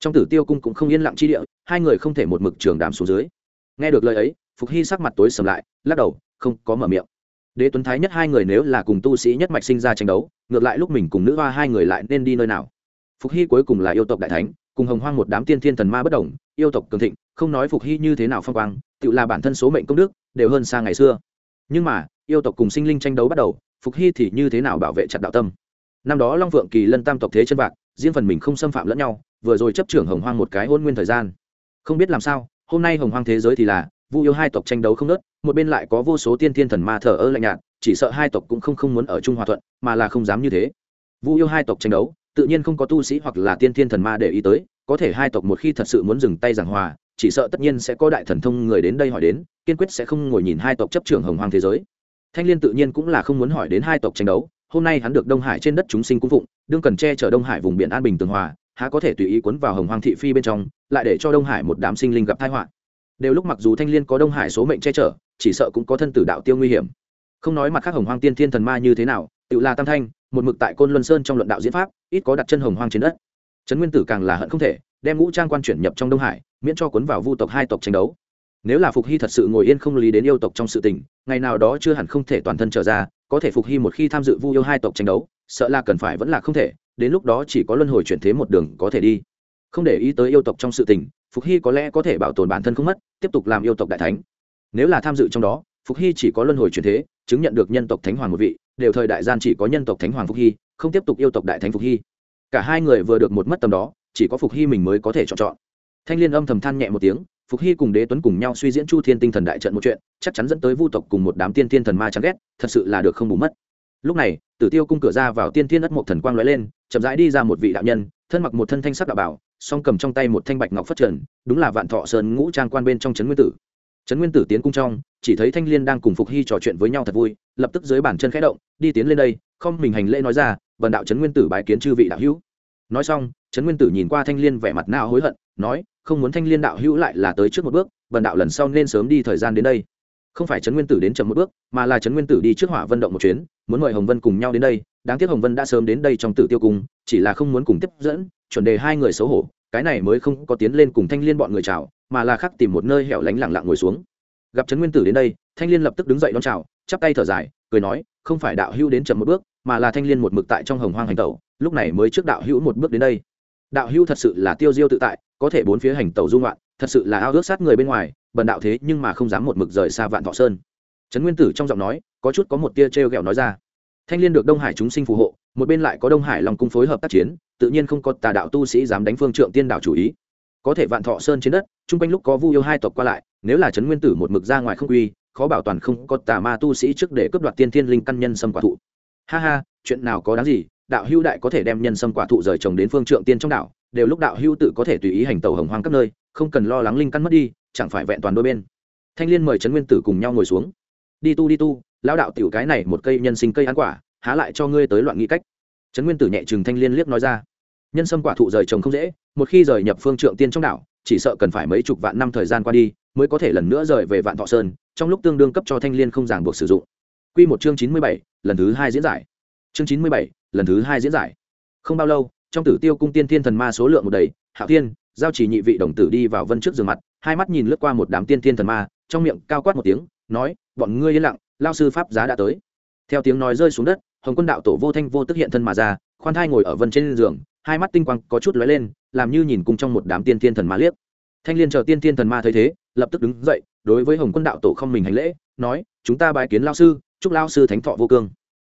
trong tử tiêu cung cũng không yên lặng chi địa, hai người không thể một mực trường đàm xuống dưới. Nghe được lời ấy, phục hy sắc mặt tối sầm lại, lắc đầu, không có mở miệng. Đế tuấn thái nhất hai người nếu là cùng tu sĩ nhất mạch sinh ra tranh đấu, ngược lại lúc mình cùng nữ hoa hai người lại nên đi nơi nào? Phục hy cuối cùng là yêu tộc đại thánh, cùng hồng hoang một đám tiên thiên thần ma bất đồng, yêu tộc cường thịnh, không nói phục hy như thế nào phong quang, tự là bản thân số mệnh công đức, đều hơn xa ngày xưa. Nhưng mà, yêu tộc cùng sinh linh tranh đấu bắt đầu, phục hy thì như thế nào bảo vệ chặt đạo tâm? Năm đó long vượng kỳ lân tam tộc thế chân vạc riêng phần mình không xâm phạm lẫn nhau, vừa rồi chấp trưởng hồng hoang một cái hôn nguyên thời gian. Không biết làm sao, hôm nay hồng hoang thế giới thì là, vu yêu hai tộc tranh đấu không nớt một bên lại có vô số tiên thiên thần ma thờ ơ lạnh nhạt, chỉ sợ hai tộc cũng không không muốn ở chung hòa thuận, mà là không dám như thế. Vu yêu hai tộc tranh đấu, tự nhiên không có tu sĩ hoặc là tiên thiên thần ma để ý tới, có thể hai tộc một khi thật sự muốn dừng tay giảng hòa, chỉ sợ tất nhiên sẽ có đại thần thông người đến đây hỏi đến, kiên quyết sẽ không ngồi nhìn hai tộc chấp trưởng hồng hoang thế giới. Thanh liên tự nhiên cũng là không muốn hỏi đến hai tộc tranh đấu hôm nay hắn được đông hải trên đất chúng sinh cung phụng, đương cần che chở đông hải vùng biển an bình tường hòa, há có thể tùy ý cuốn vào hồng hoang thị phi bên trong, lại để cho đông hải một đám sinh linh gặp tai họa. Đều lúc mặc dù thanh liên có đông hải số mệnh che chở, chỉ sợ cũng có thân tử đạo tiêu nguy hiểm. Không nói mặt khác hồng hoang tiên thiên thần ma như thế nào, tự là tam thanh, một mực tại côn luân sơn trong luận đạo diễn pháp, ít có đặt chân hồng hoang trên đất. Trấn nguyên tử càng là hận không thể, đem ngũ trang quan chuyển nhập trong đông hải, miễn cho cuốn vào vu tộc hai tộc tranh đấu nếu là phục hy thật sự ngồi yên không lý đến yêu tộc trong sự tình, ngày nào đó chưa hẳn không thể toàn thân trở ra, có thể phục hy một khi tham dự vu yêu hai tộc tranh đấu, sợ là cần phải vẫn là không thể, đến lúc đó chỉ có luân hồi chuyển thế một đường có thể đi. Không để ý tới yêu tộc trong sự tình, phục hy có lẽ có thể bảo tồn bản thân không mất, tiếp tục làm yêu tộc đại thánh. Nếu là tham dự trong đó, phục hy chỉ có luân hồi chuyển thế, chứng nhận được nhân tộc thánh hoàng một vị, đều thời đại gian chỉ có nhân tộc thánh hoàng phục hy, không tiếp tục yêu tộc đại thánh phục hy. Cả hai người vừa được một mất tầm đó, chỉ có phục hy mình mới có thể chọn chọn. Thanh liên âm thầm than nhẹ một tiếng phục hy cùng đế tuấn cùng nhau suy diễn chu thiên tinh thần đại trận một chuyện, chắc chắn dẫn tới vu tộc cùng một đám tiên thiên thần ma chán ghét, thật sự là được không bù mất. Lúc này, tử tiêu cung cửa ra vào tiên thiên ất một thần quang lóe lên, chậm rãi đi ra một vị đạo nhân, thân mặc một thân thanh sắc đạo bảo, song cầm trong tay một thanh bạch ngọc phất trần, đúng là vạn thọ sơn ngũ trang quan bên trong trấn nguyên tử. Trấn nguyên tử tiến cung trong, chỉ thấy thanh liên đang cùng phục hy trò chuyện với nhau thật vui, lập tức dưới bàn chân khẽ động, đi tiến lên đây, không mình hành lễ nói ra vần đạo trấn nguyên tử bái kiến chư vị đạo hữu. Nói xong, trấn nguyên tử nhìn qua thanh liên vẻ mặt nào hối hận, nói không muốn thanh liên đạo hữu lại là tới trước một bước vần đạo lần sau nên sớm đi thời gian đến đây. Không phải trấn nguyên tử đến chậm một bước, mà là trấn nguyên tử đi trước hỏa vận động một chuyến, muốn mời hồng vân cùng nhau đến đây. Đáng tiếc hồng vân đã sớm đến đây trong tử tiêu cung, chỉ là không muốn cùng tiếp dẫn, chuẩn đề hai người xấu hổ, cái này mới không có tiến lên cùng thanh liên bọn người chào, mà là khắc tìm một nơi hẻo lánh lặng lặng ngồi xuống. Gặp trấn nguyên tử đến đây, thanh liên lập tức đứng dậy đón chào, chắp tay thở dài, cười nói, không phải đạo hữu đến chậm một bước, mà là thanh liên một mực tại trong hồng hoang hành tẩu, lúc này mới trước đạo hữu một bước đến đây. Đạo hữu thật sự là tiêu diêu tự tại có thể bốn phía hành tàu dung loạn thật sự là ao ước sát người bên ngoài, bần đạo thế nhưng mà không dám một mực rời xa vạn thọ sơn. Trấn nguyên tử trong giọng nói, có chút có một tia t r e o g ẹ o nói ra. Thanh liên được đông hải chúng sinh phù hộ, một bên lại có đông hải lòng cung phối hợp tác chiến, tự nhiên không có tà đạo tu sĩ dám đánh phương trượng tiên đạo chủ ý. Có thể vạn thọ sơn trên đất chung quanh lúc có vu yêu hai tộc qua lại, nếu là trấn nguyên tử một mực ra ngoài không quy, khó bảo toàn không có tà ma tu sĩ trước để cướp đoạt tiên thiên linh căn nhân sâm quả thụ. Ha ha, chuyện nào có đáng gì, đạo hưu đại có thể đem nhân sâm quả thụ rời trồng đến phương trượng tiên trong đảo đều lúc đạo hưu tự có thể tùy ý hành tàu hồng hoang các nơi, không cần lo lắng linh căn mất đi, chẳng phải vẹn toàn đôi bên. Thanh liên mời trấn nguyên tử cùng nhau ngồi xuống. Đi tu đi tu, lão đạo tiểu cái này một cây nhân sinh cây ăn quả, há lại cho ngươi tới loạn nghĩ cách. Trấn nguyên tử nhẹ chừng thanh liên liếc nói ra. Nhân sâm quả thụ rời trồng không dễ, một khi rời nhập phương trượng tiên trong đảo chỉ sợ cần phải mấy chục vạn năm thời gian qua đi, mới có thể lần nữa rời về vạn thọ sơn, trong lúc tương đương cấp cho thanh liên không ràng buộc sử dụng. Quy một chương chín mươi bảy, lần thứ hai diễn giải. Chương chín mươi bảy, lần thứ hai diễn giải. Không bao lâu trong tử tiêu cung tiên thiên thần ma số lượng một đầy, hạo thiên, giao chỉ nhị vị đồng tử đi vào vân trước giường mặt, hai mắt nhìn lướt qua một đám tiên thiên thần ma, trong miệng cao quát một tiếng, nói, bọn ngươi yên lặng, lao sư pháp giá đã tới. Theo tiếng nói rơi xuống đất, hồng quân đạo tổ vô thanh vô tức hiện thân mà ra, khoan thai ngồi ở vân trên giường, hai mắt tinh quang có chút lóe lên, làm như nhìn cùng trong một đám tiên thiên thần ma liếc. Thanh liên chờ tiên thiên thần ma thấy thế, lập tức đứng dậy, đối với hồng quân đạo tổ không mình hành lễ, nói, chúng ta bài kiến lao sư, chúc lao sư thánh thọ vô cương.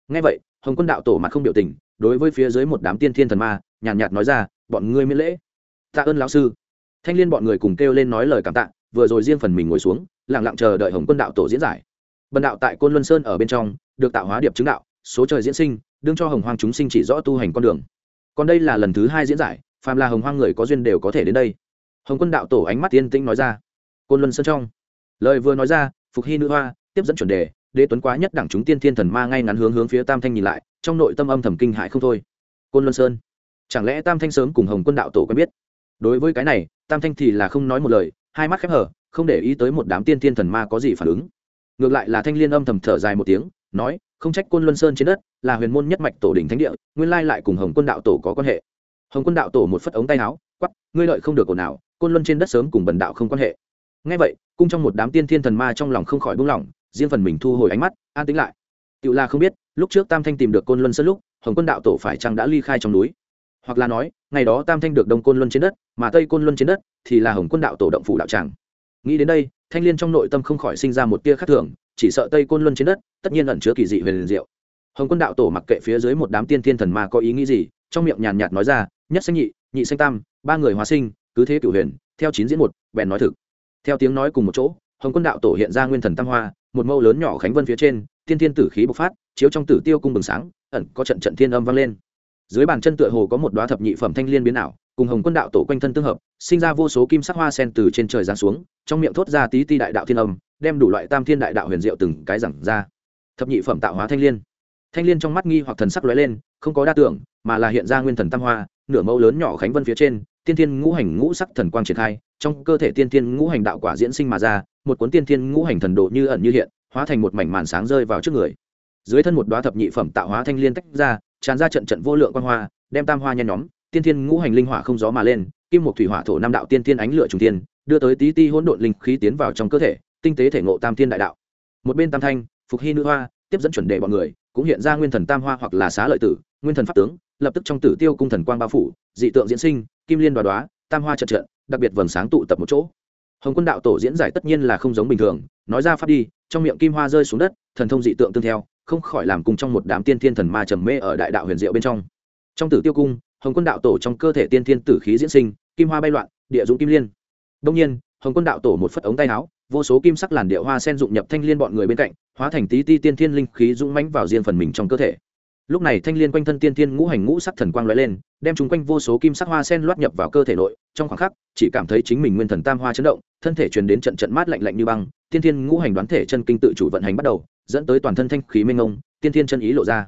Ngay vậy hồng quân đạo tổ mặt không biểu tình đối với phía dưới một đám tiên thiên thần ma nhàn nhạt, nhạt nói ra bọn ngươi miễn lễ. Tạ ơn lão sư. Thanh liên bọn người cùng kêu lên nói lời cảm tạ vừa rồi riêng phần mình ngồi xuống lẳng lặng chờ đợi hồng quân đạo tổ diễn giải. Bần đạo tại côn luân sơn ở bên trong được tạo hóa điệp chứng đạo số trời diễn sinh đương cho hồng hoang chúng sinh chỉ rõ tu hành con đường. Còn đây là lần thứ hai diễn giải phàm là hồng hoang người có duyên đều có thể đến đây. Hồng quân đạo tổ ánh mắt tiên tĩnh nói ra côn luân sơn trong. Lời vừa nói ra phục hy nữ hoa tiếp dẫn chuẩn đề đế tuấn quá nhất đẳng chúng tiên thiên thần ma ngay ngắn hướng hướng phía tam thanh nhìn lại, trong nội tâm âm thầm kinh hại không thôi. Côn luân sơn, chẳng lẽ tam thanh sớm cùng hồng quân đạo tổ quen biết? Đối với cái này, tam thanh thì là không nói một lời, hai mắt khép hở không để ý tới một đám tiên thiên thần ma có gì phản ứng. Ngược lại là thanh liên âm thầm thở dài một tiếng, nói, không trách côn luân sơn trên đất, là huyền môn nhất mạch tổ đình thánh địa, nguyên lai lại cùng hồng quân đạo tổ có quan hệ. Hồng quân đạo tổ một phất ống tay áo quắp ngươi lợi không được ồn nào côn luân trên đất sớm cùng bần đạo không quan hệ. Ngay vậy, cung trong một đám tiên thiên thần ma trong lòng không khỏi buông lỏng riêng phần mình thu hồi ánh mắt, an tính lại. Tự là không biết, lúc trước tam thanh tìm được côn luân sân lúc, hồng quân đạo tổ phải chăng đã ly khai trong núi? Hoặc là nói, ngày đó tam thanh được đông côn luân trên đất, mà tây côn luân trên đất thì là hồng quân đạo tổ động phủ đạo tràng. Nghĩ đến đây, thanh liên trong nội tâm không khỏi sinh ra một tia khác thường, chỉ sợ tây côn luân trên đất, tất nhiên ẩn chứa kỳ dị huyền diệu. Hồng quân đạo tổ mặc kệ phía dưới một đám tiên thiên thần ma có ý nghĩ gì, trong miệng nhàn nhạt nói ra, nhất xanh nhị nhị xanh tam, ba người hóa sinh, cứ thế cửu huyền, theo chín diễn một, bèn nói thực. Theo tiếng nói cùng một chỗ, hồng quân đạo tổ hiện ra nguyên thần tam hoa một mâu lớn nhỏ khánh vân phía trên, tiên thiên tử khí bộc phát, chiếu trong tử tiêu cung bừng sáng, ẩn có trận trận thiên âm vang lên. Dưới bàn chân tựa hồ có một đoá thập nhị phẩm thanh liên biến ảo, cùng hồng quân đạo tổ quanh thân tương hợp, sinh ra vô số kim sắc hoa sen từ trên trời giáng xuống, trong miệng thốt ra tí ti đại đạo thiên âm, đem đủ loại tam thiên đại đạo huyền diệu từng cái giảng ra. Thập nhị phẩm tạo hóa thanh liên. Thanh liên trong mắt nghi hoặc thần sắc lóe lên, không có đa tưởng, mà là hiện ra nguyên thần tam hoa, nửa mẫu lớn nhỏ khánh vân phía trên, tiên thiên ngũ hành ngũ sắc thần quang triển khai trong cơ thể tiên thiên ngũ hành đạo quả diễn sinh mà ra, một cuốn tiên thiên ngũ hành thần độ như ẩn như hiện, hóa thành một mảnh màn sáng rơi vào trước người. Dưới thân một đoá thập nhị phẩm tạo hóa thanh liên tách ra, tràn ra trận trận vô lượng quan hoa, đem tam hoa nhen nhóm, tiên thiên ngũ hành linh hỏa không gió mà lên, kim một thủy hỏa thổ năm đạo tiên thiên ánh lửa trùng tiên đưa tới tí ti hỗn độn linh khí tiến vào trong cơ thể, tinh tế thể ngộ tam thiên đại đạo. Một bên tam thanh, phục hy nữ hoa, tiếp dẫn chuẩn đề bọn người, cũng hiện ra nguyên thần tam hoa hoặc là xá lợi tử, nguyên thần pháp tướng, lập tức trong tử tiêu cung thần quang bao phủ, dị tượng diễn sinh, kim liên đoá đoá tam hoa trận trận đặc biệt vầng sáng tụ tập một chỗ. Hồng quân đạo tổ diễn giải tất nhiên là không giống bình thường, nói ra pháp đi, trong miệng kim hoa rơi xuống đất, thần thông dị tượng tương theo, không khỏi làm cùng trong một đám tiên thiên thần ma trầm mê ở đại đạo huyền diệu bên trong. Trong tử tiêu cung, hồng quân đạo tổ trong cơ thể tiên thiên tử khí diễn sinh, kim hoa bay loạn, địa dũng kim liên. Đông nhiên, hồng quân đạo tổ một phất ống tay áo, vô số kim sắc làn địa hoa sen dụng nhập thanh liên bọn người bên cạnh, hóa thành tí ti tiên thiên linh khí dũng mãnh vào riêng phần mình trong cơ thể lúc này thanh liên quanh thân tiên thiên ngũ hành ngũ sắc thần quang lóe lên, đem chúng quanh vô số kim sắc hoa sen loát nhập vào cơ thể nội, trong khoảng khắc, chỉ cảm thấy chính mình nguyên thần tam hoa chấn động, thân thể truyền đến trận trận mát lạnh lạnh như băng, tiên thiên ngũ hành đoán thể chân kinh tự chủ vận hành bắt đầu, dẫn tới toàn thân thanh khí minh ngông tiên thiên chân ý lộ ra.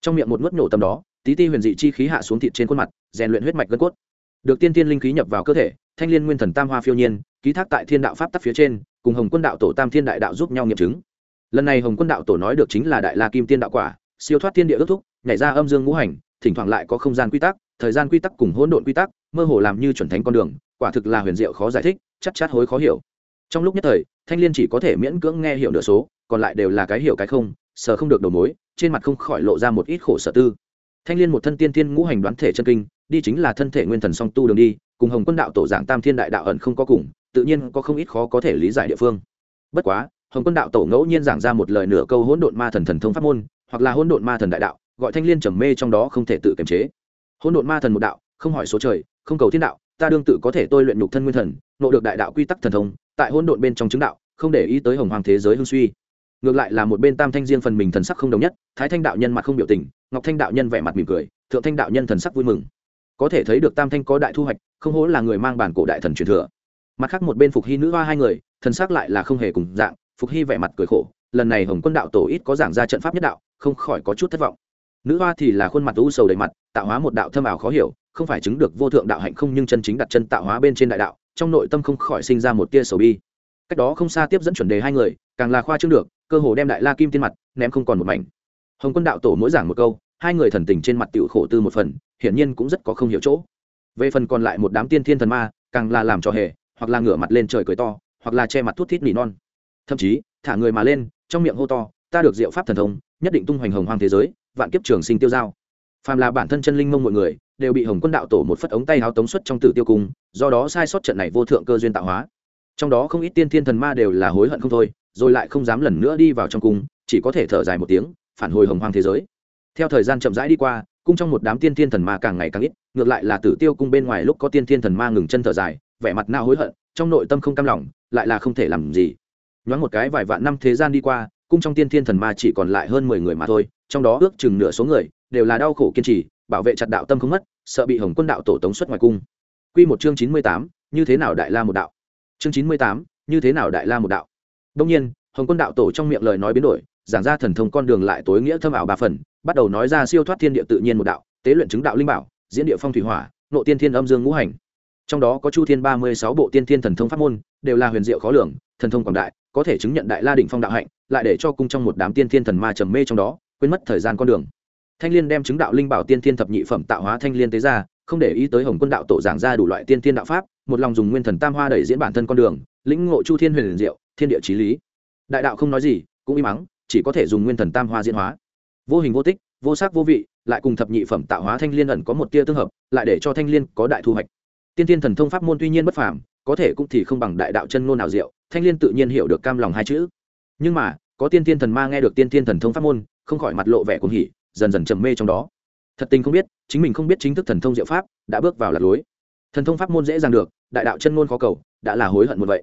Trong miệng một nuốt nhổ tâm đó, tí ti huyền dị chi khí hạ xuống thịt trên khuôn mặt, rèn luyện huyết mạch gân cốt. Được tiên tiên linh khí nhập vào cơ thể, thanh liên nguyên thần tam hoa phiêu nhiên, ký thác tại thiên đạo pháp tắc phía trên, cùng hồng quân đạo tổ tam thiên đại đạo giúp nhau nghiệm chứng. Lần này hồng quân đạo tổ nói được chính là đại la kim tiên đạo quả siêu thoát thiên địa ước thúc, nhảy ra âm dương ngũ hành, thỉnh thoảng lại có không gian quy tắc, thời gian quy tắc cùng hỗn độn quy tắc, mơ hồ làm như chuẩn thánh con đường, quả thực là huyền diệu khó giải thích, chắc chát hối khó hiểu. Trong lúc nhất thời, thanh liên chỉ có thể miễn cưỡng nghe hiểu nửa số, còn lại đều là cái hiểu cái không, sờ không được đầu mối, trên mặt không khỏi lộ ra một ít khổ sở tư. Thanh liên một thân tiên tiên ngũ hành đoán thể chân kinh, đi chính là thân thể nguyên thần song tu đường đi, cùng hồng quân đạo tổ giảng tam thiên đại đạo ẩn không có cùng, tự nhiên có không ít khó có thể lý giải địa phương. Bất quá, hồng quân đạo tổ ngẫu nhiên giảng ra một lời nửa câu hỗn độn ma thần thần thông pháp môn hoặc là hỗn độn ma thần đại đạo, gọi thanh liên trầm mê trong đó không thể tự kiềm chế. Hỗn độn ma thần một đạo, không hỏi số trời, không cầu thiên đạo, ta đương tự có thể tôi luyện nhục thân nguyên thần, nộ được đại đạo quy tắc thần thông, tại hỗn độn bên trong chứng đạo, không để ý tới hồng hoàng thế giới hưng suy. Ngược lại là một bên tam thanh riêng phần mình thần sắc không đồng nhất, thái thanh đạo nhân mặt không biểu tình, ngọc thanh đạo nhân vẻ mặt mỉm cười, thượng thanh đạo nhân thần sắc vui mừng. Có thể thấy được tam thanh có đại thu hoạch, không hố là người mang bản cổ đại thần truyền thừa. Mặt khác một bên phục hy nữ hoa hai người, thần sắc lại là không hề cùng dạng, phục hy vẻ mặt cười khổ lần này hồng quân đạo tổ ít có giảng ra trận pháp nhất đạo, không khỏi có chút thất vọng. Nữ hoa thì là khuôn mặt u sầu đầy mặt, tạo hóa một đạo thâm ảo khó hiểu, không phải chứng được vô thượng đạo hạnh không nhưng chân chính đặt chân tạo hóa bên trên đại đạo, trong nội tâm không khỏi sinh ra một tia sầu bi. Cách đó không xa tiếp dẫn chuẩn đề hai người, càng là khoa trương được, cơ hồ đem đại la kim tiên mặt, ném không còn một mảnh. Hồng quân đạo tổ mỗi giảng một câu, hai người thần tình trên mặt tiểu khổ tư một phần, hiển nhiên cũng rất có không hiểu chỗ. Về phần còn lại một đám tiên thiên thần ma, càng là làm cho hề, hoặc là ngửa mặt lên trời cười to, hoặc là che mặt thút thít nỉ non thậm chí, thả người mà lên, trong miệng hô to, ta được diệu pháp thần thông, nhất định tung hoành hồng hoang thế giới, vạn kiếp trường sinh tiêu giao phàm là bản thân chân linh mông mọi người, đều bị hồng quân đạo tổ một phất ống tay háo tống xuất trong tử tiêu cung, do đó sai sót trận này vô thượng cơ duyên tạo hóa. Trong đó không ít tiên thiên thần ma đều là hối hận không thôi, rồi lại không dám lần nữa đi vào trong cung, chỉ có thể thở dài một tiếng, phản hồi hồng hoang thế giới. Theo thời gian chậm rãi đi qua, cung trong một đám tiên thiên thần ma càng ngày càng ít, ngược lại là tử tiêu cung bên ngoài lúc có tiên thiên thần ma ngừng chân thở dài, vẻ mặt nao hối hận, trong nội tâm không cam lòng, lại là không thể làm gì nhoáng một cái vài vạn năm thế gian đi qua, cung trong tiên thiên thần ma chỉ còn lại hơn mười người mà thôi, trong đó ước chừng nửa số người đều là đau khổ kiên trì, bảo vệ chặt đạo tâm không mất, sợ bị hồng quân đạo tổ tống xuất ngoài cung. Q một chương chín mươi tám, như thế nào đại la một đạo? Chương chín mươi tám, như thế nào đại la một đạo? Đông nhiên, hồng quân đạo tổ trong miệng lời nói biến đổi, giảng ra thần thông con đường lại tối nghĩa thâm ảo ba phần, bắt đầu nói ra siêu thoát thiên địa tự nhiên một đạo, tế luyện chứng đạo linh bảo, diễn địa phong thủy hỏa, nộ tiên thiên âm dương ngũ hành. Trong đó có chu thiên ba mươi sáu bộ tiên thiên thần thông pháp môn, đều là huyền diệu khó lường, thần thông quảng đại có thể chứng nhận đại la đỉnh phong đạo hạnh, lại để cho cung trong một đám tiên thiên thần ma trầm mê trong đó, quên mất thời gian con đường. Thanh liên đem chứng đạo linh bảo tiên thiên thập nhị phẩm tạo hóa thanh liên tế ra, không để ý tới hồng quân đạo tổ giảng ra đủ loại tiên thiên đạo pháp, một lòng dùng nguyên thần tam hoa đẩy diễn bản thân con đường, lĩnh ngộ chu thiên huyền liền diệu, thiên địa trí lý. Đại đạo không nói gì, cũng im mắng, chỉ có thể dùng nguyên thần tam hoa diễn hóa. Vô hình vô tích, vô sắc vô vị, lại cùng thập nhị phẩm tạo hóa thanh liên ẩn có một tia tương hợp, lại để cho thanh liên có đại thu hoạch. Tiên thiên thần thông pháp môn tuy nhiên bất phàm, có thể cũng thì không bằng đại đạo chân ngôn nào diệu thanh liên tự nhiên hiểu được cam lòng hai chữ. Nhưng mà, có tiên thiên thần ma nghe được tiên thiên thần thông pháp môn, không khỏi mặt lộ vẻ cuồng hỉ, dần dần trầm mê trong đó. Thật tình không biết, chính mình không biết chính thức thần thông diệu pháp đã bước vào lạc lối. Thần thông pháp môn dễ dàng được, đại đạo chân ngôn khó cầu, đã là hối hận một vậy.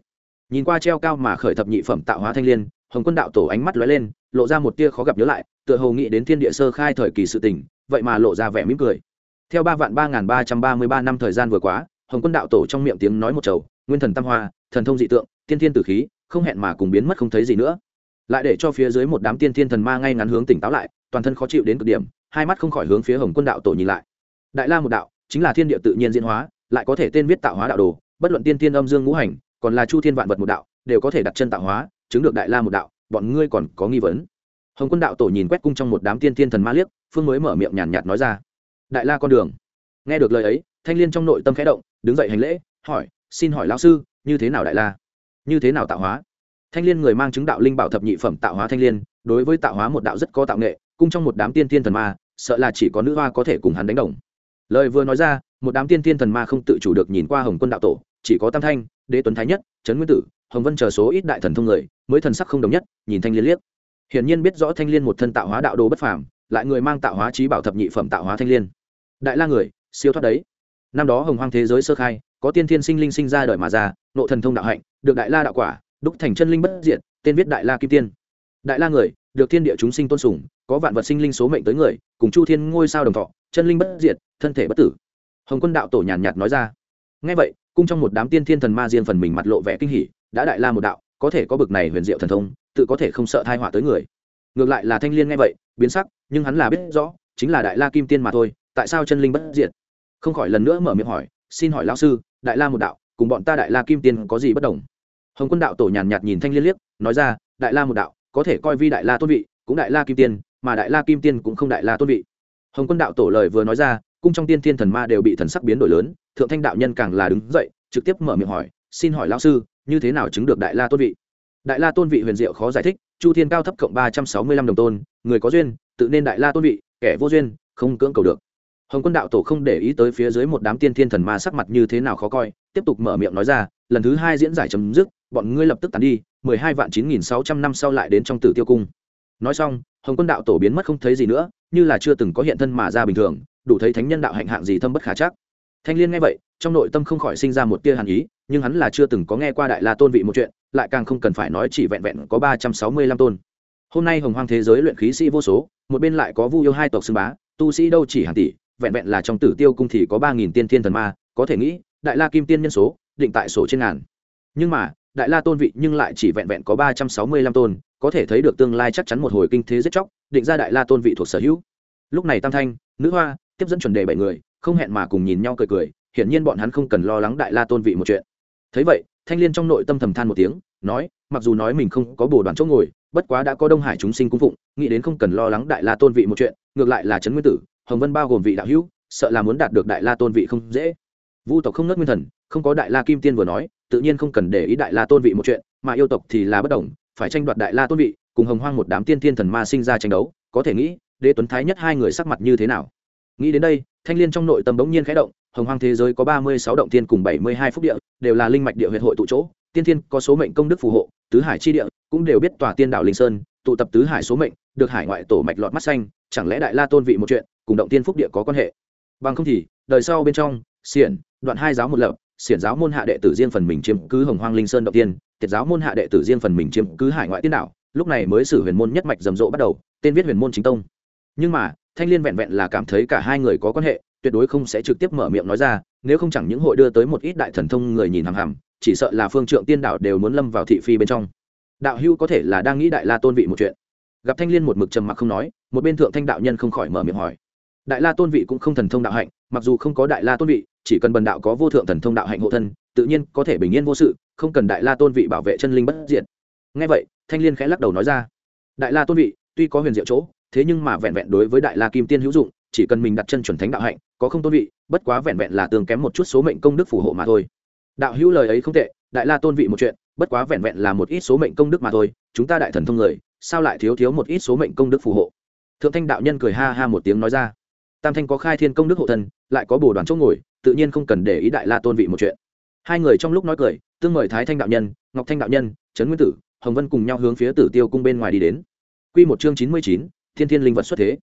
Nhìn qua treo cao mà khởi thập nhị phẩm tạo hóa thanh liên, hồng quân đạo tổ ánh mắt lóe lên, lộ ra một tia khó gặp nhớ lại, tựa hồ nghĩ đến thiên địa sơ khai thời kỳ sự tình, vậy mà lộ ra vẻ mỉm cười. Theo ba vạn ba nghìn ba trăm ba mươi ba năm thời gian vừa quá hồng quân đạo tổ trong miệng tiếng nói một chầu, nguyên thần tam hoa, thần thông dị tượng tiên thiên tử khí, không hẹn mà cùng biến mất không thấy gì nữa. Lại để cho phía dưới một đám tiên thiên thần ma ngay ngắn hướng tỉnh táo lại, toàn thân khó chịu đến cực điểm, hai mắt không khỏi hướng phía hồng quân đạo tổ nhìn lại. Đại la một đạo, chính là thiên địa tự nhiên diễn hóa, lại có thể tên viết tạo hóa đạo đồ, bất luận tiên thiên âm dương ngũ hành, còn là chu thiên vạn vật một đạo, đều có thể đặt chân tạo hóa, chứng được đại la một đạo, bọn ngươi còn có nghi vấn. Hồng quân đạo tổ nhìn quét cung trong một đám tiên thiên thần ma liếc, phương mới mở miệng nhàn nhạt nói ra. Đại la con đường. Nghe được lời ấy, thanh liên trong nội tâm khẽ động, đứng dậy hành lễ, hỏi, xin hỏi lão sư, như thế nào đại la? Như thế nào tạo hóa? Thanh liên người mang chứng đạo linh bảo thập nhị phẩm tạo hóa thanh liên, đối với tạo hóa một đạo rất có tạo nghệ cung trong một đám tiên thiên thần ma, sợ là chỉ có nữ hoa có thể cùng hắn đánh đồng. Lời vừa nói ra, một đám tiên thiên thần ma không tự chủ được nhìn qua hồng quân đạo tổ, chỉ có tam thanh, đế tuấn thái nhất, trấn nguyên tử, hồng vân chờ số ít đại thần thông người, mới thần sắc không đồng nhất, nhìn thanh liên liếc. Hiển nhiên biết rõ thanh liên một thân tạo hóa đạo đồ bất phàm, lại người mang tạo hóa trí bảo thập nhị phẩm tạo hóa thanh liên. Đại la người, siêu thoát đấy. Năm đó hồng hoang thế giới sơ khai có tiên thiên sinh linh sinh ra đời mà ra nộ thần thông đạo hạnh, được đại la đạo quả, đúc thành chân linh bất diệt, tên viết đại la kim tiên. Đại la người, được thiên địa chúng sinh tôn sùng, có vạn vật sinh linh số mệnh tới người, cùng chu thiên ngôi sao đồng thọ, chân linh bất diệt, thân thể bất tử. Hồng quân đạo tổ nhàn nhạt nói ra. Ngay vậy, cung trong một đám tiên thiên thần ma riêng phần mình mặt lộ vẻ kinh hỉ, đã đại la một đạo, có thể có bực này huyền diệu thần thông, tự có thể không sợ thai họa tới người. Ngược lại là thanh liên nghe vậy, biến sắc, nhưng hắn là biết rõ, chính là đại la kim tiên mà thôi, tại sao chân linh bất diệt? Không khỏi lần nữa mở miệng hỏi, xin hỏi lão sư đại la một đạo, cùng bọn ta đại la kim tiên có gì bất đồng? Hồng quân đạo tổ nhàn nhạt nhìn thanh liên liếc, nói ra, đại la một đạo, có thể coi vi đại la tôn vị, cũng đại la kim tiên, mà đại la kim tiên cũng không đại la tôn vị. Hồng quân đạo tổ lời vừa nói ra, cung trong tiên thiên thần ma đều bị thần sắc biến đổi lớn, thượng thanh đạo nhân càng là đứng dậy, trực tiếp mở miệng hỏi, xin hỏi lão sư, như thế nào chứng được đại la tôn vị? Đại la tôn vị huyền diệu khó giải thích, chu thiên cao thấp cộng ba trăm sáu mươi lăm đồng tôn, người có duyên, tự nên đại la tôn vị, kẻ vô duyên, không cưỡng cầu được hồng quân đạo tổ không để ý tới phía dưới một đám tiên thiên thần ma sắc mặt như thế nào khó coi, tiếp tục mở miệng nói ra, lần thứ hai diễn giải chấm dứt, bọn ngươi lập tức tàn đi, mười hai vạn chín nghìn sáu trăm năm sau lại đến trong tử tiêu cung. Nói xong, hồng quân đạo tổ biến mất không thấy gì nữa, như là chưa từng có hiện thân mà ra bình thường, đủ thấy thánh nhân đạo hạnh hạng gì thâm bất khả chắc. Thanh liên nghe vậy, trong nội tâm không khỏi sinh ra một tia hàn ý, nhưng hắn là chưa từng có nghe qua đại la tôn vị một chuyện, lại càng không cần phải nói chỉ vẹn vẹn có ba trăm sáu mươi lăm tôn. Hôm nay hồng hoang thế giới luyện khí sĩ vô số, một bên lại có vu yêu hai tộc xưng bá, tu sĩ đâu chỉ hàng tỷ vẹn vẹn là trong tử tiêu cung thì có ba nghìn tiên thiên thần ma, có thể nghĩ, đại la kim tiên nhân số, định tại sổ trên ngàn. Nhưng mà, đại la tôn vị nhưng lại chỉ vẹn vẹn có ba trăm sáu mươi lăm tôn, có thể thấy được tương lai chắc chắn một hồi kinh thế giết chóc, định ra đại la tôn vị thuộc sở hữu. Lúc này tam thanh, nữ hoa, tiếp dẫn chuẩn đề bảy người, không hẹn mà cùng nhìn nhau cười cười, hiển nhiên bọn hắn không cần lo lắng đại la tôn vị một chuyện. Thấy vậy, thanh liên trong nội tâm thầm than một tiếng, nói, mặc dù nói mình không có bồ đoàn chỗ ngồi, bất quá đã có đông hải chúng sinh cung phụng, nghĩ đến không cần lo lắng đại la tôn vị một chuyện, ngược lại là trấn nguyên tử hồng vân bao gồm vị đạo hữu, sợ là muốn đạt được đại la tôn vị không dễ. Vu tộc không nớt nguyên thần, không có đại la kim tiên vừa nói, tự nhiên không cần để ý đại la tôn vị một chuyện, mà yêu tộc thì là bất đồng, phải tranh đoạt đại la tôn vị, cùng hồng hoang một đám tiên thiên thần ma sinh ra tranh đấu, có thể nghĩ, đế tuấn thái nhất hai người sắc mặt như thế nào. Nghĩ đến đây, thanh l i ê n trong nội tâm bỗng nhiên khẽ động, hồng hoang thế giới có ba mươi sáu động tiên cùng bảy mươi hai phúc địa, đều là linh mạch địa huyện hội tụ chỗ, tiên thiên có số mệnh công đức phù hộ, tứ hải chi địa cũng đều biết tòa tiên đảo linh sơn, tụ tập tứ hải số mệnh, được hải ngoại tổ mạch lọt mắt xanh, chẳng lẽ đại la tôn vị một chuyện cùng động tiên phúc địa có quan hệ. Bằng không thì, đời sau bên trong, xiển, đoạn hai giáo một lập, xiển giáo môn hạ đệ tử riêng phần mình chiếm cứ hồng hoang linh sơn động tiên, tiệt giáo môn hạ đệ tử riêng phần mình chiếm cứ hải ngoại tiên đảo, lúc này mới xử huyền môn nhất mạch rầm rộ bắt đầu, tên viết huyền môn chính tông. Nhưng mà, thanh liên vẹn vẹn là cảm thấy cả hai người có quan hệ, tuyệt đối không sẽ trực tiếp mở miệng nói ra, nếu không chẳng những hội đưa tới một ít đại thần thông người nhìn hằm hằm, chỉ sợ là phương trượng tiên đảo đều muốn lâm vào thị phi bên trong. Đạo hưu có thể là đang nghĩ đại la tôn vị một chuyện. Gặp thanh liên một mực trầm mặc không nói, một bên thượng thanh đạo nhân không khỏi mở miệng hỏi đại la tôn vị cũng không thần thông đạo hạnh, mặc dù không có đại la tôn vị, chỉ cần bần đạo có vô thượng thần thông đạo hạnh hộ thân, tự nhiên có thể bình yên vô sự, không cần đại la tôn vị bảo vệ chân linh bất diện ngay vậy, thanh liên khẽ lắc đầu nói ra, đại la tôn vị, tuy có huyền diệu chỗ, thế nhưng mà vẹn vẹn đối với đại la kim tiên hữu dụng, chỉ cần mình đặt chân chuẩn thánh đạo hạnh, có không tôn vị, bất quá vẹn vẹn là tương kém một chút số mệnh công đức phù hộ mà thôi. Đạo hữu lời ấy không tệ, đại la tôn vị một chuyện, bất quá vẹn vẹn là một ít số mệnh công đức mà thôi, chúng ta đại thần thông người, sao lại thiếu thiếu một ít số mệnh công đức phù hộ? Thượng thanh đạo nhân cười ha ha một tiếng nói ra tam thanh có khai thiên công đức hộ thân, lại có bồ đoàn chỗ ngồi, tự nhiên không cần để ý đại la tôn vị một chuyện. Hai người trong lúc nói cười, tương mời thái thanh đạo nhân, ngọc thanh đạo nhân, trấn nguyên tử, hồng vân cùng nhau hướng phía tử tiêu cung bên ngoài đi đến. Quy một chương chín mươi chín, thiên thiên linh vật xuất thế.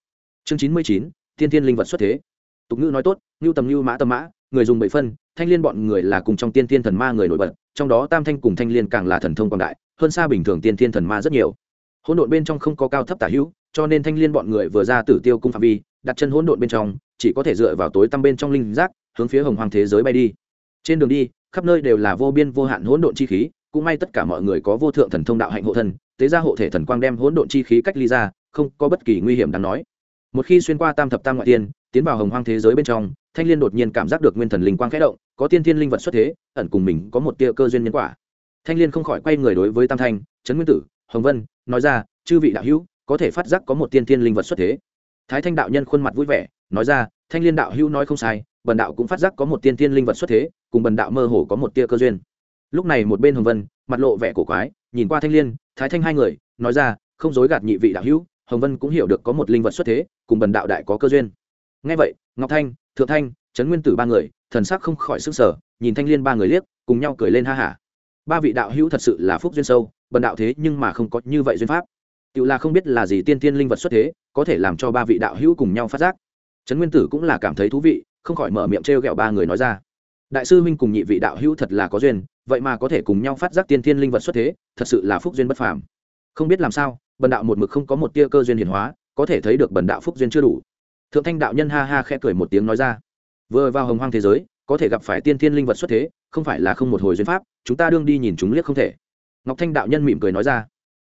Chương chín mươi chín, thiên thiên linh vật xuất thế. Tục ngữ nói tốt ngưu tầm ngưu mã tầm mã, người dùng bảy phân, thanh liên bọn người là cùng trong tiên thiên thần ma người nổi bật, trong đó tam thanh cùng thanh liên càng là thần thông quang đại, hơn xa bình thường tiên thiên thần ma rất nhiều. Hỗn độn bên trong không có cao thấp tả hữu, cho nên thanh liên bọn người vừa ra tử tiêu cung phạm vi đặt chân hỗn độn bên trong, chỉ có thể dựa vào tối tăm bên trong linh giác, hướng phía hồng hoàng thế giới bay đi. Trên đường đi, khắp nơi đều là vô biên vô hạn hỗn độn chi khí, cũng may tất cả mọi người có vô thượng thần thông đạo hạnh hộ thân, tế ra hộ thể thần quang đem hỗn độn chi khí cách ly ra, không có bất kỳ nguy hiểm đáng nói. Một khi xuyên qua tam thập tam ngoại tiên, tiến vào hồng hoang thế giới bên trong, thanh liên đột nhiên cảm giác được nguyên thần linh quang khẽ động, có tiên thiên linh vật xuất thế, ẩn cùng mình có một tia cơ duyên nhân quả. Thanh liên không khỏi quay người đối với tam thanh, trấn nguyên tử, hồng vân, nói ra, chư vị đạo hữu, có thể phát giác có một tiên thiên linh vật xuất thế thái thanh đạo nhân khuôn mặt vui vẻ, nói ra, thanh liên đạo hữu nói không sai, bần đạo cũng phát giác có một tiên thiên linh vật xuất thế, cùng bần đạo mơ hồ có một tia cơ duyên. Lúc này một bên hồng vân, mặt lộ vẻ cổ quái, nhìn qua thanh liên, thái thanh hai người, nói ra, không dối gạt nhị vị đạo hữu, hồng vân cũng hiểu được có một linh vật xuất thế, cùng bần đạo đại có cơ duyên. Ngay vậy, ngọc thanh, thượng thanh, trấn nguyên tử ba người, thần sắc không khỏi sức sở nhìn thanh liên ba người liếc, cùng nhau cười lên ha hả. Ba vị đạo hữu thật sự là phúc duyên sâu, bần đạo thế nhưng mà không có như vậy duyên pháp tự là không biết là gì tiên tiên linh vật xuất thế, có thể làm cho ba vị đạo hữu cùng nhau phát giác. Trấn nguyên tử cũng là cảm thấy thú vị, không khỏi mở miệng t r g ẹ o ba người nói ra. Đại sư huynh cùng nhị vị đạo hữu thật là có duyên, vậy mà có thể cùng nhau phát giác tiên tiên linh vật xuất thế, thật sự là phúc duyên bất phàm. Không biết làm sao, bần đạo một mực không có một tia cơ duyên hiển hóa, có thể thấy được bần đạo phúc duyên chưa đủ. Thượng thanh đạo nhân ha ha khẽ cười một tiếng nói ra. Vừa vào hồng hoang thế giới, có thể gặp phải tiên thiên linh vật xuất thế, không phải là không một hồi duyên pháp, chúng ta đương đi nhìn chúng liếc không thể. Ngọc thanh đạo nhân mỉm cười nói ra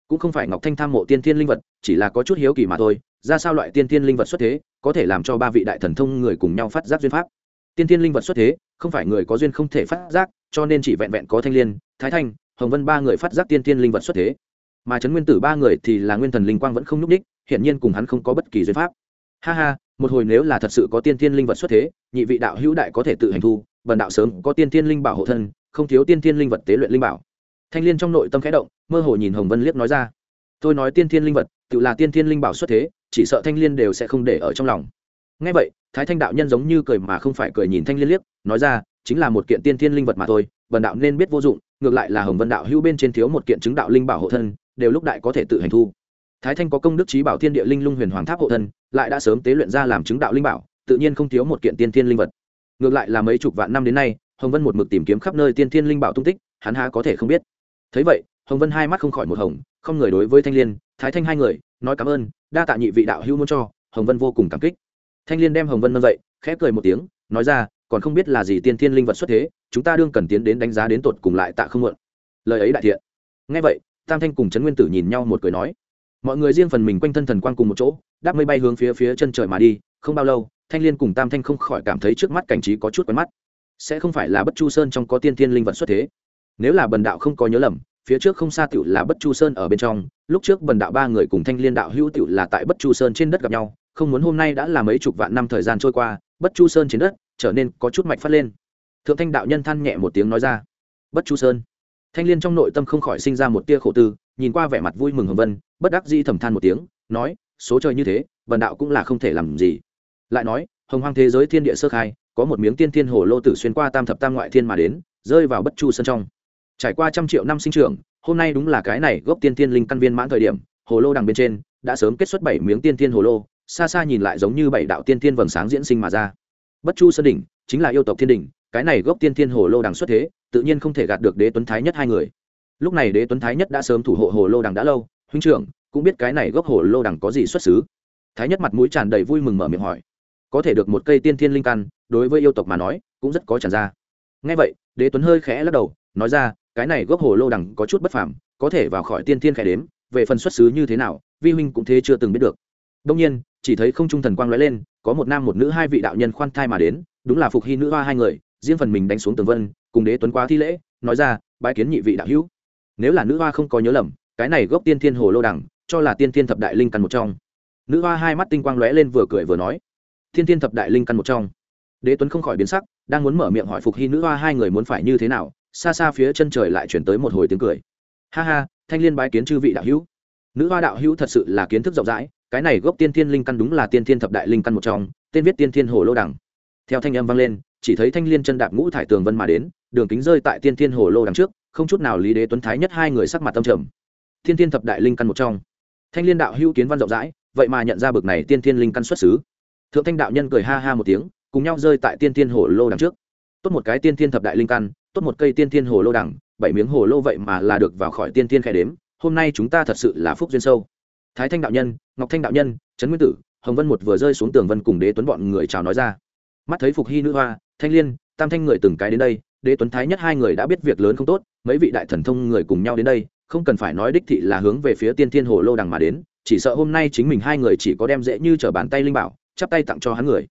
cũng không phải ngọc thanh tham mộ tiên thiên linh vật, chỉ là có chút hiếu kỳ mà thôi, ra sao loại tiên thiên linh vật xuất thế, có thể làm cho ba vị đại thần thông người cùng nhau phát giác duyên pháp? Tiên thiên linh vật xuất thế, không phải người có duyên không thể phát giác, cho nên chỉ vẹn vẹn có thanh liên, thái thanh, hồng vân ba người phát giác tiên thiên linh vật xuất thế. Mà trấn nguyên tử ba người thì là nguyên thần linh quang vẫn không nhúc ních hiển nhiên cùng hắn không có bất kỳ duyên pháp. Ha ha, một hồi nếu là thật sự có tiên thiên linh vật xuất thế, nhị vị đạo hữu đại có thể tự hành thu, bần đạo sớm có tiên thiên linh bảo hộ thân, không thiếu tiên thiên linh vật tế luyện linh bảo thanh liên trong nội tâm khẽ động, mơ hồ nhìn hồng vân liếc nói ra. Tôi nói tiên thiên linh vật, tự là tiên thiên linh bảo xuất thế, chỉ sợ thanh liên đều sẽ không để ở trong lòng. Ngay vậy, thái thanh đạo nhân giống như cười mà không phải cười nhìn thanh liên liếc, nói ra, chính là một kiện tiên thiên linh vật mà thôi bần đạo nên biết vô dụng, ngược lại là hồng vân đạo hữu bên trên thiếu một kiện chứng đạo linh bảo hộ thân, đều lúc đại có thể tự hành thu. Thái thanh có công đức trí bảo thiên địa linh lung huyền hoàng tháp hộ thân, lại đã sớm tế luyện ra làm chứng đạo linh bảo, tự nhiên không thiếu một kiện tiên thiên linh vật. Ngược lại là mấy chục vạn năm đến nay, hồng vân một mực tìm kiếm khắp nơi tiên thiên linh bảo tung tích, hắn há có thể không biết thấy vậy, hồng vân hai mắt không khỏi một hồng, không người đối với thanh liên, thái thanh hai người, nói cảm ơn, đa tạ nhị vị đạo hữu muốn cho, hồng vân vô cùng cảm kích. Thanh liên đem hồng vân nâng dậy, khẽ cười một tiếng, nói ra, còn không biết là gì tiên thiên linh vật xuất thế, chúng ta đương cần tiến đến đánh giá đến tột cùng lại tạ không mượn lời ấy đại thiện. Ngay vậy, tam thanh cùng trấn nguyên tử nhìn nhau một cười nói, mọi người riêng phần mình quanh thân thần quang cùng một chỗ, đáp mây bay hướng phía phía chân trời mà đi, không bao lâu, thanh liên cùng tam thanh không khỏi cảm thấy trước mắt cảnh trí có chút quen mắt. Sẽ không phải là bất chu sơn trong có tiên thiên linh vật xuất thế nếu là bần đạo không có nhớ lầm, phía trước không xa tiểu là bất chu sơn ở bên trong, lúc trước bần đạo ba người cùng thanh liên đạo hữu tiểu là tại bất chu sơn trên đất gặp nhau, không muốn hôm nay đã là mấy chục vạn năm thời gian trôi qua, bất chu sơn trên đất trở nên có chút mạch phát lên. Thượng thanh đạo nhân than nhẹ một tiếng nói ra, bất chu sơn. Thanh liên trong nội tâm không khỏi sinh ra một tia khổ tư, nhìn qua vẻ mặt vui mừng hồng vân, bất đắc di thầm than một tiếng, nói, số trời như thế, bần đạo cũng là không thể làm gì. Lại nói, hồng hoang thế giới thiên địa sơ khai, có một miếng tiên thiên hồ lô tử xuyên qua tam thập tam ngoại thiên mà đến, rơi vào bất chu sơn trong trải qua trăm triệu năm sinh trưởng, hôm nay đúng là cái này gốc tiên thiên linh căn viên mãn thời điểm, hồ lô đằng bên trên đã sớm kết xuất bảy miếng tiên thiên hồ lô, xa xa nhìn lại giống như bảy đạo tiên thiên vầng sáng diễn sinh mà ra. Bất chu sơn đỉnh chính là yêu tộc thiên đỉnh, cái này gốc tiên thiên hồ lô đằng xuất thế, tự nhiên không thể gạt được đế tuấn thái nhất hai người. Lúc này đế tuấn thái nhất đã sớm thủ hộ hồ lô đằng đã lâu, huynh trưởng cũng biết cái này gốc hồ lô đằng có gì xuất xứ. Thái nhất mặt mũi tràn đầy vui mừng mở miệng hỏi, có thể được một cây tiên thiên linh căn, đối với yêu tộc mà nói, cũng rất có tràn ra. Ngay vậy, đế tuấn hơi khẽ lắc đầu, nói ra cái này gốc hồ lô đằng có chút bất phàm, có thể vào khỏi tiên thiên khẽ đếm, về phần xuất xứ như thế nào, vi huynh cũng thế chưa từng biết được. Đông nhiên, chỉ thấy không trung thần quang lóe lên, có một nam một nữ hai vị đạo nhân khoan thai mà đến, đúng là phục hy nữ hoa hai người, riêng phần mình đánh xuống tường vân, cùng đế tuấn quá thi lễ, nói ra, bái kiến nhị vị đạo hữu. Nếu là nữ hoa không có nhớ lầm, cái này gốc tiên thiên hồ lô đẳng cho là tiên thiên thập đại linh căn một trong. Nữ hoa hai mắt tinh quang lóe lên vừa cười vừa nói thiên thiên thập đại linh căn một trong. Đế tuấn không khỏi biến sắc, đang muốn mở miệng hỏi phục hy nữ hoa hai người muốn phải như thế nào xa xa phía chân trời lại chuyển tới một hồi tiếng cười. Ha ha, thanh liên bái kiến chư vị đạo hữu. Nữ hoa đạo hữu thật sự là kiến thức rộng rãi, cái này gốc tiên thiên linh căn đúng là tiên thiên thập đại linh căn một trong, tên viết tiên thiên hồ lô đẳng theo thanh âm vang lên, chỉ thấy thanh liên chân đạp ngũ thải tường vân mà đến, đường kính rơi tại tiên thiên hồ lô đằng trước, không chút nào lý đế tuấn thái nhất hai người sắc mặt tâm trầm. Tiên thiên thập đại linh căn một trong. Thanh liên đạo hữu kiến văn rộng rãi, vậy mà nhận ra bực này tiên thiên linh căn xuất xứ. Thượng thanh đạo nhân cười ha ha một tiếng, cùng nhau rơi tại tiên thiên hồ lô đằng trước. Tốt một cái tiên thiên thập đại linh căn tốt một cây tiên thiên hồ lô đằng, bảy miếng hồ lô vậy mà là được vào khỏi tiên thiên khai đếm, hôm nay chúng ta thật sự là phúc duyên sâu. Thái thanh đạo nhân, ngọc thanh đạo nhân, trấn nguyên tử, hồng vân một vừa rơi xuống tường vân cùng đế tuấn bọn người chào nói ra. Mắt thấy phục hy nữ hoa, thanh liên, tam thanh người từng cái đến đây, đế tuấn thái nhất hai người đã biết việc lớn không tốt, mấy vị đại thần thông người cùng nhau đến đây, không cần phải nói đích thị là hướng về phía tiên thiên hồ lô đằng mà đến, chỉ sợ hôm nay chính mình hai người chỉ có đem dễ như t bàn tay linh bảo, chắp tay tặng cho hắn người.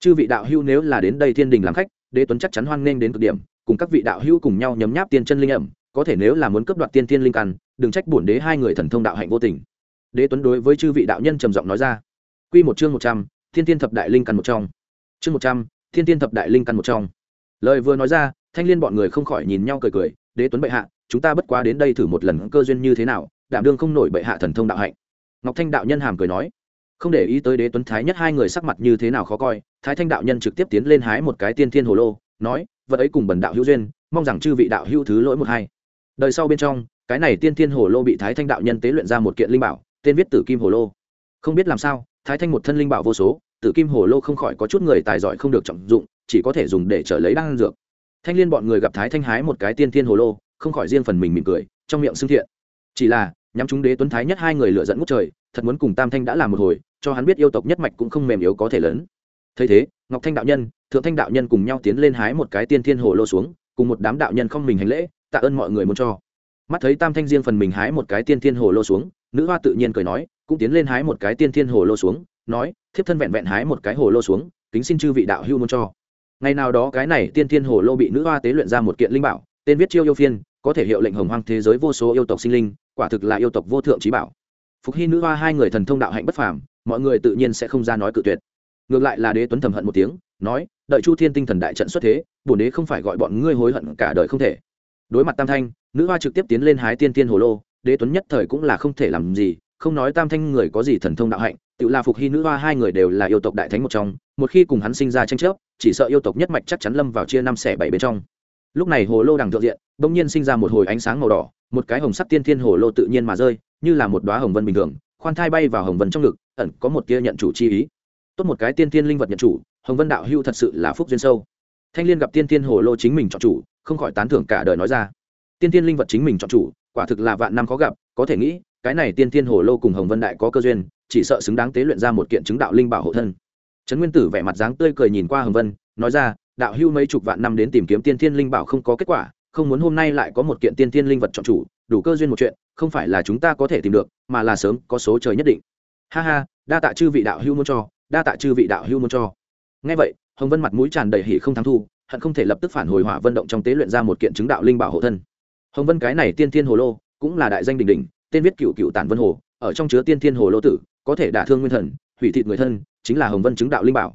Chư vị đạo hưu nếu là đến đây thiên đình làm khách, đế tuấn chắc chắn hoan nghênh đến cực điểm cùng các vị đạo hữu cùng nhau nhấm nháp tiên chân linh ẩm, có thể nếu là muốn cấp đoạt tiên thiên linh căn, đừng trách bổn đế hai người thần thông đạo hạnh vô tình. Đế tuấn đối với chư vị đạo nhân trầm giọng nói ra. Q một chương một trăm, thiên thiên thập đại linh căn một trong. Chương một trăm, thiên thiên thập đại linh căn một trong. Lời vừa nói ra, thanh liên bọn người không khỏi nhìn nhau cười cười, đế tuấn bệ hạ, chúng ta bất quá đến đây thử một lần cơ duyên như thế nào, đảm đương không nổi bệ hạ thần thông đạo hạnh. Ngọc thanh đạo nhân hàm cười nói, không để ý tới đế tuấn thái nhất hai người sắc mặt như thế nào khó coi, thái thanh đạo nhân trực tiếp tiến lên hái một cái tiên thiên hồ lô, nói vật ấy cùng bần đạo hữu duyên, mong rằng chư vị đạo hữu thứ lỗi một hai. Đời sau bên trong, cái này tiên thiên hồ lô bị thái thanh đạo nhân tế luyện ra một kiện linh bảo, tên viết tử kim hồ lô. Không biết làm sao, thái thanh một thân linh bảo vô số, tử kim hồ lô không khỏi có chút người tài giỏi không được trọng dụng, chỉ có thể dùng để trở lấy đan dược. Thanh liên bọn người gặp thái thanh hái một cái tiên thiên hồ lô, không khỏi riêng phần mình mỉm cười, trong miệng xưng thiện. Chỉ là, nhắm chúng đế tuấn thái nhất hai người lựa dẫn ngút trời, thật muốn cùng tam thanh đã làm một hồi, cho hắn biết yêu tộc nhất mạch cũng không mềm yếu có thể lớn thấy thế, ngọc thanh đạo nhân, thượng thanh đạo nhân cùng nhau tiến lên hái một cái tiên thiên hồ lô xuống, cùng một đám đạo nhân không mình hành lễ, tạ ơn mọi người muốn cho. Mắt thấy tam thanh riêng phần mình hái một cái tiên thiên hồ lô xuống, nữ hoa tự nhiên cười nói, cũng tiến lên hái một cái tiên thiên hồ lô xuống, nói, thiếp thân vẹn vẹn hái một cái hồ lô xuống, kính xin chư vị đạo hưu muốn cho. Ngày nào đó cái này tiên thiên hồ lô bị nữ hoa tế luyện ra một kiện linh bảo, tên viết chiêu yêu phiên, có thể hiệu lệnh hồng hoang thế giới vô số yêu tộc sinh linh, quả thực là yêu tộc vô thượng trí bảo. Phục hy nữ hoa hai người thần thông đạo hạnh bất phàm, mọi người tự nhiên sẽ không ra nói cự tuyệt ngược lại là đế tuấn thầm hận một tiếng, nói, đợi chu thiên tinh thần đại trận xuất thế, bổn đế không phải gọi bọn ngươi hối hận cả đời không thể. Đối mặt tam thanh, nữ hoa trực tiếp tiến lên hái tiên tiên hồ lô, đế tuấn nhất thời cũng là không thể làm gì, không nói tam thanh người có gì thần thông đạo hạnh, tự là phục hy nữ hoa hai người đều là yêu tộc đại thánh một trong, một khi cùng hắn sinh ra tranh chấp, chỉ sợ yêu tộc nhất mạch chắc chắn lâm vào chia năm xẻ bảy bên trong. Lúc này hồ lô đằng thượng diện, bỗng nhiên sinh ra một hồi ánh sáng màu đỏ, một cái hồng sắc tiên thiên hồ lô tự nhiên mà rơi, như là một đoá hồng vân bình thường, khoan thai bay vào hồng vân trong ngực, ẩn có một tia nhận chủ chi ý tốt một cái tiên tiên linh vật nhận chủ, hồng vân đạo hưu thật sự là phúc duyên sâu. Thanh liên gặp tiên tiên hồ lô chính mình chọn chủ, không khỏi tán thưởng cả đời nói ra. Tiên tiên linh vật chính mình chọn chủ, quả thực là vạn năm khó gặp, có thể nghĩ, cái này tiên tiên hồ lô cùng hồng vân đại có cơ duyên, chỉ sợ xứng đáng tế luyện ra một kiện chứng đạo linh bảo hộ thân. Trấn nguyên tử vẻ mặt dáng tươi cười nhìn qua hồng vân, nói ra, đạo hưu mấy chục vạn năm đến tìm kiếm tiên tiên linh bảo không có kết quả, không muốn hôm nay lại có một kiện tiên tiên linh vật chọn chủ, đủ cơ duyên một chuyện, không phải là chúng ta có thể tìm được, mà là sớm có số trời nhất định. Ha ha, đa tạ chư vị đạo hưu muốn cho đa tạ chư vị đạo hữu muốn cho. Ngay vậy, hồng vân mặt mũi tràn đầy hỉ không thắng thu, hận không thể lập tức phản hồi hỏa vân động trong tế luyện ra một kiện chứng đạo linh bảo hộ thân. Hồng vân cái này tiên thiên hồ lô, cũng là đại danh đình đình tên viết cựu cựu tản vân hồ, ở trong chứa tiên thiên hồ lô tử, có thể đả thương nguyên thần, hủy thịt người thân, chính là hồng vân chứng đạo linh bảo.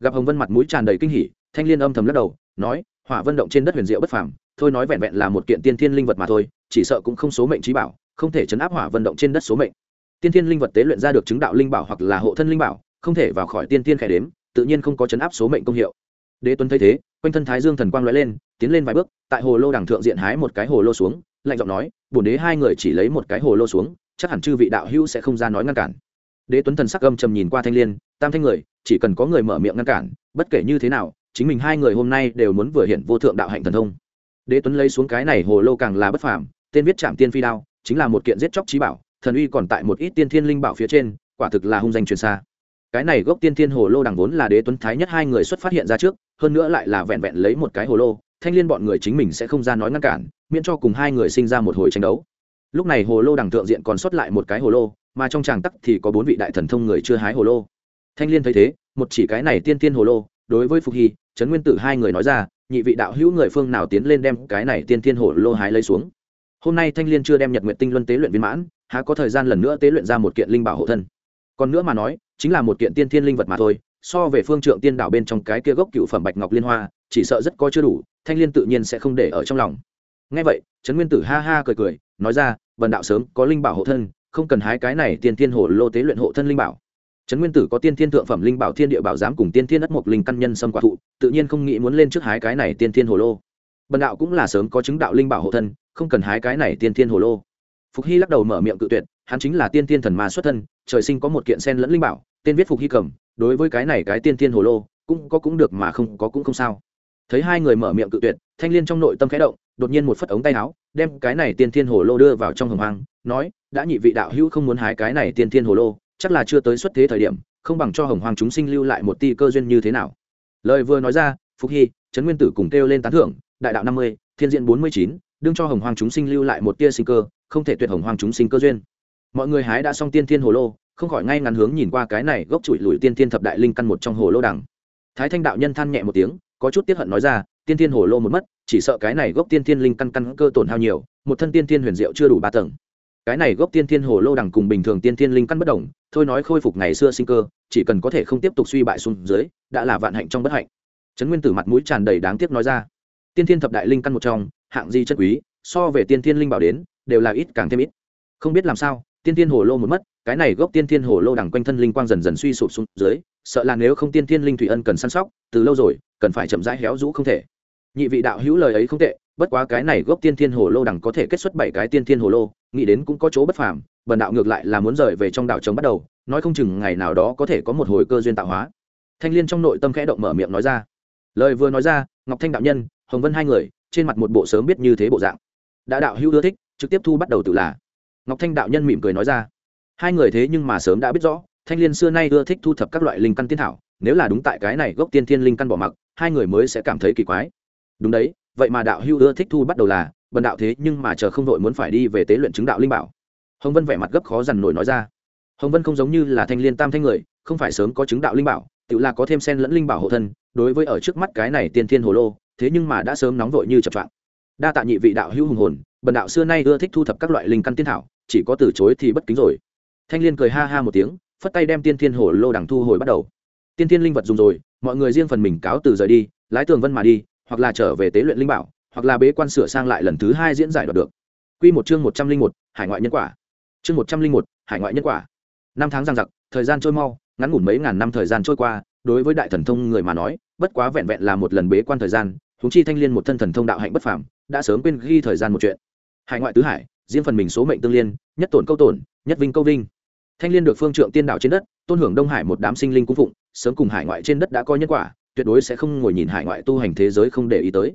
Gặp hồng vân mặt mũi tràn đầy kinh hỉ, thanh liên âm thầm lắc đầu, nói, hỏa vân động trên đất huyền diệu bất phàm, thôi nói vẹn vẹn là một kiện tiên thiên linh vật mà thôi, chỉ sợ cũng không số mệnh trí bảo, không thể chấn áp hỏa vân động trên đất số mệnh. Tiên thiên linh vật tế luyện ra được chứng đạo linh bảo hoặc là hộ thân linh bảo không thể vào khỏi tiên tiên khẽ đếm, tự nhiên không có chấn áp số mệnh công hiệu. Đế tuấn thấy thế, quanh thân thái dương thần quang lóe lên, tiến lên vài bước, tại hồ lô đằng thượng diện hái một cái hồ lô xuống, lạnh giọng nói, bổn đế hai người chỉ lấy một cái hồ lô xuống, chắc hẳn chư vị đạo hữu sẽ không ra nói ngăn cản. Đế tuấn thần sắc âm trầm nhìn qua thanh liên, tam thanh người, chỉ cần có người mở miệng ngăn cản, bất kể như thế nào, chính mình hai người hôm nay đều muốn vừa hiện vô thượng đạo hạnh thần thông. Đế tuấn lấy xuống cái này hồ lô càng là bất phàm, tên viết trạm tiên phi đao, chính là một kiện giết chóc trí bảo, thần uy còn tại một ít tiên thiên linh bảo phía trên, quả thực là hung danh truyền xa cái này gốc tiên thiên hồ lô đằng vốn là đế tuấn thái nhất hai người xuất phát hiện ra trước, hơn nữa lại là vẹn vẹn lấy một cái hồ lô, thanh liên bọn người chính mình sẽ không ra nói ngăn cản, miễn cho cùng hai người sinh ra một hồi tranh đấu. Lúc này hồ lô đằng thượng diện còn sót lại một cái hồ lô, mà trong tràng tắc thì có bốn vị đại thần thông người chưa hái hồ lô. Thanh liên thấy thế, một chỉ cái này tiên tiên hồ lô, đối với phục hy, trấn nguyên tử hai người nói ra, nhị vị đạo hữu người phương nào tiến lên đem cái này tiên tiên hồ lô hái lấy xuống? Hôm nay thanh liên chưa đem nhật nguyện tinh luân tế luyện viên mãn, há có thời gian lần nữa tế luyện ra một kiện linh bảo hộ thân còn nữa mà nói, chính là một kiện tiên thiên linh vật mà thôi, so về phương trượng tiên đạo bên trong cái kia gốc cựu phẩm bạch ngọc liên hoa, chỉ sợ rất có chưa đủ, thanh liên tự nhiên sẽ không để ở trong lòng. Ngay vậy, trấn nguyên tử ha ha cười cười, nói ra vần đạo sớm, có linh bảo hộ thân, không cần hái cái này tiên thiên hồ lô tế luyện hộ thân linh bảo. Trấn nguyên tử có tiên thiên thượng phẩm linh bảo thiên địa bảo giám cùng tiên thiên đất mộc linh căn nhân xâm quả thụ, tự nhiên không nghĩ muốn lên trước hái cái này tiên thiên hồ lô. Bần đạo cũng là sớm có chứng đạo linh bảo hộ thân, không cần hái cái này tiên thiên hồ lô phục hy lắc đầu mở miệng cự tuyệt, hắn chính là tiên thiên thần ma xuất thân, trời sinh có một kiện sen lẫn linh bảo, tên viết phục hy cầm, đối với cái này cái tiên thiên hồ lô, cũng có cũng được mà không có cũng không sao. Thấy hai người mở miệng cự tuyệt, thanh liên trong nội tâm khẽ động, đột nhiên một phất ống tay áo, đem cái này tiên thiên hồ lô đưa vào trong hồng hoang, nói, đã nhị vị đạo hữu không muốn hái cái này tiên thiên hồ lô, chắc là chưa tới xuất thế thời điểm, không bằng cho hồng hoàng chúng sinh lưu lại một ti cơ duyên như thế nào. Lời vừa nói ra, phục hy, trấn nguyên tử cùng kêu lên tán thưởng, đại đạo năm mươi, thiên diện bốn mươi chín, đương cho hồng hoàng chúng sinh lưu lại một tia sinh cơ không thể tuyệt hồng hoang chúng sinh cơ duyên. Mọi người hái đã xong tiên thiên hồ lô, không khỏi ngay ngắn hướng nhìn qua cái này gốc trụi lùi tiên thiên thập đại linh căn một trong hồ lô đằng. Thái thanh đạo nhân than nhẹ một tiếng, có chút tiếc hận nói ra, tiên thiên hồ lô một mất, chỉ sợ cái này gốc tiên thiên linh căn căn cơ tổn hao nhiều, một thân tiên thiên huyền diệu chưa đủ ba tầng. Cái này gốc tiên thiên hồ lô đằng cùng bình thường tiên thiên linh căn bất đồng, thôi nói khôi phục ngày xưa sinh cơ, chỉ cần có thể không tiếp tục suy bại xuống dưới, đã là vạn hạnh trong bất hạnh. Trấn nguyên tử mặt mũi tràn đầy đáng tiếc nói ra, tiên thiên thập đại linh căn một trong, hạng di chất quý, so về tiên thiên linh bảo đến đều là ít càng thêm ít. Không biết làm sao, tiên thiên hồ lô một mất, cái này gốc tiên thiên hồ lô đằng quanh thân linh quang dần dần suy sụp xuống dưới, sợ là nếu không tiên thiên linh thủy ân cần săn sóc, từ lâu rồi, cần phải chậm rãi héo rũ không thể. Nhị vị đạo hữu lời ấy không tệ, bất quá cái này gốc tiên thiên hồ lô đằng có thể kết xuất bảy cái tiên thiên hồ lô, nghĩ đến cũng có chỗ bất phàm, bần đạo ngược lại là muốn rời về trong đạo trống bắt đầu, nói không chừng ngày nào đó có thể có một hồi cơ duyên tạo hóa. Thanh liên trong nội tâm khẽ động mở miệng nói ra. Lời vừa nói ra, ngọc thanh đạo nhân, hồng vân hai người, trên mặt một bộ sớm biết như thế bộ dạng. Đã đạo hữu ưa thích trực tiếp thu bắt đầu tự là. Ngọc thanh đạo nhân mỉm cười nói ra. Hai người thế nhưng mà sớm đã biết rõ, thanh liên xưa nay ưa thích thu thập các loại linh căn tiên thảo, nếu là đúng tại cái này gốc tiên thiên linh căn bỏ mặc, hai người mới sẽ cảm thấy kỳ quái. Đúng đấy, vậy mà đạo hưu ưa thích thu bắt đầu là, bần đạo thế nhưng mà chờ không đội muốn phải đi về tế luyện chứng đạo linh bảo. Hồng vân vẻ mặt gấp khó dằn nổi nói ra. Hồng vân không giống như là thanh liên tam thanh người, không phải sớm có chứng đạo linh bảo, tự là có thêm sen lẫn linh bảo hộ thân, đối với ở trước mắt cái này tiên thiên hồ lô, thế nhưng mà đã sớm nóng vội như chập choạng. Đa tạ nhị vị đạo hữu hùng hồn bần đạo xưa nay ưa thích thu thập các loại linh căn tiên thảo, chỉ có từ chối thì bất kính rồi. Thanh liên cười ha ha một tiếng, phất tay đem tiên thiên hồ lô đằng thu hồi bắt đầu. Tiên thiên linh vật dùng rồi, mọi người riêng phần mình cáo từ rời đi, lái tường vân mà đi, hoặc là trở về tế luyện linh bảo, hoặc là bế quan sửa sang lại lần thứ hai diễn giải đoạt được. Q một chương một trăm linh một, hải ngoại nhân quả. Chương một trăm linh một, hải ngoại nhân quả. Năm tháng giang giặc, thời gian trôi mau, ngắn ngủn mấy ngàn năm thời gian trôi qua, đối với đại thần thông người mà nói, bất quá vẹn vẹn là một lần bế quan thời gian thúng chi thanh l i ê n một thân thần thông đạo hạnh bất phàm, đã sớm quên ghi thời gian một chuyện hải ngoại tứ hải, diễn phần mình số mệnh tương liên, nhất tổn câu tổn, nhất vinh câu vinh. Thanh Liên được phương trượng tiên đạo trên đất, tôn hưởng đông hải một đám sinh linh cung phụng, sớm cùng hải ngoại trên đất đã có nhân quả, tuyệt đối sẽ không ngồi nhìn hải ngoại tu hành thế giới không để ý tới.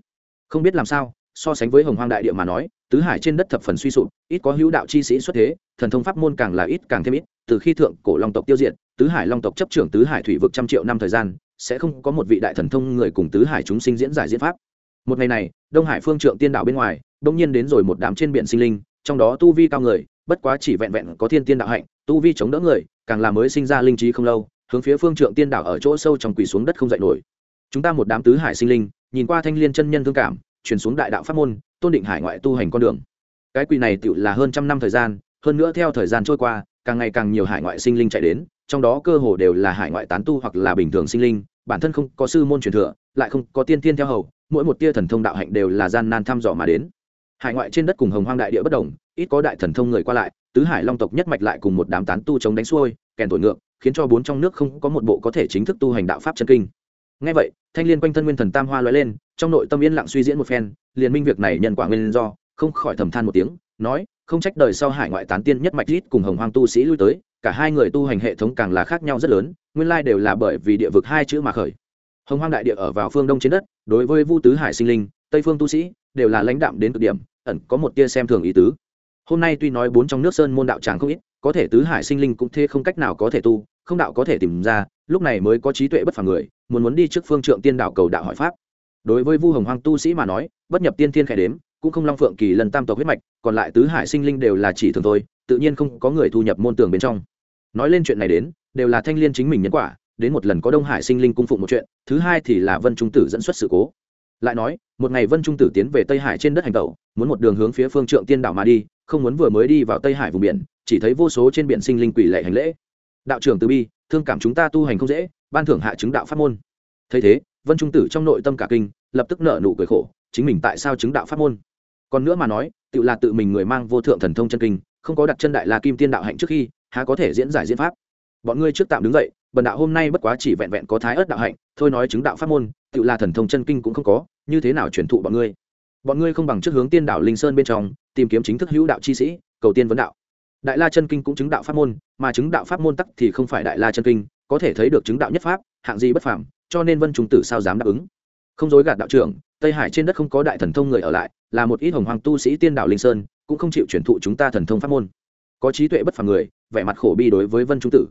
Không biết làm sao, so sánh với hồng hoang đại địa mà nói, tứ hải trên đất thập phần suy sụp, ít có hữu đạo chi sĩ xuất thế, thần thông pháp môn càng là ít càng thêm ít, từ khi thượng cổ long tộc tiêu diệt, tứ hải long tộc chấp trưởng tứ hải thủy vực trăm triệu năm thời gian, sẽ không có một vị đại thần thông người cùng tứ hải chúng sinh diễn giải diễn pháp. Một ngày này, đông hải phương trượng tiên đạo bên ngoài đông nhiên đến rồi một đám trên biển sinh linh, trong đó tu vi cao người, bất quá chỉ vẹn vẹn có thiên tiên đạo hạnh, tu vi chống đỡ người, càng là mới sinh ra linh trí không lâu, hướng phía phương trượng tiên đạo ở chỗ sâu trong quỳ xuống đất không dậy nổi. Chúng ta một đám tứ hải sinh linh, nhìn qua thanh liên chân nhân thương cảm chuyển xuống đại đạo pháp môn, tôn định hải ngoại tu hành con đường. Cái quỳ này tự là hơn trăm năm thời gian, hơn nữa theo thời gian trôi qua, càng ngày càng nhiều hải ngoại sinh linh chạy đến, trong đó cơ hồ đều là hải ngoại tán tu hoặc là bình thường sinh linh, bản thân không có sư môn truyền thừa, lại không có tiên tiên theo hầu, mỗi một tia thần thông đạo hạnh đều là gian nan thăm dò mà đến hải ngoại trên đất cùng hồng hoang đại địa bất đồng, ít có đại thần thông người qua lại, tứ hải long tộc nhất mạch lại cùng một đám tán tu chống đánh xuôi, kèn thổi ngược, khiến cho bốn trong nước không có một bộ có thể chính thức tu hành đạo pháp chân kinh. Ngay vậy, thanh liên quanh thân nguyên thần tam hoa lóe lên, trong nội tâm yên lặng suy diễn một phen, liền minh việc này nhân quả nguyên do, không khỏi thầm than một tiếng, nói, không trách đời sau hải ngoại tán tiên nhất mạch rít cùng hồng hoang tu sĩ lui tới, cả hai người tu hành hệ thống càng là khác nhau rất lớn, nguyên lai đều là bởi vì địa vực hai chữ mà khởi. Hồng hoang đại địa ở vào phương đông trên đất, đối với vu tứ hải sinh linh, tây phương tu sĩ, đều là lãnh đạm đến cực điểm ẩn có một tia xem thường ý tứ. Hôm nay tuy nói bốn trong nước sơn môn đạo tràng không ít, có thể tứ hải sinh linh cũng thế không cách nào có thể tu, không đạo có thể tìm ra, lúc này mới có trí tuệ bất phàm người, muốn muốn đi trước phương trượng tiên đạo cầu đạo hỏi pháp. Đối với vu hồng hoang tu sĩ mà nói, bất nhập tiên thiên khẽ đếm, cũng không long phượng kỳ lần tam tộc huyết mạch, còn lại tứ hải sinh linh đều là chỉ thường thôi, tự nhiên không có người thu nhập môn tường bên trong. Nói lên chuyện này đến, đều là thanh liên chính mình nhân quả, đến một lần có đông hải sinh linh cung phụng một chuyện, thứ hai thì là vân trung tử dẫn xuất sự cố. Lại nói, một ngày vân trung tử tiến về tây hải trên đất hành tẩu muốn một đường hướng phía phương trượng tiên đảo mà đi, không muốn vừa mới đi vào tây hải vùng biển, chỉ thấy vô số trên biển sinh linh quỷ lệ hành lễ. Đạo trưởng từ bi, thương cảm chúng ta tu hành không dễ, ban thưởng hạ chứng đạo pháp môn. Thấy thế, vân trung tử trong nội tâm cả kinh, lập tức nợ nụ cười khổ, chính mình tại sao chứng đạo pháp môn? Còn nữa mà nói, tự là tự mình người mang vô thượng thần thông chân kinh, không có đặt chân đại la kim tiên đạo hạnh trước khi, há có thể diễn giải diễn pháp? Bọn ngươi trước tạm đứng dậy, bần đạo hôm nay bất quá chỉ vẹn vẹn có thái ớt đạo hạnh, thôi nói chứng đạo pháp môn, tự là thần thông chân kinh cũng không có, như thế nào truyền thụ bọn ngươi? Bọn ngươi không bằng trước hướng tiên đảo linh sơn bên trong, tìm kiếm chính thức hữu đạo chi sĩ, cầu tiên vấn đạo. Đại la chân kinh cũng chứng đạo pháp môn, mà chứng đạo pháp môn tắc thì không phải đại la chân kinh, có thể thấy được chứng đạo nhất pháp, hạng gì bất phàm, cho nên vân trung tử sao dám đáp ứng. Không dối gạt đạo trưởng, tây hải trên đất không có đại thần thông người ở lại, là một ít hồng hoàng tu sĩ tiên đảo linh sơn, cũng không chịu truyền thụ chúng ta thần thông pháp môn. Có trí tuệ bất phàm người, vẻ mặt khổ bi đối với vân trung tử.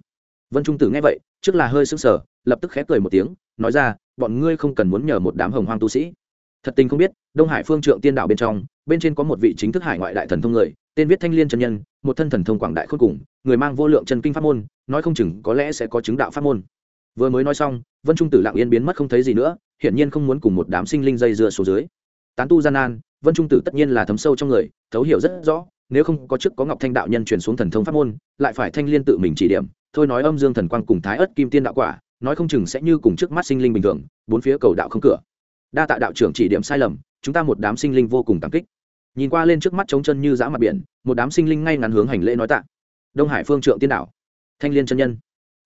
Vân trung tử nghe vậy, trước là hơi sững sờ, lập tức khép cười một tiếng, nói ra, bọn ngươi không cần muốn nhờ một đám hồng hoàng tu sĩ thật tình không biết, đông hải phương trượng tiên đạo bên trong, bên trên có một vị chính thức hải ngoại đại thần thông người, tên viết thanh liên chân nhân, một thân thần thông quảng đại khôn cùng, người mang vô lượng chân kinh pháp môn, nói không chừng có lẽ sẽ có chứng đạo pháp môn. Vừa mới nói xong, vân trung tử lặng yên biến mất không thấy gì nữa, hiển nhiên không muốn cùng một đám sinh linh dây dưa số dưới. Tán tu gian nan, vân trung tử tất nhiên là thấm sâu trong người, thấu hiểu rất rõ, nếu không có chức có ngọc thanh đạo nhân truyền xuống thần thông pháp môn, lại phải thanh liên tự mình chỉ điểm, thôi nói âm dương thần quang cùng thái ất kim tiên đạo quả, nói không chừng sẽ như cùng trước mắt sinh linh bình thường, bốn phía cầu đạo không cửa đa tạ đạo trưởng chỉ điểm sai lầm, chúng ta một đám sinh linh vô cùng cảm kích. Nhìn qua lên trước mắt trống chân như dã mặt biển, một đám sinh linh ngay ngắn hướng hành lễ nói tạ. Đông hải phương trượng tiên đảo. Thanh liên chân nhân.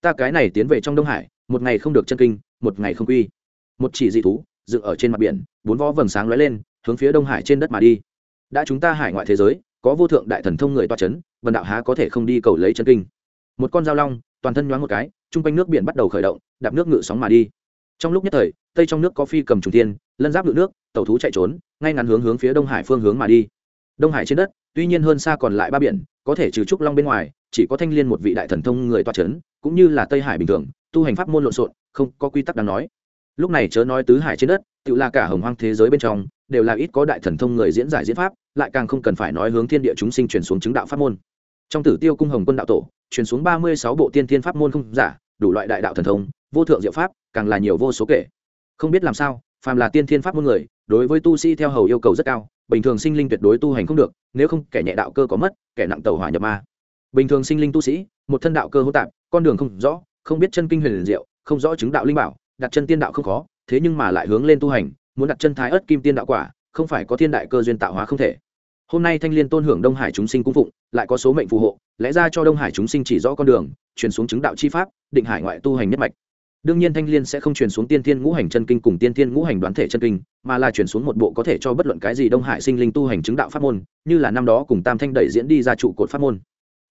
Ta cái này tiến về trong đông hải, một ngày không được chân kinh, một ngày không quy. Một chỉ dị thú, dựng ở trên mặt biển, bốn vó vầng sáng lóe lên, hướng phía đông hải trên đất mà đi. Đã chúng ta hải ngoại thế giới, có vô thượng đại thần thông người toa c h ấ n vần đạo há có thể không đi cầu lấy chân kinh. Một con dao long, toàn thân nhoáng một cái t r quanh nước biển bắt đầu khởi động, đạp nước ngự sóng mà đi. Trong lúc nhất thời tây trong nước có phi cầm trùng tiên lân giáp ngự nước, tàu thú chạy trốn, ngay ngắn hướng hướng phía đông hải phương hướng mà đi. Đông hải trên đất, tuy nhiên hơn xa còn lại ba biển, có thể trừ trúc long bên ngoài, chỉ có thanh liên một vị đại thần thông người toa c h ấ n cũng như là tây hải bình thường, tu hành pháp môn lộn xộn, không có quy tắc đáng nói. Lúc này chớ nói tứ hải trên đất tự là cả hồng hoang thế giới bên trong, đều là ít có đại thần thông người diễn giải diễn pháp, lại càng không cần phải nói hướng thiên địa chúng sinh truyền xuống chứng đạo pháp môn. Trong tử tiêu cung hồng quân đạo tổ, truyền xuống ba mươi sáu bộ tiên thiên pháp môn không giả, đủ loại đại đạo thần thông, vô thượng diệu pháp, càng là nhiều vô số kể không biết làm sao, phàm là tiên thiên pháp môn người, đối với tu sĩ theo hầu yêu cầu rất cao, bình thường sinh linh tuyệt đối tu hành không được, nếu không kẻ nhẹ đạo cơ có mất, kẻ nặng tàu hỏa nhập ma. Bình thường sinh linh tu sĩ, một thân đạo cơ hô tạp, con đường không rõ, không biết chân kinh huyền liền diệu, không rõ chứng đạo linh bảo, đặt chân tiên đạo không khó, thế nhưng mà lại hướng lên tu hành, muốn đặt chân thái ớt kim tiên đạo quả, không phải có thiên đại cơ duyên tạo hóa không thể. Hôm nay thanh liên tôn hưởng đông hải chúng sinh cung phụng, lại có số mệnh phù hộ, lẽ ra cho đông hải chúng sinh chỉ rõ con đường, truyền xuống chứng đạo chi pháp, định hải ngoại tu hành nhất mạch đương nhiên thanh liên sẽ không truyền xuống tiên thiên ngũ hành chân kinh cùng tiên thiên ngũ hành đoán thể chân kinh, mà là truyền xuống một bộ có thể cho bất luận cái gì đông hải sinh linh tu hành chứng đạo pháp môn, như là năm đó cùng tam thanh đẩy diễn đi ra trụ cột pháp môn.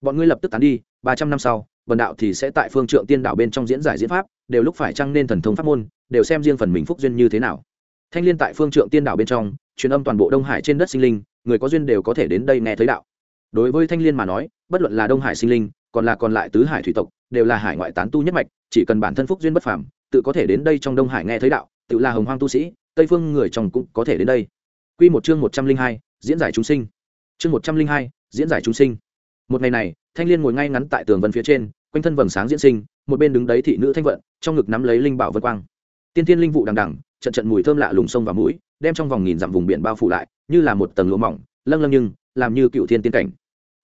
Bọn ngươi lập tức tán đi, ba trăm năm sau vần đạo thì sẽ tại phương trượng tiên đạo bên trong diễn giải diễn pháp, đều lúc phải trăng nên thần thông pháp môn, đều xem riêng phần mình phúc duyên như thế nào. Thanh liên tại phương trượng tiên đạo bên trong, truyền âm toàn bộ đông hải trên đất sinh linh, người có duyên đều có thể đến đây nghe thấy đạo. Đối với thanh liên mà nói, bất luận là đông hải sinh linh còn là còn lại tứ hải thủy tộc, đều là hải ngoại tán tu nhất mạch, chỉ cần bản thân phúc duyên bất phàm, tự có thể đến đây trong đông hải nghe thấy đạo, tự là hồng hoang tu sĩ, tây phương người trong cũng có thể đến đây. Quy một chương một trăm linh hai, diễn giải chúng sinh. Chương một trăm linh hai, diễn giải chúng sinh. Một ngày này, thanh liên ngồi ngay ngắn tại tường vân phía trên, quanh thân vầng sáng diễn sinh, một bên đứng đấy thị nữ thanh vận, trong ngực nắm lấy linh bảo vân quang. Tiên tiên linh vụ đằng đằng, trận trận mùi thơm lạ lùng sông vào mũi, đem trong vòng nghìn dặm vùng biển bao phủ lại, như là một tầng lụa mỏng, lâng lâng nhưng, làm như cựu thiên tiên cảnh.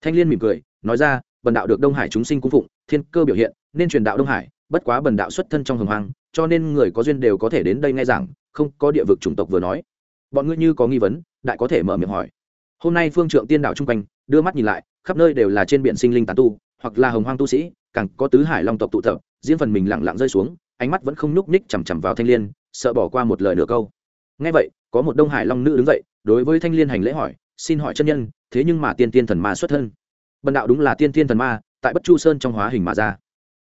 Thanh liên mỉm cười, nói ra bần đạo được đông hải chúng sinh cung phụng, thiên cơ biểu hiện, nên truyền đạo đông hải, bất quá bần đạo xuất thân trong hồng hoang, cho nên người có duyên đều có thể đến đây nghe giảng, không có địa vực chủng tộc vừa nói. Bọn ngươi như có nghi vấn, đại có thể mở miệng hỏi. Hôm nay phương trượng tiên đạo chung quanh, đưa mắt nhìn lại, khắp nơi đều là trên biển sinh linh tán tu, hoặc là hồng hoang tu sĩ, càng có tứ hải long tộc tụ tập, diễn phần mình lặng lặng rơi xuống, ánh mắt vẫn không nhúc ních chằm chằm vào thanh liên, sợ bỏ qua một lời nửa câu. Ngay vậy, có một đông hải long nữ đứng dậy, đối với thanh liên hành lễ hỏi, xin hỏi chân nhân, thế nhưng mà tiên tiên thần ma xuất thân? Bần đạo đúng là tiên thiên thần ma, tại bất chu sơn trong hóa hình mà ra.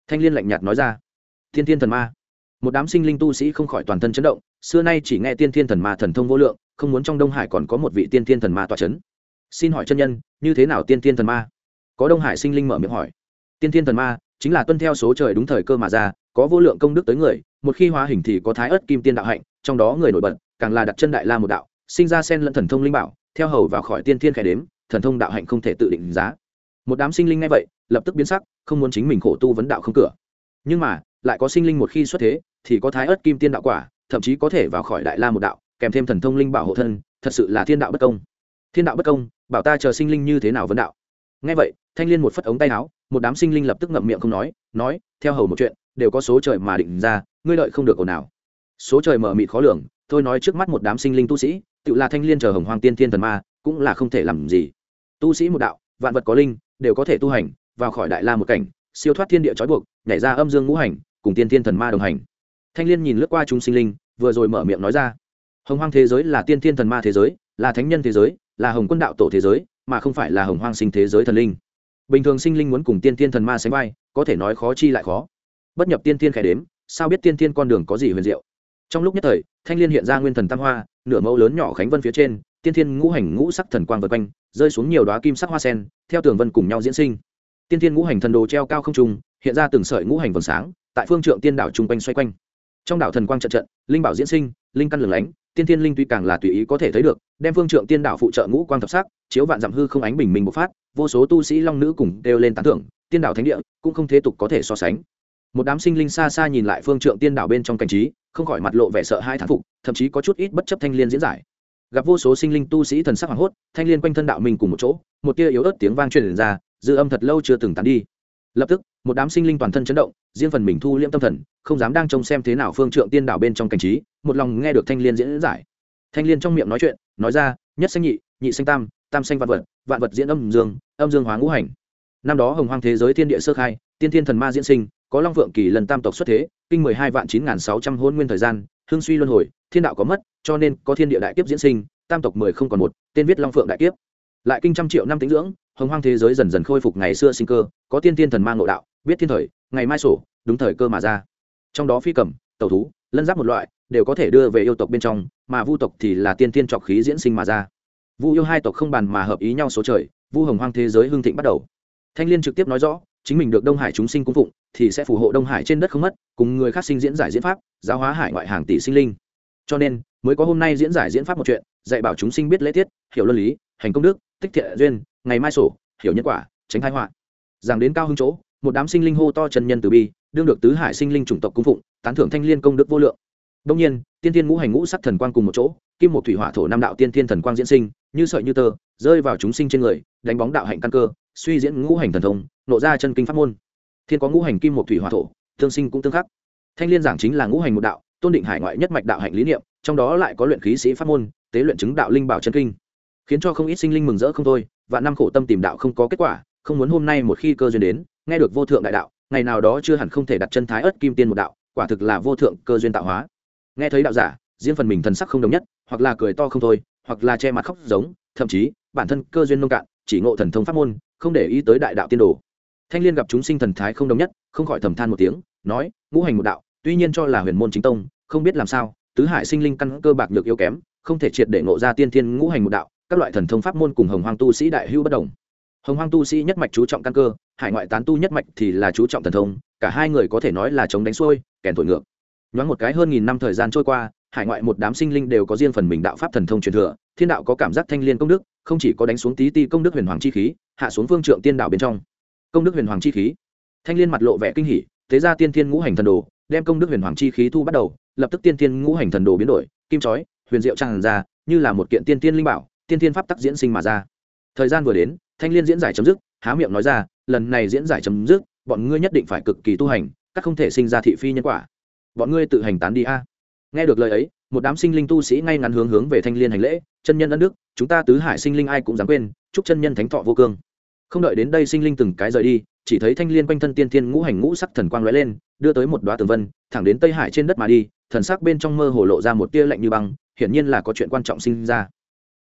Thanh liên lạnh nhạt nói ra. Tiên thiên thần ma. Một đám sinh linh tu sĩ không khỏi toàn thân chấn động, xưa nay chỉ nghe tiên thiên thần ma thần thông vô lượng, không muốn trong đông hải còn có một vị tiên thiên thần ma tọa c h ấ n xin hỏi chân nhân, như thế nào tiên thiên thần ma? Có đông hải sinh linh mở miệng hỏi. Tiên thiên thần ma chính là tuân theo số trời đúng thời cơ mà ra, có vô lượng công đức tới người, một khi hóa hình thì có thái ớt kim tiên đạo hạnh, trong đó người nổi bật, càng là đặt chân đại la một đạo, sinh ra sen lẫn thần thông linh bảo, theo hầu vào khỏi tiên thiên khẽ đếm, thần thông đạo hạnh không thể tự định giá một đám sinh linh ngay vậy, lập tức biến sắc, không muốn chính mình khổ tu vấn đạo không cửa. Nhưng mà, lại có sinh linh một khi xuất thế, thì có thái ớt kim tiên đạo quả, thậm chí có thể vào khỏi đại la một đạo, kèm thêm thần thông linh bảo hộ thân, thật sự là thiên đạo bất công. Thiên đạo bất công, bảo ta chờ sinh linh như thế nào vấn đạo? Ngay vậy, thanh liên một phất ống tay áo, một đám sinh linh lập tức ngậm miệng không nói nói, theo hầu một chuyện, đều có số trời mà định ra, ngươi lợi không được ồn nào số trời mở mịt khó lường, thôi nói trước mắt một đám sinh linh tu sĩ, tự là thanh liên chờ hồng hoàng tiên thiên thần ma, cũng là không thể làm gì. Tu sĩ một đạo vạn vật có linh, đều có thể tu hành, vào khỏi đại la một cảnh, siêu thoát thiên địa trói buộc, nhảy ra âm dương ngũ hành, cùng tiên thiên thần ma đồng hành. Thanh liên nhìn lướt qua chúng sinh linh, vừa rồi mở miệng nói ra, hồng hoang thế giới là tiên thiên thần ma thế giới, là thánh nhân thế giới, là hồng quân đạo tổ thế giới, mà không phải là hồng hoang sinh thế giới thần linh. Bình thường sinh linh muốn cùng tiên thiên thần ma sánh vai, có thể nói khó chi lại khó. Bất nhập tiên thiên khẽ đếm, sao biết tiên thiên con đường có gì huyền diệu? Trong lúc nhất thời, thanh liên hiện ra nguyên thần tam hoa, nửa mẫu lớn nhỏ khánh vân phía trên tiên thiên ngũ hành ngũ sắc thần quang vượt quanh, rơi xuống nhiều đoá kim sắc hoa sen, theo tường vân cùng nhau diễn sinh. Tiên thiên ngũ hành thần đồ treo cao không trung, hiện ra từng sợi ngũ hành vầng sáng, tại phương trượng tiên đảo chung quanh xoay quanh. Trong đảo thần quang trận trận, linh bảo diễn sinh, linh căn lửng lánh, tiên thiên linh tuy càng là tùy ý có thể thấy được, đem phương trượng tiên đảo phụ trợ ngũ quang thập sắc, chiếu vạn dặm hư không ánh bình minh bộc phát, vô số tu sĩ long nữ cùng đều lên tán thưởng, tiên đảo thánh địa cũng không thế tục có thể so sánh. Một đám sinh linh xa xa nhìn lại phương trượng tiên đảo bên trong cảnh trí, không khỏi mặt lộ vẻ sợ hai thán phục, thậm chí có chút ít bất chấp thanh liên diễn giải gặp vô số sinh linh tu sĩ thần sắc hoảng hốt, thanh liên quanh thân đạo mình cùng một chỗ, một tia yếu ớt tiếng vang truyền ra, dư âm thật lâu chưa từng tán đi. Lập tức, một đám sinh linh toàn thân chấn động, riêng phần mình thu liễm tâm thần, không dám đang trông xem thế nào phương trượng tiên đảo bên trong cảnh trí, một lòng nghe được thanh liên diễn giải. Thanh liên trong miệng nói chuyện, nói ra, nhất xanh nhị nhị xanh tam tam xanh vạn vật vạn vật diễn âm dương âm dương hóa ngũ hành. Năm đó hồng hoang thế giới thiên địa sơ khai, tiên thiên thần ma diễn sinh, có long vượng kỳ lần tam tộc xuất thế, kinh mười hai vạn chín n g h n sáu trăm hôn nguyên thời gian hương suy luân hồi, thiên đạo có mất, cho nên có thiên địa đại kiếp diễn sinh, tam tộc mười không còn một, tên viết long phượng đại kiếp. Lại kinh trăm triệu năm tính dưỡng, hồng hoang thế giới dần dần khôi phục ngày xưa sinh cơ, có tiên tiên thần mang nội đạo, biết thiên thời, ngày mai sổ, đúng thời cơ mà ra. Trong đó phi cầm, tẩu thú, lân giáp một loại, đều có thể đưa về yêu tộc bên trong, mà vu tộc thì là tiên tiên trọc khí diễn sinh mà ra. Vu yêu hai tộc không bàn mà hợp ý nhau số trời, vu hồng hoang thế giới hưng thịnh bắt đầu. Thanh liên trực tiếp nói rõ chính mình được đông hải chúng sinh cung phụng, thì sẽ phù hộ đông hải trên đất không mất, cùng người khác sinh diễn giải diễn pháp, giáo hóa hải ngoại hàng tỷ sinh linh. Cho nên, mới có hôm nay diễn giải diễn pháp một chuyện, dạy bảo chúng sinh biết lễ tiết, hiểu luân lý, hành công đức, tích thiện duyên, ngày mai sổ, hiểu nhân quả, tránh thái họa. Giảng đến cao hưng chỗ, một đám sinh linh hô to chân nhân từ bi, đương được tứ hải sinh linh chủng tộc cung phụng, tán thưởng thanh liên công đức vô lượng. Đông nhiên, tiên thiên ngũ hành ngũ sắc thần quang cùng một chỗ, kim một thủy hỏa thổ nam đạo tiên thiên thần quang diễn sinh, như sợi như tơ, rơi vào chúng sinh trên người, đánh bóng đạo hạnh căn cơ suy diễn ngũ hành thần thông, nộ ra chân kinh pháp môn. Thiên có ngũ hành kim một thủy hỏa thổ, tương sinh cũng tương khắc. Thanh liên giảng chính là ngũ hành một đạo, tôn định hải ngoại nhất mạch đạo hạnh lý niệm, trong đó lại có luyện khí sĩ pháp môn, tế luyện chứng đạo linh bảo chân kinh. Khiến cho không ít sinh linh mừng rỡ không thôi và năm khổ tâm tìm đạo không có kết quả, không muốn hôm nay một khi cơ duyên đến, nghe được vô thượng đại đạo, ngày nào đó chưa hẳn không thể đặt chân thái ớt kim tiên một đạo, quả thực là vô thượng cơ duyên tạo hóa. Nghe thấy đạo giả, riêng phần mình thần sắc không đồng nhất, hoặc là cười to không thôi, hoặc là che mặt khóc giống, thậm chí, bản thân cơ duyên nông cạn chỉ ngộ thần thông pháp môn, không để ý tới đại đạo tiên đồ. Thanh liên gặp chúng sinh thần thái không đồng nhất, không khỏi thầm than một tiếng, nói, ngũ hành một đạo, tuy nhiên cho là huyền môn chính tông, không biết làm sao, tứ hải sinh linh căn cơ bạc nhược yếu kém, không thể triệt để ngộ ra tiên thiên ngũ hành một đạo, các loại thần thông pháp môn cùng hồng hoang tu sĩ đại hưu bất đồng. Hồng hoang tu sĩ nhất mạch chú trọng căn cơ, hải ngoại tán tu nhất mạch thì là chú trọng thần thông, cả hai người có thể nói là chống đánh xuôi, kèn thổi ngược. Nhoáng một cái hơn nghìn năm thời gian trôi qua hải ngoại một đám sinh linh đều có riêng phần mình đạo pháp thần thông truyền thừa, thiên đạo có cảm giác thanh liên công đức, không chỉ có đánh xuống tí ti công đức huyền hoàng chi khí, hạ xuống phương trượng tiên đạo bên trong. Công đức huyền hoàng chi khí. Thanh liên mặt lộ vẻ kinh hỉ, thế ra tiên thiên ngũ hành thần đồ, đem công đức huyền hoàng chi khí thu bắt đầu, lập tức tiên thiên ngũ hành thần đồ biến đổi, kim chói, huyền diệu tràn ra, như là một kiện tiên thiên linh bảo, tiên thiên pháp tắc diễn sinh mà ra. Thời gian vừa đến, thanh liên diễn giải chấm dứt, há miệng nói ra, lần này diễn giải chấm dứt, bọn ngươi nhất định phải cực kỳ tu hành, các không thể sinh ra thị phi nhân quả. Bọn ngươi tự hành tán đi a nghe được lời ấy, một đám sinh linh tu sĩ ngay ngắn hướng hướng về thanh liên hành lễ, chân nhân ân đức, chúng ta tứ hải sinh linh ai cũng dám quên, chúc chân nhân thánh thọ vô cương. Không đợi đến đây sinh linh từng cái rời đi, chỉ thấy thanh liên quanh thân tiên thiên ngũ hành ngũ sắc thần quang lóe lên, đưa tới một đoá tường vân, thẳng đến tây hải trên đất mà đi, thần sắc bên trong mơ hồ lộ ra một tia lạnh như băng, hiển nhiên là có chuyện quan trọng sinh ra.